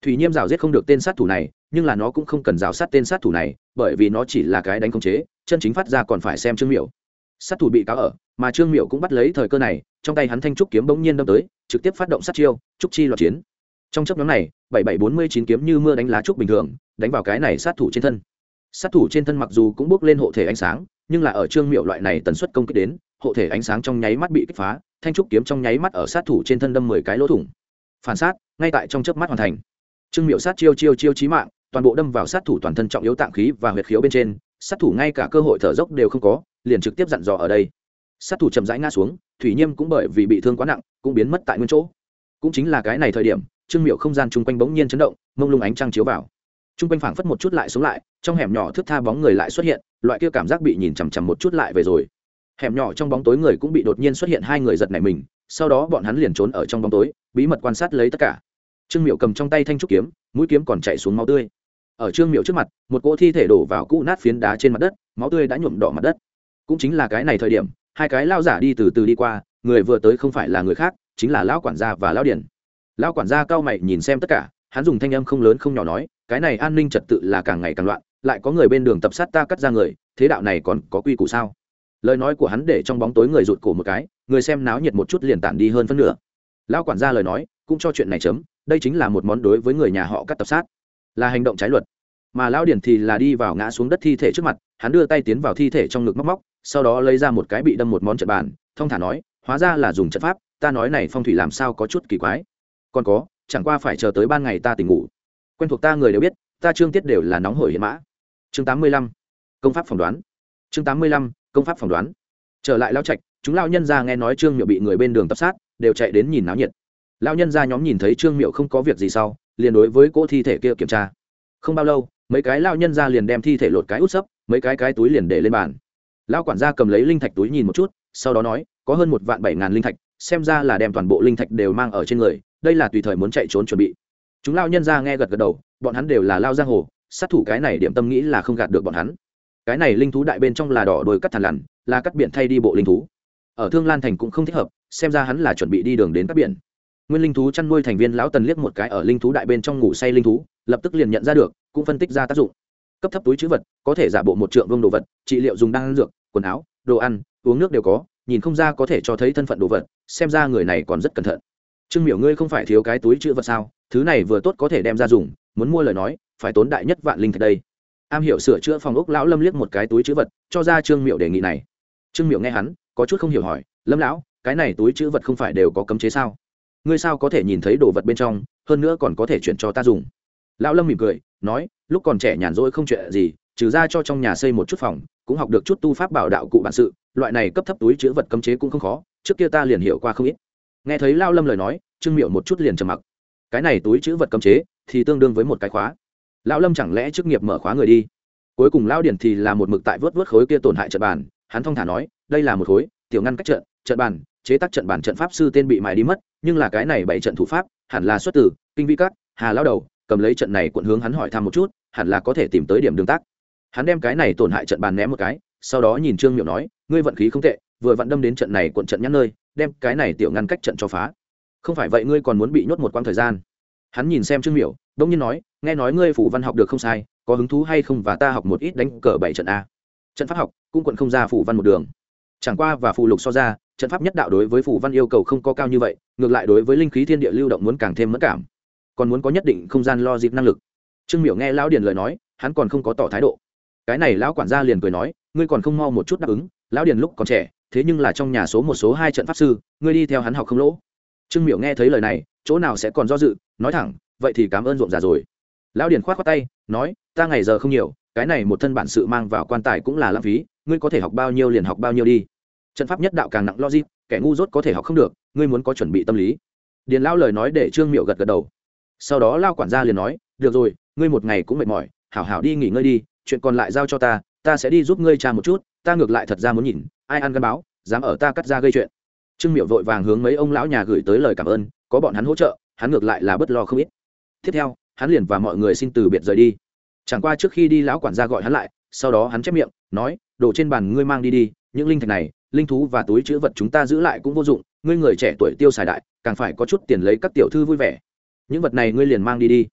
Thủy nhiêm rào giết không được tên sát thủ này, nhưng là nó cũng không cần rào sát tên sát thủ này, bởi vì nó chỉ là cái đánh khống chế, chân chính phát ra còn phải xem trương miểu. Sát thủ bị cáo ở, mà trương miểu cũng bắt lấy thời cơ này, trong tay hắn thanh trúc kiếm bỗng nhiên đâm tới trực tiếp phát động sát chiêu, trúc chi loạt chiến. Trong chấp nhóm này, bảy bảy bốn mươi chín kiếm như mưa đánh lá trúc bình thường, đánh vào cái này sát thủ trên thân. Sát thủ trên thân mặc dù cũng bước lên hộ thể ánh sáng, nhưng là ở trương miệu loại này tần suất công kích đến, hộ thể ánh sáng trong nháy mắt bị kích phá, thanh trúc kiếm trong nháy mắt ở sát thủ trên thân đâm mười cái lỗ thủng. Phản sát, ngay tại trong chớp mắt hoàn thành. Trương miệu sát chiêu chiêu chiêu chí mạng, toàn bộ đâm vào sát thủ toàn thân trọng yếu tạng khí và huyệt khiếu bên trên, sát thủ ngay cả cơ hội thở dốc đều không có, liền trực tiếp dặn dò ở đây. Sát thủ chậm rãi ngã xuống thủy nhiêm cũng bởi vì bị thương quá nặng, cũng biến mất tại nguyên chỗ. Cũng chính là cái này thời điểm, trương miệu không gian chung quanh bỗng nhiên chấn động, mông lung ánh trăng chiếu vào. Chung quanh phảng phất một chút lại xuống lại, trong hẻm nhỏ thước tha bóng người lại xuất hiện, loại kia cảm giác bị nhìn chằm chằm một chút lại về rồi. Hẻm nhỏ trong bóng tối người cũng bị đột nhiên xuất hiện hai người giật nảy mình, sau đó bọn hắn liền trốn ở trong bóng tối, bí mật quan sát lấy tất cả. Trương miệu cầm trong tay thanh trúc kiếm, mũi kiếm còn chạy xuống máu tươi. Ở trương miệu trước mặt, một cỗ thi thể đổ vào cũ nát phiến đá trên mặt đất, máu tươi đã nhuộm đỏ mặt đất. Cũng chính là cái này thời điểm hai cái lao giả đi từ từ đi qua, người vừa tới không phải là người khác, chính là lão quản gia và lão điển lão quản gia cao mày nhìn xem tất cả, hắn dùng thanh âm không lớn không nhỏ nói, cái này an ninh trật tự là càng ngày càng loạn, lại có người bên đường tập sát ta cắt ra người, thế đạo này còn có quy củ sao? Lời nói của hắn để trong bóng tối người rụt cổ một cái, người xem náo nhiệt một chút liền tản đi hơn phân nửa. Lão quản gia lời nói, cũng cho chuyện này chấm, đây chính là một món đối với người nhà họ cắt tập sát, là hành động trái luật. Mà lão điển thì là đi vào ngã xuống đất thi thể trước mặt, hắn đưa tay tiến vào thi thể trong ngực móc móc sau đó lấy ra một cái bị đâm một món trận bàn thông thả nói, hóa ra là dùng trận pháp, ta nói này phong thủy làm sao có chút kỳ quái. Còn có, chẳng qua phải chờ tới ban ngày ta tỉnh ngủ. Quen thuộc ta người đều biết, ta trương tiết đều là nóng hổi hiện mã. Chương tám mươi lăm, công pháp phỏng đoán. Chương tám mươi lăm, công pháp phỏng đoán. Trở lại lao trạch, chúng lao nhân ra nghe nói trương miệu bị người bên đường tập sát, đều chạy đến nhìn náo nhiệt. Lao nhân ra nhóm nhìn thấy trương miệu không có việc gì sau, liền đối với cỗ thi thể kia kiểm tra. Không bao lâu, mấy cái lao nhân ra liền đem thi thể lột cái út sấp, mấy cái cái túi liền để lên bàn lao quản gia cầm lấy linh thạch túi nhìn một chút, sau đó nói, có hơn một vạn bảy ngàn linh thạch, xem ra là đem toàn bộ linh thạch đều mang ở trên người, đây là tùy thời muốn chạy trốn chuẩn bị. Chúng lao nhân ra nghe gật gật đầu, bọn hắn đều là lao giang hồ, sát thủ cái này điểm tâm nghĩ là không gạt được bọn hắn. Cái này linh thú đại bên trong là đỏ đôi cắt thằn lằn, là cắt biển thay đi bộ linh thú. Ở thương lan thành cũng không thích hợp, xem ra hắn là chuẩn bị đi đường đến các biển. Nguyên linh thú chăn nuôi thành viên lão tần liếc một cái ở linh thú đại bên trong ngủ say linh thú, lập tức liền nhận ra được, cũng phân tích ra tác dụng. Cấp thấp túi chữ vật, có thể giả bộ một trượng vương đồ vật, trị liệu dùng đan dược quần áo, đồ ăn, uống nước đều có, nhìn không ra có thể cho thấy thân phận đồ vật, xem ra người này còn rất cẩn thận. Trương miểu ngươi không phải thiếu cái túi chữ vật sao? Thứ này vừa tốt có thể đem ra dùng, muốn mua lời nói, phải tốn đại nhất vạn linh thạch đây. Am hiểu sửa chữa phòng ốc lão lâm liếc một cái túi chữ vật, cho ra trương miệu đề nghị này. Trương miệu nghe hắn, có chút không hiểu hỏi, lâm lão, cái này túi chữ vật không phải đều có cấm chế sao? Ngươi sao có thể nhìn thấy đồ vật bên trong, hơn nữa còn có thể chuyển cho ta dùng? Lão lâm mỉm cười, nói, lúc còn trẻ nhàn rỗi không chuyện gì, trừ ra cho trong nhà xây một chút phòng cũng học được chút tu pháp bảo đạo cụ bản sự, loại này cấp thấp túi chữ vật cấm chế cũng không khó, trước kia ta liền hiểu qua không ít. Nghe thấy lao lâm lời nói, trương miệu một chút liền trầm mặc. Cái này túi chữ vật cấm chế thì tương đương với một cái khóa. Lão lâm chẳng lẽ chức nghiệp mở khóa người đi? Cuối cùng lao điển thì là một mực tại vớt vớt khối kia tổn hại trận bàn, hắn thong thả nói, đây là một khối, tiểu ngăn cách trận trận bàn, chế tác trận bản trận pháp sư tên bị mài đi mất, nhưng là cái này bảy trận thủ pháp, hẳn là xuất từ kinh vi các, hà lao đầu, cầm lấy trận này quận hướng hắn hỏi thăm một chút, hẳn là có thể tìm tới điểm đường tác hắn đem cái này tổn hại trận bàn ném một cái sau đó nhìn trương miệu nói ngươi vận khí không tệ vừa vặn đâm đến trận này quận trận nhắn nơi đem cái này tiểu ngăn cách trận cho phá. Không phải vậy ngươi còn muốn bị nhốt một quãng thời gian. Hắn nhìn xem trương miểu, đông nhiên nói nghe nói ngươi phủ văn học được không sai có hứng thú hay không và ta học một ít đánh cờ bảy trận a? Trận pháp học cũng quận không ra phủ văn một đường. Chẳng qua và phù lục so ra trận pháp nhất đạo đối với phủ văn yêu cầu không có cao như vậy ngược lại đối với linh khí thiên địa lưu động muốn càng thêm mất cảm. Còn muốn có nhất định không gian lo dịp năng lực. Trương miểu nghe lão điền lời nói hắn còn không có tỏ thái độ cái này lão quản gia liền cười nói, ngươi còn không mau một chút đáp ứng, lão điền lúc còn trẻ, thế nhưng là trong nhà số một số hai trận pháp sư, ngươi đi theo hắn học không lỗ. Trương miểu nghe thấy lời này, chỗ nào sẽ còn do dự, nói thẳng, vậy thì cảm ơn ruộng già rồi. Lão điền k h o á t khoác tay, nói, ta ngày giờ không nhiều, cái này một thân bản sự mang vào quan tài cũng là lãng phí, ngươi có thể học bao nhiêu liền học bao nhiêu đi. Trận pháp nhất đạo càng nặng logic, kẻ ngu dốt có thể học không được, ngươi muốn có chuẩn bị tâm lý. Điền lão lời nói để trương miệu gật gật đầu. Sau đó lao quản gia liền nói, được rồi, ngươi một ngày cũng mệt mỏi, hảo hảo đi nghỉ ngơi đi chuyện còn lại giao cho ta ta sẽ đi giúp ngươi cha một chút, ta ngược lại thật ra muốn nhìn, ai ăn gắn báo, dám ở ta cắt ra gây chuyện. Trương miệu vội vàng hướng mấy ông lão nhà gửi tới lời cảm ơn, có bọn hắn hỗ trợ, hắn ngược lại là bất lo không ít. Tiếp theo, hắn liền và mọi người xin từ biệt rời đi. Chẳng qua trước khi đi, lão quản gia gọi hắn lại, sau đó hắn chép miệng, nói, đồ trên bàn ngươi mang đi đi, những linh thạch này, linh thú và túi chữ vật chúng ta giữ lại cũng vô dụng, ngươi người trẻ tuổi tiêu xài đại, càng phải có chút tiền lấy các tiểu thư vui vẻ. Những vật này ngươi liền mang đi đi.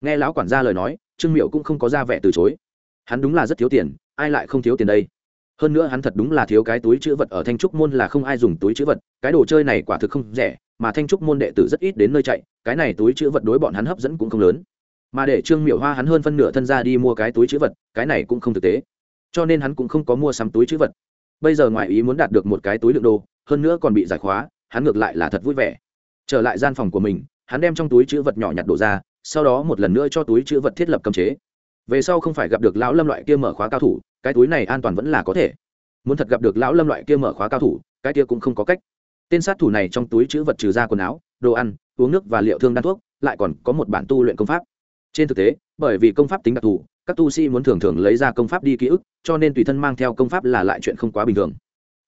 Nghe lão quản gia lời nói, trương miệu cũng không có ra vẻ từ chối hắn đúng là rất thiếu tiền, ai lại không thiếu tiền đây? Hơn nữa hắn thật đúng là thiếu cái túi chữ vật ở thanh trúc môn là không ai dùng túi chữ vật, cái đồ chơi này quả thực không rẻ, mà thanh trúc môn đệ tử rất ít đến nơi chạy, cái này túi chữ vật đối bọn hắn hấp dẫn cũng không lớn. Mà để trương miểu hoa hắn hơn phân nửa thân ra đi mua cái túi chữ vật, cái này cũng không thực tế. Cho nên hắn cũng không có mua sắm túi chữ vật. Bây giờ ngoại ý muốn đạt được một cái túi lượng đồ, hơn nữa còn bị giải khóa, hắn ngược lại là thật vui vẻ. Trở lại gian phòng của mình, hắn đem trong túi chữ vật nhỏ nhặt đổ ra, sau đó một lần nữa cho túi chữ vật thiết lập cấm chế về sau không phải gặp được lão lâm loại kia mở khóa cao thủ, cái túi này an toàn vẫn là có thể. Muốn thật gặp được lão lâm loại kia mở khóa cao thủ, cái kia cũng không có cách. Tên sát thủ này trong túi chữ vật trừ ra quần áo, đồ ăn, uống nước và liệu thương đan thuốc, lại còn có một bản tu luyện công pháp. Trên thực tế, bởi vì công pháp tính đặc thù, các tu sĩ muốn thường thường lấy ra công pháp đi ký ức, cho nên tùy thân mang theo công pháp là lại chuyện không quá bình thường.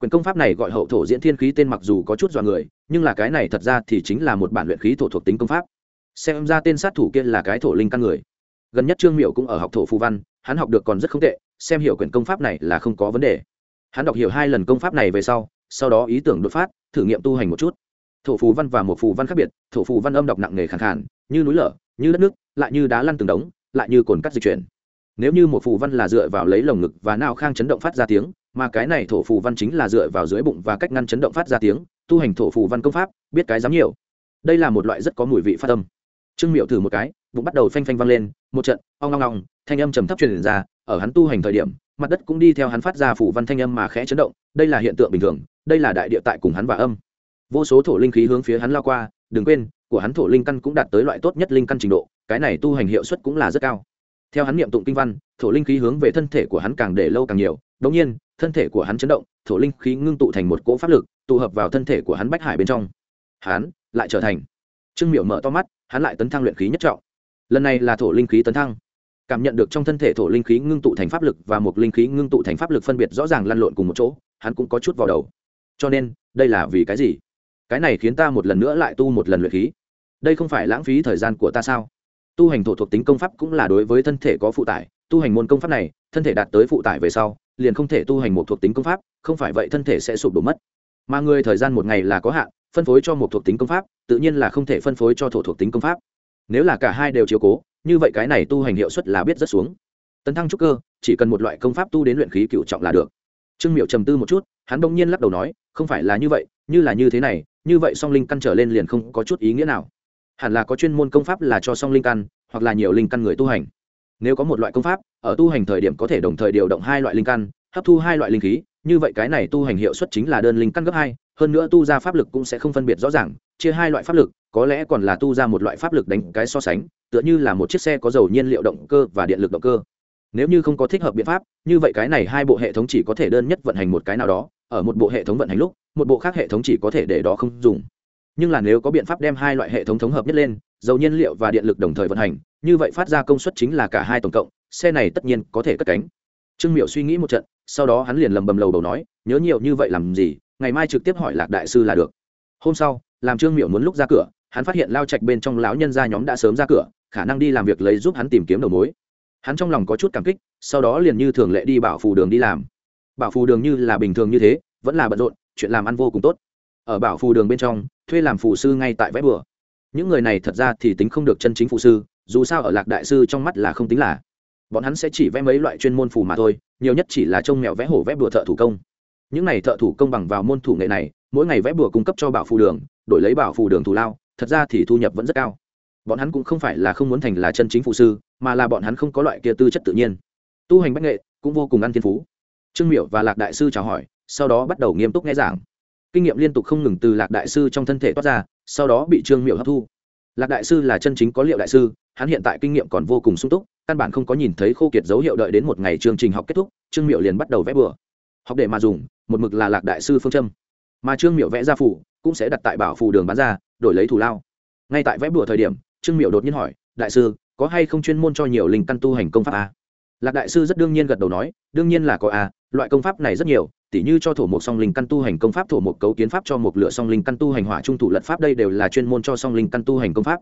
Quyền công pháp này gọi hậu thổ diễn thiên khí tên mặc dù có chút dọa người, nhưng là cái này thật ra thì chính là một bản luyện khí thổ thuộc tính công pháp. Xem ra tên sát thủ kia là cái thổ linh căn người gần nhất trương miệu cũng ở học thổ phù văn, hắn học được còn rất không tệ, xem hiểu quyển công pháp này là không có vấn đề. Hắn đọc hiểu hai lần công pháp này về sau sau đó ý tưởng đột phát, thử nghiệm tu hành một chút. Thổ phù văn và một phù văn khác biệt, thổ phù văn âm đọc nặng nề khẳng khản như núi lở, như đất nước, lại như đá lăn từng đống, lại như cồn cắt dịch chuyển. Nếu như một phù văn là dựa vào lấy lồng ngực và nao khang chấn động phát ra tiếng, mà cái này thổ phù văn chính là dựa vào dưới bụng và cách ngăn chấn động phát ra tiếng, tu hành thổ phù văn công pháp, biết cái dám nhiều. Đây là một loại rất có mùi vị phát âm. Trương miệu thử một cái bụng bắt đầu phanh phanh vang lên, một trận, ong ong ong, thanh âm trầm thấp truyền ra, ở hắn tu hành thời điểm, mặt đất cũng đi theo hắn phát ra phủ văn thanh âm mà khẽ chấn động, đây là hiện tượng bình thường, đây là đại địa tại cùng hắn và âm. Vô số thổ linh khí hướng phía hắn lao qua, đừng quên, của hắn thổ linh căn cũng đạt tới loại tốt nhất linh căn trình độ, cái này tu hành hiệu suất cũng là rất cao. Theo hắn niệm tụng kinh văn, thổ linh khí hướng về thân thể của hắn càng để lâu càng nhiều đống nhiên, thân thể của hắn chấn động, thổ linh khí ngưng tụ thành một cỗ pháp lực, tụ hợp vào thân thể của hắn bách hải bên trong. Hắn lại trở thành. Trương miệu mở to mắt, hắn lại tấn thăng luyện khí nhất trọng lần này là thổ linh khí tấn thăng. Cảm nhận được trong thân thể thổ linh khí ngưng tụ thành pháp lực và một linh khí ngưng tụ thành pháp lực phân biệt rõ ràng lăn lộn cùng một chỗ, hắn cũng có chút vào đầu. Cho nên, đây là vì cái gì? Cái này khiến ta một lần nữa lại tu một lần luyện khí. Đây không phải lãng phí thời gian của ta sao? Tu hành thổ thuộc tính công pháp cũng là đối với thân thể có phụ tải. Tu hành môn công pháp này, thân thể đạt tới phụ tải về sau, liền không thể tu hành một thuộc tính công pháp, không phải vậy thân thể sẽ sụp đổ mất. Mà người thời gian một ngày là có hạn, phân phối cho một thuộc tính công pháp, tự nhiên là không thể phân phối cho thổ thuộc tính công pháp nếu là cả hai đều chiếu cố, như vậy cái này tu hành hiệu suất là biết rất xuống. Tấn thăng trúc cơ, chỉ cần một loại công pháp tu đến luyện khí cựu trọng là được. Trương miệu trầm tư một chút, hắn bỗng nhiên lắc đầu nói, không phải là như vậy, như là như thế này, như vậy song linh căn trở lên liền không có chút ý nghĩa nào. Hẳn là có chuyên môn công pháp là cho song linh căn, hoặc là nhiều linh căn người tu hành. Nếu có một loại công pháp, ở tu hành thời điểm có thể đồng thời điều động hai loại linh căn, hấp thu hai loại linh khí, như vậy cái này tu hành hiệu suất chính là đơn linh căn gấp hai, hơn nữa tu ra pháp lực cũng sẽ không phân biệt rõ ràng, chia hai loại pháp lực có lẽ còn là tu ra một loại pháp lực đánh cái so sánh, tựa như là một chiếc xe có dầu nhiên liệu động cơ và điện lực động cơ. Nếu như không có thích hợp biện pháp, như vậy cái này hai bộ hệ thống chỉ có thể đơn nhất vận hành một cái nào đó, ở một bộ hệ thống vận hành lúc, một bộ khác hệ thống chỉ có thể để đó không dùng. Nhưng là nếu có biện pháp đem hai loại hệ thống thống hợp nhất lên, dầu nhiên liệu và điện lực đồng thời vận hành, như vậy phát ra công suất chính là cả hai tổng cộng, xe này tất nhiên có thể cất cánh. Trương miệu suy nghĩ một trận, sau đó hắn liền lầm bầm lầu đầu nói, nhớ nhiều như vậy làm gì, ngày mai trực tiếp hỏi lạc đại sư là được. Hôm sau, làm trương miệu muốn lúc ra cửa hắn phát hiện lao trạch bên trong lão nhân gia nhóm đã sớm ra cửa, khả năng đi làm việc lấy giúp hắn tìm kiếm đầu mối. Hắn trong lòng có chút cảm kích, sau đó liền như thường lệ đi bảo phù đường đi làm. Bảo phù đường như là bình thường như thế, vẫn là bận rộn, chuyện làm ăn vô cùng tốt. Ở bảo phù đường bên trong, thuê làm phù sư ngay tại vẽ bừa. Những người này thật ra thì tính không được chân chính phù sư, dù sao ở lạc đại sư trong mắt là không tính là. Bọn hắn sẽ chỉ vẽ mấy loại chuyên môn phù mà thôi, nhiều nhất chỉ là trông mèo vẽ hổ vẽ bừa thợ thủ công. Những này thợ thủ công bằng vào môn thủ nghệ này, mỗi ngày vẽ bừa cung cấp cho bảo phù đường, đổi lấy bảo phù đường thù lao thật ra thì thu nhập vẫn rất cao. Bọn hắn cũng không phải là không muốn thành là chân chính phụ sư, mà là bọn hắn không có loại kia tư chất tự nhiên. Tu hành bách nghệ cũng vô cùng ăn thiên phú. Trương miểu và lạc đại sư chào hỏi, sau đó bắt đầu nghiêm túc nghe giảng. Kinh nghiệm liên tục không ngừng từ lạc đại sư trong thân thể toát ra, sau đó bị trương miểu hấp thu. Lạc đại sư là chân chính có liệu đại sư, hắn hiện tại kinh nghiệm còn vô cùng sung túc, căn bản không có nhìn thấy khô kiệt dấu hiệu đợi đến một ngày chương trình học kết thúc, trương miểu liền bắt đầu vẽ bừa. Học để mà dùng, một mực là lạc đại sư phương châm. Mà trương miểu vẽ ra phủ cũng sẽ đặt tại bảo phù đường bán ra đổi lấy thủ lao. Ngay tại vẽ bùa thời điểm, trương miểu đột nhiên hỏi, đại sư, có hay không chuyên môn cho nhiều linh căn tu hành công pháp a? Lạc đại sư rất đương nhiên gật đầu nói, đương nhiên là có a, loại công pháp này rất nhiều, tỉ như cho thổ một song linh căn tu hành công pháp, thổ một cấu kiến pháp, cho một lửa song linh căn tu hành hỏa trung thủ lật pháp, đây đều là chuyên môn cho song linh căn tu hành công pháp.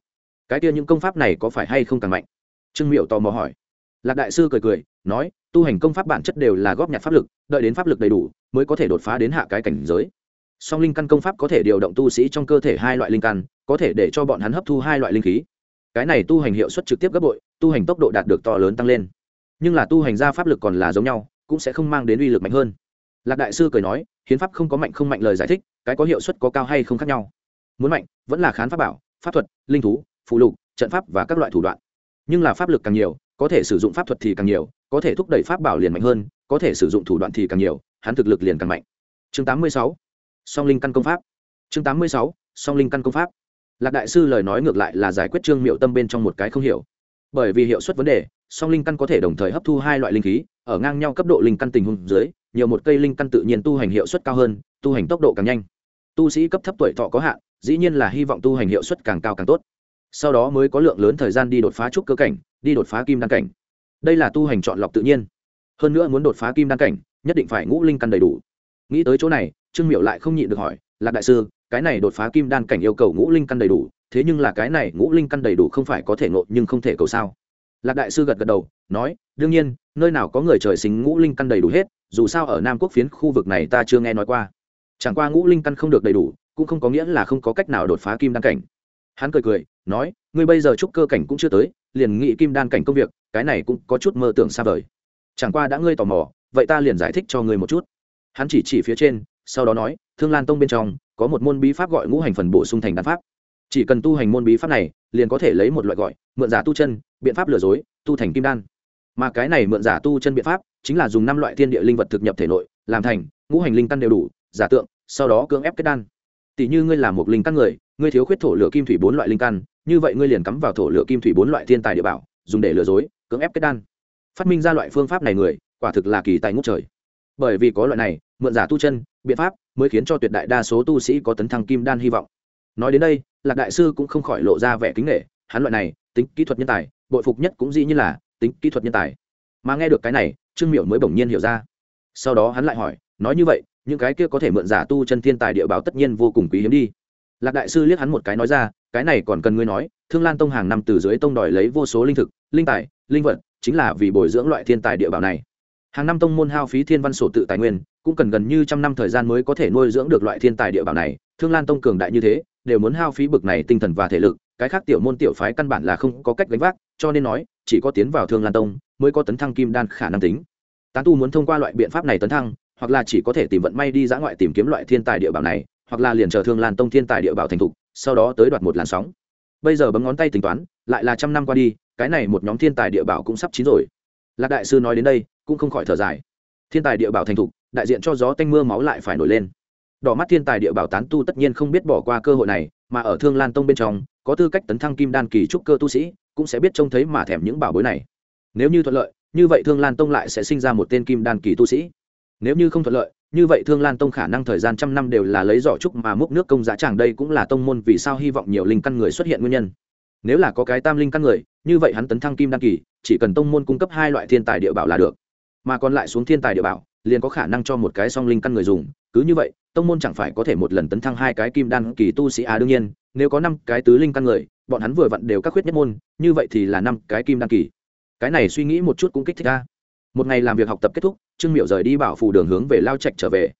Cái kia những công pháp này có phải hay không càng mạnh? Trương miệu tò mò hỏi. Lạc đại sư cười cười, nói, tu hành công pháp bản chất đều là góp nhặt pháp lực, đợi đến pháp lực đầy đủ, mới có thể đột phá đến hạ cái cảnh giới song linh căn công pháp có thể điều động tu sĩ trong cơ thể hai loại linh căn, có thể để cho bọn hắn hấp thu hai loại linh khí. Cái này tu hành hiệu suất trực tiếp gấp bội, tu hành tốc độ đạt được to lớn tăng lên. Nhưng là tu hành ra pháp lực còn là giống nhau, cũng sẽ không mang đến uy lực mạnh hơn. Lạc đại sư cười nói, hiến pháp không có mạnh không mạnh lời giải thích, cái có hiệu suất có cao hay không khác nhau. Muốn mạnh, vẫn là khán pháp bảo, pháp thuật, linh thú, phụ lục, trận pháp và các loại thủ đoạn. Nhưng là pháp lực càng nhiều, có thể sử dụng pháp thuật thì càng nhiều, có thể thúc đẩy pháp bảo liền mạnh hơn, có thể sử dụng thủ đoạn thì càng nhiều, hắn thực lực liền càng mạnh. Chương 86 song linh căn công pháp. Chương 86. song linh căn công pháp. Lạc đại sư lời nói ngược lại là giải quyết trương miệu tâm bên trong một cái không hiểu. Bởi vì hiệu suất vấn đề, song linh căn có thể đồng thời hấp thu hai loại linh khí, ở ngang nhau cấp độ linh căn tình huống dưới, nhiều một cây linh căn tự nhiên tu hành hiệu suất cao hơn, tu hành tốc độ càng nhanh. Tu sĩ cấp thấp tuổi thọ có hạn, dĩ nhiên là hy vọng tu hành hiệu suất càng cao càng tốt. Sau đó mới có lượng lớn thời gian đi đột phá trúc cơ cảnh, đi đột phá kim đan cảnh. Đây là tu hành chọn lọc tự nhiên. Hơn nữa muốn đột phá kim đan cảnh, nhất định phải ngũ linh căn đầy đủ. Nghĩ tới chỗ này trương miệu lại không nhịn được hỏi, lạc đại sư, cái này đột phá kim đan cảnh yêu cầu ngũ linh căn đầy đủ, thế nhưng là cái này ngũ linh căn đầy đủ không phải có thể ngộ nhưng không thể cầu sao? Lạc đại sư gật gật đầu, nói, đương nhiên, nơi nào có người trời sinh ngũ linh căn đầy đủ hết, dù sao ở nam quốc phiến khu vực này ta chưa nghe nói qua. Chẳng qua ngũ linh căn không được đầy đủ, cũng không có nghĩa là không có cách nào đột phá kim đan cảnh. Hắn cười cười, nói, ngươi bây giờ trúc cơ cảnh cũng chưa tới, liền nghĩ kim đan cảnh công việc, cái này cũng có chút mơ tưởng xa vời. Chẳng qua đã ngươi tò mò, vậy ta liền giải thích cho ngươi một chút. Hắn chỉ chỉ phía trên sau đó nói, thương lan tông bên trong, có một môn bí pháp gọi ngũ hành phần bổ sung thành đan pháp. Chỉ cần tu hành môn bí pháp này, liền có thể lấy một loại gọi, mượn giả tu chân, biện pháp lừa dối, tu thành kim đan. Mà cái này mượn giả tu chân biện pháp, chính là dùng năm loại thiên địa linh vật thực nhập thể nội, làm thành, ngũ hành linh căn đều đủ, giả tượng, sau đó cưỡng ép kết đan. Tỷ như ngươi là một linh căn người, ngươi thiếu khuyết thổ lửa kim thủy bốn loại linh căn, như vậy ngươi liền cắm vào thổ lửa kim thủy bốn loại thiên tài địa bảo, dùng để lừa dối, cưỡng ép kết đan. Phát minh ra loại phương pháp này người, quả thực là kỳ tài ngút trời. Bởi vì có loại này, mượn giả tu chân biện pháp mới khiến cho tuyệt đại đa số tu sĩ có tấn thăng kim đan hy vọng. Nói đến đây, lạc đại sư cũng không khỏi lộ ra vẻ kính nghệ hắn loại này, tính kỹ thuật nhân tài, bội phục nhất cũng dĩ như là tính kỹ thuật nhân tài. Mà nghe được cái này, trương miểu mới bỗng nhiên hiểu ra. Sau đó hắn lại hỏi, nói như vậy, những cái kia có thể mượn giả tu chân thiên tài địa báo tất nhiên vô cùng quý hiếm đi. Lạc đại sư liếc hắn một cái nói ra, cái này còn cần ngươi nói, thương lan tông hàng năm từ dưới tông đòi lấy vô số linh thực, linh tài, linh vật, chính là vì bồi dưỡng loại thiên tài địa bảo này. Hàng năm tông môn hao phí thiên văn sổ tự tài nguyên cũng cần gần như trăm năm thời gian mới có thể nuôi dưỡng được loại thiên tài địa bảo này, thương lan tông cường đại như thế, đều muốn hao phí bực này tinh thần và thể lực, cái khác tiểu môn tiểu phái căn bản là không có cách gánh vác, cho nên nói, chỉ có tiến vào thương lan tông mới có tấn thăng kim đan khả năng tính. Tán tu muốn thông qua loại biện pháp này tấn thăng, hoặc là chỉ có thể tìm vận may đi dã ngoại tìm kiếm loại thiên tài địa bảo này, hoặc là liền chờ thương lan tông thiên tài địa bảo thành thục, sau đó tới đoạt một làn sóng. Bây giờ bấm ngón tay tính toán, lại là trăm năm qua đi, cái này một nhóm thiên tài địa bảo cũng sắp chín rồi. Lạc đại sư nói đến đây, cũng không khỏi thở dài. Thiên tài địa bảo thành thục đại diện cho gió tanh mưa máu lại phải nổi lên. Đỏ mắt thiên tài địa bảo tán tu tất nhiên không biết bỏ qua cơ hội này, mà ở thương lan tông bên trong, có tư cách tấn thăng kim đan kỳ trúc cơ tu sĩ, cũng sẽ biết trông thấy mà thèm những bảo bối này. Nếu như thuận lợi, như vậy thương lan tông lại sẽ sinh ra một tên kim đan kỳ tu sĩ. Nếu như không thuận lợi, như vậy thương lan tông khả năng thời gian trăm năm đều là lấy giỏ trúc mà múc nước công giá tràng đây cũng là tông môn vì sao hy vọng nhiều linh căn người xuất hiện nguyên nhân. Nếu là có cái tam linh căn người, như vậy hắn tấn thăng kim đan kỳ, chỉ cần tông môn cung cấp hai loại thiên tài địa bảo là được. Mà còn lại xuống thiên tài địa bảo liền có khả năng cho một cái song linh căn người dùng. Cứ như vậy, tông môn chẳng phải có thể một lần tấn thăng hai cái kim đan kỳ tu sĩ à? Đương nhiên, nếu có năm cái tứ linh căn người, bọn hắn vừa vặn đều các khuyết nhất môn, như vậy thì là năm cái kim đan kỳ. Cái này suy nghĩ một chút cũng kích thích ra một ngày làm việc học tập kết thúc, trương miệu rời đi bảo phù đường hướng về lao trạch trở về.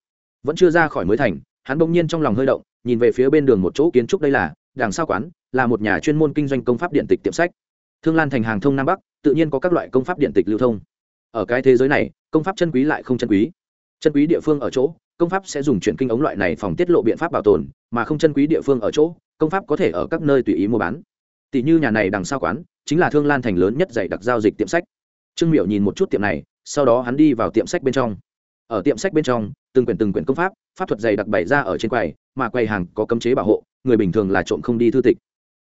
Vẫn chưa ra khỏi mới thành, hắn bỗng nhiên trong lòng hơi động, nhìn về phía bên đường một chỗ kiến trúc đây là, đằng sau quán, là một nhà chuyên môn kinh doanh công pháp điện tịch tiệm sách. Thương lan thành hàng thông nam bắc, tự nhiên có các loại công pháp điện tịch lưu thông. Ở cái thế giới này công pháp chân quý lại không chân quý. Chân quý địa phương ở chỗ, công pháp sẽ dùng chuyển kinh ống loại này phòng tiết lộ biện pháp bảo tồn, mà không chân quý địa phương ở chỗ, công pháp có thể ở các nơi tùy ý mua bán. Tỷ như nhà này đằng sau quán, chính là thương lan thành lớn nhất dạy đặc giao dịch tiệm sách. Trương miệu nhìn một chút tiệm này, sau đó hắn đi vào tiệm sách bên trong. Ở tiệm sách bên trong, từng quyển từng quyển công pháp pháp thuật dày đặc bày ra ở trên quầy, mà quầy hàng có cấm chế bảo hộ, người bình thường là trộm không đi thư tịch.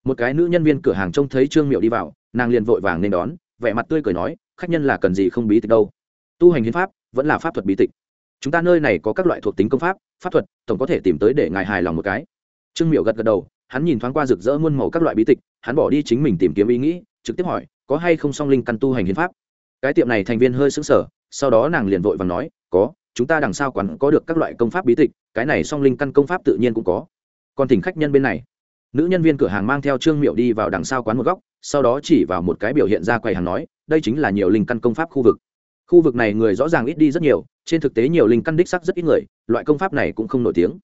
Một cái nữ nhân viên cửa hàng trông thấy trương miệu đi vào, nàng liền vội vàng nên đón, vẻ mặt tươi cười nói, khách nhân là cần gì không bí tịch đâu tu hành hiến pháp vẫn là pháp thuật bí tịch. Chúng ta nơi này có các loại thuộc tính công pháp pháp thuật, tổng có thể tìm tới để ngài hài lòng một cái. Trương miệu gật gật đầu, hắn nhìn thoáng qua rực rỡ muôn màu các loại bí tịch, hắn bỏ đi chính mình tìm kiếm ý nghĩ, trực tiếp hỏi, có hay không song linh căn tu hành hiến pháp? Cái tiệm này thành viên hơi xứng sở sau đó nàng liền vội và nói, có, chúng ta đằng sau quán có được các loại công pháp bí tịch, cái này song linh căn công pháp tự nhiên cũng có. Còn thỉnh khách nhân bên này. Nữ nhân viên cửa hàng mang theo trương miệu đi vào đằng sau quán một góc, sau đó chỉ vào một cái biểu hiện ra quầy hàng nói, đây chính là nhiều linh căn công pháp khu vực khu vực này người rõ ràng ít đi rất nhiều, trên thực tế nhiều linh căn đích sắc rất ít người, loại công pháp này cũng không nổi tiếng.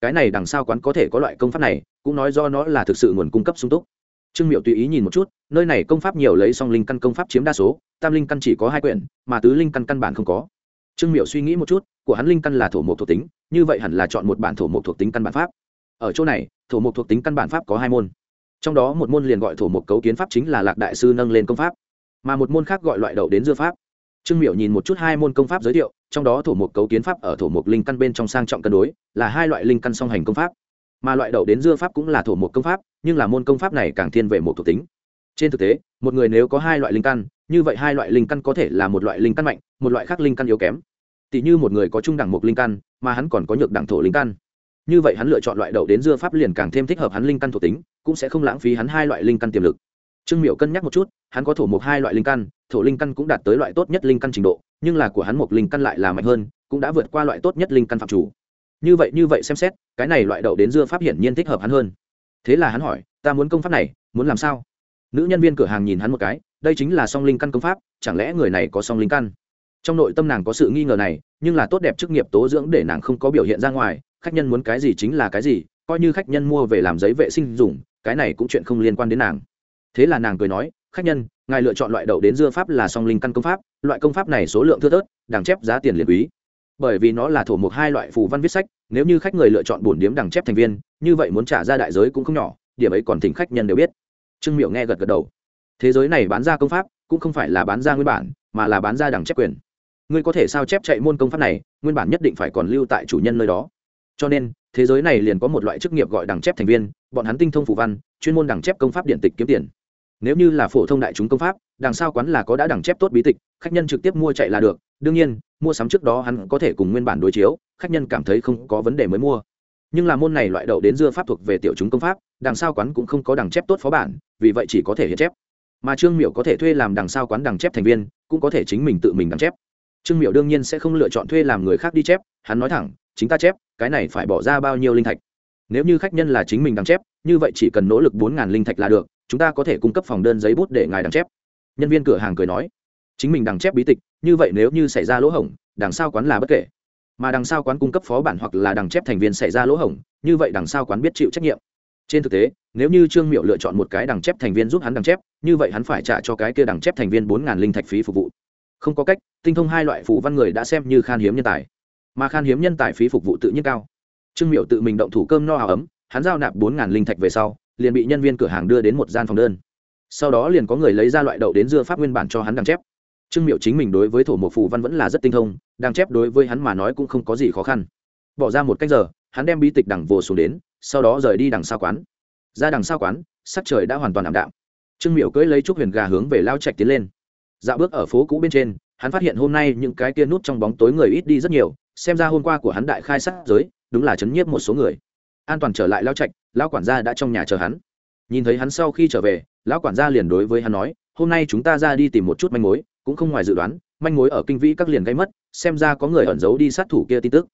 Cái này đằng sau quán có thể có loại công pháp này, cũng nói do nó là thực sự nguồn cung cấp sung túc. Trương miệu tùy ý nhìn một chút, nơi này công pháp nhiều lấy song linh căn công pháp chiếm đa số, tam linh căn chỉ có hai quyển, mà tứ linh căn căn bản không có. Trương miệu suy nghĩ một chút, của hắn linh căn là thổ mộc thuộc tính, như vậy hẳn là chọn một bản thổ mộc thuộc tính căn bản pháp. Ở chỗ này, thổ mộc thuộc tính căn bản pháp có hai môn. Trong đó một môn liền gọi thổ mộc cấu kiến pháp chính là lạc đại sư nâng lên công pháp, mà một môn khác gọi loại đậu đến dưa pháp trương miệu nhìn một chút hai môn công pháp giới thiệu, trong đó thổ mục cấu kiến pháp ở thổ mục linh căn bên trong sang trọng cân đối, là hai loại linh căn song hành công pháp. Mà loại đậu đến dưa pháp cũng là thổ mục công pháp, nhưng là môn công pháp này càng thiên về một thuộc tính. Trên thực tế, một người nếu có hai loại linh căn, như vậy hai loại linh căn có thể là một loại linh căn mạnh, một loại khác linh căn yếu kém. Tỷ như một người có trung đẳng một linh căn, mà hắn còn có nhược đẳng thổ linh căn. Như vậy hắn lựa chọn loại đậu đến dưa pháp liền càng thêm thích hợp hắn linh căn thuộc tính, cũng sẽ không lãng phí hắn hai loại linh căn tiềm lực trương miệu cân nhắc một chút, hắn có thổ một hai loại linh căn, thổ linh căn cũng đạt tới loại tốt nhất linh căn trình độ, nhưng là của hắn một linh căn lại là mạnh hơn, cũng đã vượt qua loại tốt nhất linh căn phạm chủ. Như vậy như vậy xem xét, cái này loại đậu đến dưa pháp hiển nhiên thích hợp hắn hơn. Thế là hắn hỏi, ta muốn công pháp này, muốn làm sao? Nữ nhân viên cửa hàng nhìn hắn một cái, đây chính là song linh căn công pháp, chẳng lẽ người này có song linh căn? Trong nội tâm nàng có sự nghi ngờ này, nhưng là tốt đẹp chức nghiệp tố dưỡng để nàng không có biểu hiện ra ngoài, khách nhân muốn cái gì chính là cái gì, coi như khách nhân mua về làm giấy vệ sinh dùng, cái này cũng chuyện không liên quan đến nàng thế là nàng cười nói, khách nhân, ngài lựa chọn loại đậu đến dưa pháp là song linh căn công pháp, loại công pháp này số lượng thưa thớt đằng chép giá tiền liền quý. Bởi vì nó là thổ mục hai loại phù văn viết sách, nếu như khách người lựa chọn bổn điếm đằng chép thành viên, như vậy muốn trả ra đại giới cũng không nhỏ, điểm ấy còn thỉnh khách nhân đều biết. Trương miệu nghe gật gật đầu. Thế giới này bán ra công pháp, cũng không phải là bán ra nguyên bản, mà là bán ra đằng chép quyền. Ngươi có thể sao chép chạy môn công pháp này, nguyên bản nhất định phải còn lưu tại chủ nhân nơi đó. Cho nên, thế giới này liền có một loại chức nghiệp gọi đằng chép thành viên, bọn hắn tinh thông phù văn, chuyên môn đằng chép công pháp điện tịch kiếm tiền nếu như là phổ thông đại chúng công pháp, đằng sau quán là có đã đằng chép tốt bí tịch, khách nhân trực tiếp mua chạy là được. Đương nhiên, mua sắm trước đó hắn có thể cùng nguyên bản đối chiếu, khách nhân cảm thấy không có vấn đề mới mua. Nhưng là môn này loại đậu đến dưa pháp thuộc về tiểu chúng công pháp, đằng sau quán cũng không có đằng chép tốt phó bản, vì vậy chỉ có thể hiện chép. Mà trương miểu có thể thuê làm đằng sau quán đằng chép thành viên, cũng có thể chính mình tự mình đằng chép. Trương miểu đương nhiên sẽ không lựa chọn thuê làm người khác đi chép, hắn nói thẳng, chính ta chép, cái này phải bỏ ra bao nhiêu linh thạch. Nếu như khách nhân là chính mình đằng chép, như vậy chỉ cần nỗ lực bốn linh thạch là được chúng ta có thể cung cấp phòng đơn giấy bút để ngài đằng chép. Nhân viên cửa hàng cười nói, chính mình đằng chép bí tịch, như vậy nếu như xảy ra lỗ hổng, đằng sau quán là bất kể. Mà đằng sau quán cung cấp phó bản hoặc là đằng chép thành viên xảy ra lỗ hổng, như vậy đằng sau quán biết chịu trách nhiệm. Trên thực tế, nếu như trương miệu lựa chọn một cái đằng chép thành viên giúp hắn đằng chép, như vậy hắn phải trả cho cái kia đằng chép thành viên bốn linh thạch phí phục vụ. Không có cách, tinh thông hai loại phụ văn người đã xem như khan hiếm nhân tài. Mà khan hiếm nhân tài phí phục vụ tự nhiên cao. Trương miệu tự mình động thủ cơm no áo ấm, hắn giao nạp bốn linh thạch về sau liền bị nhân viên cửa hàng đưa đến một gian phòng đơn. Sau đó liền có người lấy ra loại đậu đến dưa pháp nguyên bản cho hắn đằng chép. Trương miệu chính mình đối với thổ một phù văn vẫn là rất tinh thông, đằng chép đối với hắn mà nói cũng không có gì khó khăn. Bỏ ra một cách giờ, hắn đem bí tịch đằng vồ xuống đến, sau đó rời đi đằng sau quán. Ra đằng sau quán, sắc trời đã hoàn toàn ảm đạm. Trương miệu cưỡi lấy chút huyền gà hướng về lao trạch tiến lên. Dạo bước ở phố cũ bên trên, hắn phát hiện hôm nay những cái kia nút trong bóng tối người ít đi rất nhiều, xem ra hôm qua của hắn đại khai sát giới, đúng là chấn nhiếp một số người an toàn trở lại lao trạch, lão quản gia đã trong nhà chờ hắn. Nhìn thấy hắn sau khi trở về, lão quản gia liền đối với hắn nói, hôm nay chúng ta ra đi tìm một chút manh mối, cũng không ngoài dự đoán, manh mối ở kinh vĩ các liền gây mất, xem ra có người ẩn giấu đi sát thủ kia tin tức.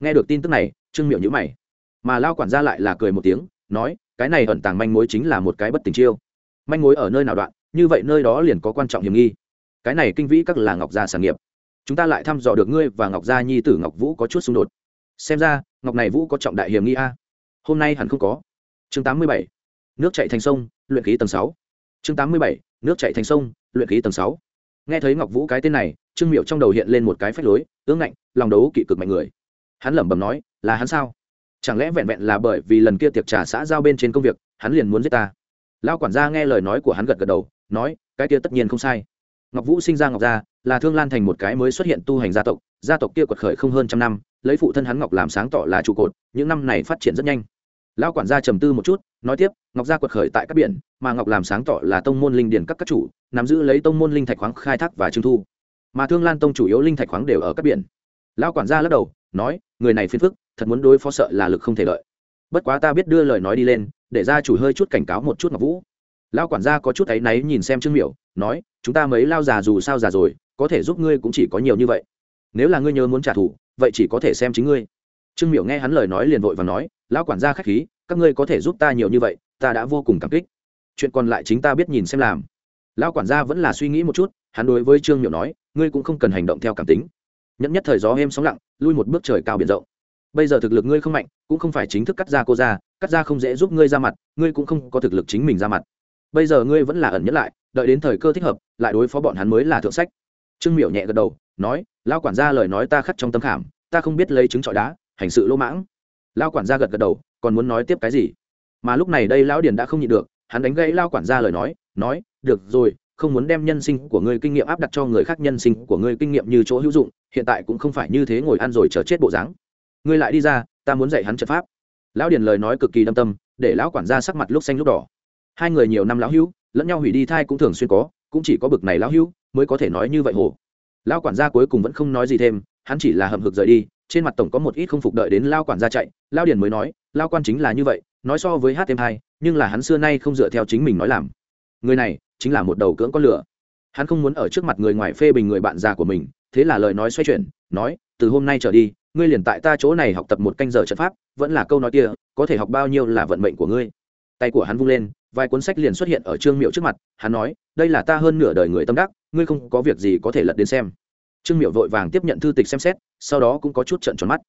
Nghe được tin tức này, trương miệu nhữ mày, mà lao quản gia lại là cười một tiếng, nói, cái này ẩn tàng manh mối chính là một cái bất tình chiêu. Manh mối ở nơi nào đoạn, như vậy nơi đó liền có quan trọng hiểm nghi. Cái này kinh vĩ các là ngọc gia sản nghiệp. Chúng ta lại thăm dò được ngươi và ngọc gia nhi tử ngọc vũ có chút xung đột. Xem ra, ngọc này vũ có trọng đại hiểm nghi a hôm nay hẳn không có. Chương tám mươi bảy, nước chạy thành sông, luyện khí tầng sáu. Chương tám mươi bảy, nước chạy thành sông, luyện khí tầng sáu. Nghe thấy ngọc vũ cái tên này, trương miệu trong đầu hiện lên một cái phách lối, ương ngạnh, lòng đấu kỵ cực mạnh người. Hắn lẩm bẩm nói, là hắn sao? Chẳng lẽ vẹn vẹn là bởi vì lần kia tiệc trà xã giao bên trên công việc, hắn liền muốn giết ta? Lao quản gia nghe lời nói của hắn gật gật đầu, nói, cái kia tất nhiên không sai. Ngọc vũ sinh ra ngọc gia, là thương lan thành một cái mới xuất hiện tu hành gia tộc gia tộc kia quật khởi không hơn trăm năm, lấy phụ thân hắn ngọc làm sáng tỏ là trụ cột, những năm này phát triển rất nhanh lão quản gia trầm tư một chút, nói tiếp, ngọc gia quật khởi tại các biển, mà ngọc làm sáng tỏ là tông môn linh điển các các chủ, nắm giữ lấy tông môn linh thạch khoáng khai thác và trưng thu. Mà thương lan tông chủ yếu linh thạch khoáng đều ở các biển. Lão quản gia lắc đầu, nói, người này phiền phức, thật muốn đối phó sợ là lực không thể lợi. Bất quá ta biết đưa lời nói đi lên, để gia chủ hơi chút cảnh cáo một chút ngọc vũ. Lão quản gia có chút áy náy nhìn xem trương miểu, nói, chúng ta mấy lao già dù sao già rồi, có thể giúp ngươi cũng chỉ có nhiều như vậy. Nếu là ngươi nhớ muốn trả thù, vậy chỉ có thể xem chính ngươi. Trương miểu nghe hắn lời nói liền vội và nói lão quản gia khách khí, các ngươi có thể giúp ta nhiều như vậy, ta đã vô cùng cảm kích. Chuyện còn lại chính ta biết nhìn xem làm. Lão quản gia vẫn là suy nghĩ một chút, hắn đối với trương miểu nói, ngươi cũng không cần hành động theo cảm tính. Nhẫn nhất thời gió êm sóng lặng, lui một bước trời cao biển rộng. Bây giờ thực lực ngươi không mạnh, cũng không phải chính thức cắt ra cô ra, cắt ra không dễ giúp ngươi ra mặt, ngươi cũng không có thực lực chính mình ra mặt. Bây giờ ngươi vẫn là ẩn nhất lại, đợi đến thời cơ thích hợp, lại đối phó bọn hắn mới là thượng sách. Trương miểu nhẹ gật đầu, nói lao quản gia lời nói ta khắc trong tâm khảm, ta không biết lấy trứng trọi đá, hành sự lỗ mãng lao quản gia gật gật đầu, còn muốn nói tiếp cái gì? Mà lúc này đây lão điền đã không nhịn được, hắn đánh gãy lao quản gia lời nói nói, được rồi, không muốn đem nhân sinh của ngươi kinh nghiệm áp đặt cho người khác, nhân sinh của ngươi kinh nghiệm như chỗ hữu dụng, hiện tại cũng không phải như thế ngồi ăn rồi chờ chết bộ dáng. Ngươi lại đi ra, ta muốn dạy hắn trận pháp. Lão điền lời nói cực kỳ đâm tâm, để lão quản gia sắc mặt lúc xanh lúc đỏ. Hai người nhiều năm lão hữu, lẫn nhau hủy đi thai cũng thường xuyên có, cũng chỉ có bực này lão hữu mới có thể nói như vậy hồ. Lão quản gia cuối cùng vẫn không nói gì thêm, hắn chỉ là hậm hực rời đi trên mặt tổng có một ít không phục đợi đến lao quản ra chạy. Lao điền mới nói, lao quan chính là như vậy, nói so với hát thêm hai, nhưng là hắn xưa nay không dựa theo chính mình nói làm. Người này, chính là một đầu cưỡng con lửa. Hắn không muốn ở trước mặt người ngoài phê bình người bạn già của mình, thế là lời nói xoay chuyển, nói, từ hôm nay trở đi, ngươi liền tại ta chỗ này học tập một canh giờ trận pháp, vẫn là câu nói kia, có thể học bao nhiêu là vận mệnh của ngươi. Tay của hắn vung lên, vài cuốn sách liền xuất hiện ở trương miệu trước mặt, hắn nói, đây là ta hơn nửa đời người tâm đắc, ngươi không có việc gì có thể lật đến xem. Trương miệu vội vàng tiếp nhận thư tịch xem xét sau đó cũng có chút trận tròn mắt.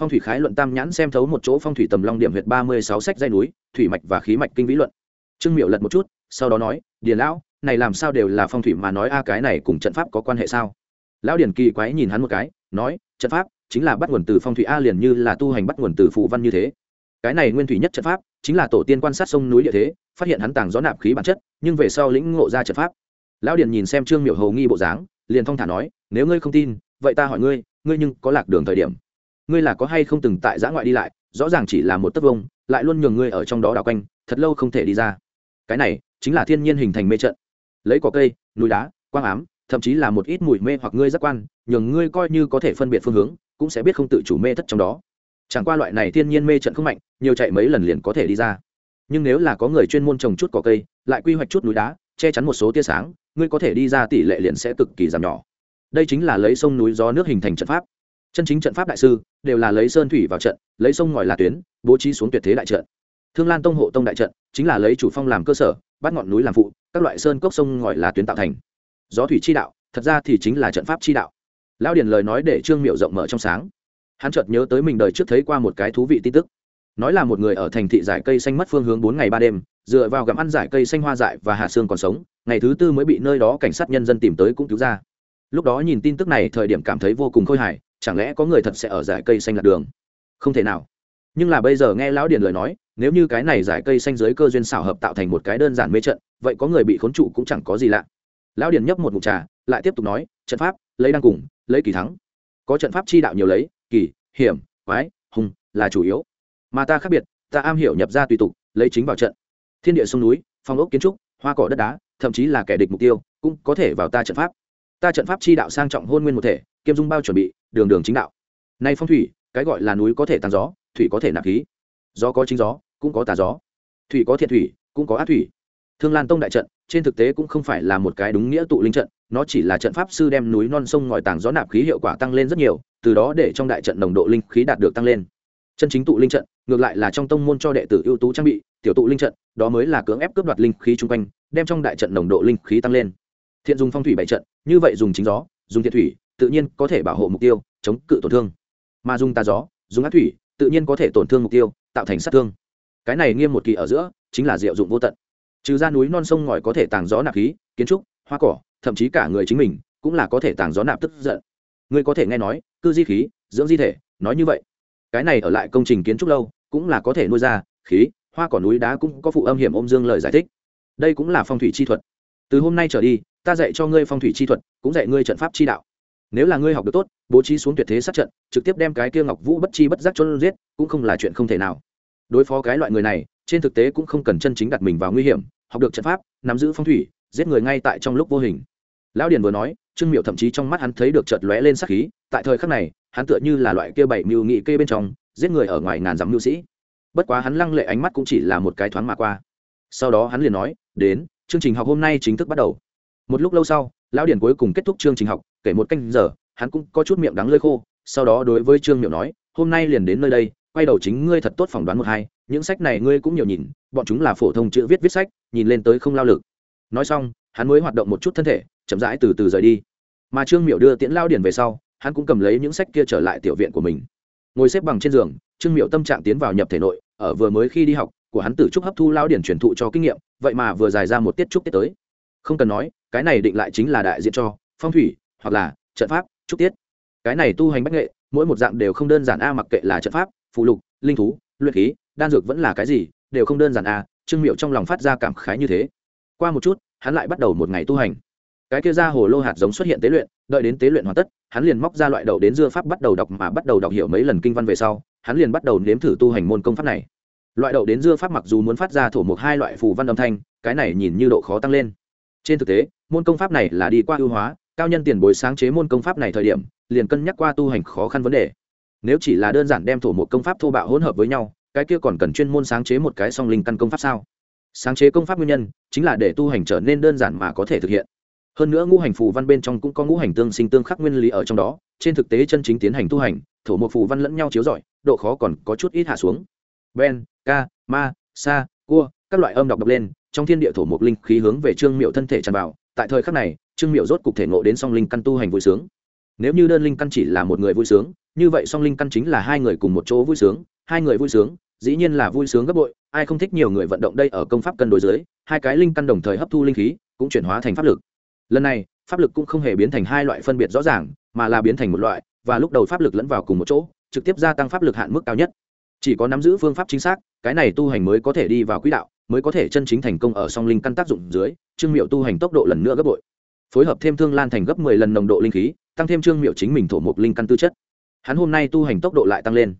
Phong thủy khái luận tam nhãn xem thấu một chỗ phong thủy tầm long điểm huyệt ba mươi sáu sách dây núi, thủy mạch và khí mạch kinh vĩ luận. Trương miệu lật một chút, sau đó nói, điền lão, này làm sao đều là phong thủy mà nói a à, cái này cùng trận pháp có quan hệ sao? Lão điền kỳ quái nhìn hắn một cái, nói, trận pháp chính là bắt nguồn từ phong thủy a, liền như là tu hành bắt nguồn từ phụ văn như thế. Cái này nguyên thủy nhất trận pháp chính là tổ tiên quan sát sông núi địa thế, phát hiện hắn tàng gió nạp khí bản chất, nhưng về sau lĩnh ngộ ra trận pháp. Lão điền nhìn xem trương miểu hầu nghi bộ dáng, liền thong thả nói, nếu ngươi không tin, vậy ta hỏi ngươi ngươi nhưng có lạc đường thời điểm. Ngươi là có hay không từng tại giã ngoại đi lại, rõ ràng chỉ là một tấc vông, lại luôn nhường ngươi ở trong đó đào quanh, thật lâu không thể đi ra. Cái này chính là thiên nhiên hình thành mê trận. Lấy cỏ cây, núi đá, quang ám, thậm chí là một ít mùi mê hoặc ngươi giác quan, nhường ngươi coi như có thể phân biệt phương hướng, cũng sẽ biết không tự chủ mê thất trong đó. Chẳng qua loại này thiên nhiên mê trận không mạnh, nhiều chạy mấy lần liền có thể đi ra. Nhưng nếu là có người chuyên môn trồng chút cỏ cây, lại quy hoạch chút núi đá, che chắn một số tia sáng, ngươi có thể đi ra tỷ lệ liền sẽ cực kỳ giảm nhỏ đây chính là lấy sông núi gió nước hình thành trận pháp. Chân chính trận pháp đại sư đều là lấy sơn thủy vào trận, lấy sông ngòi là tuyến, bố trí xuống tuyệt thế đại trận. Thương lan tông hộ tông đại trận chính là lấy chủ phong làm cơ sở, bắt ngọn núi làm phụ, các loại sơn cốc sông ngòi là tuyến tạo thành. Gió thủy chi đạo, thật ra thì chính là trận pháp chi đạo. Lão điền lời nói để trương miệu rộng mở trong sáng. Hắn chợt nhớ tới mình đời trước thấy qua một cái thú vị tin tức. Nói là một người ở thành thị giải cây xanh mất phương hướng bốn ngày ba đêm, dựa vào gặm ăn giải cây xanh hoa dại và hạ xương còn sống, ngày thứ tư mới bị nơi đó cảnh sát nhân dân tìm tới cũng cứu ra lúc đó nhìn tin tức này thời điểm cảm thấy vô cùng khôi hài, chẳng lẽ có người thật sẽ ở giải cây xanh lạc đường? Không thể nào. Nhưng là bây giờ nghe lão điền lời nói, nếu như cái này giải cây xanh dưới cơ duyên xảo hợp tạo thành một cái đơn giản mê trận, vậy có người bị khốn trụ cũng chẳng có gì lạ. Lão điền nhấp một mục trà, lại tiếp tục nói, trận pháp, lấy đăng cùng, lấy kỳ thắng. Có trận pháp chi đạo nhiều lấy, kỳ, hiểm, quái, hùng là chủ yếu. Mà ta khác biệt, ta am hiểu nhập ra tùy tục, lấy chính vào trận. Thiên địa sông núi, phong ốc kiến trúc, hoa cỏ đất đá, thậm chí là kẻ địch mục tiêu, cũng có thể vào ta trận pháp ta trận pháp chi đạo sang trọng hôn nguyên một thể, kiêm dung bao chuẩn bị, đường đường chính đạo. Nay phong thủy, cái gọi là núi có thể tăng gió, thủy có thể nạp khí. Gió có chính gió, cũng có tà gió. Thủy có thiện thủy, cũng có ác thủy. Thương lan tông đại trận, trên thực tế cũng không phải là một cái đúng nghĩa tụ linh trận, nó chỉ là trận pháp sư đem núi non sông ngòi tàng gió nạp khí hiệu quả tăng lên rất nhiều, từ đó để trong đại trận nồng độ linh khí đạt được tăng lên. Chân chính tụ linh trận, ngược lại là trong tông môn cho đệ tử ưu tú trang bị, tiểu tụ linh trận, đó mới là cưỡng ép cướp đoạt linh khí chung quanh, đem trong đại trận nồng độ linh khí tăng lên thiện dùng phong thủy bảy trận, như vậy dùng chính gió, dùng thiện thủy, tự nhiên có thể bảo hộ mục tiêu, chống cự tổn thương. Mà dùng tà gió, dùng ác thủy, tự nhiên có thể tổn thương mục tiêu, tạo thành sát thương. Cái này nghiêm một kỳ ở giữa, chính là diệu dụng vô tận. Trừ ra núi non sông ngòi có thể tàng gió nạp khí, kiến trúc, hoa cỏ, thậm chí cả người chính mình, cũng là có thể tàng gió nạp tức giận. Ngươi có thể nghe nói, cư di khí, dưỡng di thể, nói như vậy. Cái này ở lại công trình kiến trúc lâu, cũng là có thể nuôi ra, khí, hoa cỏ núi đá cũng có phụ âm hiểm ôm dương lời giải thích. Đây cũng là phong thủy chi thuật từ hôm nay trở đi, ta dạy cho ngươi phong thủy chi thuật, cũng dạy ngươi trận pháp chi đạo. Nếu là ngươi học được tốt, bố trí xuống tuyệt thế sát trận, trực tiếp đem cái kia ngọc vũ bất chi bất giác cho giết, cũng không là chuyện không thể nào. Đối phó cái loại người này, trên thực tế cũng không cần chân chính đặt mình vào nguy hiểm, học được trận pháp, nắm giữ phong thủy, giết người ngay tại trong lúc vô hình. Lão điền vừa nói, trương miệu thậm chí trong mắt hắn thấy được chợt lóe lên sắc khí, tại thời khắc này, hắn tựa như là loại kia bảy mưu nghị kê bên trong, giết người ở ngoài ngàn dặm mưu sĩ. Bất quá hắn lăng lệ ánh mắt cũng chỉ là một cái thoáng mà qua. Sau đó hắn liền nói, đến chương trình học hôm nay chính thức bắt đầu. Một lúc lâu sau, lão điển cuối cùng kết thúc chương trình học, kể một canh giờ, hắn cũng có chút miệng đắng lơi khô, sau đó đối với trương miệu nói, hôm nay liền đến nơi đây, quay đầu chính ngươi thật tốt phỏng đoán một hai, những sách này ngươi cũng nhiều nhìn, bọn chúng là phổ thông chữ viết viết sách, nhìn lên tới không lao lực. Nói xong, hắn mới hoạt động một chút thân thể, chậm rãi từ từ rời đi. Mà trương miệu đưa tiễn lao điển về sau, hắn cũng cầm lấy những sách kia trở lại tiểu viện của mình. Ngồi xếp bằng trên giường, trương miệu tâm trạng tiến vào nhập thể nội, ở vừa mới khi đi học của hắn tử trúc hấp thu lao điển truyền thụ cho kinh nghiệm, vậy mà vừa dài ra một tiết trúc tiết tới. Không cần nói, cái này định lại chính là đại diện cho phong thủy, hoặc là trận pháp, trúc tiết. Cái này tu hành bách nghệ, mỗi một dạng đều không đơn giản a, mặc kệ là trận pháp phụ lục, linh thú, luyện khí, đan dược vẫn là cái gì, đều không đơn giản a, trương miệu trong lòng phát ra cảm khái như thế. Qua một chút, hắn lại bắt đầu một ngày tu hành. Cái kia ra hồ lô hạt giống xuất hiện tế luyện, đợi đến tế luyện hoàn tất, hắn liền móc ra loại đậu đến dưa pháp bắt đầu đọc mà bắt đầu đọc hiểu mấy lần kinh văn về sau, hắn liền bắt đầu nếm thử tu hành môn công pháp này loại đậu đến dưa pháp mặc dù muốn phát ra thổ một hai loại phù văn âm thanh, cái này nhìn như độ khó tăng lên. Trên thực tế, môn công pháp này là đi qua ưu hóa, cao nhân tiền bối sáng chế môn công pháp này thời điểm, liền cân nhắc qua tu hành khó khăn vấn đề. Nếu chỉ là đơn giản đem thổ một công pháp thô bạo hỗn hợp với nhau, cái kia còn cần chuyên môn sáng chế một cái song linh căn công pháp sao? Sáng chế công pháp nguyên nhân, chính là để tu hành trở nên đơn giản mà có thể thực hiện. Hơn nữa ngũ hành phù văn bên trong cũng có ngũ hành tương sinh tương khắc nguyên lý ở trong đó, trên thực tế chân chính tiến hành tu hành, thổ một phù văn lẫn nhau chiếu rọi, độ khó còn có chút ít hạ xuống ben ca ma, sa, cua, các loại âm đọc đọc lên, trong thiên địa thổ một linh khí hướng về trương miệu thân thể tràn vào. Tại thời khắc này, trương miệu rốt cục thể ngộ đến song linh căn tu hành vui sướng. Nếu như đơn linh căn chỉ là một người vui sướng, như vậy song linh căn chính là hai người cùng một chỗ vui sướng, hai người vui sướng, dĩ nhiên là vui sướng gấp bội, ai không thích nhiều người vận động đây ở công pháp cân đối dưới, hai cái linh căn đồng thời hấp thu linh khí, cũng chuyển hóa thành pháp lực. Lần này, pháp lực cũng không hề biến thành hai loại phân biệt rõ ràng, mà là biến thành một loại, và lúc đầu pháp lực lẫn vào cùng một chỗ, trực tiếp gia tăng pháp lực hạn mức cao nhất chỉ có nắm giữ phương pháp chính xác, cái này tu hành mới có thể đi vào quỹ đạo, mới có thể chân chính thành công ở song linh căn tác dụng dưới, trương miệu tu hành tốc độ lần nữa gấp bội. Phối hợp thêm thương lan thành gấp mười lần nồng độ linh khí, tăng thêm trương miệu chính mình thổ một linh căn tư chất. Hắn hôm nay tu hành tốc độ lại tăng lên.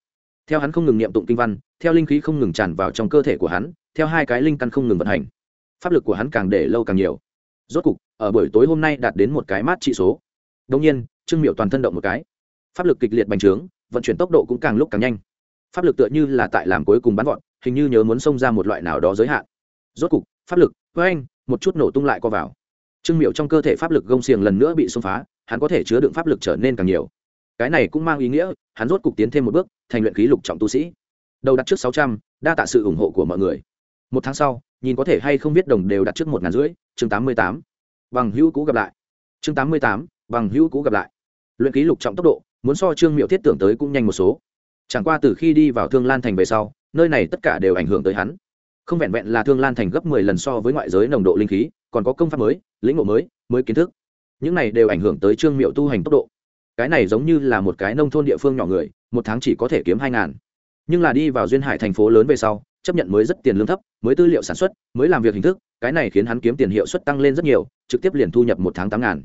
Theo hắn không ngừng niệm tụng kinh văn, theo linh khí không ngừng tràn vào trong cơ thể của hắn, theo hai cái linh căn không ngừng vận hành. Pháp lực của hắn càng để lâu càng nhiều. Rốt cục, ở buổi tối hôm nay đạt đến một cái mát trị số. Đông nhiên, trương miệu toàn thân động một cái. Pháp lực kịch liệt bành trướng, vận chuyển tốc độ cũng càng lúc càng nhanh pháp lực tựa như là tại làm cuối cùng bắn vọt, hình như nhớ muốn xông ra một loại nào đó giới hạn. Rốt cục, pháp lực với anh một chút nổ tung lại co vào. Trương miệu trong cơ thể pháp lực gông xiềng lần nữa bị xông phá, hắn có thể chứa đựng pháp lực trở nên càng nhiều. Cái này cũng mang ý nghĩa, hắn rốt cục tiến thêm một bước, thành luyện khí lục trọng tu sĩ. Đầu đặt trước sáu trăm, đa tạ sự ủng hộ của mọi người. Một tháng sau, nhìn có thể hay không biết đồng đều đặt trước một ngàn rưỡi, chương tám mươi tám. Bằng hữu cũ gặp lại. Chương tám mươi tám, bằng hữu cũ gặp lại. Luyện ký lục trọng tốc độ, muốn so trương miệu thiết tưởng tới cũng nhanh một số chẳng qua từ khi đi vào thương lan thành về sau, nơi này tất cả đều ảnh hưởng tới hắn. Không vẹn vẹn là thương lan thành gấp mười lần so với ngoại giới nồng độ linh khí, còn có công pháp mới, lĩnh ngộ mới mới kiến thức. Những này đều ảnh hưởng tới trương miệu tu hành tốc độ. Cái này giống như là một cái nông thôn địa phương nhỏ người, một tháng chỉ có thể kiếm hai ngàn. Nhưng là đi vào duyên hải thành phố lớn về sau, chấp nhận mới rất tiền lương thấp, mới tư liệu sản xuất, mới làm việc hình thức, cái này khiến hắn kiếm tiền hiệu suất tăng lên rất nhiều, trực tiếp liền thu nhập một tháng tám ngàn.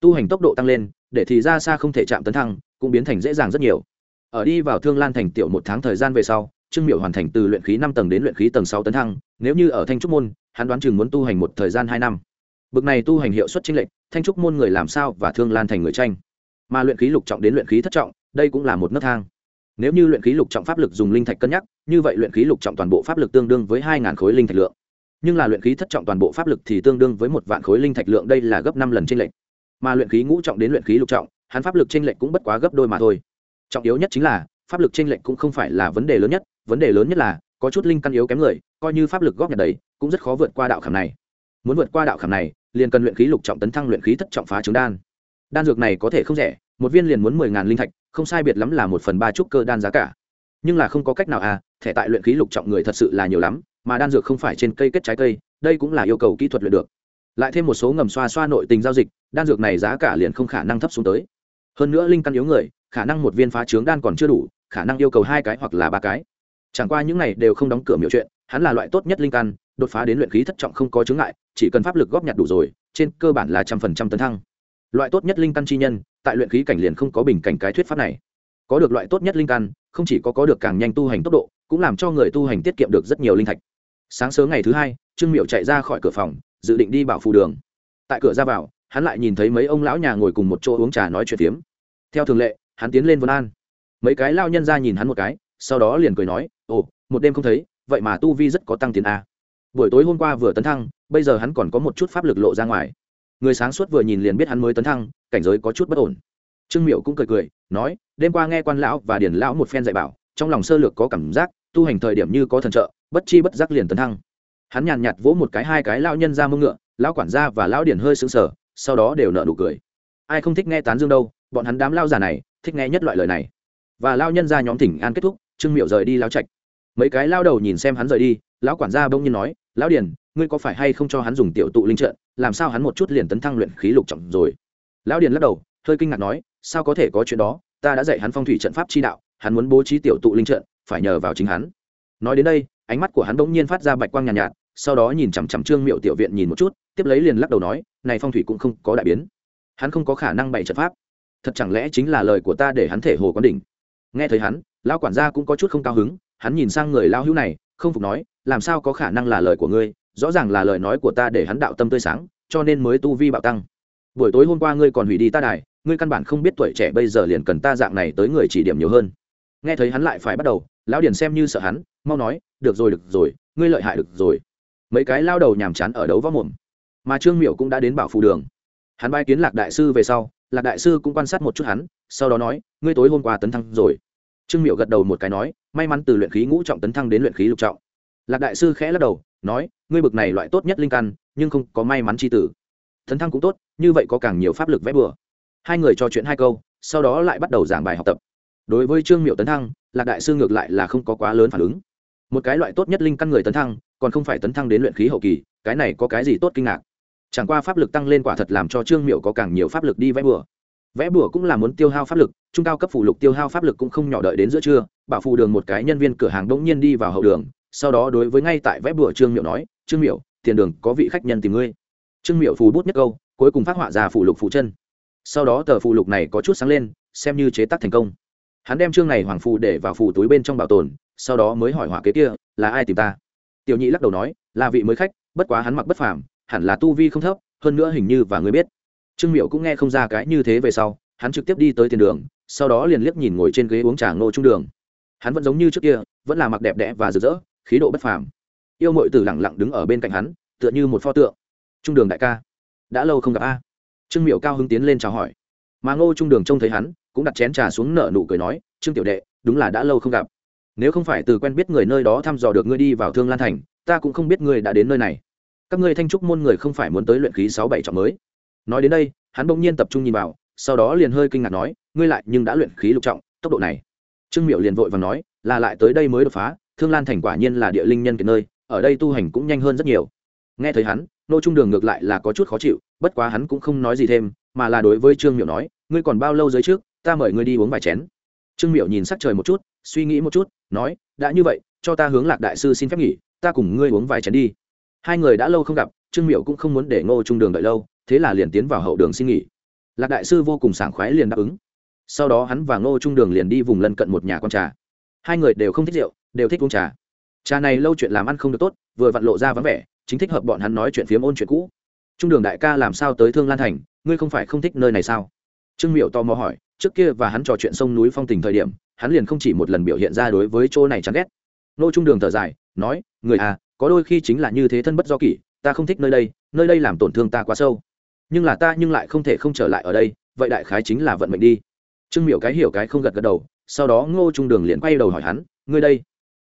Tu hành tốc độ tăng lên, để thì ra xa không thể chạm tấn thăng, cũng biến thành dễ dàng rất nhiều ở đi vào thương lan thành tiểu một tháng thời gian về sau, trương miệu hoàn thành từ luyện khí năm tầng đến luyện khí tầng sáu tấn thăng, nếu như ở thanh trúc môn, hắn đoán chừng muốn tu hành một thời gian hai năm. Bực này tu hành hiệu suất chênh lệch, thanh trúc môn người làm sao và thương lan thành người tranh. Mà luyện khí lục trọng đến luyện khí thất trọng, đây cũng là một nấc thang. Nếu như luyện khí lục trọng pháp lực dùng linh thạch cân nhắc, như vậy luyện khí lục trọng toàn bộ pháp lực tương đương với hai khối linh thạch lượng. Nhưng là luyện khí thất trọng toàn bộ pháp lực thì tương đương với một vạn khối linh thạch lượng, đây là gấp năm lần trên lệnh mà luyện khí ngũ trọng đến luyện khí lục trọng, hắn pháp lực trên lệnh cũng bất quá gấp đôi mà thôi trọng yếu nhất chính là, pháp lực trên lệnh cũng không phải là vấn đề lớn nhất, vấn đề lớn nhất là, có chút linh căn yếu kém người, coi như pháp lực góp nhặt đầy, cũng rất khó vượt qua đạo khảm này. Muốn vượt qua đạo khảm này, liền cần luyện khí lục trọng tấn thăng luyện khí thất trọng phá trứng đan. Đan dược này có thể không rẻ, một viên liền muốn mười ngàn linh thạch, không sai biệt lắm là một phần ba trúc cơ đan giá cả. Nhưng là không có cách nào à thẻ tại luyện khí lục trọng người thật sự là nhiều lắm, mà đan dược không phải trên cây kết trái cây, đây cũng là yêu cầu kỹ thuật luyện được. Lại thêm một số ngầm xoa xoa nội tình giao dịch, đan dược này giá cả liền không khả năng thấp xuống tới hơn nữa linh căn yếu người, khả năng một viên phá trướng đan còn chưa đủ, khả năng yêu cầu hai cái hoặc là ba cái. Chẳng qua những này đều không đóng cửa miểu chuyện, hắn là loại tốt nhất linh căn, đột phá đến luyện khí thất trọng không có chướng ngại, chỉ cần pháp lực góp nhặt đủ rồi, trên cơ bản là trăm phần trăm tấn thăng. Loại tốt nhất linh căn chi nhân, tại luyện khí cảnh liền không có bình cảnh cái thuyết pháp này. Có được loại tốt nhất linh căn, không chỉ có có được càng nhanh tu hành tốc độ, cũng làm cho người tu hành tiết kiệm được rất nhiều linh thạch. Sáng sớm ngày thứ hai, trương miệu chạy ra khỏi cửa phòng, dự định đi bảo phù đường. Tại cửa ra vào hắn lại nhìn thấy mấy ông lão nhà ngồi cùng một chỗ uống trà nói chuyện tiếm theo thường lệ, hắn tiến lên vân an. Mấy cái lao nhân ra nhìn hắn một cái, sau đó liền cười nói, ồ, một đêm không thấy, vậy mà tu vi rất có tăng tiền a. Buổi tối hôm qua vừa tấn thăng, bây giờ hắn còn có một chút pháp lực lộ ra ngoài. Người sáng suốt vừa nhìn liền biết hắn mới tấn thăng, cảnh giới có chút bất ổn. Trương miệu cũng cười cười, nói, đêm qua nghe quan lão và điển lão một phen dạy bảo, trong lòng sơ lược có cảm giác, tu hành thời điểm như có thần trợ, bất chi bất giác liền tấn thăng. Hắn nhàn nhạt vỗ một cái hai cái lão nhân ra mông ngựa, lão quản gia và lão điển hơi sững sờ sau đó đều nợ nụ cười. Ai không thích nghe tán dương đâu bọn hắn đám lao giả này thích nghe nhất loại lời này. Và lao nhân ra nhóm thỉnh an kết thúc trương miệu rời đi lao trạch. Mấy cái lao đầu nhìn xem hắn rời đi lão quản gia bỗng nhiên nói lão điền, ngươi có phải hay không cho hắn dùng tiểu tụ linh trận làm sao hắn một chút liền tấn thăng luyện khí lục trọng rồi? Lão điền lắc đầu hơi kinh ngạc nói sao có thể có chuyện đó ta đã dạy hắn phong thủy trận pháp chi đạo hắn muốn bố trí tiểu tụ linh trận phải nhờ vào chính hắn. Nói đến đây ánh mắt của hắn bỗng nhiên phát ra bạch quang nhàn nhạt, nhạt sau đó nhìn chằm chằm trương miệu tiểu viện nhìn một chút, tiếp lấy liền lắc đầu nói, này phong thủy cũng không có đại biến. Hắn không có khả năng bày trận pháp. Thật chẳng lẽ chính là lời của ta để hắn thể hồ quán đỉnh? Nghe thấy hắn, lão quản gia cũng có chút không cao hứng, hắn nhìn sang người lao hữu này, không phục nói, làm sao có khả năng là lời của ngươi? Rõ ràng là lời nói của ta để hắn đạo tâm tươi sáng, cho nên mới tu vi bạo tăng. Buổi tối hôm qua ngươi còn hủy đi ta đài, ngươi căn bản không biết tuổi trẻ bây giờ liền cần ta dạng này tới người chỉ điểm nhiều hơn. Nghe thấy hắn lại phải bắt đầu, lão điển xem như sợ hắn, mau nói, được rồi được rồi, ngươi lợi hại được rồi mấy cái lao đầu nhàm chán ở đấu võ mồm. Mà trương miệu cũng đã đến bảo phù đường. Hắn bay kiến lạc đại sư về sau, lạc đại sư cũng quan sát một chút hắn, sau đó nói, ngươi tối hôm qua tấn thăng rồi. Trương miệu gật đầu một cái nói, may mắn từ luyện khí ngũ trọng tấn thăng đến luyện khí lục trọng. Lạc đại sư khẽ lắc đầu, nói, ngươi bực này loại tốt nhất linh căn, nhưng không có may mắn c h i tử. Tấn thăng cũng tốt, như vậy có càng nhiều pháp lực vẽ bừa. Hai người trò chuyện hai câu, sau đó lại bắt đầu giảng bài học tập. Đối với trương miệu tấn thăng, lạc đại sư ngược lại là không có quá lớn phản ứng một cái loại tốt nhất linh căn người tấn thăng, còn không phải tấn thăng đến luyện khí hậu kỳ, cái này có cái gì tốt kinh ngạc? Chẳng qua pháp lực tăng lên quả thật làm cho trương miệu có càng nhiều pháp lực đi vẽ bừa. Vẽ bừa cũng là muốn tiêu hao pháp lực, trung cao cấp phủ lục tiêu hao pháp lực cũng không nhỏ đợi đến giữa trưa, bảo phù đường một cái nhân viên cửa hàng đỗng nhiên đi vào hậu đường, sau đó đối với ngay tại vẽ bừa trương miệu nói, trương miệu tiền đường có vị khách nhân tìm ngươi. Trương miệu phù bút nhất câu, cuối cùng phát họa ra phủ lục phủ chân. Sau đó tờ phù lục này có chút sáng lên, xem như chế tác thành công. Hắn đem chương này hoàng phù để vào phù túi bên trong bảo tồn sau đó mới hỏi hỏa kế kia, là ai tìm ta? Tiểu nhị lắc đầu nói, là vị mới khách, bất quá hắn mặc bất phàm, hẳn là tu vi không thấp, hơn nữa hình như và người biết. Trương miệu cũng nghe không ra cái như thế về sau, hắn trực tiếp đi tới tiền đường, sau đó liền liếc nhìn ngồi trên ghế uống trà ngô trung đường. Hắn vẫn giống như trước kia, vẫn là mặc đẹp đẽ và rực rỡ, khí độ bất phàm. Yêu mội tử lẳng lặng đứng ở bên cạnh hắn, tựa như một pho tượng. Trung đường đại ca, đã lâu không gặp a. Trương miệu cao hứng tiến lên chào hỏi. Mà ngô trung đường trông thấy hắn, cũng đặt chén trà xuống nợ nụ cười nói, trương tiểu đệ, đúng là đã lâu không gặp nếu không phải từ quen biết người nơi đó thăm dò được ngươi đi vào thương lan thành, ta cũng không biết ngươi đã đến nơi này. Các ngươi thanh trúc môn người không phải muốn tới luyện khí sáu bảy trọng mới. Nói đến đây, hắn bỗng nhiên tập trung nhìn vào, sau đó liền hơi kinh ngạc nói, ngươi lại nhưng đã luyện khí lục trọng, tốc độ này. Trương miệu liền vội và nói, là lại tới đây mới đột phá, thương lan thành quả nhiên là địa linh nhân kiệt nơi, ở đây tu hành cũng nhanh hơn rất nhiều. Nghe thấy hắn, nô trung đường ngược lại là có chút khó chịu, bất quá hắn cũng không nói gì thêm, mà là đối với trương miệu nói, ngươi còn bao lâu dưới trước, ta mời ngươi đi uống vài chén. Trương miệu nhìn sắc trời một chút suy nghĩ một chút, nói, đã như vậy, cho ta hướng lạc đại sư xin phép nghỉ, ta cùng ngươi uống vài chén đi. Hai người đã lâu không gặp, trương miệu cũng không muốn để ngô trung đường đợi lâu, thế là liền tiến vào hậu đường xin nghỉ. Lạc đại sư vô cùng sảng khoái liền đáp ứng. Sau đó hắn và ngô trung đường liền đi vùng lân cận một nhà con trà. Hai người đều không thích rượu, đều thích uống trà. Trà này lâu chuyện làm ăn không được tốt, vừa vặn lộ ra vắng vẻ, chính thích hợp bọn hắn nói chuyện phiếm ôn chuyện cũ. Trung đường đại ca làm sao tới thương lan thành, ngươi không phải không thích nơi này sao? Trương miệu tò mò hỏi, trước kia và hắn trò chuyện sông núi phong tình thời điểm hắn liền không chỉ một lần biểu hiện ra đối với chỗ này chán ghét. Nô trung đường thở dài, nói, người à có đôi khi chính là như thế thân bất do kỷ, ta không thích nơi đây nơi đây làm tổn thương ta quá sâu. Nhưng là ta nhưng lại không thể không trở lại ở đây, vậy đại khái chính là vận mệnh đi. Trương miểu cái hiểu cái không gật gật đầu, sau đó ngô trung đường liền quay đầu hỏi hắn, ngươi đây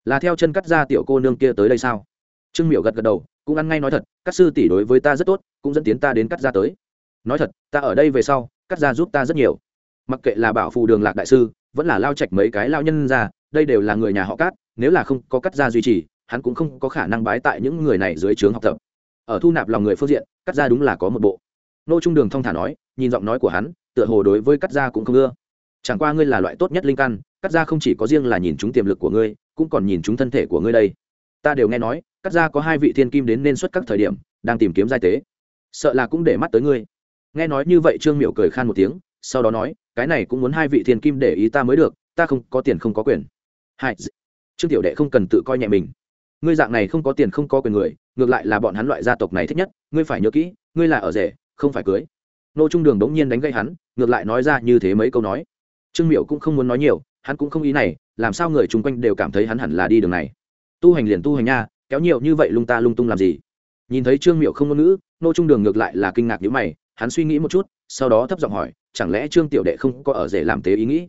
là theo chân cắt ra tiểu cô nương kia tới đây sao? Trương miểu gật gật đầu, cũng ăn ngay nói thật, các sư tỷ đối với ta rất tốt, cũng dẫn tiến ta đến cắt ra tới. Nói thật, ta ở đây về sau, cắt ra giúp ta rất nhiều mặc kệ là bảo phù đường lạc đại sư, vẫn là lao trạch mấy cái lao nhân ra, đây đều là người nhà họ cát, nếu là không có cắt ra duy trì, hắn cũng không có khả năng bái tại những người này dưới trướng học tập. Ở thu nạp lòng người phương diện cắt ra đúng là có một bộ. Nô trung đường thong thả nói, nhìn giọng nói của hắn, tựa hồ đối với cắt ra cũng không ưa. Chẳng qua ngươi là loại tốt nhất linh căn cắt ra không chỉ có riêng là nhìn chúng tiềm lực của ngươi, cũng còn nhìn chúng thân thể của ngươi đây. Ta đều nghe nói cắt ra có hai vị thiên kim đến nên xuất các thời điểm, đang tìm kiếm giai tế. Sợ là cũng để mắt tới ngươi. Nghe nói như vậy, trương miệu cười khan một tiếng sau đó nói, cái này cũng muốn hai vị thiên kim để ý ta mới được, ta không có tiền không có quyền. Hai trương tiểu đệ không cần tự coi nhẹ mình. Ngươi dạng này không có tiền không có quyền người, ngược lại là bọn hắn loại gia tộc này thích nhất, ngươi phải nhớ kỹ, ngươi là ở rể, không phải cưới. Nô trung đường đống nhiên đánh gây hắn, ngược lại nói ra như thế mấy câu nói. Trương miệu cũng không muốn nói nhiều, hắn cũng không ý này, làm sao người chung quanh đều cảm thấy hắn hẳn là đi đường này. Tu hành liền tu hành nha, kéo nhiều như vậy lung ta lung tung làm gì? Nhìn thấy trương miệu không ngôn ngữ, nô trung đường ngược lại là kinh ngạc nhữ mày hắn suy nghĩ một chút, sau đó thấp giọng hỏi, chẳng lẽ trương tiểu đệ không có ở rể làm tế ý nghĩ?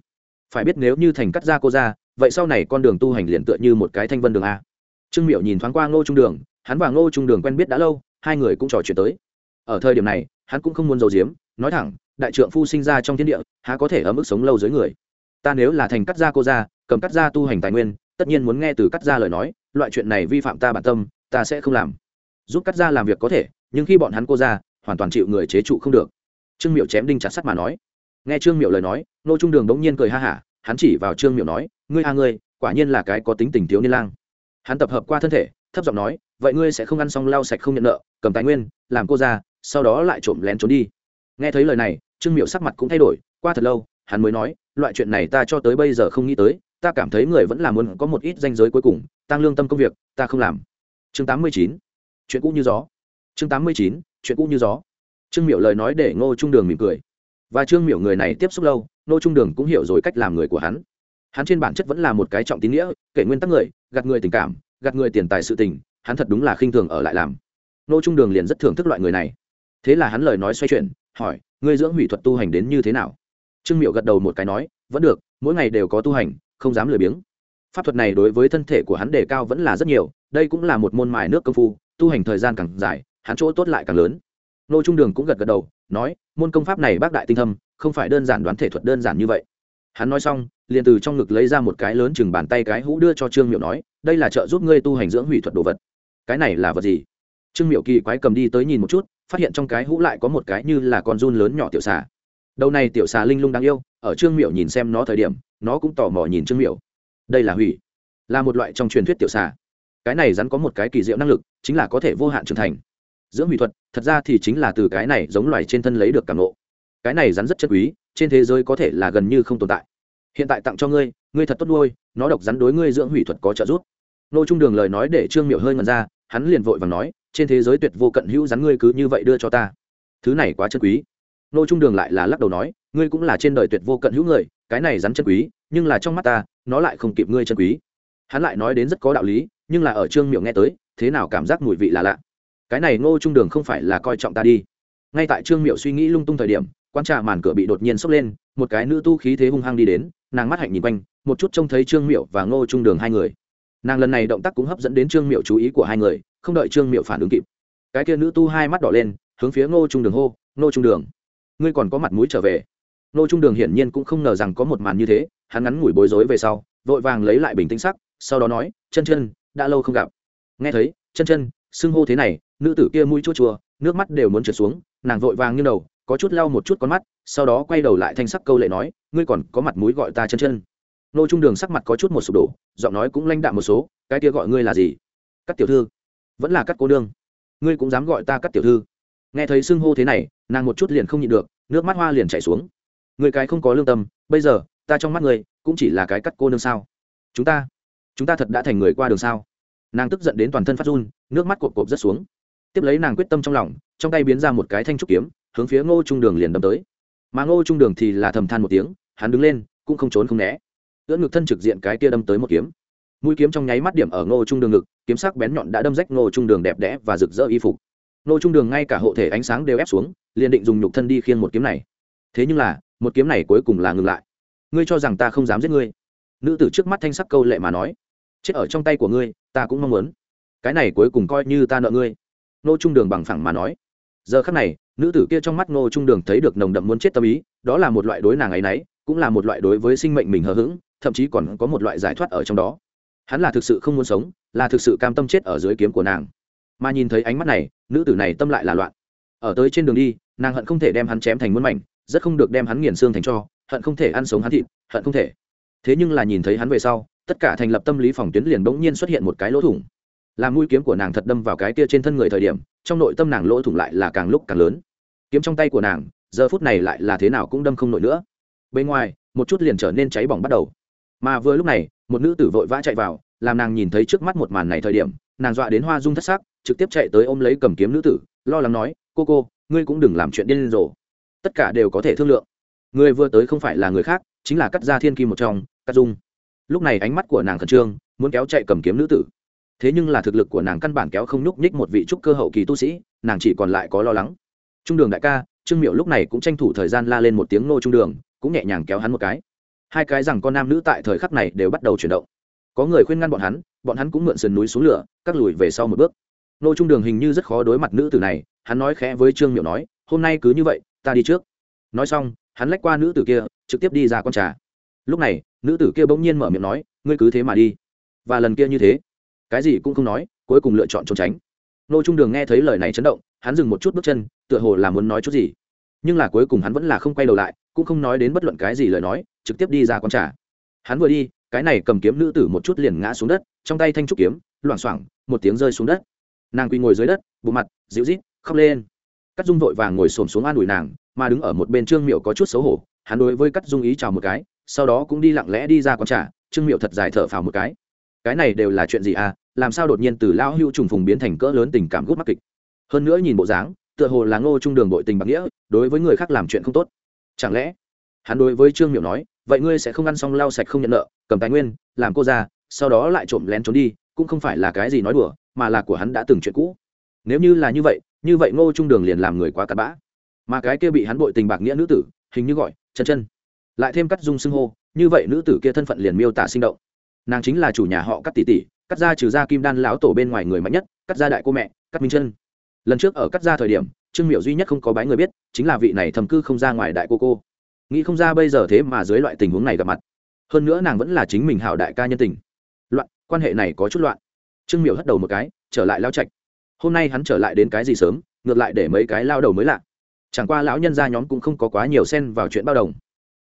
Phải biết nếu như thành cắt ra cô ra vậy sau này con đường tu hành liền tựa như một cái thanh vân đường a. Trương miệu nhìn thoáng qua ngô trung đường, hắn và ngô trung đường quen biết đã lâu, hai người cũng trò chuyện tới. Ở thời điểm này, hắn cũng không muốn giấu giếm, nói thẳng, đại trượng phu sinh ra trong thiên địa, há có thể ở mức sống lâu dưới người? Ta nếu là thành cắt gia cô gia, cầm cắt gia tu hành tài nguyên, tất nhiên muốn nghe từ cắt gia lời nói, loại chuyện này vi phạm ta bản tâm, ta sẽ không làm. Giúp cắt gia làm việc có thể, nhưng khi bọn hắn cô gia hoàn toàn chịu người chế trụ không được. Trương miệu chém đinh chặt sắt mà nói. Nghe trương miệu lời nói, nô trung đường đống nhiên cười ha hả, hắn chỉ vào trương miệu nói, ngươi a ngươi, quả nhiên là cái có tính tình thiếu niên lang. Hắn tập hợp qua thân thể, thấp giọng nói, vậy ngươi sẽ không ăn xong lau sạch không nhận nợ, cầm tài nguyên, làm cô ra sau đó lại trộm lén trốn đi. Nghe thấy lời này, trương miệu sắc mặt cũng thay đổi, qua thật lâu, hắn mới nói, loại chuyện này ta cho tới bây giờ không nghĩ tới, ta cảm thấy người vẫn là muốn có một ít danh giới cuối cùng, tăng lương tâm công việc, ta không làm. Chương tám mươi chín, chuyện cũ như gió. Chương tám mươi chín chuyện cũ như gió. Trương miệu lời nói để ngô trung đường mỉm cười. Và trương miệu người này tiếp xúc lâu, ngô trung đường cũng hiểu rồi cách làm người của hắn. Hắn trên bản chất vẫn là một cái trọng tín nghĩa, kể nguyên tắc người, gạt người tình cảm, gạt người tiền tài sự tình, hắn thật đúng là khinh thường ở lại làm. Ngô trung đường liền rất thưởng thức loại người này. Thế là hắn lời nói xoay chuyển, hỏi, ngươi dưỡng hủy thuật tu hành đến như thế nào? Trương miệu gật đầu một cái nói, vẫn được, mỗi ngày đều có tu hành, không dám lười biếng. Pháp thuật này đối với thân thể của hắn đề cao vẫn là rất nhiều, đây cũng là một môn mài nước công phu, tu hành thời gian càng dài hắn chỗ tốt lại càng lớn. Nô trung đường cũng gật gật đầu, nói, môn công pháp này bác đại tinh thâm, không phải đơn giản đoán thể thuật đơn giản như vậy. Hắn nói xong, liền từ trong ngực lấy ra một cái lớn chừng bàn tay cái hũ đưa cho trương miệu nói, đây là trợ giúp ngươi tu hành dưỡng hủy thuật đồ vật. Cái này là vật gì? Trương miệu kỳ quái cầm đi tới nhìn một chút, phát hiện trong cái hũ lại có một cái như là con run lớn nhỏ tiểu xà. Đầu này tiểu xà linh lung đáng yêu, ở trương miệu nhìn xem nó thời điểm, nó cũng tò mò nhìn trương miệu đây là hủy, là một loại trong truyền thuyết tiểu xà. Cái này rắn có một cái kỳ diệu năng lực, chính là có thể vô hạn trưởng thành dưỡng hủy thuật, thật ra thì chính là từ cái này giống loài trên thân lấy được cảm nộ cái này rắn rất chất quý, trên thế giới có thể là gần như không tồn tại. Hiện tại tặng cho ngươi ngươi thật tốt nuôi, nó độc rắn đối ngươi dưỡng hủy thuật có trợ giúp. Nô trung đường lời nói để trương miệu hơi ngần ra, hắn liền vội và nói, trên thế giới tuyệt vô cận hữu rắn ngươi cứ như vậy đưa cho ta. Thứ này quá chân quý. Nô trung đường lại là lắc đầu nói, ngươi cũng là trên đời tuyệt vô cận hữu người, cái này rắn chân quý, nhưng là trong mắt ta, nó lại không kịp ngươi chân quý. Hắn lại nói đến rất có đạo lý, nhưng là ở trương miệu nghe tới, thế nào cảm giác mùi vị là lạ cái này ngô trung đường không phải là coi trọng ta đi. Ngay tại trương miệu suy nghĩ lung tung thời điểm, quan trà màn cửa bị đột nhiên sốc lên, một cái nữ tu khí thế hung hăng đi đến, nàng mắt hạnh nhìn quanh, một chút trông thấy trương miệu và ngô trung đường hai người. Nàng lần này động tác cũng hấp dẫn đến trương miệu chú ý của hai người, không đợi trương miệu phản ứng kịp, cái kia nữ tu hai mắt đỏ lên, hướng phía ngô trung đường hô, ngô trung đường, ngươi còn có mặt mũi trở về. Ngô trung đường hiển nhiên cũng không ngờ rằng có một màn như thế, hắn ngắn ngủi bối rối về sau, vội vàng lấy lại bình tĩnh sắc, sau đó nói, chân chân, đã lâu không gặp. Nghe thấy, chân chân, xưng hô thế này nữ tử kia mũi chua chua nước mắt đều muốn trượt xuống nàng vội vàng như đầu có chút lau một chút con mắt sau đó quay đầu lại thanh sắc câu lệ nói ngươi còn có mặt mũi gọi ta chân chân. Nô trung đường sắc mặt có chút một sụp đổ giọng nói cũng lãnh đạm một số cái kia gọi ngươi là gì? Cắt tiểu thư. Vẫn là cắt cô đương, ngươi cũng dám gọi ta cắt tiểu thư. Nghe thấy xưng hô thế này nàng một chút liền không nhịn được nước mắt hoa liền chảy xuống. Người cái không có lương tâm bây giờ ta trong mắt người cũng chỉ là cái cắt cô nương sao? Chúng ta chúng ta thật đã thành người qua đường sao? Nàng tức giận đến toàn thân phát run nước mắt cộp cộp rất xuống tiếp lấy nàng quyết tâm trong lòng, trong tay biến ra một cái thanh trúc kiếm, hướng phía ngô trung đường liền đâm tới. Mà ngô trung đường thì là thầm than một tiếng, hắn đứng lên, cũng không trốn không né. Ưỡn ngực thân trực diện cái kia đâm tới một kiếm. Mũi kiếm trong nháy mắt điểm ở ngô trung đường ngực, kiếm sắc bén nhọn đã đâm rách ngô trung đường đẹp đẽ và rực rỡ y phục. Ngô trung đường ngay cả hộ thể ánh sáng đều ép xuống, liền định dùng nhục thân đi khiêng một kiếm này. Thế nhưng là, một kiếm này cuối cùng là ngừng lại. Ngươi cho rằng ta không dám giết ngươi? Nữ tử trước mắt thanh sắc câu lệ mà nói. Chết ở trong tay của ngươi, ta cũng mong muốn. Cái này cuối cùng coi như ta nợ ngươi nô trung đường bằng phẳng mà nói. Giờ khắc này, nữ tử kia trong mắt nô trung đường thấy được nồng đậm muốn chết tâm ý, đó là một loại đối nàng ấy nấy, cũng là một loại đối với sinh mệnh mình hờ hững, thậm chí còn có một loại giải thoát ở trong đó. Hắn là thực sự không muốn sống, là thực sự cam tâm chết ở dưới kiếm của nàng. Mà nhìn thấy ánh mắt này, nữ tử này tâm lại là loạn. Ở tới trên đường đi, nàng hận không thể đem hắn chém thành muôn mảnh, rất không được đem hắn nghiền xương thành cho, hận không thể ăn sống hắn thịt, hận không thể. Thế nhưng là nhìn thấy hắn về sau, tất cả thành lập tâm lý phòng tuyến liền bỗng nhiên xuất hiện một cái lỗ thủng làm mũi kiếm của nàng thật đâm vào cái kia trên thân người thời điểm, trong nội tâm nàng lỗ thủng lại là càng lúc càng lớn. Kiếm trong tay của nàng, giờ phút này lại là thế nào cũng đâm không nổi nữa. Bên ngoài, một chút liền trở nên cháy bỏng bắt đầu. Mà vừa lúc này, một nữ tử vội vã chạy vào, làm nàng nhìn thấy trước mắt một màn này thời điểm, nàng dọa đến hoa dung thất xác trực tiếp chạy tới ôm lấy cầm kiếm nữ tử, lo lắng nói, cô cô, ngươi cũng đừng làm chuyện điên rồ. Tất cả đều có thể thương lượng. Người vừa tới không phải là người khác, chính là cắt gia thiên kim một trong, cắt dung. Lúc này ánh mắt của nàng khẩn trương, muốn kéo chạy cầm kiếm nữ tử thế nhưng là thực lực của nàng căn bản kéo không nhúc nhích một vị trúc cơ hậu kỳ tu sĩ, nàng chỉ còn lại có lo lắng. Trung đường đại ca, trương miệu lúc này cũng tranh thủ thời gian la lên một tiếng nô trung đường, cũng nhẹ nhàng kéo hắn một cái. Hai cái rằng con nam nữ tại thời khắc này đều bắt đầu chuyển động. Có người khuyên ngăn bọn hắn bọn hắn cũng mượn sườn núi xuống lửa cắt lùi về sau một bước. Nô trung đường hình như rất khó đối mặt nữ tử này, hắn nói khẽ với trương miệu nói, hôm nay cứ như vậy, ta đi trước. Nói xong, hắn lách qua nữ tử kia, trực tiếp đi ra con trà. Lúc này, nữ tử kia bỗng nhiên mở miệng nói, ngươi cứ thế mà đi. Và lần kia như thế cái gì cũng không nói, cuối cùng lựa chọn trốn tránh. Nô trung đường nghe thấy lời này chấn động, hắn dừng một chút bước chân, tựa hồ là muốn nói chút gì. Nhưng là cuối cùng hắn vẫn là không quay đầu lại, cũng không nói đến bất luận cái gì lời nói, trực tiếp đi ra con trà. Hắn vừa đi, cái này cầm kiếm nữ tử một chút liền ngã xuống đất, trong tay thanh trúc kiếm, loảng xoảng, một tiếng rơi xuống đất. Nàng quỳ ngồi dưới đất bộ mặt, dịu rít khóc lên. Cắt dung vội vàng ngồi xổm xuống an ủi nàng, mà đứng ở một bên trương miệu có chút xấu hổ, hắn đối với cắt dung ý chào một cái, sau đó cũng đi lặng lẽ đi ra con trà, trương miệu thật dài thở phào một cái cái này đều là chuyện gì à làm sao đột nhiên từ lão hưu trùng phùng biến thành cỡ lớn tình cảm gút mắc kịch? Hơn nữa nhìn bộ dáng, tựa hồ là ngô trung đường bội tình bạc nghĩa, đối với người khác làm chuyện không tốt. Chẳng lẽ, hắn đối với trương miệu nói, vậy ngươi sẽ không ăn xong lau sạch không nhận nợ, cầm tài nguyên, làm cô ra sau đó lại trộm lén trốn đi, cũng không phải là cái gì nói đùa, mà là của hắn đã từng chuyện cũ. Nếu như là như vậy như vậy ngô trung đường liền làm người quá cặn bã. Mà cái kia bị hắn bội tình bạc nghĩa nữ tử, hình như gọi chân chân lại thêm cắt dung xưng hô, như vậy nữ tử kia thân phận liền miêu tả sinh động nàng chính là chủ nhà họ cắt tỷ tỷ cắt ra trừ ra kim đan lão tổ bên ngoài người mạnh nhất cắt ra đại cô mẹ cắt minh chân. Lần trước ở cắt ra thời điểm, trương Miểu duy nhất không có bái người biết, chính là vị này thầm cư không ra ngoài đại cô cô. Nghĩ không ra bây giờ thế mà dưới loại tình huống này gặp mặt. Hơn nữa nàng vẫn là chính mình hảo đại ca nhân tình. Loạn, quan hệ này có chút loạn. Trương Miểu hất đầu một cái, trở lại lao trạch. Hôm nay hắn trở lại đến cái gì sớm, ngược lại để mấy cái lao đầu mới lạ. Chẳng qua lão nhân gia nhóm cũng không có quá nhiều xen vào chuyện bao đồng.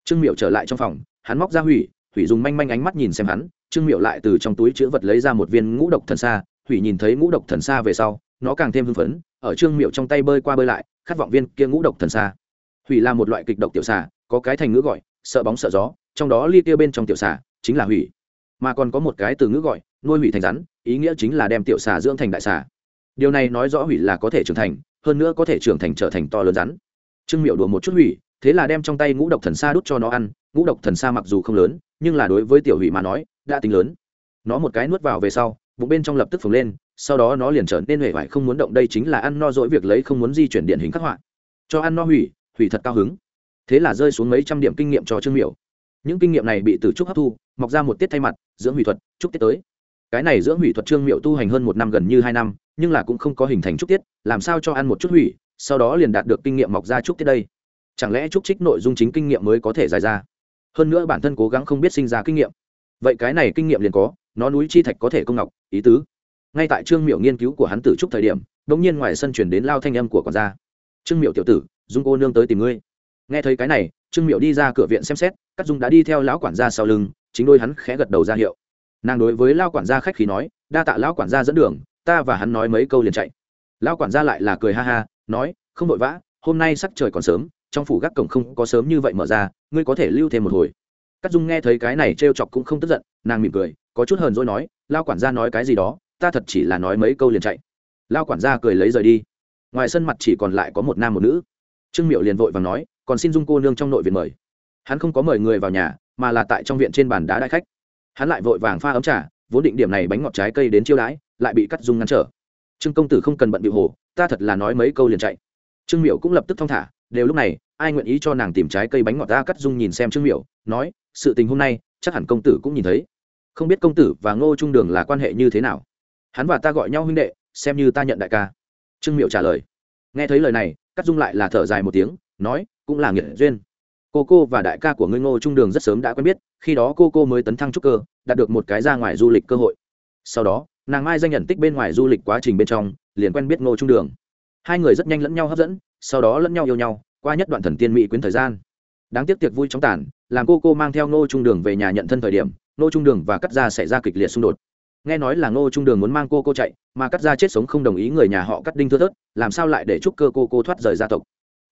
Trương Miểu trở lại trong phòng, hắn móc ra hủy hủy dùng manh manh ánh mắt nhìn xem hắn, trương miệu lại từ trong túi chữ vật lấy ra một viên ngũ độc thần xa hủy nhìn thấy ngũ độc thần xa về sau, nó càng thêm hưng phấn, ở trương miệu trong tay bơi qua bơi lại, khát vọng viên kia ngũ độc thần xa hủy là một loại kịch độc tiểu xà, có cái thành ngữ gọi, sợ bóng sợ gió, trong đó ly kia bên trong tiểu xà chính là hủy. Mà còn có một cái từ ngữ gọi, nuôi hủy thành rắn, ý nghĩa chính là đem tiểu xà dưỡng thành đại xà. Điều này nói rõ hủy là có thể trưởng thành, hơn nữa có thể trưởng thành trở thành to lớn rắn. Trương miệu đùa một chút hủy, thế là đem trong tay ngũ độc thần xa đút cho nó ăn. Ngũ độc thần xa mặc dù không lớn nhưng là đối với tiểu hủy mà nói, đã tính lớn. Nó một cái nuốt vào về sau, bụng bên trong lập tức phồng lên, sau đó nó liền trở nên huệ vải không muốn động, đây chính là ăn no dỗi việc lấy không muốn di chuyển điện hình khắc họa. Cho ăn no hủy hủy thật cao hứng. Thế là rơi xuống mấy trăm điểm kinh nghiệm cho trương miểu. Những kinh nghiệm này bị từ trúc hấp thu, mọc ra một tiết thay mặt, dưỡng hủy thuật, trúc tiết tới. Cái này dưỡng hủy thuật trương miệu tu hành hơn một năm gần như hai năm, nhưng là cũng không có hình thành trúc tiết, làm sao cho ăn một chút hủy, sau đó liền đạt được kinh nghiệm mọc ra trúc tiết đây? Chẳng lẽ trúc trích nội dung chính kinh nghiệm mới có thể dài ra? Hơn nữa bản thân cố gắng không biết sinh ra kinh nghiệm. Vậy cái này kinh nghiệm liền có, nó núi chi thạch có thể công ngọc, ý tứ. Ngay tại trương miệu nghiên cứu của hắn tử trúc thời điểm đ ỗ n g nhiên ngoài sân chuyển đến lao thanh âm của quản gia. Trương miệu tiểu tử, dung cô nương tới tìm ngươi. Nghe thấy cái này, trương miệu đi ra cửa viện xem xét các dung đã đi theo lão quản gia sau lưng, chính đôi hắn khẽ gật đầu ra hiệu. Nàng đối với lao quản gia khách khí nói, đa tạ lão quản gia dẫn đường, ta và hắn nói mấy câu liền chạy. Lão quản gia lại là cười ha ha, nói, không vội vã, hôm nay sắc trời còn sớm trong phủ gác cổng không có sớm như vậy mở ra, ngươi có thể lưu thêm một hồi. Cắt dung nghe thấy cái này t chọc cũng không tức giận, nàng mỉm cười, có chút hờn dỗi nói, lao quản gia nói cái gì đó, ta thật chỉ là nói mấy câu liền chạy. Lao quản gia cười lấy rời đi. Ngoài sân mặt chỉ còn lại có một nam một nữ. Trương miệu liền vội và nói, còn xin dung cô nương trong nội viện mời. Hắn không có mời người vào nhà, mà là tại trong viện trên bàn đá đại khách. Hắn lại vội vàng pha ấm trà, vốn định điểm này bánh ngọt trái cây đến chiêu đãi, lại bị cắt dung ngăn trở. Trương công tử không cần bận bị hồ, ta thật là nói mấy câu liền chạy. Trương miệu cũng lập tức thong thả đều lúc này, ai nguyện ý cho nàng tìm trái cây bánh ngọt ta cắt dung nhìn xem trương miểu, nói, sự tình hôm nay, chắc hẳn công tử cũng nhìn thấy. Không biết công tử và ngô trung đường là quan hệ như thế nào? Hắn và ta gọi nhau huynh đệ, xem như ta nhận đại ca. Trương miệu trả lời. Nghe thấy lời này cắt dung lại là thở dài một tiếng, nói, cũng là nghiện duyên. Cô cô và đại ca của ngươi ngô trung đường rất sớm đã quen biết, khi đó cô cô mới tấn thăng trúc cơ, đạt được một cái ra ngoài du lịch cơ hội. Sau đó, nàng mai danh nhận tích bên ngoài du lịch quá trình bên trong, liền quen biết ngô trung đường hai người rất nhanh lẫn nhau hấp dẫn, sau đó lẫn nhau yêu nhau, qua nhất đoạn thần tiên mỹ quyến thời gian. Đáng tiếc tiệc vui chóng tàn, làm cô cô mang theo ngô trung đường về nhà nhận thân thời điểm, ngô trung đường và cắt ra xảy ra kịch liệt xung đột. Nghe nói là ngô trung đường muốn mang cô cô chạy, mà cắt ra chết sống không đồng ý người nhà họ cắt đinh thưa thớt, làm sao lại để chúc cơ cô cô thoát rời gia tộc?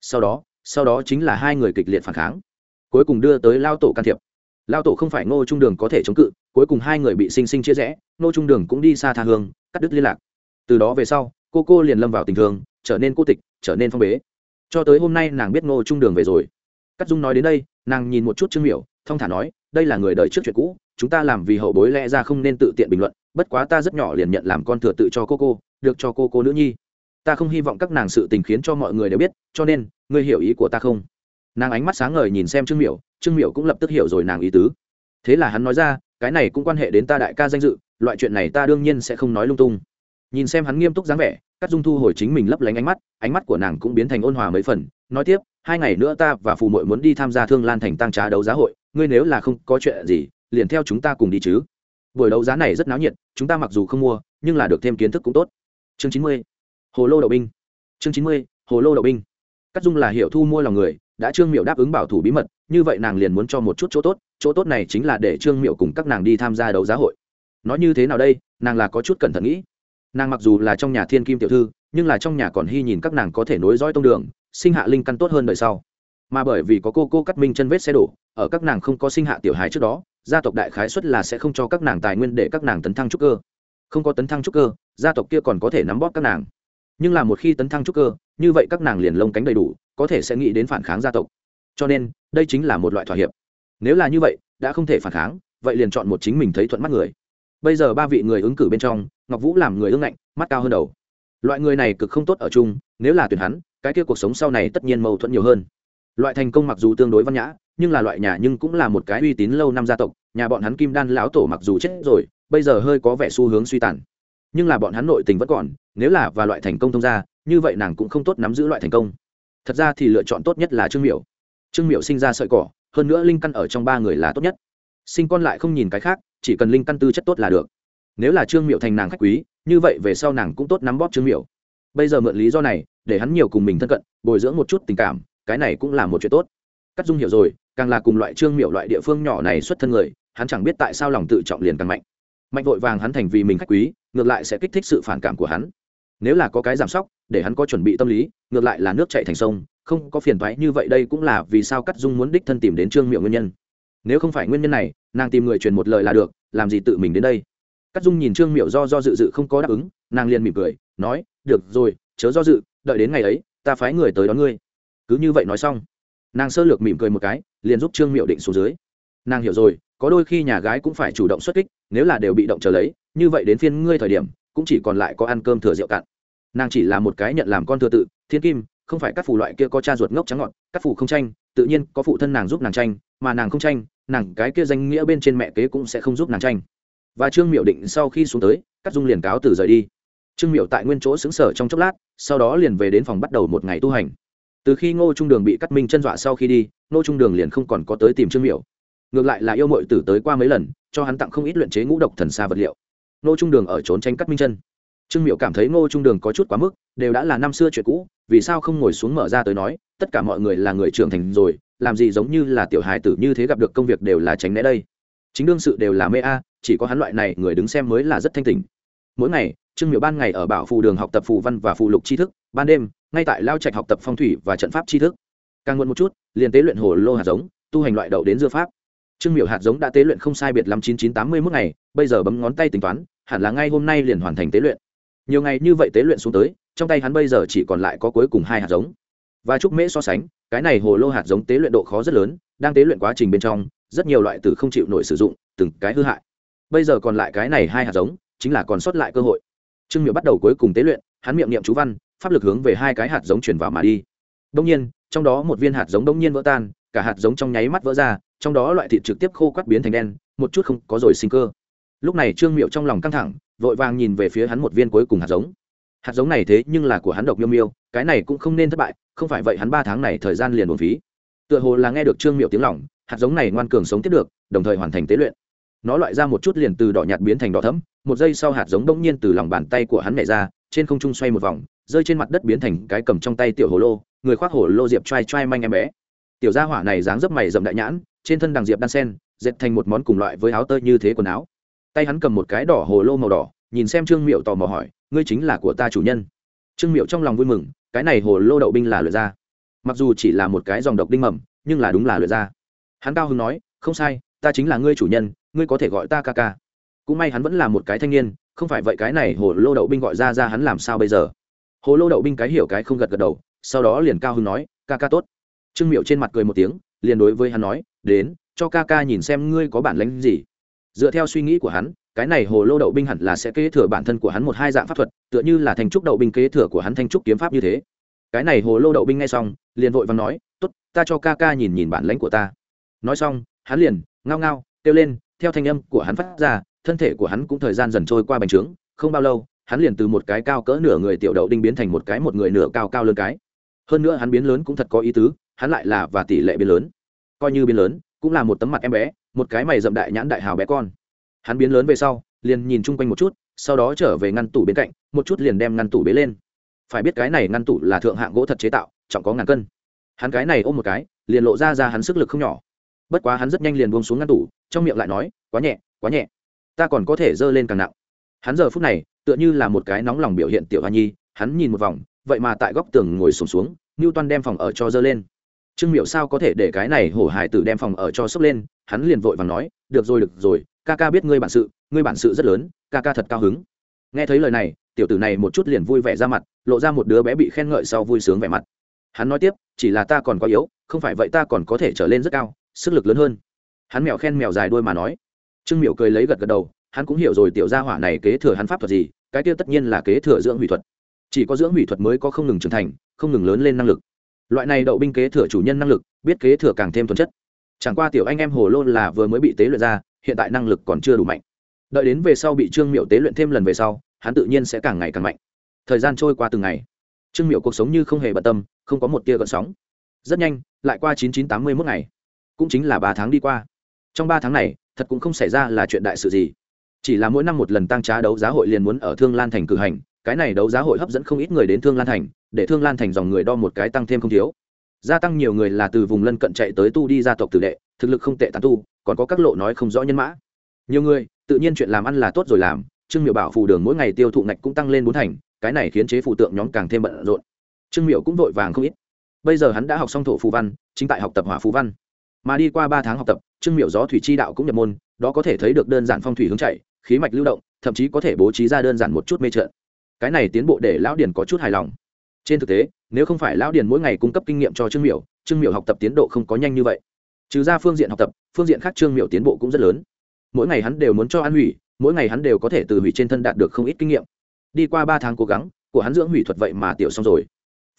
Sau đó sau đó chính là hai người kịch liệt phản kháng. Cuối cùng đưa tới lao tổ can thiệp. Lao tổ không phải ngô trung đường có thể chống cự, cuối cùng hai người bị sinh sinh chia rẽ, ngô trung đường cũng đi xa tha hương, cắt đứt liên lạc. Từ đó về sau, cô cô liền lâm vào tình thương trở nên cô tịch, trở nên phong bế. Cho tới hôm nay nàng biết ngô trung đường về rồi. Cắt dung nói đến đây, nàng nhìn một chút trương miểu thông thả nói, đây là người đời trước chuyện cũ, chúng ta làm vì hậu bối lẽ ra không nên tự tiện bình luận, bất quá ta rất nhỏ liền nhận làm con thừa tự cho cô cô, được cho cô cô nữ nhi. Ta không hy vọng các nàng sự tình khiến cho mọi người đều biết, cho nên, ngươi hiểu ý của ta không? Nàng ánh mắt sáng ngời nhìn xem trương miểu trương miểu cũng lập tức hiểu rồi nàng ý tứ. Thế là hắn nói ra, cái này cũng quan hệ đến ta đại ca danh dự, loại chuyện này ta đương nhiên sẽ không nói lung tung nhìn xem hắn nghiêm túc dáng vẻ cắt dung thu hồi chính mình lấp lánh ánh mắt ánh mắt của nàng cũng biến thành ôn hòa mấy phần, nói tiếp, hai ngày nữa ta và phù mội muốn đi tham gia thương lan thành tăng trá đấu giá hội, ngươi nếu là không có chuyện gì, liền theo chúng ta cùng đi chứ. Buổi đấu giá này rất náo nhiệt, chúng ta mặc dù không mua, nhưng là được thêm kiến thức cũng tốt. Chương chín mươi, hồ lô đậu binh. Chương chín mươi, hồ lô đậu binh. Cắt dung là hiệu thu mua lòng người, đã trương miệu đáp ứng bảo thủ bí mật, như vậy nàng liền muốn cho một chút chỗ tốt chỗ tốt này chính là để trương miệu cùng các nàng đi tham gia đấu giá hội. Nói như thế nào đây, nàng là có chút cẩn thận nghĩ nàng mặc dù là trong nhà thiên kim tiểu thư, nhưng là trong nhà còn hy nhìn các nàng có thể nối dõi tông đường, sinh hạ linh căn tốt hơn đời sau. Mà bởi vì có cô cô cắt minh chân vết xe đổ, ở các nàng không có sinh hạ tiểu hài trước đó, gia tộc đại khái xuất là sẽ không cho các nàng tài nguyên để các nàng tấn thăng trúc cơ. Không có tấn thăng trúc cơ, gia tộc kia còn có thể nắm bóp các nàng. Nhưng là một khi tấn thăng trúc cơ, như vậy các nàng liền lông cánh đầy đủ, có thể sẽ nghĩ đến phản kháng gia tộc. Cho nên, đây chính là một loại thỏa hiệp. Nếu là như vậy, đã không thể phản kháng, vậy liền chọn một chính mình thấy thuận mắt người. Bây giờ ba vị người ứng cử bên trong ngọc vũ làm người ương ngạnh, mắt cao hơn đầu. Loại người này cực không tốt ở chung, nếu là tuyển hắn, cái kia cuộc sống sau này tất nhiên mâu thuẫn nhiều hơn. Loại thành công mặc dù tương đối văn nhã, nhưng là loại nhà nhưng cũng là một cái uy tín lâu năm gia tộc, nhà bọn hắn kim đan lão tổ mặc dù chết rồi, bây giờ hơi có vẻ xu hướng suy tàn. Nhưng là bọn hắn nội tình vẫn còn, nếu là và loại thành công thông gia, như vậy nàng cũng không tốt nắm giữ loại thành công. Thật ra thì lựa chọn tốt nhất là trương miểu. Trương miểu sinh ra sợi cỏ, hơn nữa linh căn ở trong ba người là tốt nhất. Sinh con lại không nhìn cái khác, chỉ cần linh căn tư chất tốt là được nếu là trương miệu thành nàng khách quý, như vậy về sau nàng cũng tốt nắm bóp trương miệu bây giờ mượn lý do này, để hắn nhiều cùng mình thân cận, bồi dưỡng một chút tình cảm, cái này cũng là một chuyện tốt. Cắt dung hiểu rồi, càng là cùng loại trương miệu loại địa phương nhỏ này xuất thân người, hắn chẳng biết tại sao lòng tự trọng liền càng mạnh. Mạnh vội vàng hắn thành vì mình khách quý, ngược lại sẽ kích thích sự phản cảm của hắn. Nếu là có cái giảm sóc, để hắn có chuẩn bị tâm lý, ngược lại là nước chạy thành sông, không có phiền thoái như vậy đây cũng là vì sao cắt dung muốn đích thân tìm đến trương miệu nguyên nhân. Nếu không phải nguyên nhân này, nàng tìm người truyền một lời là được, làm gì tự mình đến đây? Cắt dung nhìn trương miệu do do dự dự không có đáp ứng, nàng liền mỉm cười, nói, được rồi, chớ do dự, đợi đến ngày ấy, ta phái người tới đón ngươi. Cứ như vậy nói xong, nàng sơ lược mỉm cười một cái, liền giúp trương miệu định xuống dưới. Nàng hiểu rồi, có đôi khi nhà gái cũng phải chủ động xuất kích, nếu là đều bị động chờ lấy, như vậy đến phiên ngươi thời điểm, cũng chỉ còn lại có ăn cơm thừa rượu cạn. Nàng chỉ là một cái nhận làm con thừa tự, thiên kim, không phải các phù loại kia có cha ruột ngốc trắng ngọt các phù không tranh, tự nhiên có phụ thân nàng giúp nàng tranh, mà nàng không tranh, nàng cái kia danh nghĩa bên trên mẹ kế cũng sẽ không giúp nàng tranh và trương miệu định sau khi xuống tới cắt dung liền cáo từ rời đi. Trương miệu tại nguyên chỗ xứng sở trong chốc lát, sau đó liền về đến phòng bắt đầu một ngày tu hành. Từ khi ngô trung đường bị cắt minh chân dọa sau khi đi, ngô trung đường liền không còn có tới tìm trương miệu ngược lại là yêu mội tử tới qua mấy lần, cho hắn tặng không ít luyện chế ngũ độc thần xa vật liệu. Ngô trung đường ở trốn tranh cắt minh chân. Trương miệu cảm thấy ngô trung đường có chút quá mức, đều đã là năm xưa chuyện cũ, vì sao không ngồi xuống mở ra tới nói, tất cả mọi người là người trưởng thành rồi, làm gì giống như là tiểu hài tử như thế gặp được công việc đều là tránh né đây. Chính đương sự đều là mê a chỉ có hắn loại này người đứng xem mới là rất thanh tỉnh. Mỗi ngày, trương miệu ban ngày ở bảo phù đường học tập phù văn và phù lục tri thức, ban đêm, ngay tại lao trạch học tập phong thủy và trận pháp tri thức. Càng muộn một chút, liền tế luyện hồ lô hạt giống, tu hành loại đậu đến dưa pháp. Trương miệu hạt giống đã tế luyện không sai biệt lắm chín chín tám mươi mức ngày, bây giờ bấm ngón tay tính toán, hẳn là ngay hôm nay liền hoàn thành tế luyện. Nhiều ngày như vậy tế luyện xuống tới, trong tay hắn bây giờ chỉ còn lại có cuối cùng hai hạt giống. Và chúc mễ so sánh, cái này hồ lô hạt giống tế luyện độ khó rất lớn, đang tế luyện quá trình bên trong, rất nhiều loại tử không chịu nổi sử dụng, từng cái hư hại bây giờ còn lại cái này hai hạt giống, chính là còn sót lại cơ hội. Trương miệu bắt đầu cuối cùng tế luyện, hắn miệng niệm chú văn, pháp lực hướng về hai cái hạt giống chuyển vào mà đi. Đông nhiên, trong đó một viên hạt giống đông nhiên vỡ tan, cả hạt giống trong nháy mắt vỡ ra, trong đó loại thịt trực tiếp khô quắt biến thành đen, một chút không có rồi sinh cơ. Lúc này trương miệu trong lòng căng thẳng, vội vàng nhìn về phía hắn một viên cuối cùng hạt giống. Hạt giống này thế nhưng là của hắn độc miêu miêu, cái này cũng không nên thất bại, không phải vậy hắn ba tháng này thời gian liền buồn phí. Tựa hồ là nghe được trương miệu tiếng lỏng hạt giống này ngoan cường sống tiếp được, đồng thời hoàn thành tế luyện nó loại ra một chút liền từ đỏ nhạt biến thành đỏ thẫm, một giây sau hạt giống đông nhiên từ lòng bàn tay của hắn nhảy ra, trên không trung xoay một vòng, rơi trên mặt đất biến thành cái cầm trong tay tiểu hồ lô, người khoác hồ lô diệp trai trai manh em bé. Tiểu gia hỏa này dáng dấp mày rậm đại nhãn, trên thân đằng diệp đan sen, dệt thành một món cùng loại với áo tơi như thế quần áo. Tay hắn cầm một cái đỏ hồ lô màu đỏ, nhìn xem trương miệu tò mò hỏi, ngươi chính là của ta chủ nhân? Trương miệu trong lòng vui mừng, cái này hồ lô đậu binh là luyện ra. Mặc dù chỉ là một cái dòng độc đinh mầm, nhưng là đúng là luyện ra. Hắn cao hưng nói, không sai ta chính là ngươi chủ nhân, ngươi có thể gọi ta ca ca. Cũng may hắn vẫn là một cái thanh niên, không phải vậy cái này hồ lô đậu binh gọi ra ra hắn làm sao bây giờ? Hồ lô đậu binh cái hiểu cái không gật gật đầu, sau đó liền cao hưng nói, ca ca tốt. Trương miệu trên mặt cười một tiếng, liền đối với hắn nói, đến, cho ca ca nhìn xem ngươi có bản lánh gì. Dựa theo suy nghĩ của hắn, cái này hồ lô đậu binh hẳn là sẽ kế thừa bản thân của hắn một hai dạng pháp thuật, tựa như là thanh trúc đậu binh kế thừa của hắn thanh trúc kiếm pháp như thế. Cái này hồ lô đậu binh ngay xong, liền vội và nói t ố t ta cho ca ca nhìn nhìn bản lãnh của ta. Nói xong, hắn liền ngao ngao, kêu lên, theo thanh âm của hắn phát ra, thân thể của hắn cũng thời gian dần trôi qua bành trướng, không bao lâu, hắn liền từ một cái cao cỡ nửa người tiểu đậu đinh biến thành một cái một người nửa cao cao lớn cái. Hơn nữa hắn biến lớn cũng thật có ý tứ, hắn lại là và tỷ lệ biến lớn, coi như biến lớn, cũng là một tấm mặt em bé, một cái mày rậm đại nhãn đại hào bé con. Hắn biến lớn về sau, liền nhìn chung quanh một chút, sau đó trở về ngăn tủ bên cạnh, một chút liền đem ngăn tủ bế lên. Phải biết cái này ngăn tủ là thượng hạng gỗ thật chế tạo, trọng có ngàn cân. Hắn cái này ôm một cái, liền lộ ra ra hắn sức lực không nhỏ bất quá hắn rất nhanh liền buông xuống ngăn tủ trong miệng lại nói quá nhẹ quá nhẹ. Ta còn có thể dơ lên càng nặng. Hắn giờ phút này tựa như là một cái nóng lòng biểu hiện tiểu hoa nhi hắn nhìn một vòng vậy mà tại góc tường ngồi sùng xuống, xuống ngưu toan đem phòng ở cho dơ lên. Trương miệu sao có thể để cái này hổ hải tử đem phòng ở cho sốc lên hắn liền vội và nói được rồi được rồi ca ca biết ngươi bản sự ngươi bản sự rất lớn ca ca thật cao hứng. Nghe thấy lời này tiểu tử này một chút liền vui vẻ ra mặt lộ ra một đứa bé bị khen ngợi sau vui sướng vẻ mặt. Hắn nói tiếp chỉ là ta còn có yếu không phải vậy ta còn có thể trở lên rất cao sức lực lớn hơn. Hắn mèo khen mèo dài đuôi mà nói. Trương miệu cười lấy gật gật đầu, hắn cũng hiểu rồi tiểu gia hỏa này kế thừa hắn pháp thuật gì, cái kia tất nhiên là kế thừa dưỡng hủy thuật. Chỉ có dưỡng hủy thuật mới có không ngừng trưởng thành, không ngừng lớn lên năng lực. Loại này đậu binh kế thừa chủ nhân năng lực, biết kế thừa càng thêm thuần chất. Chẳng qua tiểu anh em hồ lô là vừa mới bị tế luyện ra, hiện tại năng lực còn chưa đủ mạnh. Đợi đến về sau bị trương miệu tế luyện thêm lần về sau, hắn tự nhiên sẽ càng ngày càng mạnh. Thời gian trôi qua từng ngày. Trương miệu cuộc sống như không hề bận tâm, không có một tia gợn sóng. Rất nhanh, lại qua chín chín tám mươi mốt ngày cũng chính là ba tháng đi qua. Trong ba tháng này, thật cũng không xảy ra là chuyện đại sự gì. Chỉ là mỗi năm một lần tăng trá đấu giá hội liền muốn ở thương lan thành cử hành, cái này đấu giá hội hấp dẫn không ít người đến thương lan thành, để thương lan thành dòng người đo một cái tăng thêm không thiếu. Gia tăng nhiều người là từ vùng lân cận chạy tới tu đi gia tộc tử đệ, thực lực không tệ tàn tu, còn có các lộ nói không rõ nhân mã. Nhiều người, tự nhiên chuyện làm ăn là tốt rồi làm, trương miệu bảo phù đường mỗi ngày tiêu thụ ngạch cũng tăng lên bốn thành, cái này khiến chế phù tượng nhóm càng thêm bận rộn. Trương miệu cũng vội vàng không ít. Bây giờ hắn đã học xong thổ phù văn, chính tại học tập hỏa phù văn mà đi qua ba tháng học tập, trương miệu gió thủy chi đạo cũng nhập môn, đó có thể thấy được đơn giản phong thủy hướng chạy, khí mạch lưu động, thậm chí có thể bố trí ra đơn giản một chút mê trợn cái này tiến bộ để lão điền có chút hài lòng. Trên thực tế, nếu không phải lão điền mỗi ngày cung cấp kinh nghiệm cho trương miểu trương miểu học tập tiến độ không có nhanh như vậy. Trừ ra phương diện học tập, phương diện khác trương miểu tiến bộ cũng rất lớn. Mỗi ngày hắn đều muốn cho ăn hủy, mỗi ngày hắn đều có thể từ hủy trên thân đạt được không ít kinh nghiệm. Đi qua ba tháng cố gắng, của hắn dưỡng hủy thuật vậy mà tiểu xong rồi.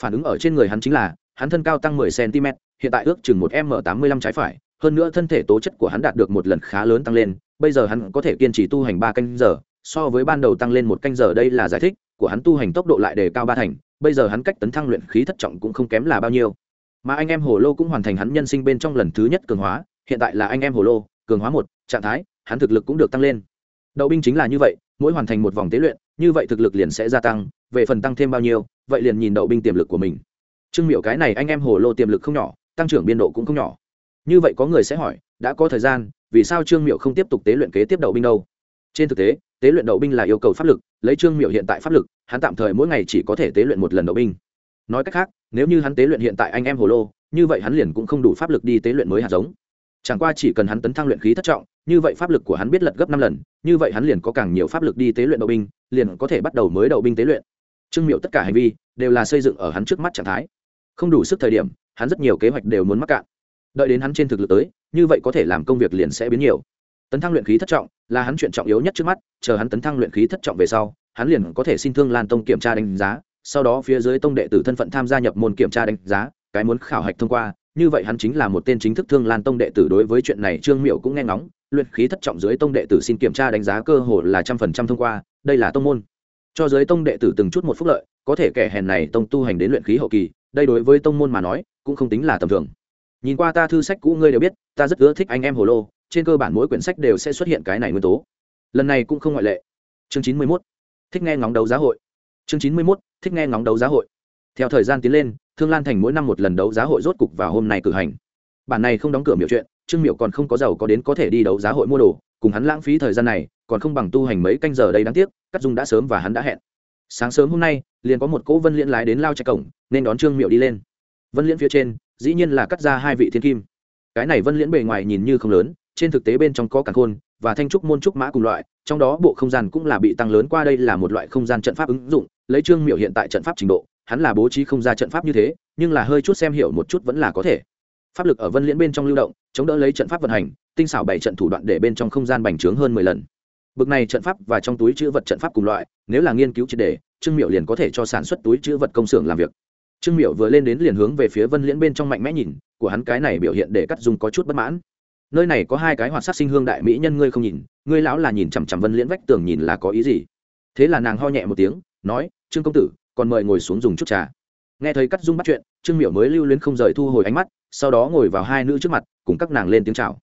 Phản ứng ở trên người hắn chính là, hắn thân cao tăng 10 cm hiện tại ước chừng một m 85 trái phải, hơn nữa thân thể tố chất của hắn đạt được một lần khá lớn tăng lên, bây giờ hắn có thể kiên trì tu hành ba canh giờ, so với ban đầu tăng lên một canh giờ đây là giải thích của hắn tu hành tốc độ lại đề cao ba thành, bây giờ hắn cách tấn thăng luyện khí thất trọng cũng không kém là bao nhiêu. Mà anh em hồ lô cũng hoàn thành hắn nhân sinh bên trong lần thứ nhất cường hóa, hiện tại là anh em hồ lô, cường hóa một, trạng thái, hắn thực lực cũng được tăng lên. Đậu binh chính là như vậy, mỗi hoàn thành một vòng tế luyện, như vậy thực lực liền sẽ gia tăng, về phần tăng thêm bao nhiêu, vậy liền nhìn đậu binh tiềm lực của mình. Trương miệu cái này anh em hồ lô tiềm lực không nhỏ tăng trưởng biên độ cũng không nhỏ. Như vậy có người sẽ hỏi, đã có thời gian, vì sao trương miệu không tiếp tục tế luyện kế tiếp đậu binh đâu? Trên thực tế tế luyện đậu binh là yêu cầu pháp lực, lấy trương miệu hiện tại pháp lực, hắn tạm thời mỗi ngày chỉ có thể tế luyện một lần đậu binh. Nói cách khác, nếu như hắn tế luyện hiện tại anh em hồ lô, như vậy hắn liền cũng không đủ pháp lực đi tế luyện mới hạt giống. Chẳng qua chỉ cần hắn tấn thăng luyện khí thất trọng, như vậy pháp lực của hắn biết lật gấp năm lần, như vậy hắn liền có càng nhiều pháp lực đi tế luyện đậu binh, liền có thể bắt đầu mới đậu binh tế luyện. Trương miệu tất cả hành vi đều là xây dựng ở hắn trước mắt trạng thái. Không đủ sức thời điểm hắn rất nhiều kế hoạch đều muốn mắc cạn. Đợi đến hắn trên thực lực tới, như vậy có thể làm công việc liền sẽ biến nhiều. Tấn thăng luyện khí thất trọng là hắn chuyện trọng yếu nhất trước mắt, chờ hắn tấn thăng luyện khí thất trọng về sau, hắn liền có thể xin thương lan tông kiểm tra đánh giá, sau đó phía dưới tông đệ tử thân phận tham gia nhập môn kiểm tra đánh giá, cái muốn khảo hạch thông qua, như vậy hắn chính là một tên chính thức thương lan tông đệ tử đối với chuyện này trương miệu cũng nghe ngóng, luyện khí thất trọng dưới tông đệ tử xin kiểm tra đánh giá cơ hội là trăm phần trăm thông qua, đây là tông môn. Cho dưới tông đệ tử từng chút một phúc lợi, có thể kẻ hèn này tông tu hành đến luyện khí hậu kỳ, đây đối với tông môn mà nói cũng không tính là tầm thường. Nhìn qua ta thư sách cũ ngươi đều biết, ta rất ưa thích anh em hồ lô, trên cơ bản mỗi quyển sách đều sẽ xuất hiện cái này nguyên tố. Lần này cũng không ngoại lệ. Chương chín mươi mốt, thích nghe ngóng đấu giá hội. Chương chín mươi mốt, thích nghe ngóng đấu giá hội. Theo thời gian tiến lên, thương lan thành mỗi năm một lần đấu giá hội rốt cục vào hôm nay cử hành. Bản này không đóng cửa miểu chuyện, trương miểu còn không có giàu có đến có thể đi đấu giá hội mua đồ, cùng hắn lãng phí thời gian này, còn không bằng tu hành mấy canh giờ đây đáng tiếc, cắt dung đã sớm và hắn đã hẹn. Sáng sớm hôm nay, liền có một cỗ vân liễn lái đến lao chạy cổng, nên đón trương miệu đi lên vân liễn phía trên, dĩ nhiên là cắt ra hai vị thiên kim. Cái này vân liễn bề ngoài nhìn như không lớn, trên thực tế bên trong có càn khôn và thanh trúc môn trúc mã cùng loại, trong đó bộ không gian cũng là bị tăng lớn qua đây là một loại không gian trận pháp ứng dụng, lấy trương miệu hiện tại trận pháp trình độ, hắn là bố trí không ra trận pháp như thế, nhưng là hơi chút xem hiểu một chút vẫn là có thể. Pháp lực ở vân liễn bên trong lưu động, chống đỡ lấy trận pháp vận hành, tinh xảo bảy trận thủ đoạn để bên trong không gian bành trướng hơn mười lần. Bực này trận pháp và trong túi chữ vật trận pháp cùng loại, nếu là nghiên cứu triệt đề trương miệu liền có thể cho sản xuất túi chữ vật công xưởng làm việc trương Miểu vừa lên đến liền hướng về phía vân liễn bên trong mạnh mẽ nhìn, của hắn cái này biểu hiện để cắt dung có chút bất mãn. Nơi này có hai cái hoạt sắc sinh hương đại mỹ nhân ngươi không nhìn, ngươi lão là nhìn chằm chằm vân liễn vách tường nhìn là có ý gì? Thế là nàng ho nhẹ một tiếng, nói, trương công tử, còn mời ngồi xuống dùng chút trà. Nghe thấy cắt dung bắt chuyện, trương miểu mới lưu luyến không rời thu hồi ánh mắt, sau đó ngồi vào hai nữ trước mặt, cùng các nàng lên tiếng chào.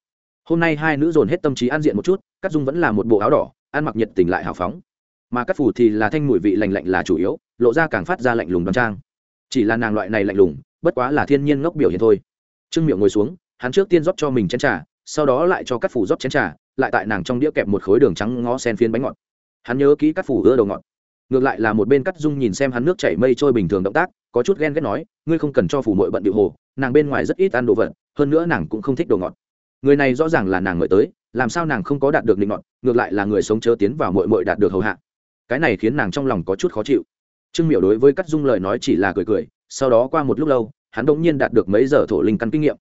Hôm nay hai nữ dồn hết tâm trí an diện một chút, cắt dung vẫn là một bộ áo đỏ, ăn mặc nhiệt tình lại hào phóng. Mà cắt phủ thì là thanh mùi vị lành lạnh là chủ yếu, lộ ra càng phát ra lạnh lùng đoan trang chỉ là nàng loại này lạnh lùng, bất quá là thiên nhiên ngốc biểu hiện thôi. Trương miệu ngồi xuống, hắn trước tiên rót cho mình chén trà, sau đó lại cho các phủ rót chén trà, lại tại nàng trong đĩa kẹp một khối đường trắng ngó sen phiến bánh ngọt. Hắn nhớ kỹ các phủ ưa đầu ngọt. Ngược lại là một bên cắt dung nhìn xem hắn nước chảy mây trôi bình thường động tác, có chút ghen ghét nói, ngươi không cần cho phủ mội bận điệu hồ, nàng bên ngoài rất ít ăn đồ vật, hơn nữa nàng cũng không thích đồ ngọt. Người này rõ ràng là nàng ngợi tới, làm sao nàng không có đạt được định ngọt, ngược lại là người sống chớ tiến vào mội mội đạt được hầu hạ. Cái này khiến nàng trong lòng có chút khó chịu trương miểu đối với cắt dung lời nói chỉ là cười cười, sau đó qua một lúc lâu, hắn đ nhiên đạt được mấy giờ thổ linh căn kinh nghiệm.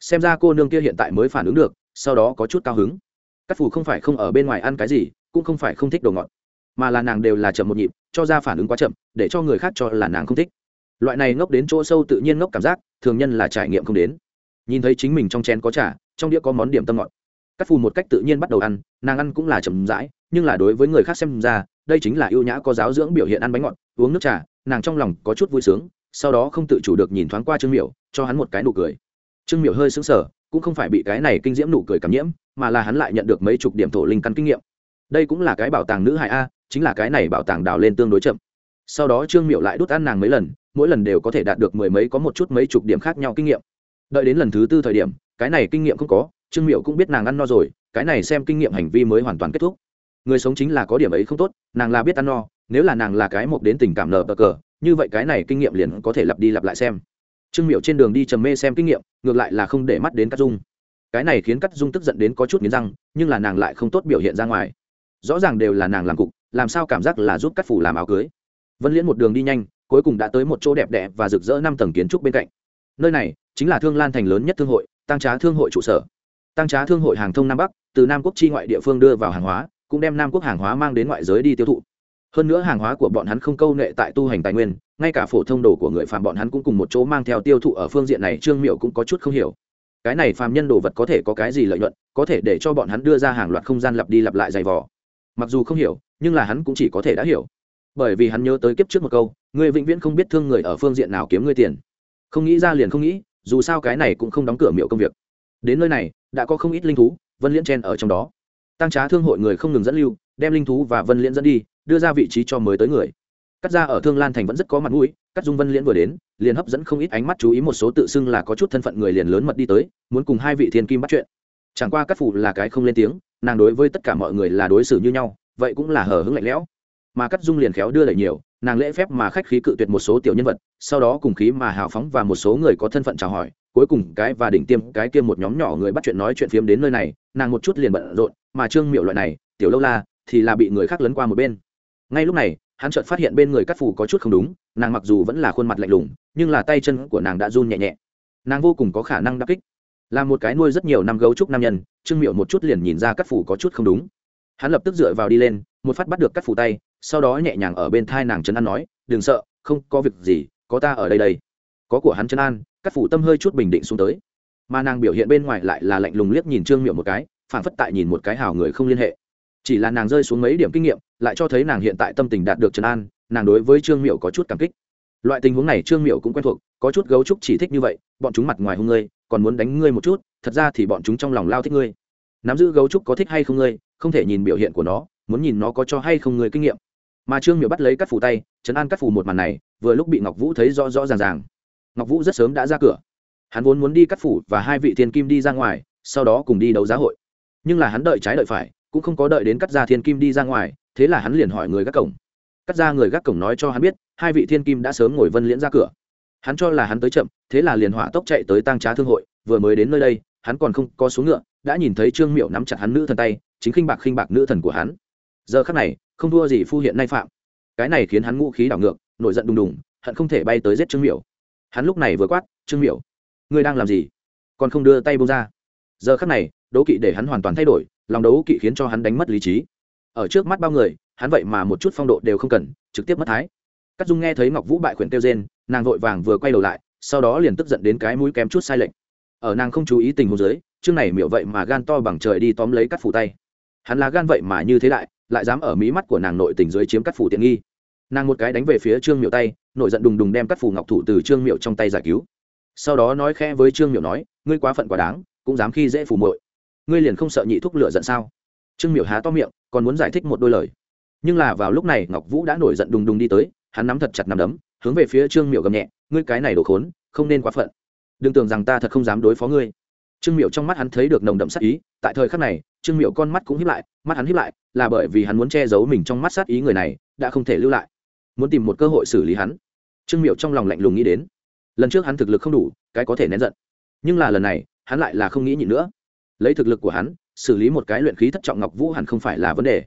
Xem ra cô nương kia hiện tại mới phản ứng được, sau đó có chút cao hứng. Cắt phù không phải không ở bên ngoài ăn cái gì, cũng không phải không thích đồ ngọt, mà là nàng đều là chậm một nhịp, cho ra phản ứng quá chậm, để cho người khác cho là nàng không thích. Loại này ngốc đến chỗ sâu tự nhiên ngốc cảm giác, thường nhân là trải nghiệm không đến. Nhìn thấy chính mình trong chén có trà, trong đĩa có món điểm tâm ngọt. Cắt phù một cách tự nhiên bắt đầu ăn, nàng ăn cũng là chậm rãi, nhưng là đối với người khác xem ra đây chính là ưu nhã có giáo dưỡng biểu hiện ăn bánh ngọt, uống nước trà, nàng trong lòng có chút vui sướng, sau đó không tự chủ được nhìn thoáng qua trương miểu, cho hắn một cái nụ cười. Trương miểu hơi sững sờ, cũng không phải bị cái này kinh diễm nụ cười cảm nhiễm, mà là hắn lại nhận được mấy chục điểm thổ linh căn kinh nghiệm. Đây cũng là cái bảo tàng nữ hài a, chính là cái này bảo tàng đào lên tương đối chậm. Sau đó trương miểu lại đút ăn nàng mấy lần, mỗi lần đều có thể đạt được mười mấy có một chút mấy chục điểm khác nhau kinh nghiệm. Đợi đến lần thứ tư thời điểm, cái này kinh nghiệm không có, trương miểu cũng biết nàng ăn no rồi, cái này xem kinh nghiệm hành vi mới hoàn toàn kết thúc người sống chính là có điểm ấy không tốt, nàng là biết ăn no, nếu là nàng là cái mộc đến tình cảm nở bờ cờ, như vậy cái này kinh nghiệm liền có thể lặp đi lặp lại xem. Trương miệu trên đường đi trầm mê xem kinh nghiệm, ngược lại là không để mắt đến cắt dung. Cái này khiến cắt dung tức giận đến có chút nghiến răng, nhưng là nàng lại không tốt biểu hiện ra ngoài. Rõ ràng đều là nàng làm cục, làm sao cảm giác là giúp cắt phủ làm áo cưới. Vân liễn một đường đi nhanh, cuối cùng đã tới một chỗ đẹp đẽ và rực rỡ năm tầng kiến trúc bên cạnh. Nơi này chính là thương lan thành lớn nhất thương hội, tăng trá thương hội trụ sở. Tăng trá thương hội hàng thông nam bắc, từ nam quốc chi ngoại địa phương đưa vào hàng hóa cũng đem nam quốc hàng hóa mang đến ngoại giới đi tiêu thụ. Hơn nữa hàng hóa của bọn hắn không câu nệ tại tu hành tài nguyên, ngay cả phổ thông đồ của người phàm bọn hắn cũng cùng một chỗ mang theo tiêu thụ ở phương diện này, trương miệu cũng có chút không hiểu. Cái này phàm nhân đồ vật có thể có cái gì lợi nhuận, có thể để cho bọn hắn đưa ra hàng loạt không gian lặp đi lặp lại dày vò. Mặc dù không hiểu, nhưng là hắn cũng chỉ có thể đã hiểu. Bởi vì hắn nhớ tới kiếp trước một câu người vĩnh viễn không biết thương người ở phương diện nào kiếm người tiền. Không nghĩ ra liền không nghĩ, dù sao cái này cũng không đóng cửa miệu công việc. Đến nơi này, đã có không ít linh thú, vân liễn chen ở trong đó tăng trá thương hội người không ngừng dẫn lưu, đem linh thú và vân liễn dẫn đi, đưa ra vị trí cho mới tới người. Cắt ra ở thương lan thành vẫn rất có mặt mũi, cắt dung vân liễn vừa đến, liền hấp dẫn không ít ánh mắt chú ý, một số tự xưng là có chút thân phận người liền lớn mật đi tới, muốn cùng hai vị thiên kim bắt chuyện. Chẳng qua cắt phủ là cái không lên tiếng, nàng đối với tất cả mọi người là đối xử như nhau, vậy cũng là hờ hững lạnh lẽo. Mà cắt dung liền khéo đưa đẩy nhiều, nàng lễ phép mà khách khí cự tuyệt một số tiểu nhân vật, sau đó cùng khí mà hào phóng và một số người có thân phận chào hỏi cuối cùng cái và đỉnh tiêm cái kia một nhóm nhỏ người bắt chuyện nói chuyện phiếm đến nơi này, nàng một chút liền bận rộn, mà trương miệu loại này, tiểu lâu la, thì là bị người khác lấn qua một bên. Ngay lúc này, hắn chợt phát hiện bên người cắt phủ có chút không đúng, nàng mặc dù vẫn là khuôn mặt lạnh lùng, nhưng là tay chân của nàng đã run nhẹ nhẹ. Nàng vô cùng có khả năng đắc kích. Là một cái nuôi rất nhiều năm gấu trúc nam nhân, trương miệu một chút liền nhìn ra cắt phủ có chút không đúng. Hắn lập tức dựa vào đi lên, một phát bắt được cắt phủ tay, sau đó nhẹ nhàng ở bên thai nàng trấn an nói, đừng sợ, không có việc gì, có ta ở đây đây. Có của hắn trấn an các phủ tâm hơi chút bình định xuống tới. Mà nàng biểu hiện bên ngoài lại là lạnh lùng liếc nhìn trương miệu một cái phản phất tại nhìn một cái hào người không liên hệ. Chỉ là nàng rơi xuống mấy điểm kinh nghiệm, lại cho thấy nàng hiện tại tâm tình đạt được trấn an, nàng đối với trương miệu có chút cảm kích. Loại tình huống này trương miệu cũng quen thuộc, có chút gấu trúc chỉ thích như vậy, bọn chúng mặt ngoài hung ngươi, còn muốn đánh ngươi một chút, thật ra thì bọn chúng trong lòng lao thích ngươi. Nắm giữ gấu trúc có thích hay không ngươi, không thể nhìn biểu hiện của nó, muốn nhìn nó có cho hay không ngươi kinh nghiệm. Mà trương miệu bắt lấy các phủ tay chấn an các phủ một màn này, vừa lúc bị ngọc vũ thấy rõ rõ ràng ràng ngọc vũ rất sớm đã ra cửa. Hắn vốn muốn đi cắt phủ và hai vị thiên kim đi ra ngoài, sau đó cùng đi đấu giá hội. Nhưng là hắn đợi trái đợi phải, cũng không có đợi đến cắt ra thiên kim đi ra ngoài, thế là hắn liền hỏi người gác cổng. Cắt ra người gác cổng nói cho hắn biết, hai vị thiên kim đã sớm ngồi vân liễn ra cửa. Hắn cho là hắn tới chậm, thế là liền hỏa tốc chạy tới tăng trá thương hội, vừa mới đến nơi đây, hắn còn không có xuống ngựa, đã nhìn thấy trương miệu nắm chặt hắn nữ thần tay, chính khinh bạc khinh bạc nữ thần của hắn. Giờ khắc này, không thua gì phu hiện nay phạm. Cái này khiến hắn ngũ khí đảo ngược, nổi giận đùng đùng, hận không thể bay tới giết trương miệu hắn lúc này vừa quát, trương miểu, ngươi đang làm gì? Còn không đưa tay bông ra. Giờ khắc này, đố kỵ để hắn hoàn toàn thay đổi, lòng đấu kỵ khiến cho hắn đánh mất lý trí. Ở trước mắt bao người, hắn vậy mà một chút phong độ đều không cần, trực tiếp mất thái. Cắt dung nghe thấy ngọc vũ bại khuyển kêu rên, nàng vội vàng vừa quay đầu lại, sau đó liền tức giận đến cái mũi kém chút sai lệch. Ở nàng không chú ý tình hồ dưới, chương này miểu vậy mà gan to bằng trời đi tóm lấy cắt phủ tay. Hắn là gan vậy mà như thế đại lại dám ở mí mắt của nàng nội tình dưới chiếm cắt phủ tiện nghi nàng một cái đánh về phía trương miệu tay nội giận đùng đùng đem cắt phù ngọc thủ từ trương miệu trong tay giải cứu sau đó nói khẽ với trương miệu nói ngươi quá phận quá đáng cũng dám khi dễ phù muội ngươi liền không sợ nhị thúc lửa giận sao trương miệu há to miệng còn muốn giải thích một đôi lời nhưng là vào lúc này ngọc vũ đã nổi giận đùng đùng đi tới hắn nắm thật chặt nắm đấm hướng về phía trương miệu gầm nhẹ ngươi cái này đồ khốn không nên quá phận đừng tưởng rằng ta thật không dám đối phó ngươi trương miệu trong mắt hắn thấy được nồng đậm sát ý tại thời khắc này trương miệu con mắt cũng hiếp lại mắt hắn hiếp lại là bởi vì hắn muốn che giấu mình trong mắt sát ý người này đã không thể lưu lại muốn tìm một cơ hội xử lý hắn. Trương miệu trong lòng lạnh lùng nghĩ đến, lần trước hắn thực lực không đủ, cái có thể nén giận. Nhưng là lần này, hắn lại là không nghĩ nhịn nữa. Lấy thực lực của hắn, xử lý một cái luyện khí thất trọng ngọc vũ hẳn không phải là vấn đề.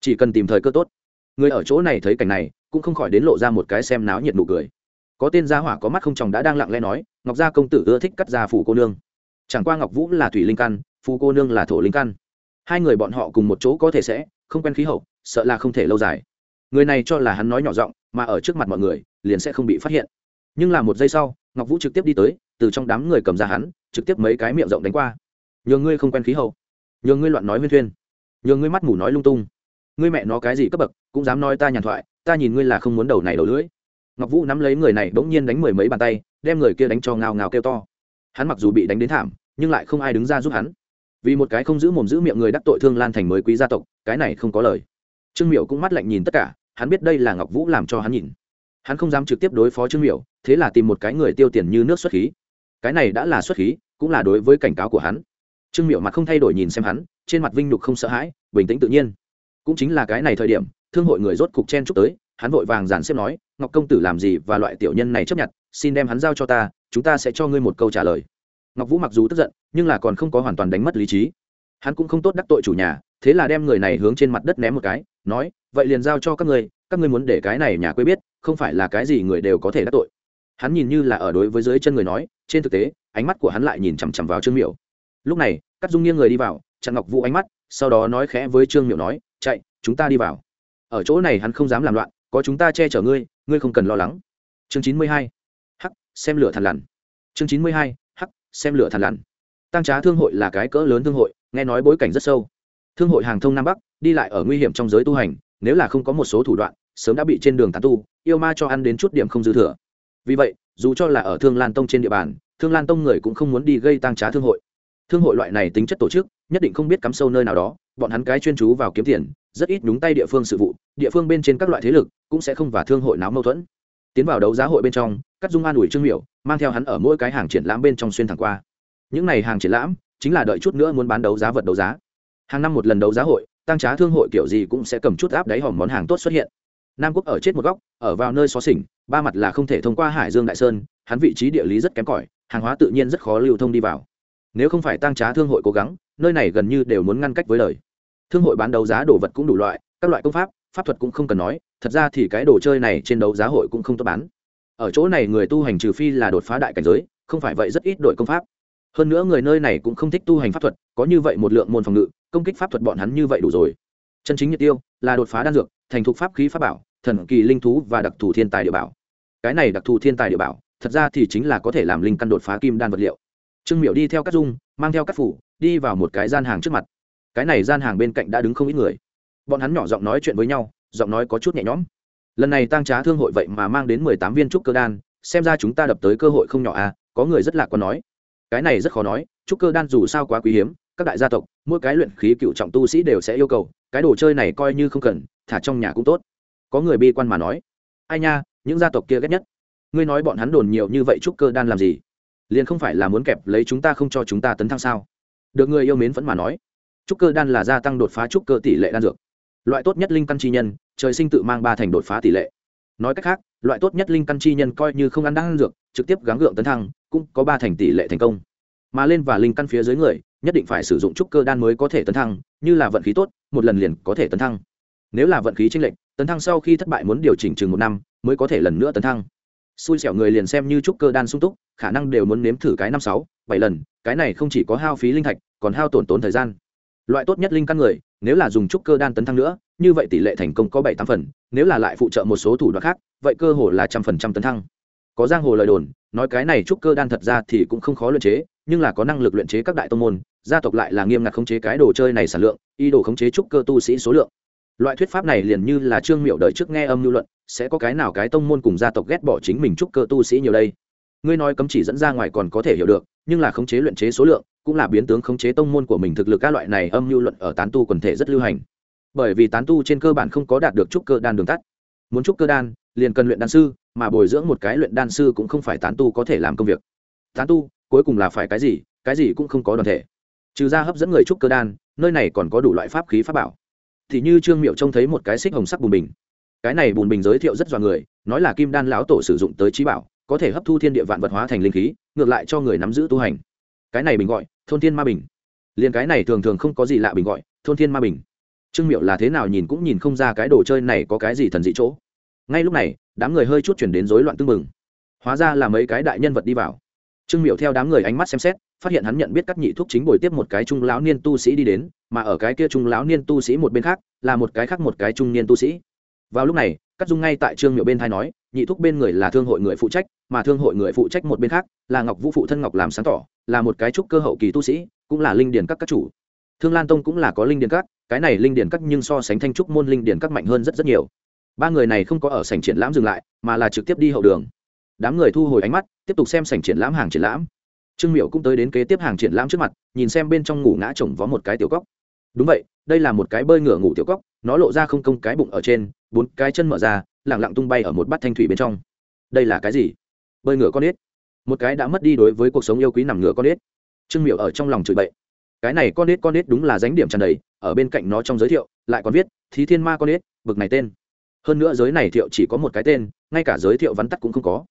Chỉ cần tìm thời cơ tốt. Người ở chỗ này thấy cảnh này, cũng không khỏi đến lộ ra một cái xem náo nhiệt nụ cười. Có tên gia hỏa có mắt không chồng đã đang lặng lẽ nói, ngọc gia công tử ưa thích cắt ra phủ cô nương. Chẳng qua ngọc vũ là thủy linh căn, phù cô nương là thổ linh căn. Hai người bọn họ cùng một chỗ có thể sẽ, không quen khí hậu, sợ là không thể lâu dài người này cho là hắn nói nhỏ giọng, mà ở trước mặt mọi người, liền sẽ không bị phát hiện. Nhưng là một giây sau, ngọc vũ trực tiếp đi tới, từ trong đám người cầm ra hắn, trực tiếp mấy cái miệng rộng đánh qua. Nhường ngươi không quen khí hậu. Nhường ngươi loạn nói huyên thuyên. Nhường ngươi mắt mù nói lung tung. Ngươi mẹ nó cái gì cấp bậc, cũng dám nói ta nhàn thoại, ta nhìn ngươi là không muốn đầu này đầu lưỡi. Ngọc vũ nắm lấy người này bỗng nhiên đánh mười mấy bàn tay, đem người kia đánh cho ngào ngào kêu to. Hắn mặc dù bị đánh đến thảm, nhưng lại không ai đứng ra giúp hắn. Vì một cái không giữ mồm giữ miệng người đắc tội thương lan thành mới quý gia tộc, cái này không có lời. Trương miệu cũng mắt lạnh nhìn tất cả hắn biết đây là ngọc vũ làm cho hắn nhìn. Hắn không dám trực tiếp đối phó trương miểu, thế là tìm một cái người tiêu tiền như nước xuất khí. Cái này đã là xuất khí cũng là đối với cảnh cáo của hắn. Trương miểu mặt không thay đổi nhìn xem hắn trên mặt vinh nhục không sợ hãi bình tĩnh tự nhiên. Cũng chính là cái này thời điểm thương hội người rốt cục chen chúc tới hắn vội vàng giản xếp nói ngọc công tử làm gì và loại tiểu nhân này chấp nhận xin đem hắn giao cho ta chúng ta sẽ cho ngươi một câu trả lời. Ngọc vũ mặc dù tức giận nhưng là còn không có hoàn toàn đánh mất lý trí. Hắn cũng không tốt đắc tội chủ nhà thế là đem người này hướng trên mặt đất ném một cái nói vậy liền giao cho các ngươi các ngươi muốn để cái này nhà quê biết, không phải là cái gì người đều có thể đắc tội. Hắn nhìn như là ở đối với dưới chân người nói, trên thực tế, ánh mắt của hắn lại nhìn chằm chằm vào trương miểu. Lúc này cắt dung nghiêng người đi vào, chặn ngọc vũ ánh mắt, sau đó nói khẽ với trương miểu nói, chạy, chúng ta đi vào. Ở chỗ này hắn không dám làm loạn, có chúng ta che chở ngươi ngươi không cần lo lắng. Chương chín mươi hai, hắc, xem lửa thằn lằn. Chương chín mươi hai, hắc, xem lửa thằn lằn. Tăng trá thương hội là cái cỡ lớn thương hội, nghe nói bối cảnh rất sâu. Thương hội hàng thông nam bắc, đi lại ở nguy hiểm trong giới tu hành nếu là không có một số thủ đoạn, sớm đã bị trên đường tán tu, yêu ma cho ăn đến chút điểm không dư thừa. Vì vậy, dù cho là ở thương lan tông trên địa bàn, thương lan tông người cũng không muốn đi gây tăng trá thương hội. Thương hội loại này tính chất tổ chức, nhất định không biết cắm sâu nơi nào đó, bọn hắn cái chuyên chú vào kiếm tiền, rất ít đúng tay địa phương sự vụ, địa phương bên trên các loại thế lực cũng sẽ không và thương hội náo mâu thuẫn. Tiến vào đấu giá hội bên trong cắt dung an ủi trương miểu, mang theo hắn ở mỗi cái hàng triển lãm bên trong xuyên thẳng qua. Những n à y hàng triển lãm, chính là đợi chút nữa muốn bán đấu giá vật đấu giá. Hàng năm một lần đấu giá hội tăng trá thương hội kiểu gì cũng sẽ cầm chút áp đáy hòm món hàng tốt xuất hiện. Nam quốc ở chết một góc, ở vào nơi xó xỉnh, ba mặt là không thể thông qua hải dương đại sơn, hắn vị trí địa lý rất kém cỏi, hàng hóa tự nhiên rất khó lưu thông đi vào. Nếu không phải tăng trá thương hội cố gắng, nơi này gần như đều muốn ngăn cách với lời. Thương hội bán đấu giá đồ vật cũng đủ loại, các loại công pháp pháp thuật cũng không cần nói, thật ra thì cái đồ chơi này trên đấu giá hội cũng không tốt bán. Ở chỗ này người tu hành trừ phi là đột phá đại cảnh giới, không phải vậy rất ít đội công pháp. Hơn nữa người nơi này cũng không thích tu hành pháp thuật, có như vậy một lượng môn phòng ngự công kích pháp thuật bọn hắn như vậy đủ rồi. Chân chính nhiệt tiêu là đột phá đan dược, thành thục pháp khí pháp bảo, thần kỳ linh thú và đặc thù thiên tài địa bảo. Cái này đặc thù thiên tài địa bảo, thật ra thì chính là có thể làm linh căn đột phá kim đan vật liệu. Trương miệu đi theo các dung, mang theo các phủ, đi vào một cái gian hàng trước mặt. Cái này gian hàng bên cạnh đã đứng không ít người. Bọn hắn nhỏ giọng nói chuyện với nhau, giọng nói có chút nhẹ nhõm. Lần này tăng trá thương hội vậy mà mang đến mười tám viên trúc cơ đan, xem ra chúng ta đập tới cơ hội không nhỏ à có người rất lạc quan nói. Cái này rất khó nói, trúc cơ đan dù sao quá quý hiếm, các đại gia tộc mỗi cái luyện khí cựu trọng tu sĩ đều sẽ yêu cầu, cái đồ chơi này coi như không cần, thả trong nhà cũng tốt. Có người bi quan mà nói, ai nha, những gia tộc kia ghét nhất. Ngươi nói bọn hắn đồn nhiều như vậy trúc cơ đan làm gì? Liền không phải là muốn kẹp lấy chúng ta không cho chúng ta tấn thăng sao? Được người yêu mến vẫn mà nói trúc cơ đan là gia tăng đột phá trúc cơ tỷ lệ đan dược. Loại tốt nhất linh căn chi nhân, trời sinh tự mang ba thành đột phá tỷ lệ. Nói cách khác, loại tốt nhất linh căn chi nhân coi như không ăn đan dược, trực tiếp gắng gượng tấn thăng, cũng có ba thành tỷ lệ thành công. Mà lên và linh căn phía dưới người nhất định phải sử dụng trúc cơ đan mới có thể tấn thăng, như là vận khí tốt, một lần liền có thể tấn thăng. Nếu là vận khí tranh lệch, tấn thăng sau khi thất bại muốn điều chỉnh chừng một năm, mới có thể lần nữa tấn thăng. Xui xẻo người liền xem như trúc cơ đan sung túc, khả năng đều muốn nếm thử cái năm sáu, bảy lần, cái này không chỉ có hao phí linh thạch, còn hao tổn tốn thời gian. Loại tốt nhất linh căn người, nếu là dùng trúc cơ đan tấn thăng nữa, như vậy tỷ lệ thành công có bảy tám phần, nếu là lại phụ trợ một số thủ đoạn khác, vậy cơ hồ là trăm phần trăm tấn thăng. Có giang hồ lời đồn, nói cái này trúc cơ đan thật ra thì cũng không khó luyện chế, nhưng là có năng lực luyện chế các đại tông môn gia tộc lại là nghiêm ngặt khống chế cái đồ chơi này sản lượng y đồ khống chế trúc cơ tu sĩ số lượng. Loại thuyết pháp này liền như là trương miệu đời trước nghe âm lưu luận, sẽ có cái nào cái tông môn cùng gia tộc ghét bỏ chính mình trúc cơ tu sĩ nhiều đây? Ngươi nói cấm chỉ dẫn ra ngoài còn có thể hiểu được, nhưng là khống chế luyện chế số lượng, cũng là biến tướng khống chế tông môn của mình thực lực các loại này âm lưu luận ở tán tu quần thể rất lưu hành. Bởi vì tán tu trên cơ bản không có đạt được trúc cơ đan đường tắt. Muốn trúc cơ đan, liền cần luyện đan sư, mà bồi dưỡng một cái luyện đan sư cũng không phải tán tu có thể làm công việc. Tán tu, cuối cùng là phải cái gì cái gì cũng không có đoàn thể trừ ra hấp dẫn người trúc cơ đan, nơi này còn có đủ loại pháp khí pháp bảo. Thì như trương miệu trông thấy một cái xích hồng sắc bùn bình. Cái này bùn bình giới thiệu rất dọa người, nói là kim đan lão tổ sử dụng tới trí bảo, có thể hấp thu thiên địa vạn vật hóa thành linh khí, ngược lại cho người nắm giữ tu hành. Cái này bình gọi, thôn thiên ma bình. Liền cái này thường thường không có gì lạ bình gọi, thôn thiên ma bình. Trương miệu là thế nào nhìn cũng nhìn không ra cái đồ chơi này có cái gì thần dị chỗ. Ngay lúc này, đám người hơi chút chuyển đến rối loạn tưng mừng hóa ra là mấy cái đại nhân vật đi vào. Trương miệu theo đám người ánh mắt xem xét phát hiện hắn nhận biết các nhị thuốc chính bồi tiếp một cái trung lão niên tu sĩ đi đến, mà ở cái kia trung lão niên tu sĩ một bên khác, là một cái khác một cái trung niên tu sĩ. Vào lúc này cắt dung ngay tại trương miệu bên thai nói, nhị thúc bên người là thương hội người phụ trách, mà thương hội người phụ trách một bên khác, là ngọc vũ phụ thân ngọc làm sáng tỏ, là một cái trúc cơ hậu kỳ tu sĩ, cũng là linh điền các các chủ. Thương lan tông cũng là có linh điền các, cái này linh điền các nhưng so sánh thanh trúc môn linh điền các mạnh hơn rất rất nhiều. Ba người này không có ở sảnh triển lãm dừng lại, mà là trực tiếp đi hậu đường. Đám người thu hồi ánh mắt, tiếp tục xem sảnh triển lãm hàng triển lãm trương miệu cũng tới đến kế tiếp hàng triển lãm trước mặt, nhìn xem bên trong ngủ ngã chồng vó một cái tiểu cóc. Đúng vậy, đây là một cái bơi ngửa ngủ tiểu cóc, nó lộ ra không công cái bụng ở trên, bốn cái chân mở ra lẳng lặng tung bay ở một bát thanh thủy bên trong. Đây là cái gì? Bơi ngửa con ếch. Một cái đã mất đi đối với cuộc sống yêu quý nằm ngửa con ếch. Trương miệu ở trong lòng chửi bậy. Cái này con ếch con ếch đúng là dánh điểm tràn đầy, ở bên cạnh nó trong giới thiệu, lại còn viết, thí thiên ma con ếch, bực này tên. Hơn nữa giới này thiệu chỉ có một cái tên, ngay cả giới thiệu vắn tắt cũng không có.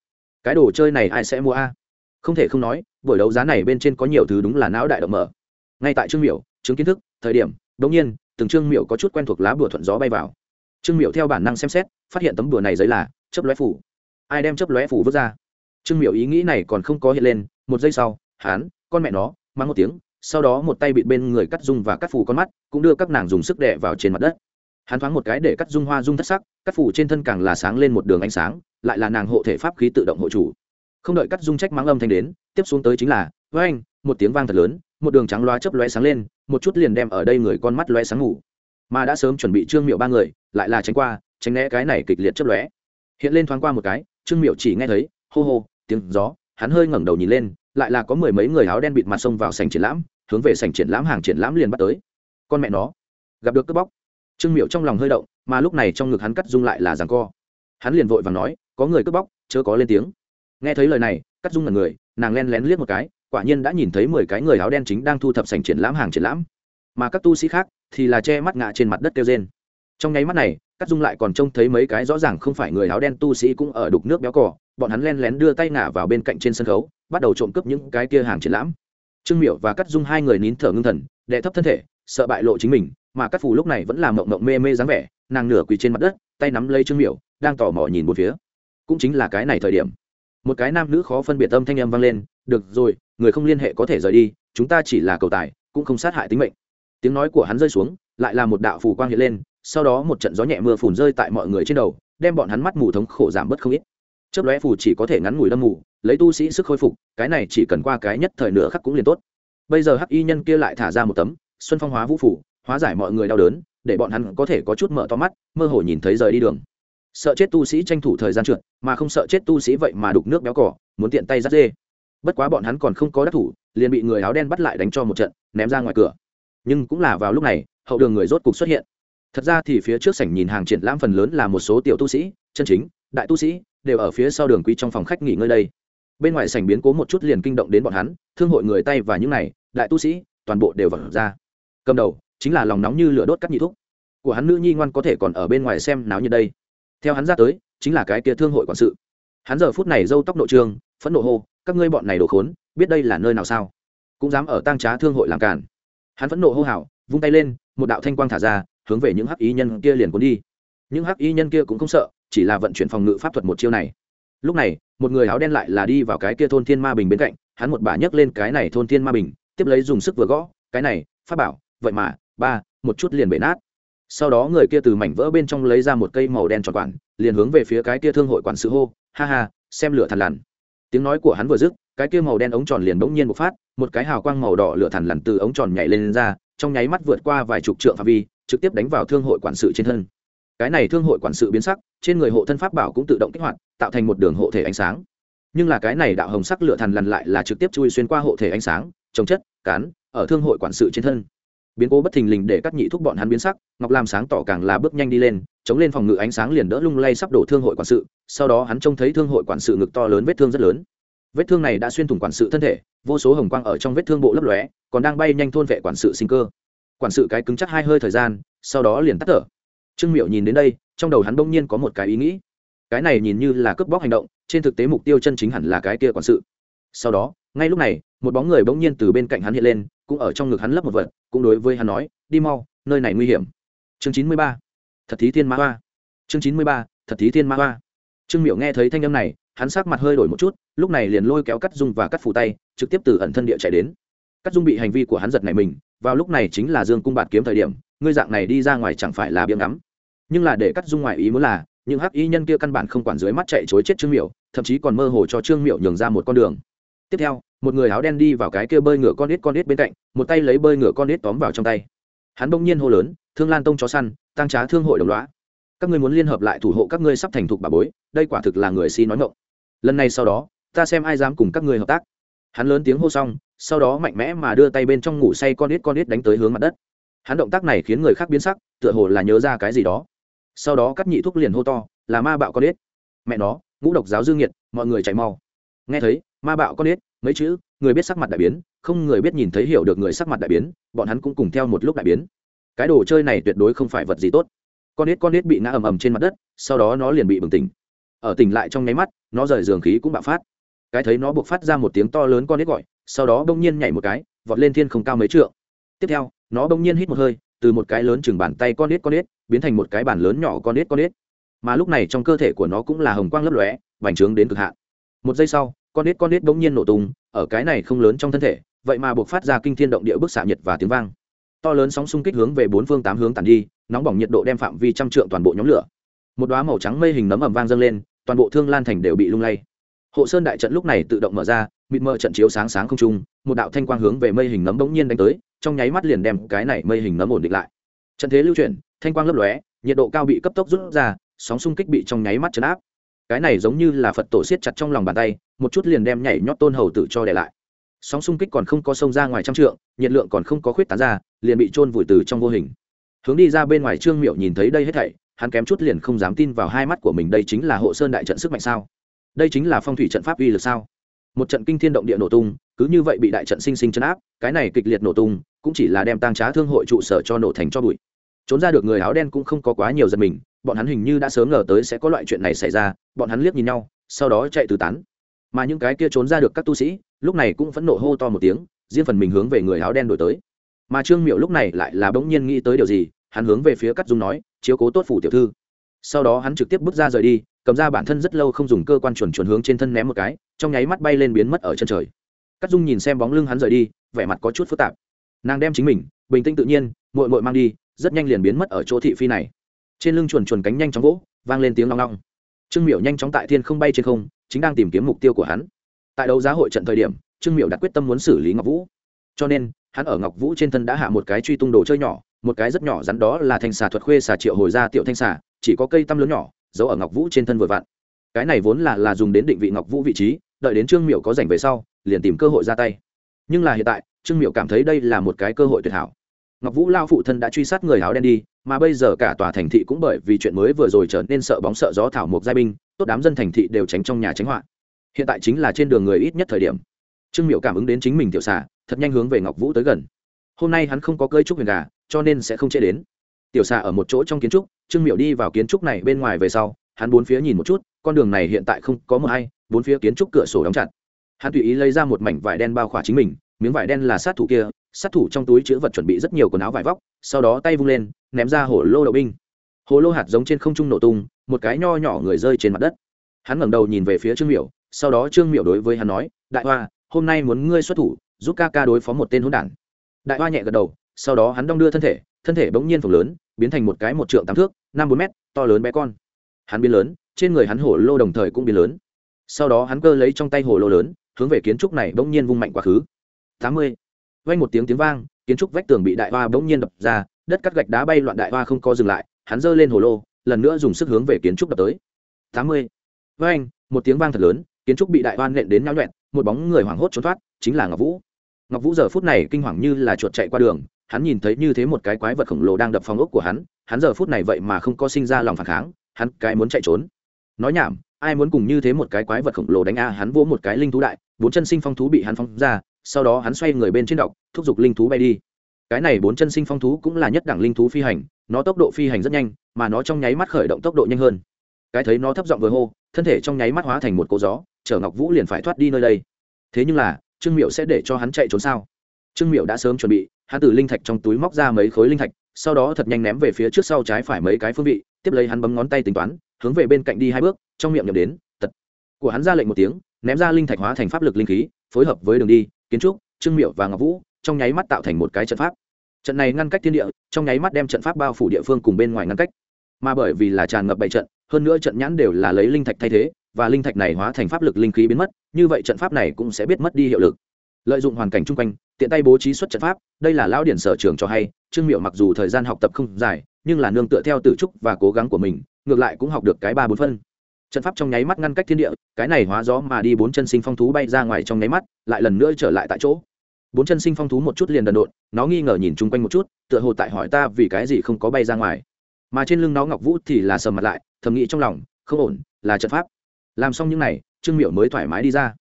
Cái đồ chơi này ai sẽ mua a? Không thể không nói, buổi đấu giá này bên trên có nhiều thứ đúng là não đại động mở. Ngay tại trương miểu, chứng kiến thức, thời điểm đống nhiên, từng trương miểu có chút quen thuộc lá bùa thuận gió bay vào. Trương miểu theo bản năng xem xét, phát hiện tấm bùa này giấy là chấp lóe phủ. Ai đem chấp lóe phủ vứt ra? Trương miểu ý nghĩ này còn không có hiện lên, một giây sau hán con mẹ nó mang một tiếng, sau đó một tay bịt bên người cắt dung và cắt phủ con mắt, cũng đưa các nàng dùng sức đè vào trên mặt đất. Hắn thoáng một cái để cắt dung hoa dung thất sắc, cắt phủ trên thân càng là sáng lên một đường ánh sáng, lại là nàng hộ thể pháp khí tự động hộ chủ không đợi cắt dung trách mắng âm thanh đến, tiếp xuống tới chính là với anh một tiếng vang thật lớn, một đường trắng loa chớp lóe sáng lên, một chút liền đem ở đây người con mắt lóe sáng ngủ. Mà đã sớm chuẩn bị trương miệu ba người, lại là tránh qua, tránh né cái này kịch liệt chớp lóe. Hiện lên thoáng qua một cái, trương miệu chỉ nghe thấy, hô hô, tiếng gió, hắn hơi ngẩng đầu nhìn lên, lại là có mười mấy người áo đen bịt mặt sông vào sảnh triển lãm, hướng về sảnh triển lãm hàng triển lãm liền bắt tới. Con mẹ nó, gặp được cướp bóc. Trương miệu trong lòng hơi động, mà lúc này trong ngực hắn cắt dung lại là giằng co. Hắn liền vội vàng nói, có người cướp bóc, chớ có lên tiếng nghe thấy lời này cắt dung là người, nàng len lén liếc một cái, quả nhiên đã nhìn thấy mười cái người áo đen chính đang thu thập sảnh triển lãm hàng triển lãm. Mà các tu sĩ khác thì là che mắt ngã trên mặt đất kêu trên trong nháy mắt này cắt dung lại còn trông thấy mấy cái rõ ràng không phải người áo đen tu sĩ cũng ở đục nước béo cỏ bọn hắn len lén đưa tay ngả vào bên cạnh trên sân khấu, bắt đầu trộm cướp những cái kia hàng triển lãm. Trương miểu và cắt dung hai người nín thở ngưng thần đệ thấp thân thể, sợ bại lộ chính mình, mà cắt phù lúc này vẫn làm mộng mộng mê mê dáng vẻ, nàng nửa quỳ trên mặt đất, tay nắm lấy trương miểu, đang tò mò nhìn một phía. Cũng chính là cái này thời điểm một cái nam nữ khó phân biệt âm thanh âm vang lên, được rồi, người không liên hệ có thể rời đi, chúng ta chỉ là cầu tài, cũng không sát hại tính mệnh. Tiếng nói của hắn rơi xuống, lại là một đạo phù quang hiện lên, sau đó một trận gió nhẹ mưa phùn rơi tại mọi người trên đầu, đem bọn hắn mắt mù thống khổ giảm bớt không ít. Chớp lóe phù chỉ có thể ngắn ngủi đâm mù, lấy tu sĩ sức khôi phục, cái này chỉ cần qua cái nhất thời nửa khắc cũng liền tốt. Bây giờ hắc y nhân kia lại thả ra một tấm, xuân phong hóa vũ phủ, hóa giải mọi người đau đớn, để bọn hắn có thể có chút mở to mắt, mơ hồ nhìn thấy rời đi đường sợ chết tu sĩ tranh thủ thời gian trượt, mà không sợ chết tu sĩ vậy mà đục nước béo cỏ muốn tiện tay dắt dê. Bất quá bọn hắn còn không có đắc thủ, liền bị người áo đen bắt lại đánh cho một trận, ném ra ngoài cửa. Nhưng cũng là vào lúc này, hậu đường người rốt cục xuất hiện. Thật ra thì phía trước sảnh nhìn hàng triển lãm phần lớn là một số tiểu tu sĩ, chân chính, đại tu sĩ, đều ở phía sau đường quý trong phòng khách nghỉ ngơi đây. Bên ngoài sảnh biến cố một chút liền kinh động đến bọn hắn, thương hội người tay và những này, đại tu sĩ, toàn bộ đều vật ra. Cầm đầu, chính là lòng nóng như lửa đốt cắt nhị thúc. Của hắn nữ nhi ngoan có thể còn ở bên ngoài xem náo như đây theo hắn ra tới, chính là cái kia thương hội quản sự. Hắn giờ phút này râu tóc nội trương phẫn nộ hô, các ngươi bọn này đồ khốn, biết đây là nơi nào sao? Cũng dám ở tang trá thương hội làm cản hắn phẫn nộ hô hào, vung tay lên, một đạo thanh quang thả ra, hướng về những hắc y nhân kia liền cuốn đi. Những hắc y nhân kia cũng không sợ, chỉ là vận chuyển phòng ngự pháp thuật một chiêu này. Lúc này, một người áo đen lại là đi vào cái kia thôn thiên ma bình bên cạnh, hắn một bà nhấc lên cái này thôn thiên ma bình, tiếp lấy dùng sức vừa gõ, cái này phát bảo, vậy mà, ba, một chút liền bể nát sau đó người kia từ mảnh vỡ bên trong lấy ra một cây màu đen tròn quản liền hướng về phía cái kia thương hội quản sự hô ha ha xem lửa thằn lằn. Tiếng nói của hắn vừa dứt cái kia màu đen ống tròn liền bỗng nhiên một phát một cái hào quang màu đỏ lửa thằn lằn từ ống tròn nhảy lên, lên ra trong nháy mắt vượt qua vài chục trượng phạm vi trực tiếp đánh vào thương hội quản sự trên thân. Cái này thương hội quản sự biến sắc trên người hộ thân pháp bảo cũng tự động kích hoạt tạo thành một đường hộ thể ánh sáng. Nhưng là cái này đạo hồng sắc lửa thằn lằn lại là trực tiếp chui xuyên qua hộ thể ánh sáng chống chất cán ở thương hội quản sự trên thân biến cố bất thình lình để các nhị thúc bọn hắn biến sắc, ngọc làm sáng tỏ càng là bước nhanh đi lên, chống lên phòng ngự ánh sáng liền đỡ lung lay sắp đổ thương hội quản sự, sau đó hắn trông thấy thương hội quản sự ngực to lớn vết thương rất lớn. Vết thương này đã xuyên thủng quản sự thân thể, vô số hồng quang ở trong vết thương bộ lấp lóe, còn đang bay nhanh thôn vệ quản sự sinh cơ. Quản sự cái cứng chắc hai hơi thời gian, sau đó liền tắt thở. Trương miệu nhìn đến đây, trong đầu hắn bỗng nhiên có một cái ý nghĩ. Cái này nhìn như là cướp bóc hành động, trên thực tế mục tiêu chân chính hẳn là cái kia quản sự. Sau đó, ngay lúc này, một bóng người bỗng nhiên từ bên cạnh hắn hiện lên cũng ở trong ngực hắn lấp một vật, cũng đối với hắn nói, đi mau, nơi này nguy hiểm. Chương chín mươi ba, thật thí thiên ma hoa. Chương chín mươi ba, thật thí thiên ma hoa. Trương miệu nghe thấy thanh âm này, hắn sắc mặt hơi đổi một chút, lúc này liền lôi kéo cắt dung và cắt phủ tay, trực tiếp từ ẩn thân địa chạy đến. Cắt dung bị hành vi của hắn giật này mình, vào lúc này chính là dương cung bạt kiếm thời điểm, ngươi dạng này đi ra ngoài chẳng phải là biếng ngắm. Nhưng là để cắt dung ngoài ý muốn là, những hắc y nhân kia căn bản không quản dưới mắt chạy chối chết trương miểu, thậm chí còn mơ hồ cho trương miểu nhường ra một con đường. Tiếp theo một người áo đen đi vào cái kia bơi ngựa con ít con ít bên cạnh, một tay lấy bơi ngựa con ít tóm vào trong tay. Hắn bỗng nhiên hô lớn, thương lan tông chó săn, tăng trá thương hội đồng loá các ngươi muốn liên hợp lại thủ hộ các ngươi sắp thành thục bà bối, đây quả thực là người si nói ngộng lần này sau đó, ta xem ai dám cùng các ngươi hợp tác. Hắn lớn tiếng hô xong, sau đó mạnh mẽ mà đưa tay bên trong ngủ say con ít con ít đánh tới hướng mặt đất. Hắn động tác này khiến người khác biến sắc, tựa hồ là nhớ ra cái gì đó. Sau đó cắt nhị thuốc liền hô to, là ma bạo con ít mẹ nó, ngũ độc giáo dương nhiệt, mọi người chạy mau nghe thấy, ma bạo con ít mấy chữ, người biết sắc mặt đại biến, không người biết nhìn thấy hiểu được người sắc mặt đại biến, bọn hắn cũng cùng theo một lúc đại biến. Cái đồ chơi này tuyệt đối không phải vật gì tốt. Con nết con nết bị ngã ầm ầm trên mặt đất, sau đó nó liền bị bừng tỉnh. Ở tỉnh lại trong nháy mắt, nó rời giường khí cũng bạo phát. Cái thấy nó buộc phát ra một tiếng to lớn con nết gọi, sau đó bỗng nhiên nhảy một cái, vọt lên thiên không cao mấy trượng. Tiếp theo, nó bỗng nhiên hít một hơi, từ một cái lớn chừng bàn tay con nết con nết biến thành một cái bàn lớn nhỏ con nết con nết mà lúc này trong cơ thể của nó cũng là hồng quang lấp lóe vành trướng đến cực hạn. Một giây sau con nít con nít bỗng nhiên nổ tung, ở cái này không lớn trong thân thể, vậy mà buộc phát ra kinh thiên động địa bức xạ nhiệt và tiếng vang. To lớn sóng xung kích hướng về bốn phương tám hướng tàn đi, nóng bỏng nhiệt độ đem phạm vi trăm trượng toàn bộ nhóm lửa. Một đoá màu trắng mây hình nấm ẩm vang dâng lên, toàn bộ thương lan thành đều bị lung lay. Hộ sơn đại trận lúc này tự động mở ra, mịt mờ trận chiếu sáng sáng không trung, một đạo thanh quang hướng về mây hình nấm bỗng nhiên đánh tới, trong nháy mắt liền đem cái này mây hình nấm ổn định lại. Trận thế lưu chuyển, thanh quang lấp lóe, nhiệt độ cao bị cấp tốc rút ra, sóng xung kích bị trong nháy mắt chấn áp cái này giống như là phật tổ siết chặt trong lòng bàn tay, một chút liền đem nhảy nhót tôn hầu tử cho để lại. Sóng xung kích còn không có sông ra ngoài trăm trượng, nhiệt lượng còn không có khuyết tán ra, liền bị trôn vùi từ trong vô hình. Hướng đi ra bên ngoài trương miệu nhìn thấy đây hết thảy, hắn kém chút liền không dám tin vào hai mắt của mình đây chính là hộ sơn đại trận sức mạnh sao? Đây chính là phong thủy trận pháp uy lực sao? Một trận kinh thiên động địa nổ tung, cứ như vậy bị đại trận sinh sinh chấn áp, cái này kịch liệt nổ tung, cũng chỉ là đem tăng trá thương hội trụ sở cho nổ thành cho bụi. Trốn ra được người áo đen cũng không có quá nhiều giật mình bọn hắn hình như đã sớm ngờ tới sẽ có loại chuyện này xảy ra, bọn hắn liếc nhìn nhau, sau đó chạy tứ tán. Mà những cái kia trốn ra được các tu sĩ, lúc này cũng phẫn nộ hô to một tiếng, riêng phần mình hướng về người áo đen đổi tới. Mà trương miệu lúc này lại là bỗng nhiên nghĩ tới điều gì, hắn hướng về phía cắt dung nói, chiếu cố tốt phủ tiểu thư. Sau đó hắn trực tiếp bước ra rời đi, cầm ra bản thân rất lâu không dùng cơ quan chuẩn chuẩn hướng trên thân ném một cái, trong nháy mắt bay lên biến mất ở chân trời. Cắt dung nhìn xem bóng lưng hắn rời đi, vẻ mặt có chút phức tạp. Nàng đem chính mình, bình tĩnh tự nhiên mội mội mang đi, rất nhanh liền biến mất ở chỗ thị phi này trên lưng chuồn chuồn cánh nhanh chóng vỗ, vang lên tiếng long long. Trương miểu nhanh chóng tại thiên không bay trên không, chính đang tìm kiếm mục tiêu của hắn. Tại đấu giá hội trận thời điểm, trương miểu đặt quyết tâm muốn xử lý ngọc vũ. Cho nên, hắn ở ngọc vũ trên thân đã hạ một cái truy tung đồ chơi nhỏ, một cái rất nhỏ rắn đó là thanh xà thuật khuê xà triệu hồi ra tiểu thanh xà, chỉ có cây tăm lớn nhỏ, giấu ở ngọc vũ trên thân vừa vặn. Cái này vốn là là dùng đến định vị ngọc vũ vị trí, đợi đến trương miểu có rảnh về sau, liền tìm cơ hội ra tay. Nhưng là hiện tại, trương miểu cảm thấy đây là một cái cơ hội tuyệt hảo. Ngọc vũ lao phụ thân đã truy sát người áo đen đi mà bây giờ cả tòa thành thị cũng bởi vì chuyện mới vừa rồi trở nên sợ bóng sợ gió thảo mộc giai binh, tốt đám dân thành thị đều tránh trong nhà tránh họa. Hiện tại chính là trên đường người ít nhất thời điểm. Trương miệu cảm ứng đến chính mình tiểu xà, thật nhanh hướng về ngọc vũ tới gần. Hôm nay hắn không có cơi trúc huyền gà, cho nên sẽ không chế đến. Tiểu xà ở một chỗ trong kiến trúc, trương miệu đi vào kiến trúc này bên ngoài về sau, hắn bốn phía nhìn một chút, con đường này hiện tại không có mờ hay, bốn phía kiến trúc cửa sổ đóng chặt. Hắn tùy ý lấy ra một mảnh vải đen bao khỏa chính mình, miếng vải đen là sát thủ kia, sát thủ trong túi chữ vật chuẩn bị rất nhiều quần áo vải vóc sau đó tay vung lên, ném ra hổ lô đậu binh. Hồ lô hạt giống trên không trung nổ tung, một cái nho nhỏ người rơi trên mặt đất. Hắn ngẩng đầu nhìn về phía trương miểu, sau đó trương miểu đối với hắn nói, đại hoa, hôm nay muốn ngươi xuất thủ, giúp ca ca đối phó một tên hỗn đản. Đại hoa nhẹ gật đầu, sau đó hắn đong đưa thân thể thân thể bỗng nhiên phồng lớn, biến thành một cái một trượng tám thước, năm bốn mét, to lớn bé con. Hắn biến lớn, trên người hắn hổ lô đồng thời cũng biến lớn. Sau đó hắn cơ lấy trong tay hổ lô lớn, hướng về kiến trúc này bỗng nhiên vung mạnh quá khứ. Tám mươi. Vang một tiếng tiếng vang kiến trúc vách tường bị đại hoa bỗng nhiên đập ra, đất cắt gạch đá bay loạn đại hoa không có dừng lại, hắn giơ lên hồ lô, lần nữa dùng sức hướng về kiến trúc đập tới. Tám mươi. Vang một tiếng vang thật lớn, kiến trúc bị đại hoa nện đến nhau nhuẹn một bóng người hoảng hốt trốn thoát, chính là ngọc vũ. Ngọc vũ giờ phút này kinh hoàng như là chuột chạy qua đường, hắn nhìn thấy như thế một cái quái vật khổng lồ đang đập phòng ốc của hắn hắn giờ phút này vậy mà không có sinh ra lòng phản kháng, hắn cái muốn chạy trốn. Nói nhảm, ai muốn cùng như thế một cái quái vật khổng lồ đánh a, hắn vỗ một cái linh thú đại, bốn chân sinh phong thú bị hắn phóng ra sau đó hắn xoay người bên trên đọc, thúc giục linh thú bay đi. Cái này bốn chân sinh phong thú cũng là nhất đẳng linh thú phi hành, nó tốc độ phi hành rất nhanh, mà nó trong nháy mắt khởi động tốc độ nhanh hơn. Cái thấy nó thấp giọng vừa hô, thân thể trong nháy mắt hóa thành một cỗ gió, chở ngọc vũ liền phải thoát đi nơi đây. Thế nhưng là, trương miệu sẽ để cho hắn chạy trốn sao? Trương miệu đã sớm chuẩn bị, hắn từ linh thạch trong túi móc ra mấy khối linh thạch, sau đó thật nhanh ném về phía trước sau trái phải mấy cái phương vị, tiếp lấy hắn bấm ngón tay tính toán, hướng về bên cạnh đi hai bước, trong miệng nhầm đến, tật. Của hắn ra lệnh một tiếng, ném ra linh thạch hóa thành pháp lực linh khí, phối hợp với đường đi kiến trúc, trương miệu và ngọc vũ trong nháy mắt tạo thành một cái trận pháp. Trận này ngăn cách thiên địa, trong nháy mắt đem trận pháp bao phủ địa phương cùng bên ngoài ngăn cách. Mà bởi vì là tràn ngập bảy trận, hơn nữa trận nhãn đều là lấy linh thạch thay thế, và linh thạch này hóa thành pháp lực linh khí biến mất, như vậy trận pháp này cũng sẽ biết mất đi hiệu lực. Lợi dụng hoàn cảnh chung quanh, tiện tay bố trí xuất trận pháp, đây là lão điển sở trường cho hay, trương miệu mặc dù thời gian học tập không dài, nhưng là nương tựa theo tử trúc và cố gắng của mình, ngược lại cũng học được cái ba bốn phân trận pháp trong nháy mắt ngăn cách thiên địa, cái này hóa gió mà đi bốn chân sinh phong thú bay ra ngoài trong nháy mắt, lại lần nữa trở lại tại chỗ. Bốn chân sinh phong thú một chút liền đần độn, nó nghi ngờ nhìn chung quanh một chút, tựa hồ tại hỏi ta vì cái gì không có bay ra ngoài. Mà trên lưng nó ngọc vũ thì là sầm mặt lại, thầm nghĩ trong lòng, không ổn, là trận pháp. Làm xong những n à y trương miệu mới thoải mái đi ra.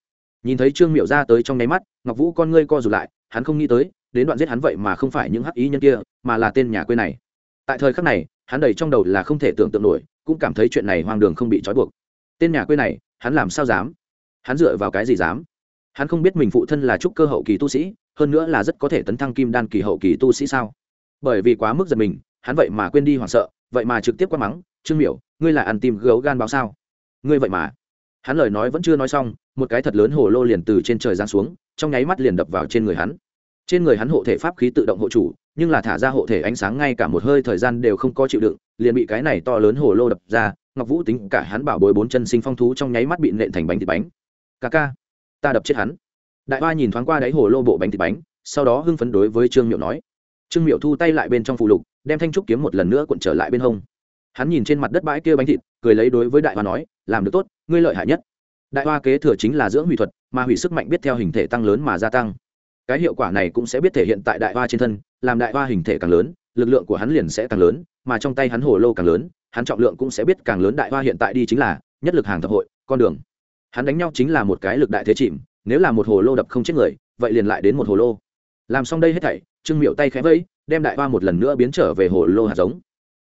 Nhìn thấy trương miệu ra tới trong nháy mắt, ngọc vũ con ngươi co rụt lại, hắn không nghĩ tới, đến đoạn giết hắn vậy mà không phải những hắc ý nhân kia, mà là tên nhà quê này. Tại thời khắc này, hắn đầy trong đầu là không thể tưởng tượng nổi cũng cảm thấy chuyện này hoang đường không bị trói buộc. Tên nhà quê này, hắn làm sao dám? Hắn dựa vào cái gì dám? Hắn không biết mình phụ thân là trúc cơ hậu kỳ tu sĩ, hơn nữa là rất có thể tấn thăng kim đan kỳ hậu kỳ tu sĩ sao? Bởi vì quá mức giật mình, hắn vậy mà quên đi hoảng sợ, vậy mà trực tiếp quát mắng, trương miểu, ngươi là ăn tim gấu gan báo sao? Ngươi vậy mà. Hắn lời nói vẫn chưa nói xong, một cái thật lớn hồ lô liền từ trên trời giáng xuống, trong nháy mắt liền đập vào trên người hắn. Trên người hắn hộ thể pháp khí tự động hộ chủ nhưng là thả ra hộ thể ánh sáng ngay cả một hơi thời gian đều không có chịu đựng, liền bị cái này to lớn hồ lô đập ra, ngọc vũ tính cả hắn bảo bối bốn chân sinh phong thú trong nháy mắt bị nện thành bánh thịt bánh. Ca ca, ta đập chết hắn. Đại hoa nhìn thoáng qua đáy hồ lô bộ bánh thịt bánh, sau đó hưng phấn đối với trương miệu nói. Trương miệu thu tay lại bên trong phụ lục, đem thanh trúc kiếm một lần nữa cuộn trở lại bên hông. Hắn nhìn trên mặt đất bãi kia bánh thịt, cười lấy đối với đại hoa nói, làm được tốt, ngươi lợi hại nhất. Đại hoa kế thừa chính là dưỡng hủy thuật, mà hủy sức mạnh biết theo hình thể tăng lớn mà gia tăng cái hiệu quả này cũng sẽ biết thể hiện tại đại hoa trên thân, làm đại hoa hình thể càng lớn, lực lượng của hắn liền sẽ càng lớn, mà trong tay hắn hồ lô càng lớn, hắn trọng lượng cũng sẽ biết càng lớn đại hoa hiện tại đi chính là nhất lực hàng thập hội, con đường. Hắn đánh nhau chính là một cái lực đại thế chìm, nếu là một hồ lô đập không chết người, vậy liền lại đến một hồ lô. Làm xong đây hết thảy, trương miệu tay khẽ vẫy, đem đại hoa một lần nữa biến trở về hồ lô hạt giống.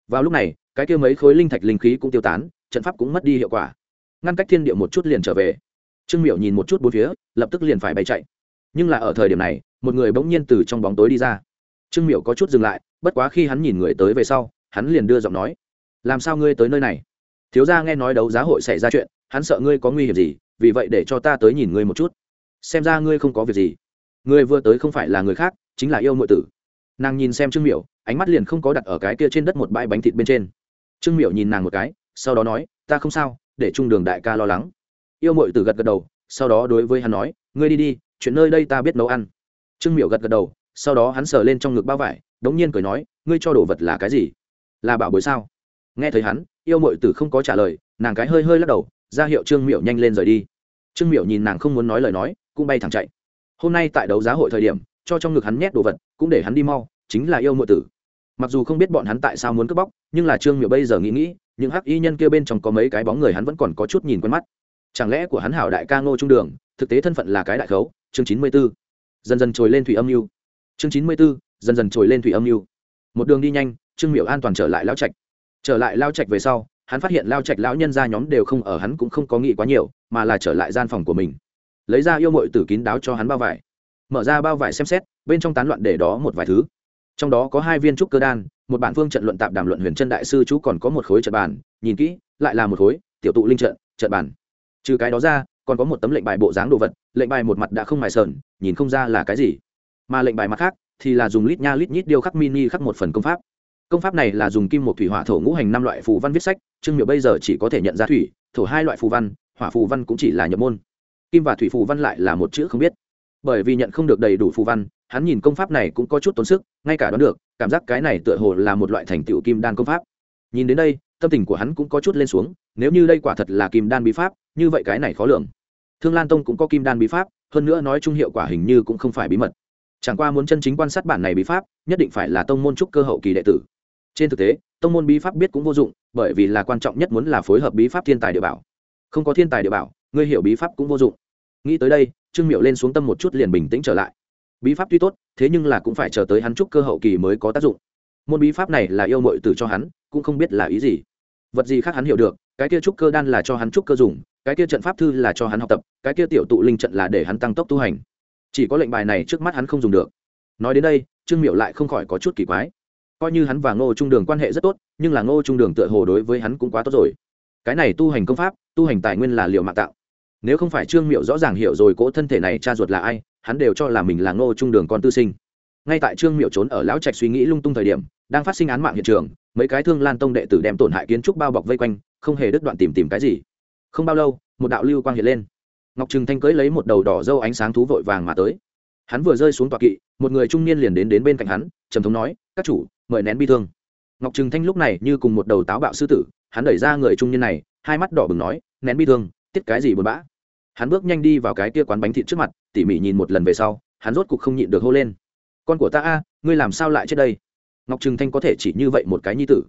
Vào lúc này, cái kia mấy khối linh thạch linh khí cũng tiêu tán, trận pháp cũng mất đi hiệu quả. Ngăn cách thiên địa một chút liền trở về. Trương miệu nhìn một chút bốn phía, lập tức liền phải bay chạy nhưng là ở thời điểm này, một người bỗng nhiên từ trong bóng tối đi ra. Trương miệu có chút dừng lại, bất quá khi hắn nhìn người tới về sau, hắn liền đưa giọng nói, làm sao ngươi tới nơi này? Thiếu gia nghe nói đấu giá hội xảy ra chuyện, hắn sợ ngươi có nguy hiểm gì, vì vậy để cho ta tới nhìn ngươi một chút. Xem ra ngươi không có việc gì. Ngươi vừa tới không phải là người khác, chính là yêu mượn tử. Nàng nhìn xem trương miểu, ánh mắt liền không có đặt ở cái kia trên đất một bãi bánh thịt bên trên. Trương miểu nhìn nàng một cái, sau đó nói, ta không sao, để trung đường đại ca lo lắng. Yêu mội tử gật gật đầu, sau đó đối với hắn nói, ngươi đi đi chuyện nơi đây ta biết nấu ăn. Trương miểu gật gật đầu, sau đó hắn sờ lên trong ngực bao vải, đống nhiên cười nói, ngươi cho đồ vật là cái gì? Là bảo bối sao? Nghe thấy hắn, yêu mội tử không có trả lời, nàng cái hơi hơi lắc đầu, ra hiệu trương miểu nhanh lên rời đi. Trương miểu nhìn nàng không muốn nói lời nói, cũng bay thẳng chạy. Hôm nay tại đấu giá hội thời điểm, cho trong ngực hắn nhét đồ vật, cũng để hắn đi mau, chính là yêu mội tử. Mặc dù không biết bọn hắn tại sao muốn cướp bóc, nhưng là trương miểu bây giờ nghĩ nghĩ, những hắc y nhân kia bên trong có mấy cái bóng người hắn vẫn còn có chút nhìn quen mắt. Chẳng lẽ của hắn hảo đại ca ngô trung đường, thực tế thân phận là cái đại khấu chương chín mươi b ố dần dần trồi lên thủy âm mưu. Chương chín mươi b ố dần dần trồi lên thủy âm mưu. Một đường đi nhanh, trương miểu an toàn trở lại lao trạch. Trở lại lao trạch về sau, hắn phát hiện lao trạch lão nhân ra nhóm đều không ở, hắn cũng không có nghĩ quá nhiều, mà là trở lại gian phòng của mình. Lấy ra yêu mội tử kín đáo cho hắn bao vải. Mở ra bao vải xem xét, bên trong tán loạn để đó một vài thứ. Trong đó có hai viên trúc cơ đan, một bản phương trận luận tạp đàm luận huyền chân đại sư chú còn có một khối trận bàn, nhìn kỹ, lại là một khối, tiểu tụ linh trận trận bàn. Trừ cái đó ra còn có một tấm lệnh bài bộ dáng đồ vật, lệnh bài một mặt đã không mài sờn, nhìn không ra là cái gì. Mà lệnh bài mặt khác thì là dùng lít nha lít nhít điêu khắc mini khắc một phần công pháp. Công pháp này là dùng kim một thủy hỏa thổ ngũ hành năm loại phù văn viết sách, trương miệu bây giờ chỉ có thể nhận ra thủy, thổ hai loại phù văn, hỏa phù văn cũng chỉ là nhập môn. Kim và thủy phù văn lại là một chữ không biết. Bởi vì nhận không được đầy đủ phù văn, hắn nhìn công pháp này cũng có chút tốn sức, ngay cả đoán được, cảm giác cái này tựa hồ là một loại thành tựu kim đan công pháp. Nhìn đến đây, tâm tình của hắn cũng có chút lên xuống, nếu như đây quả thật là kim đan bí pháp, như vậy cái này khó lường thương lan tông cũng có kim đan bí pháp, hơn nữa nói chung hiệu quả hình như cũng không phải bí mật. Chẳng qua muốn chân chính quan sát bản này bí pháp, nhất định phải là tông môn trúc cơ hậu kỳ đệ tử. Trên thực tế, tông môn bí pháp biết cũng vô dụng, bởi vì là quan trọng nhất muốn là phối hợp bí pháp thiên tài địa bảo. Không có thiên tài địa bảo, ngươi hiểu bí pháp cũng vô dụng. Nghĩ tới đây, trương miệu lên xuống tâm một chút liền bình tĩnh trở lại. Bí pháp tuy tốt, thế nhưng là cũng phải chờ tới hắn trúc cơ hậu kỳ mới có tác dụng. Môn bí pháp này là yêu mội từ cho hắn, cũng không biết là ý gì. Vật gì khác hắn hiểu được cái kia trúc cơ đan là cho hắn trúc cơ dùng, cái kia trận pháp thư là cho hắn học tập, cái kia tiểu tụ linh trận là để hắn tăng tốc tu hành. Chỉ có lệnh bài này trước mắt hắn không dùng được. Nói đến đây, trương miệu lại không khỏi có chút kỳ quái. Coi như hắn và ngô trung đường quan hệ rất tốt, nhưng là ngô trung đường tựa hồ đối với hắn cũng quá tốt rồi. Cái này tu hành công pháp, tu hành tài nguyên là liệu mạng tạo. Nếu không phải trương miệu rõ ràng hiểu rồi cỗ thân thể này cha ruột là ai, hắn đều cho là mình là ngô trung đường con tư sinh. Ngay tại trương miệu trốn ở lão trạch suy nghĩ lung tung thời điểm, đang phát sinh án mạng hiện trường, mấy cái thương lan tông đệ tử đem tổn hại kiến trúc bao bọc vây quanh không hề đứt đoạn tìm tìm cái gì. Không bao lâu, một đạo lưu quang hiện lên. Ngọc trừng thanh cưới lấy một đầu đỏ dâu ánh sáng thú vội vàng mà tới. Hắn vừa rơi xuống tọa kỵ, một người trung niên liền đến đến bên cạnh hắn, trầm thống nói, các chủ, mời nén bi thương. Ngọc trừng thanh lúc này như cùng một đầu táo bạo sư tử, hắn đẩy ra người trung niên này, hai mắt đỏ bừng nói, nén bi thương, tiết cái gì buồn bã? Hắn bước nhanh đi vào cái kia quán bánh thịt trước mặt, tỉ mỉ nhìn một lần về sau, hắn rốt cục không nhịn được hô lên, con của ta a, ngươi làm sao lại chết đây? Ngọc trừng thanh có thể chỉ như vậy một cái nhi tử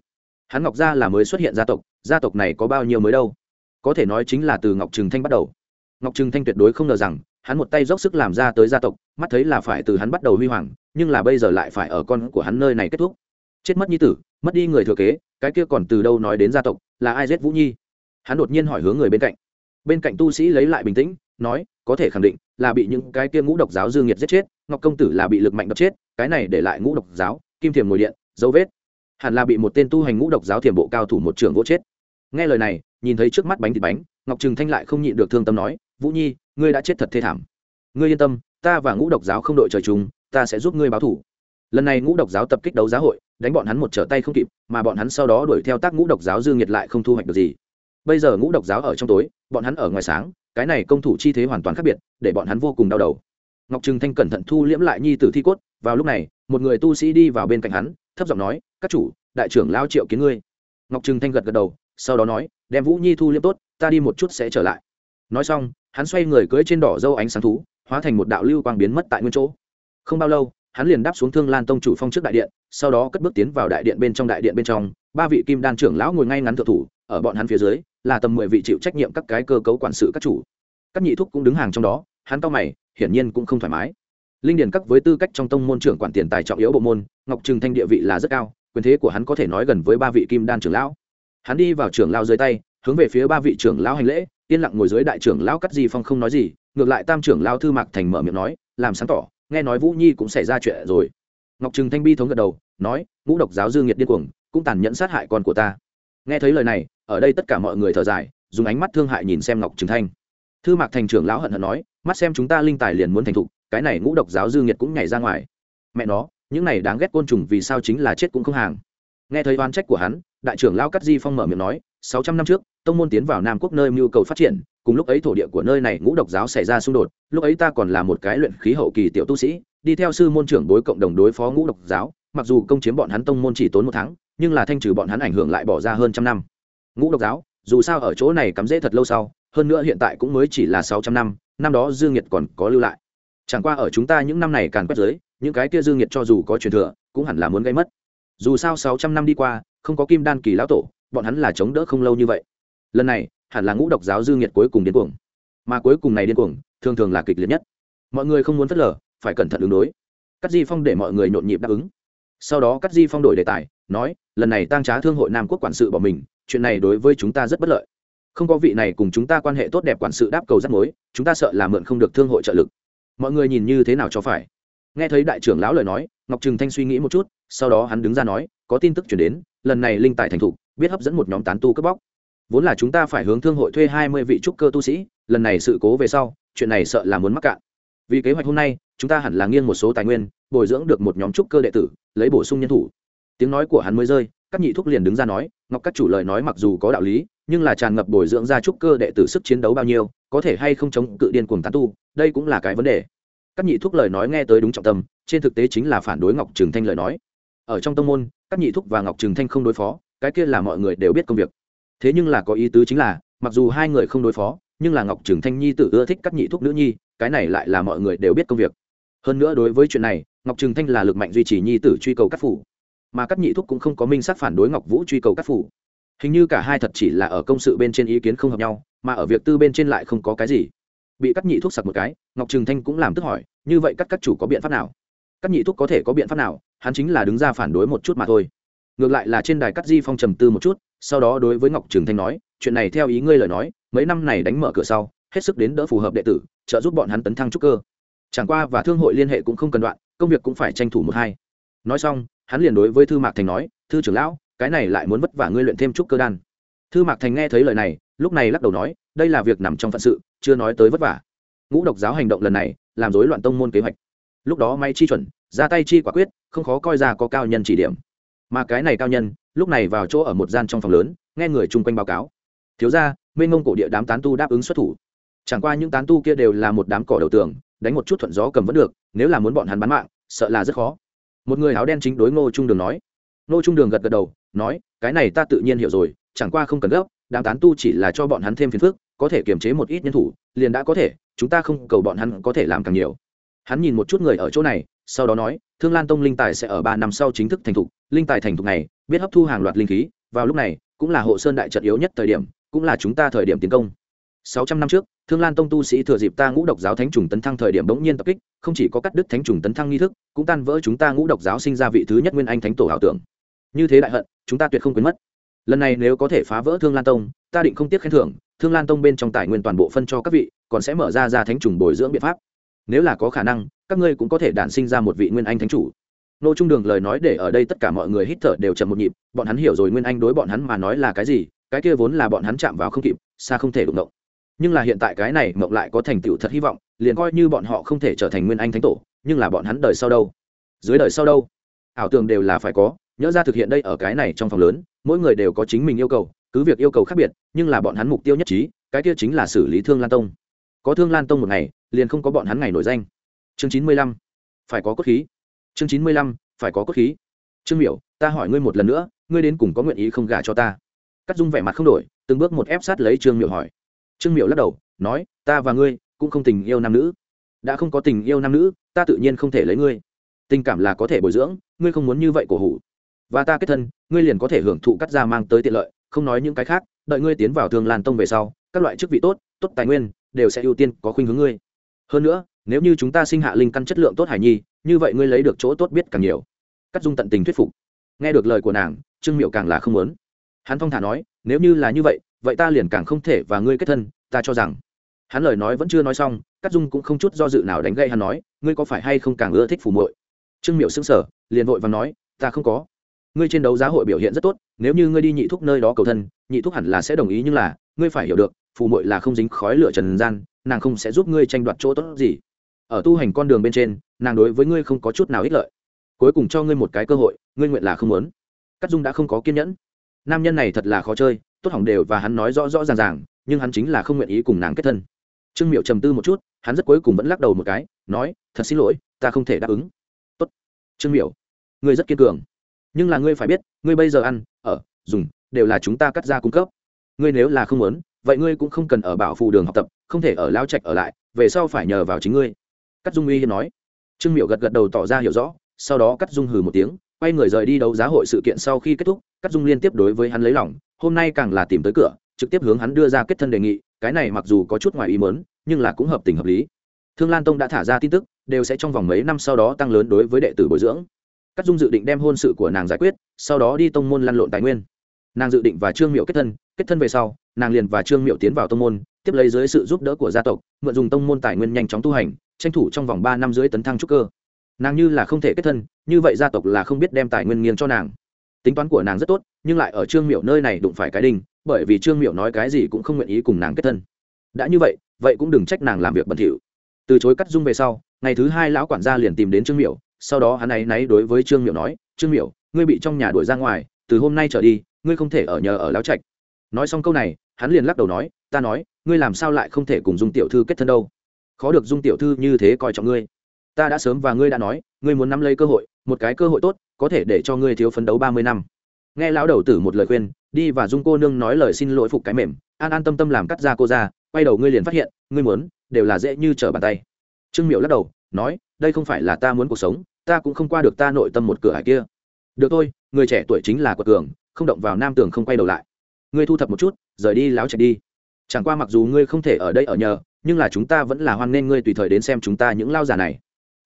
hắn ngọc gia là mới xuất hiện gia tộc gia tộc này có bao nhiêu mới đâu? Có thể nói chính là từ ngọc trừng thanh bắt đầu. Ngọc trừng thanh tuyệt đối không ngờ rằng, hắn một tay dốc sức làm ra tới gia tộc, mắt thấy là phải từ hắn bắt đầu huy hoàng, nhưng là bây giờ lại phải ở con của hắn nơi này kết thúc. Chết mất nhi tử, mất đi người thừa kế, cái kia còn từ đâu nói đến gia tộc, là ai giết vũ nhi? Hắn đột nhiên hỏi hướng người bên cạnh. Bên cạnh tu sĩ lấy lại bình tĩnh, nói, có thể khẳng định là bị những cái kia ngũ độc giáo dương nhiệt giết chết, ngọc công tử là bị lực mạnh đập chết, cái này để lại ngũ độc giáo, kim thiềm ngồi điện, dấu vết hẳn là bị một tên tu hành ngũ độc giáo thiểm bộ cao thủ một trường gỗ chết. Nghe lời này, nhìn thấy trước mắt bánh thịt bánh, ngọc trừng thanh lại không nhịn được thương tâm nói, vũ nhi, ngươi đã chết thật thê thảm. Ngươi yên tâm, ta và ngũ độc giáo không đội trời chung, ta sẽ giúp ngươi báo thủ. Lần này ngũ độc giáo tập kích đấu giá hội, đánh bọn hắn một trở tay không kịp, mà bọn hắn sau đó đuổi theo tác ngũ độc giáo dương nhiệt lại không thu hoạch được gì. Bây giờ ngũ độc giáo ở trong tối, bọn hắn ở ngoài sáng, cái này công thủ chi thế hoàn toàn khác biệt, để bọn hắn vô cùng đau đầu. Ngọc trừng thanh cẩn thận thu liễm lại nhi tử thi cốt, vào lúc này, một người tu sĩ đi vào bên cạnh hắn, thấp giọng nói các chủ, đại trưởng lao triệu kiến ngươi. Ngọc trừng thanh gật gật đầu, sau đó nói, đem vũ nhi thu liêm tốt, ta đi một chút sẽ trở lại. Nói xong, hắn xoay người cưỡi trên đỏ dâu ánh sáng thú, hóa thành một đạo lưu quang biến mất tại nguyên chỗ. Không bao lâu, hắn liền đáp xuống thương lan tông chủ phong trước đại điện, sau đó cất bước tiến vào đại điện bên trong đại điện bên trong, ba vị kim đan trưởng lão ngồi ngay ngắn thượng thủ, ở bọn hắn phía dưới, là tầm mười vị chịu trách nhiệm các cái cơ cấu quản sự các chủ. Các nhị thúc cũng đứng hàng trong đó, hắn cao mày, hiển nhiên cũng không thoải mái. Linh điển các với tư cách trong tông môn trưởng quản tiền tài trọng yếu bộ môn, ngọc trừng thanh địa vị là rất cao quyền thế của hắn có thể nói gần với ba vị kim đan trưởng lão. Hắn đi vào trưởng lao dưới tay, hướng về phía ba vị trưởng lão hành lễ, yên lặng ngồi dưới đại trưởng lão cắt di phong không nói gì, ngược lại tam trưởng lao thư mạc thành mở miệng nói, làm sáng tỏ, nghe nói vũ nhi cũng xảy ra chuyện rồi. Ngọc trừng thanh bi thống gật đầu, nói, ngũ độc giáo dương nhiệt điên cuồng, cũng tàn nhẫn sát hại con của ta. Nghe thấy lời này, ở đây tất cả mọi người thở dài, dùng ánh mắt thương hại nhìn xem ngọc trừng thanh. Thư mạc thành trưởng lão hận hận nói, mắt xem chúng ta linh tài liền muốn thành thục, cái này ngũ độc giáo dương nhiệt cũng nhảy ra ngoài. Mẹ nó những này đáng ghét côn trùng vì sao chính là chết cũng không hàng. Nghe thấy oan trách của hắn, đại trưởng lao cắt di phong mở miệng nói, sáu trăm năm trước, tông môn tiến vào nam quốc nơi mưu cầu phát triển, cùng lúc ấy thổ địa của nơi này ngũ độc giáo xảy ra xung đột, lúc ấy ta còn là một cái luyện khí hậu kỳ tiểu tu sĩ, đi theo sư môn trưởng đối cộng đồng đối phó ngũ độc giáo, mặc dù công chiếm bọn hắn tông môn chỉ tốn một tháng, nhưng là thanh trừ bọn hắn ảnh hưởng lại bỏ ra hơn trăm năm. Ngũ độc giáo, dù sao ở chỗ này cắm rễ thật lâu sau, hơn nữa hiện tại cũng mới chỉ là sáu trăm năm năm đó dương nhiệt còn có lưu lại. Chẳng qua ở chúng ta những năm này càng quét giới những cái kia dương nhiệt cho dù có truyền thừa, cũng hẳn là muốn gây mất. Dù sao sáu trăm năm đi qua, không có kim đan kỳ lão tổ, bọn hắn là chống đỡ không lâu như vậy. Lần này, hẳn là ngũ độc giáo dương nhiệt cuối cùng điên cuồng. Mà cuối cùng này điên cuồng, thường thường là kịch liệt nhất. Mọi người không muốn phớt lờ, phải cẩn thận ứng đối. Cắt di phong để mọi người nhộn nhịp đáp ứng. Sau đó cắt di phong đổi đề tài, nói, lần này tăng trá thương hội nam quốc quản sự bỏ mình, chuyện này đối với chúng ta rất bất lợi. Không có vị này cùng chúng ta quan hệ tốt đẹp quản sự đáp cầu rắc mối, chúng ta sợ là mượn không được thương hội trợ lực. Mọi người nhìn như thế nào cho phải nghe thấy đại trưởng lão lời nói, ngọc trừng thanh suy nghĩ một chút, sau đó hắn đứng ra nói, có tin tức chuyển đến, lần này linh tài thành thục, biết hấp dẫn một nhóm tán tu cướp bóc. Vốn là chúng ta phải hướng thương hội thuê hai mươi vị trúc cơ tu sĩ, lần này sự cố về sau, chuyện này sợ là muốn mắc cạn. Vì kế hoạch hôm nay, chúng ta hẳn là nghiêng một số tài nguyên, bồi dưỡng được một nhóm trúc cơ đệ tử, lấy bổ sung nhân thủ. Tiếng nói của hắn mới rơi, các nhị thúc liền đứng ra nói, ngọc các chủ lời nói mặc dù có đạo lý, nhưng là tràn ngập bồi dưỡng ra trúc cơ đệ tử sức chiến đấu bao nhiêu, có thể hay không chống cự điên cuồng tán tu, đây cũng là cái vấn đề các nhị thúc lời nói nghe tới đúng trọng tâm, trên thực tế chính là phản đối ngọc trường thanh lời nói. Ở trong tông môn, các nhị thúc và ngọc trường thanh không đối phó, cái kia là mọi người đều biết công việc. Thế nhưng là có ý tứ chính là, mặc dù hai người không đối phó, nhưng là ngọc trường thanh nhi tự ưa thích các nhị thúc nữ nhi, cái này lại là mọi người đều biết công việc. Hơn nữa đối với chuyện này, ngọc trường thanh là lực mạnh duy trì nhi tử truy cầu các phủ, mà các nhị thúc cũng không có minh sát phản đối ngọc vũ truy cầu các phủ. Hình như cả hai thật chỉ là ở công sự bên trên ý kiến không hợp nhau, mà ở việc tư bên trên lại không có cái gì. Bị các nhị thuốc sặc một cái ngọc Trường thanh cũng làm tức hỏi, như vậy các các chủ có biện pháp nào? Các nhị thúc có thể có biện pháp nào, hắn chính là đứng ra phản đối một chút mà thôi. Ngược lại là trên đài cắt di phong trầm tư một chút, sau đó đối với ngọc Trường thanh nói, chuyện này theo ý ngươi lời nói, mấy năm này đánh mở cửa sau, hết sức đến đỡ phù hợp đệ tử, trợ giúp bọn hắn tấn thăng trúc cơ. Chẳng qua và thương hội liên hệ cũng không cần đoạn, công việc cũng phải tranh thủ một hai. Nói xong, hắn liền đối với thư mạc thành nói, thư trưởng lão, cái này lại muốn vất vả ngươi luyện thêm trúc cơ đan. Thư mạc thành nghe thấy lời này, lúc này lắc đầu nói, đây là việc nằm trong phận sự, chưa nói tới vất vả ngũ độc giáo hành động lần này làm rối loạn tông môn kế hoạch. Lúc đó may chi chuẩn, ra tay chi quả quyết, không khó coi ra có cao nhân chỉ điểm. Mà cái này cao nhân, lúc này vào chỗ ở một gian trong phòng lớn, nghe người chung quanh báo cáo. Thiếu ra mênh ngông cổ địa đám tán tu đáp ứng xuất thủ. Chẳng qua những tán tu kia đều là một đám cỏ đầu tường, đánh một chút thuận gió cầm vẫn được, nếu là muốn bọn hắn bán mạng, sợ là rất khó. Một người áo đen chính đối ngô trung đường nói. Ngô trung đường gật gật đầu, nói, cái này ta tự nhiên hiểu rồi, chẳng qua không cần gấp, đám tán tu chỉ là cho bọn hắn thêm phiền phức có thể kiềm chế một ít nhân thủ, liền đã có thể, chúng ta không cầu bọn hắn có thể làm càng nhiều. Hắn nhìn một chút người ở chỗ này, sau đó nói, thương lan tông linh tài sẽ ở ba năm sau chính thức thành thục, linh tài thành thục này, biết hấp thu hàng loạt linh khí, vào lúc này, cũng là hộ sơn đại trận yếu nhất thời điểm, cũng là chúng ta thời điểm tiến công. Sáu trăm năm trước, thương lan tông tu sĩ thừa dịp ta ngũ độc giáo thánh trùng tấn thăng thời điểm bỗng nhiên tập kích, không chỉ có cắt đứt thánh trùng tấn thăng nghi thức, cũng tan vỡ chúng ta ngũ độc giáo sinh ra vị thứ nhất nguyên anh thánh tổ ảo tưởng. Như thế đại hận, chúng ta tuyệt không quên mất. Lần này nếu có thể phá vỡ thương lan tông, ta định không tiếc khen thưởng thương lan tông bên trong tài nguyên toàn bộ phân cho các vị, còn sẽ mở ra ra thánh trùng bồi dưỡng biện pháp. Nếu là có khả năng, các ngươi cũng có thể đản sinh ra một vị nguyên anh thánh chủ. Nô trung đường lời nói để ở đây tất cả mọi người hít thở đều chậm một nhịp, bọn hắn hiểu rồi nguyên anh đối bọn hắn mà nói là cái gì, cái kia vốn là bọn hắn chạm vào không kịp, xa không thể đụng động. Nhưng là hiện tại cái này mộng lại có thành tựu thật hy vọng, liền coi như bọn họ không thể trở thành nguyên anh thánh tổ, nhưng là bọn hắn đời sau đâu? Dưới đời sau đâu? Ảo tưởng đều là phải có nhớ ra thực hiện đây ở cái này trong phòng lớn, mỗi người đều có chính mình yêu cầu cứ việc yêu cầu khác biệt, nhưng là bọn hắn mục tiêu nhất trí, cái kia chính là xử lý thương lan tông. Có thương lan tông một ngày, liền không có bọn hắn ngày nổi danh. Chương chín mươi lăm, phải có cốt khí. Chương chín mươi lăm, phải có cốt khí. Trương miểu, ta hỏi ngươi một lần nữa, ngươi đến cùng có nguyện ý không gả cho ta? Cắt dung vẻ mặt không đổi, từng bước một ép sát lấy trương miểu hỏi. Trương miểu lắc đầu, nói, ta và ngươi, cũng không tình yêu nam nữ. Đã không có tình yêu nam nữ, ta tự nhiên không thể lấy ngươi. Tình cảm là có thể bồi dưỡng, ngươi không muốn như vậy cổ hủ. Và ta kết thân, ngươi liền có thể hưởng thụ cắt ra mang tới tiện lợi không nói những cái khác, đợi ngươi tiến vào thương lan tông về sau, các loại chức vị tốt tốt tài nguyên, đều sẽ ưu tiên có khuynh hướng ngươi. Hơn nữa, nếu như chúng ta sinh hạ linh căn chất lượng tốt hải nhi, như vậy ngươi lấy được chỗ tốt biết càng nhiều. Cắt dung tận tình thuyết phục. Nghe được lời của nàng, trương miệu càng là không muốn. Hắn phong thả nói, nếu như là như vậy vậy ta liền càng không thể và ngươi kết thân, ta cho rằng. Hắn lời nói vẫn chưa nói xong cắt dung cũng không chút do dự nào đánh gây hắn nói, ngươi có phải hay không càng ưa thích phù muội? Trương miệu xứng sở liền vội và nói, ta không có ngươi trên đấu giá hội biểu hiện rất tốt, nếu như ngươi đi nhị thúc nơi đó cầu thân, nhị thúc hẳn là sẽ đồng ý nhưng là, ngươi phải hiểu được, phù muội là không dính khói lửa trần gian, nàng không sẽ giúp ngươi tranh đoạt chỗ tốt gì. Ở tu hành con đường bên trên, nàng đối với ngươi không có chút nào ích lợi. Cuối cùng cho ngươi một cái cơ hội, ngươi nguyện là không muốn. Cắt dung đã không có kiên nhẫn. Nam nhân này thật là khó chơi, tốt hỏng đều và hắn nói rõ rõ ràng ràng, nhưng hắn chính là không nguyện ý cùng nàng kết thân. Trương miệu trầm tư một chút, hắn rất cuối cùng vẫn lắc đầu một cái, nói, thật xin lỗi, ta không thể đáp ứng. Tốt. Trương miệu ngươi rất kiên cường nhưng là ngươi phải biết, ngươi bây giờ ăn, ở, dùng, đều là chúng ta cắt ra cung cấp. Ngươi nếu là không muốn, vậy ngươi cũng không cần ở bảo phù đường học tập, không thể ở lao trạch ở lại, về sau phải nhờ vào chính ngươi. Cắt dung uy hiên nói. Trương miệu gật gật đầu tỏ ra hiểu rõ, sau đó cắt dung hừ một tiếng, quay người rời đi đấu giá hội sự kiện sau khi kết thúc, cắt dung liên tiếp đối với hắn lấy lòng, hôm nay càng là tìm tới cửa, trực tiếp hướng hắn đưa ra kết thân đề nghị, cái này mặc dù có chút ngoài ý mớn nhưng là cũng hợp tình hợp lý. Thương lan tông đã thả ra tin tức, đều sẽ trong vòng mấy năm sau đó tăng lớn đối với đệ tử bồi dưỡng cắt dung dự định đem hôn sự của nàng giải quyết, sau đó đi tông môn lăn lộn tài nguyên. Nàng dự định và trương miệu kết thân kết thân về sau, nàng liền và trương miệu tiến vào tông môn, tiếp lấy dưới sự giúp đỡ của gia tộc, mượn dùng tông môn tài nguyên nhanh chóng tu hành, tranh thủ trong vòng ba năm dưới tấn thăng trúc cơ. Nàng như là không thể kết thân, như vậy gia tộc là không biết đem tài nguyên nghiêng cho nàng. Tính toán của nàng rất tốt, nhưng lại ở trương miệu nơi này đụng phải cái đinh, bởi vì trương miệu nói cái gì cũng không nguyện ý cùng nàng kết thân. Đã như vậy vậy cũng đừng trách nàng làm việc bẩn thỉu. Từ chối cắt dung về sau, ngày thứ hai lão quản gia liền tìm đến trương miệu sau đó hắn ấy náy đối với trương miểu nói trương miểu, ngươi bị trong nhà đuổi ra ngoài từ hôm nay trở đi ngươi không thể ở nhờ ở lão trạch. Nói xong câu này hắn liền lắc đầu nói ta nói ngươi làm sao lại không thể cùng dung tiểu thư kết thân đâu? Khó được dung tiểu thư như thế coi trọng ngươi. Ta đã sớm và ngươi đã nói ngươi muốn nắm lấy cơ hội một cái cơ hội tốt có thể để cho ngươi thiếu phấn đấu ba mươi năm. Nghe lão đầu tử một lời khuyên đi và dung cô nương nói lời xin lỗi phục cái mềm an an tâm tâm làm cắt ra cô ra quay đầu ngươi liền phát hiện ngươi muốn đều là dễ như trở bàn tay. Trương miệu lắc đầu nói đây không phải là ta muốn cuộc sống, ta cũng không qua được ta nội tâm một cửa hải kia. Được thôi, người trẻ tuổi chính là quật cường, không động vào nam tường không quay đầu lại. Ngươi thu thập một chút, rời đi láo chạy đi. Chẳng qua mặc dù ngươi không thể ở đây ở nhờ, nhưng là chúng ta vẫn là hoan nghênh ngươi tùy thời đến xem chúng ta những lao giả này.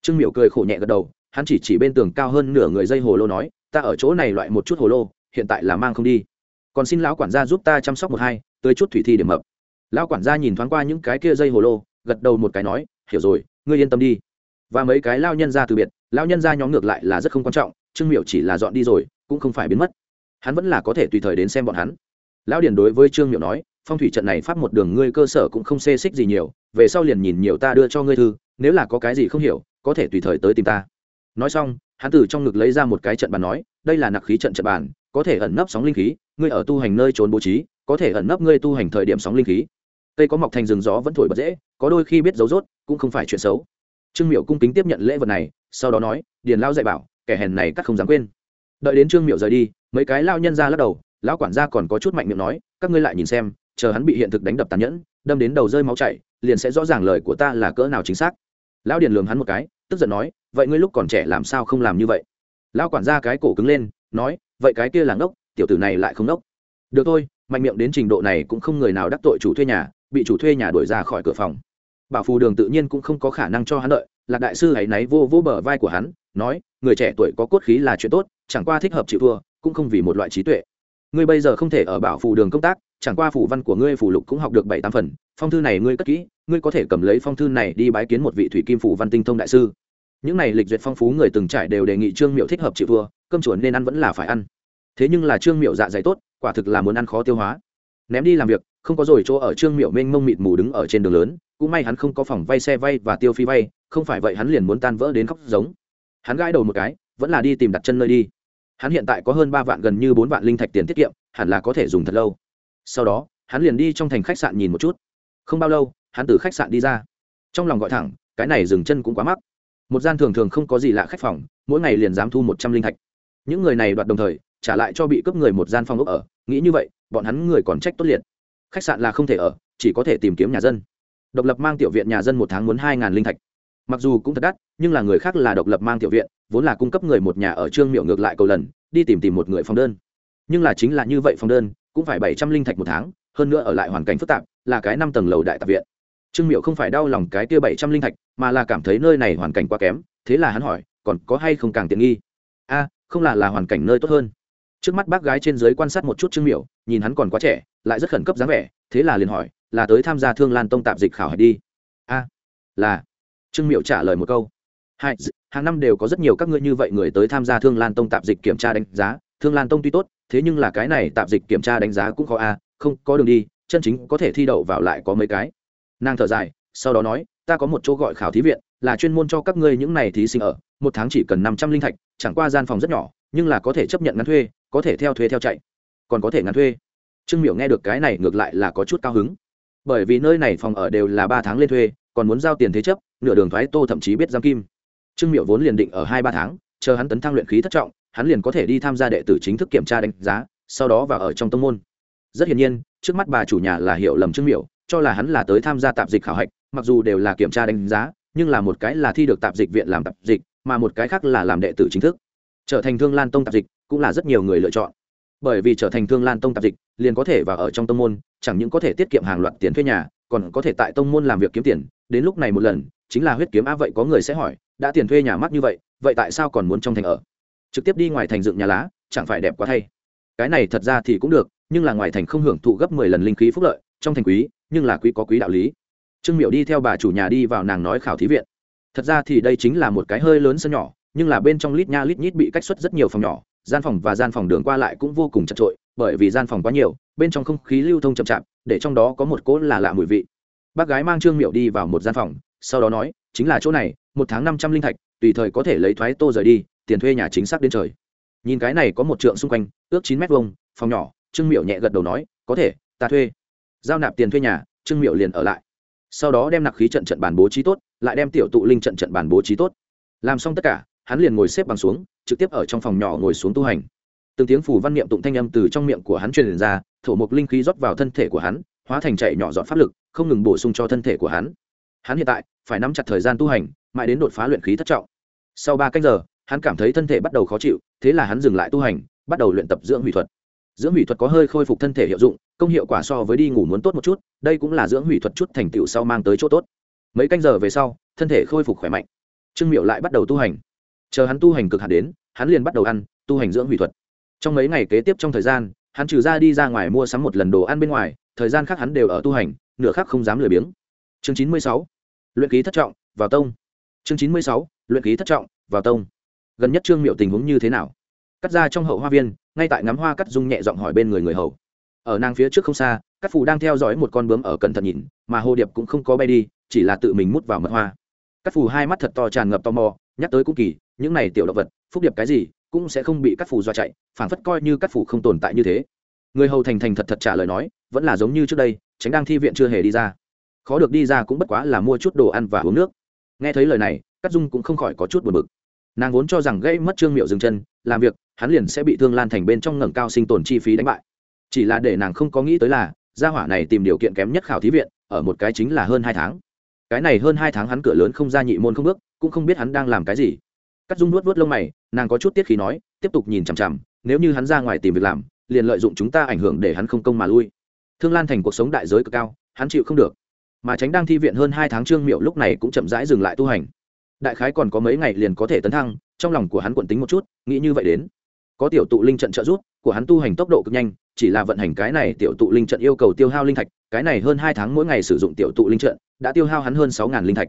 Trương Miểu cười khổ nhẹ gật đầu, hắn chỉ chỉ bên tường cao hơn nửa người dây hồ lô nói, ta ở chỗ này loại một chút hồ lô, hiện tại là mang không đi. Còn xin lão quản gia giúp ta chăm sóc một hai, tới chút thủy thi điểm mập. Lão quản gia nhìn thoáng qua những cái kia dây hồ lô, gật đầu một cái nói, hiểu rồi, ngươi yên tâm đi và mấy cái lao nhân ra từ biệt, lao nhân ra nhóm ngược lại là rất không quan trọng, trương miểu chỉ là dọn đi rồi, cũng không phải biến mất. Hắn vẫn là có thể tùy thời đến xem bọn hắn. Lão điển đối với trương miểu nói, phong thủy trận này phát một đường ngươi cơ sở cũng không xê xích gì nhiều, về sau liền nhìn nhiều ta đưa cho ngươi thư, nếu là có cái gì không hiểu, có thể tùy thời tới tìm ta. Nói xong, hắn từ trong ngực lấy ra một cái trận bàn nói, đây là nặc khí trận trận bàn, có thể ẩn nấp sóng linh khí, ngươi ở tu hành nơi trốn bố trí, có thể ẩn nấp ngươi tu hành thời điểm sóng linh khí. Cây có mọc thành rừng gió vẫn thổi bật dễ, có đôi khi biết dấu rốt, cũng không phải chuyện xấu trương miệu cung kính tiếp nhận lễ vật này, sau đó nói, điền lao dạy bảo, kẻ hèn này các không dám quên. Đợi đến trương miệu rời đi, mấy cái lao nhân ra lắc đầu, lão quản gia còn có chút mạnh miệng nói, các ngươi lại nhìn xem, chờ hắn bị hiện thực đánh đập tàn nhẫn, đâm đến đầu rơi máu chảy, liền sẽ rõ ràng lời của ta là cỡ nào chính xác. Lão điền lường hắn một cái, tức giận nói, vậy ngươi lúc còn trẻ làm sao không làm như vậy? Lão quản gia cái cổ cứng lên, nói, vậy cái kia là ngốc, tiểu tử này lại không ngốc. Được thôi, mạnh miệng đến trình độ này cũng không người nào đắc tội chủ thuê nhà, bị chủ thuê nhà đuổi ra khỏi cửa phòng bảo phù đường tự nhiên cũng không có khả năng cho hắn đợi, lạc đại sư hãy náy vô vô bờ vai của hắn, nói, người trẻ tuổi có cốt khí là chuyện tốt, chẳng qua thích hợp chịu thua, cũng không vì một loại trí tuệ. Ngươi bây giờ không thể ở bảo phù đường công tác, chẳng qua phủ văn của ngươi phủ lục cũng học được bảy tám phần, phong thư này ngươi cất kỹ, ngươi có thể cầm lấy phong thư này đi bái kiến một vị thủy kim phủ văn tinh thông đại sư. Những này lịch duyệt phong phú người từng trải đều đề nghị trương miệu thích hợp chịu thua, cơm chuồn nên ăn vẫn là phải ăn. Thế nhưng là trương miệu dạ dày tốt, quả thực là muốn ăn khó tiêu hóa. Ném đi làm việc, không có rồi chỗ ở trương miệu mênh mông mịt mù đứng ở trên đường lớn cũng may hắn không có phòng vay xe vay và tiêu phí vay, không phải vậy hắn liền muốn tan vỡ đến khóc giống. Hắn gãi đầu một cái, vẫn là đi tìm đặt chân nơi đi. Hắn hiện tại có hơn ba vạn gần như bốn vạn linh thạch tiền tiết kiệm, hẳn là có thể dùng thật lâu. Sau đó, hắn liền đi trong thành khách sạn nhìn một chút. Không bao lâu, hắn từ khách sạn đi ra. Trong lòng gọi thẳng, cái này dừng chân cũng quá mắc. Một gian thường thường không có gì lạ khách phòng, mỗi ngày liền dám thu một trăm linh thạch. Những người này đoạt đồng thời, trả lại cho bị cướp người một gian phòng ốc ở. Nghĩ như vậy, bọn hắn người còn trách tốt liệt. Khách sạn là không thể ở, chỉ có thể tìm kiếm nhà dân độc lập mang tiểu viện nhà dân một tháng muốn hai linh thạch. Mặc dù cũng thật đắt, nhưng là người khác là độc lập mang tiểu viện, vốn là cung cấp người một nhà ở trương miệu ngược lại cầu lần, đi tìm tìm một người phòng đơn. Nhưng là chính là như vậy phòng đơn, cũng phải bảy trăm linh thạch một tháng, hơn nữa ở lại hoàn cảnh phức tạp, là cái năm tầng lầu đại tạp viện. Trương miệu không phải đau lòng cái kia bảy trăm linh thạch, mà là cảm thấy nơi này hoàn cảnh quá kém, thế là hắn hỏi, còn có hay không càng tiện nghi? A, không là là hoàn cảnh nơi tốt hơn. Trước mắt bác gái trên dưới quan sát một chút trương miệu nhìn hắn còn quá trẻ, lại rất khẩn cấp dáng vẻ, thế là liền hỏi là tới tham gia thương lan tông tạp dịch khảo hạch đi. A, là. Trương miệu trả lời một câu. Hai hàng năm đều có rất nhiều các ngươi như vậy người tới tham gia thương lan tông tạp dịch kiểm tra đánh giá. Thương lan tông tuy tốt, thế nhưng là cái này tạp dịch kiểm tra đánh giá cũng khó a, không, có đường đi, chân chính có thể thi đậu vào lại có mấy cái. Nàng thở dài, sau đó nói, ta có một chỗ gọi khảo thí viện, là chuyên môn cho các ngươi những này thí sinh ở. Một tháng chỉ cần năm trăm linh thạch, chẳng qua gian phòng rất nhỏ, nhưng là có thể chấp nhận ngắn thuê, có thể theo thuê theo chạy. Còn có thể ngắn thuê. Trương miểu nghe được cái này ngược lại là có chút cao hứng bởi vì nơi này phòng ở đều là ba tháng lên thuê, còn muốn giao tiền thế chấp, nửa đường thoái tô thậm chí biết giam kim. Trương Miệu vốn liền định ở hai ba tháng, chờ hắn tấn thăng luyện khí thất trọng, hắn liền có thể đi tham gia đệ tử chính thức kiểm tra đánh giá, sau đó vào ở trong tông môn. Rất hiển nhiên, trước mắt bà chủ nhà là hiểu lầm trương Miệu cho là hắn là tới tham gia tạp dịch khảo hạch, mặc dù đều là kiểm tra đánh giá, nhưng là một cái là thi được tạp dịch viện làm tạp dịch, mà một cái khác là làm đệ tử chính thức. Trở thành thương lan tông tạp dịch cũng là rất nhiều người lựa chọn bởi vì trở thành thương lan tông tạp dịch, liền có thể vào ở trong tông môn, chẳng những có thể tiết kiệm hàng loạt tiền thuê nhà, còn có thể tại tông môn làm việc kiếm tiền. Đến lúc này một lần, chính là huyết kiếm a vậy có người sẽ hỏi, đã tiền thuê nhà mắc như vậy vậy tại sao còn muốn trong thành ở? Trực tiếp đi ngoài thành dựng nhà lá, chẳng phải đẹp quá thay. Cái này thật ra thì cũng được, nhưng là ngoài thành không hưởng thụ gấp mười lần linh khí phúc lợi, trong thành quý, nhưng là quý có quý đạo lý. Trương miệu đi theo bà chủ nhà đi vào nàng nói khảo thí viện. Thật ra thì đây chính là một cái hơi lớn sân nhỏ, nhưng là bên trong lít nha lít nhít bị cách xuất rất nhiều phòng nhỏ gian phòng và gian phòng đường qua lại cũng vô cùng chật trội, bởi vì gian phòng quá nhiều, bên trong không khí lưu thông chậm chạp, để trong đó có một cỗ là lạ mùi vị. Bác gái mang trương miệu đi vào một gian phòng, sau đó nói, chính là chỗ này, một tháng năm trăm linh thạch, tùy thời có thể lấy thoái tô rời đi, tiền thuê nhà chính xác đến trời. Nhìn cái này có một trượng xung quanh, ước chín mét vuông, phòng nhỏ, trương miệu nhẹ gật đầu nói, có thể, ta thuê. Giao nạp tiền thuê nhà, trương miệu liền ở lại. Sau đó đem nặc khí trận trận bàn bố trí tốt, lại đem tiểu tụ linh trận trận bàn bố trí tốt. Làm xong tất cả, hắn liền ngồi xếp bằng xuống trực tiếp ở trong phòng nhỏ ngồi xuống tu hành. Từng tiếng phủ văn niệm tụng thanh âm từ trong miệng của hắn truyền ra, thổ mục linh khí rót vào thân thể của hắn, hóa thành chạy nhỏ dọn pháp lực, không ngừng bổ sung cho thân thể của hắn. Hắn hiện tại phải nắm chặt thời gian tu hành, mãi đến đột phá luyện khí thất trọng. Sau ba cách giờ, hắn cảm thấy thân thể bắt đầu khó chịu, thế là hắn dừng lại tu hành, bắt đầu luyện tập dưỡng hủy thuật. Dưỡng hủy thuật có hơi khôi phục thân thể hiệu dụng, công hiệu quả so với đi ngủ muốn tốt một chút, đây cũng là dưỡng hủy thuật chút thành tựu sau mang tới chỗ tốt. Mấy canh giờ về sau, thân thể khôi phục khỏe mạnh. Trương miệu lại bắt đầu tu hành chờ hắn tu hành cực hạn đến, hắn liền bắt đầu ăn, tu hành dưỡng hủy thuật. Trong mấy ngày kế tiếp trong thời gian, hắn trừ ra đi ra ngoài mua sắm một lần đồ ăn bên ngoài, thời gian khác hắn đều ở tu hành, nửa khác không dám lười biếng. Chương chín mươi sáu. Luyện ký thất trọng, vào tông. Chương chín mươi sáu. Luyện ký thất trọng, vào tông. Gần nhất trương miệu tình huống như thế nào? Cắt ra trong hậu hoa viên, ngay tại ngắm hoa cắt dung nhẹ giọng hỏi bên người người hầu. Ở nàng phía trước không xa các phù đang theo dõi một con bướm ở cẩn thận nhìn, mà hồ điệp cũng không có bay đi, chỉ là tự mình mút vào mật hoa. Các phù hai mắt thật to tràn ngập tò mò, nhắc tới cũng kỳ những này tiểu động vật, phúc điệp cái gì cũng sẽ không bị các phủ dọa chạy phản phất coi như các phủ không tồn tại như thế. Người hầu thành thành thật thật trả lời nói, vẫn là giống như trước đây, tránh đang thi viện chưa hề đi ra. Khó được đi ra cũng bất quá là mua chút đồ ăn và uống nước. Nghe thấy lời này cắt dung cũng không khỏi có chút buồn bực. Nàng vốn cho rằng gây mất trương miệu dừng chân, làm việc, hắn liền sẽ bị thương lan thành bên trong ngẩng cao sinh tồn chi phí đánh bại. Chỉ là để nàng không có nghĩ tới là, gia hỏa này tìm điều kiện kém nhất khảo thí viện, ở một cái chính là hơn hai tháng. Cái này hơn hai tháng hắn cửa lớn không ra nhị môn không bước, cũng không biết hắn đang làm cái gì cắt dung nuốt vớt lông mày, nàng có chút tiết khí nói, tiếp tục nhìn chằm chằm, nếu như hắn ra ngoài tìm việc làm, liền lợi dụng chúng ta ảnh hưởng để hắn không công mà lui. Thương lan thành cuộc sống đại giới cực cao, hắn chịu không được. Mà tránh đang thi viện hơn hai tháng trương miệu lúc này cũng chậm rãi dừng lại tu hành. Đại khái còn có mấy ngày liền có thể tấn thăng, trong lòng của hắn quận tính một chút, nghĩ như vậy đến. Có tiểu tụ linh trận trợ giúp, của hắn tu hành tốc độ cực nhanh, chỉ là vận hành cái này tiểu tụ linh trận yêu cầu tiêu hao linh thạch, cái này hơn hai tháng mỗi ngày sử dụng tiểu tụ linh trận, đã tiêu hao hắn hơn sáu linh thạch.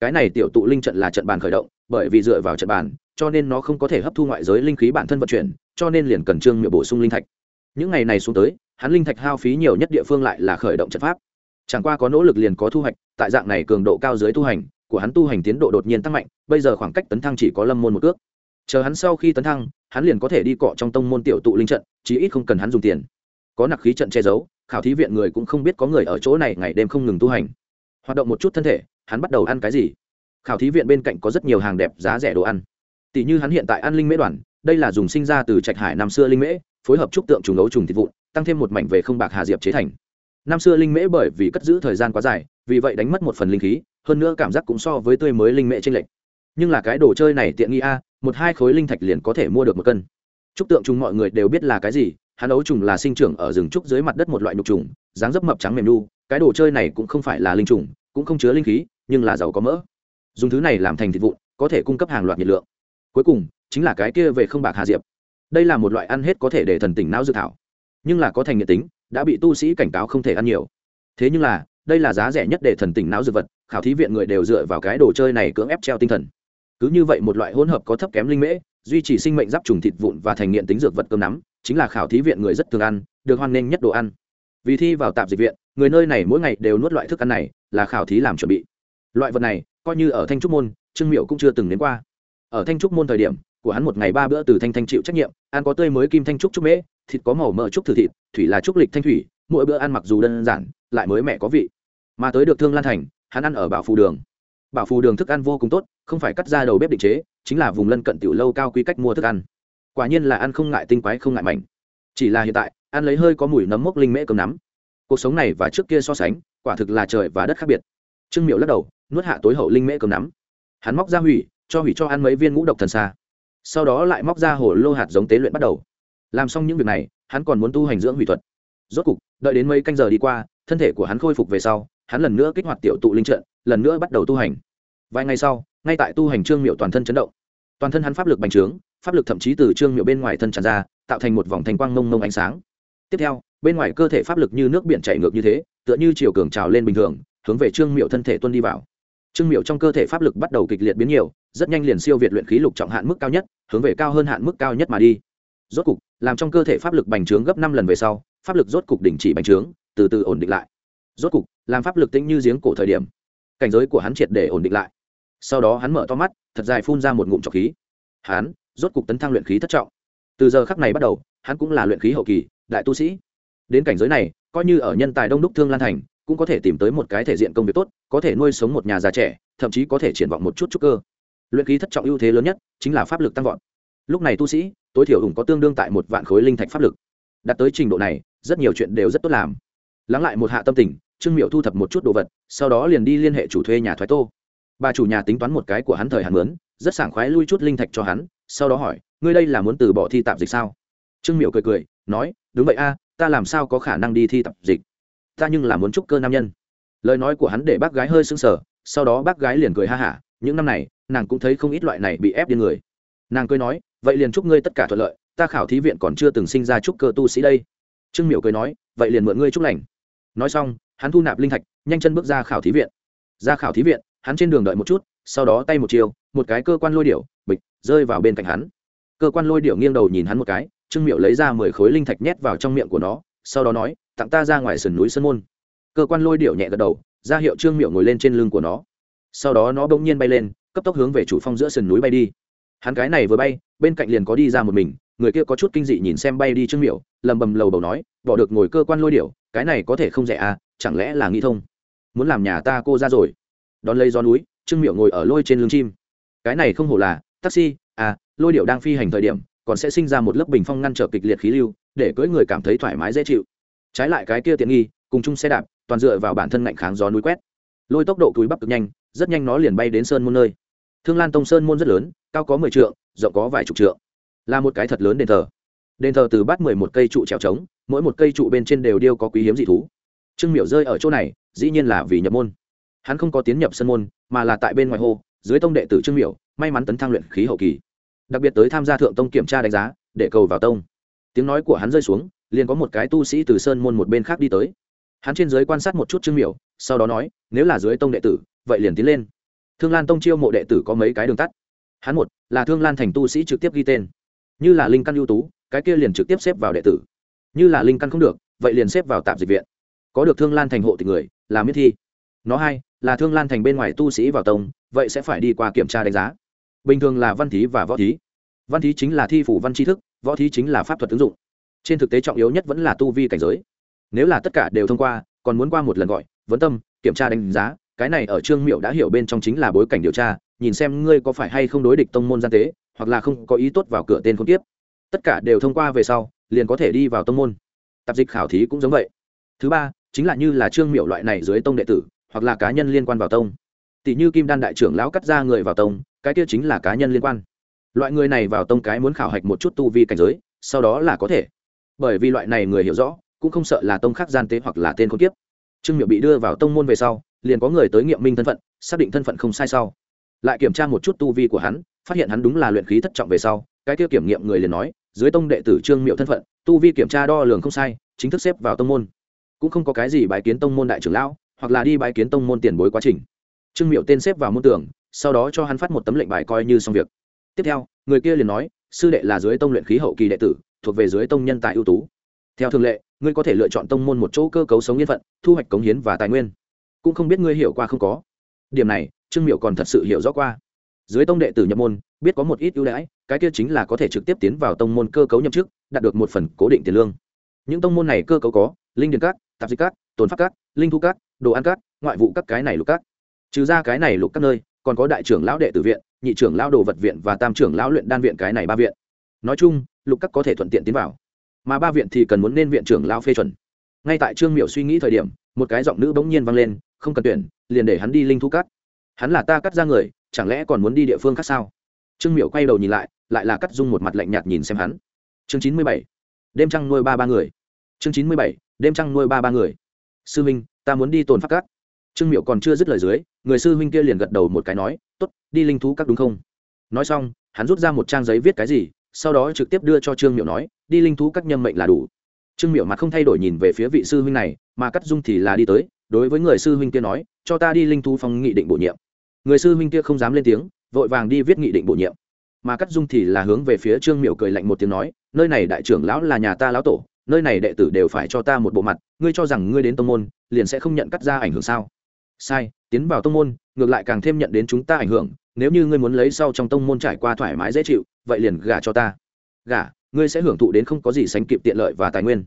Cái này tiểu tụ linh trận là trận bàn khởi động bởi vì dựa vào trận bàn, cho nên nó không có thể hấp thu ngoại giới linh khí bản thân vận chuyển, cho nên liền cần trương miệng bổ sung linh thạch. Những ngày này xuống tới, hắn linh thạch hao phí nhiều nhất địa phương lại là khởi động trận pháp. Chẳng qua có nỗ lực liền có thu hoạch, tại dạng này cường độ cao dưới tu hành, của hắn tu hành tiến độ đột nhiên tăng mạnh, bây giờ khoảng cách tấn thăng chỉ có lâm môn một cước. Chờ hắn sau khi tấn thăng, hắn liền có thể đi cọ trong tông môn tiểu tụ linh trận, chí ít không cần hắn dùng tiền. Có nặc khí trận che giấu, khảo thí viện người cũng không biết có người ở chỗ này ngày đêm không ngừng tu hành. Hoạt động một chút thân thể, hắn bắt đầu ăn cái gì? Khảo thí viện bên cạnh có rất nhiều hàng đẹp giá rẻ đồ ăn. Tỷ như hắn hiện tại ăn linh mễ đoàn, đây là dùng sinh ra từ trạch hải năm xưa linh mễ, phối hợp trúc tượng trùng ấu trùng thịt vụn, tăng thêm một mảnh về không bạc hà diệp chế thành. Năm xưa linh mễ bởi vì cất giữ thời gian quá dài, vì vậy đánh mất một phần linh khí, hơn nữa cảm giác cũng so với tươi mới linh mễ trên lệch. Nhưng là cái đồ chơi này tiện nghi a, một hai khối linh thạch liền có thể mua được một cân. Trúc tượng trùng mọi người đều biết là cái gì, hắn ấu trùng là sinh trưởng ở rừng trúc dưới mặt đất một loại nhục trùng, dáng dấp mập trắng mềm đu. cái đồ chơi này cũng không phải là linh trùng, cũng không chứa linh khí, nhưng là giàu có mỡ dùng thứ này làm thành thịt vụn, có thể cung cấp hàng loạt nhiệt lượng. Cuối cùng, chính là cái kia về không bạc hà diệp. Đây là một loại ăn hết có thể để thần tỉnh não dự thảo. Nhưng là có thành nhiệt tính, đã bị tu sĩ cảnh cáo không thể ăn nhiều. Thế nhưng là, đây là giá rẻ nhất để thần tỉnh não dược vật, khảo thí viện người đều dựa vào cái đồ chơi này cưỡng ép treo tinh thần. Cứ như vậy một loại hỗn hợp có thấp kém linh mễ, duy trì sinh mệnh giáp trùng thịt vụn và thành nghiện tính dược vật cơm nắm, chính là khảo thí viện người rất thường ăn, được hoan nghênh nhất đồ ăn. Vì thi vào tạp dịch viện, người nơi này mỗi ngày đều nuốt loại thức ăn này, là khảo thí làm chuẩn bị. Loại vật này coi như ở thanh trúc môn, trương miệu cũng chưa từng đến qua. Ở thanh trúc môn thời điểm, của hắn một ngày ba bữa từ thanh thanh chịu trách nhiệm, ăn có tươi mới kim thanh trúc trúc mễ, thịt có màu mỡ trúc thử thịt, thủy là trúc lịch thanh thủy, mỗi bữa ăn mặc dù đơn giản, lại mới mẹ có vị. Mà tới được thương lan thành, hắn ăn ở bảo phù đường. Bảo phù đường thức ăn vô cùng tốt, không phải cắt ra đầu bếp định chế, chính là vùng lân cận tiểu lâu cao quy cách mua thức ăn. Quả nhiên là ăn không ngại tinh quái không ngại mảnh. Chỉ là hiện tại, ăn lấy hơi có mùi nấm mốc linh mễ cầm nắm. Cuộc sống này và trước kia so sánh, quả thực là trời và đất khác biệt. Trương miệu lắc đầu nuốt hạ tối hậu linh mễ cầm nắm. Hắn móc ra hủy, cho hủy cho ăn mấy viên ngũ độc thần xa. Sau đó lại móc ra hồ lô hạt giống tế luyện bắt đầu. Làm xong những việc này, hắn còn muốn tu hành dưỡng hủy thuật. Rốt cục, đợi đến mấy canh giờ đi qua, thân thể của hắn khôi phục về sau, hắn lần nữa kích hoạt tiểu tụ linh trận, lần nữa bắt đầu tu hành. Vài ngày sau, ngay tại tu hành trương miệu toàn thân chấn động. Toàn thân hắn pháp lực bành trướng, pháp lực thậm chí từ trương miệu bên ngoài thân tràn ra, tạo thành một vòng thành quang mông mông ánh sáng. Tiếp theo, bên ngoài cơ thể pháp lực như nước biển chảy ngược như thế, tựa như chiều cường trào lên bình thường, hướng về trương miệu thân thể tuân đi vào trương miệu trong cơ thể pháp lực bắt đầu kịch liệt biến nhiều, rất nhanh liền siêu việt luyện khí lục trọng hạn mức cao nhất, hướng về cao hơn hạn mức cao nhất mà đi. Rốt cục, làm trong cơ thể pháp lực bành trướng gấp năm lần về sau, pháp lực rốt cục đình chỉ bành trướng, từ từ ổn định lại. Rốt cục, làm pháp lực tĩnh như giếng cổ thời điểm, cảnh giới của hắn triệt để ổn định lại. Sau đó hắn mở to mắt, thật dài phun ra một ngụm trọc khí. Hắn, rốt cục tấn thăng luyện khí thất trọng. Từ giờ khắc này bắt đầu, hắn cũng là luyện khí hậu kỳ, đại tu sĩ. Đến cảnh giới này, coi như ở nhân tài đông đúc thương lan thành cũng có thể tìm tới một cái thể diện công việc tốt, có thể nuôi sống một nhà già trẻ, thậm chí có thể triển vọng một chút chút cơ. Luyện khí thất trọng ưu thế lớn nhất chính là pháp lực tăng vọt. Lúc này tu sĩ, tối thiểu ủng có tương đương tại một vạn khối linh thạch pháp lực. Đạt tới trình độ này, rất nhiều chuyện đều rất tốt làm. Lắng lại một hạ tâm tình, trương miệu thu thập một chút đồ vật, sau đó liền đi liên hệ chủ thuê nhà thoái tô. Bà chủ nhà tính toán một cái của hắn thời hạn mướn, rất sảng khoái lui chút linh thạch cho hắn, sau đó hỏi, ngươi đây là muốn từ bỏ thi tạp dịch sao? Trương miệu cười cười, nói, đúng vậy a, ta làm sao có khả năng đi thi tạp dịch? Ta nhưng là muốn chúc cơ nam nhân. Lời nói của hắn để bác gái hơi sưng sờ, sau đó bác gái liền cười ha hả, những năm này, nàng cũng thấy không ít loại này bị ép điên người. Nàng cười nói, vậy liền chúc ngươi tất cả thuận lợi, ta khảo thí viện còn chưa từng sinh ra chúc cơ tu sĩ đây. Trương miểu cười nói, vậy liền mượn ngươi chúc lành. Nói xong, hắn thu nạp linh thạch, nhanh chân bước ra khảo thí viện. Ra khảo thí viện, hắn trên đường đợi một chút, sau đó tay một chiều, một cái cơ quan lôi điểu, bịch, rơi vào bên cạnh hắn. Cơ quan lôi điểu nghiêng đầu nhìn hắn một cái, trương miểu lấy ra mười khối linh thạch nhét vào trong miệng của nó, sau đó nói tặng ta ra ngoài sườn núi sơn môn. Cơ quan lôi điệu nhẹ gật đầu, ra hiệu trương miệu ngồi lên trên lưng của nó. Sau đó nó bỗng nhiên bay lên, cấp tốc hướng về chủ phong giữa sườn núi bay đi. Hắn cái này vừa bay, bên cạnh liền có đi ra một mình, người kia có chút kinh dị nhìn xem bay đi trương miệu lầm bầm lầu bầu nói, bỏ được ngồi cơ quan lôi điệu cái này có thể không rẻ à chẳng lẽ là nghĩ thông? Muốn làm nhà ta cô ra rồi. Đón lấy gió núi, trương miệu ngồi ở lôi trên lưng chim. Cái này không hổ là, taxi à lôi điệu đang phi hành thời điểm, còn sẽ sinh ra một lớp bình phong ngăn trở kịch liệt khí lưu, để cưỡi người cảm thấy thoải mái dễ chịu trái lại cái kia tiện nghi, cùng chung xe đạp, toàn dựa vào bản thân ngạnh kháng gió núi quét. Lôi tốc độ túi bắp cực nhanh, rất nhanh nó liền bay đến sơn môn nơi. Thương lan tông sơn môn rất lớn, cao có mười trượng, rộng có vài chục trượng. Là một cái thật lớn đền thờ. Đền thờ từ bát mười một cây trụ trèo trống, mỗi một cây trụ bên trên đều điêu có quý hiếm dị thú. Trương miểu rơi ở chỗ này, dĩ nhiên là vì nhập môn. Hắn không có tiến nhập sân môn, mà là tại bên ngoài hồ dưới tông đệ tử trương miểu, may mắn tấn thăng luyện khí hậu kỳ. Đặc biệt tới tham gia thượng tông kiểm tra đánh giá, để cầu vào tông. Tiếng nói của hắn rơi xuống liền có một cái tu sĩ từ sơn môn một bên khác đi tới. Hắn trên giới quan sát một chút trương miểu, sau đó nói, nếu là dưới tông đệ tử, vậy liền tiến lên. Thương lan tông chiêu mộ đệ tử có mấy cái đường tắt. Hắn một, là thương lan thành tu sĩ trực tiếp ghi tên. Như là linh căn ưu tú, cái kia liền trực tiếp xếp vào đệ tử. Như là linh căn không được, vậy liền xếp vào tạm dịch viện. Có được thương lan thành hộ tịch người, là miết thi. Nó hai, là thương lan thành bên ngoài tu sĩ vào tông, vậy sẽ phải đi qua kiểm tra đánh giá. Bình thường là văn thí và võ thí. Văn thí chính là thi phủ văn tri thức, võ thí chính là pháp thuật ứng dụng trên thực tế trọng yếu nhất vẫn là tu vi cảnh giới. Nếu là tất cả đều thông qua, còn muốn qua một lần gọi, vấn tâm, kiểm tra đánh giá, cái này ở trương miệu đã hiểu bên trong chính là bối cảnh điều tra, nhìn xem ngươi có phải hay không đối địch tông môn gian tế, hoặc là không có ý tốt vào cửa tên không tiếp tất cả đều thông qua về sau, liền có thể đi vào tông môn. Tạp dịch khảo thí cũng giống vậy. Thứ ba, chính là như là trương miệu loại này dưới tông đệ tử, hoặc là cá nhân liên quan vào tông. Tỷ như kim đan đại trưởng lão cắt ra người vào tông, cái kia chính là cá nhân liên quan. Loại người này vào tông cái muốn khảo hạch một chút tu vi cảnh giới, sau đó là có thể bởi vì loại này người hiểu rõ, cũng không sợ là tông khác gian tế hoặc là tên khốn kiếp. Trương miệu bị đưa vào tông môn về sau, liền có người tới nghiệm minh thân phận, xác định thân phận không sai sau. Lại kiểm tra một chút tu vi của hắn, phát hiện hắn đúng là luyện khí thất trọng về sau, cái kia kiểm nghiệm người liền nói, dưới tông đệ tử trương miệu thân phận, tu vi kiểm tra đo lường không sai, chính thức xếp vào tông môn. Cũng không có cái gì bái kiến tông môn đại trưởng lão, hoặc là đi bái kiến tông môn tiền bối quá trình. Trương miệu tên xếp vào môn tưởng sau đó cho hắn phát một tấm lệnh bài coi như xong việc. Tiếp theo, người kia liền nói, sư đệ là dưới tông luyện khí hậu kỳ đệ tử thuộc về dưới tông nhân tài ưu tú. Theo thường lệ ngươi có thể lựa chọn tông môn một chỗ cơ cấu sống yên phận thu hoạch cống hiến và tài nguyên. Cũng không biết ngươi hiểu qua không có. Điểm này trương miệu còn thật sự hiểu rõ qua. Dưới tông đệ tử nhập môn biết có một ít ưu đãi cái kia chính là có thể trực tiếp tiến vào tông môn cơ cấu nhậm chức đạt được một phần cố định tiền lương. Những tông môn này cơ cấu có linh điền cát, tạp dịch cát, tồn pháp cát, linh thu cát, đồ ăn cát, ngoại vụ các cái này lục cát, trừ ra cái này lục các nơi còn có đại trưởng lão đệ tử viện nhị trưởng lão đồ vật viện và tam trưởng lão luyện đan viện cái này ba viện. Nói chung lục các có thể thuận tiện tiến vào. Mà ba viện thì cần muốn nên viện trưởng lão phê chuẩn. Ngay tại trương miểu suy nghĩ thời điểm, một cái giọng nữ bỗng nhiên vang lên, không cần tuyển, liền để hắn đi linh thu cắt hắn là ta cắt ra người, chẳng lẽ còn muốn đi địa phương khác sao? Trương miểu quay đầu nhìn lại lại là cắt dung một mặt lạnh nhạt nhìn xem hắn. Chương chín mươi bảy, đêm trăng nuôi ba ba người. Chương chín mươi bảy, đêm trăng nuôi ba ba người. Sư huynh ta muốn đi tồn phát cắt trương miểu còn chưa dứt lời dưới, người sư huynh kia liền gật đầu một cái nói t ố t đi linh thú các đúng không? Nói xong, hắn rút ra một trang giấy viết cái gì sau đó trực tiếp đưa cho trương miệu nói, đi linh thú các nhân mệnh là đủ. Trương miệu mặt không thay đổi nhìn về phía vị sư huynh này, mà cắt dung thì là đi tới, đối với người sư huynh kia nói, cho ta đi linh thú phong nghị định bổ nhiệm. Người sư huynh kia không dám lên tiếng, vội vàng đi viết nghị định bổ nhiệm. Mà cắt dung thì là hướng về phía trương miệu cười lạnh một tiếng nói, nơi này đại trưởng lão là nhà ta lão tổ, nơi này đệ tử đều phải cho ta một bộ mặt, ngươi cho rằng ngươi đến tông môn, liền sẽ không nhận cắt ra ảnh hưởng sao? Sai, tiến vào tông môn, ngược lại càng thêm nhận đến chúng ta ảnh hưởng, nếu như ngươi muốn lấy sau trong tông môn trải qua thoải mái dễ chịu vậy liền gả cho ta. Gả, ngươi sẽ hưởng thụ đến không có gì sánh kịp tiện lợi và tài nguyên.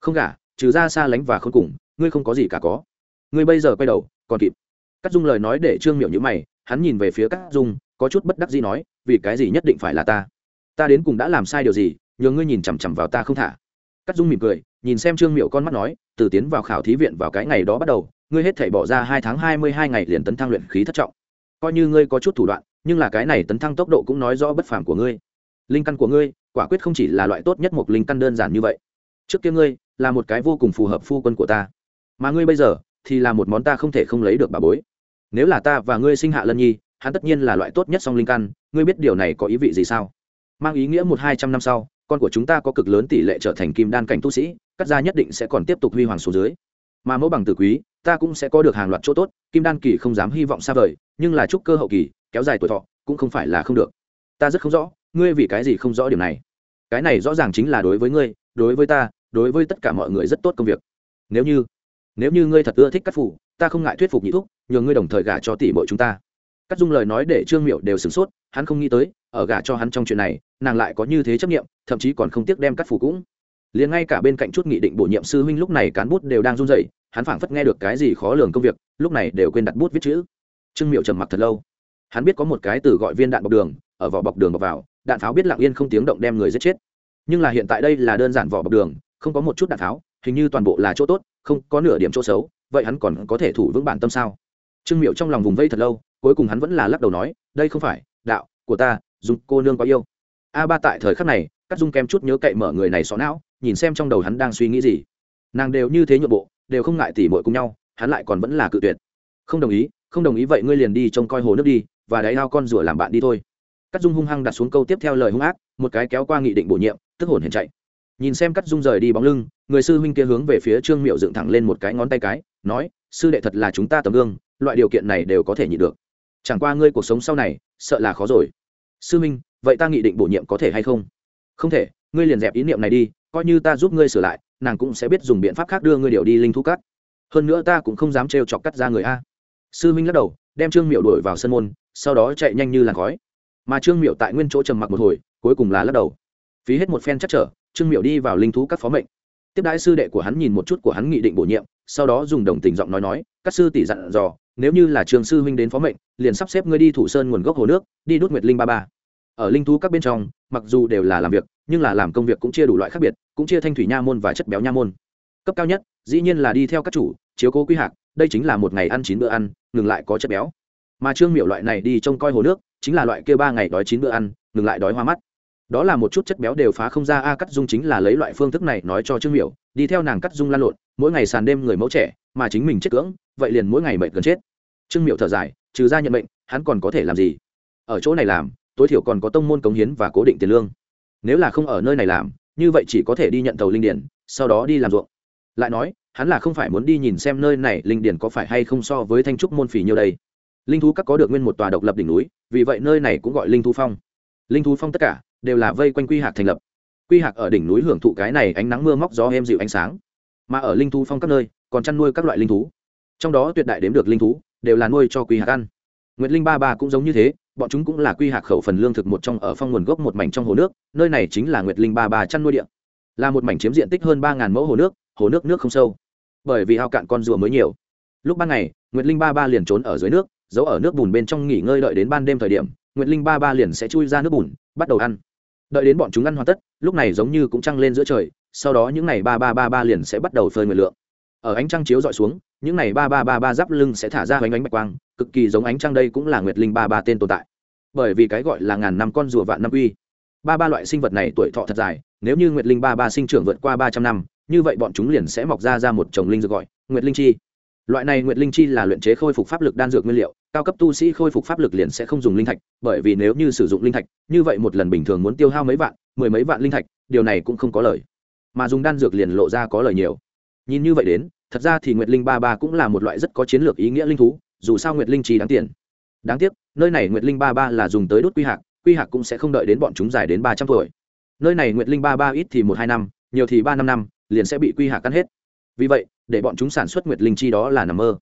Không gả, trừ ra xa lánh và không cùng, ngươi không có gì cả có. Ngươi bây giờ quay đầu, còn kịp. Cắt dung lời nói để trương miệu nhữ mày, hắn nhìn về phía cắt dung, có chút bất đắc gì nói, vì cái gì nhất định phải là ta? Ta đến cùng đã làm sai điều gì, nhờ ngươi nhìn chằm chằm vào ta không thả. Cắt dung mỉm cười, nhìn xem trương miệu con mắt nói, từ tiến vào khảo thí viện vào cái ngày đó bắt đầu, ngươi hết thể bỏ ra hai tháng hai mươi hai ngày liền tấn thăng luyện khí thất trọng. Coi như ngươi có chút thủ đoạn nhưng là cái này tấn thăng tốc độ cũng nói rõ bất phàm của ngươi. Linh căn của ngươi, quả quyết không chỉ là loại tốt nhất một linh căn đơn giản như vậy. Trước kia ngươi, là một cái vô cùng phù hợp phu quân của ta. Mà ngươi bây giờ, thì là một món ta không thể không lấy được bà bối. Nếu là ta và ngươi sinh hạ lân nhi, hắn tất nhiên là loại tốt nhất song linh căn, ngươi biết điều này có ý vị gì sao? Mang ý nghĩa một hai trăm năm sau, con của chúng ta có cực lớn tỷ lệ trở thành kim đan cảnh tu sĩ, cắt ra nhất định sẽ còn tiếp tục huy hoàng số dưới. Mà mẫu bằng tử quý, ta cũng sẽ có được hàng loạt chỗ tốt, kim đan kỳ không dám hy vọng xa vời, nhưng là chúc cơ hậu kỳ kéo dài tuổi thọ, cũng không phải là không được. Ta rất không rõ, ngươi vì cái gì không rõ điểm này. Cái này rõ ràng chính là đối với ngươi, đối với ta, đối với tất cả mọi người rất tốt công việc. Nếu như nếu như ngươi thật ưa thích cắt phủ, ta không ngại thuyết phục nhị thúc, nhờ ngươi đồng thời gả cho tỷ bội chúng ta. Cắt dung lời nói để trương miệu đều sửng sốt, hắn không nghĩ tới, ở gả cho hắn trong chuyện này, nàng lại có như thế chấp nghiệm thậm chí còn không tiếc đem cắt phủ cũng. Liền ngay cả bên cạnh chút nghị định bổ nhiệm sư huynh lúc này cán bút đều đang run rẩy, hắn phảng phất nghe được cái gì khó lường công việc, lúc này đều quên đặt bút viết chữ. Trương miệu trầm mặc thật lâu hắn biết có một cái từ gọi viên đạn bọc đường, ở vỏ bọc đường bọc vào, đạn pháo biết lặng yên không tiếng động đem người giết chết. Nhưng là hiện tại đây là đơn giản vỏ bọc đường, không có một chút đạn pháo, hình như toàn bộ là chỗ tốt, không có nửa điểm chỗ xấu, vậy hắn còn có thể thủ vững bản tâm sao? Trương miệu trong lòng vùng vây thật lâu, cuối cùng hắn vẫn là lắc đầu nói, đây không phải, đạo, của ta dùng cô nương có yêu. A ba tại thời khắc này, cắt dung kem chút nhớ cậy mở người này xó não, nhìn xem trong đầu hắn đang suy nghĩ gì. Nàng đều như thế nhượng bộ, đều không ngại tỉ mội cùng nhau, hắn lại còn vẫn là cự tuyệt. Không đồng ý, không đồng ý, vậy ngươi liền đi trông coi hồ nước đi và đáy ao con rùa làm bạn đi thôi. Cắt dung hung hăng đặt xuống câu tiếp theo lời hung ác, một cái kéo qua nghị định bổ nhiệm, tức hồn hển chạy. Nhìn xem cắt dung rời đi bóng lưng, người sư huynh kia hướng về phía trương miệu dựng thẳng lên một cái ngón tay cái, nói, sư đệ thật là chúng ta tấm gương, loại điều kiện này đều có thể nhịn được. Chẳng qua ngươi cuộc sống sau này, sợ là khó rồi. Sư huynh, vậy ta nghị định bổ nhiệm có thể hay không? Không thể, ngươi liền dẹp ý niệm này đi, coi như ta giúp ngươi sửa lại, nàng cũng sẽ biết dùng biện pháp khác đưa ngươi điều đi linh thu cắt hơn nữa ta cũng không dám trêu chọc cắt ra người a. Sư huynh lắc đầu, đem trương miệu đuổi vào sân môn sau đó chạy nhanh như làn khói. Mà trương miệu tại nguyên chỗ trầm mặc một hồi, cuối cùng là lắc đầu. Phí hết một phen chắc trở, trương miệu đi vào linh thú các phó mệnh. Tiếp đãi sư đệ của hắn nhìn một chút của hắn nghị định bổ nhiệm, sau đó dùng đồng tình giọng nói nói, các sư tỷ dặn dò, nếu như là trường sư huynh đến phó mệnh, liền sắp xếp ngươi đi thủ sơn nguồn gốc hồ nước, đi đốt nguyệt linh ba ba. Ở linh thú các bên trong, mặc dù đều là làm việc, nhưng là làm công việc cũng chia đủ loại khác biệt, cũng chia thanh thủy nha môn và chất béo nha môn. Cấp cao nhất, dĩ nhiên là đi theo các chủ, chiếu cố quy hạc, đây chính là một ngày ăn chín bữa ăn, ngừng lại có chất béo mà trương miệu loại này đi trông coi hồ nước, chính là loại kia ba ngày đói chín bữa ăn, ngừng lại đói hoa mắt. Đó là một chút chất béo đều phá không ra, a cắt dung chính là lấy loại phương thức này nói cho trương miểu, đi theo nàng cắt dung lan lộn, mỗi ngày sàn đêm người mẫu trẻ, mà chính mình chết cưỡng, vậy liền mỗi ngày mệnh gần chết. Trương miệu thở dài, trừ ra nhận mệnh, hắn còn có thể làm gì? Ở chỗ này làm, tối thiểu còn có tông môn cống hiến và cố định tiền lương. Nếu là không ở nơi này làm, như vậy chỉ có thể đi nhận tàu linh điển, sau đó đi làm ruộng. Lại nói, hắn là không phải muốn đi nhìn xem nơi này linh điển có phải hay không so với thanh trúc môn phỉ nhiều đây linh thú các có được nguyên một tòa độc lập đỉnh núi, vì vậy nơi này cũng gọi linh thú phong. Linh thú phong tất cả đều là vây quanh quy hạc thành lập. Quy hạc ở đỉnh núi hưởng thụ cái này ánh nắng mưa móc gió êm dịu ánh sáng. Mà ở linh thú phong các nơi, còn chăn nuôi các loại linh thú. Trong đó tuyệt đại đếm được linh thú, đều là nuôi cho quy hạc ăn. Nguyệt linh ba ba cũng giống như thế, bọn chúng cũng là quy hạc khẩu phần lương thực một trong ở phong nguồn gốc một mảnh trong hồ nước, nơi này chính là nguyệt linh ba ba chăn nuôi điện là một mảnh chiếm diện tích hơn ba mẫu hồ nước hồ nước nước không sâu. Bởi vì ao cạn con rùa mới nhiều. Lúc ban ngày, nguyệt linh ba ba liền trốn ở dưới nước giấu ở nước bùn bên trong nghỉ ngơi đợi đến ban đêm thời điểm, nguyệt linh ba ba liền sẽ chui ra nước bùn, bắt đầu ăn. Đợi đến bọn chúng ăn hoàn tất, lúc này giống như cũng trăng lên giữa trời, sau đó những ngày ba ba ba ba liền sẽ bắt đầu phơi nguyệt lượng. Ở ánh trăng chiếu dọi xuống, những ngày ba ba ba ba giáp lưng sẽ thả ra hoành ánh bạch quang, cực kỳ giống ánh trăng đây cũng là nguyệt linh ba ba tên tồn tại. Bởi vì cái gọi là ngàn năm con rùa vạn năm uy ba ba loại sinh vật này tuổi thọ thật dài, nếu như nguyệt linh ba ba sinh trưởng vượt qua ba trăm năm, như vậy bọn chúng liền sẽ mọc ra ra một chồng linh dược gọi, nguyệt linh chi loại này nguyệt linh chi là luyện chế khôi phục pháp lực đan dược nguyên liệu, cao cấp tu sĩ khôi phục pháp lực liền sẽ không dùng linh thạch, bởi vì nếu như sử dụng linh thạch, như vậy một lần bình thường muốn tiêu hao mấy vạn, mười mấy vạn linh thạch, điều này cũng không có lời. Mà dùng đan dược liền lộ ra có lời nhiều. Nhìn như vậy đến, thật ra thì nguyệt linh ba ba cũng là một loại rất có chiến lược ý nghĩa linh thú, dù sao nguyệt linh chi đáng tiền. Đáng tiếc, nơi này nguyệt linh ba ba là dùng tới đốt quy hạc quy hạc cũng sẽ không đợi đến bọn chúng dài đến ba trăm tuổi. Nơi này nguyệt linh ba ba ít thì một hai năm, nhiều thì ba năm năm, liền sẽ bị quy hạc cắn hết. Vì vậy để bọn chúng sản xuất nguyệt linh chi đó là nằm mơ.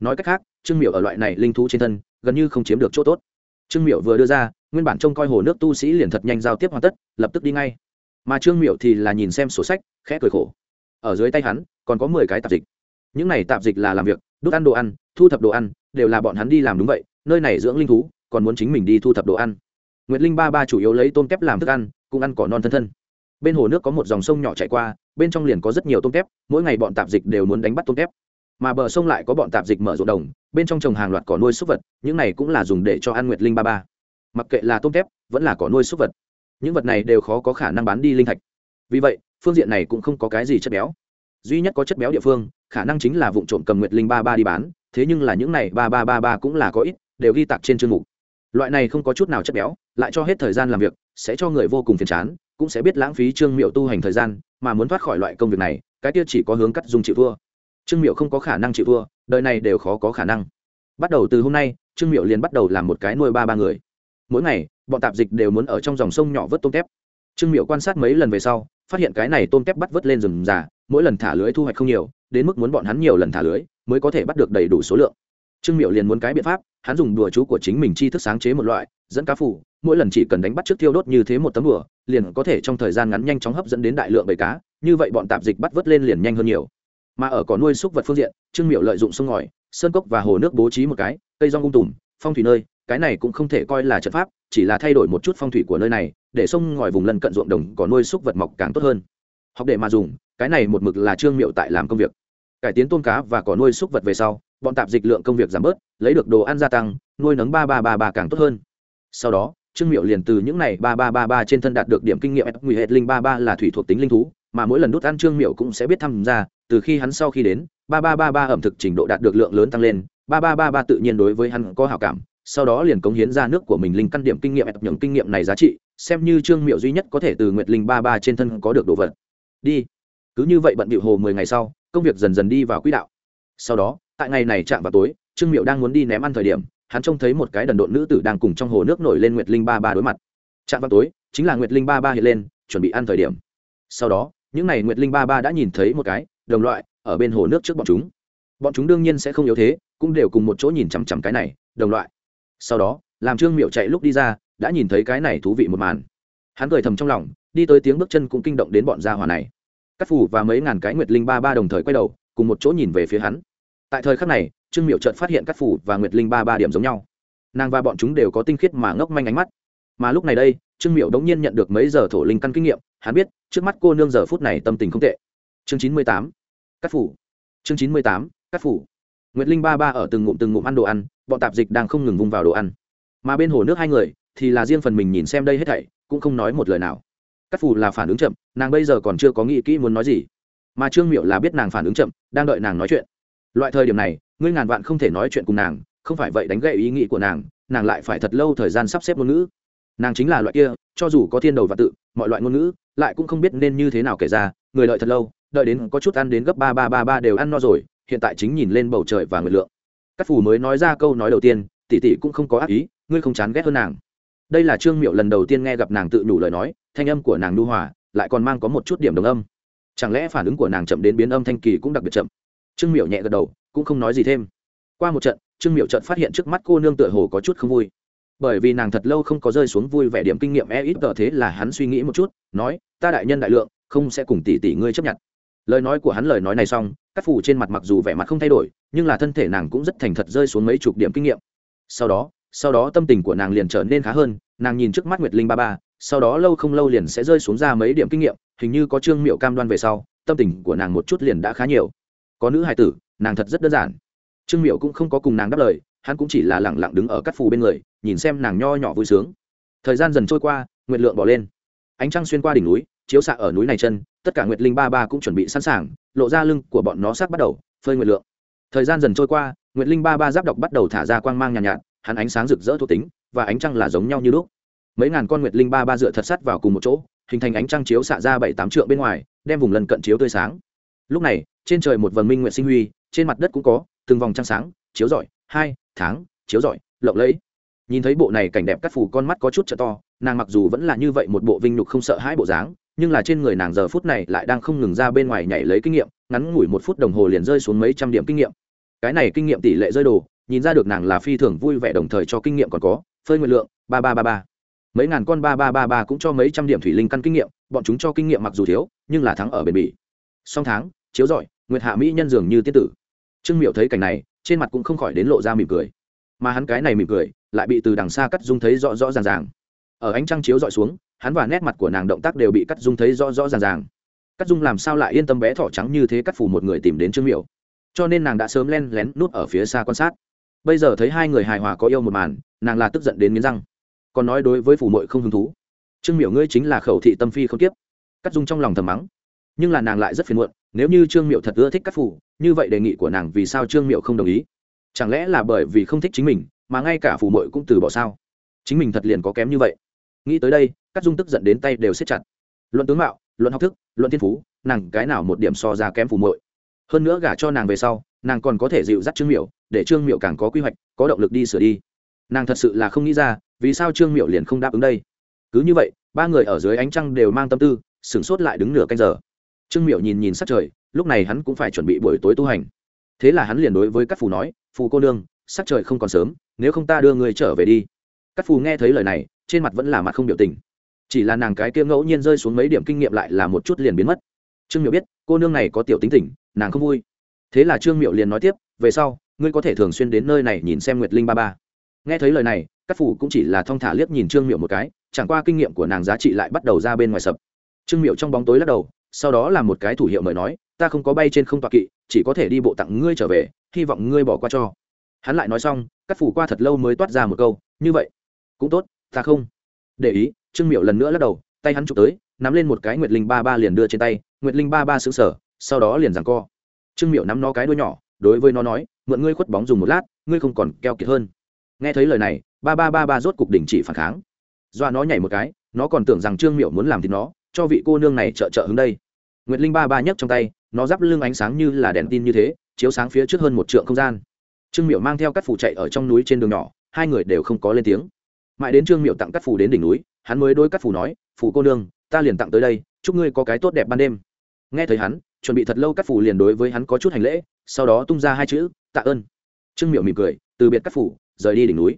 Nói cách khác, trương miểu ở loại này linh thú trên thân, gần như không chiếm được chỗ tốt. Trương miểu vừa đưa ra, nguyên bản trông coi hồ nước tu sĩ liền thật nhanh giao tiếp hoàn tất, lập tức đi ngay. Mà trương miểu thì là nhìn xem sổ sách, khẽ cười khổ. Ở dưới tay hắn, còn có mười cái tạp dịch. Những này tạp dịch là làm việc đốt ăn đồ ăn, thu thập đồ ăn, đều là bọn hắn đi làm đúng vậy, nơi này dưỡng linh thú, còn muốn chính mình đi thu thập đồ ăn. Nguyệt linh ba ba chủ yếu lấy tôm kép làm thức ăn, cũng ăn cỏ non thân thân bên hồ nước có một dòng sông nhỏ chảy qua, bên trong liền có rất nhiều tôm tép, mỗi ngày bọn tạp dịch đều muốn đánh bắt tôm tép. Mà bờ sông lại có bọn tạp dịch mở ruộng đồng, bên trong trồng hàng loạt cỏ nuôi súc vật, những này cũng là dùng để cho ăn nguyệt linh ba ba. Mặc kệ là tôm tép, vẫn là cỏ nuôi súc vật, những vật này đều khó có khả năng bán đi linh thạch. Vì vậy, phương diện này cũng không có cái gì chất béo. Duy nhất có chất béo địa phương, khả năng chính là vụ trộm cầm nguyệt linh ba ba đi bán, thế nhưng là những này ba ba ba ba cũng là có ít, đều ghi tặc trên chương mục. Loại này không có chút nào chất béo, lại cho hết thời gian làm việc, sẽ cho người vô cùng phiền chán cũng sẽ biết lãng phí trương miệu tu hành thời gian, mà muốn thoát khỏi loại công việc này, cái kia chỉ có hướng cắt dùng chịu thua. Trương miệu không có khả năng chịu thua, đời này đều khó có khả năng. Bắt đầu từ hôm nay, trương miệu liền bắt đầu làm một cái nuôi ba ba người. Mỗi ngày, bọn tạp dịch đều muốn ở trong dòng sông nhỏ vớt tôm tép. Trương miệu quan sát mấy lần về sau, phát hiện cái này tôm tép bắt vớt lên rừng già, mỗi lần thả lưới thu hoạch không nhiều, đến mức muốn bọn hắn nhiều lần thả lưới, mới có thể bắt được đầy đủ số lượng. Trương miệu liền muốn cái biện pháp, hắn dùng đùa chú của chính mình chi thức sáng chế một loại, dẫn cá phủ mỗi lần chỉ cần đánh bắt trước thiêu đốt như thế một tấm đùa liền có thể trong thời gian ngắn nhanh chóng hấp dẫn đến đại lượng bầy cá, như vậy bọn tạp dịch bắt vớt lên liền nhanh hơn nhiều. Mà ở có nuôi súc vật phương diện, trương miệu lợi dụng sông ngòi, sơn cốc và hồ nước bố trí một cái, cây rong ung tùm, phong thủy nơi, cái này cũng không thể coi là trận pháp, chỉ là thay đổi một chút phong thủy của nơi này, để sông ngòi vùng lân cận ruộng đồng có nuôi súc vật mọc càng tốt hơn. Học để mà dùng, cái này một mực là trương miệu tại làm công việc. Cải tiến tôm cá và có nuôi súc vật về sau, bọn tạp dịch lượng công việc giảm bớt, lấy được đồ ăn gia tăng, nuôi nấng ba ba ba ba càng tốt hơn. Sau đó trương miệu liền từ những này ba ba ba ba trên thân đạt được điểm kinh nghiệm. Nguy hệ linh ba ba là thủy thuộc tính linh thú, mà mỗi lần đút ăn trương miệu cũng sẽ biết tham gia từ khi hắn sau khi đến, ba ba ba ba ẩm thực trình độ đạt được lượng lớn tăng lên. Ba ba ba ba tự nhiên đối với hắn có hảo cảm, sau đó liền cống hiến ra nước của mình linh căn điểm kinh nghiệm. Những kinh nghiệm này giá trị, xem như trương miệu duy nhất có thể từ nguyệt linh ba ba trên thân có được đồ vật. Đi. Cứ như vậy bận bịu hồ mười ngày sau, công việc dần dần đi vào quỹ đạo. Sau đó, tại ngày này chạm vào tối, trương miệu đang muốn đi ném ăn thời điểm hắn trông thấy một cái đần độn nữ tử đang cùng trong hồ nước nổi lên nguyệt linh ba ba đối mặt. Chạm vào tối, chính là nguyệt linh ba ba hiện lên, chuẩn bị ăn thời điểm. Sau đó, những n à y nguyệt linh ba ba đã nhìn thấy một cái, đồng loại, ở bên hồ nước trước bọn chúng. Bọn chúng đương nhiên sẽ không yếu thế, cũng đều cùng một chỗ nhìn chằm chằm cái này, đồng loại. Sau đó, làm trương miệu chạy lúc đi ra, đã nhìn thấy cái này thú vị một màn. Hắn cười thầm trong lòng, đi tới tiếng bước chân cũng kinh động đến bọn gia hòa này. Cắt phủ và mấy ngàn cái nguyệt linh ba ba đồng thời quay đầu, cùng một chỗ nhìn về phía hắn. Tại thời khắc này trương miệu chợt phát hiện các phủ và nguyệt linh ba ba điểm giống nhau. Nàng và bọn chúng đều có tinh khiết mà ngốc manh ánh mắt. Mà lúc này đây, trương miệu đống nhiên nhận được mấy giờ thổ linh căn kinh nghiệm, hắn biết, trước mắt cô nương giờ phút này tâm tình không tệ. Chương chín mươi tám cắt phủ. Chương chín mươi tám cắt phủ. Nguyệt linh ba ba ở từng ngụm từng ngụm ăn đồ ăn, bọn tạp dịch đang không ngừng vung vào đồ ăn. Mà bên hồ nước hai người, thì là riêng phần mình nhìn xem đây hết thảy, cũng không nói một lời nào. Cắt phủ là phản ứng chậm, nàng bây giờ còn chưa có nghĩ kỹ muốn nói gì. Mà trương miệu là biết nàng phản ứng chậm, đang đợi nàng nói chuyện. Loại thời điểm này ngươi ngàn vạn không thể nói chuyện cùng nàng, không phải vậy đánh gậy ý nghĩ của nàng nàng lại phải thật lâu thời gian sắp xếp ngôn ngữ. Nàng chính là loại kia, cho dù có thiên đầu và tự, mọi loại ngôn ngữ, lại cũng không biết nên như thế nào kể ra, người đợi thật lâu, đợi đến có chút ăn đến gấp ba ba ba ba đều ăn no rồi, hiện tại chính nhìn lên bầu trời và nguyệt lượng. Các phủ mới nói ra câu nói đầu tiên, tỷ tỷ cũng không có ác ý, ngươi không chán ghét hơn nàng. Đây là trương miệu lần đầu tiên nghe gặp nàng tự nhủ lời nói, thanh âm của nàng nu hòa, lại còn mang có một chút điểm đồng âm. Chẳng lẽ phản ứng của nàng chậm đến biến âm thanh kỳ cũng đặc biệt chậm? Trương miệu nhẹ gật đầu cũng không nói gì thêm. Qua một trận, trương miệu trận phát hiện trước mắt cô nương tựa hồ có chút không vui. Bởi vì nàng thật lâu không có rơi xuống vui vẻ điểm kinh nghiệm e ít tờ thế là hắn suy nghĩ một chút, nói, ta đại nhân đại lượng, không sẽ cùng tỷ tỷ ngươi chấp nhận. Lời nói của hắn lời nói này xong, các phủ trên mặt mặc dù vẻ mặt không thay đổi, nhưng là thân thể nàng cũng rất thành thật rơi xuống mấy chục điểm kinh nghiệm. Sau đó sau đó tâm tình của nàng liền trở nên khá hơn, nàng nhìn trước mắt nguyệt linh ba ba, sau đó lâu không lâu liền sẽ rơi xuống ra mấy điểm kinh nghiệm, hình như có trương miệu cam đoan về sau, tâm tình của nàng một chút liền đã khá nhiều. Có nữ hài tử nàng thật rất đơn giản. Trương miệu cũng không có cùng nàng đáp lời hắn cũng chỉ là lẳng lặng đứng ở các phù bên người nhìn xem nàng nho nhỏ vui sướng. Thời gian dần trôi qua nguyệt lượng bỏ lên. Ánh trăng xuyên qua đỉnh núi chiếu xạ ở núi này chân tất cả nguyệt linh ba ba cũng chuẩn bị sẵn sàng lộ ra lưng của bọn nó sắp bắt đầu phơi nguyệt lượng. Thời gian dần trôi qua nguyệt linh ba ba giáp độc bắt đầu thả ra quang mang nhàn nhạt, nhạt hắn ánh sáng rực rỡ thuộc tính và ánh trăng là giống nhau như lúc. Mấy ngàn con nguyệt linh ba ba dựa thật sắt vào cùng một chỗ hình thành ánh trăng chiếu xạ ra bảy tám trượng bên ngoài đem vùng lần cận chiếu tươi sáng. Lúc này trên trời một vần minh nguyện sinh huy trên mặt đất cũng có, từng vòng trăng sáng, chiếu rọi, hai, tháng, chiếu rọi, lộng lẫy. Nhìn thấy bộ này cảnh đẹp cắt phủ con mắt có chút t to, nàng mặc dù vẫn là như vậy một bộ vinh nhục không sợ hãi bộ dáng, nhưng là trên người nàng giờ phút này lại đang không ngừng ra bên ngoài nhảy lấy kinh nghiệm, ngắn ngủi một phút đồng hồ liền rơi xuống mấy trăm điểm kinh nghiệm. Cái này kinh nghiệm tỷ lệ rơi đồ, nhìn ra được nàng là phi thường vui vẻ đồng thời cho kinh nghiệm còn có, phơi nguyện lượng, ba ba ba ba. Mấy ngàn con ba ba ba ba cũng cho mấy trăm điểm thủy linh căn kinh nghiệm, bọn chúng cho kinh nghiệm mặc dù thiếu, nhưng là thắng ở bền bỉ. Song tháng, chiếu rọi, nguyệt hạ mỹ nhân dường như tiết tử trương miệu thấy cảnh này, trên mặt cũng không khỏi đến lộ ra mỉm cười. Mà hắn cái này mỉm cười, lại bị từ đằng xa cắt dung thấy rõ rõ ràng ràng. Ở ánh trăng chiếu dọi xuống, hắn và nét mặt của nàng động tác đều bị cắt dung thấy rõ rõ ràng ràng. Cắt dung làm sao lại yên tâm bé thỏ trắng như thế cắt phủ một người tìm đến trương miệu cho nên nàng đã sớm len lén nút ở phía xa quan sát. Bây giờ thấy hai người hài hòa có yêu một màn, nàng là tức giận đến nghiến răng. Còn nói đối với phủ mội không hứng thú. Trương miểu ngươi chính là khẩu thị tâm phi không tiếp cắt dung trong lòng thầm mắng. Nhưng là nàng lại rất phiền muộn, nếu như trương miệu thật ưa thích cắt phủ như vậy đề nghị của nàng vì sao trương miệu không đồng ý? Chẳng lẽ là bởi vì không thích chính mình, mà ngay cả phù mội cũng từ bỏ sao? Chính mình thật liền có kém như vậy. Nghĩ tới đây các dung tức giận đến tay đều siết chặt. Luận tướng mạo, luận học thức, luận thiên phú, nàng cái nào một điểm so ra kém phù mội hơn nữa gả cho nàng về sau, nàng còn có thể dịu dắt trương miệu, để trương miệu càng có quy hoạch, có động lực đi sửa đi. Nàng thật sự là không nghĩ ra, vì sao trương miệu liền không đáp ứng đây. Cứ như vậy, ba người ở dưới ánh trăng đều mang tâm tư, sửng sốt lại đứng nửa canh giờ. Trương miệu nhìn nhìn sát trời lúc này hắn cũng phải chuẩn bị buổi tối tu hành. Thế là hắn liền đối với các phù nói, phù cô nương sắc trời không còn sớm, nếu không ta đưa người trở về đi. Các phù nghe thấy lời này, trên mặt vẫn là mặt không biểu tình. Chỉ là nàng cái kia ngẫu nhiên rơi xuống mấy điểm kinh nghiệm lại là một chút liền biến mất. Trương miệu biết, cô nương này có tiểu tính tình, nàng không vui. Thế là trương miệu liền nói tiếp, về sau, ngươi có thể thường xuyên đến nơi này nhìn xem nguyệt linh ba ba. Nghe thấy lời này các phủ cũng chỉ là thong thả liếc nhìn trương miệu một cái, chẳng qua kinh nghiệm của nàng giá trị lại bắt đầu ra bên ngoài sập. Trương miệu trong bóng tối lắc đầu, sau đó là một cái thủ hiệu mời nói ta không có bay trên không tọa kỵ, chỉ có thể đi bộ tặng ngươi trở về, hy vọng ngươi bỏ qua cho. Hắn lại nói xong, cắt phủ qua thật lâu mới toát ra một câu, như vậy, cũng tốt, ta không để ý. Trương miệu lần nữa lắc đầu, tay hắn chụp tới, nắm lên một cái nguyệt linh ba ba liền đưa trên tay, nguyệt linh ba ba xứng sở sau đó liền giằng co. Trương miệu nắm nó cái đuôi nhỏ, đối với nó nói, mượn ngươi khuất bóng dùng một lát, ngươi không còn keo kiệt hơn. Nghe thấy lời này, ba ba ba ba rốt cục đình chỉ phản kháng. Doa nó nhảy một cái, nó còn tưởng rằng trương miệu muốn làm thì nó, cho vị cô nương này trợ trợ hướng đây. Nguyệt linh ba ba nhấc trong tay nó giáp lưng ánh sáng như là đèn tin như thế, chiếu sáng phía trước hơn một trượng không gian. Trương miệu mang theo các phủ chạy ở trong núi trên đường nhỏ, hai người đều không có lên tiếng. Mãi đến trương miệu tặng các phủ đến đỉnh núi, hắn mới đôi các phủ nói phủ cô nương, ta liền tặng tới đây, chúc ngươi có cái tốt đẹp ban đêm. Nghe thấy hắn, chuẩn bị thật lâu các phủ liền đối với hắn có chút hành lễ, sau đó tung ra hai chữ, tạ ơn. Trương miệu mỉm cười, từ biệt các phủ rời đi đỉnh núi.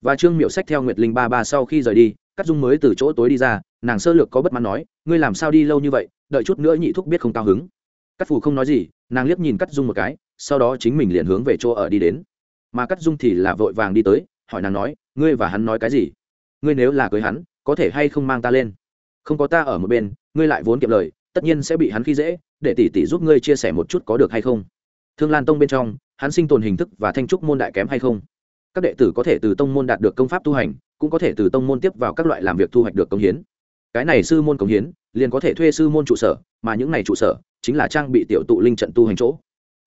Và trương miệu sách theo nguyệt linh ba ba sau khi rời đi cắt dung mới từ chỗ tối đi ra, nàng sơ lược có bất mãn nói, ngươi làm sao đi lâu như vậy, đợi chút nữa nhị thúc biết không cao hứng cắt phủ không nói gì, nàng liếc nhìn cắt dung một cái, sau đó chính mình liền hướng về chỗ ở đi đến. Mà cắt dung thì là vội vàng đi tới, hỏi nàng nói, ngươi và hắn nói cái gì? Ngươi nếu là cưới hắn, có thể hay không mang ta lên? Không có ta ở một bên, ngươi lại vốn kiệm lời, tất nhiên sẽ bị hắn khi dễ, để tỷ tỷ giúp ngươi chia sẻ một chút có được hay không? Thương lan tông bên trong, hắn sinh tồn hình thức và thanh trúc môn đại kém hay không? Các đệ tử có thể từ tông môn đạt được công pháp tu hành, cũng có thể từ tông môn tiếp vào các loại làm việc thu hoạch được công hiến cái này sư môn cống hiến, liền có thể thuê sư môn trụ sở, mà những này trụ sở chính là trang bị tiểu tụ linh trận tu hành chỗ.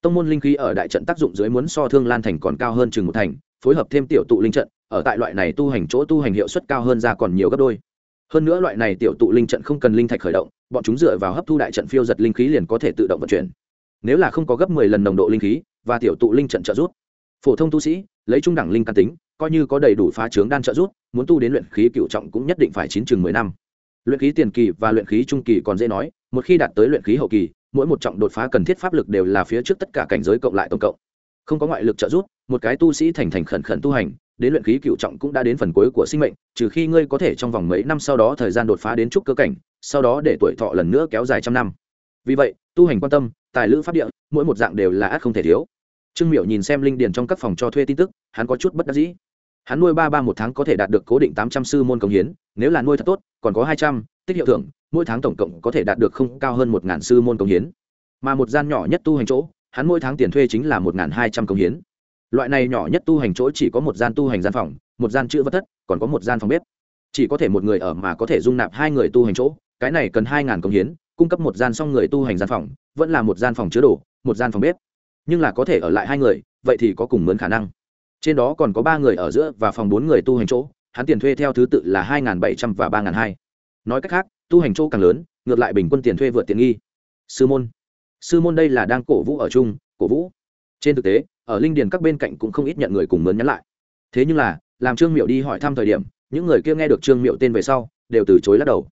Tông môn linh khí ở đại trận tác dụng dưới muốn so thương lan thành còn cao hơn chừng một thành, phối hợp thêm tiểu tụ linh trận, ở tại loại này tu hành chỗ tu hành hiệu suất cao hơn ra còn nhiều gấp đôi. Hơn nữa loại này tiểu tụ linh trận không cần linh thạch khởi động, bọn chúng dựa vào hấp thu đại trận phiêu giật linh khí liền có thể tự động vận chuyển. Nếu là không có gấp mười lần nồng độ linh khí, và tiểu tụ linh trận trợ giúp, phổ thông tu sĩ lấy trung đẳng linh căn tính, coi như có đầy đủ phá trướng đan trợ giúp, muốn tu đến luyện khí cựu trọng cũng nhất định phải chín chừng mười năm luyện khí tiền kỳ và luyện khí trung kỳ còn dễ nói, một khi đạt tới luyện khí hậu kỳ, mỗi một trọng đột phá cần thiết pháp lực đều là phía trước tất cả cảnh giới cộng lại tổng cộng. Không có ngoại lực trợ giúp, một cái tu sĩ thành thành khẩn khẩn tu hành, đến luyện khí cựu trọng cũng đã đến phần cuối của sinh mệnh, trừ khi ngươi có thể trong vòng mấy năm sau đó thời gian đột phá đến trúc cơ cảnh, sau đó để tuổi thọ lần nữa kéo dài trăm năm. Vì vậy, tu hành quan tâm, tài lữ pháp địa, mỗi một dạng đều là át không thể thiếu. Trương miệu nhìn xem linh điền trong các phòng cho thuê tin tức, hắn có chút bất đắc dĩ hắn nuôi ba ba một tháng có thể đạt được cố định tám trăm sư môn công hiến, nếu là nuôi thật tốt, còn có hai trăm, tích hiệu thưởng, mỗi tháng tổng cộng có thể đạt được không cao hơn một ngàn sư môn công hiến. Mà một gian nhỏ nhất tu hành chỗ, hắn mỗi tháng tiền thuê chính là một ngàn hai trăm công hiến. Loại này nhỏ nhất tu hành chỗ chỉ có một gian tu hành gian phòng, một gian chữ vật thất, còn có một gian phòng bếp. Chỉ có thể một người ở mà có thể dung nạp hai người tu hành chỗ, cái này cần hai ngàn công hiến, cung cấp một gian xong người tu hành gian phòng, vẫn là một gian phòng chứa đồ, một gian phòng bếp. Nhưng là có thể ở lại hai người, vậy thì có cùng mướn khả năng trên đó còn có ba người ở giữa và phòng bốn người tu hành chỗ, hắn tiền thuê theo thứ tự là hai bảy trăm và ba hai. Nói cách khác, tu hành chỗ càng lớn, ngược lại bình quân tiền thuê vượt tiện nghi. Sư môn. Sư môn đây là đang cổ vũ ở chung, cổ vũ. Trên thực tế, ở linh điền các bên cạnh cũng không ít nhận người cùng mướn nhắn lại. Thế nhưng là, làm trương miệu đi hỏi thăm thời điểm, những người kia nghe được trương miệu tên về sau, đều từ chối lắc đầu.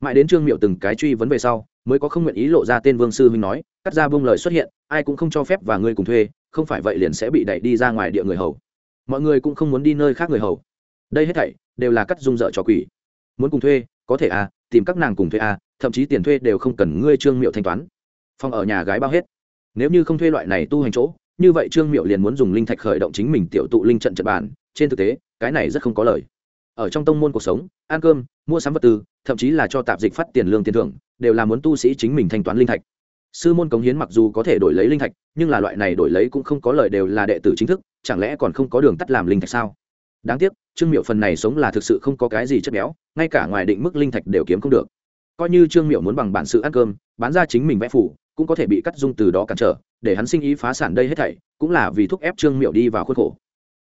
Mãi đến trương miệu từng cái truy vấn về sau, mới có không nguyện ý lộ ra tên vương sư huynh nói, cắt ra vương lời xuất hiện, ai cũng không cho phép và ngươi cùng thuê, không phải vậy liền sẽ bị đẩy đi ra ngoài địa người hầu mọi người cũng không muốn đi nơi khác người hầu. Đây hết thảy đều là cắt dung dở cho quỷ. Muốn cùng thuê, có thể à tìm các nàng cùng thuê à thậm chí tiền thuê đều không cần ngươi trương miệu thanh toán. Phòng ở nhà gái bao hết. Nếu như không thuê loại này tu hành chỗ, như vậy trương miệu liền muốn dùng linh thạch khởi động chính mình tiểu tụ linh trận trận bàn. Trên thực tế, cái này rất không có lời. Ở trong tông môn cuộc sống, ăn cơm, mua sắm vật tư, thậm chí là cho tạp dịch phát tiền lương tiền thưởng, đều là muốn tu sĩ chính mình thanh toán linh thạch. Sư môn cống hiến mặc dù có thể đổi lấy linh thạch, nhưng là loại này đổi lấy cũng không có lời đều là đệ tử chính thức chẳng lẽ còn không có đường tắt làm linh thạch sao? Đáng tiếc, trương miệu phần này sống là thực sự không có cái gì chất béo, ngay cả ngoài định mức linh thạch đều kiếm không được. Coi như trương miệu muốn bằng bản sự ăn cơm, bán ra chính mình vẽ phủ, cũng có thể bị cắt dung từ đó cản trở, để hắn sinh ý phá sản đây hết thảy, cũng là vì thúc ép trương miệu đi vào khuôn khổ.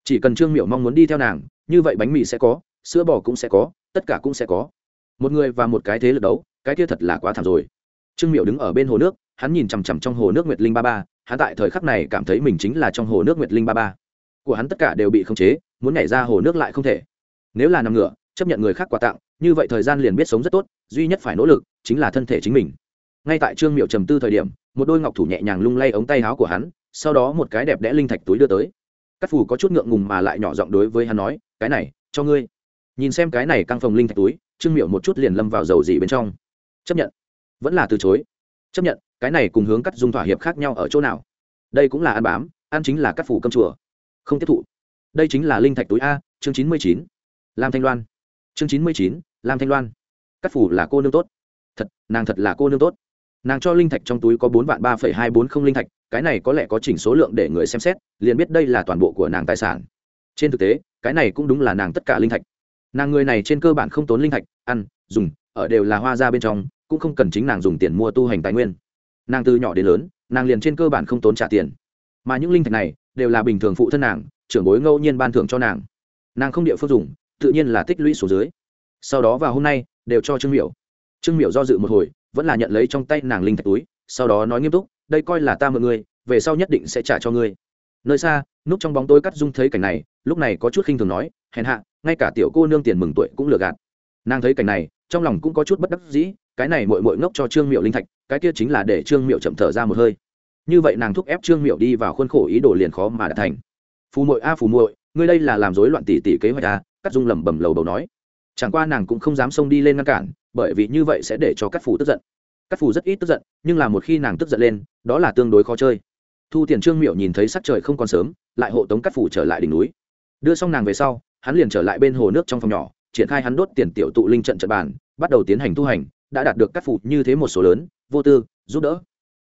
Chỉ cần trương miệu mong muốn đi theo nàng, như vậy bánh mì sẽ có, sữa bò cũng sẽ có, tất cả cũng sẽ có. Một người và một cái thế lực đấu, cái kia thật là quá thảm rồi. Trương miệu đứng ở bên hồ nước, hắn nhìn chằm chằm trong hồ nước nguyệt linh ba ba, hắn tại thời khắc này cảm thấy mình chính là trong hồ nước nguyệt linh ba ba của hắn tất cả đều bị khống chế, muốn nhảy ra hồ nước lại không thể. Nếu là nằm ngửa, chấp nhận người khác quà tặng, như vậy thời gian liền biết sống rất tốt, duy nhất phải nỗ lực chính là thân thể chính mình. Ngay tại trương miệu trầm tư thời điểm, một đôi ngọc thủ nhẹ nhàng lung lay ống tay áo của hắn, sau đó một cái đẹp đẽ linh thạch túi đưa tới. Cát phù có chút ngượng ngùng mà lại nhỏ giọng đối với hắn nói, cái này, cho ngươi. Nhìn xem cái này căng phòng linh thạch túi, trương miệu một chút liền lâm vào dầu gì bên trong. Chấp nhận. Vẫn là từ chối. Chấp nhận, cái này cùng hướng cắt dung thỏa hiệp khác nhau ở chỗ nào? Đây cũng là ăn bám, ăn chính là cắt phủ cơm chùa không tiếp thụ. Đây chính là linh thạch túi a, chương chín mươi chín. Lam thanh loan. Chương chín mươi chín, lam thanh loan. Cắt phủ là cô nương tốt. Thật, nàng thật là cô nương tốt. Nàng cho linh thạch trong túi có bốn vạn ba phẩy hai bốn không linh thạch, cái này có lẽ có chỉnh số lượng để người xem xét, liền biết đây là toàn bộ của nàng tài sản. Trên thực tế, cái này cũng đúng là nàng tất cả linh thạch. Nàng người này trên cơ bản không tốn linh thạch, ăn, dùng, ở đều là hoa ra bên trong, cũng không cần chính nàng dùng tiền mua tu hành tài nguyên. Nàng từ nhỏ đến lớn, nàng liền trên cơ bản không tốn trả tiền. Mà những linh thạch này đều là bình thường phụ thân nàng, trưởng bối ngẫu nhiên ban thưởng cho nàng. Nàng không địa phương dùng, tự nhiên là tích lũy số dưới. Sau đó vào hôm nay, đều cho trương miểu. Trương miểu do dự một hồi, vẫn là nhận lấy trong tay nàng linh thạch túi, sau đó nói nghiêm túc, đây coi là ta mượn ngươi, về sau nhất định sẽ trả cho ngươi. Nơi xa, núp trong bóng tối cắt dung thấy cảnh này, lúc này có chút khinh thường nói, hèn hạ, ngay cả tiểu cô nương tiền mừng tuổi cũng lừa gạt. Nàng thấy cảnh này, trong lòng cũng có chút bất đắc dĩ, cái này mội mội ngốc cho trương miệu linh thạch, cái kia chính là để trương miệu chậm thở ra một hơi như vậy nàng thúc ép trương miệu đi vào khuôn khổ ý đồ liền khó mà đã thành. Phù muội a phù muội, ngươi đây là làm rối loạn tỷ tỷ kế hoạch a cắt dung lẩm bẩm lầu bầu nói. Chẳng qua nàng cũng không dám xông đi lên ngăn cản bởi vì như vậy sẽ để cho các phù tức giận. Các phù rất ít tức giận nhưng là một khi nàng tức giận lên đó là tương đối khó chơi. Thu tiền trương miệu nhìn thấy sắc trời không còn sớm lại hộ tống các phù trở lại đỉnh núi. Đưa xong nàng về sau hắn liền trở lại bên hồ nước trong phòng nhỏ triển khai hắn đốt tiền tiểu tụ linh trận trận bàn bắt đầu tiến hành tu hành đã đạt được các phù như thế một số lớn vô tư giúp đỡ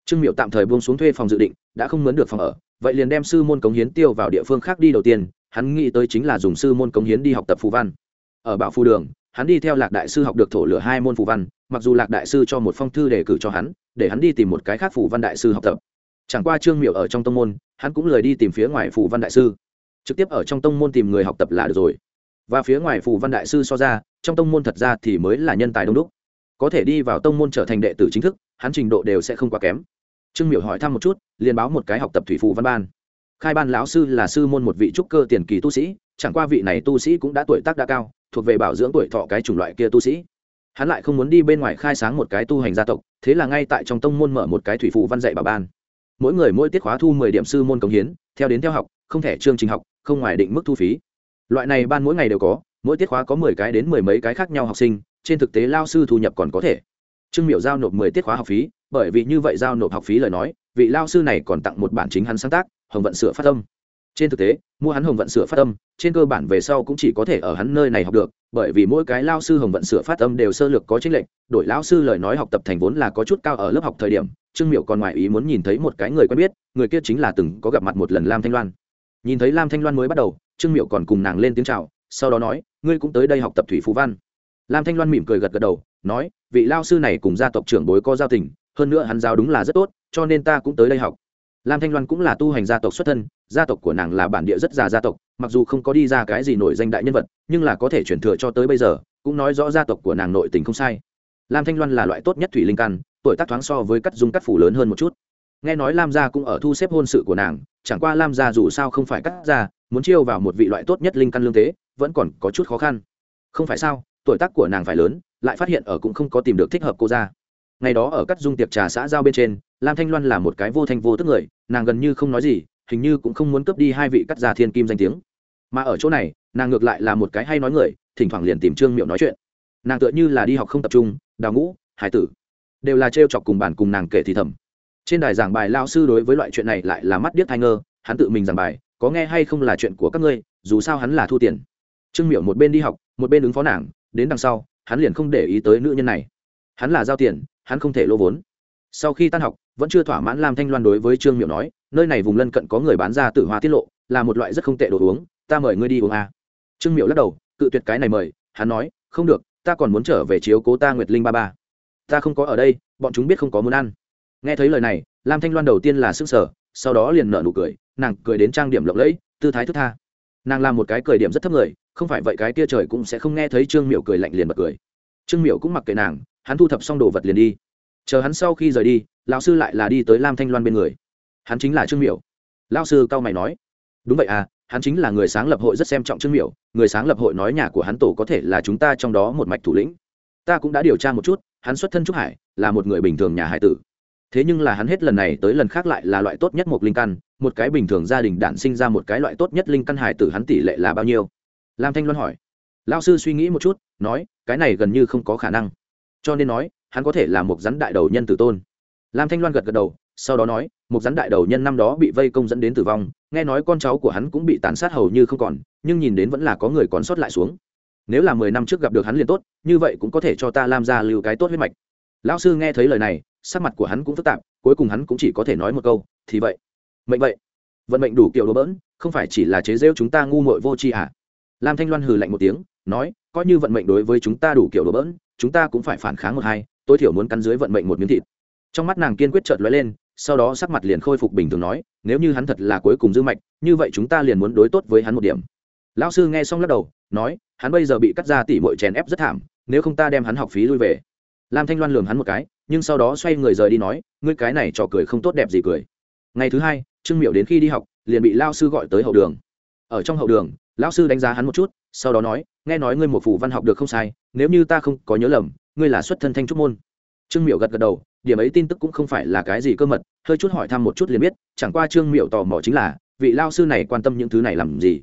trương miệu tạm thời buông xuống thuê phòng dự định, đã không mướn được phòng ở, vậy liền đem sư môn cống hiến tiêu vào địa phương khác đi đầu tiên, hắn nghĩ tới chính là dùng sư môn cống hiến đi học tập phù văn. Ở bảo phù đường, hắn đi theo lạc đại sư học được thổ lửa hai môn phù văn, mặc dù lạc đại sư cho một phong thư đề cử cho hắn, để hắn đi tìm một cái khác phù văn đại sư học tập. Chẳng qua trương miệu ở trong tông môn, hắn cũng lời đi tìm phía ngoài phù văn đại sư. Trực tiếp ở trong tông môn tìm người học tập là được rồi. Và phía ngoài phù văn đại sư so ra, trong tông môn thật ra thì mới là nhân tài đông đúc. Có thể đi vào tông môn trở thành đệ tử chính thức, hắn trình độ đều sẽ không quá kém trương miểu hỏi thăm một chút, liền báo một cái học tập thủy phù văn ban. Khai ban lão sư là sư môn một vị trúc cơ tiền kỳ tu sĩ, chẳng qua vị này tu sĩ cũng đã tuổi tác đã cao, thuộc về bảo dưỡng tuổi thọ cái chủng loại kia tu sĩ. Hắn lại không muốn đi bên ngoài khai sáng một cái tu hành gia tộc, thế là ngay tại trong tông môn mở một cái thủy phụ văn dạy bảo ban. Mỗi người mỗi tiết khóa thu mười điểm sư môn công hiến, theo đến theo học, không thể chương trình học, không ngoài định mức thu phí. Loại này ban mỗi ngày đều có, mỗi tiết khóa có mười cái đến mười mấy cái khác nhau học sinh, trên thực tế lao sư thu nhập còn có thể. Trương miệu giao nộp mười tiết khóa học phí bởi vì như vậy giao nộp học phí lời nói, vị lao sư này còn tặng một bản chính hắn sáng tác, hồng vận sửa phát âm. Trên thực tế, mua hắn hồng vận sửa phát âm, trên cơ bản về sau cũng chỉ có thể ở hắn nơi này học được, bởi vì mỗi cái lao sư hồng vận sửa phát âm đều sơ lược có chính lệnh đổi lao sư lời nói học tập thành vốn là có chút cao ở lớp học thời điểm, trương miệu còn ngoài ý muốn nhìn thấy một cái người quen biết, người kia chính là từng có gặp mặt một lần lam thanh loan. Nhìn thấy lam thanh loan mới bắt đầu, trương miệu còn cùng nàng lên tiếng c h à o sau đó nói, ngươi cũng tới đây học tập thủy phú văn. Lam thanh loan mỉm cười gật gật đầu, nói, vị lao sư này cùng gia tộc trưởng bối có giao tình hơn nữa hắn giao đúng là rất tốt, cho nên ta cũng tới đây học. Lam thanh loan cũng là tu hành gia tộc xuất thân, gia tộc của nàng là bản địa rất già gia tộc, mặc dù không có đi ra cái gì nổi danh đại nhân vật, nhưng là có thể chuyển thừa cho tới bây giờ, cũng nói rõ gia tộc của nàng nội tình không sai. Lam thanh loan là loại tốt nhất thủy linh căn, tuổi tác thoáng so với cắt dung cắt phủ lớn hơn một chút. Nghe nói lam gia cũng ở thu xếp hôn sự của nàng, chẳng qua lam gia dù sao không phải cắt gia, muốn chiêu vào một vị loại tốt nhất linh căn lương tế vẫn còn có chút khó khăn. Không phải sao, tuổi tác của nàng phải lớn, lại phát hiện ở cũng không có tìm được thích hợp cô ra ngày đó ở cắt dung tiệc trà xã giao bên trên, lam thanh loan là một cái vô thanh vô tức người, nàng gần như không nói gì, hình như cũng không muốn cướp đi hai vị cắt già thiên kim danh tiếng. Mà ở chỗ này, nàng ngược lại là một cái hay nói người, thỉnh thoảng liền tìm trương miệu nói chuyện. Nàng tựa như là đi học không tập trung, đào ngũ, hải tử, đều là trêu chọc cùng bản cùng nàng kể thì thầm. Trên đài giảng bài lao sư đối với loại chuyện này lại là mắt điếc thai ngơ, hắn tự mình giảng bài, có nghe hay không là chuyện của các ngươi, dù sao hắn là thu tiền. Trương miệu một bên đi học, một bên ứng phó nàng, đến đằng sau, hắn liền không để ý tới nữ nhân này. Hắn là giao tiền hắn không thể lô vốn. Sau khi tan học, vẫn chưa thỏa mãn lam thanh loan đối với trương miệu nói, nơi này vùng lân cận có người bán ra tử hoa tiết lộ, là một loại rất không tệ đồ uống, ta mời ngươi đi uống à. trương miệu lắc đầu, cự tuyệt cái này mời, hắn nói, không được, ta còn muốn trở về chiếu cố ta nguyệt linh ba ba. Ta không có ở đây, bọn chúng biết không có muốn ăn. Nghe thấy lời này, lam thanh loan đầu tiên là s sở sau đó liền nở nụ cười, nàng cười đến trang điểm lộng lẫy, tư thái thức tha. Nàng làm một cái cười điểm rất thấp người, không phải vậy cái tia trời cũng sẽ không nghe thấy trương miệu cười lạnh liền bật cười. Trương miệu cũng mặc kệ nàng hắn thu thập xong đồ vật liền đi. Chờ hắn sau khi rời đi, lão sư lại là đi tới lam thanh loan bên người. Hắn chính là trương Miểu. lão sư cao mày nói, đúng vậy à hắn chính là người sáng lập hội rất xem trọng trương Miểu. người sáng lập hội nói nhà của hắn tổ có thể là chúng ta trong đó một mạch thủ lĩnh. Ta cũng đã điều tra một chút, hắn xuất thân trúc hải, là một người bình thường nhà hải tử. Thế nhưng là hắn hết lần này tới lần khác lại là loại tốt nhất một linh căn, một cái bình thường gia đình đản sinh ra một cái loại tốt nhất linh căn hải tử hắn tỷ lệ là bao nhiêu? Lam thanh loan hỏi. Lao sư suy nghĩ một chút, nói, cái này gần như không có khả năng cho nên nói, hắn có thể là một rắn đại đầu nhân tử tôn. Lam thanh loan gật gật đầu, sau đó nói, một rắn đại đầu nhân năm đó bị vây công dẫn đến tử vong, nghe nói con cháu của hắn cũng bị tàn sát hầu như không còn, nhưng nhìn đến vẫn là có người còn sót lại xuống. Nếu là mười năm trước gặp được hắn liền tốt, như vậy cũng có thể cho ta lam ra lưu cái tốt huyết mạch. Lão sư nghe thấy lời này, sắc mặt của hắn cũng phức tạp, cuối cùng hắn cũng chỉ có thể nói một câu, thì vậy, mệnh vậy. Vận mệnh đủ kiểu đồ bỡn, không phải chỉ là chế rêu chúng ta ngu muội vô tri à? Lam thanh loan hừ lạnh một tiếng nói, coi như vận mệnh đối với chúng ta đủ kiểu đồ bỡn, chúng ta cũng phải phản kháng một hai, tối thiểu muốn cắn dưới vận mệnh một miếng thịt. Trong mắt nàng kiên quyết chợt lóe lên, sau đó sắc mặt liền khôi phục bình thường nói, nếu như hắn thật là cuối cùng dư mạch, như vậy chúng ta liền muốn đối tốt với hắn một điểm. Lão sư nghe xong lắc đầu, nói, hắn bây giờ bị cắt ra tỉ mọi chèn ép rất thảm, nếu không ta đem hắn học phí lui về. Lam thanh loan lường hắn một cái, nhưng sau đó xoay người rời đi nói, ngươi cái này trò cười không tốt đẹp gì cười. Ngày thứ hai, trương miệu đến khi đi học, liền bị lao sư gọi tới hậu đường. Ở trong hậu đường, lão sư đánh giá hắn một chút sau đó nói, nghe nói ngươi một phủ văn học được không sai, nếu như ta không có nhớ lầm, ngươi là xuất thân thanh trúc môn. Trương miệu gật gật đầu, điểm ấy tin tức cũng không phải là cái gì cơ mật, hơi chút hỏi thăm một chút liền biết, chẳng qua trương miệu tò mò chính là, vị lao sư này quan tâm những thứ này làm gì?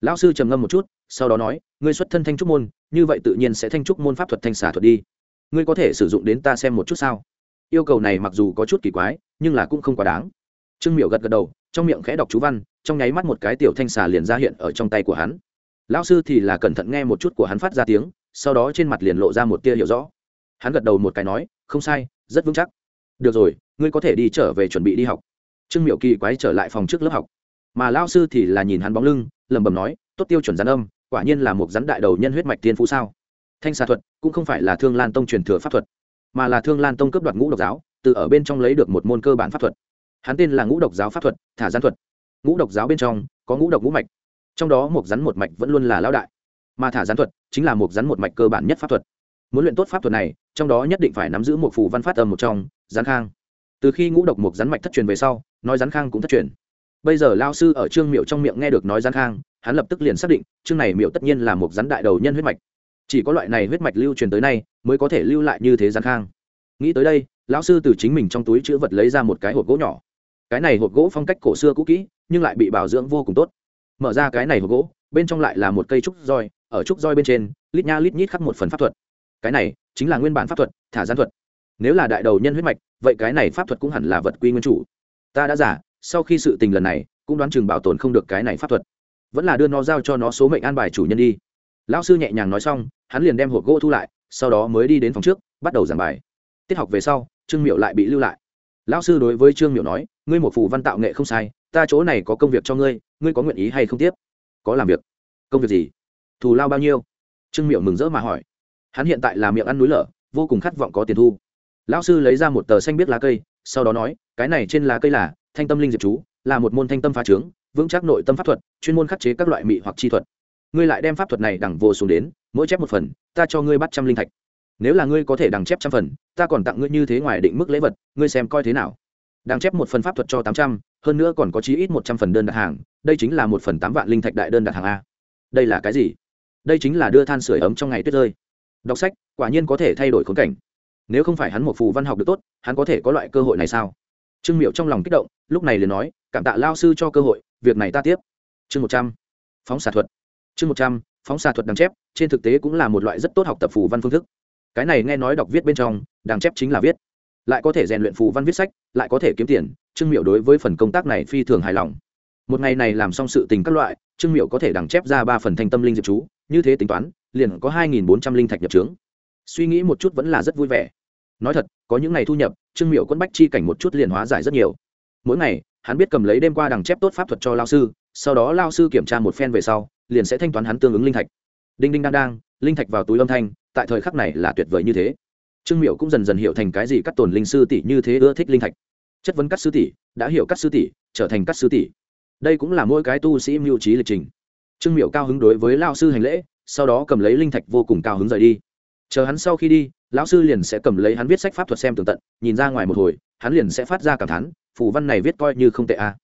Lão sư trầm ngâm một chút, sau đó nói, ngươi xuất thân thanh trúc môn, như vậy tự nhiên sẽ thanh trúc môn pháp thuật thanh xả thuật đi. Ngươi có thể sử dụng đến ta xem một chút sao? Yêu cầu này mặc dù có chút kỳ quái, nhưng là cũng không quá đáng. Trương miệu gật gật đầu, trong miệng khẽ đọc chú văn, trong nháy mắt một cái tiểu thanh xà liền ra hiện ở trong tay của hắn lão sư thì là cẩn thận nghe một chút của hắn phát ra tiếng, sau đó trên mặt liền lộ ra một tia hiểu rõ. Hắn gật đầu một cái nói, không sai, rất vững chắc. Được rồi, ngươi có thể đi trở về chuẩn bị đi học. Trương miệu kỳ quái trở lại phòng trước lớp học. Mà lao sư thì là nhìn hắn bóng lưng, lẩm bẩm nói, tốt tiêu chuẩn rắn âm, quả nhiên là một rắn đại đầu nhân huyết mạch tiên phú sao? Thanh xà thuật cũng không phải là thương lan tông truyền thừa pháp thuật, mà là thương lan tông cấp đoạt ngũ độc giáo, từ ở bên trong lấy được một môn cơ bản pháp thuật. Hắn tên là ngũ độc giáo pháp thuật, thả gián thuật. Ngũ độc giáo bên trong có ngũ độc ngũ mạch trong đó một rắn một mạch vẫn luôn là lão đại. Mà thả rắn thuật chính là một rắn một mạch cơ bản nhất pháp thuật. Muốn luyện tốt pháp thuật này, trong đó nhất định phải nắm giữ một phù văn phát âm một trong, rắn khang. Từ khi ngũ độc một rắn mạch thất truyền về sau, nói rắn khang cũng thất truyền. Bây giờ lao sư ở trương miệu trong miệng nghe được nói rắn khang, hắn lập tức liền xác định, chương này miệu tất nhiên là một rắn đại đầu nhân huyết mạch. Chỉ có loại này huyết mạch lưu truyền tới nay, mới có thể lưu lại như thế rắn khang. Nghĩ tới đây, lão sư từ chính mình trong túi chữ vật lấy ra một cái hộp gỗ nhỏ. Cái này hộp gỗ phong cách cổ xưa cũ kỹ, nhưng lại bị bảo dưỡng vô cùng tốt mở ra cái này hộp gỗ, bên trong lại là một cây trúc roi, ở trúc roi bên trên, lít nha lít nhít khắc một phần pháp thuật. Cái này chính là nguyên bản pháp thuật, thả gián thuật. Nếu là đại đầu nhân huyết mạch, vậy cái này pháp thuật cũng hẳn là vật quy nguyên chủ. Ta đã giả, sau khi sự tình lần này, cũng đoán chừng bảo tồn không được cái này pháp thuật. Vẫn là đưa nó giao cho nó số mệnh an bài chủ nhân đi. Lão sư nhẹ nhàng nói xong, hắn liền đem hộp gỗ thu lại, sau đó mới đi đến phòng trước, bắt đầu giảng bài. Tiết học về sau, trương miệu lại bị lưu lại. Lão sư đối với trương miệu nói, ngươi một phù văn tạo nghệ không sai ta chỗ này có công việc cho ngươi ngươi có nguyện ý hay không tiếp? Có làm việc. Công việc gì? Thù lao bao nhiêu? Trương miệu mừng rỡ mà hỏi. Hắn hiện tại là miệng ăn núi lở, vô cùng khát vọng có tiền thu. Lão sư lấy ra một tờ xanh biết lá cây, sau đó nói, cái này trên lá cây là thanh tâm linh diệp chú, là một môn thanh tâm phá trướng vững chắc nội tâm pháp thuật, chuyên môn khắc chế các loại mị hoặc chi thuật. Ngươi lại đem pháp thuật này đẳng vô xuống đến, mỗi chép một phần, ta cho ngươi bắt trăm linh thạch. Nếu là ngươi có thể đằng chép trăm phần, ta còn tặng ngươi như thế ngoài định mức lễ vật, ngươi xem coi thế nào. Đằng chép một phần pháp thuật cho tám trăm hơn nữa còn có chí ít một trăm phần đơn đặt hàng, đây chính là một phần tám vạn linh thạch đại đơn đặt hàng a. Đây là cái gì? Đây chính là đưa than sửa ấm trong ngày tuyết rơi. Đọc sách, quả nhiên có thể thay đổi khốn cảnh. Nếu không phải hắn một phù văn học được tốt, hắn có thể có loại cơ hội này sao? Trương miệu trong lòng kích động, lúc này liền nói, cảm tạ lao sư cho cơ hội, việc này ta tiếp. Chương một trăm, phóng xạ thuật. Chương một trăm, phóng xạ thuật đằng chép, trên thực tế cũng là một loại rất tốt học tập phù văn phương thức. Cái này nghe nói đọc viết bên trong, đằng chép chính là viết. Lại có thể rèn luyện phù văn viết sách, lại có thể kiếm tiền trương miệu đối với phần công tác này phi thường hài lòng. Một ngày này làm xong sự tình các loại, trương miệu có thể đằng chép ra ba phần thanh tâm linh diệp chú, như thế tính toán, liền có hai nghìn bốn trăm linh thạch nhập trướng. Suy nghĩ một chút vẫn là rất vui vẻ. Nói thật, có những ngày thu nhập, trương miệu quân bách chi cảnh một chút liền hóa giải rất nhiều. Mỗi ngày, hắn biết cầm lấy đêm qua đằng chép tốt pháp thuật cho lao sư, sau đó lao sư kiểm tra một phen về sau, liền sẽ thanh toán hắn tương ứng linh thạch. Đinh đinh đang đang, linh thạch vào túi âm thanh, tại thời khắc này là tuyệt vời như thế. Trương miệu cũng dần dần hiểu thành cái gì các tổn linh sư tỷ như thế ưa thích linh thạch chất vấn cắt sư tỷ, đã hiểu cắt sư tỷ, trở thành cắt sư tỷ. Đây cũng là mỗi cái tu sĩ mưu trí lịch trình. Trương miệu cao hứng đối với lao sư hành lễ, sau đó cầm lấy linh thạch vô cùng cao hứng rời đi. Chờ hắn sau khi đi, lão sư liền sẽ cầm lấy hắn viết sách pháp thuật xem tường tận, nhìn ra ngoài một hồi, hắn liền sẽ phát ra cảm thán, phù văn này viết coi như không tệ a. À.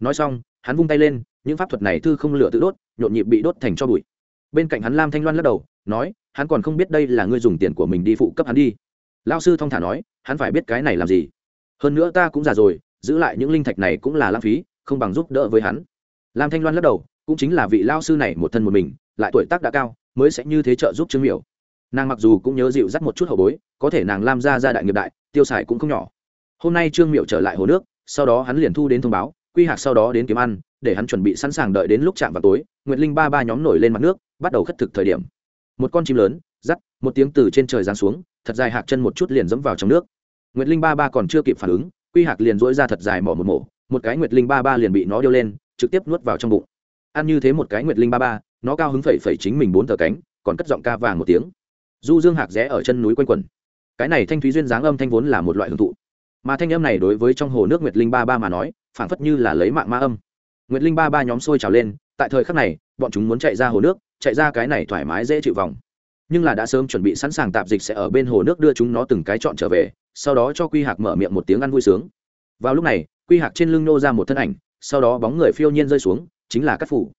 nói xong, hắn vung tay lên, những pháp thuật này thư không lửa tự đốt, nhộn nhịp bị đốt thành cho bụi. Bên cạnh hắn lam thanh loan lắc đầu, nói, hắn còn không biết đây là ngươi dùng tiền của mình đi phụ cấp hắn đi. Lao sư thong thả nói, hắn phải biết cái này làm gì hơn nữa ta cũng già rồi, giữ lại những linh thạch này cũng là lãng phí, không bằng giúp đỡ với hắn. Lam thanh loan lắc đầu, cũng chính là vị lao sư này một thân một mình, lại tuổi tác đã cao, mới sẽ như thế trợ giúp trương miểu. Nàng mặc dù cũng nhớ dịu dắt một chút hậu bối, có thể nàng lam ra ra đại nghiệp đại, tiêu xài cũng không nhỏ. Hôm nay trương miệu trở lại hồ nước, sau đó hắn liền thu đến thông báo, quy hạc sau đó đến kiếm ăn, để hắn chuẩn bị sẵn sàng đợi đến lúc chạm vào tối, nguyệt linh ba ba nhóm nổi lên mặt nước, bắt đầu khất thực thời điểm. Một con chim lớn rắt một tiếng từ trên trời giáng xuống, thật dài hạc chân một chút liền dẫm vào trong nước nguyệt linh ba ba còn chưa kịp phản ứng, quy hạc liền dỗi ra thật dài mỏ một mổ, một cái nguyệt linh ba ba liền bị nó điêu lên, trực tiếp nuốt vào trong bụng. Ăn như thế một cái nguyệt linh ba ba, nó cao hứng phẩy phẩy chính mình bốn tờ cánh, còn cất giọng ca vàng một tiếng. Du dương hạc rẽ ở chân núi quanh quẩn. Cái này thanh thúy duyên dáng âm thanh vốn là một loại hưởng thụ. Mà thanh âm này đối với trong hồ nước nguyệt linh ba ba mà nói, phảng phất như là lấy mạng ma âm. Nguyệt linh ba ba nhóm sôi trào lên, tại thời khắc này, bọn chúng muốn chạy ra hồ nước, chạy ra cái này thoải mái dễ chịu vòng. Nhưng là đã sớm chuẩn bị sẵn sàng tạp dịch sẽ ở bên hồ nước đưa chúng nó từng cái chọn trở về sau đó cho quy hạc mở miệng một tiếng ăn vui sướng. Vào lúc này, quy hạc trên lưng nô ra một thân ảnh, sau đó bóng người phiêu nhiên rơi xuống, chính là cắt phủ.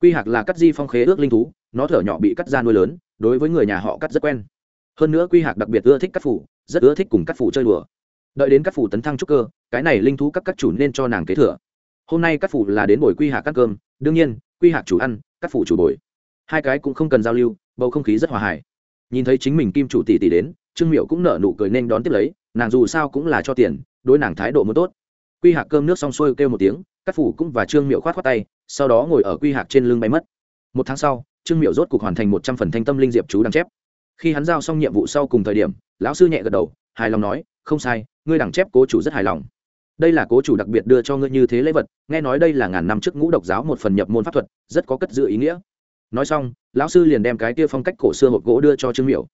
Quy hạc là cắt di phong khế ước linh thú, nó thở nhỏ bị cắt ra nuôi lớn, đối với người nhà họ cắt rất quen. Hơn nữa quy hạc đặc biệt ưa thích cắt phủ, rất ưa thích cùng cắt phủ chơi đùa. Đợi đến cắt phủ tấn thăng trúc cơ, cái này linh thú các các chủ nên cho nàng kế thừa. Hôm nay cắt phủ là đến bồi quy hạc cắt cơm, đương nhiên, quy hạc chủ ăn cắt phủ chủ bồi. Hai cái cũng không cần giao lưu, bầu không khí rất hòa hải nhìn thấy chính mình kim chủ tỷ tỷ đến trương miệu cũng nở nụ cười nên đón tiếp lấy, nàng dù sao cũng là cho tiền, đối nàng thái độ mới tốt. Quy hạc cơm nước xong xuôi kêu một tiếng cắt phủ cũng và trương miệu khoát khoát tay, sau đó ngồi ở quy hạc trên lưng bay mất. Một tháng sau, trương miệu rốt cục hoàn thành một trăm phần thanh tâm linh diệp chú đằng chép. Khi hắn giao xong nhiệm vụ sau cùng thời điểm, lão sư nhẹ gật đầu, hài lòng nói, không sai, ngươi đằng chép cố chủ rất hài lòng. Đây là cố chủ đặc biệt đưa cho ngươi như thế lễ vật, nghe nói đây là ngàn năm trước ngũ độc giáo một phần nhập môn pháp thuật, rất có cất giữ ý nghĩa. Nói xong, lão sư liền đem cái tia phong cách cổ xưa hộp gỗ đưa cho trương miệu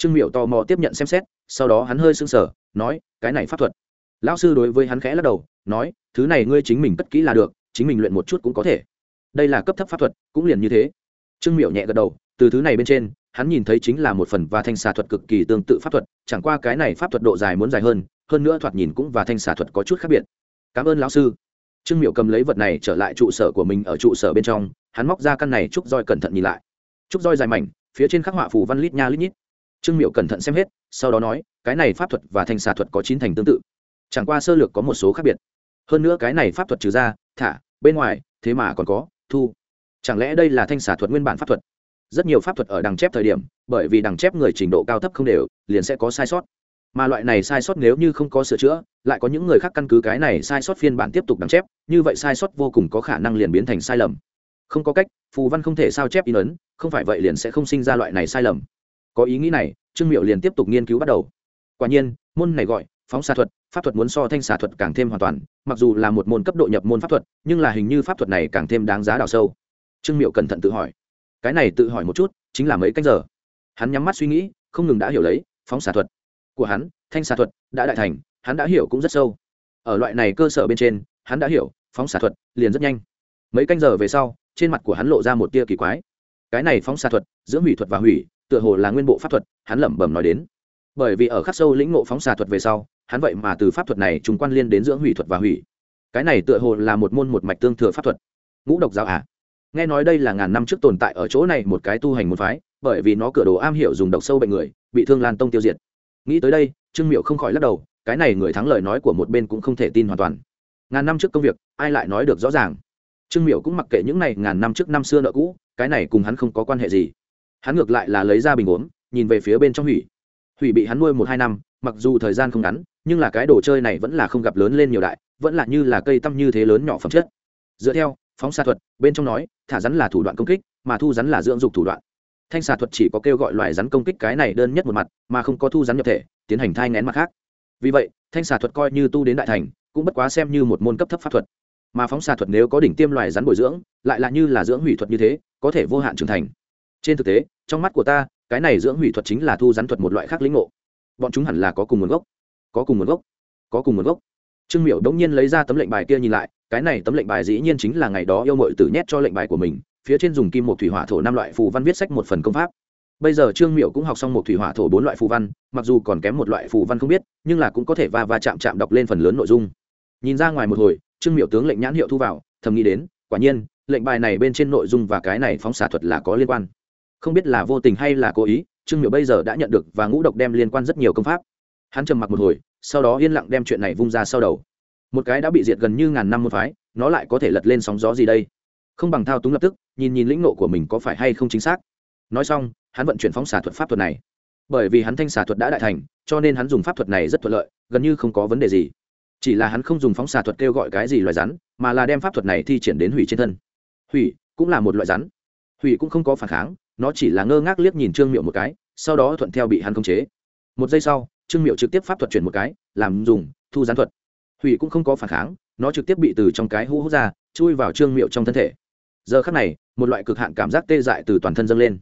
trương miệu tò mò tiếp nhận xem xét, sau đó hắn hơi sưng sở nói, cái này pháp thuật. Lão sư đối với hắn khẽ lắc đầu, nói, thứ này ngươi chính mình cất kỹ là được, chính mình luyện một chút cũng có thể. Đây là cấp thấp pháp thuật, cũng liền như thế. Trương miệu nhẹ gật đầu, từ thứ này bên trên, hắn nhìn thấy chính là một phần và thanh xà thuật cực kỳ tương tự pháp thuật, chẳng qua cái này pháp thuật độ dài muốn dài hơn hơn nữa thoạt nhìn cũng và thanh xà thuật có chút khác biệt. Cảm ơn lão sư. Trương miệu cầm lấy vật này trở lại trụ sở của mình ở trụ sở bên trong, hắn móc ra căn này trúc roi cẩn thận nhìn lại. Trúc roi dài mảnh, phía trên khắc họa phù văn lít nha lít nhít trương miệu cẩn thận xem hết, sau đó nói, cái này pháp thuật và thanh xà thuật có chín thành tương tự. Chẳng qua sơ lược có một số khác biệt. Hơn nữa cái này pháp thuật trừ ra, thả, bên ngoài, thế mà còn có, thu. Chẳng lẽ đây là thanh xà thuật nguyên bản pháp thuật? Rất nhiều pháp thuật ở đằng chép thời điểm, bởi vì đằng chép người trình độ cao thấp không đều, liền sẽ có sai sót. Mà loại này sai sót nếu như không có sửa chữa, lại có những người khác căn cứ cái này sai sót phiên bản tiếp tục đằng chép, như vậy sai sót vô cùng có khả năng liền biến thành sai lầm. Không có cách, phù văn không thể sao chép in ấn, không phải vậy liền sẽ không sinh ra loại này sai lầm có ý nghĩ này, trương miệu liền tiếp tục nghiên cứu bắt đầu. Quả nhiên, môn này gọi, phóng xạ thuật, pháp thuật muốn so thanh xạ thuật càng thêm hoàn toàn, mặc dù là một môn cấp độ nhập môn pháp thuật, nhưng là hình như pháp thuật này càng thêm đáng giá đào sâu. Trương miệu cẩn thận tự hỏi. Cái này tự hỏi một chút, chính là mấy canh giờ? Hắn nhắm mắt suy nghĩ, không ngừng đã hiểu lấy, phóng xạ thuật của hắn, thanh xạ thuật đã đại thành, hắn đã hiểu cũng rất sâu. Ở loại này cơ sở bên trên, hắn đã hiểu, phóng xạ thuật liền rất nhanh. Mấy canh giờ về sau, trên mặt của hắn lộ ra một tia kỳ quái. Cái này phóng xạ thuật giữa hủy thuật và hủy tựa hồ là nguyên bộ pháp thuật, hắn lẩm bẩm nói đến. Bởi vì ở khắc sâu lĩnh ngộ phóng xạ thuật về sau, hắn vậy mà từ pháp thuật này chúng quan liên đến dưỡng hủy thuật và hủy. Cái này tựa hồ là một môn một mạch tương thừa pháp thuật. Ngũ độc giáo à? Nghe nói đây là ngàn năm trước tồn tại ở chỗ này một cái tu hành một phái, bởi vì nó cửa đồ am hiểu dùng độc sâu bệnh người, bị thương lan tông tiêu diệt. Nghĩ tới đây, trương miệu không khỏi lắc đầu, cái này người thắng lời nói của một bên cũng không thể tin hoàn toàn. Ngàn năm trước công việc, ai lại nói được rõ ràng? Trương miệu cũng mặc kệ những này, ngàn năm trước năm xưa nợ cũ, cái này cùng hắn không có quan hệ gì hắn ngược lại là lấy ra bình uống, nhìn về phía bên trong hủy. Hủy bị hắn nuôi một hai năm, mặc dù thời gian không ngắn, nhưng là cái đồ chơi này vẫn là không gặp lớn lên nhiều đại, vẫn là như là cây tăm như thế lớn nhỏ phẩm chất. Dựa theo, phóng xạ thuật, bên trong nói, thả rắn là thủ đoạn công kích, mà thu rắn là dưỡng dục thủ đoạn. Thanh xạ thuật chỉ có kêu gọi loài rắn công kích cái này đơn nhất một mặt, mà không có thu rắn nhập thể, tiến hành thai ngén mặt khác. Vì vậy, thanh xạ thuật coi như tu đến đại thành, cũng bất quá xem như một môn cấp thấp pháp thuật. Mà phóng xạ thuật nếu có đỉnh tiêm loài rắn bồi dưỡng, lại là như là dưỡng hủy thuật như thế, có thể vô hạn trưởng thành trên thực tế, trong mắt của ta, cái này dưỡng hủy thuật chính là thu rắn thuật một loại khác lĩnh ngộ. Bọn chúng hẳn là có cùng nguồn gốc. Có cùng nguồn gốc. Có cùng nguồn gốc. Trương miểu đống nhiên lấy ra tấm lệnh bài kia nhìn lại, cái này tấm lệnh bài dĩ nhiên chính là ngày đó yêu mội tử nhét cho lệnh bài của mình, phía trên dùng kim một thủy hỏa thổ năm loại phù văn viết sách một phần công pháp. Bây giờ trương miểu cũng học xong một thủy hỏa thổ bốn loại phù văn, mặc dù còn kém một loại phù văn không biết, nhưng là cũng có thể va va chạm chạm đọc lên phần lớn nội dung. Nhìn ra ngoài một hồi, trương miểu tướng lệnh nhãn hiệu thu vào, thầm nghĩ đến, quả nhiên, lệnh bài này bên trên nội dung và cái này phóng xạ thuật là có liên quan không biết là vô tình hay là cố ý, trương miểu bây giờ đã nhận được và ngũ độc đem liên quan rất nhiều công pháp. Hắn trầm mặc một hồi, sau đó yên lặng đem chuyện này vung ra sau đầu. Một cái đã bị diệt gần như ngàn năm một phái, nó lại có thể lật lên sóng gió gì đây? Không bằng thao túng lập tức, nhìn nhìn lĩnh nộ của mình có phải hay không chính xác. Nói xong, hắn vận chuyển phóng xả thuật pháp thuật này. Bởi vì hắn thanh xả thuật đã đại thành, cho nên hắn dùng pháp thuật này rất thuận lợi, gần như không có vấn đề gì. Chỉ là hắn không dùng phóng xả thuật kêu gọi cái gì loài rắn, mà là đem pháp thuật này thi triển đến hủy trên thân. Hủy cũng là một loại rắn. Hủy cũng không có phản kháng nó chỉ là ngơ ngác liếc nhìn trương miệu một cái, sau đó thuận theo bị hắn khống chế. Một giây sau, trương miệu trực tiếp pháp thuật chuyển một cái, làm dùng, thu gián thuật. Hủy cũng không có phản kháng, nó trực tiếp bị từ trong cái hũ hút ra, chui vào trương miệu trong thân thể. Giờ khắc này, một loại cực hạn cảm giác tê dại từ toàn thân dâng lên.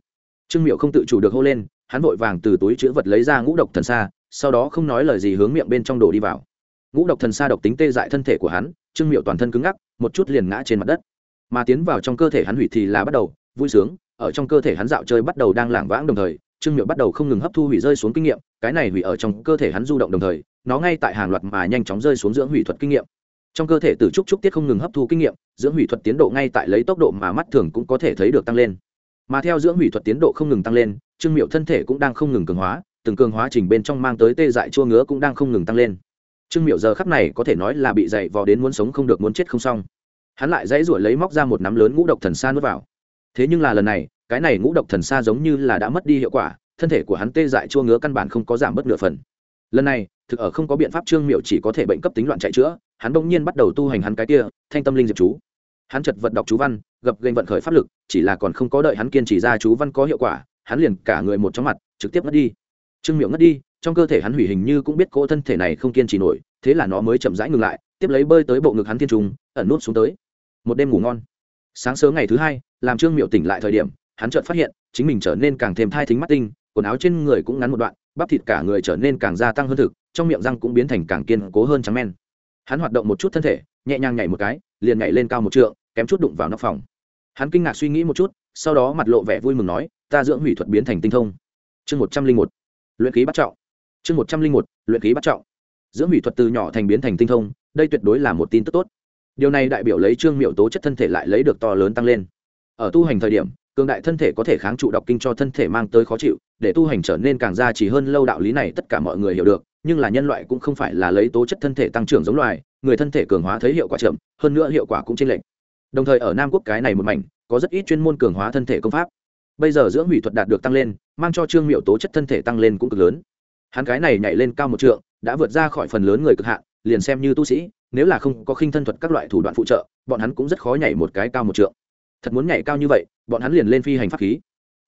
Trương miệu không tự chủ được hô lên, hắn vội vàng từ túi chữ vật lấy ra ngũ độc thần xa sau đó không nói lời gì hướng miệng bên trong đổ đi vào. Ngũ độc thần xa độc tính tê dại thân thể của hắn, trương miệu toàn thân cứng ngắc, một chút liền ngã trên mặt đất. Mà tiến vào trong cơ thể hắn hủy thì là bắt đầu, vui sướng ở trong cơ thể hắn dạo chơi bắt đầu đang lảng vãng đồng thời, trương miệu bắt đầu không ngừng hấp thu hủy rơi xuống kinh nghiệm, cái này hủy ở trong cơ thể hắn du động đồng thời, nó ngay tại hàng loạt mà nhanh chóng rơi xuống dưỡng hủy thuật kinh nghiệm. Trong cơ thể từ trúc trúc tiết không ngừng hấp thu kinh nghiệm, dưỡng hủy thuật tiến độ ngay tại lấy tốc độ mà mắt thường cũng có thể thấy được tăng lên. Mà theo dưỡng hủy thuật tiến độ không ngừng tăng lên, trương miệu thân thể cũng đang không ngừng cường hóa, từng cường hóa trình bên trong mang tới tê dại chua ngứa cũng đang không ngừng tăng lên. Trương miệu giờ khắp này có thể nói là bị dày vò đến muốn sống không được muốn chết không xong. Hắn lại dãy ruổi lấy móc ra một nắm lớn ngũ độc thần sa nuốt vào thế nhưng là lần này, cái này ngũ độc thần xa giống như là đã mất đi hiệu quả, thân thể của hắn tê dại chua ngứa căn bản không có giảm bớt nửa phần. Lần này, thực ở không có biện pháp trương miệu chỉ có thể bệnh cấp tính loạn chạy chữa, hắn bỗng nhiên bắt đầu tu hành hắn cái kia, thanh tâm linh diệp chú. Hắn chật vật đọc chú văn, gập gành vận khởi pháp lực, chỉ là còn không có đợi hắn kiên trì ra chú văn có hiệu quả, hắn liền cả người một trong mặt, trực tiếp ngất đi. Trương miệu ngất đi, trong cơ thể hắn hủy hình như cũng biết cỗ thân thể này không kiên trì nổi, thế là nó mới chậm rãi ngừng lại, tiếp lấy bơi tới bộ ngực hắn thiên trùng, ẩn nút xuống tới. Một đêm ngủ ngon. Sáng sớm ngày thứ hai làm trương miệu tỉnh lại thời điểm, hắn chợt phát hiện, chính mình trở nên càng thêm thai thính mắt tinh, quần áo trên người cũng ngắn một đoạn, bắp thịt cả người trở nên càng gia tăng hơn thực, trong miệng răng cũng biến thành càng kiên cố hơn trắng men. Hắn hoạt động một chút thân thể, nhẹ nhàng nhảy một cái, liền nhảy lên cao một trượng, kém chút đụng vào nóc phòng. Hắn kinh ngạc suy nghĩ một chút, sau đó mặt lộ vẻ vui mừng nói, ta dưỡng hủy thuật biến thành tinh thông. Chương một trăm linh một, luyện khí bắt trọng. Chương một trăm linh một, luyện khí bắt trọng. Dưỡng hủy thuật từ nhỏ thành biến thành tinh thông, đây tuyệt đối là một tin tức tốt. Điều này đại biểu lấy trương miệu tố chất thân thể lại lấy được to lớn tăng lên ở tu hành thời điểm, cường đại thân thể có thể kháng trụ đọc kinh cho thân thể mang tới khó chịu, để tu hành trở nên càng ra chỉ hơn lâu đạo lý này tất cả mọi người hiểu được, nhưng là nhân loại cũng không phải là lấy tố chất thân thể tăng trưởng giống loài, người thân thể cường hóa thấy hiệu quả chậm, hơn nữa hiệu quả cũng chênh lệch. Đồng thời ở nam quốc cái này một mảnh, có rất ít chuyên môn cường hóa thân thể công pháp. Bây giờ dưỡng hủy thuật đạt được tăng lên, mang cho trương miệu tố chất thân thể tăng lên cũng cực lớn. Hắn cái này nhảy lên cao một trượng, đã vượt ra khỏi phần lớn người cực hạn, liền xem như tu sĩ, nếu là không có khinh thân thuật các loại thủ đoạn phụ trợ, bọn hắn cũng rất khó nhảy một cái cao một trượng thật muốn nhảy cao như vậy, bọn hắn liền lên phi hành pháp khí.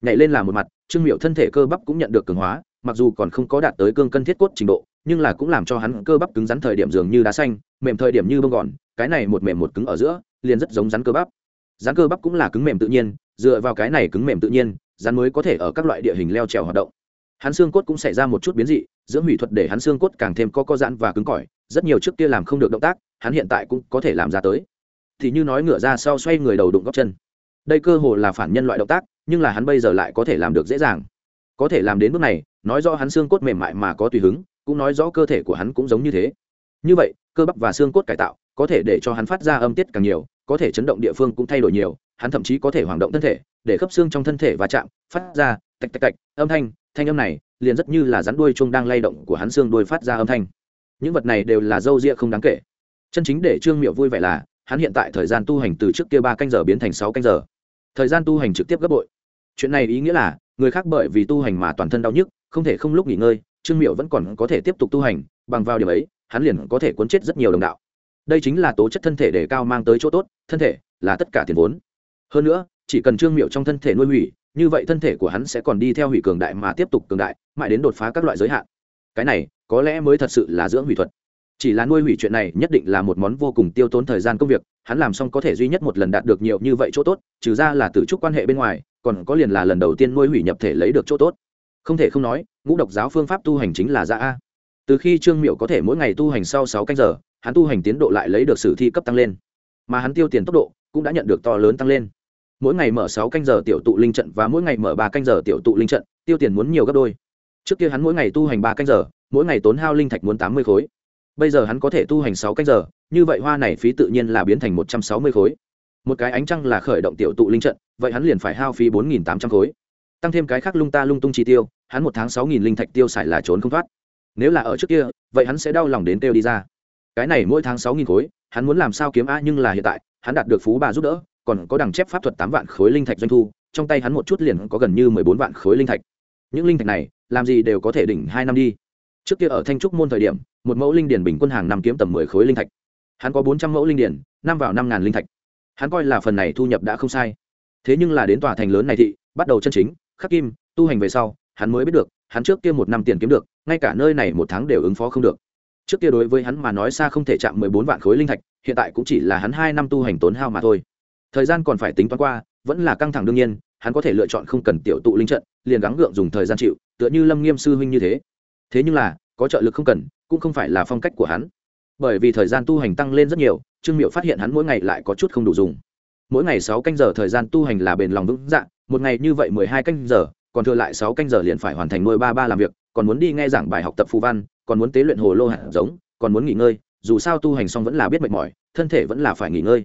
Nhảy lên là một mặt, trương miệu thân thể cơ bắp cũng nhận được cường hóa, mặc dù còn không có đạt tới cương cân thiết cốt trình độ, nhưng là cũng làm cho hắn cơ bắp cứng rắn thời điểm dường như đá xanh, mềm thời điểm như bông gòn, cái này một mềm một cứng ở giữa, liền rất giống rắn cơ bắp. Rắn cơ bắp cũng là cứng mềm tự nhiên, dựa vào cái này cứng mềm tự nhiên, rắn mới có thể ở các loại địa hình leo trèo hoạt động. Hắn xương cốt cũng xảy ra một chút biến dị dưỡng hủy thuật để hắn xương cốt càng thêm có co giãn và cứng cỏi, rất nhiều trước kia làm không được động tác, hắn hiện tại cũng có thể làm ra tới thì như nói ngửa ra sau xoay người đầu đụng góc chân. Đây cơ hồ là phản nhân loại động tác, nhưng là hắn bây giờ lại có thể làm được dễ dàng. Có thể làm đến bước này, nói rõ hắn xương cốt mềm mại mà có tùy hứng, cũng nói rõ cơ thể của hắn cũng giống như thế. Như vậy, cơ bắp và xương cốt cải tạo, có thể để cho hắn phát ra âm tiết càng nhiều, có thể chấn động địa phương cũng thay đổi nhiều, hắn thậm chí có thể hoạt động thân thể, để khớp xương trong thân thể va chạm, phát ra tạch tạch tạch âm thanh thanh âm này liền rất như là rắn đuôi chuông đang lay động của hắn xương đuôi phát ra âm thanh. Những vật này đều là dâu ria không đáng kể. Chân chính để trương miệu vui vẻ là hắn hiện tại thời gian tu hành từ trước kia ba canh giờ biến thành sáu canh giờ. Thời gian tu hành trực tiếp gấp bội. Chuyện này ý nghĩa là, người khác bởi vì tu hành mà toàn thân đau nhức, không thể không lúc nghỉ ngơi, trương miệu vẫn còn có thể tiếp tục tu hành, bằng vào điểm ấy, hắn liền có thể cuốn chết rất nhiều đồng đạo. Đây chính là tố chất thân thể để cao mang tới chỗ tốt, thân thể là tất cả tiền vốn. Hơn nữa, chỉ cần trương miệu trong thân thể nuôi hủy, như vậy thân thể của hắn sẽ còn đi theo hủy cường đại mà tiếp tục cường đại, mãi đến đột phá các loại giới hạn. Cái này, có lẽ mới thật sự là dưỡng hủy thuật chỉ là nuôi hủy chuyện này nhất định là một món vô cùng tiêu tốn thời gian công việc, hắn làm xong có thể duy nhất một lần đạt được nhiều như vậy chỗ tốt, trừ ra là từ chúc quan hệ bên ngoài, còn có liền là lần đầu tiên nuôi hủy nhập thể lấy được chỗ tốt. Không thể không nói, ngũ độc giáo phương pháp tu hành chính là ra a. Từ khi trương miệu có thể mỗi ngày tu hành sau sáu canh giờ, hắn tu hành tiến độ lại lấy được sử thi cấp tăng lên. Mà hắn tiêu tiền tốc độ cũng đã nhận được to lớn tăng lên. Mỗi ngày mở sáu canh giờ tiểu tụ linh trận và mỗi ngày mở ba canh giờ tiểu tụ linh trận, tiêu tiền muốn nhiều gấp đôi. Trước kia hắn mỗi ngày tu hành ba canh giờ, mỗi ngày tốn hao linh thạch muốn tám mươi khối bây giờ hắn có thể tu hành sáu canh giờ, như vậy hoa này phí tự nhiên là biến thành một trăm sáu mươi khối. Một cái ánh trăng là khởi động tiểu tụ linh trận, vậy hắn liền phải hao phí bốn nghìn tám trăm khối. Tăng thêm cái khác lung ta lung tung chi tiêu, hắn một tháng sáu nghìn linh thạch tiêu xài là trốn không thoát. Nếu là ở trước kia, vậy hắn sẽ đau lòng đến tiêu đi ra. Cái này mỗi tháng sáu nghìn khối, hắn muốn làm sao kiếm a nhưng là hiện tại, hắn đạt được phú bà giúp đỡ, còn có đằng chép pháp thuật tám vạn khối linh thạch doanh thu, trong tay hắn một chút liền có gần như mười bốn vạn khối linh thạch. Những linh thạch này, làm gì đều có thể đỉnh hai năm đi. Trước kia ở thanh trúc môn thời điểm một mẫu linh điển bình quân hàng năm kiếm tầm mười khối linh thạch. Hắn có bốn trăm mẫu linh điển năm vào năm ngàn linh thạch. Hắn coi là phần này thu nhập đã không sai. Thế nhưng là đến tòa thành lớn này thị, bắt đầu chân chính, khắc kim, tu hành về sau, hắn mới biết được, hắn trước kia một năm tiền kiếm được, ngay cả nơi này một tháng đều ứng phó không được. Trước kia đối với hắn mà nói xa không thể chạm mười bốn vạn khối linh thạch, hiện tại cũng chỉ là hắn hai năm tu hành tốn hao mà thôi. Thời gian còn phải tính toán qua, vẫn là căng thẳng đương nhiên, hắn có thể lựa chọn không cần tiểu tụ linh trận, liền gắng gượng dùng thời gian chịu, tựa như lâm nghiêm sư huynh như thế. Thế nhưng là có trợ lực không cần, cũng không phải là phong cách của hắn. Bởi vì thời gian tu hành tăng lên rất nhiều, trương miệu phát hiện hắn mỗi ngày lại có chút không đủ dùng. Mỗi ngày sáu canh giờ thời gian tu hành là bền lòng vững dạ một ngày như vậy mười hai canh giờ, còn thừa lại sáu canh giờ liền phải hoàn thành nuôi ba ba làm việc, còn muốn đi nghe giảng bài học tập phù văn, còn muốn tế luyện hồ lô hạt giống, còn muốn nghỉ ngơi, dù sao tu hành xong vẫn là biết mệt mỏi, thân thể vẫn là phải nghỉ ngơi.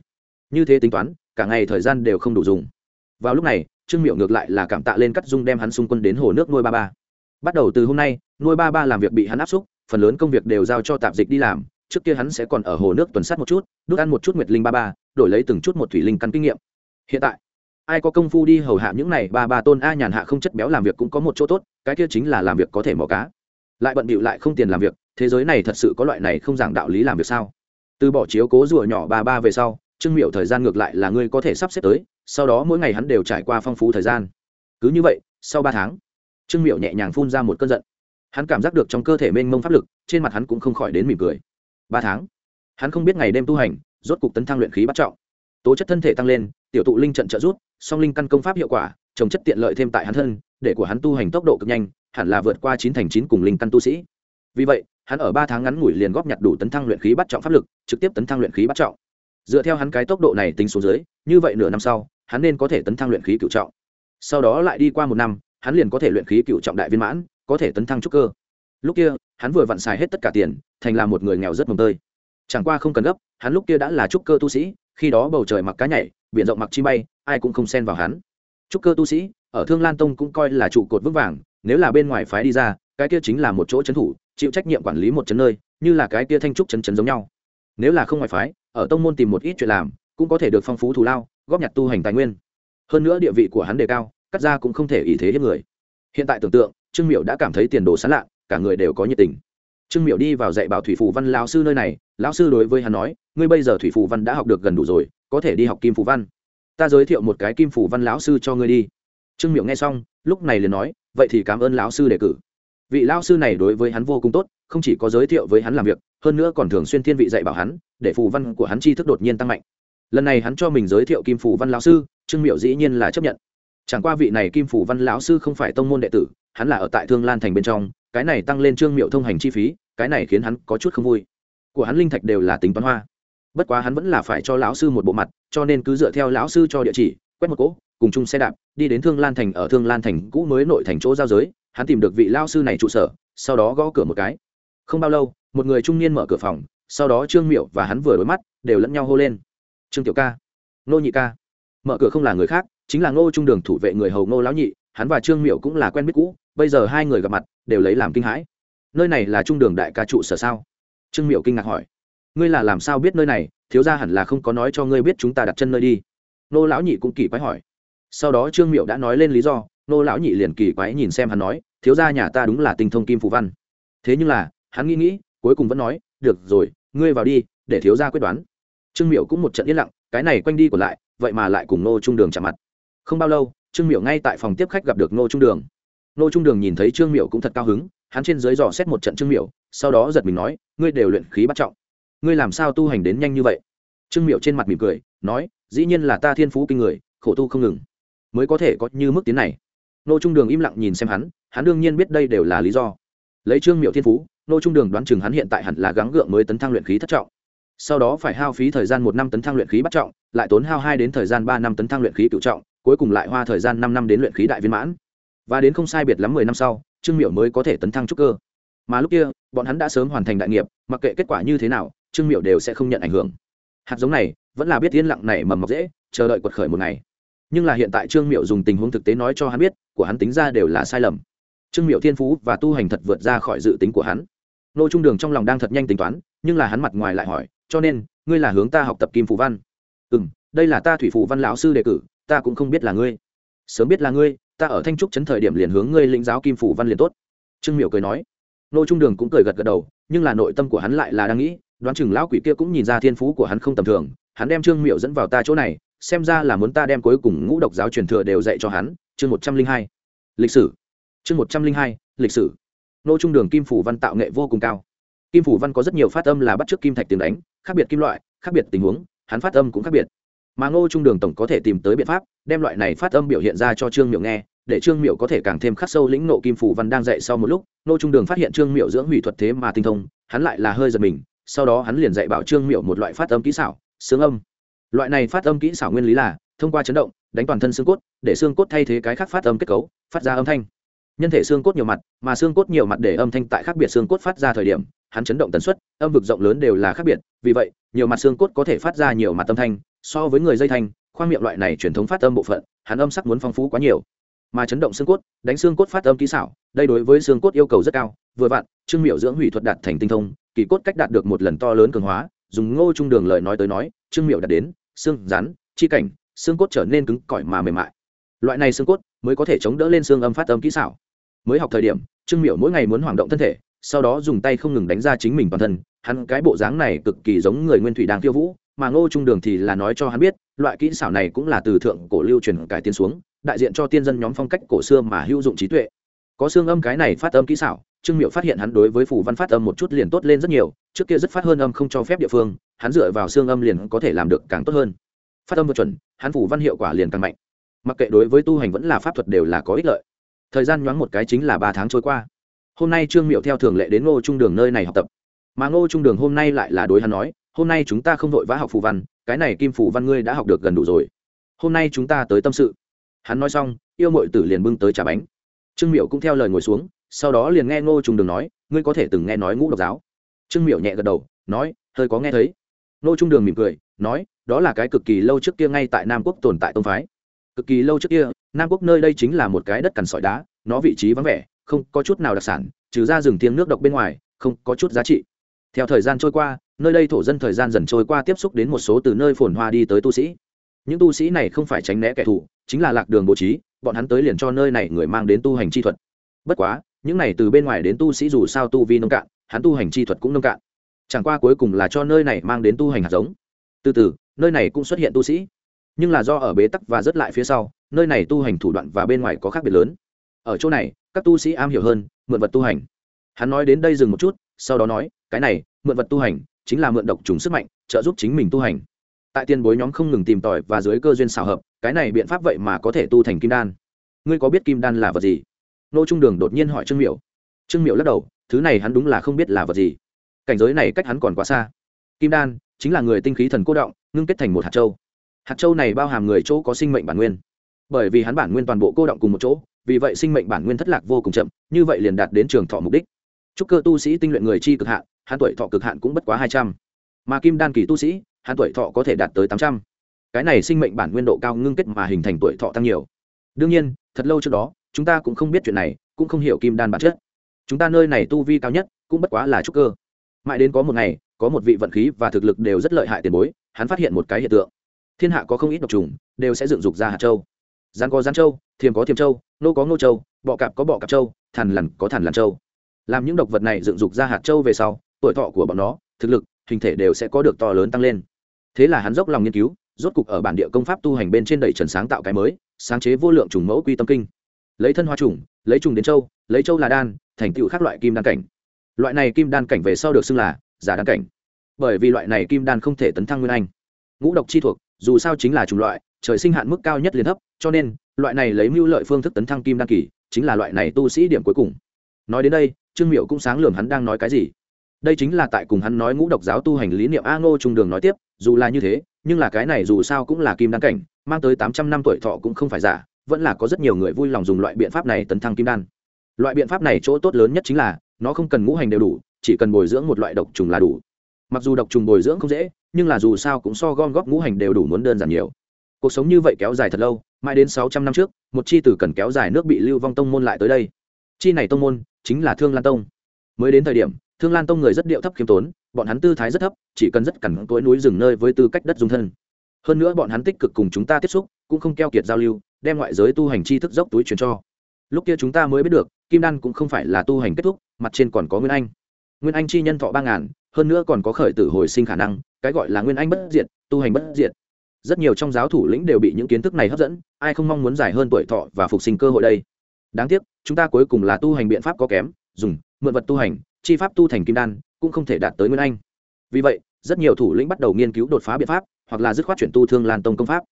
Như thế tính toán, cả ngày thời gian đều không đủ dùng. Vào lúc này, trương miệu ngược lại là cảm tạ lên cắt dung đem hắn xung quân đến hồ nước nuôi ba ba. Bắt đầu từ hôm nay nuôi ba ba làm việc bị hắn áp xúc, phần lớn công việc đều giao cho tạp dịch đi làm, trước kia hắn sẽ còn ở hồ nước tuần sát một chút đúc ăn một chút nguyệt linh ba ba, đổi lấy từng chút một thủy linh căn kinh nghiệm. Hiện tại, ai có công phu đi hầu hạ những này ba ba tôn a nhàn hạ không chất béo làm việc cũng có một chỗ tốt, cái kia chính là làm việc có thể mò cá. Lại bận bịu lại không tiền làm việc, thế giới này thật sự có loại này không giảng đạo lý làm việc sao? Từ bỏ chiếu cố rùa nhỏ ba ba về sau, trương miệu thời gian ngược lại là ngươi có thể sắp xếp tới, sau đó mỗi ngày hắn đều trải qua phong phú thời gian. Cứ như vậy, sau ba tháng, trương miệu nhẹ nhàng phun ra một cơn giận hắn cảm giác được trong cơ thể mênh mông pháp lực, trên mặt hắn cũng không khỏi đến mỉm cười. Ba tháng, hắn không biết ngày đêm tu hành, rốt cục tấn thăng luyện khí bắt trọng. Tố chất thân thể tăng lên, tiểu tụ linh trận trợ rút song linh căn công pháp hiệu quả, trồng chất tiện lợi thêm tại hắn thân, để của hắn tu hành tốc độ cực nhanh, hẳn là vượt qua chín thành chín cùng linh căn tu sĩ. Vì vậy, hắn ở ba tháng ngắn ngủi liền góp nhặt đủ tấn thăng luyện khí bắt trọng pháp lực, trực tiếp tấn thăng luyện khí bắt trọng. Dựa theo hắn cái tốc độ này tính số dưới, như vậy nửa năm sau, hắn nên có thể tấn thăng luyện khí cựu trọng. Sau đó lại đi qua một năm, hắn liền có thể luyện khí cựu trọng đại viên mãn có thể tấn thăng trúc cơ. Lúc kia, hắn vừa vặn xài hết tất cả tiền, thành là một người nghèo rất mồng tơi. Chẳng qua không cần gấp, hắn lúc kia đã là trúc cơ tu sĩ, khi đó bầu trời mặc cá nhảy, biển rộng mặc chi bay, ai cũng không xen vào hắn. Trúc cơ tu sĩ, ở thương lan tông cũng coi là trụ cột vững vàng, nếu là bên ngoài phái đi ra, cái kia chính là một chỗ trấn thủ, chịu trách nhiệm quản lý một chấn nơi, như là cái kia thanh trúc chấn chấn giống nhau. Nếu là không ngoài phái, ở tông môn tìm một ít chuyện làm, cũng có thể được phong phú thù lao, góp nhặt tu hành tài nguyên. Hơn nữa địa vị của hắn đề cao, cắt ra cũng không thể ý thế hiếp người. Hiện tại tưởng tượng trương miệu đã cảm thấy tiền đồ sán lạ, cả người đều có nhiệt tình. Trương miệu đi vào dạy bảo thủy phù văn lao sư nơi này, lão sư đối với hắn nói, ngươi bây giờ thủy phù văn đã học được gần đủ rồi, có thể đi học kim phù văn. Ta giới thiệu một cái kim phù văn lão sư cho ngươi đi. Trương miệu nghe xong, lúc này liền nói, vậy thì cảm ơn lão sư đề cử. Vị lão sư này đối với hắn vô cùng tốt, không chỉ có giới thiệu với hắn làm việc, hơn nữa còn thường xuyên thiên vị dạy bảo hắn, để phù văn của hắn tri thức đột nhiên tăng mạnh. Lần này hắn cho mình giới thiệu kim phù văn lão sư, trương miệu dĩ nhiên là chấp nhận. Chẳng qua vị này kim Phủ văn lão sư không phải tông môn đệ tử hắn là ở tại thương lan thành bên trong, cái này tăng lên trương miệu thông hành chi phí, cái này khiến hắn có chút không vui. Của hắn linh thạch đều là tính toán hoa. Bất quá hắn vẫn là phải cho lão sư một bộ mặt, cho nên cứ dựa theo lão sư cho địa chỉ, quét một cỗ, cùng chung xe đạp, đi đến thương lan thành, ở thương lan thành cũ mới nội thành chỗ giao giới, hắn tìm được vị lao sư này trụ sở, sau đó gõ cửa một cái. Không bao lâu, một người trung niên mở cửa phòng, sau đó trương miệu và hắn vừa đối mắt, đều lẫn nhau hô lên. Trương tiểu ca. Nô nhị ca. Mở cửa không là người khác, chính là ngô trung đường thủ vệ người hầu ngô lão nhị, hắn và trương miệu cũng là quen biết cũ bây giờ hai người gặp mặt, đều lấy làm kinh hãi. Nơi này là trung đường đại ca trụ sở sao? Trương miệu kinh ngạc hỏi. Ngươi là làm sao biết nơi này? Thiếu ra hẳn là không có nói cho ngươi biết chúng ta đặt chân nơi đi. Nô lão nhị cũng kỳ quái hỏi. Sau đó trương miệu đã nói lên lý do, nô lão nhị liền kỳ quái nhìn xem hắn nói, thiếu ra nhà ta đúng là tinh thông kim phù văn. Thế nhưng là, hắn nghĩ nghĩ, cuối cùng vẫn nói, được rồi, ngươi vào đi, để thiếu ra quyết đoán. Trương miệu cũng một trận yên lặng, cái này quanh đi còn lại, vậy mà lại cùng nô trung đường chạm mặt. Không bao lâu, trương miệu ngay tại phòng tiếp khách gặp được nô trung đường nô trung đường nhìn thấy trương miệu cũng thật cao hứng, hắn trên dưới dò xét một trận trương miệu sau đó giật mình nói, ngươi đều luyện khí bắt trọng. Ngươi làm sao tu hành đến nhanh như vậy? Trương miệu trên mặt mỉm cười, nói, dĩ nhiên là ta thiên phú kinh người, khổ tu không ngừng, mới có thể có như mức tiến này. Nô trung đường im lặng nhìn xem hắn hắn đương nhiên biết đây đều là lý do. Lấy trương miệu thiên phú, nô trung đường đoán chừng hắn hiện tại hẳn là gắng gượng mới tấn thăng luyện khí thất trọng. Sau đó phải hao phí thời gian một năm tấn thăng luyện khí bắt trọng, lại tốn hao hai đến thời gian ba năm tấn thăng luyện khí cựu trọng, cuối cùng lại hoa thời gian năm năm đến luyện khí đại viên mãn và đến không sai biệt lắm mười năm sau, trương miệu mới có thể tấn thăng trúc cơ. Mà lúc kia, bọn hắn đã sớm hoàn thành đại nghiệp, mặc kệ kết quả như thế nào, trương miệu đều sẽ không nhận ảnh hưởng. Hạt giống này, vẫn là biết yên lặng này mầm mọc dễ, chờ đợi quật khởi một ngày. Nhưng là hiện tại trương miệu dùng tình huống thực tế nói cho hắn biết, của hắn tính ra đều là sai lầm. Trương miệu thiên phú và tu hành thật vượt ra khỏi dự tính của hắn. Nô trung đường trong lòng đang thật nhanh tính toán, nhưng là hắn mặt ngoài lại hỏi, cho nên, ngươi là hướng ta học tập kim phù văn? Ừ m đây là ta thủy phù văn lão sư đề cử, ta cũng không biết là ngươi. Sớm biết là ngươi ta ở thanh trúc chấn thời điểm liền hướng ngươi lĩnh giáo kim phủ văn liền tốt trương miệu cười nói nô trung đường cũng cười gật gật đầu nhưng là nội tâm của hắn lại là đang nghĩ đoán chừng lão quỷ kia cũng nhìn ra thiên phú của hắn không tầm thường hắn đem trương miệu dẫn vào ta chỗ này xem ra là muốn ta đem cuối cùng ngũ độc giáo truyền thừa đều dạy cho hắn chương một trăm linh hai lịch sử chương một trăm linh hai lịch sử nô trung đường kim phủ văn tạo nghệ vô cùng cao kim phủ văn có rất nhiều phát âm là bắt t r ư ớ c kim thạch tiếng đánh khác biệt kim loại khác biệt tình huống hắn phát âm cũng khác biệt mà ngô trung đường tổng có thể tìm tới biện pháp, đem loại này phát âm biểu hiện ra cho trương miệu nghe, để trương miệu có thể càng thêm khắc sâu lĩnh nộ kim phủ văn đang dạy sau một lúc, ngô trung đường phát hiện trương miệu dưỡng hủy thuật thế mà tinh thông, hắn lại là hơi giật mình, sau đó hắn liền dạy bảo trương miệu một loại phát âm kỹ xảo, xương âm. Loại này phát âm kỹ xảo nguyên lý là, thông qua chấn động, đánh toàn thân xương cốt, để xương cốt thay thế cái khác phát âm kết cấu, phát ra âm thanh. Nhân thể xương cốt nhiều mặt, mà xương cốt nhiều mặt để âm thanh tại khác biệt xương cốt phát ra thời điểm, hắn chấn động tần suất, âm vực rộng lớn đều là khác biệt, vì vậy, nhiều mặt xương cốt có thể phát ra nhiều mặt âm thanh so với người dây thanh, khoang miệng loại này truyền thống phát âm bộ phận, hắn âm sắc muốn phong phú quá nhiều. Mà chấn động xương cốt, đánh xương cốt phát âm kỹ xảo, đây đối với xương cốt yêu cầu rất cao, vừa vặn, trương miệu dưỡng hủy thuật đạt thành tinh thông, kỳ cốt cách đạt được một lần to lớn cường hóa, dùng ngô trung đường lời nói tới nói, trương miệu đạt đến, xương rắn, chi cảnh, xương cốt trở nên cứng cỏi mà mềm mại. Loại này xương cốt mới có thể chống đỡ lên xương âm phát âm kỹ xảo. Mới học thời điểm, trương miểu mỗi ngày muốn hoạt động thân thể, sau đó dùng tay không ngừng đánh ra chính mình toàn thân, hắn cái bộ dáng này cực kỳ giống người nguyên thủy đang tiêu vũ mà ngô trung đường thì là nói cho hắn biết, loại kỹ xảo này cũng là từ thượng cổ lưu truyền cải tiến xuống, đại diện cho tiên dân nhóm phong cách cổ xưa mà hữu dụng trí tuệ. Có xương âm cái này phát âm kỹ xảo, trương miệu phát hiện hắn đối với phủ văn phát âm một chút liền tốt lên rất nhiều, trước kia rất phát hơn âm không cho phép địa phương, hắn dựa vào xương âm liền có thể làm được càng tốt hơn. Phát âm vượt chuẩn, hắn phủ văn hiệu quả liền càng mạnh. Mặc kệ đối với tu hành vẫn là pháp thuật đều là có ích lợi. Thời gian nhoáng một cái chính là ba tháng trôi qua. Hôm nay trương miệu theo thường lệ đến ngô trung đường nơi này học tập. Mà ngô trung đường hôm nay lại là đối hắn nói hôm nay chúng ta không vội vã học phù văn, cái này kim phù văn ngươi đã học được gần đủ rồi. Hôm nay chúng ta tới tâm sự. Hắn nói xong, yêu mội tử liền bưng tới trà bánh. Trương miệu cũng theo lời ngồi xuống, sau đó liền nghe ngô trung đường nói, ngươi có thể từng nghe nói ngũ độc giáo. Trương miệu nhẹ gật đầu, nói, hơi có nghe thấy. Ngô trung đường mỉm cười, nói, đó là cái cực kỳ lâu trước kia ngay tại nam quốc tồn tại tông phái. Cực kỳ lâu trước kia, nam quốc nơi đây chính là một cái đất cằn sỏi đá, nó vị trí vắng vẻ, không có chút nào đặc sản, trừ ra rừng thiêng nước độc bên ngoài, không có chút giá trị. Theo thời gian trôi qua nơi đây thổ dân thời gian dần trôi qua tiếp xúc đến một số từ nơi phồn hoa đi tới tu sĩ. Những tu sĩ này không phải tránh né kẻ thù, chính là lạc đường bố trí, bọn hắn tới liền cho nơi này người mang đến tu hành chi thuật. Bất quá, những này từ bên ngoài đến tu sĩ dù sao tu vi nông cạn, hắn tu hành chi thuật cũng nông cạn. Chẳng qua cuối cùng là cho nơi này mang đến tu hành hạt giống. Từ từ, nơi này cũng xuất hiện tu sĩ. Nhưng là do ở bế tắc và rất lại phía sau, nơi này tu hành thủ đoạn và bên ngoài có khác biệt lớn. Ở chỗ này, các tu sĩ am hiểu hơn, mượn vật tu hành. Hắn nói đến đây dừng một chút, sau đó nói, cái này, mượn vật tu hành chính là mượn độc trùng sức mạnh, trợ giúp chính mình tu hành. Tại tiền bối nhóm không ngừng tìm tòi và dưới cơ duyên xảo hợp, cái này biện pháp vậy mà có thể tu thành kim đan. Ngươi có biết kim đan là vật gì? Nô trung đường đột nhiên hỏi trương miểu. Trương miểu lắc đầu, thứ này hắn đúng là không biết là vật gì. Cảnh giới này cách hắn còn quá xa. Kim đan chính là người tinh khí thần cố động, ngưng kết thành một hạt châu. Hạt châu này bao hàm người chỗ có sinh mệnh bản nguyên. Bởi vì hắn bản nguyên toàn bộ cô động cùng một chỗ, vì vậy sinh mệnh bản nguyên thất lạc vô cùng chậm, như vậy liền đạt đến trường thọ mục đích. Chúc cơ tu sĩ tinh luyện người chi cực hạ hắn tuổi thọ cực hạn cũng bất quá hai trăm. Mà kim đan kỳ tu sĩ, hắn tuổi thọ có thể đạt tới tám trăm. Cái này sinh mệnh bản nguyên độ cao ngưng kết mà hình thành tuổi thọ tăng nhiều. Đương nhiên, thật lâu trước đó, chúng ta cũng không biết chuyện này, cũng không hiểu kim đan bản chất. Chúng ta nơi này tu vi cao nhất, cũng bất quá là trúc cơ. Mãi đến có một ngày, có một vị vận khí và thực lực đều rất lợi hại tiền bối, hắn phát hiện một cái hiện tượng. Thiên hạ có không ít độc trùng, đều sẽ dựng dục ra hạt châu. Gian có gian châu, thiềm có thiềm châu, nô có nô châu, bọ cạp có bọ cạp châu, thằn lằn có thằn lằn châu. Làm những độc vật này dựng dục ra hạt châu về sau tuổi thọ của bọn nó thực lực hình thể đều sẽ có được to lớn tăng lên. Thế là hắn dốc lòng nghiên cứu rốt cục ở bản địa công pháp tu hành bên trên đầy trần sáng tạo cái mới sáng chế vô lượng trùng mẫu quy tâm kinh. Lấy thân hoa trùng lấy trùng đến châu lấy châu là đan thành tựu khác loại kim đan cảnh. Loại này kim đan cảnh về sau được xưng là giả đan cảnh. Bởi vì loại này kim đan không thể tấn thăng nguyên anh. Ngũ độc chi thuộc dù sao chính là chủng loại trời sinh hạn mức cao nhất liền thấp, cho nên loại này lấy mưu lợi phương thức tấn thăng kim đan kỳ chính là loại này tu sĩ điểm cuối cùng. Nói đến đây trương miệu cũng sáng lường hắn đang nói cái gì đây chính là tại cùng hắn nói ngũ độc giáo tu hành lý niệm a ngô trung đường nói tiếp, dù là như thế, nhưng là cái này dù sao cũng là kim đan cảnh, mang tới tám trăm năm tuổi thọ cũng không phải giả, vẫn là có rất nhiều người vui lòng dùng loại biện pháp này tấn thăng kim đan. Loại biện pháp này chỗ tốt lớn nhất chính là, nó không cần ngũ hành đều đủ, chỉ cần bồi dưỡng một loại độc trùng là đủ. Mặc dù độc trùng bồi dưỡng không dễ, nhưng là dù sao cũng so gom góp ngũ hành đều đủ muốn đơn giản nhiều. Cuộc sống như vậy kéo dài thật lâu, mãi đến sáu trăm năm trước, một chi tử cần kéo dài nước bị lưu vong tông môn lại tới đây. Chi này tông môn chính là thương lan tông. Mới đến thời điểm thương lan tông người rất điệu thấp khiêm tốn, bọn hắn tư thái rất thấp, chỉ cần rất cẩn cỗi núi rừng nơi với tư cách đất dung thân. Hơn nữa bọn hắn tích cực cùng chúng ta tiếp xúc, cũng không keo kiệt giao lưu, đem ngoại giới tu hành chi thức dốc túi truyền cho. Lúc kia chúng ta mới biết được, kim đan cũng không phải là tu hành kết thúc, mặt trên còn có nguyên anh. Nguyên anh chi nhân thọ ba ngàn, hơn nữa còn có khởi tử hồi sinh khả năng, cái gọi là nguyên anh bất diệt, tu hành bất diệt. Rất nhiều trong giáo thủ lĩnh đều bị những kiến thức này hấp dẫn, ai không mong muốn dài hơn tuổi thọ và phục sinh cơ hội đây? Đáng tiếc, chúng ta cuối cùng là tu hành biện pháp có kém, dùng mượn vật tu hành chi pháp tu thành kim đan, cũng không thể đạt tới nguyên anh. Vì vậy, rất nhiều thủ lĩnh bắt đầu nghiên cứu đột phá biện pháp, hoặc là dứt khoát chuyển tu thương lan tông công pháp.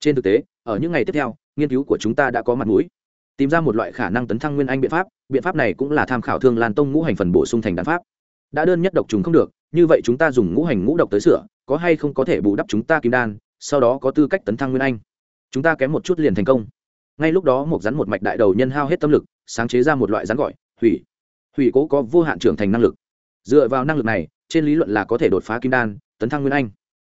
Trên thực tế, ở những ngày tiếp theo, nghiên cứu của chúng ta đã có mặt mũi. Tìm ra một loại khả năng tấn thăng nguyên anh biện pháp biện pháp này cũng là tham khảo thương lan tông ngũ hành phần bổ sung thành đan pháp. Đã đơn nhất độc trùng không được, như vậy chúng ta dùng ngũ hành ngũ độc tới sửa, có hay không có thể bù đắp chúng ta kim đan, sau đó có tư cách tấn thăng nguyên anh. Chúng ta kém một chút liền thành công. Ngay lúc đó một rắn một mạch đại đầu nhân hao hết tâm lực, sáng chế ra một loại rắn gọi, hủy hủy cố có vô hạn trưởng thành năng lực. Dựa vào năng lực này, trên lý luận là có thể đột phá kim đan, tấn thăng nguyên anh.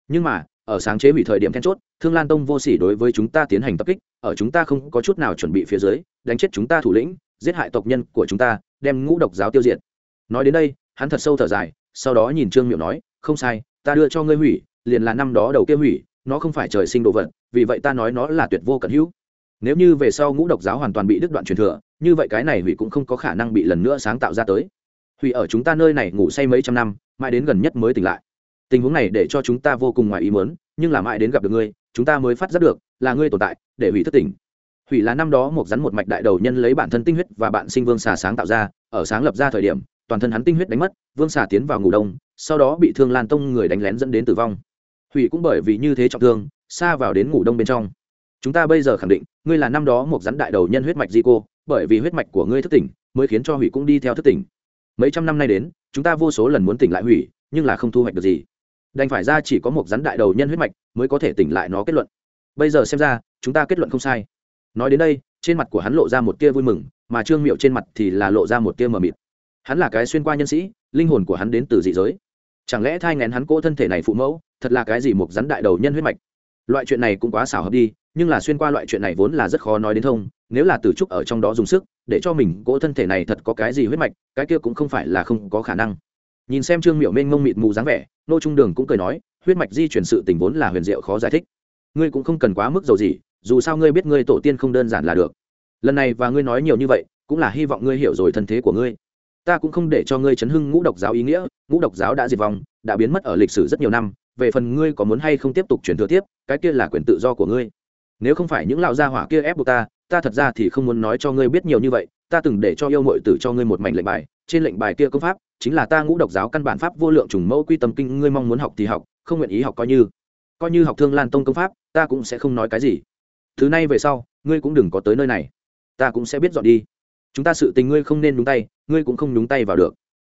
Nhưng mà, ở sáng chế hủy thời điểm then chốt, thương lan tông vô sỉ đối với chúng ta tiến hành tập kích, ở chúng ta không có chút nào chuẩn bị phía dưới, đánh chết chúng ta thủ lĩnh, giết hại tộc nhân của chúng ta, đem ngũ độc giáo tiêu diệt. Nói đến đây, hắn thật sâu thở dài, sau đó nhìn trương miệu nói, không sai, ta đưa cho ngươi hủy, liền là năm đó đầu kia hủy, nó không phải trời sinh đồ vật, vì vậy ta nói nó là tuyệt vô cận hữu nếu như về sau ngũ độc giáo hoàn toàn bị đứt đoạn truyền thừa, như vậy cái này hủy cũng không có khả năng bị lần nữa sáng tạo ra tới. Hủy ở chúng ta nơi này ngủ say mấy trăm năm, mãi đến gần nhất mới tỉnh lại. Tình huống này để cho chúng ta vô cùng ngoài ý muốn, nhưng là mãi đến gặp được ngươi, chúng ta mới phát giác được, là ngươi tồn tại, để hủy thất tỉnh hủy là năm đó một rắn một mạch đại đầu nhân lấy bản thân tinh huyết và bạn sinh vương xà sáng tạo ra, ở sáng lập ra thời điểm, toàn thân hắn tinh huyết đánh mất, vương xà tiến vào ngủ đông, sau đó bị thương lan tông người đánh lén dẫn đến tử vong. Hủy cũng bởi vì như thế trọng thương, xa vào đến ngủ đông bên trong chúng ta bây giờ khẳng định, ngươi là năm đó một rắn đại đầu nhân huyết mạch di cô, bởi vì huyết mạch của ngươi thức tỉnh, mới khiến cho hủy cũng đi theo thức tỉnh. Mấy trăm năm nay đến, chúng ta vô số lần muốn tỉnh lại hủy, nhưng là không thu hoạch được gì. Đành phải ra chỉ có một rắn đại đầu nhân huyết mạch, mới có thể tỉnh lại nó kết luận. Bây giờ xem ra, chúng ta kết luận không sai. Nói đến đây, trên mặt của hắn lộ ra một tia vui mừng, mà trương miệu trên mặt thì là lộ ra một tia mờ mịt. Hắn là cái xuyên qua nhân sĩ, linh hồn của hắn đến từ dị giới. Chẳng lẽ thai ngén hắn cỗ thân thể này phụ mẫu, thật là cái gì một rắn đại đầu nhân huyết mạch? Loại chuyện này cũng quá xảo hợp đi nhưng là xuyên qua loại chuyện này vốn là rất khó nói đến thông, nếu là từ trúc ở trong đó dùng sức, để cho mình cỗ thân thể này thật có cái gì huyết mạch, cái kia cũng không phải là không có khả năng. Nhìn xem trương miệu mênh mông mịt mù dáng vẻ, nô trung đường cũng cười nói, huyết mạch di chuyển sự tình vốn là huyền diệu khó giải thích. Ngươi cũng không cần quá mức dầu gì, dù sao ngươi biết ngươi tổ tiên không đơn giản là được. Lần này và ngươi nói nhiều như vậy, cũng là hy vọng ngươi hiểu rồi thân thế của ngươi. Ta cũng không để cho ngươi chấn hưng ngũ độc giáo ý nghĩa, ngũ độc giáo đã diệt vong, đã biến mất ở lịch sử rất nhiều năm, về phần ngươi có muốn hay không tiếp tục truyền thừa tiếp, cái kia là quyền tự do của ngươi nếu không phải những lão gia hỏa kia ép buộc ta ta thật ra thì không muốn nói cho ngươi biết nhiều như vậy, ta từng để cho yêu mội tử cho ngươi một mảnh lệnh bài, trên lệnh bài kia công pháp chính là ta ngũ độc giáo căn bản pháp vô lượng trùng mẫu quy tâm kinh, ngươi mong muốn học thì học, không nguyện ý học coi như. Coi như học thương lan tông công pháp, ta cũng sẽ không nói cái gì. Thứ này về sau, ngươi cũng đừng có tới nơi này. Ta cũng sẽ biết dọn đi. Chúng ta sự tình ngươi không nên nhúng tay, ngươi cũng không nhúng tay vào được.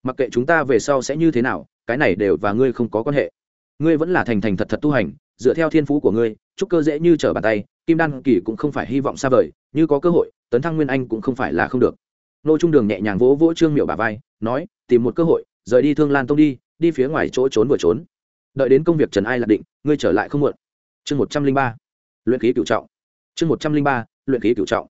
Mặc kệ chúng ta về sau sẽ như thế nào, cái này đều và ngươi không có quan hệ. Ngươi vẫn là thành thành thật thật tu hành dựa theo thiên phú của ngươi, trúc cơ dễ như trở bàn tay, kim đan kỳ cũng không phải hy vọng xa vời, như có cơ hội, tấn thăng nguyên anh cũng không phải là không được. Nô trung đường nhẹ nhàng vỗ vỗ trương miệu bà vai, nói, tìm một cơ hội, rời đi thương lan tông đi đi phía ngoài chỗ trốn vừa trốn. Đợi đến công việc trần ai lạc định, ngươi trở lại không muộn. Chương một trăm linh ba, luyện khí cựu trọng. Chương một trăm linh ba, luyện khí cựu trọng.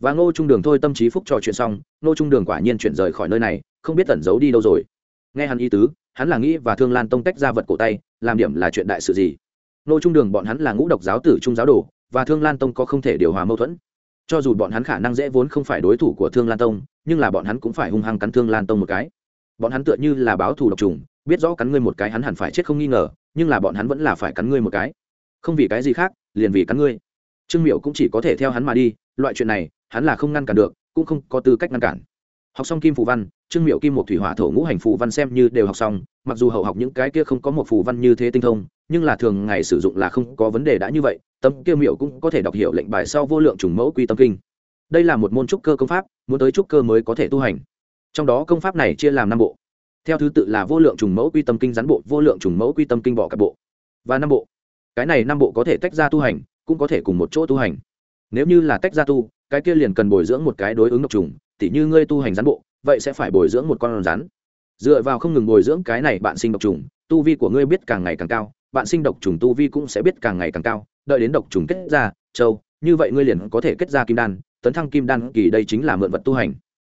Và ngô trung đường thôi tâm trí phúc trò chuyện xong, ngô trung đường quả nhiên chuyển rời khỏi nơi này, không biết tẩn giấu đi đâu rồi. Nghe hắn ý tứ, hắn là nghĩ và thương lan tông tách ra vật cổ tay, làm điểm là chuyện đại sự gì nô trung đường bọn hắn là ngũ độc giáo tử trung giáo đồ, và thương lan tông có không thể điều hòa mâu thuẫn. Cho dù bọn hắn khả năng dễ vốn không phải đối thủ của thương lan tông, nhưng là bọn hắn cũng phải hung hăng cắn thương lan tông một cái. Bọn hắn tựa như là báo thù độc trùng, biết rõ cắn ngươi một cái hắn hẳn phải chết không nghi ngờ, nhưng là bọn hắn vẫn là phải cắn ngươi một cái. Không vì cái gì khác, liền vì cắn ngươi. Trương miệu cũng chỉ có thể theo hắn mà đi, loại chuyện này, hắn là không ngăn cản được, cũng không có tư cách ngăn cản. Học xong kim phù văn, trương miệu kim một thủy hỏa thổ ngũ hành phù văn xem như đều học xong, mặc dù hậu học những cái kia không có một phù văn như thế tinh thông nhưng là thường ngày sử dụng là không có vấn đề đã như vậy, tâm kia miệu cũng có thể đọc hiểu lệnh bài sau vô lượng trùng mẫu quy tâm kinh. Đây là một môn trúc cơ công pháp, muốn tới trúc cơ mới có thể tu hành. Trong đó công pháp này chia làm năm bộ. Theo thứ tự là vô lượng trùng mẫu quy tâm kinh rắn bộ, vô lượng trùng mẫu quy tâm kinh bỏ cả bộ. Và năm bộ. Cái này năm bộ có thể tách ra tu hành, cũng có thể cùng một chỗ tu hành. Nếu như là tách ra tu, cái kia liền cần bồi dưỡng một cái đối ứng độc trùng, tỉ như ngươi tu hành rắn bộ, vậy sẽ phải bồi dưỡng một con rắn. Dựa vào không ngừng bồi dưỡng cái này bạn sinh độc trùng, tu vi của ngươi biết càng ngày càng cao bạn sinh độc trùng tu vi cũng sẽ biết càng ngày càng cao, đợi đến độc trùng kết ra, châu, như vậy ngươi liền có thể kết ra kim đan, tấn thăng kim đan kỳ đây chính là mượn vật tu hành.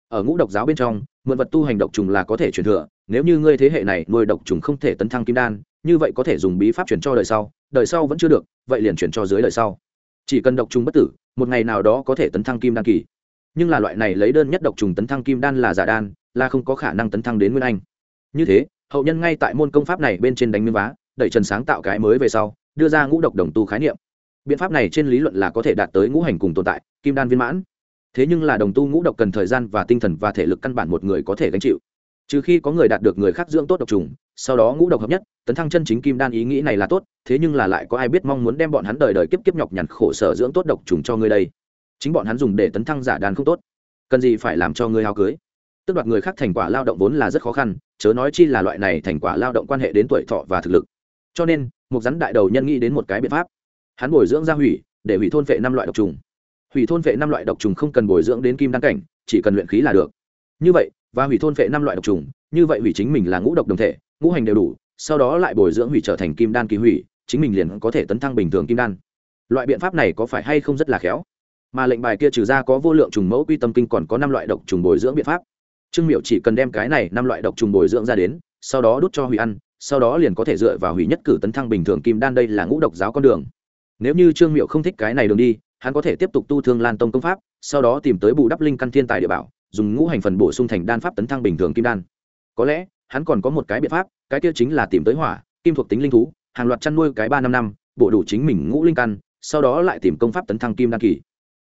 Ở ngũ độc giáo bên trong, mượn vật tu hành độc trùng là có thể truyền thừa, nếu như ngươi thế hệ này nuôi độc trùng không thể tấn thăng kim đan, như vậy có thể dùng bí pháp truyền cho đời sau đời sau vẫn chưa được, vậy liền truyền cho dưới đời sau. Chỉ cần độc trùng bất tử, một ngày nào đó có thể tấn thăng kim đan kỳ. Nhưng là loại này lấy đơn nhất độc trùng tấn thăng kim đan là giả đan, là không có khả năng tấn thăng đến nguyên anh. Như thế, hậu nhân ngay tại môn công pháp này bên trên đánh miếng vá đẩy trần sáng tạo cái mới về sau, đưa ra ngũ độc đồng tu khái niệm. Biện pháp này trên lý luận là có thể đạt tới ngũ hành cùng tồn tại, kim đan viên mãn. Thế nhưng là đồng tu ngũ độc cần thời gian và tinh thần và thể lực căn bản một người có thể gánh chịu. Trừ khi có người đạt được người khác dưỡng tốt độc trùng, sau đó ngũ độc hợp nhất, tấn thăng chân chính kim đan ý nghĩ này là tốt, thế nhưng là lại có ai biết mong muốn đem bọn hắn đời đời kiếp kiếp nhọc nhằn khổ sở dưỡng tốt độc trùng cho ngươi đây. Chính bọn hắn dùng để tấn thăng giả đan không tốt. Cần gì phải làm cho ngươi hao cưới? Tức đoạt người khác thành quả lao động vốn là rất khó khăn, chớ nói chi là loại này thành quả lao động quan hệ đến tuổi thọ và thực lực cho nên một rắn đại đầu nhân nghĩ đến một cái biện pháp. Hắn bồi dưỡng ra hủy, để hủy thôn vệ năm loại độc trùng. Hủy thôn vệ năm loại độc trùng không cần bồi dưỡng đến kim đan cảnh, chỉ cần luyện khí là được. Như vậy, và hủy thôn vệ năm loại độc trùng, như vậy hủy chính mình là ngũ độc đồng thể, ngũ hành đều đủ, sau đó lại bồi dưỡng hủy trở thành kim đan kỳ hủy, chính mình liền có thể tấn thăng bình thường kim đan. Loại biện pháp này có phải hay không rất là khéo? Mà lệnh bài kia trừ ra có vô lượng trùng mẫu quy tâm kinh còn có năm loại độc trùng bồi dưỡng biện pháp. Trương miệu chỉ cần đem cái này năm loại độc trùng bồi dưỡng ra đến, sau đó đút cho hủy ăn sau đó liền có thể dựa vào hủy nhất cử tấn thăng bình thường kim đan đây là ngũ độc giáo con đường. Nếu như trương miệu không thích cái này đường đi, hắn có thể tiếp tục tu thương lan tông công pháp, sau đó tìm tới bù đắp linh căn thiên tài địa bảo, dùng ngũ hành phần bổ sung thành đan pháp tấn thăng bình thường kim đan. Có lẽ, hắn còn có một cái biện pháp, cái kia chính là tìm tới hỏa, kim thuộc tính linh thú, hàng loạt chăn nuôi cái ba năm năm, bổ đủ chính mình ngũ linh căn, sau đó lại tìm công pháp tấn thăng kim đan kỳ.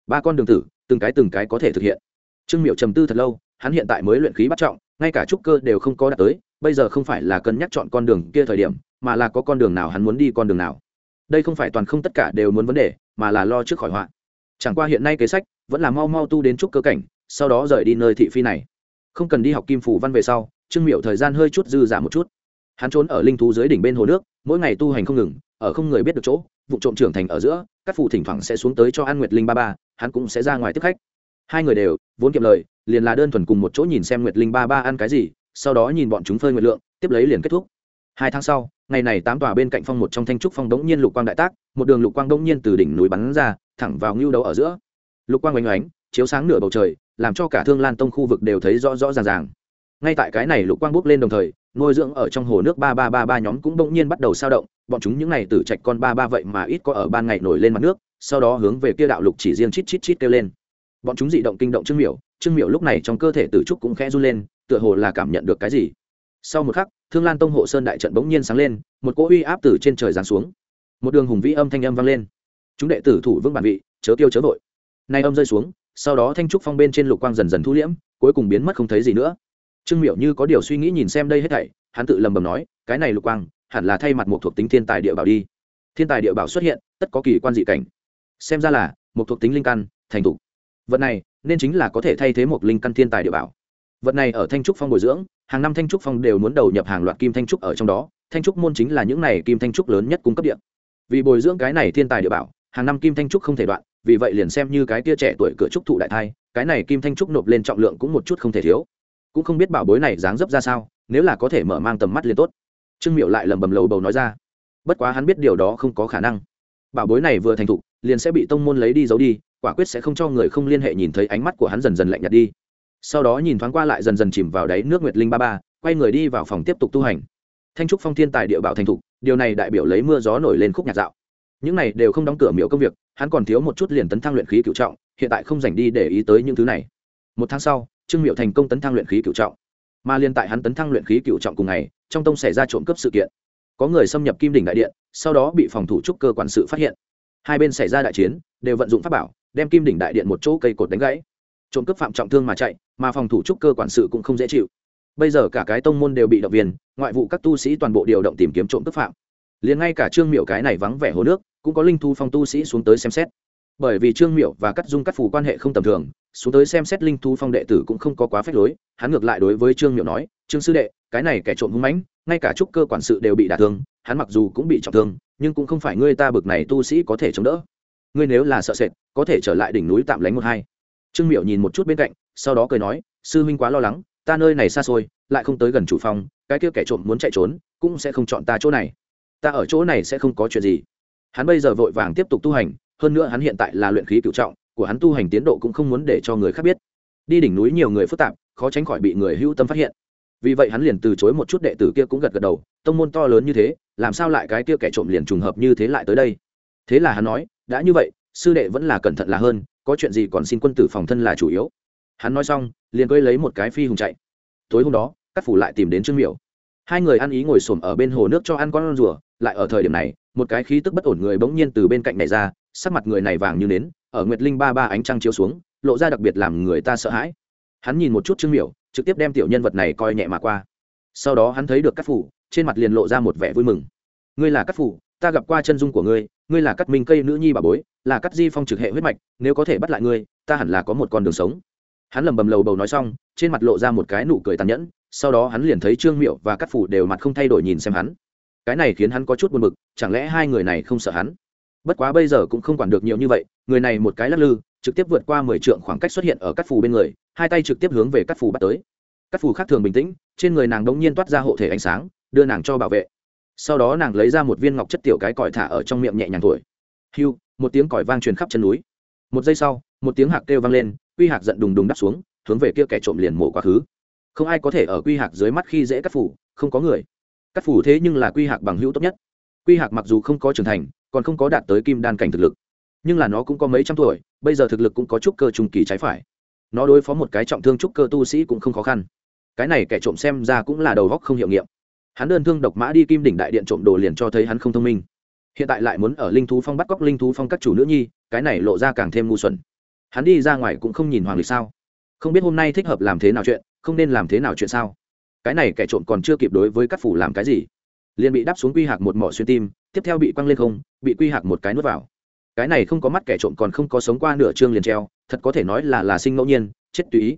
Ba con đường tử, từng cái từng cái có thể thực hiện. Trương miệu trầm tư thật lâu, hắn hiện tại mới luyện khí bắt trọng, ngay cả trúc cơ đều không có đạt tới bây giờ không phải là cân nhắc chọn con đường kia thời điểm, mà là có con đường nào hắn muốn đi con đường nào. Đây không phải toàn không tất cả đều muốn vấn đề, mà là lo trước khỏi họa. Chẳng qua hiện nay kế sách vẫn là mau mau tu đến chút cơ cảnh, sau đó rời đi nơi thị phi này. Không cần đi học kim phủ văn về sau, trương miệu thời gian hơi chút dư giả một chút. Hắn trốn ở linh thú dưới đỉnh bên hồ nước, mỗi ngày tu hành không ngừng, ở không người biết được chỗ, vụ trộm trưởng thành ở giữa, các phụ thỉnh thoảng sẽ xuống tới cho an nguyệt linh ba ba, hắn cũng sẽ ra ngoài tiếp khách. Hai người đều, vốn kiệm lời, liền là đơn thuần cùng một chỗ nhìn xem nguyệt linh ba ba ăn cái gì sau đó nhìn bọn chúng phơi nguyệt lượng, tiếp lấy liền kết thúc. Hai tháng sau, ngày này tám tòa bên cạnh phong một trong thanh trúc phong đống nhiên lục quang đại tác, một đường lục quang đống nhiên từ đỉnh núi bắn ra, thẳng vào ngưu đấu ở giữa. Lục quang oanh oánh, chiếu sáng nửa bầu trời, làm cho cả thương lan tông khu vực đều thấy rõ rõ ràng ràng. Ngay tại cái này lục quang bốc lên đồng thời nuôi dưỡng ở trong hồ nước ba ba ba ba nhóm cũng bỗng nhiên bắt đầu sao động, bọn chúng những n à y tử trạch con ba ba vậy mà ít có ở ban ngày nổi lên mặt nước, sau đó hướng về kia đạo lục chỉ riêng chít chít chít kêu lên. Bọn chúng dị động kinh động trương miểu trương miểu lúc này trong cơ thể tử trúc cũng khẽ run lên tựa hồ là cảm nhận được cái gì. Sau một khắc, thương lan tông hộ sơn đại trận bỗng nhiên sáng lên, một cỗ uy áp từ trên trời giáng xuống. Một đường hùng vĩ âm thanh âm vang lên. Chúng đệ tử thủ vững bản vị, chớ tiêu chớ vội. Nay âm rơi xuống, sau đó thanh trúc phong bên trên lục quang dần dần thu liễm, cuối cùng biến mất không thấy gì nữa. Trương miểu như có điều suy nghĩ nhìn xem đây hết thảy, hắn tự lầm bầm nói, cái này lục quang, hẳn là thay mặt một thuộc tính thiên tài địa bảo đi. Thiên tài địa bảo xuất hiện, tất có kỳ quan dị cảnh. Xem ra là, một thuộc tính linh căn, thành thục. Vật này, nên chính là có thể thay thế một linh căn thiên tài địa bảo vật này ở thanh trúc phong bồi dưỡng, hàng năm thanh trúc phong đều muốn đầu nhập hàng loạt kim thanh trúc ở trong đó. Thanh trúc môn chính là những này kim thanh trúc lớn nhất cung cấp điện vì bồi dưỡng cái này thiên tài địa bảo, hàng năm kim thanh trúc không thể đoạn, vì vậy liền xem như cái tia trẻ tuổi cửa trúc thụ đại thai, cái này kim thanh trúc nộp lên trọng lượng cũng một chút không thể thiếu. Cũng không biết bảo bối này dáng dấp ra sao, nếu là có thể mở mang tầm mắt liền tốt. Trương miệu lại lầm bầm lầu bầu nói ra. Bất quá hắn biết điều đó không có khả năng. Bảo bối này vừa thành thục, liền sẽ bị tông môn lấy đi giấu đi, quả quyết sẽ không cho người không liên hệ nhìn thấy ánh mắt của hắn dần dần lạnh nhạt đi sau đó nhìn thoáng qua lại dần dần chìm vào đáy nước nguyệt linh ba ba, quay người đi vào phòng tiếp tục tu hành. Thanh trúc phong thiên tài địa bảo thành thục, điều này đại biểu lấy mưa gió nổi lên khúc nhạc dạo. Những này đều không đóng cửa miểu công việc, hắn còn thiếu một chút liền tấn thăng luyện khí cựu trọng, hiện tại không dành đi để ý tới những thứ này. Một tháng sau, trương miệu thành công tấn thăng luyện khí cựu trọng. Mà liên tại hắn tấn thăng luyện khí cựu trọng cùng ngày, trong tông xảy ra trộm cắp sự kiện. Có người xâm nhập kim đỉnh đại điện, sau đó bị phòng thủ trúc cơ quản sự phát hiện. Hai bên xảy ra đại chiến, đều vận dụng pháp bảo, đem kim đỉnh đại điện một chỗ cây cột đánh gãy. Trộm cắp phạm trọng thương mà chạy mà phòng thủ trúc cơ quản sự cũng không dễ chịu. Bây giờ cả cái tông môn đều bị động viên, ngoại vụ các tu sĩ toàn bộ điều động tìm kiếm trộm cướp phạm. Liền ngay cả trương miệu cái này vắng vẻ hồ nước, cũng có linh thu phong tu sĩ xuống tới xem xét. Bởi vì trương miệu và cắt dung cắt phù quan hệ không tầm thường, xuống tới xem xét linh thu phong đệ tử cũng không có quá phép lối, hắn ngược lại đối với trương miệu nói, trương sư đệ, cái này kẻ trộm hung mãnh, ngay cả trúc cơ quản sự đều bị đả thương, hắn mặc dù cũng bị trọng thương, nhưng cũng không phải ngươi ta bực này tu sĩ có thể chống đỡ. Ngươi nếu là sợ sệt, có thể trở lại đỉnh núi tạm lánh một hai. Trương miệu nhìn một chút bên cạnh sau đó cười nói, sư huynh quá lo lắng, ta nơi này xa xôi, lại không tới gần chủ phòng, cái kia kẻ trộm muốn chạy trốn, cũng sẽ không chọn ta chỗ này. Ta ở chỗ này sẽ không có chuyện gì. Hắn bây giờ vội vàng tiếp tục tu hành, hơn nữa hắn hiện tại là luyện khí cựu trọng, của hắn tu hành tiến độ cũng không muốn để cho người khác biết. Đi đỉnh núi nhiều người phức tạp, khó tránh khỏi bị người hữu tâm phát hiện. Vì vậy hắn liền từ chối một chút đệ tử kia cũng gật gật đầu, tông môn to lớn như thế, làm sao lại cái kia kẻ trộm liền trùng hợp như thế lại tới đây? Thế là hắn nói, đã như vậy, sư đệ vẫn là cẩn thận là hơn, có chuyện gì còn xin quân tử phòng thân là chủ yếu hắn nói xong, liền cưỡi lấy một cái phi hùng chạy. Tối hôm đó cắt phủ lại tìm đến trương miểu. Hai người ăn ý ngồi xổm ở bên hồ nước cho ăn con rùa, lại ở thời điểm này, một cái khí tức bất ổn người bỗng nhiên từ bên cạnh này ra, sắc mặt người này vàng như nến, ở nguyệt linh ba ba ánh trăng chiếu xuống, lộ ra đặc biệt làm người ta sợ hãi. Hắn nhìn một chút trương miểu, trực tiếp đem tiểu nhân vật này coi nhẹ mà qua. Sau đó hắn thấy được cắt phủ, trên mặt liền lộ ra một vẻ vui mừng. Ngươi là cắt phủ, ta gặp qua chân dung của ngươi ngươi là cắt minh cây nữ nhi bà bối, là cắt di phong trực hệ huyết mạch, nếu có thể bắt lại ngươi, ta hẳn là có một con đường sống hắn lầm bầm lầu bầu nói xong, trên mặt lộ ra một cái nụ cười tàn nhẫn, sau đó hắn liền thấy trương miệu và các phủ đều mặt không thay đổi nhìn xem hắn. Cái này khiến hắn có chút buồn bực, chẳng lẽ hai người này không sợ hắn? Bất quá bây giờ cũng không quản được nhiều như vậy, người này một cái lắc lư, trực tiếp vượt qua mười trượng khoảng cách xuất hiện ở các phủ bên người, hai tay trực tiếp hướng về các phủ bắt tới. Các phủ khác thường bình tĩnh, trên người nàng đống nhiên toát ra hộ thể ánh sáng, đưa nàng cho bảo vệ. Sau đó nàng lấy ra một viên ngọc chất tiểu cái còi thả ở trong miệng nhẹ nhàng thổi. Hiu một tiếng còi vang truyền khắp chân núi. Một giây sau, một tiếng hạc kêu vang lên quy hạc giận đùng đùng đắp xuống, hướng về kia kẻ trộm liền mổ quá khứ. Không ai có thể ở quy hạc dưới mắt khi dễ cắt phủ, không có người. Cắt phủ thế nhưng là quy hạc bằng hữu tốt nhất. Quy hạc mặc dù không có trưởng thành, còn không có đạt tới kim đan cảnh thực lực. Nhưng là nó cũng có mấy trăm tuổi, bây giờ thực lực cũng có chút cơ trung kỳ trái phải. Nó đối phó một cái trọng thương trúc cơ tu sĩ cũng không khó khăn. Cái này kẻ trộm xem ra cũng là đầu góc không hiệu nghiệm. Hắn đơn thương độc mã đi kim đỉnh đại điện trộm đồ liền cho thấy hắn không thông minh. Hiện tại lại muốn ở linh thú phong bắt cóc linh thú phong các chủ nữ nhi, cái này lộ ra càng thêm ngu xuẩn hắn đi ra ngoài cũng không nhìn hoàng lịch sao? Không biết hôm nay thích hợp làm thế nào chuyện, không nên làm thế nào chuyện sao? Cái này kẻ trộm còn chưa kịp đối với các phủ làm cái gì. Liền bị đắp xuống quy hạc một mỏ xuyên tim, tiếp theo bị quăng lên không, bị quy hạc một cái nuốt vào. Cái này không có mắt kẻ trộm còn không có sống qua nửa chương liền treo, thật có thể nói là là sinh ngẫu nhiên, chết tùy ý.